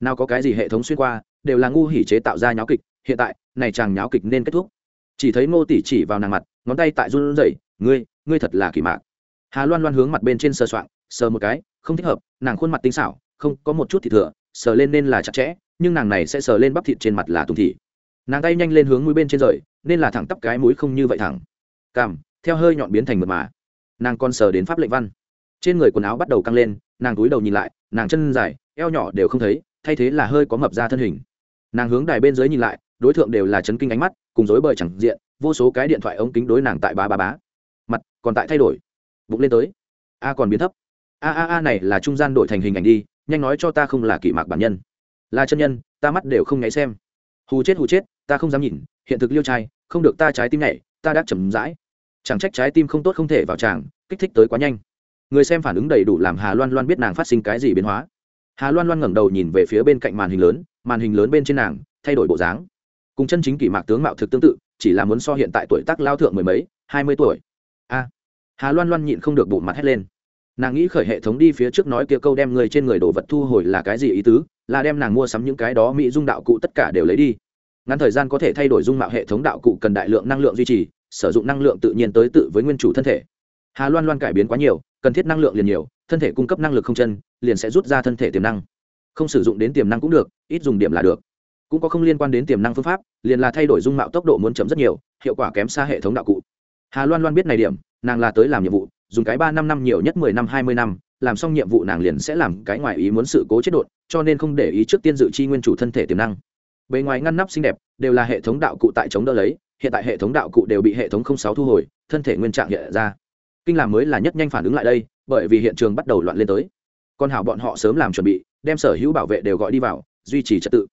Nào có cái gì hệ thống xuyên qua, đều là ngu hỉ chế tạo ra nháo kịch, hiện tại, này chàng nháo kịch nên kết thúc. Chỉ thấy ngô tỷ chỉ vào nàng mặt, ngón tay tại run rẩy, ngươi ngươi thật là kỳ mạc. Hà loan loan hướng mặt bên trên sờ soạng, sờ một cái, không thích hợp, nàng khuôn mặt tinh xảo, không, có một chút thịt thừa, sờ lên nên là chặt chẽ, nhưng nàng này sẽ sờ lên bắp thịt trên mặt là tùng thị. Nàng tay nhanh lên hướng mũi bên trên rời, nên là thẳng tắp cái mũi không như vậy thẳng. Cằm, theo hơi nhọn biến thành mượt mà. Nàng còn sờ đến pháp lệnh văn. Trên người quần áo bắt đầu căng lên, nàng túi đầu nhìn lại, nàng chân dài, eo nhỏ đều không thấy, thay thế là hơi có mập ra thân hình. Nàng hướng đài bên dưới nhìn lại, đối tượng đều là chấn kinh ánh mắt, cùng dối bời chẳng diện, vô số cái điện thoại ống kính đối nàng tại ba ba bá còn tại thay đổi. Bụng lên tới. A còn biến thấp. A a a này là trung gian đổi thành hình ảnh đi, nhanh nói cho ta không là kỷ mạc bản nhân. Là chân nhân, ta mắt đều không nháy xem. Hù chết hù chết, ta không dám nhìn, hiện thực liêu trai, không được ta trái tim nhảy, ta đã chầm rãi. Chẳng trách trái tim không tốt không thể vào tràng, kích thích tới quá nhanh. Người xem phản ứng đầy đủ làm hà loan loan biết nàng phát sinh cái gì biến hóa. Hà loan loan ngẩng đầu nhìn về phía bên cạnh màn hình lớn, màn hình lớn bên trên nàng, thay đổi bộ dáng. Cùng chân chính kỷ mạc tướng mạo thực tương tự, chỉ là muốn so hiện tại tuổi tác lao thượng mười mấy, hai mươi tuổi hà loan loan nhịn không được bụng mặt hét lên. Nàng nghĩ khởi hệ thống đi phía trước nói kia câu đem người trên người đồ vật thu hồi là cái gì ý tứ, là đem nàng mua sắm những cái đó mỹ dung đạo cụ tất cả đều lấy đi. Ngắn thời gian có thể thay đổi dung mạo hệ thống đạo cụ cần đại lượng năng lượng duy trì, sử dụng năng lượng tự nhiên tới tự với nguyên chủ thân thể. Hà loan loan cải biến quá nhiều, cần thiết năng lượng liền nhiều, thân thể cung cấp năng lực không chân, liền sẽ rút ra thân thể tiềm năng. Không sử dụng đến tiềm năng cũng được, ít dùng điểm là được. Cũng có không liên quan đến tiềm năng phương pháp, liền là thay đổi dung mạo tốc độ muốn chấm rất nhiều, hiệu quả kém xa hệ thống đạo cụ. Hà loan loan biết này điểm nàng là tới làm nhiệm vụ, dùng cái ba năm năm nhiều nhất mười năm hai mươi năm, làm xong nhiệm vụ nàng liền sẽ làm cái ngoài ý muốn sự cố chết đột, cho nên không để ý trước tiên dự chi nguyên chủ thân thể tiềm năng. Bề ngoài ngăn nắp xinh đẹp, đều là hệ thống đạo cụ tại chống đỡ lấy, hiện tại hệ thống đạo cụ đều bị hệ thống không sáu thu hồi, thân thể nguyên trạng hiện ra. Kinh làm mới là nhất nhanh phản ứng lại đây, bởi vì hiện trường bắt đầu loạn lên tới. Con hảo bọn họ sớm làm chuẩn bị, đem sở hữu bảo vệ đều gọi đi vào, duy trì trật tự.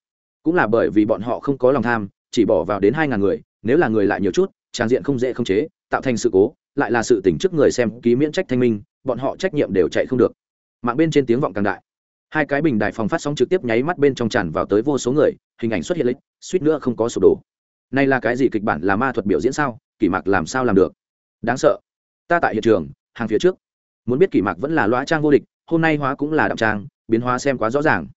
Cũng là bởi vì bọn họ không có lòng tham, chỉ bỏ vào đến hai ngàn người, nếu là người lại nhiều chút trang diện không dễ không chế, tạo thành sự cố lại là sự tỉnh trước người xem ký miễn trách thanh minh, bọn họ trách nhiệm đều chạy không được. Mạng bên trên tiếng vọng càng đại. Hai cái bình đài phòng phát sóng trực tiếp nháy mắt bên trong tràn vào tới vô số người, hình ảnh xuất hiện lấy suýt nữa không có sụp đổ. Nay là cái gì kịch bản là ma thuật biểu diễn sao? Kỷ mạc làm sao làm được? Đáng sợ. Ta tại hiện trường, hàng phía trước. Muốn biết kỷ mạc vẫn là loa trang vô địch, hôm nay hóa cũng là đạm trang, biến hóa xem quá rõ ràng.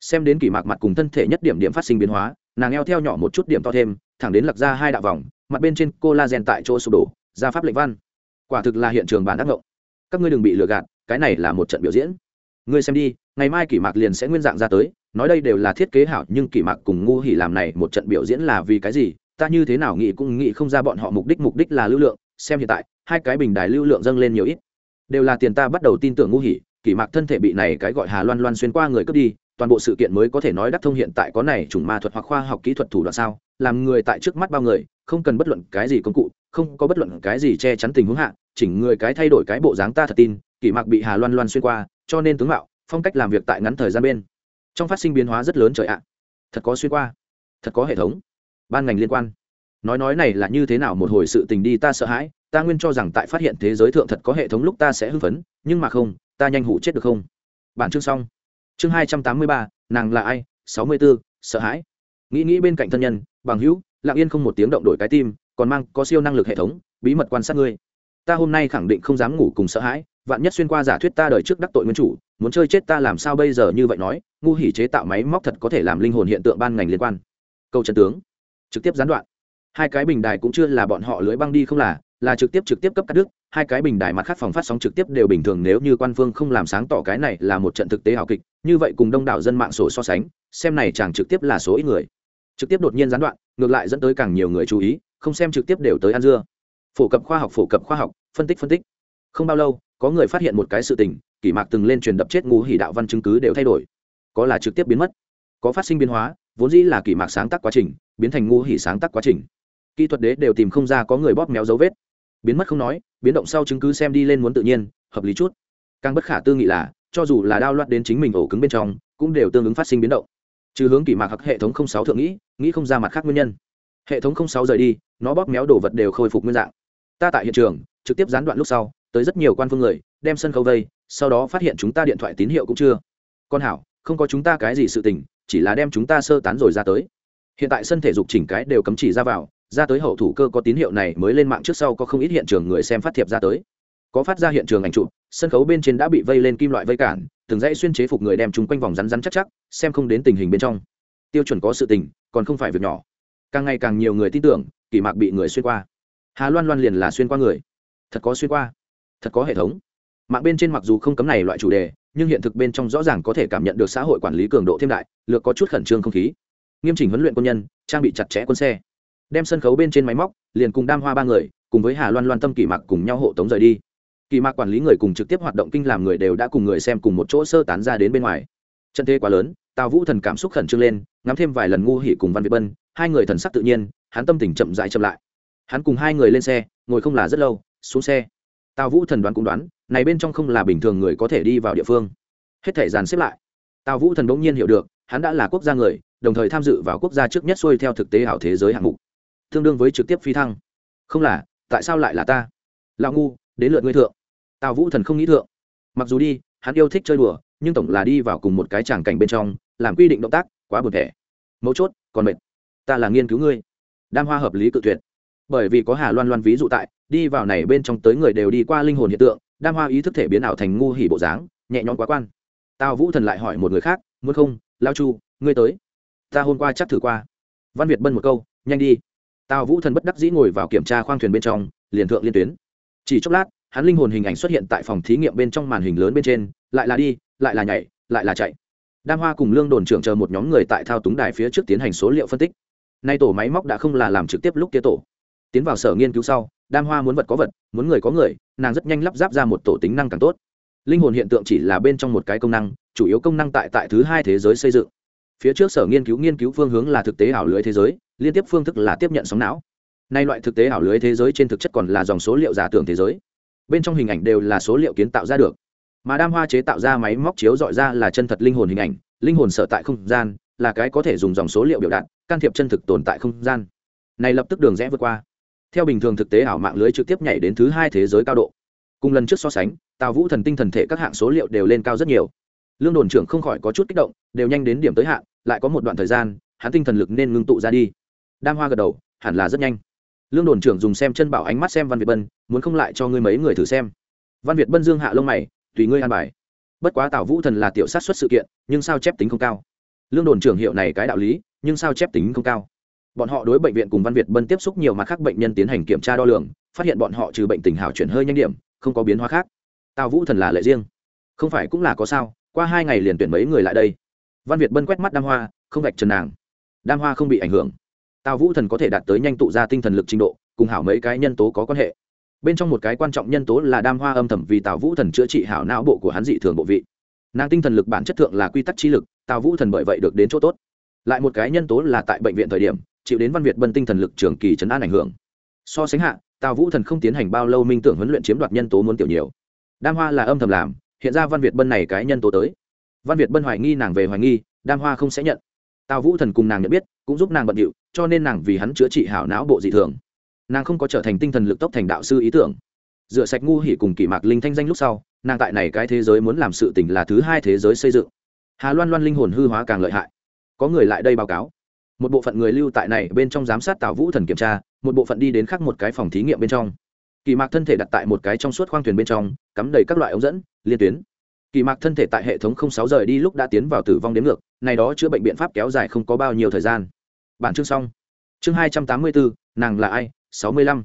Xem đến kỷ mạc mặt cùng thân thể nhất điểm điểm phát sinh biến hóa, nàng eo theo nhỏ một chút điểm to thêm, thẳng đến lật ra hai đạo vòng, mặt bên trên cô la rèn tại chỗ sụp đổ, ra pháp lệnh văn quả thực là hiện trường bản đắc ngộng. Các ngươi đừng bị lừa gạt, cái này là một trận biểu diễn. Ngươi xem đi, ngày mai kỷ mạc liền sẽ nguyên dạng ra tới, nói đây đều là thiết kế hảo, nhưng kỷ mạc cùng ngu hỉ làm này một trận biểu diễn là vì cái gì? Ta như thế nào nghĩ cũng nghĩ không ra bọn họ mục đích mục đích là lưu lượng. Xem hiện tại, hai cái bình đài lưu lượng dâng lên nhiều ít. Đều là tiền ta bắt đầu tin tưởng ngu hỉ, kỷ mạc thân thể bị này cái gọi hà loan loan xuyên qua người cướp đi toàn bộ sự kiện mới có thể nói đắc thông hiện tại có này chủng ma thuật hoặc khoa học kỹ thuật thủ đoạn sao, làm người tại trước mắt bao người, không cần bất luận cái gì công cụ, không có bất luận cái gì che chắn tình huống hạ, chỉnh người cái thay đổi cái bộ dáng ta thật tin, kỷ mạc bị hà loan loan xuyên qua, cho nên tướng mạo, phong cách làm việc tại ngắn thời gian bên. Trong phát sinh biến hóa rất lớn trời ạ. Thật có xuyên qua, thật có hệ thống. Ban ngành liên quan. Nói nói này là như thế nào một hồi sự tình đi ta sợ hãi, ta nguyên cho rằng tại phát hiện thế giới thượng thật có hệ thống lúc ta sẽ hưng phấn, nhưng mà không, ta nhanh hụ chết được không? Bản chương xong chương hai trăm tám mươi ba, nàng là ai? sáu mươi b ố sợ hãi. Nghĩ nghĩ bên cạnh thân nhân, bằng hữu, lặng yên không một tiếng động đổi cái tim, còn mang có siêu năng lực hệ thống, bí mật quan sát ngươi. Ta hôm nay khẳng định không dám ngủ cùng sợ hãi, vạn nhất xuyên qua giả thuyết ta đời trước đắc tội nguyên chủ, muốn chơi chết ta làm sao bây giờ như vậy nói, ngu hỉ chế tạo máy móc thật có thể làm linh hồn hiện tượng ban ngành liên quan. Câu trần tướng. Trực tiếp gián đoạn. Hai cái bình đài cũng chưa là bọn họ lưới băng đi không là là trực tiếp trực tiếp cấp cắt đứt, hai cái bình đài mặt khác phòng phát sóng trực tiếp đều bình thường nếu như quan phương không làm sáng tỏ cái này là một trận thực tế hào kịch, như vậy cùng đông đảo dân mạng sổ so sánh, xem này chẳng trực tiếp là số ít người. Trực tiếp đột nhiên gián đoạn, ngược lại dẫn tới càng nhiều người chú ý, không xem trực tiếp đều tới ăn dưa. Phổ cập khoa học, phổ cập khoa học, phân tích phân tích. Không bao lâu, có người phát hiện một cái sự tình, kỷ mạc từng lên truyền đập chết ngu hỉ đạo văn chứng cứ đều thay đổi. Có là trực tiếp biến mất, có phát sinh biến hóa, vốn dĩ là kỷ mạc sáng tác quá trình, biến thành ngu hỉ sáng tác quá trình. Kỹ thuật đế đều tìm không ra có người bóp méo dấu vết biến mất không nói, biến động sau chứng cứ xem đi lên muốn tự nhiên, hợp lý chút. Càng bất khả tư nghị là, cho dù là đao loạt đến chính mình ổ cứng bên trong, cũng đều tương ứng phát sinh biến động. Trừ hướng kỷ mạc hoặc hệ thống không sáu thượng nghĩ nghĩ không ra mặt khác nguyên nhân. Hệ thống không sáu rời đi, nó bóp méo đồ vật đều khôi phục nguyên dạng. Ta tại hiện trường, trực tiếp gián đoạn lúc sau, tới rất nhiều quan phương người, đem sân khấu vây, sau đó phát hiện chúng ta điện thoại tín hiệu cũng chưa. Con hảo, không có chúng ta cái gì sự tình, chỉ là đem chúng ta sơ tán rồi ra tới. Hiện tại sân thể dục chỉnh cái đều cấm chỉ ra vào ra tới hậu thủ cơ có tín hiệu này mới lên mạng trước sau có không ít hiện trường người xem phát thiệp ra tới. Có phát ra hiện trường ảnh chụp, sân khấu bên trên đã bị vây lên kim loại vây cản, từng dãy xuyên chế phục người đem chúng quanh vòng rắn rắn chắc chắc, xem không đến tình hình bên trong. Tiêu chuẩn có sự tình, còn không phải việc nhỏ. Càng ngày càng nhiều người tin tưởng, kỳ mạc bị người xuyên qua. Hà loan loan liền là xuyên qua người. Thật có xuyên qua. Thật có hệ thống. Mạng bên trên mặc dù không cấm này loại chủ đề, nhưng hiện thực bên trong rõ ràng có thể cảm nhận được xã hội quản lý cường độ thêm đại, lược có chút khẩn trương không khí. Nghiêm chỉnh huấn luyện quân nhân, trang bị chặt chẽ quân xe đem sân khấu bên trên máy móc, liền cùng đam hoa ba người, cùng với hà loan loan tâm kỳ mạc cùng nhau hộ tống rời đi. Kỳ mạc quản lý người cùng trực tiếp hoạt động kinh làm người đều đã cùng người xem cùng một chỗ sơ tán ra đến bên ngoài. Trận thế quá lớn, tào vũ thần cảm xúc khẩn trương lên, ngắm thêm vài lần ngu hỉ cùng văn việt bân, hai người thần sắc tự nhiên, hắn tâm tình chậm dại chậm lại. Hắn cùng hai người lên xe, ngồi không là rất lâu, xuống xe. Tào vũ thần đoán cũng đoán, này bên trong không là bình thường người có thể đi vào địa phương. Hết thể dàn xếp lại. Tào vũ thần bỗng nhiên hiểu được, hắn đã là quốc gia người, đồng thời tham dự vào quốc gia trước nhất xuôi theo thực tế ảo thế giới hạng mục tương đương với trực tiếp phi thăng. Không là, tại sao lại là ta? Lão ngu, đến lượt ngươi thượng. Tào vũ thần không nghĩ thượng. Mặc dù đi, hắn yêu thích chơi đùa, nhưng tổng là đi vào cùng một cái tràng cảnh bên trong, làm quy định động tác, quá buồn thẻ. Mấu chốt, còn mệt. Ta là nghiên cứu ngươi. Đam hoa hợp lý cự tuyệt. Bởi vì có hà loan loan ví dụ tại, đi vào này bên trong tới người đều đi qua linh hồn hiện tượng, đam hoa ý thức thể biến ảo thành ngu hỉ bộ dáng, nhẹ nhõm quá quan. Tào vũ thần lại hỏi một người khác, muốn không, lao chu, ngươi tới? Ta hôm qua chắc thử qua. Văn việt bân một câu, nhanh đi tào vũ thần bất đắc dĩ ngồi vào kiểm tra khoang thuyền bên trong, liền thượng liên tuyến. Chỉ chốc lát, hắn linh hồn hình ảnh xuất hiện tại phòng thí nghiệm bên trong màn hình lớn bên trên, lại là đi, lại là nhảy, lại là chạy. Đam hoa cùng lương đồn trưởng chờ một nhóm người tại thao túng đài phía trước tiến hành số liệu phân tích. Nay tổ máy móc đã không là làm trực tiếp lúc kia tổ. Tiến vào sở nghiên cứu sau, đam hoa muốn vật có vật, muốn người có người, nàng rất nhanh lắp ráp ra một tổ tính năng càng tốt. Linh hồn hiện tượng chỉ là bên trong một cái công năng, chủ yếu công năng tại tại thứ hai thế giới xây dựng phía trước sở nghiên cứu nghiên cứu phương hướng là thực tế ảo lưới thế giới, liên tiếp phương thức là tiếp nhận sóng não. Nay loại thực tế ảo lưới thế giới trên thực chất còn là dòng số liệu giả tưởng thế giới. Bên trong hình ảnh đều là số liệu kiến tạo ra được. Mà đam hoa chế tạo ra máy móc chiếu dọi ra là chân thật linh hồn hình ảnh, linh hồn sở tại không gian, là cái có thể dùng dòng số liệu biểu đạt, can thiệp chân thực tồn tại không gian. Này lập tức đường rẽ vượt qua. Theo bình thường thực tế ảo mạng lưới trực tiếp nhảy đến thứ hai thế giới cao độ. Cùng lần trước so sánh, tào vũ thần tinh thần thể các hạng số liệu đều lên cao rất nhiều lương đồn trưởng không khỏi có chút kích động, đều nhanh đến điểm tới hạn, lại có một đoạn thời gian, hắn tinh thần lực nên ngưng tụ ra đi. Đam hoa gật đầu, hẳn là rất nhanh. Lương đồn trưởng dùng xem chân bảo ánh mắt xem văn việt bân, muốn không lại cho ngươi mấy người thử xem. Văn việt bân dương hạ lông mày, tùy ngươi an bài. Bất quá tào vũ thần là tiểu sát xuất sự kiện, nhưng sao chép tính không cao. Lương đồn trưởng hiệu này cái đạo lý, nhưng sao chép tính không cao. Bọn họ đối bệnh viện cùng văn việt bân tiếp xúc nhiều mặt khác bệnh nhân tiến hành kiểm tra đo lường, phát hiện bọn họ trừ bệnh tình hảo chuyển hơi nhanh điểm, không có biến hóa khác. Tào vũ thần là lệ riêng. Không phải cũng là có sao qua hai ngày liền tuyển mấy người lại đây. Văn việt bân quét mắt đam hoa, không vạch trần nàng. Đam hoa không bị ảnh hưởng. Tào vũ thần có thể đạt tới nhanh tụ ra tinh thần lực trình độ, cùng hảo mấy cái nhân tố có quan hệ. Bên trong một cái quan trọng nhân tố là đam hoa âm thầm vì tào vũ thần chữa trị hảo não bộ của hắn dị thường bộ vị. Nàng tinh thần lực bản chất thượng là quy tắc trí lực, tào vũ thần bởi vậy được đến chỗ tốt. Lại một cái nhân tố là tại bệnh viện thời điểm, chịu đến văn việt bân tinh thần lực trường kỳ chấn an ảnh hưởng. So sánh hạ, tào vũ thần không tiến hành bao lâu minh tưởng huấn luyện chiếm đoạt nhân tố muốn tiểu nhiều. Đam hoa là âm thầm làm hiện ra văn việt bân này cái nhân tố tới. Văn việt bân hoài nghi nàng về hoài nghi, đam hoa không sẽ nhận. Tào vũ thần cùng nàng nhận biết, cũng giúp nàng bận điệu, cho nên nàng vì hắn chữa trị hảo não bộ dị thường. Nàng không có trở thành tinh thần lực tốc thành đạo sư ý tưởng. Rửa sạch ngu hỉ cùng kỷ mạc linh thanh danh lúc sau, nàng tại này cái thế giới muốn làm sự tình là thứ hai thế giới xây dựng. Hà loan loan linh hồn hư hóa càng lợi hại. Có người lại đây báo cáo. Một bộ phận người lưu tại này bên trong giám sát tào vũ thần kiểm tra, một bộ phận đi đến khác một cái phòng thí nghiệm bên trong. Kỳ mạc thân thể đặt tại một cái trong suốt khoang thuyền bên trong, cắm đầy các loại ống dẫn liên tuyến. Kỳ mạc thân thể tại hệ thống không sáu rời đi lúc đã tiến vào tử vong đến ngược, này đó chữa bệnh biện pháp kéo dài không có bao nhiêu thời gian. Bản chương xong. Chương hai trăm tám mươi bốn, nàng là ai? Sáu mươi lăm.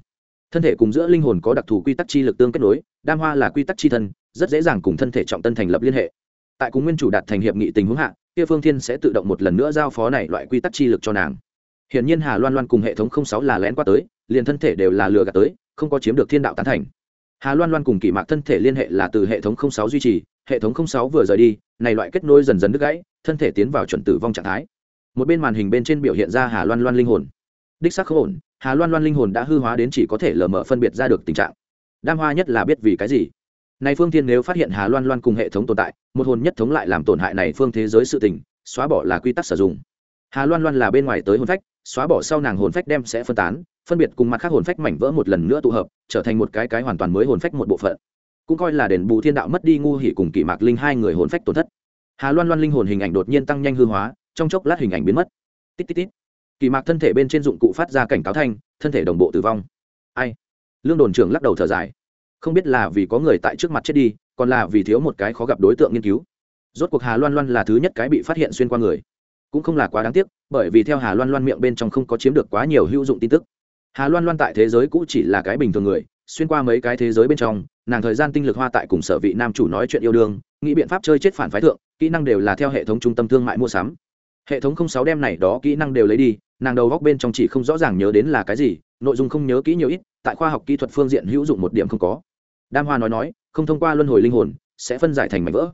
Thân thể cùng giữa linh hồn có đặc thù quy tắc chi lực tương kết nối, đam hoa là quy tắc chi thân, rất dễ dàng cùng thân thể trọng tân thành lập liên hệ. Tại cùng nguyên chủ đạt thành hiệp nghị tình huống hạ, kia phương thiên sẽ tự động một lần nữa giao phó này loại quy tắc chi lực cho nàng. Hiển nhiên hà loan loan cùng hệ thống không sáu là lén qua tới, liền thân thể đều là lừa gạt tới, không có chiếm được thiên đạo tán thành hà loan loan cùng kỷ mạc thân thể liên hệ là từ hệ thống không sáu duy trì, hệ thống không sáu vừa rời đi, này loại kết nối dần dần đứt gãy, thân thể tiến vào chuẩn tử vong trạng thái. Một bên màn hình bên trên biểu hiện ra hà loan loan linh hồn. Đích xác không ổn, hà loan loan linh hồn đã hư hóa đến chỉ có thể lờ mờ phân biệt ra được tình trạng. Đam hoa nhất là biết vì cái gì. Này phương thiên nếu phát hiện hà loan loan cùng hệ thống tồn tại, một hồn nhất thống lại làm tổn hại này phương thế giới sự tình, xóa bỏ là quy tắc sử dụng hà loan loan là bên ngoài tới hồn phách, xóa bỏ sau nàng hồn phách đem sẽ phân tán, phân biệt cùng mặt khác hồn phách mảnh vỡ một lần nữa tụ hợp, trở thành một cái cái hoàn toàn mới hồn phách một bộ phận. Cũng coi là đền bù thiên đạo mất đi ngu hỉ cùng kỷ mạc linh hai người hồn phách tổn thất. Hà loan loan linh hồn hình ảnh đột nhiên tăng nhanh hư hóa, trong chốc lát hình ảnh biến mất. Tít tít tít. Kỳ mạc thân thể bên trên dụng cụ phát ra cảnh cáo thanh, thân thể đồng bộ tử vong. Ai? Lương đồn trưởng lắc đầu thở dài. Không biết là vì có người tại trước mặt chết đi, còn là vì thiếu một cái khó gặp đối tượng nghiên cứu. Rốt cuộc hà loan loan là thứ nhất cái bị phát hiện xuyên qua người cũng không là quá đáng tiếc, bởi vì theo hà loan loan miệng bên trong không có chiếm được quá nhiều hữu dụng tin tức. Hà loan loan tại thế giới cũ chỉ là cái bình thường người, xuyên qua mấy cái thế giới bên trong, nàng thời gian tinh lực hoa tại cùng sở vị nam chủ nói chuyện yêu đương, nghĩ biện pháp chơi chết phản phái thượng, kỹ năng đều là theo hệ thống trung tâm thương mại mua sắm. Hệ thống không sáu đem này đó kỹ năng đều lấy đi, nàng đầu góc bên trong chỉ không rõ ràng nhớ đến là cái gì, nội dung không nhớ kỹ nhiều ít, tại khoa học kỹ thuật phương diện hữu dụng một điểm không có. Đam hoa nói nói, không thông qua luân hồi linh hồn, sẽ phân giải thành mảnh vỡ.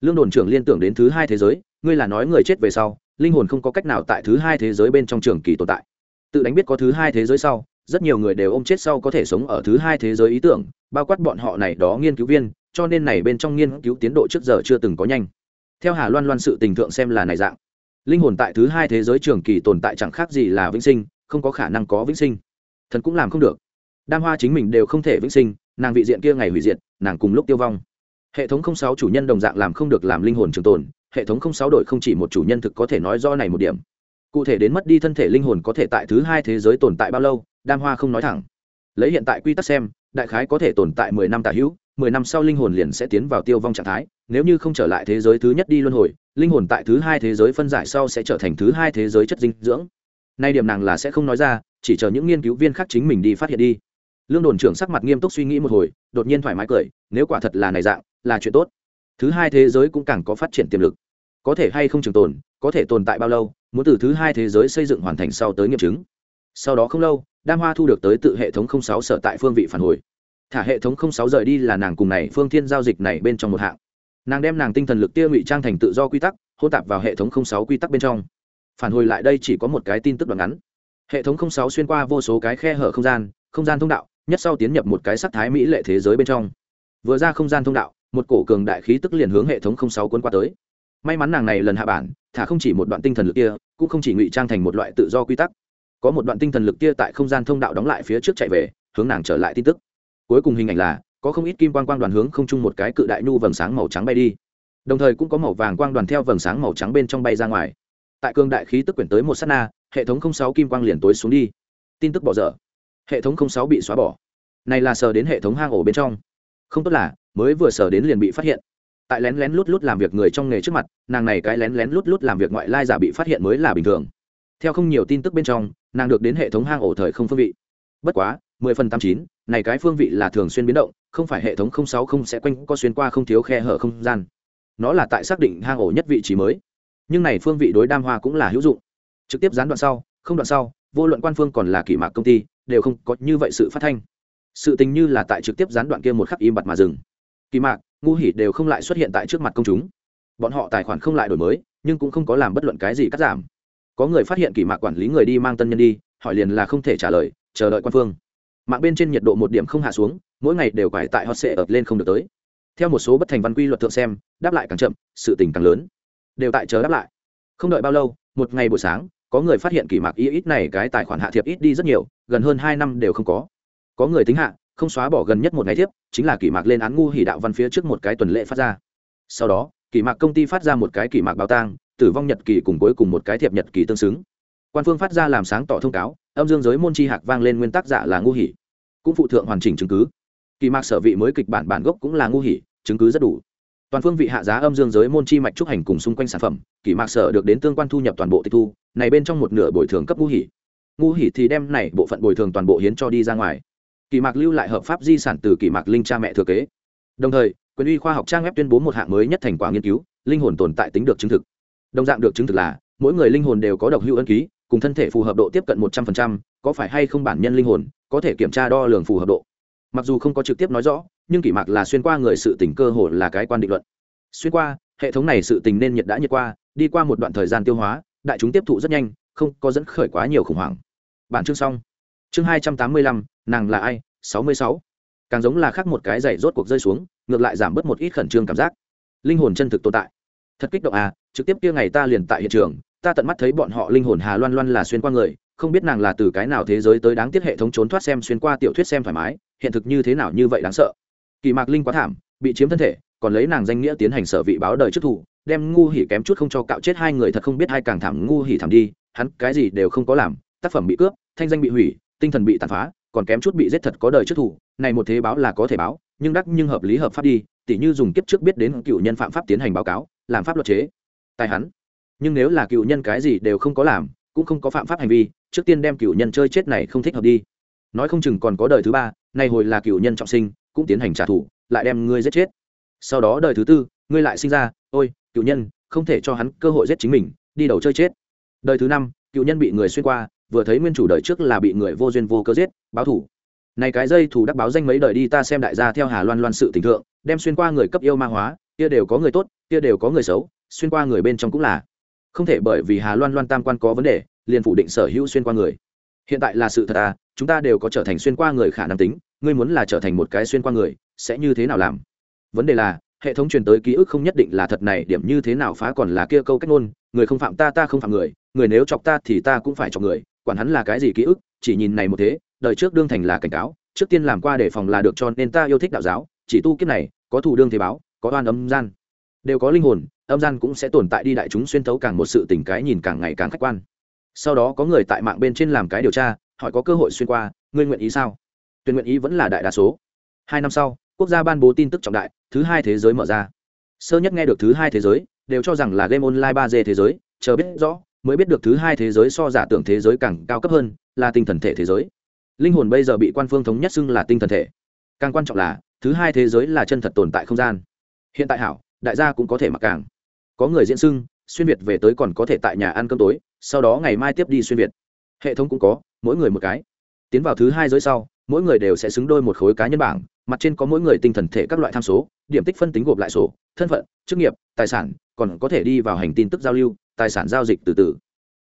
Lương đồn trưởng liên tưởng đến thứ hai thế giới, ngươi là nói người chết về sau linh hồn không có cách nào tại thứ hai thế giới bên trong trường kỳ tồn tại. Tự đánh biết có thứ hai thế giới sau, rất nhiều người đều ôm chết sau có thể sống ở thứ hai thế giới ý tưởng, bao quát bọn họ này đó nghiên cứu viên, cho nên này bên trong nghiên cứu tiến độ trước giờ chưa từng có nhanh. Theo hà loan loan sự tình thượng xem là này dạng. Linh hồn tại thứ hai thế giới trường kỳ tồn tại chẳng khác gì là vĩnh sinh, không có khả năng có vĩnh sinh. Thần cũng làm không được. Đam hoa chính mình đều không thể vĩnh sinh, nàng vị diện kia ngày hủy diệt, nàng cùng lúc tiêu vong. Hệ thống không sáu chủ nhân đồng dạng làm không được làm linh hồn trường tồn hệ thống không sáu đội không chỉ một chủ nhân thực có thể nói do này một điểm. Cụ thể đến mất đi thân thể linh hồn có thể tại thứ hai thế giới tồn tại bao lâu, đam hoa không nói thẳng. Lấy hiện tại quy tắc xem, đại khái có thể tồn tại mười năm tả hữu, mười năm sau linh hồn liền sẽ tiến vào tiêu vong trạng thái, nếu như không trở lại thế giới thứ nhất đi luân hồi, linh hồn tại thứ hai thế giới phân giải sau sẽ trở thành thứ hai thế giới chất dinh dưỡng. Nay điểm nàng là sẽ không nói ra, chỉ chờ những nghiên cứu viên khác chính mình đi phát hiện đi. Lương đồn trưởng sắc mặt nghiêm túc suy nghĩ một hồi, đột nhiên thoải mái cười, nếu quả thật là này dạng, là chuyện tốt thứ hai thế giới cũng càng có phát triển tiềm lực. Có thể hay không trường tồn, có thể tồn tại bao lâu, muốn từ thứ hai thế giới xây dựng hoàn thành sau tới nghiệm chứng. Sau đó không lâu, đam hoa thu được tới tự hệ thống không sáu sở tại phương vị phản hồi. Thả hệ thống không sáu rời đi là nàng cùng này phương thiên giao dịch này bên trong một hạng. Nàng đem nàng tinh thần lực tia ngụy trang thành tự do quy tắc hô tạp vào hệ thống không sáu quy tắc bên trong. Phản hồi lại đây chỉ có một cái tin tức đoạn ngắn. Hệ thống không sáu xuyên qua vô số cái khe hở không gian không gian thông đạo, nhất sau tiến nhập một cái sắc thái mỹ lệ thế giới bên trong. Vừa ra không gian thông đạo một cổ cường đại khí tức liền hướng hệ thống không sáu cuốn qua tới. May mắn nàng này lần hạ bản, thả không chỉ một đoạn tinh thần lực kia, cũng không chỉ ngụy trang thành một loại tự do quy tắc. Có một đoạn tinh thần lực kia tại không gian thông đạo đóng lại phía trước chạy về, hướng nàng trở lại tin tức. Cuối cùng hình ảnh là, có không ít kim quang quang đoàn hướng không chung một cái cự đại nhu vầng sáng màu trắng bay đi. Đồng thời cũng có màu vàng quang đoàn theo vầng sáng màu trắng bên trong bay ra ngoài. Tại cường đại khí tức quyển tới một s á t na, hệ thống không sáu kim quang liền tối xuống đi. Tin tức bỏ dở. Hệ thống không sáu bị xóa bỏ. Này là sờ đến hệ thống hang ổ bên trong. Không tốt là mới vừa sở đến liền bị phát hiện. Tại lén lén lút lút làm việc người trong nghề trước mặt, nàng này cái lén lén lút lút làm việc ngoại lai giả bị phát hiện mới là bình thường. Theo không nhiều tin tức bên trong, nàng được đến hệ thống hang ổ thời không phương vị. Bất quá, mười phần tám chín, này cái phương vị là thường xuyên biến động, không phải hệ thống không sáu không sẽ quanh có xuyên qua không thiếu khe hở không gian. Nó là tại xác định hang ổ nhất vị trí mới. Nhưng này phương vị đối đam hoa cũng là hữu dụng. Trực tiếp gián đoạn sau, không đoạn sau, vô luận quan phương còn là kỷ mạc công ty, đều không có như vậy sự phát thanh. Sự tình như là tại trực tiếp gián đoạn kia một khắc im bặt mà dừng kỳ mạc, ngu hỉ đều không lại xuất hiện tại trước mặt công chúng. Bọn họ tài khoản không lại đổi mới, nhưng cũng không có làm bất luận cái gì cắt giảm. Có người phát hiện kỳ mạc quản lý người đi mang tân nhân đi, hỏi liền là không thể trả lời, chờ đợi quan phương. Mạng bên trên nhiệt độ một điểm không hạ xuống, mỗi ngày đều quải tại hot sệ ập lên không được tới. Theo một số bất thành văn quy luật thượng xem, đáp lại càng chậm, sự tình càng lớn. Đều tại chờ đáp lại. Không đợi bao lâu, một ngày buổi sáng, có người phát hiện kỳ mạc y ít này cái tài khoản hạ thiệp ít đi rất nhiều, gần hơn hai năm đều không có. Có người tính hạ không xóa bỏ gần nhất một ngày tiếp, chính là kỷ mạc lên án ngu hỉ đạo văn phía trước một cái tuần lễ phát ra. Sau đó kỷ mạc công ty phát ra một cái kỷ mạc báo tang tử vong nhật kỳ cùng cuối cùng một cái thiệp nhật kỳ tương xứng. Quan phương phát ra làm sáng tỏ thông cáo âm dương giới môn chi hạc vang lên nguyên tắc giả là ngu hỉ. Cũng phụ thượng hoàn chỉnh chứng cứ. Kỳ mạc sở vị mới kịch bản bản gốc cũng là ngu hỉ chứng cứ rất đủ. Toàn phương vị hạ giá âm dương giới môn chi mạch trúc hành cùng xung quanh sản phẩm kỳ mạc sở được đến tương quan thu nhập toàn bộ tịch thu này bên trong một nửa bồi thường cấp ngu hỉ. Ngu hỉ thì đem này bộ phận bồi thường toàn bộ hiến cho đi ra ngoài kỳ mạc lưu lại hợp pháp di sản từ kỳ mạc linh cha mẹ thừa kế. Đồng thời, quyền uy khoa học trang web tuyên bố một hạng mới nhất thành quả nghiên cứu, linh hồn tồn tại tính được chứng thực. Đồng dạng được chứng thực là, mỗi người linh hồn đều có độc hữu ân ký, cùng thân thể phù hợp độ tiếp cận một trăm linh có phải hay không bản nhân linh hồn, có thể kiểm tra đo lường phù hợp độ. Mặc dù không có trực tiếp nói rõ, nhưng kỷ mạc là xuyên qua người sự tình cơ hồ là cái quan định luận. Xuyên qua, hệ thống này sự tình nên nhiệt đã nhiệt qua, đi qua một đoạn thời gian tiêu hóa, đại chúng tiếp thụ rất nhanh, không có dẫn khởi quá nhiều khủng hoảng. Bản chương xong chương hai trăm tám mươi lăm, nàng là ai? Sáu mươi sáu. Càng giống là khác một cái giày rốt cuộc rơi xuống, ngược lại giảm bớt một ít khẩn trương cảm giác. Linh hồn chân thực tồn tại. Thật kích động à trực tiếp kia ngày ta liền tại hiện trường, ta tận mắt thấy bọn họ linh hồn hà loan loan là xuyên qua người, không biết nàng là từ cái nào thế giới tới đáng tiếc hệ thống trốn thoát xem xuyên qua tiểu thuyết xem thoải mái, hiện thực như thế nào như vậy đáng sợ. Kỳ mạc linh quá thảm, bị chiếm thân thể, còn lấy nàng danh nghĩa tiến hành sở vị báo đời trước thủ, đem ngu hỉ kém chút không cho cạo chết hai người thật không biết hai càng thảm ngu hỉ thảm đi, hắn cái gì đều không có làm, tác phẩm bị cướp, thanh danh bị hủy tinh thần bị tàn phá, còn kém chút bị giết thật có đời trước thủ, này một thế báo là có thể báo, nhưng đắc nhưng hợp lý hợp pháp đi, tỉ như dùng kiếp trước biết đến cựu nhân phạm pháp tiến hành báo cáo, làm pháp luật chế, tài hắn. Nhưng nếu là cựu nhân cái gì đều không có làm, cũng không có phạm pháp hành vi, trước tiên đem cựu nhân chơi chết này không thích hợp đi. Nói không chừng còn có đời thứ ba, nay hồi là cựu nhân trọng sinh, cũng tiến hành trả thù, lại đem ngươi giết chết. Sau đó đời thứ tư, ngươi lại sinh ra, ôi, cựu nhân, không thể cho hắn cơ hội giết chính mình, đi đầu chơi chết. Đời thứ năm, cựu nhân bị người xuyên qua vừa thấy nguyên chủ đời trước là bị người vô duyên vô cơ giết, báo thủ. Này cái dây thủ đắc báo danh mấy đời đi ta xem đại gia theo hà loan loan sự tình thượng, đem xuyên qua người cấp yêu ma hóa, kia đều có người tốt, kia đều có người xấu, xuyên qua người bên trong cũng là. Không thể bởi vì hà loan loan tam quan có vấn đề, liền phủ định sở hữu xuyên qua người. Hiện tại là sự thật à chúng ta đều có trở thành xuyên qua người khả năng tính, ngươi muốn là trở thành một cái xuyên qua người, sẽ như thế nào làm? Vấn đề là, hệ thống truyền tới ký ức không nhất định là thật này, điểm như thế nào phá còn là kia câu cách ngôn, người không phạm ta ta không phạm người người nếu chọc ta thì ta cũng phải chọc người quản hắn là cái gì ký ức, chỉ nhìn này một thế, đời trước đương thành là cảnh cáo, trước tiên làm qua để phòng là được cho nên ta yêu thích đạo giáo, chỉ tu kiếp này, có thủ đương thế báo, có oan âm gian. Đều có linh hồn, âm gian cũng sẽ tồn tại đi đại chúng xuyên thấu càng một sự tình cái nhìn càng ngày càng khách quan. Sau đó có người tại mạng bên trên làm cái điều tra, hỏi có cơ hội xuyên qua, ngươi nguyện ý sao? Tuyên nguyện ý vẫn là đại đa số. Hai năm sau, quốc gia ban bố tin tức trọng đại, thứ hai thế giới mở ra. Sơ nhất nghe được thứ hai thế giới, đều cho rằng là game online ba d thế giới, chờ biết rõ mới biết được thứ hai thế giới so giả tưởng thế giới càng cao cấp hơn là tinh thần thể thế giới. Linh hồn bây giờ bị quan phương thống nhất xưng là tinh thần thể. Càng quan trọng là, thứ hai thế giới là chân thật tồn tại không gian. Hiện tại hảo, đại gia cũng có thể mặc càng. Có người diễn xưng, xuyên việt về tới còn có thể tại nhà ăn cơm tối, sau đó ngày mai tiếp đi xuyên việt. Hệ thống cũng có, mỗi người một cái. Tiến vào thứ hai giới sau, mỗi người đều sẽ xứng đôi một khối cá nhân bảng, mặt trên có mỗi người tinh thần thể các loại tham số, điểm tích phân tính gộp lại sổ, thân phận, chức nghiệp, tài sản, còn có thể đi vào hành tin tức giao lưu tài sản giao dịch từ từ.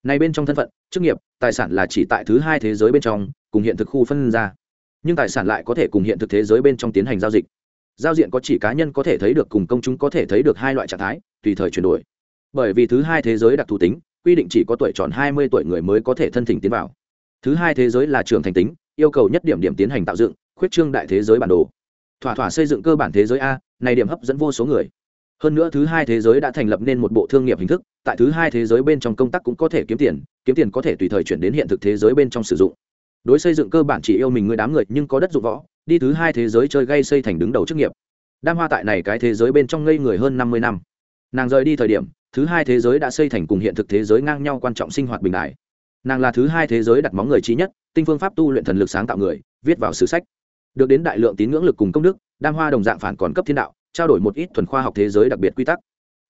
Này bên trong thân phận, chức nghiệp, tài sản là chỉ tại thứ hai thế giới bên trong, cùng hiện thực khu phân ra. Nhưng tài sản lại có thể cùng hiện thực thế giới bên trong tiến hành giao dịch. Giao diện có chỉ cá nhân có thể thấy được cùng công chúng có thể thấy được hai loại trạng thái, tùy thời chuyển đổi. Bởi vì thứ hai thế giới đặc thù tính, quy định chỉ có tuổi tròn hai mươi tuổi người mới có thể thân thỉnh tiến vào. Thứ hai thế giới là trường thành tính, yêu cầu nhất điểm điểm tiến hành tạo dựng, khuyết trương đại thế giới bản đồ. Thỏa thỏa xây dựng cơ bản thế giới a, này điểm hấp dẫn vô số người hơn nữa thứ hai thế giới đã thành lập nên một bộ thương nghiệp hình thức, tại thứ hai thế giới bên trong công tác cũng có thể kiếm tiền kiếm tiền có thể tùy thời chuyển đến hiện thực thế giới bên trong sử dụng. Đối xây dựng cơ bản chỉ yêu mình người đám người nhưng có đất dụng võ, đi thứ hai thế giới chơi gây xây thành đứng đầu chức nghiệp. Đam hoa tại này cái thế giới bên trong ngây người hơn năm mươi năm. Nàng rời đi thời điểm, thứ hai thế giới đã xây thành cùng hiện thực thế giới ngang nhau quan trọng sinh hoạt bình đại. Nàng là thứ hai thế giới đặt móng người trí nhất, tinh phương pháp tu luyện thần lực sáng tạo người, viết vào sử sách. Được đến đại lượng tín ngưỡng lực cùng công đức, đam hoa đồng dạng phản còn cấp thiên đạo trao đổi một ít thuần khoa học thế giới đặc biệt quy tắc.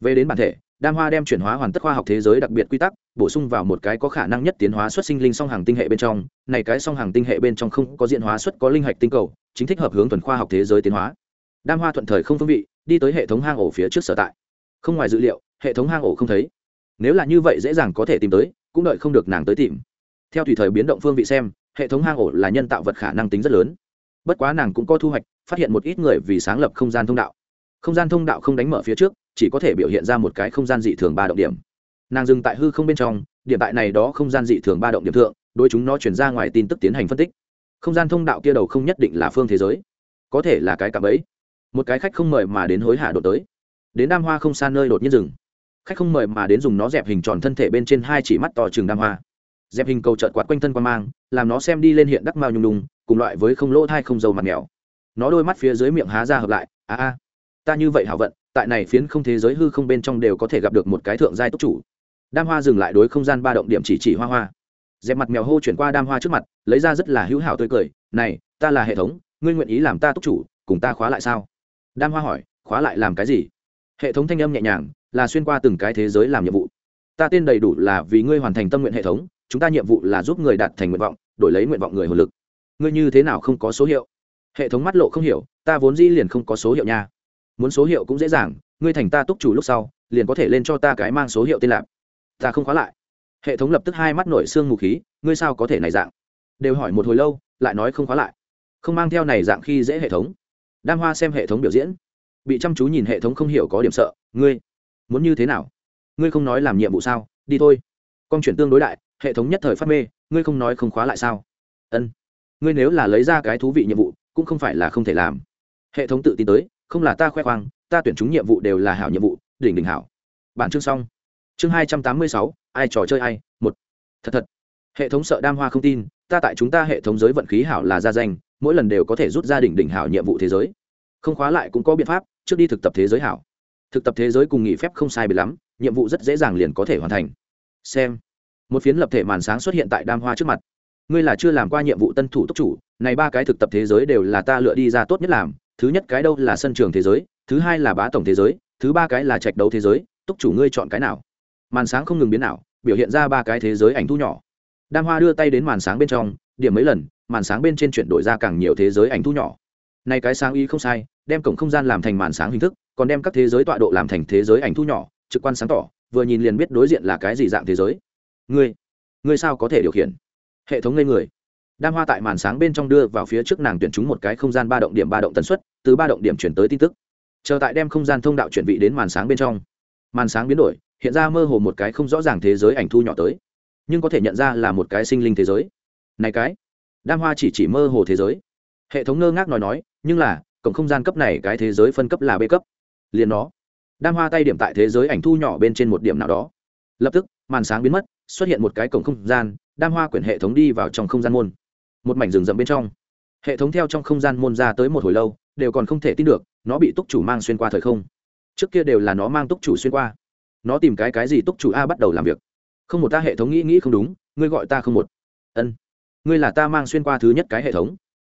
Về đến bản thể, đam hoa đem chuyển hóa hoàn tất khoa học thế giới đặc biệt quy tắc, bổ sung vào một cái có khả năng nhất tiến hóa xuất sinh linh song hàng tinh hệ bên trong. Này cái song hàng tinh hệ bên trong không có diện hóa xuất có linh hạch tinh cầu, chính thích hợp hướng thuần khoa học thế giới tiến hóa. Đam hoa thuận thời không phương vị, đi tới hệ thống hang ổ phía trước sở tại. Không ngoài dữ liệu, hệ thống hang ổ không thấy. Nếu là như vậy dễ dàng có thể tìm tới, cũng đợi không được nàng tới tìm. Theo tùy thời biến động phương vị xem, hệ thống hang ổ là nhân tạo vật khả năng tính rất lớn. Bất quá nàng cũng có thu hoạch, phát hiện một ít người vì sáng lập không gian thông đạo không gian thông đạo không đánh mở phía trước, chỉ có thể biểu hiện ra một cái không gian dị thường ba động điểm. Nàng dừng tại hư không bên trong, điểm tại này đó không gian dị thường ba động điểm thượng đôi chúng nó chuyển ra ngoài tin tức tiến hành phân tích. Không gian thông đạo kia đầu không nhất định là phương thế giới, có thể là cái cạm ấy một cái khách không mời mà đến hối hả đột tới. Đến đam hoa không xa nơi đột nhiên dừng. Khách không mời mà đến dùng nó dẹp hình tròn thân thể bên trên hai chỉ mắt to trường đam hoa. Dẹp hình cầu trợt quạt quanh thân quan mang, làm nó xem đi lên hiện đắc mao nhung đùng cùng loại với không lỗ thai không dầu mặt nghèo nó đôi mắt phía dưới miệng há ra hợp lại, a a ta như vậy hảo vận, tại này phiến không thế giới hư không bên trong đều có thể gặp được một cái thượng giai túc chủ. Đam hoa dừng lại đối không gian ba động điểm chỉ chỉ hoa hoa. Dẹp mặt mèo hô chuyển qua đam hoa trước mặt, lấy ra rất là hữu hảo tươi cười, này, ta là hệ thống, ngươi nguyện ý làm ta túc chủ, cùng ta khóa lại sao? Đam hoa hỏi, khóa lại làm cái gì? Hệ thống thanh âm nhẹ nhàng, là xuyên qua từng cái thế giới làm nhiệm vụ. Ta tên đầy đủ là vì ngươi hoàn thành tâm nguyện hệ thống, chúng ta nhiệm vụ là giúp người đạt thành nguyện vọng, đổi lấy nguyện vọng người hồn lực. Ngươi như thế nào không có số hiệu? Hệ thống mắt lộ không hiểu, ta vốn dĩ liền không có số hiệu nha muốn số hiệu cũng dễ dàng, ngươi thành ta túc chủ lúc sau, liền có thể lên cho ta cái mang số hiệu tên lạp ta không khóa lại. Hệ thống lập tức hai mắt nổi xương mù khí, ngươi sao có thể này dạng? Đều hỏi một hồi lâu, lại nói không khóa lại. Không mang theo này dạng khi dễ hệ thống. Đam hoa xem hệ thống biểu diễn. Bị chăm chú nhìn hệ thống không hiểu có điểm sợ, ngươi, muốn như thế nào? Ngươi không nói làm nhiệm vụ sao? Đi thôi. Con chuyển tương đối đại, hệ thống nhất thời phát mê, ngươi không nói không khóa lại sao? Ân, ngươi nếu là lấy ra cái thú vị nhiệm vụ, cũng không phải là không thể làm. Hệ thống tự tin tới không là ta khoe khoang, ta tuyển chúng nhiệm vụ đều là hảo nhiệm vụ, đỉnh đỉnh hảo. Bản chương xong. Chương hai trăm tám mươi sáu, ai trò chơi ai, một. Thật thật. Hệ thống sợ đam hoa không tin, ta tại chúng ta hệ thống giới vận khí hảo là gia danh, mỗi lần đều có thể rút ra đỉnh đỉnh hảo nhiệm vụ thế giới. Không khóa lại cũng có biện pháp, trước đi thực tập thế giới hảo. Thực tập thế giới cùng nghỉ phép không sai biệt lắm, nhiệm vụ rất dễ dàng liền có thể hoàn thành. Xem. Một phiến lập thể màn sáng xuất hiện tại đam hoa trước mặt. Ngươi là chưa làm qua nhiệm vụ tân thủ túc chủ, này ba cái thực tập thế giới đều là ta lựa đi ra tốt nhất làm thứ nhất cái đâu là sân trường thế giới, thứ hai là bá tổng thế giới, thứ ba cái là trạch đấu thế giới, túc chủ ngươi chọn cái nào? Màn sáng không ngừng biến nào biểu hiện ra ba cái thế giới ảnh thu nhỏ. Đam hoa đưa tay đến màn sáng bên trong, điểm mấy lần, màn sáng bên trên chuyển đổi ra càng nhiều thế giới ảnh thu nhỏ. Nay cái sáng ý không sai, đem cổng không gian làm thành màn sáng hình thức, còn đem các thế giới tọa độ làm thành thế giới ảnh thu nhỏ, trực quan sáng tỏ, vừa nhìn liền biết đối diện là cái gì dạng thế giới. Ngươi ngươi sao có thể điều khiển? Hệ thống lên người đam hoa tại màn sáng bên trong đưa vào phía trước nàng tuyển chúng một cái không gian ba động điểm ba động tần suất, từ ba động điểm chuyển tới tin tức. Chờ tại đem không gian thông đạo chuyển vị đến màn sáng bên trong, màn sáng biến đổi, hiện ra mơ hồ một cái không rõ ràng thế giới ảnh thu nhỏ tới, nhưng có thể nhận ra là một cái sinh linh thế giới. Này cái, đam hoa chỉ chỉ mơ hồ thế giới. Hệ thống ngơ ngác nói nói, nhưng là, cổng không gian cấp này cái thế giới phân cấp là b cấp. Liền nó, đam hoa tay điểm tại thế giới ảnh thu nhỏ bên trên một điểm nào đó. Lập tức, màn sáng biến mất, xuất hiện một cái cổng không gian, đam hoa quyển hệ thống đi vào trong không gian môn một mảnh rừng rậm bên trong. Hệ thống theo trong không gian môn ra tới một hồi lâu, đều còn không thể tin được, nó bị túc chủ mang xuyên qua thời không. Trước kia đều là nó mang túc chủ xuyên qua. Nó tìm cái cái gì túc chủ a bắt đầu làm việc. Không một ta hệ thống nghĩ nghĩ không đúng, ngươi gọi ta không một. Ân. Ngươi là ta mang xuyên qua thứ nhất cái hệ thống.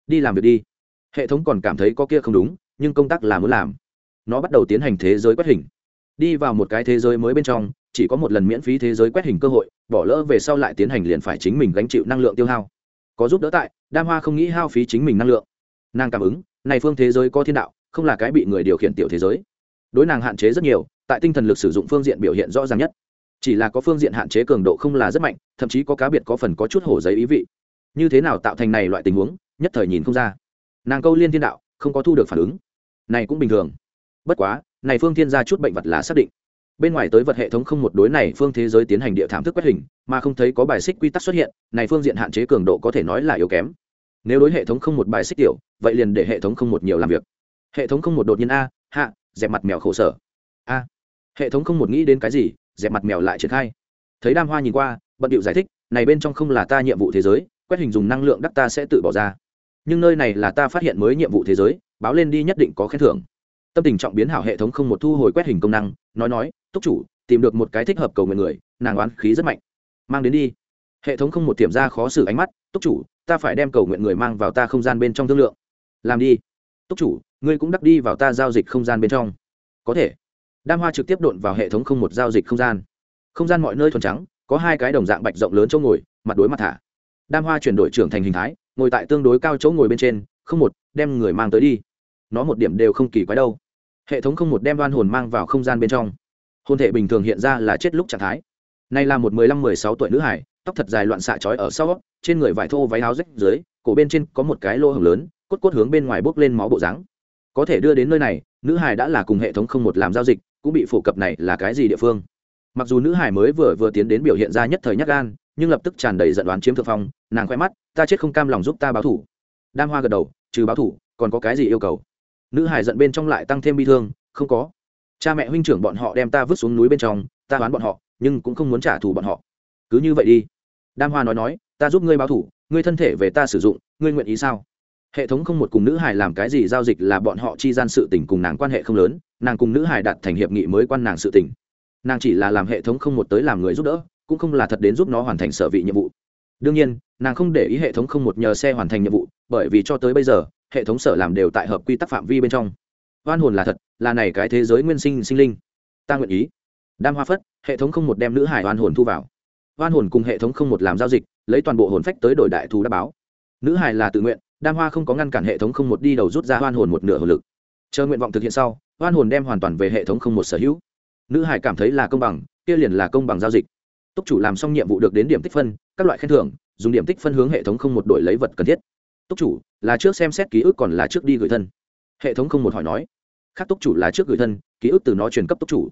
Đi làm việc đi. Hệ thống còn cảm thấy có kia không đúng, nhưng công tác là muốn làm. Nó bắt đầu tiến hành thế giới quét hình. Đi vào một cái thế giới mới bên trong, chỉ có một lần miễn phí thế giới quét hình cơ hội, bỏ lỡ về sau lại tiến hành liền phải chính mình gánh chịu năng lượng tiêu hao có giúp đỡ tại, đam hoa không nghĩ hao phí chính mình năng lượng. Nàng cảm ứng, này phương thế giới có thiên đạo, không là cái bị người điều khiển tiểu thế giới. Đối nàng hạn chế rất nhiều, tại tinh thần lực sử dụng phương diện biểu hiện rõ ràng nhất. Chỉ là có phương diện hạn chế cường độ không là rất mạnh, thậm chí có cá biệt có phần có chút hổ giấy ý vị. Như thế nào tạo thành này loại tình huống, nhất thời nhìn không ra. Nàng câu liên thiên đạo, không có thu được phản ứng. Này cũng bình thường. Bất quá, này phương thiên gia chút bệnh vật là xác định bên ngoài tới vật hệ thống không một đối này phương thế giới tiến hành địa thảm thức quét hình, mà không thấy có bài xích quy tắc xuất hiện, này phương diện hạn chế cường độ có thể nói là yếu kém. Nếu đối hệ thống không một bài xích tiểu, vậy liền để hệ thống không một nhiều làm việc. Hệ thống không một đột nhiên a hạ dẹp mặt mèo khổ sở. A. Hệ thống không một nghĩ đến cái gì dẹp mặt mèo lại triển khai. Thấy đam hoa nhìn qua, bận điệu giải thích, này bên trong không là ta nhiệm vụ thế giới, quét hình dùng năng lượng đắc ta sẽ tự bỏ ra. Nhưng nơi này là ta phát hiện mới nhiệm vụ thế giới, báo lên đi nhất định có khen thưởng tâm tình trọng biến hảo hệ thống không một thu hồi quét hình công năng, nói nói, túc chủ, tìm được một cái thích hợp cầu nguyện người, nàng oán khí rất mạnh. Mang đến đi. Hệ thống không một tiềm ra khó xử ánh mắt, túc chủ, ta phải đem cầu nguyện người mang vào ta không gian bên trong thương lượng. Làm đi. Túc chủ, ngươi cũng đắc đi vào ta giao dịch không gian bên trong. Có thể. Đam hoa trực tiếp đột vào hệ thống không một giao dịch không gian. Không gian mọi nơi thuần trắng, có hai cái đồng dạng bạch rộng lớn chỗ ngồi, mặt đối mặt thả. Đam hoa chuyển đổi trưởng thành hình thái, ngồi tại tương đối cao chỗ ngồi bên trên, không một, đem người mang tới đi. Nó một điểm đều không kỳ quái đâu hệ thống không một đem đoan hồn mang vào không gian bên trong. Hôn thể bình thường hiện ra là chết lúc trạng thái. Nay là một mười lăm, mười sáu tuổi nữ hải, tóc thật dài loạn xạ trói ở sau, trên người vải thô váy áo rách dưới, cổ bên trên có một cái lô hồng lớn, cốt cốt hướng bên ngoài bốc lên máu bộ dáng. Có thể đưa đến nơi này, nữ hải đã là cùng hệ thống không một làm giao dịch, cũng bị phổ cập này là cái gì địa phương. Mặc dù nữ hải mới vừa vừa tiến đến biểu hiện ra nhất thời nhắc gan, nhưng lập tức tràn đầy giận đoán chiếm thượng phong, nàng khoe mắt, ta chết không cam lòng giúp ta báo thủ. Đam hoa gật đầu, trừ báo thủ, còn có cái gì yêu cầu? Nữ hải giận bên trong lại tăng thêm bi thương, không có. Cha mẹ huynh trưởng bọn họ đem ta vứt xuống núi bên trong, ta đoán bọn họ, nhưng cũng không muốn trả thù bọn họ. Cứ như vậy đi. Đam hoa nói nói, ta giúp ngươi báo thủ, ngươi thân thể về ta sử dụng, ngươi nguyện ý sao? Hệ thống không một cùng nữ hải làm cái gì giao dịch là bọn họ chi gian sự tình cùng nàng quan hệ không lớn, nàng cùng nữ hải đạt thành hiệp nghị mới quan nàng sự tình. Nàng chỉ là làm hệ thống không một tới làm người giúp đỡ, cũng không là thật đến giúp nó hoàn thành sở vị nhiệm vụ. Đương nhiên, nàng không để ý hệ thống không một nhờ xe hoàn thành nhiệm vụ, bởi vì cho tới bây giờ hệ thống sở làm đều tại hợp quy tắc phạm vi bên trong. Oan hồn là thật, là này cái thế giới nguyên sinh sinh linh. Ta nguyện ý. Đam hoa phất, hệ thống không một đem nữ hải oan hồn thu vào. Oan hồn cùng hệ thống không một làm giao dịch, lấy toàn bộ hồn phách tới đổi đại thù đã báo. Nữ hải là tự nguyện, đam hoa không có ngăn cản hệ thống không một đi đầu rút ra oan hồn một nửa hồn lực. Chờ nguyện vọng thực hiện sau, oan hồn đem hoàn toàn về hệ thống không một sở hữu. Nữ hải cảm thấy là công bằng, kia liền là công bằng giao dịch. Túc chủ làm xong nhiệm vụ được đến điểm tích phân, các loại khen thưởng, dùng điểm tích phân hướng hệ thống không một đổi lấy vật cần thiết túc chủ, là trước xem xét ký ức còn là trước đi gửi thân. Hệ thống không một hỏi nói. Khác túc chủ là trước gửi thân, ký ức từ nó truyền cấp túc chủ.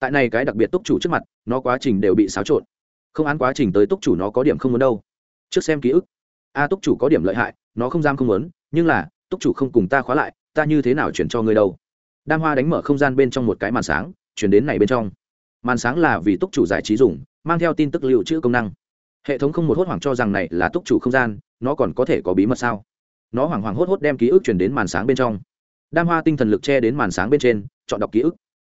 Tại này cái đặc biệt túc chủ trước mặt, nó quá trình đều bị xáo trộn. Không án quá trình tới túc chủ nó có điểm không muốn đâu. Trước xem ký ức. A, túc chủ có điểm lợi hại, nó không giam không muốn, nhưng là, túc chủ không cùng ta khóa lại, ta như thế nào chuyển cho ngươi đâu? Đam hoa đánh mở không gian bên trong một cái màn sáng, chuyển đến này bên trong. Màn sáng là vì túc chủ giải trí dùng, mang theo tin tức lưu trữ công năng hệ thống không một hốt hoảng cho rằng này là túc chủ không gian, nó còn có thể có bí mật sao? Nó hoảng hoảng hốt hốt đem ký ức chuyển đến màn sáng bên trong. Đam hoa tinh thần lực che đến màn sáng bên trên, chọn đọc ký ức.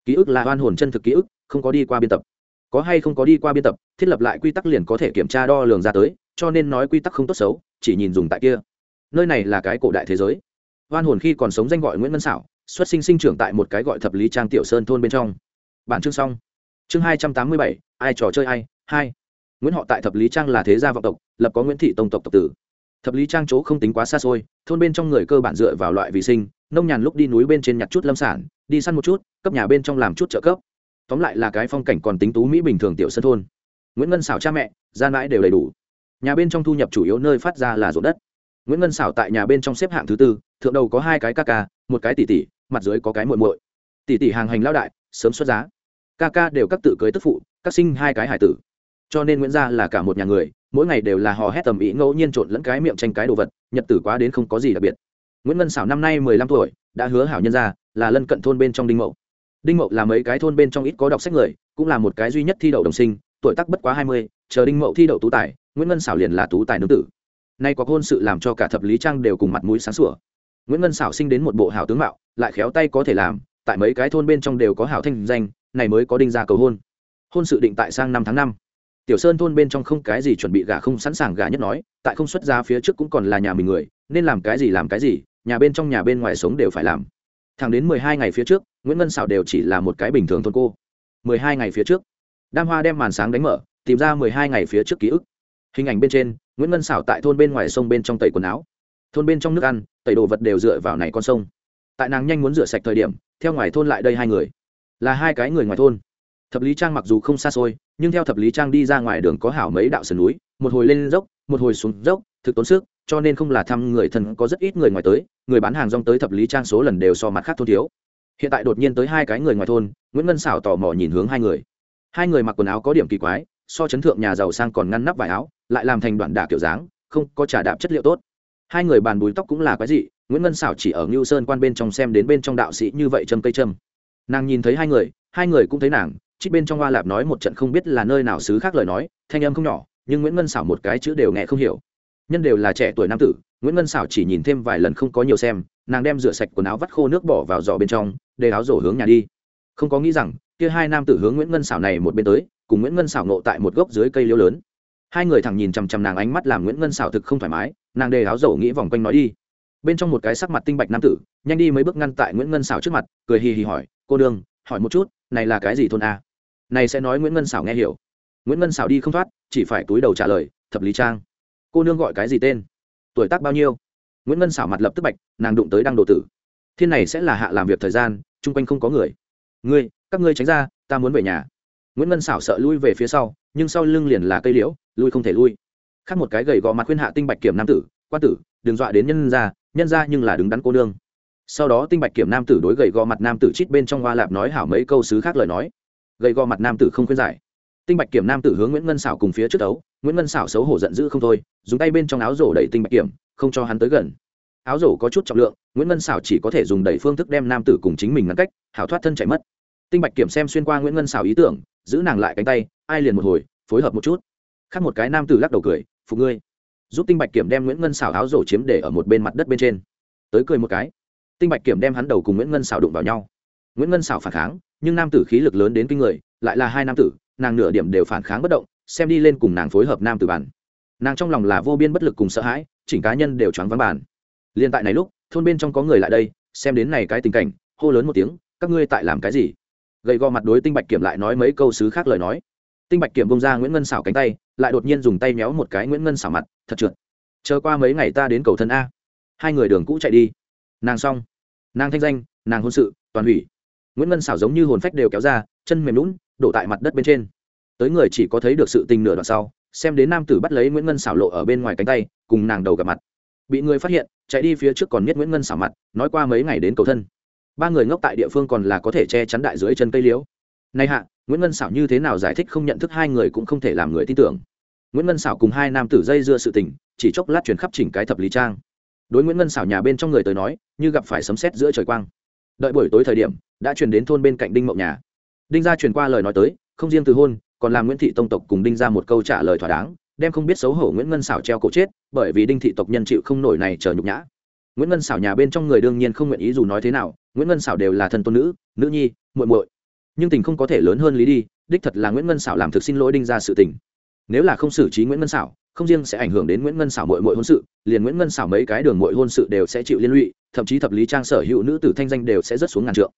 Ký ức là oan hồn chân thực ký ức, không có đi qua biên tập. Có hay không có đi qua biên tập, thiết lập lại quy tắc liền có thể kiểm tra đo lường ra tới, cho nên nói quy tắc không tốt xấu, chỉ nhìn dùng tại kia. Nơi này là cái cổ đại thế giới. Oan hồn khi còn sống danh gọi nguyễn Văn xảo xuất sinh sinh trưởng tại một cái gọi thập lý trang tiểu sơn thôn bên trong. Bản chương xong. Chương hai trăm tám mươi bảy, ai trò chơi ai? Hai nguyễn họ tại thập lý trang là thế gia vọng tộc, lập có nguyễn thị tông tộc tộc tử. Thập lý trang chỗ không tính quá xa xôi, thôn bên trong người cơ bản dựa vào loại vì sinh, nông nhàn lúc đi núi bên trên nhặt chút lâm sản, đi săn một chút, cấp nhà bên trong làm chút trợ cấp. Tóm lại là cái phong cảnh còn tính tú mỹ bình thường tiểu sân thôn. Nguyễn ngân xảo cha mẹ, gian mãi đều đầy đủ. Nhà bên trong thu nhập chủ yếu nơi phát ra là ruộng đất. Nguyễn ngân xảo tại nhà bên trong xếp hạng thứ tư, thượng đầu có hai cái ca ca, một cái tỷ tỷ, mặt dưới có cái muội muội. Tỷ tỷ hàng hành lao đại, sớm xuất giá. Ca ca đều các tự cưới tức phụ, các sinh hai cái hải tử cho nên nguyễn gia là cả một nhà người, mỗi ngày đều là hò hét tầm ý ngẫu nhiên trộn lẫn cái miệng tranh cái đồ vật, nhật tử quá đến không có gì đặc biệt. Nguyễn ngân xảo năm nay mười lăm tuổi, đã hứa hảo nhân gia, là lân cận thôn bên trong đinh mậu. Đinh mậu là mấy cái thôn bên trong ít có đọc sách người, cũng là một cái duy nhất thi đậu đồng sinh, tuổi tác bất quá hai mươi, chờ đinh mậu thi đậu tú tài, nguyễn ngân xảo liền là tú tài nữ tử. Nay có hôn sự làm cho cả thập lý trang đều cùng mặt mũi sáng sủa. Nguyễn ngân xảo sinh đến một bộ hảo tướng mạo, lại khéo tay có thể làm, tại mấy cái thôn bên trong đều có hảo thanh danh, này mới có đinh ra cầu hôn. Hôn sự định tại sang năm tháng năm tiểu sơn thôn bên trong không cái gì chuẩn bị gả không sẵn sàng gả nhất nói, tại không xuất ra phía trước cũng còn là nhà mình người, nên làm cái gì làm cái gì, nhà bên trong nhà bên ngoài sống đều phải làm. Thẳng đến mười hai ngày phía trước, nguyễn ngân xảo đều chỉ là một cái bình thường thôn cô. mười hai ngày phía trước, đam hoa đem màn sáng đánh mở, tìm ra mười hai ngày phía trước ký ức. Hình ảnh bên trên, nguyễn ngân xảo tại thôn bên ngoài sông bên trong tẩy quần áo. Thôn bên trong nước ăn, tẩy đồ vật đều dựa vào này con sông. Tại nàng nhanh muốn rửa sạch thời điểm, theo ngoài thôn lại đây hai người. Là hai cái người ngoài thôn thập lý trang mặc dù không xa xôi, nhưng theo thập lý trang đi ra ngoài đường có hảo mấy đạo sườn núi, một hồi lên dốc, một hồi xuống dốc, thực tốn sức, cho nên không là thăm người thân, có rất ít người ngoài tới, người bán hàng rong tới thập lý trang số lần đều so mặt khác thôn thiếu. Hiện tại đột nhiên tới hai cái người ngoài thôn, nguyễn ngân xảo tò mò nhìn hướng hai người. Hai người mặc quần áo có điểm kỳ quái, so chấn thượng nhà giàu sang còn ngăn nắp vải áo, lại làm thành đoạn đả kiểu dáng, không có trả đạp chất liệu tốt. Hai người bàn bùi tóc cũng là cái gì nguyễn ngân xảo chỉ ở ngưu sơn quan bên trong xem đến bên trong đạo sĩ như vậy châm cây châm. Nàng nhìn thấy hai người hai người cũng thấy nàng trích bên trong hoa lạp nói một trận không biết là nơi nào xứ khác lời nói, thanh âm không nhỏ, nhưng nguyễn ngân xảo một cái chữ đều nghe không hiểu. Nhân đều là trẻ tuổi nam tử, nguyễn ngân xảo chỉ nhìn thêm vài lần không có nhiều xem, nàng đem rửa sạch quần áo vắt khô nước bỏ vào giỏ bên trong, để áo rổ hướng nhà đi. Không có nghĩ rằng, kia hai nam tử hướng nguyễn ngân xảo này một bên tới, cùng nguyễn ngân xảo nộ tại một gốc dưới cây liễu lớn. Hai người thẳng nhìn chằm chằm nàng ánh mắt làm nguyễn ngân xảo thực không thoải mái, nàng đề áo rổ nghĩ vòng quanh nói đi. Bên trong một cái sắc mặt tinh bạch nam tử, nhanh đi mấy bước ngăn tại nguyễn ngân xảo trước mặt, cười hì hì hỏi, cô đương hỏi một chút, này là cái gì thôn a? Này sẽ nói nguyễn ngân xảo nghe hiểu. nguyễn ngân xảo đi không thoát, chỉ phải túi đầu trả lời, thập lý trang, cô nương gọi cái gì tên? Tuổi tác bao nhiêu? Nguyễn ngân xảo mặt lập tức bạch, nàng đụng tới đăng đồ tử. Thiên này sẽ là hạ làm việc thời gian, chung quanh không có người. Ngươi, các ngươi tránh ra, ta muốn về nhà. Nguyễn ngân xảo sợ lui về phía sau, nhưng sau lưng liền là cây liễu, lui không thể lui. Khác một cái gầy gò mặt khuyên hạ tinh bạch kiểm nam tử, quan tử, đừng dọa đến nhân ra nhân ra nhưng là đứng đắn cô nương. Sau đó tinh bạch kiểm nam tử đối gầy gò mặt nam tử chít bên trong hoa lạp nói hảo mấy câu xứ khác lời nói gầy gò mặt nam tử không khuyên giải. Tinh bạch kiểm nam tử hướng nguyễn ngân xảo cùng phía trước đấu, nguyễn ngân xảo xấu hổ giận dữ không thôi, dùng tay bên trong áo rổ đẩy tinh bạch kiểm, không cho hắn tới gần. Áo rổ có chút trọng lượng, nguyễn ngân xảo chỉ có thể dùng đẩy phương thức đem nam tử cùng chính mình ngăn cách, hảo thoát thân chạy mất. Tinh bạch kiểm xem xuyên qua nguyễn ngân xảo ý tưởng, giữ nàng lại cánh tay, ai liền một hồi, phối hợp một chút. Khác một cái nam tử lắc đầu cười phục ngươi. Giúp tinh bạch kiểm đem nguyễn ngân xảo áo rổ chiếm để ở một bên mặt đất bên trên. Tới cười một cái. Tinh bạch kiểm đem hắn đầu cùng nguyễn ngân xảo đụng vào nhau nguyễn ngân xảo phản kháng nhưng nam tử khí lực lớn đến kinh người lại là hai nam tử nàng nửa điểm đều phản kháng bất động xem đi lên cùng nàng phối hợp nam tử bản nàng trong lòng là vô biên bất lực cùng sợ hãi chỉnh cá nhân đều choáng vắng bàn liên tại này lúc thôn bên trong có người lại đây xem đến này cái tình cảnh hô lớn một tiếng các ngươi tại làm cái gì gầy gò mặt đối tinh bạch kiểm lại nói mấy câu xứ khác lời nói tinh bạch kiểm bông ra nguyễn ngân xảo cánh tay lại đột nhiên dùng tay méo một cái nguyễn ngân xảo mặt thật trượt chờ qua mấy ngày ta đến cầu thân a hai người đường cũ chạy đi nàng xong nàng thanh danh nàng hôn sự toàn hủy nguyễn ngân xảo giống như hồn phách đều kéo ra chân mềm lún đổ tại mặt đất bên trên tới người chỉ có thấy được sự tình nửa đoạn sau xem đến nam tử bắt lấy nguyễn ngân xảo lộ ở bên ngoài cánh tay cùng nàng đầu gặp mặt bị người phát hiện chạy đi phía trước còn biết nguyễn ngân xảo mặt nói qua mấy ngày đến cầu thân ba người ngốc tại địa phương còn là có thể che chắn đại dưới chân cây liễu nay hạ nguyễn ngân xảo như thế nào giải thích không nhận thức hai người cũng không thể làm người tin tưởng nguyễn ngân xảo cùng hai nam tử dây dưa sự tình chỉ chốc lát chuyển khắp chỉnh cái thập lý trang đối nguyễn ngân xảo nhà bên trong người tới nói như gặp phải sấm sét giữa trời quang đợi buổi tối thời điểm, đã chuyển đến thôn bên cạnh đinh mậu nhà. Đinh gia truyền qua lời nói tới, không riêng từ hôn, còn làm nguyễn thị tông tộc cùng đinh ra một câu trả lời thỏa đáng, đem không biết xấu hổ nguyễn ngân xảo treo cổ chết, bởi vì đinh thị tộc nhân chịu không nổi này chờ nhục nhã. Nguyễn ngân xảo nhà bên trong người đương nhiên không nguyện ý dù nói thế nào, nguyễn ngân xảo đều là thân tôn nữ nữ nhi, muội muội. Nhưng tình không có thể lớn hơn lý đi, đích thật là nguyễn ngân xảo làm thực xin lỗi đinh ra sự tình. Nếu là không xử trí nguyễn ngân xảo không riêng sẽ ảnh hưởng đến nguyễn ngân xảo mội mội hôn sự, liền nguyễn ngân xảo mấy cái đường mội hôn sự đều sẽ chịu liên lụy thậm chí thập lý trang sở hữu nữ tử thanh danh đều sẽ rất xuống ngàn trượng.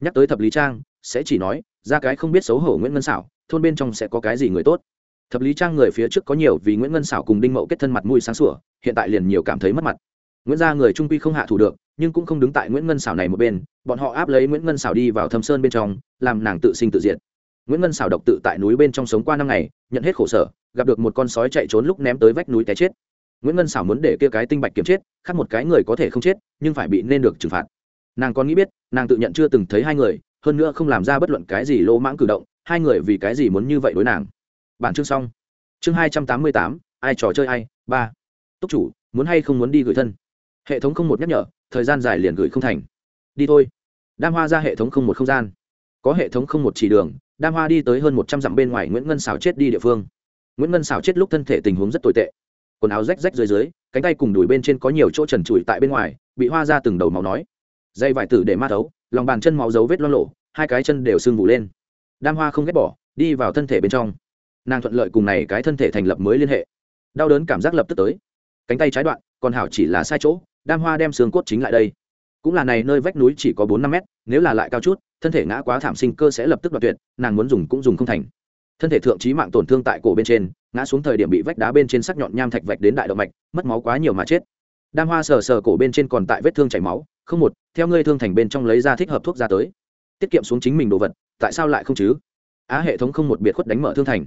Nhắc tới thập lý trang, sẽ chỉ nói, ra cái không biết xấu hổ nguyễn ngân xảo thôn bên trong sẽ có cái gì người tốt. Thập lý trang người phía trước có nhiều vì nguyễn ngân xảo cùng đinh mậu kết thân mặt mũi sáng sủa, hiện tại liền nhiều cảm thấy mất mặt. Nguyễn gia người trung quy không hạ thủ được, nhưng cũng không đứng tại nguyễn ngân xảo này một bên, bọn họ áp lấy nguyễn ngân xảo đi vào thâm sơn bên trong, làm nàng tự sinh tự diệt. Nguyễn ngân xảo độc tự tại núi bên trong sống qua năm ngày, nhận hết khổ sở, gặp được một con sói chạy trốn lúc ném tới vách núi té chết nguyễn ngân xảo muốn để kia cái tinh bạch kiếm chết khác một cái người có thể không chết nhưng phải bị nên được trừng phạt nàng còn nghĩ biết nàng tự nhận chưa từng thấy hai người hơn nữa không làm ra bất luận cái gì lỗ mãng cử động hai người vì cái gì muốn như vậy đối nàng bản chương xong chương hai trăm tám mươi tám ai trò chơi ai ba túc chủ muốn hay không muốn đi gửi thân hệ thống không một nhắc nhở thời gian dài liền gửi không thành đi thôi đam hoa ra hệ thống không một không gian có hệ thống không một chỉ đường đam hoa đi tới hơn một trăm dặm bên ngoài nguyễn ngân xảo chết đi địa phương nguyễn ngân xảo chết lúc thân thể tình huống rất tồi tệ quần áo rách rách dưới dưới, cánh tay cùng đùi bên trên có nhiều chỗ trần trụi tại bên ngoài, bị hoa ra từng đầu máu nói. Dây vải tử để ma thấu, lòng bàn chân máu dấu vết lo lộ, hai cái chân đều sưng vụ lên. Đam hoa không ghét bỏ, đi vào thân thể bên trong. Nàng thuận lợi cùng này cái thân thể thành lập mới liên hệ. Đau đớn cảm giác lập tức tới. Cánh tay trái đoạn, còn hảo chỉ là sai chỗ, đam hoa đem xương cốt chính lại đây. Cũng là này nơi vách núi chỉ có bốn năm mét, nếu là lại cao chút, thân thể ngã quá thảm sinh cơ sẽ lập tức đoạt tuyệt, nàng muốn dùng cũng dùng không thành. Thân thể thượng trí mạng tổn thương tại cổ bên trên ngã xuống thời điểm bị vách đá bên trên sắc nhọn nham thạch vạch đến đại động mạch, mất máu quá nhiều mà chết. Đam hoa sờ sờ cổ bên trên còn tại vết thương chảy máu, không một, theo ngươi thương thành bên trong lấy ra thích hợp thuốc ra tới. Tiết kiệm xuống chính mình đồ vật, tại sao lại không chứ? Á, hệ thống không một biệt khuất đánh mở thương thành.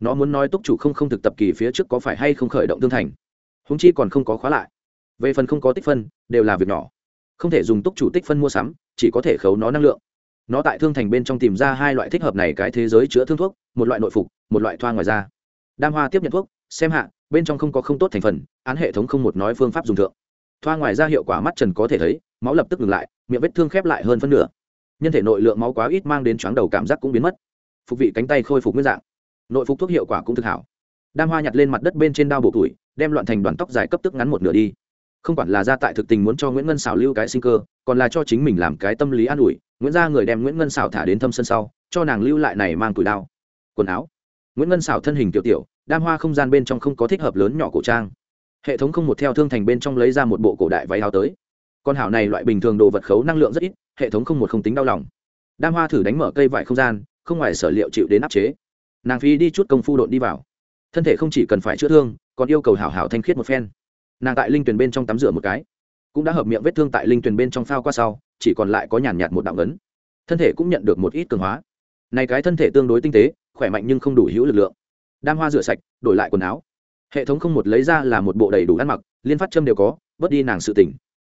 Nó muốn nói túc chủ không không thực tập kỳ phía trước có phải hay không khởi động thương thành. Húng chi còn không có khóa lại. Về phần không có tích phân, đều là việc nhỏ. Không thể dùng túc chủ tích phân mua sắm, chỉ có thể khấu nó năng lượng. Nó tại thương thành bên trong tìm ra hai loại thích hợp này cái thế giới chữa thương thuốc, một loại nội phục, một loại thoa ngoài da đam hoa tiếp nhận thuốc, xem hạ, bên trong không có không tốt thành phần, án hệ thống không một nói phương pháp dùng thượng. Thoa ngoài ra hiệu quả mắt trần có thể thấy, máu lập tức ngừng lại, miệng vết thương khép lại hơn phân nửa. Nhân thể nội lượng máu quá ít mang đến chóng đầu cảm giác cũng biến mất. Phục vị cánh tay khôi phục nguyên dạng. Nội phục thuốc hiệu quả cũng thực hảo. Đam hoa nhặt lên mặt đất bên trên đao bộ tuổi đem loạn thành đoàn tóc dài cấp tức ngắn một nửa đi. Không quản là ra tại thực tình muốn cho nguyễn ngân xảo lưu cái sinh cơ, còn là cho chính mình làm cái tâm lý an ủi, nguyễn gia người đem nguyễn ngân xảo thả đến thâm sân sau, cho nàng lưu lại này mang tuổi đao. Quần áo nguyễn ngân xảo thân hình tiểu tiểu, đam hoa không gian bên trong không có thích hợp lớn nhỏ cổ trang. Hệ thống không một theo thương thành bên trong lấy ra một bộ cổ đại váy áo tới. Con hảo này loại bình thường đồ vật khấu năng lượng rất ít, hệ thống không một không tính đau lòng. Đam hoa thử đánh mở cây vải không gian, không ngoài sở liệu chịu đến áp chế. Nàng phi đi chút công phu độn đi vào. Thân thể không chỉ cần phải chữa thương, còn yêu cầu hảo hảo thanh khiết một phen. Nàng tại linh tuyền bên trong tắm rửa một cái. Cũng đã hợp miệng vết thương tại linh tuyền bên trong phao qua sau, chỉ còn lại có nhàn nhạt một đạo ngấn thân thể cũng nhận được một ít cường hóa. Này cái thân thể tương đối tinh tế khỏe mạnh nhưng không đủ hữu lực lượng. Đam hoa rửa sạch, đổi lại quần áo. Hệ thống không một lấy ra là một bộ đầy đủ ăn mặc, liên phát châm đều có, bớt đi nàng sự tỉnh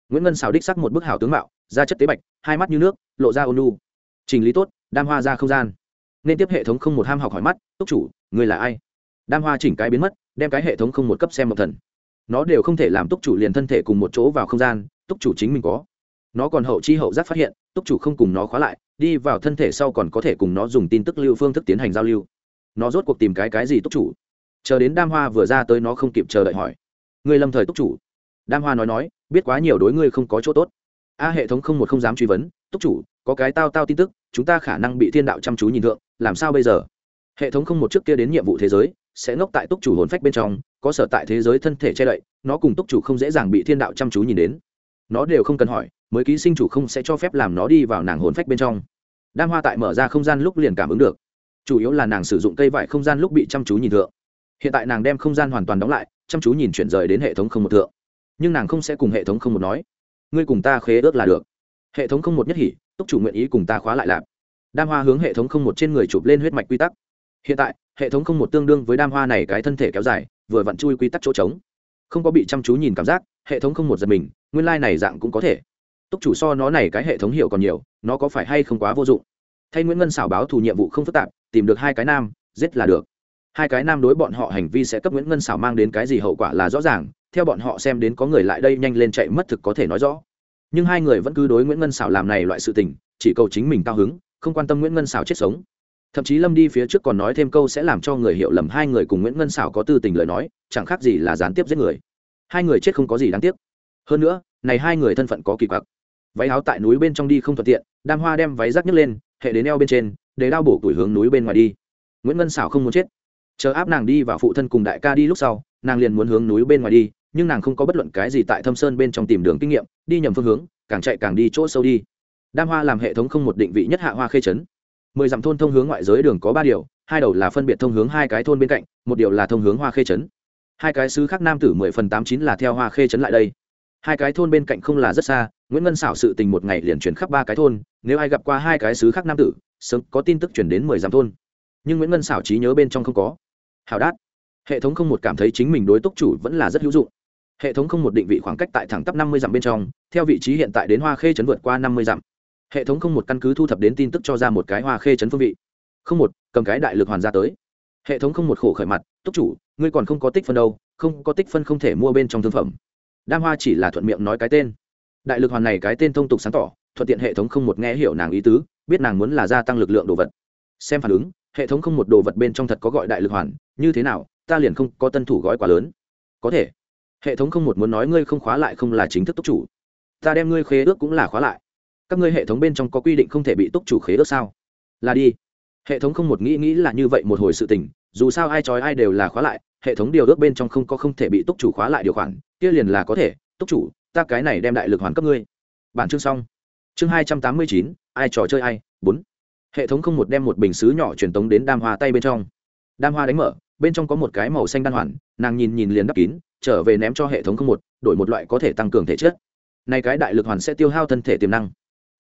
nguyễn ngân xào đích sắc một bức hảo tướng mạo, da chất tế bạch, hai mắt như nước, lộ ra ônu trình lý tốt, đam hoa ra không gian. Nên tiếp hệ thống không một ham học hỏi mắt, túc chủ, người là ai? Đam hoa chỉnh cái biến mất, đem cái hệ thống không một cấp xem một thần. Nó đều không thể làm túc chủ liền thân thể cùng một chỗ vào không gian, túc chủ chính mình có. Nó còn hậu chi hậu giác phát hiện, túc chủ không cùng nó khóa lại đi vào thân thể sau còn có thể cùng nó dùng tin tức lưu phương thức tiến hành giao lưu. Nó rốt cuộc tìm cái cái gì túc chủ? Chờ đến đam hoa vừa ra tới nó không kịp chờ đợi hỏi. Người lâm thời túc chủ? Đam hoa nói nói, biết quá nhiều đối ngươi không có chỗ tốt. A hệ thống không một không dám truy vấn, túc chủ, có cái tao tao tin tức, chúng ta khả năng bị thiên đạo chăm chú nhìn thượng, làm sao bây giờ? Hệ thống không một trước kia đến nhiệm vụ thế giới, sẽ ngốc tại túc chủ hồn phách bên trong, có sở tại thế giới thân thể che đậy, nó cùng túc chủ không dễ dàng bị thiên đạo chăm chú nhìn đến. Nó đều không cần hỏi mới ký sinh chủ không sẽ cho phép làm nó đi vào nàng hồn phách bên trong. Đam hoa tại mở ra không gian lúc liền cảm ứng được. Chủ yếu là nàng sử dụng cây vải không gian lúc bị chăm chú nhìn thượng. Hiện tại nàng đem không gian hoàn toàn đóng lại, chăm chú nhìn chuyển rời đến hệ thống không một thượng. Nhưng nàng không sẽ cùng hệ thống không một nói. Ngươi cùng ta khế ước là được. Hệ thống không một nhất hỉ, túc chủ nguyện ý cùng ta khóa lại lạp đam hoa hướng hệ thống không một trên người chụp lên huyết mạch quy tắc. Hiện tại, hệ thống không một tương đương với đam hoa này cái thân thể kéo dài, vừa vặn chui quy tắc chỗ trống. Không có bị chăm chú nhìn cảm giác, hệ thống không một giật mình, nguyên lai、like、này dạng cũng có thể túc chủ so nó này cái hệ thống hiệu còn nhiều, nó có phải hay không quá vô dụng. Thay nguyễn ngân xảo báo thù nhiệm vụ không phức tạp, tìm được hai cái nam, giết là được. Hai cái nam đối bọn họ hành vi sẽ cấp nguyễn ngân xảo mang đến cái gì hậu quả là rõ ràng, theo bọn họ xem đến có người lại đây nhanh lên chạy mất thực có thể nói rõ. Nhưng hai người vẫn cứ đối nguyễn ngân xảo làm này loại sự tình, chỉ cầu chính mình cao hứng, không quan tâm nguyễn ngân xảo chết sống. Thậm chí lâm đi phía trước còn nói thêm câu sẽ làm cho người hiểu lầm hai người cùng nguyễn ngân xảo có tư tình lời nói, chẳng khác gì là gián tiếp giết người. Hai người chết không có gì đáng tiếc. Hơn nữa, này hai người thân phận có kỳ quặc váy áo tại núi bên trong đi không thuận tiện, đam hoa đem váy rác nhấc lên, hệ đến eo bên trên, để đao bổ tuổi hướng núi bên ngoài đi. Nguyễn ngân xảo không muốn chết. Chờ áp nàng đi và phụ thân cùng đại ca đi lúc sau, nàng liền muốn hướng núi bên ngoài đi, nhưng nàng không có bất luận cái gì tại thâm sơn bên trong tìm đường kinh nghiệm, đi nhầm phương hướng, càng chạy càng đi chỗ sâu đi. Đam hoa làm hệ thống không một định vị nhất hạ hoa khê chấn mười dặm thôn thông hướng ngoại giới đường có ba điều, hai đầu là phân biệt thông hướng hai cái thôn bên cạnh, một điều là thông hướng hoa khê chấn hai cái sứ khác nam tử mười phần tám chín là theo hoa khê chấn lại đây hai cái thôn bên cạnh không là rất xa, nguyễn ngân xảo sự tình một ngày liền chuyển khắp ba cái thôn, nếu ai gặp qua hai cái sứ khác nam tử, sớm có tin tức chuyển đến mười dặm thôn. Nhưng nguyễn ngân xảo trí nhớ bên trong không có. Hào đát. Hệ thống không một cảm thấy chính mình đối túc chủ vẫn là rất hữu dụng. Hệ thống không một định vị khoảng cách tại thẳng tắp năm mươi dặm bên trong, theo vị trí hiện tại đến hoa khê chấn vượt qua năm mươi dặm. Hệ thống không một căn cứ thu thập đến tin tức cho ra một cái hoa khê chấn phương vị. Không một, cầm cái đại lực hoàn ra tới. Hệ thống không một khổ khởi mặt, túc chủ, ngươi còn không có tích phân đâu, không có tích phân không thể mua bên trong thương phẩm đam hoa chỉ là thuận miệng nói cái tên. Đại lực hoàn này cái tên thông tục sáng tỏ, thuận tiện hệ thống không một nghe hiểu nàng ý tứ, biết nàng muốn là gia tăng lực lượng đồ vật. Xem phản ứng, hệ thống không một đồ vật bên trong thật có gọi đại lực hoàn, như thế nào, ta liền không có tân thủ gói quá lớn. Có thể. Hệ thống không một muốn nói ngươi không khóa lại không là chính thức túc chủ. Ta đem ngươi khế ước cũng là khóa lại. Các ngươi hệ thống bên trong có quy định không thể bị túc chủ khế ước sao? Là đi. Hệ thống không một nghĩ nghĩ là như vậy một hồi sự tình, dù sao ai trói ai đều là khóa lại, hệ thống điều ước bên trong không có không thể bị túc chủ khóa lại điều khoản kia liền là có thể, túc chủ, ta cái này đem đại lực hoàn cấp ngươi. Bản chương xong. Chương hai trăm tám mươi chín, ai trò chơi ai, bốn. Hệ thống không một đem một bình xứ nhỏ truyền tống đến đam hoa tay bên trong. Đam hoa đánh mở, bên trong có một cái màu xanh đan hoàn, nàng nhìn nhìn liền đắp kín, trở về ném cho hệ thống không một, đổi một loại có thể tăng cường thể chất. Nay cái đại lực hoàn sẽ tiêu hao thân thể tiềm năng.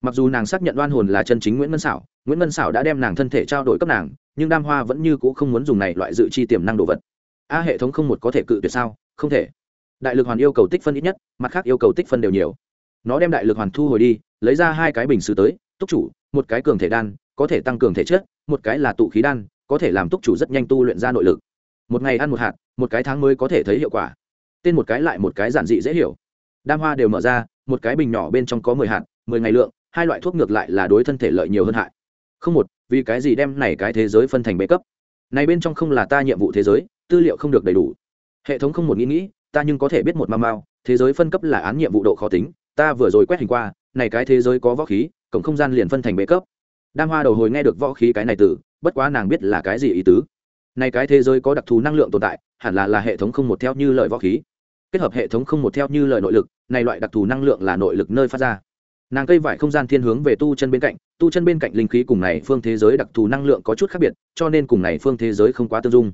Mặc dù nàng xác nhận đoan hồn là chân chính nguyễn ngân xảo nguyễn ngân xảo đã đem nàng thân thể trao đổi cấp nàng, nhưng đam hoa vẫn như c ũ không muốn dùng này loại dự chi tiềm năng đồ vật. A, hệ thống không một có thể cự tuyệt sao? Không thể đại lực hoàn yêu cầu tích phân ít nhất, mặt khác yêu cầu tích phân đều nhiều. Nó đem đại lực hoàn thu hồi đi, lấy ra hai cái bình xứ tới, túc chủ, một cái cường thể đan, có thể tăng cường thể chất, một cái là tụ khí đan, có thể làm túc chủ rất nhanh tu luyện ra nội lực. Một ngày ăn một hạt, một cái tháng mới có thể thấy hiệu quả. Tên một cái lại một cái giản dị dễ hiểu. Đam hoa đều mở ra, một cái bình nhỏ bên trong có mười hạt, mười ngày lượng, hai loại thuốc ngược lại là đối thân thể lợi nhiều hơn hại. Không một, vì cái gì đem này cái thế giới phân thành bế cấp? Này bên trong không là ta nhiệm vụ thế giới, tư liệu không được đầy đủ. Hệ thống không một nghĩ nghĩ ta nhưng có thể biết một mau mau thế giới phân cấp là án nhiệm vụ độ khó tính, ta vừa rồi quét hình qua, này cái thế giới có võ khí, cổng không gian liền phân thành bế cấp. Đam hoa đầu hồi nghe được võ khí cái này từ, bất quá nàng biết là cái gì ý tứ. Này cái thế giới có đặc thù năng lượng tồn tại, hẳn là là hệ thống không một theo như lời võ khí. Kết hợp hệ thống không một theo như lời nội lực, này loại đặc thù năng lượng là nội lực nơi phát ra. Nàng cây vải không gian thiên hướng về tu chân bên cạnh, tu chân bên cạnh linh khí cùng này phương thế giới đặc thù năng lượng có chút khác biệt, cho nên cùng này phương thế giới không quá tương dung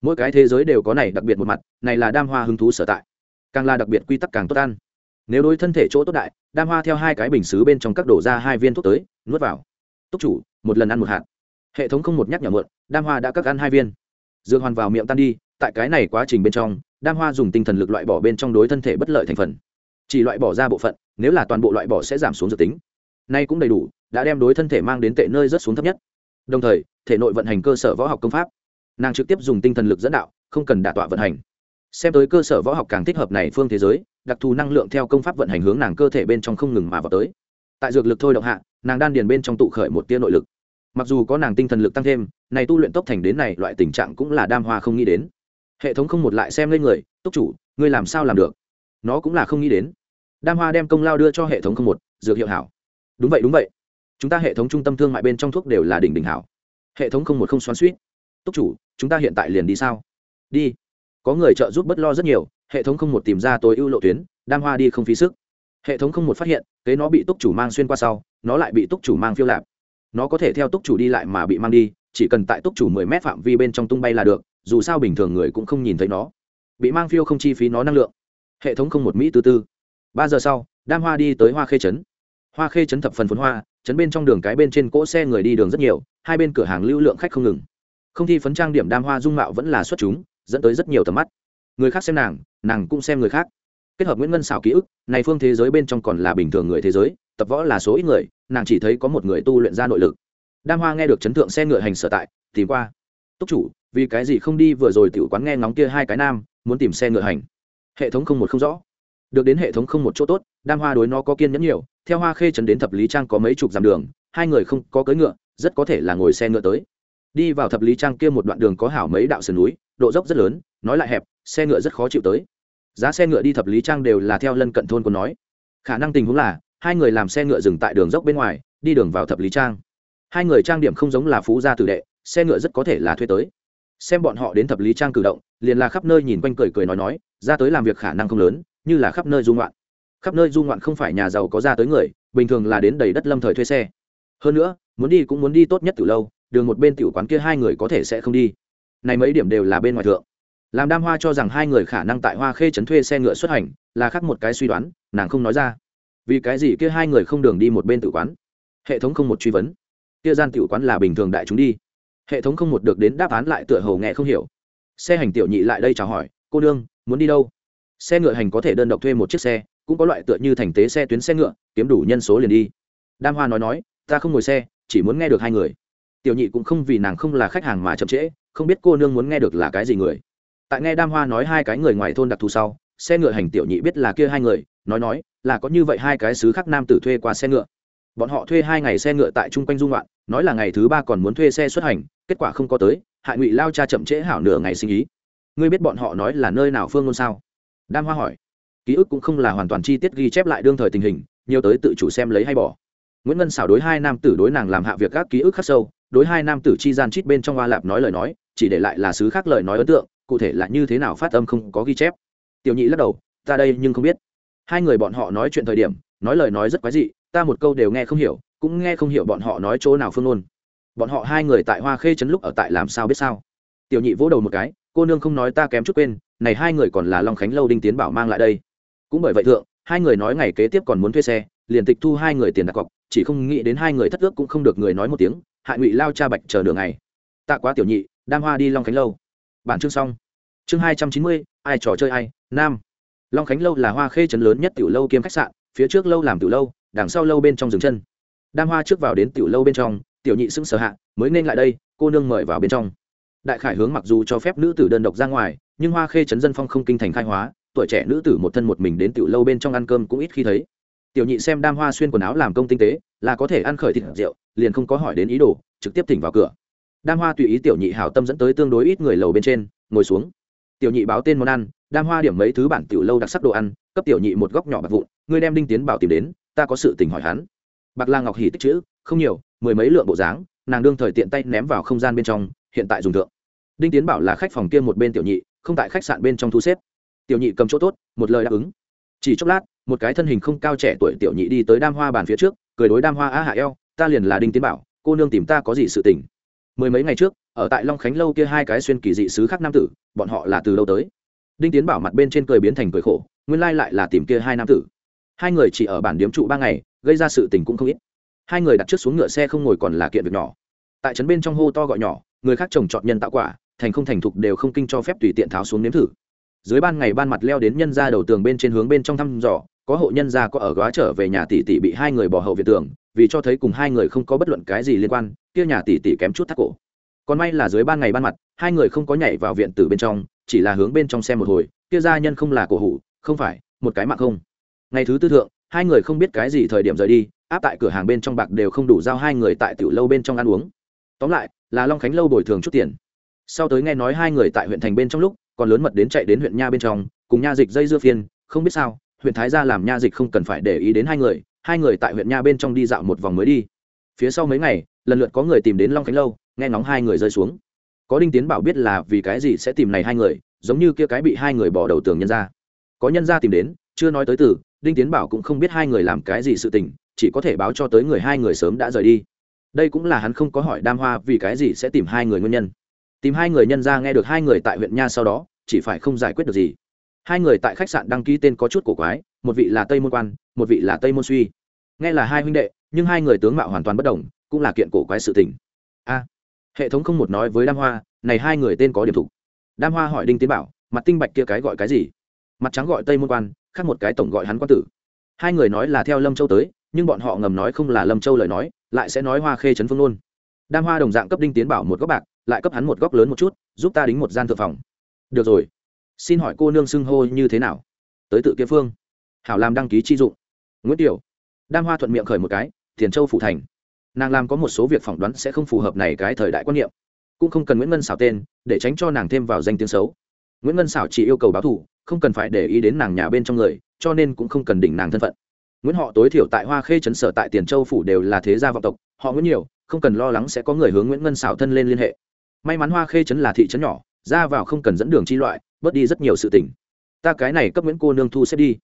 mỗi cái thế giới đều có này đặc biệt một mặt, này là đam hoa hứng thú sở tại. Càng là đặc biệt quy tắc càng tốt ăn. Nếu đối thân thể chỗ tốt đại, đam hoa theo hai cái bình xứ bên trong các đổ ra hai viên thuốc tới, nuốt vào. Túc chủ, một lần ăn một hạt. Hệ thống không một nhắc nhở mượn đam hoa đã các ăn hai viên. Dược hoàn vào miệng tan đi, tại cái này quá trình bên trong, đam hoa dùng tinh thần lực loại bỏ bên trong đối thân thể bất lợi thành phần. Chỉ loại bỏ ra bộ phận, nếu là toàn bộ loại bỏ sẽ giảm xuống dự tính. Nay cũng đầy đủ, đã đem đối thân thể mang đến tệ nơi rất xuống thấp nhất. Đồng thời, thể nội vận hành cơ sở võ học công pháp nàng trực tiếp dùng tinh thần lực dẫn đạo, không cần đả tọa vận hành. Xem tới cơ sở võ học càng thích hợp này phương thế giới, đặc thù năng lượng theo công pháp vận hành hướng nàng cơ thể bên trong không ngừng mà vào tới. Tại dược lực thôi động hạ, nàng đan điền bên trong tụ khởi một tia nội lực. Mặc dù có nàng tinh thần lực tăng thêm, này tu luyện tốc thành đến này loại tình trạng cũng là đam hoa không nghĩ đến. Hệ thống không một lại xem lên người, túc chủ, ngươi làm sao làm được? Nó cũng là không nghĩ đến. Đam hoa đem công lao đưa cho hệ thống không một, dược hiệu hảo. Đúng vậy đúng vậy. Chúng ta hệ thống trung tâm thương mại bên trong thuốc đều là đỉnh đỉnh hảo. Hệ thống không một không xoắn suýt túc chủ, chúng ta hiện tại liền đi sao? Đi. Có người trợ giúp bất lo rất nhiều, hệ thống không một tìm ra tối ưu lộ tuyến, đam hoa đi không phí sức. Hệ thống không một phát hiện, kế nó bị túc chủ mang xuyên qua sau, nó lại bị túc chủ mang phiêu lạp nó có thể theo túc chủ đi lại mà bị mang đi, chỉ cần tại túc chủ mười mét phạm vi bên trong tung bay là được, dù sao bình thường người cũng không nhìn thấy nó. Bị mang phiêu không chi phí nó năng lượng. Hệ thống không một mỹ tư tư. Ba giờ sau, đam hoa đi tới hoa khê trấn. Hoa khê trấn thập phần phấn hoa, trấn bên trong đường cái bên trên cỗ xe người đi đường rất nhiều, hai bên cửa hàng lưu lượng khách không ngừng không thi phấn trang điểm đam hoa dung mạo vẫn là xuất chúng, dẫn tới rất nhiều tầm mắt. Người khác xem nàng nàng cũng xem người khác. Kết hợp nguyễn ngân xảo ký ức, này phương thế giới bên trong còn là bình thường người thế giới, tập võ là số ít người, nàng chỉ thấy có một người tu luyện ra nội lực. Đam hoa nghe được chấn thượng xe ngựa hành sở tại, tìm qua. Túc chủ, vì cái gì không đi vừa rồi tiểu quán nghe ngóng kia hai cái nam, muốn tìm xe ngựa hành? Hệ thống không một không rõ. Được đến hệ thống không một chỗ tốt, đam hoa đối nó có kiên nhẫn nhiều, theo hoa khê trấn đến thập lý trang có mấy chục dặm đường, hai người không có cưỡi ngựa, rất có thể là ngồi xe ngựa tới đi vào thập lý trang kia một đoạn đường có hảo mấy đạo sườn núi, độ dốc rất lớn, nói lại hẹp, xe ngựa rất khó chịu tới. Giá xe ngựa đi thập lý trang đều là theo lân cận thôn còn nói. Khả năng tình huống là, hai người làm xe ngựa dừng tại đường dốc bên ngoài, đi đường vào thập lý trang. Hai người trang điểm không giống là phú gia tử đệ, xe ngựa rất có thể là thuê tới. Xem bọn họ đến thập lý trang cử động, liền là khắp nơi nhìn quanh cười cười nói nói, ra tới làm việc khả năng không lớn, như là khắp nơi du loạn. khắp nơi du loạn không phải nhà giàu có ra tới người, bình thường là đến đầy đất lâm thời thuê xe. Hơn nữa, muốn đi cũng muốn đi tốt nhất từ lâu đường một bên tiểu quán kia hai người có thể sẽ không đi. Này mấy điểm đều là bên ngoài thượng. Làm đam hoa cho rằng hai người khả năng tại hoa khê trấn thuê xe ngựa xuất hành, là khác một cái suy đoán, nàng không nói ra. Vì cái gì kia hai người không đường đi một bên tự quán? Hệ thống không một truy vấn. Kia gian tự quán là bình thường đại chúng đi. Hệ thống không một được đến đáp án lại tựa hầu nghe không hiểu. Xe hành tiểu nhị lại đây chào hỏi, cô đương muốn đi đâu? Xe ngựa hành có thể đơn độc thuê một chiếc xe, cũng có loại tựa như thành tế xe tuyến xe ngựa, kiếm đủ nhân số liền đi. Đam hoa nói nói, ta không ngồi xe, chỉ muốn nghe được hai người tiểu nhị cũng không vì nàng không là khách hàng mà chậm trễ, không biết cô nương muốn nghe được là cái gì người. Tại nghe đam hoa nói hai cái người ngoài thôn đặc thù sau, xe ngựa hành tiểu nhị biết là kia hai người, nói nói, là có như vậy hai cái xứ khác nam tử thuê qua xe ngựa. Bọn họ thuê hai ngày xe ngựa tại chung quanh dung loạn nói là ngày thứ ba còn muốn thuê xe xuất hành, kết quả không có tới hại ngụy lao cha chậm trễ hảo nửa ngày sinh ý. Ngươi biết bọn họ nói là nơi nào phương ngôn sao? Đam hoa hỏi. Ký ức cũng không là hoàn toàn chi tiết ghi chép lại đương thời tình hình, nhiều tới tự chủ xem lấy hay bỏ. Nguyễn ngân xảo đối hai nam tử đối nàng làm hạ việc các ký ức khắc sâu đối hai nam tử chi gian chít bên trong hoa lạp nói lời nói, chỉ để lại là xứ khác lời nói ấn tượng, cụ thể là như thế nào phát âm không có ghi chép. Tiểu nhị lắc đầu, ta đây nhưng không biết. Hai người bọn họ nói chuyện thời điểm, nói lời nói rất quái dị, ta một câu đều nghe không hiểu, cũng nghe không hiểu bọn họ nói chỗ nào phương ngôn. Bọn họ hai người tại hoa khê trấn lúc ở tại làm sao biết sao? Tiểu nhị vỗ đầu một cái, cô nương không nói ta kém chút quên, này hai người còn là long khánh lâu đinh tiến bảo mang lại đây. Cũng bởi vậy thượng, hai người nói ngày kế tiếp còn muốn thuê xe, liền tịch thu hai người tiền đặt cọc, chỉ không nghĩ đến hai người thất ước cũng không được người nói một tiếng hại ngụy lao cha bạch chờ đường ngày tạ quá tiểu nhị đam hoa đi long khánh lâu bản chương xong chương hai trăm chín mươi ai trò chơi ai nam long khánh lâu là hoa khê trấn lớn nhất tiểu lâu kiêm khách sạn phía trước lâu làm tiểu lâu đằng sau lâu bên trong dừng chân đam hoa trước vào đến tiểu lâu bên trong tiểu nhị sững sờ hạ mới nên lại đây cô nương mời vào bên trong đại khải hướng mặc dù cho phép nữ tử đơn độc ra ngoài nhưng hoa khê trấn dân phong không kinh thành khai hóa tuổi trẻ nữ tử một thân một mình đến tiểu lâu bên trong ăn cơm cũng ít khi thấy tiểu nhị xem đam hoa xuyên quần áo làm công tinh tế, là có thể ăn khởi thịt rượu, liền không có hỏi đến ý đồ, trực tiếp thỉnh vào cửa. Đam hoa tùy ý tiểu nhị hảo tâm dẫn tới tương đối ít người lầu bên trên, ngồi xuống. Tiểu nhị báo tên món ăn, đam hoa điểm mấy thứ bản tiểu lâu đặc sắc đồ ăn, cấp tiểu nhị một góc nhỏ bạc vụn, ngươi đem đinh tiến bảo tìm đến, ta có sự tình hỏi hắn. Bạc la ngọc hỉ tích chữ, không nhiều, mười mấy lượng bộ dáng, nàng đương thời tiện tay ném vào không gian bên trong, hiện tại dùng thượng. Đinh tiến bảo là khách phòng kia một bên tiểu nhị, không tại khách sạn bên trong thu xếp. Tiểu nhị cầm chỗ tốt, một lời đáp ứng. Chỉ chốc lát một cái thân hình không cao trẻ tuổi tiểu nhị đi tới đam hoa bàn phía trước, cười đối đam hoa á hạ eo, ta liền là đinh tiến bảo, cô nương tìm ta có gì sự tình? Mười mấy ngày trước, ở tại long khánh lâu kia hai cái xuyên kỳ dị sứ khác nam tử, bọn họ là từ lâu tới? Đinh tiến bảo mặt bên trên cười biến thành cười khổ, nguyên lai lại là tìm kia hai nam tử. Hai người chỉ ở bản điếm trụ ba ngày, gây ra sự tình cũng không ít. Hai người đặt trước xuống ngựa xe không ngồi còn là kiện việc nhỏ. Tại trấn bên trong hô to gọi nhỏ, người khác trồng trọt nhân tạo quả, thành không thành thục đều không kinh cho phép tùy tiện tháo xuống nếm thử. Dưới ban ngày ban mặt leo đến nhân ra đầu tường bên trên hướng bên trong thăm dò có hộ nhân gia có ở góa trở về nhà tỷ tỷ bị hai người bỏ hậu viện tường, vì cho thấy cùng hai người không có bất luận cái gì liên quan, kia nhà tỷ tỷ kém chút thắt cổ. Còn may là dưới ban ngày ban mặt, hai người không có nhảy vào viện từ bên trong, chỉ là hướng bên trong xem một hồi, kia gia nhân không là cổ hủ, không phải, một cái mạng không. Ngày thứ tư thượng, hai người không biết cái gì thời điểm rời đi, áp tại cửa hàng bên trong bạc đều không đủ giao hai người tại tiểu lâu bên trong ăn uống. Tóm lại, là long khánh lâu bồi thường chút tiền. Sau tới nghe nói hai người tại huyện thành bên trong lúc, còn lớn mật đến chạy đến huyện nha bên trong, cùng nha dịch dây dưa phiên, không biết sao huyện thái gia làm nha dịch không cần phải để ý đến hai người hai người tại huyện nha bên trong đi dạo một vòng mới đi. Phía sau mấy ngày, lần lượt có người tìm đến long khánh lâu, nghe ngóng hai người rơi xuống. Có đinh tiến bảo biết là vì cái gì sẽ tìm này hai người, giống như kia cái bị hai người bỏ đầu tường nhân ra. Có nhân ra tìm đến, chưa nói tới từ, đinh tiến bảo cũng không biết hai người làm cái gì sự tình, chỉ có thể báo cho tới người hai người sớm đã rời đi. Đây cũng là hắn không có hỏi đam hoa vì cái gì sẽ tìm hai người nguyên nhân. Tìm hai người nhân ra nghe được hai người tại huyện nha sau đó, chỉ phải không giải quyết được gì hai người tại khách sạn đăng ký tên có chút cổ quái, một vị là tây môn quan, một vị là tây môn suy. Nghe là hai huynh đệ, nhưng hai người tướng mạo hoàn toàn bất đồng, cũng là kiện cổ quái sự tình. A, hệ thống không một nói với đam hoa, này hai người tên có điểm thục đam hoa hỏi đinh tiến bảo, mặt tinh bạch kia cái gọi cái gì? Mặt trắng gọi tây môn quan, khác một cái tổng gọi hắn quan tử. Hai người nói là theo lâm châu tới, nhưng bọn họ ngầm nói không là lâm châu lời nói, lại sẽ nói hoa khê trấn phương luôn đam hoa đồng dạng cấp đinh tiến bảo một góc bạc, lại cấp hắn một góc lớn một chút, giúp ta đính một gian thượng phòng. Được rồi xin hỏi cô nương xưng hô như thế nào? Tới tự kia phương. Hảo làm đăng ký chi dụng. Nguyễn tiểu. Đam hoa thuận miệng khởi một cái, thiền châu phủ thành. Nàng làm có một số việc phỏng đoán sẽ không phù hợp này cái thời đại quan niệm. Cũng không cần nguyễn ngân xảo tên, để tránh cho nàng thêm vào danh tiếng xấu. Nguyễn ngân xảo chỉ yêu cầu báo thù, không cần phải để ý đến nàng nhà bên trong người, cho nên cũng không cần đỉnh nàng thân phận. Nguyễn họ tối thiểu tại hoa khê trấn sở tại tiền châu phủ đều là thế gia vọng tộc, họ nguyễn nhiều, không cần lo lắng sẽ có người hướng nguyễn ngân xảo thân lên liên hệ. May mắn hoa khê trấn là thị trấn nhỏ, ra vào không cần dẫn đường chi loại bớt đi rất nhiều sự tỉnh ta cái này cấp nguyễn cô nương thu xếp đi.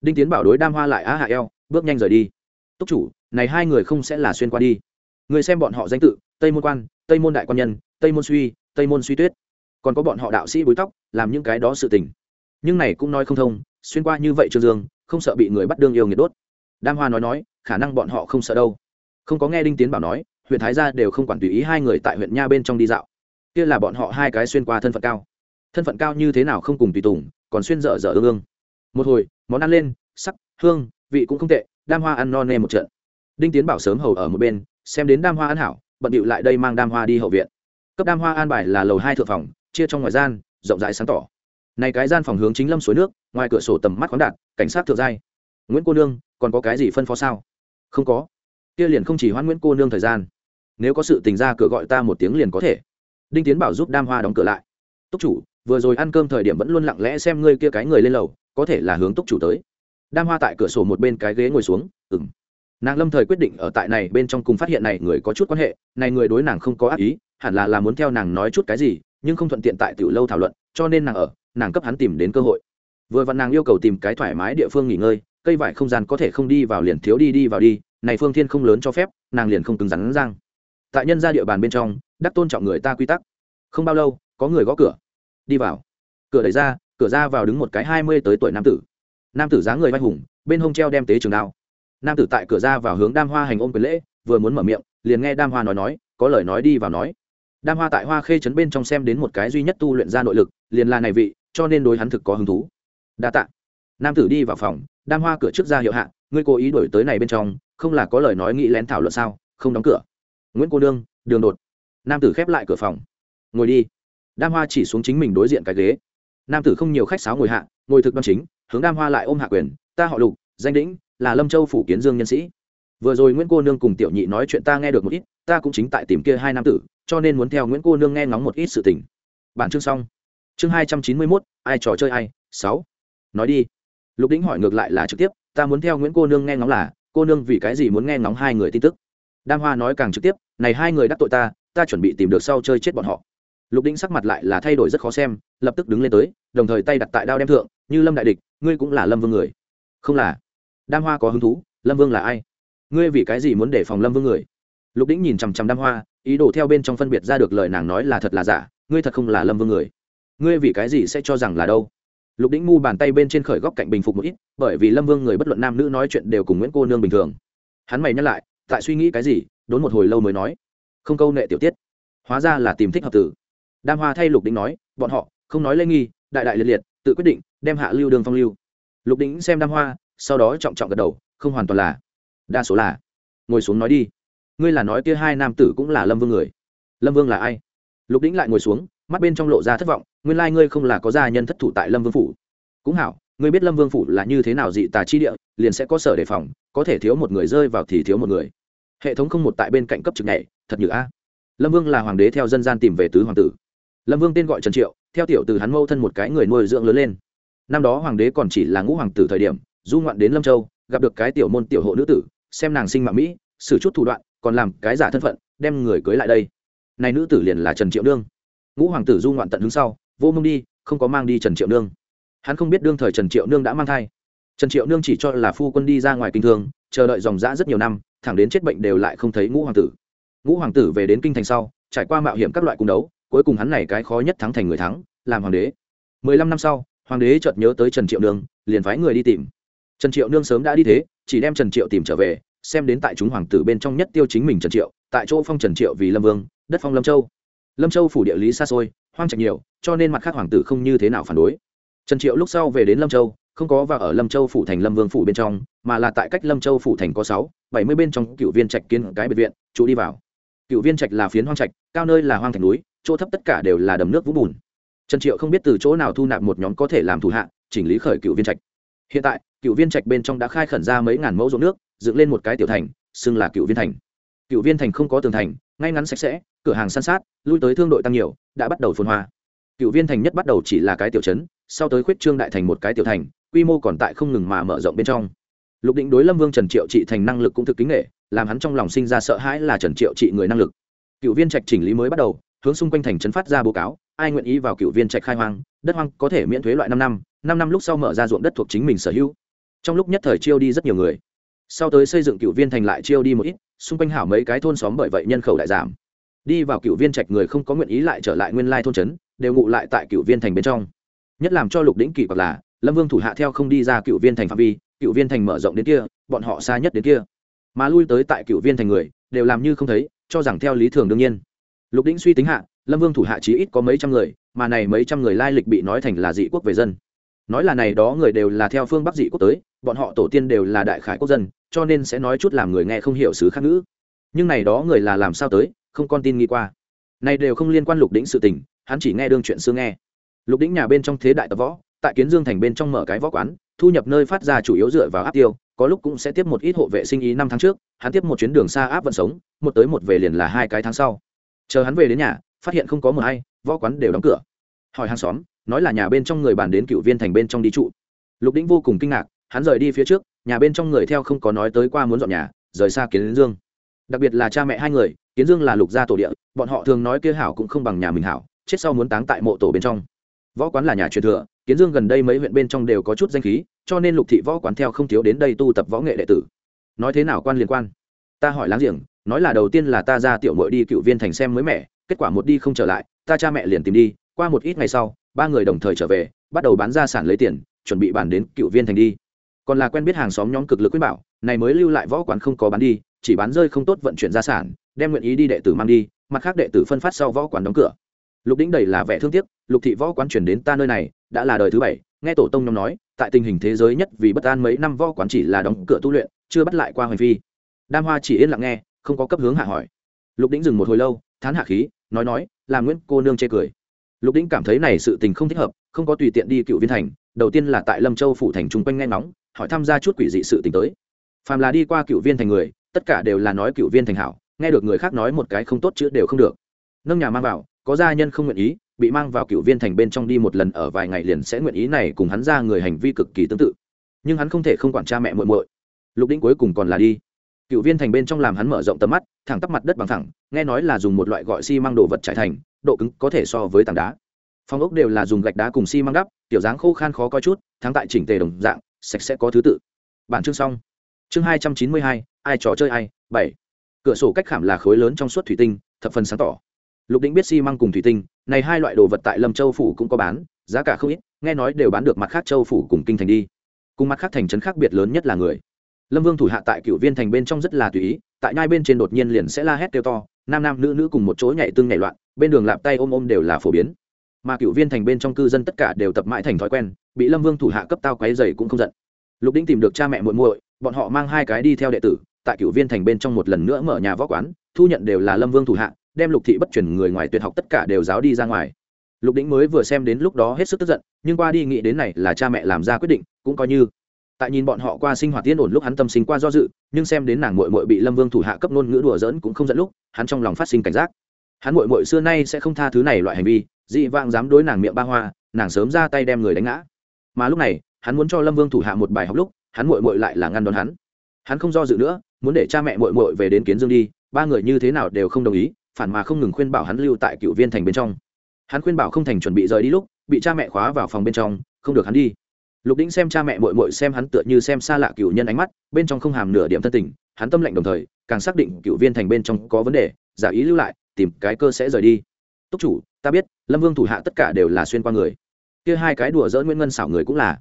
Đinh tiến bảo đối đam hoa lại á hạ eo, bước nhanh rời đi. Túc chủ, này hai người không sẽ là xuyên qua đi. Người xem bọn họ danh tự, tây môn quan, tây môn đại quan nhân, tây môn suy, tây môn suy tuyết. Còn có bọn họ đạo sĩ búi tóc, làm những cái đó sự tình. Nhưng này cũng nói không thông, xuyên qua như vậy trương dương, không sợ bị người bắt đương yêu nghiệt đốt. Đam hoa nói nói, khả năng bọn họ không sợ đâu. Không có nghe đinh tiến bảo nói, huyện thái gia đều không quản tùy ý hai người tại huyện nha bên trong đi dạo. Kia là bọn họ hai cái xuyên qua thân phận cao thân phận cao như thế nào không cùng tùy tùng, còn xuyên dở dở ương ương. Một hồi, món ăn lên, sắc, hương, vị cũng không tệ, đam hoa ăn no nê một trận. Đinh tiến bảo sớm hầu ở một bên, xem đến đam hoa ăn hảo, bận điệu lại đây mang đam hoa đi hậu viện. Cấp đam hoa an bài là lầu hai thượng phòng, chia trong ngoài gian, rộng rãi sáng tỏ. Này cái gian phòng hướng chính lâm suối nước, ngoài cửa sổ tầm mắt khoáng đạt, cảnh sát thượng giai. Nguyễn cô nương, còn có cái gì phân phó sao? Không có. Kia liền không chỉ hoãn nguyễn cô nương thời gian. Nếu có sự tình ra cửa gọi ta một tiếng liền có thể. Đinh tiến bảo giúp đam hoa đóng cửa lại. Túc chủ vừa rồi ăn cơm thời điểm vẫn luôn lặng lẽ xem ngươi kia cái người lên lầu, có thể là hướng túc chủ tới. Đam hoa tại cửa sổ một bên cái ghế ngồi xuống ừng nàng lâm thời quyết định ở tại này bên trong cùng phát hiện này người có chút quan hệ, này người đối nàng không có ác ý, hẳn là là muốn theo nàng nói chút cái gì, nhưng không thuận tiện tại tiểu lâu thảo luận, cho nên nàng ở, nàng cấp hắn tìm đến cơ hội. Vừa vặn nàng yêu cầu tìm cái thoải mái địa phương nghỉ ngơi, cây vải không gian có thể không đi vào liền thiếu đi đi vào đi, này phương thiên không lớn cho phép, nàng liền không cứng rắn răng. Tại nhân ra địa bàn bên trong, đắc tôn trọng người ta quy tắc. Không bao lâu, có người gõ cửa đi vào. Cửa đẩy ra, cửa ra vào đứng một cái hai mươi tới tuổi nam tử. Nam tử dáng người vai hùng, bên hông treo đem tế trường đao. Nam tử tại cửa ra vào hướng đam hoa hành ôm quyền lễ, vừa muốn mở miệng, liền nghe đam hoa nói nói, có lời nói đi vào nói. Đam hoa tại hoa khê trấn bên trong xem đến một cái duy nhất tu luyện ra nội lực, liền là này vị, cho nên đối hắn thực có hứng thú. Đa tạ. Nam tử đi vào phòng, đam hoa cửa trước ra hiệu hạ, ngươi cố ý đổi tới này bên trong, không là có lời nói nghĩ lén thảo luận sao, không đóng cửa. Nguyễn cô nương, đường đột. Nam tử khép lại cửa phòng. Ngồi đi đam hoa chỉ xuống chính mình đối diện cái ghế. Nam tử không nhiều khách sáo ngồi hạ, ngồi thực đoan chính, hướng đam hoa lại ôm hạ quyền, ta họ lục, danh đĩnh, là lâm châu phủ kiến dương nhân sĩ. Vừa rồi nguyễn cô nương cùng tiểu nhị nói chuyện ta nghe được một ít, ta cũng chính tại tìm kia hai nam tử, cho nên muốn theo nguyễn cô nương nghe ngóng một ít sự tình. Bản chương xong. Chương hai trăm chín mươi mốt, ai trò chơi ai? Sáu. Nói đi. Lục đĩnh hỏi ngược lại là trực tiếp, ta muốn theo nguyễn cô nương nghe ngóng là, cô nương vì cái gì muốn nghe ngóng hai người tin tức? Đam hoa nói càng trực tiếp, này hai người đắc tội ta ta chuẩn bị tìm được sau chơi chết bọn họ lục đĩnh sắc mặt lại là thay đổi rất khó xem, lập tức đứng lên tới, đồng thời tay đặt tại đao đem thượng, như lâm đại địch, ngươi cũng là lâm vương người. Không là. Đam hoa có hứng thú, lâm vương là ai? Ngươi vì cái gì muốn để phòng lâm vương người? Lục đĩnh nhìn chằm chằm đam hoa, ý đồ theo bên trong phân biệt ra được lời nàng nói là thật là giả, ngươi thật không là lâm vương người. Ngươi vì cái gì sẽ cho rằng là đâu? Lục đĩnh mu bàn tay bên trên khởi góc cạnh bình phục một ít, bởi vì lâm vương người bất luận nam nữ nói chuyện đều cùng nguyễn cô nương bình thường. Hắn mày nhắc lại, tại suy nghĩ cái gì, đốn một hồi lâu mới nói. Không câu nệ tiểu tiết. Hóa ra là tìm thích hợp tử đam hoa thay lục đĩnh nói, bọn họ, không nói lê nghi, đại đại liệt liệt, tự quyết định, đem hạ lưu đường phong lưu. Lục đĩnh xem đam hoa, sau đó trọng trọng gật đầu, không hoàn toàn là, đa số là, ngồi xuống nói đi. Ngươi là nói kia hai nam tử cũng là lâm vương người. Lâm vương là ai? Lục đĩnh lại ngồi xuống, mắt bên trong lộ ra thất vọng, nguyên lai ngươi không là có gia nhân thất thủ tại lâm vương phủ. Cũng hảo, ngươi biết lâm vương phủ là như thế nào dị tà chi địa, liền sẽ có sở đề phòng, có thể thiếu một người rơi vào thì thiếu một người. Hệ thống không một tại bên cạnh cấp trực này thật như a. Lâm vương là hoàng đế theo dân gian tìm về tứ hoàng tử lâm vương tên gọi trần triệu, theo tiểu từ hắn mâu thân một cái người nuôi dưỡng lớn lên. Năm đó hoàng đế còn chỉ là ngũ hoàng tử thời điểm, du ngoạn đến lâm châu, gặp được cái tiểu môn tiểu hộ nữ tử, xem nàng sinh mạng mỹ, xử chút thủ đoạn, còn làm cái giả thân phận, đem người cưới lại đây. Này nữ tử liền là trần triệu nương. Ngũ hoàng tử du ngoạn tận hướng sau, vô mông đi, không có mang đi trần triệu nương. Hắn không biết đương thời trần triệu nương đã mang thai. Trần triệu nương chỉ cho là phu quân đi ra ngoài kinh thương chờ đợi dòng dã rất nhiều năm, thẳng đến chết bệnh đều lại không thấy ngũ hoàng tử. Ngũ hoàng tử về đến kinh thành sau, trải qua mạo hiểm các loại cung đấu cuối cùng hắn này cái khó nhất thắng thành người thắng, làm hoàng đế. Mười lăm năm sau, hoàng đế chợt nhớ tới trần triệu nương, liền phái người đi tìm. Trần triệu nương sớm đã đi thế, chỉ đem trần triệu tìm trở về, xem đến tại chúng hoàng tử bên trong nhất tiêu chính mình trần triệu, tại chỗ phong trần triệu vì lâm vương, đất phong lâm châu. Lâm châu phủ địa lý xa xôi, hoang trạch nhiều, cho nên mặt khác hoàng tử không như thế nào phản đối. Trần triệu lúc sau về đến lâm châu, không có vào ở lâm châu phủ thành lâm vương phủ bên trong, mà là tại cách lâm châu phủ thành có sáu, bảy mươi bên trong cựu viên trạch kiến cái biệt viện chủ đi vào. Cựu viên trạch là phiến hoang trạch, cao nơi là hoang thành núi chỗ thấp tất cả đều là đầm nước vũng bùn. Trần triệu không biết từ chỗ nào thu nạp một nhóm có thể làm thủ hạ, chỉnh lý khởi cựu viên trạch. Hiện tại, cựu viên trạch bên trong đã khai khẩn ra mấy ngàn mẫu ruộng nước, dựng lên một cái tiểu thành, xưng là cựu viên thành. Cựu viên thành không có tường thành, ngay ngắn sạch sẽ, cửa hàng san sát, lui tới thương đội tăng nhiều, đã bắt đầu phồn hoa. Cựu viên thành nhất bắt đầu chỉ là cái tiểu trấn, sau tới khuyết trương đại thành một cái tiểu thành, quy mô còn tại không ngừng mà mở rộng bên trong. Lục định đối lâm vương trần triệu trị thành năng lực cũng thực kính nghệ làm hắn trong lòng sinh ra sợ hãi là trần triệu trị người năng lực. Cựu viên trạch chỉnh lý mới bắt đầu hướng xung quanh thành trấn phát ra báo cáo, ai nguyện ý vào cựu viên trạch khai hoang, đất hoang có thể miễn thuế loại năm năm năm năm lúc sau mở ra ruộng đất thuộc chính mình sở hữu. Trong lúc nhất thời chiêu đi rất nhiều người. Sau tới xây dựng cựu viên thành lại chiêu đi một ít, xung quanh hảo mấy cái thôn xóm bởi vậy nhân khẩu đại giảm. Đi vào cựu viên trạch người không có nguyện ý lại trở lại nguyên lai thôn trấn, đều ngụ lại tại cựu viên thành bên trong. Nhất làm cho lục đỉnh kỳ hoặc là, lâm vương thủ hạ theo không đi ra cựu viên thành phạm vi, cựu viên thành mở rộng đến kia, bọn họ xa nhất đến kia. Mà lui tới tại cựu viên thành người, đều làm như không thấy, cho rằng theo lý thường đương nhiên lục đỉnh suy tính hạ, lâm vương thủ hạ chí ít có mấy trăm người, mà này mấy trăm người lai lịch bị nói thành là dị quốc về dân. Nói là này đó người đều là theo phương bắc dị quốc tới, bọn họ tổ tiên đều là đại khải quốc dân, cho nên sẽ nói chút làm người nghe không hiểu xứ khác ngữ. Nhưng này đó người là làm sao tới, không con tin nghi qua. Này đều không liên quan lục đỉnh sự tình, hắn chỉ nghe đương chuyện xưa nghe. Lục đỉnh nhà bên trong thế đại tập võ, tại kiến dương thành bên trong mở cái võ quán, thu nhập nơi phát ra chủ yếu dựa vào áp tiêu, có lúc cũng sẽ tiếp một ít hộ vệ sinh ý năm tháng trước, hắn tiếp một chuyến đường xa áp vận sống, một tới một về liền là hai cái tháng sau chờ hắn về đến nhà, phát hiện không có mờ hay võ quán đều đóng cửa. Hỏi hàng xóm, nói là nhà bên trong người bàn đến cựu viên thành bên trong đi trụ. Lục đĩnh vô cùng kinh ngạc, hắn rời đi phía trước, nhà bên trong người theo không có nói tới qua muốn dọn nhà, rời xa kiến dương. Đặc biệt là cha mẹ hai người, kiến dương là lục gia tổ địa, bọn họ thường nói kia hảo cũng không bằng nhà mình hảo, chết sau muốn táng tại mộ tổ bên trong. Võ quán là nhà truyền thừa, kiến dương gần đây mấy huyện bên trong đều có chút danh khí, cho nên lục thị võ quán theo không thiếu đến đây tu tập võ nghệ đệ tử. Nói thế nào quan liên quan? Ta hỏi láng giềng nói là đầu tiên là ta ra tiểu mội đi cựu viên thành xem mới mẻ, kết quả một đi không trở lại, ta cha mẹ liền tìm đi, qua một ít ngày sau, ba người đồng thời trở về, bắt đầu bán ra sản lấy tiền, chuẩn bị bàn đến cựu viên thành đi. Còn là quen biết hàng xóm nhóm cực lực quyết bảo, này mới lưu lại võ quán không có bán đi, chỉ bán rơi không tốt vận chuyển gia sản, đem nguyện ý đi đệ tử mang đi, mặt khác đệ tử phân phát sau võ quán đóng cửa. Lục đĩnh đầy là vẻ thương tiếc, lục thị võ quán chuyển đến ta nơi này, đã là đời thứ bảy, nghe tổ tông nhóm nói, tại tình hình thế giới nhất vì bất an mấy năm võ quán chỉ là đóng cửa tu luyện, chưa bắt lại qua hành vi. Đam hoa chỉ yên lặng nghe không có cấp hướng hạ hỏi. Lục đĩnh dừng một hồi lâu, thán hạ khí, nói nói là nguyễn cô nương chê cười. Lục đĩnh cảm thấy này sự tình không thích hợp, không có tùy tiện đi cựu viên thành, đầu tiên là tại lâm châu phủ thành chung quanh nghe ngóng, hỏi tham gia chút quỷ dị sự tình tới. Phàm là đi qua cựu viên thành người, tất cả đều là nói cựu viên thành hảo, nghe được người khác nói một cái không tốt chữ đều không được. Nâng nhà mang vào, có gia nhân không nguyện ý, bị mang vào cựu viên thành bên trong đi một lần ở vài ngày liền sẽ nguyện ý này cùng hắn ra người hành vi cực kỳ tương tự. Nhưng hắn không thể không quản cha mẹ muội muội. Lục đĩnh cuối cùng còn là đi cựu viên thành bên trong làm hắn mở rộng tầm mắt, thẳng tắp mặt đất bằng thẳng, nghe nói là dùng một loại gọi xi măng đồ vật trải thành, độ cứng có thể so với tảng đá. Phong ốc đều là dùng gạch đá cùng xi măng đắp kiểu dáng khô khan khó coi chút, thắng tại chỉnh tề đồng dạng, sạch sẽ có thứ tự. Bản chương xong. Chương hai trăm chín mươi hai, ai trò chơi ai, bảy. Cửa sổ cách khảm là khối lớn trong suốt thủy tinh, thập phần sáng tỏ. Lục định biết xi măng cùng thủy tinh, này hai loại đồ vật tại lâm châu phủ cũng có bán, giá cả không ít, nghe nói đều bán được mặt khác châu phủ cùng kinh thành đi. Cùng mặt khác thành trấn khác biệt lớn nhất là người lâm vương thủ hạ tại cựu viên thành bên trong rất là tùy ý, tại nhai bên trên đột nhiên liền sẽ la hét kêu to, nam nam nữ nữ cùng một chỗ nhảy tương nhảy loạn, bên đường lạp tay ôm ôm đều là phổ biến. Mà cựu viên thành bên trong cư dân tất cả đều tập mãi thành thói quen, bị lâm vương thủ hạ cấp tao quáy dày cũng không giận. Lục đinh tìm được cha mẹ muộn muội, bọn họ mang hai cái đi theo đệ tử, tại cựu viên thành bên trong một lần nữa mở nhà võ quán, thu nhận đều là lâm vương thủ hạ, đem lục thị bất chuyển người ngoài tuyệt học tất cả đều giáo đi ra ngoài. Lục đĩnh mới vừa xem đến lúc đó hết sức tức giận, nhưng qua đi nghĩ đến này là cha mẹ làm ra quyết định, cũng coi như tại nhìn bọn họ qua sinh hoạt tiên ổn lúc hắn tâm sinh qua do dự, nhưng xem đến nàng mội mội bị lâm vương thủ hạ cấp ngôn ngữ đùa dỡn cũng không dẫn lúc, hắn trong lòng phát sinh cảnh giác. Hắn mội mội xưa nay sẽ không tha thứ này loại hành vi, dị vãng dám đối nàng miệng ba hoa, nàng sớm ra tay đem người đánh ngã. Mà lúc này, hắn muốn cho lâm vương thủ hạ một bài học lúc, hắn mội mội lại là ngăn đón hắn. Hắn không do dự nữa, muốn để cha mẹ mội mội về đến kiến dương đi, ba người như thế nào đều không đồng ý, phản mà không ngừng khuyên bảo hắn lưu tại cựu viên thành bên trong. Hắn khuyên bảo không thành chuẩn bị rời đi lúc, bị cha mẹ khóa vào phòng bên trong, không được hắn đi lục đĩnh xem cha mẹ mội mội xem hắn tựa như xem xa lạ cựu nhân ánh mắt, bên trong không hàm nửa điểm thân tình, hắn tâm lệnh đồng thời, càng xác định cựu viên thành bên trong có vấn đề, giả ý lưu lại, tìm cái cơ sẽ rời đi. Túc chủ, ta biết, lâm vương thủ hạ tất cả đều là xuyên qua người. Kia hai cái đùa dỡ nguyễn ngân xảo người cũng là.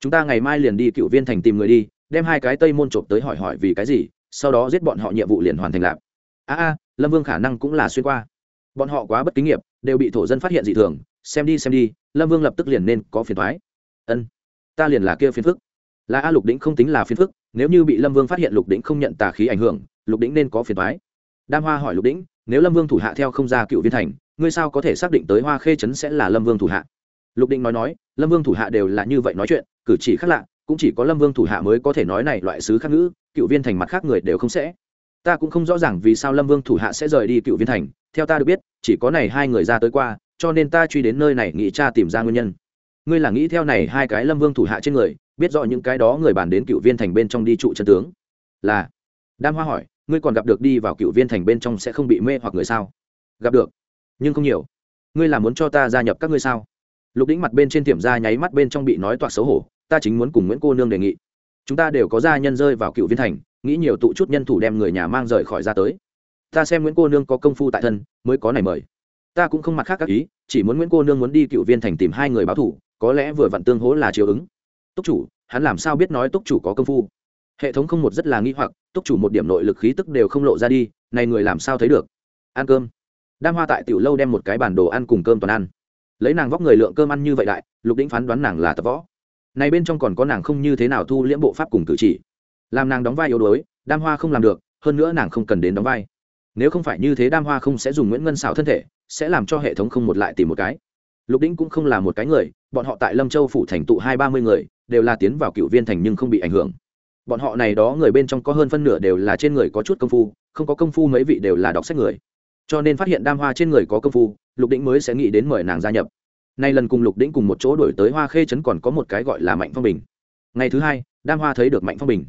Chúng ta ngày mai liền đi cựu viên thành tìm người đi, đem hai cái tây môn trộm tới hỏi hỏi vì cái gì, sau đó giết bọn họ nhiệm vụ liền hoàn thành lạp. A a, lâm vương khả năng cũng là xuyên qua. Bọn họ quá bất kính nghiệp, đều bị thổ dân phát hiện dị thường, xem đi xem đi, lâm vương lập tức liền nên có phiền thoái ân ta liền là kia phiền phức. Là a lục đĩnh không tính là phiền phức, nếu như bị lâm vương phát hiện lục đĩnh không nhận tà khí ảnh hưởng, lục đĩnh nên có phiền thoái đam hoa hỏi lục đĩnh nếu lâm vương thủ hạ theo không ra cựu viên thành, ngươi sao có thể xác định tới hoa khê trấn sẽ là lâm vương thủ hạ? Lục đĩnh nói nói, lâm vương thủ hạ đều là như vậy nói chuyện, cử chỉ khác lạ, cũng chỉ có lâm vương thủ hạ mới có thể nói này loại sứ khác ngữ, cựu viên thành mặt khác người đều không sẽ. Ta cũng không rõ ràng vì sao lâm vương thủ hạ sẽ rời đi cựu viên thành, theo ta được biết, chỉ có này hai người ra tới qua, cho nên ta truy đến nơi này nghĩ cha tìm ra nguyên nhân ngươi là nghĩ theo này hai cái lâm vương thủ hạ trên người, biết rõ những cái đó người bàn đến cựu viên thành bên trong đi trụ chân tướng. Là. Đam hoa hỏi, ngươi còn gặp được đi vào cựu viên thành bên trong sẽ không bị mê hoặc người sao? Gặp được. Nhưng không nhiều. Ngươi là muốn cho ta gia nhập các ngươi sao? Lục đĩnh mặt bên trên tiệm ra nháy mắt bên trong bị nói toạc xấu hổ, ta chính muốn cùng nguyễn cô nương đề nghị. Chúng ta đều có gia nhân rơi vào cựu viên thành, nghĩ nhiều tụ chút nhân thủ đem người nhà mang rời khỏi ra tới. Ta xem nguyễn cô nương có công phu tại thân, mới có này mời. Ta cũng không mặt khác các ý, chỉ muốn nguyễn cô nương muốn đi cựu viên thành tìm hai người báo thủ có lẽ vừa vặn tương hố là chiều ứng. Túc chủ, hắn làm sao biết nói túc chủ có công phu? Hệ thống không một rất là nghi hoặc, túc chủ một điểm nội lực khí tức đều không lộ ra đi, này người làm sao thấy được? Ăn cơm. Đam hoa tại tiểu lâu đem một cái bản đồ ăn cùng cơm toàn ăn. Lấy nàng vóc người lượng cơm ăn như vậy đại, lục đĩnh phán đoán nàng là tập võ. Này bên trong còn có nàng không như thế nào thu liễm bộ pháp cùng cử chỉ. Làm nàng đóng vai yếu đuối, đam hoa không làm được, hơn nữa nàng không cần đến đóng vai. Nếu không phải như thế đam hoa không sẽ dùng nguyễn ngân xảo thân thể, sẽ làm cho hệ thống không một lại tìm một cái lục đĩnh cũng không là một cái người, bọn họ tại lâm châu phủ thành tụ hai ba mươi người, đều là tiến vào cựu viên thành nhưng không bị ảnh hưởng. Bọn họ này đó người bên trong có hơn phân nửa đều là trên người có chút công phu, không có công phu mấy vị đều là đọc sách người. Cho nên phát hiện đam hoa trên người có công phu, lục đĩnh mới sẽ nghĩ đến mời nàng gia nhập. Nay lần cùng lục đĩnh cùng một chỗ đổi tới hoa khê trấn còn có một cái gọi là mạnh phong bình. Ngày thứ hai, đam hoa thấy được mạnh phong bình.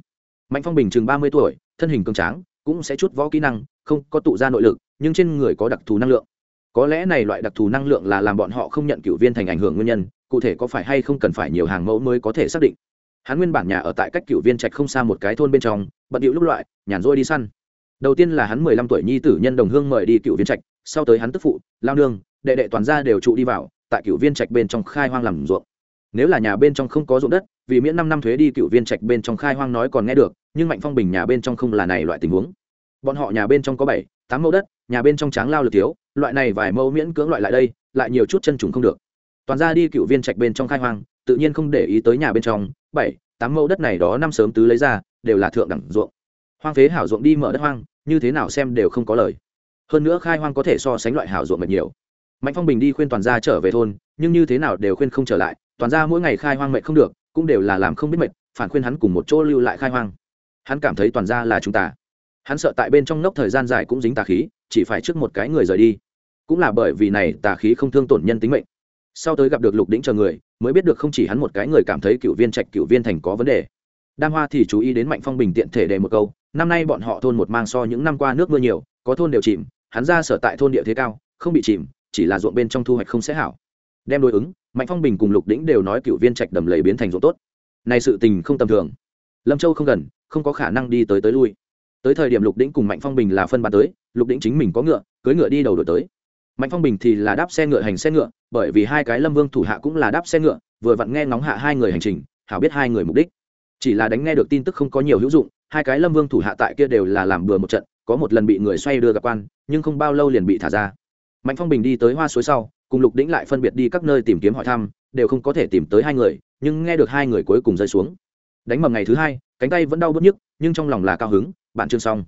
Mạnh phong bình chừng ba mươi tuổi, thân hình cường tráng, cũng sẽ chút võ kỹ năng, không có tụ ra nội lực, nhưng trên người có đặc thù năng lượng có lẽ này loại đặc thù năng lượng là làm bọn họ không nhận cựu viên thành ảnh hưởng nguyên nhân, cụ thể có phải hay không cần phải nhiều hàng mẫu mới có thể xác định. Hắn nguyên bản nhà ở tại cách cựu viên trạch không xa một cái thôn bên trong, bận điệu lúc loại, nhàn rỗi đi săn. Đầu tiên là hắn mười lăm tuổi nhi tử nhân đồng hương mời đi cựu viên trạch, sau tới hắn tức phụ, lao nương, đệ đệ toàn gia đều trụ đi vào, tại cựu viên trạch bên trong khai hoang làm ruộng. Nếu là nhà bên trong không có ruộng đất, vì miễn năm năm thuế đi cựu viên trạch bên trong khai hoang nói còn nghe được, nhưng mạnh phong bình nhà bên trong không là này loại tình huống. Bọn họ nhà bên trong có bảy, tám mẫu đất, nhà bên trong tráng lao lực thiếu loại này vài mẫu miễn cưỡng loại lại đây, lại nhiều chút chân trùng không được. Toàn ra đi cựu viên trạch bên trong khai hoang, tự nhiên không để ý tới nhà bên trong, bảy, tám mẫu đất này đó năm sớm tứ lấy ra, đều là thượng đẳng ruộng. Hoang phế hảo ruộng đi mở đất hoang, như thế nào xem đều không có lời. Hơn nữa khai hoang có thể so sánh loại hảo ruộng mệt nhiều. Mạnh phong bình đi khuyên toàn gia trở về thôn, nhưng như thế nào đều khuyên không trở lại, toàn gia mỗi ngày khai hoang mệt không được, cũng đều là làm không biết mệt, phản khuyên hắn cùng một chỗ lưu lại khai hoang. Hắn cảm thấy toàn gia là chúng ta. Hắn sợ tại bên trong nốc thời gian dài cũng dính tà khí chỉ phải trước một cái người rời đi. Cũng là bởi vì này, tà khí không thương tổn nhân tính mệnh. Sau tới gặp được lục đĩnh chờ người, mới biết được không chỉ hắn một cái người cảm thấy cựu viên trạch, cựu viên thành có vấn đề. Đam hoa thì chú ý đến mạnh phong bình tiện thể đề một câu, năm nay bọn họ thôn một mang so những năm qua nước mưa nhiều, có thôn đều chìm, hắn ra sở tại thôn địa thế cao, không bị chìm, chỉ là ruộng bên trong thu hoạch không sẽ hảo. Đem đối ứng, mạnh phong bình cùng lục đĩnh đều nói cựu viên trạch đầm lầy biến thành ruộng tốt. Này sự tình không tầm thường. Lâm châu không gần, không có khả năng đi tới tới lui. Tới thời điểm lục đĩnh cùng mạnh phong bình là phân bàn tới lục đĩnh chính mình có ngựa cưới ngựa đi đầu đổi tới. Mạnh phong bình thì là đáp xe ngựa hành xe ngựa, bởi vì hai cái lâm vương thủ hạ cũng là đáp xe ngựa, vừa vặn nghe ngóng hạ hai người hành trình, hảo biết hai người mục đích. Chỉ là đánh nghe được tin tức không có nhiều hữu dụng, hai cái lâm vương thủ hạ tại kia đều là làm bừa một trận, có một lần bị người xoay đưa gặp quan, nhưng không bao lâu liền bị thả ra. Mạnh phong bình đi tới hoa suối sau, cùng lục đĩnh lại phân biệt đi các nơi tìm kiếm hỏi thăm, đều không có thể tìm tới hai người, nhưng nghe được hai người cuối cùng rơi xuống. Đánh mầm ngày thứ hai, cánh tay vẫn đau bớt nhức, nhưng trong lòng là cao hứng, bạn chương xong.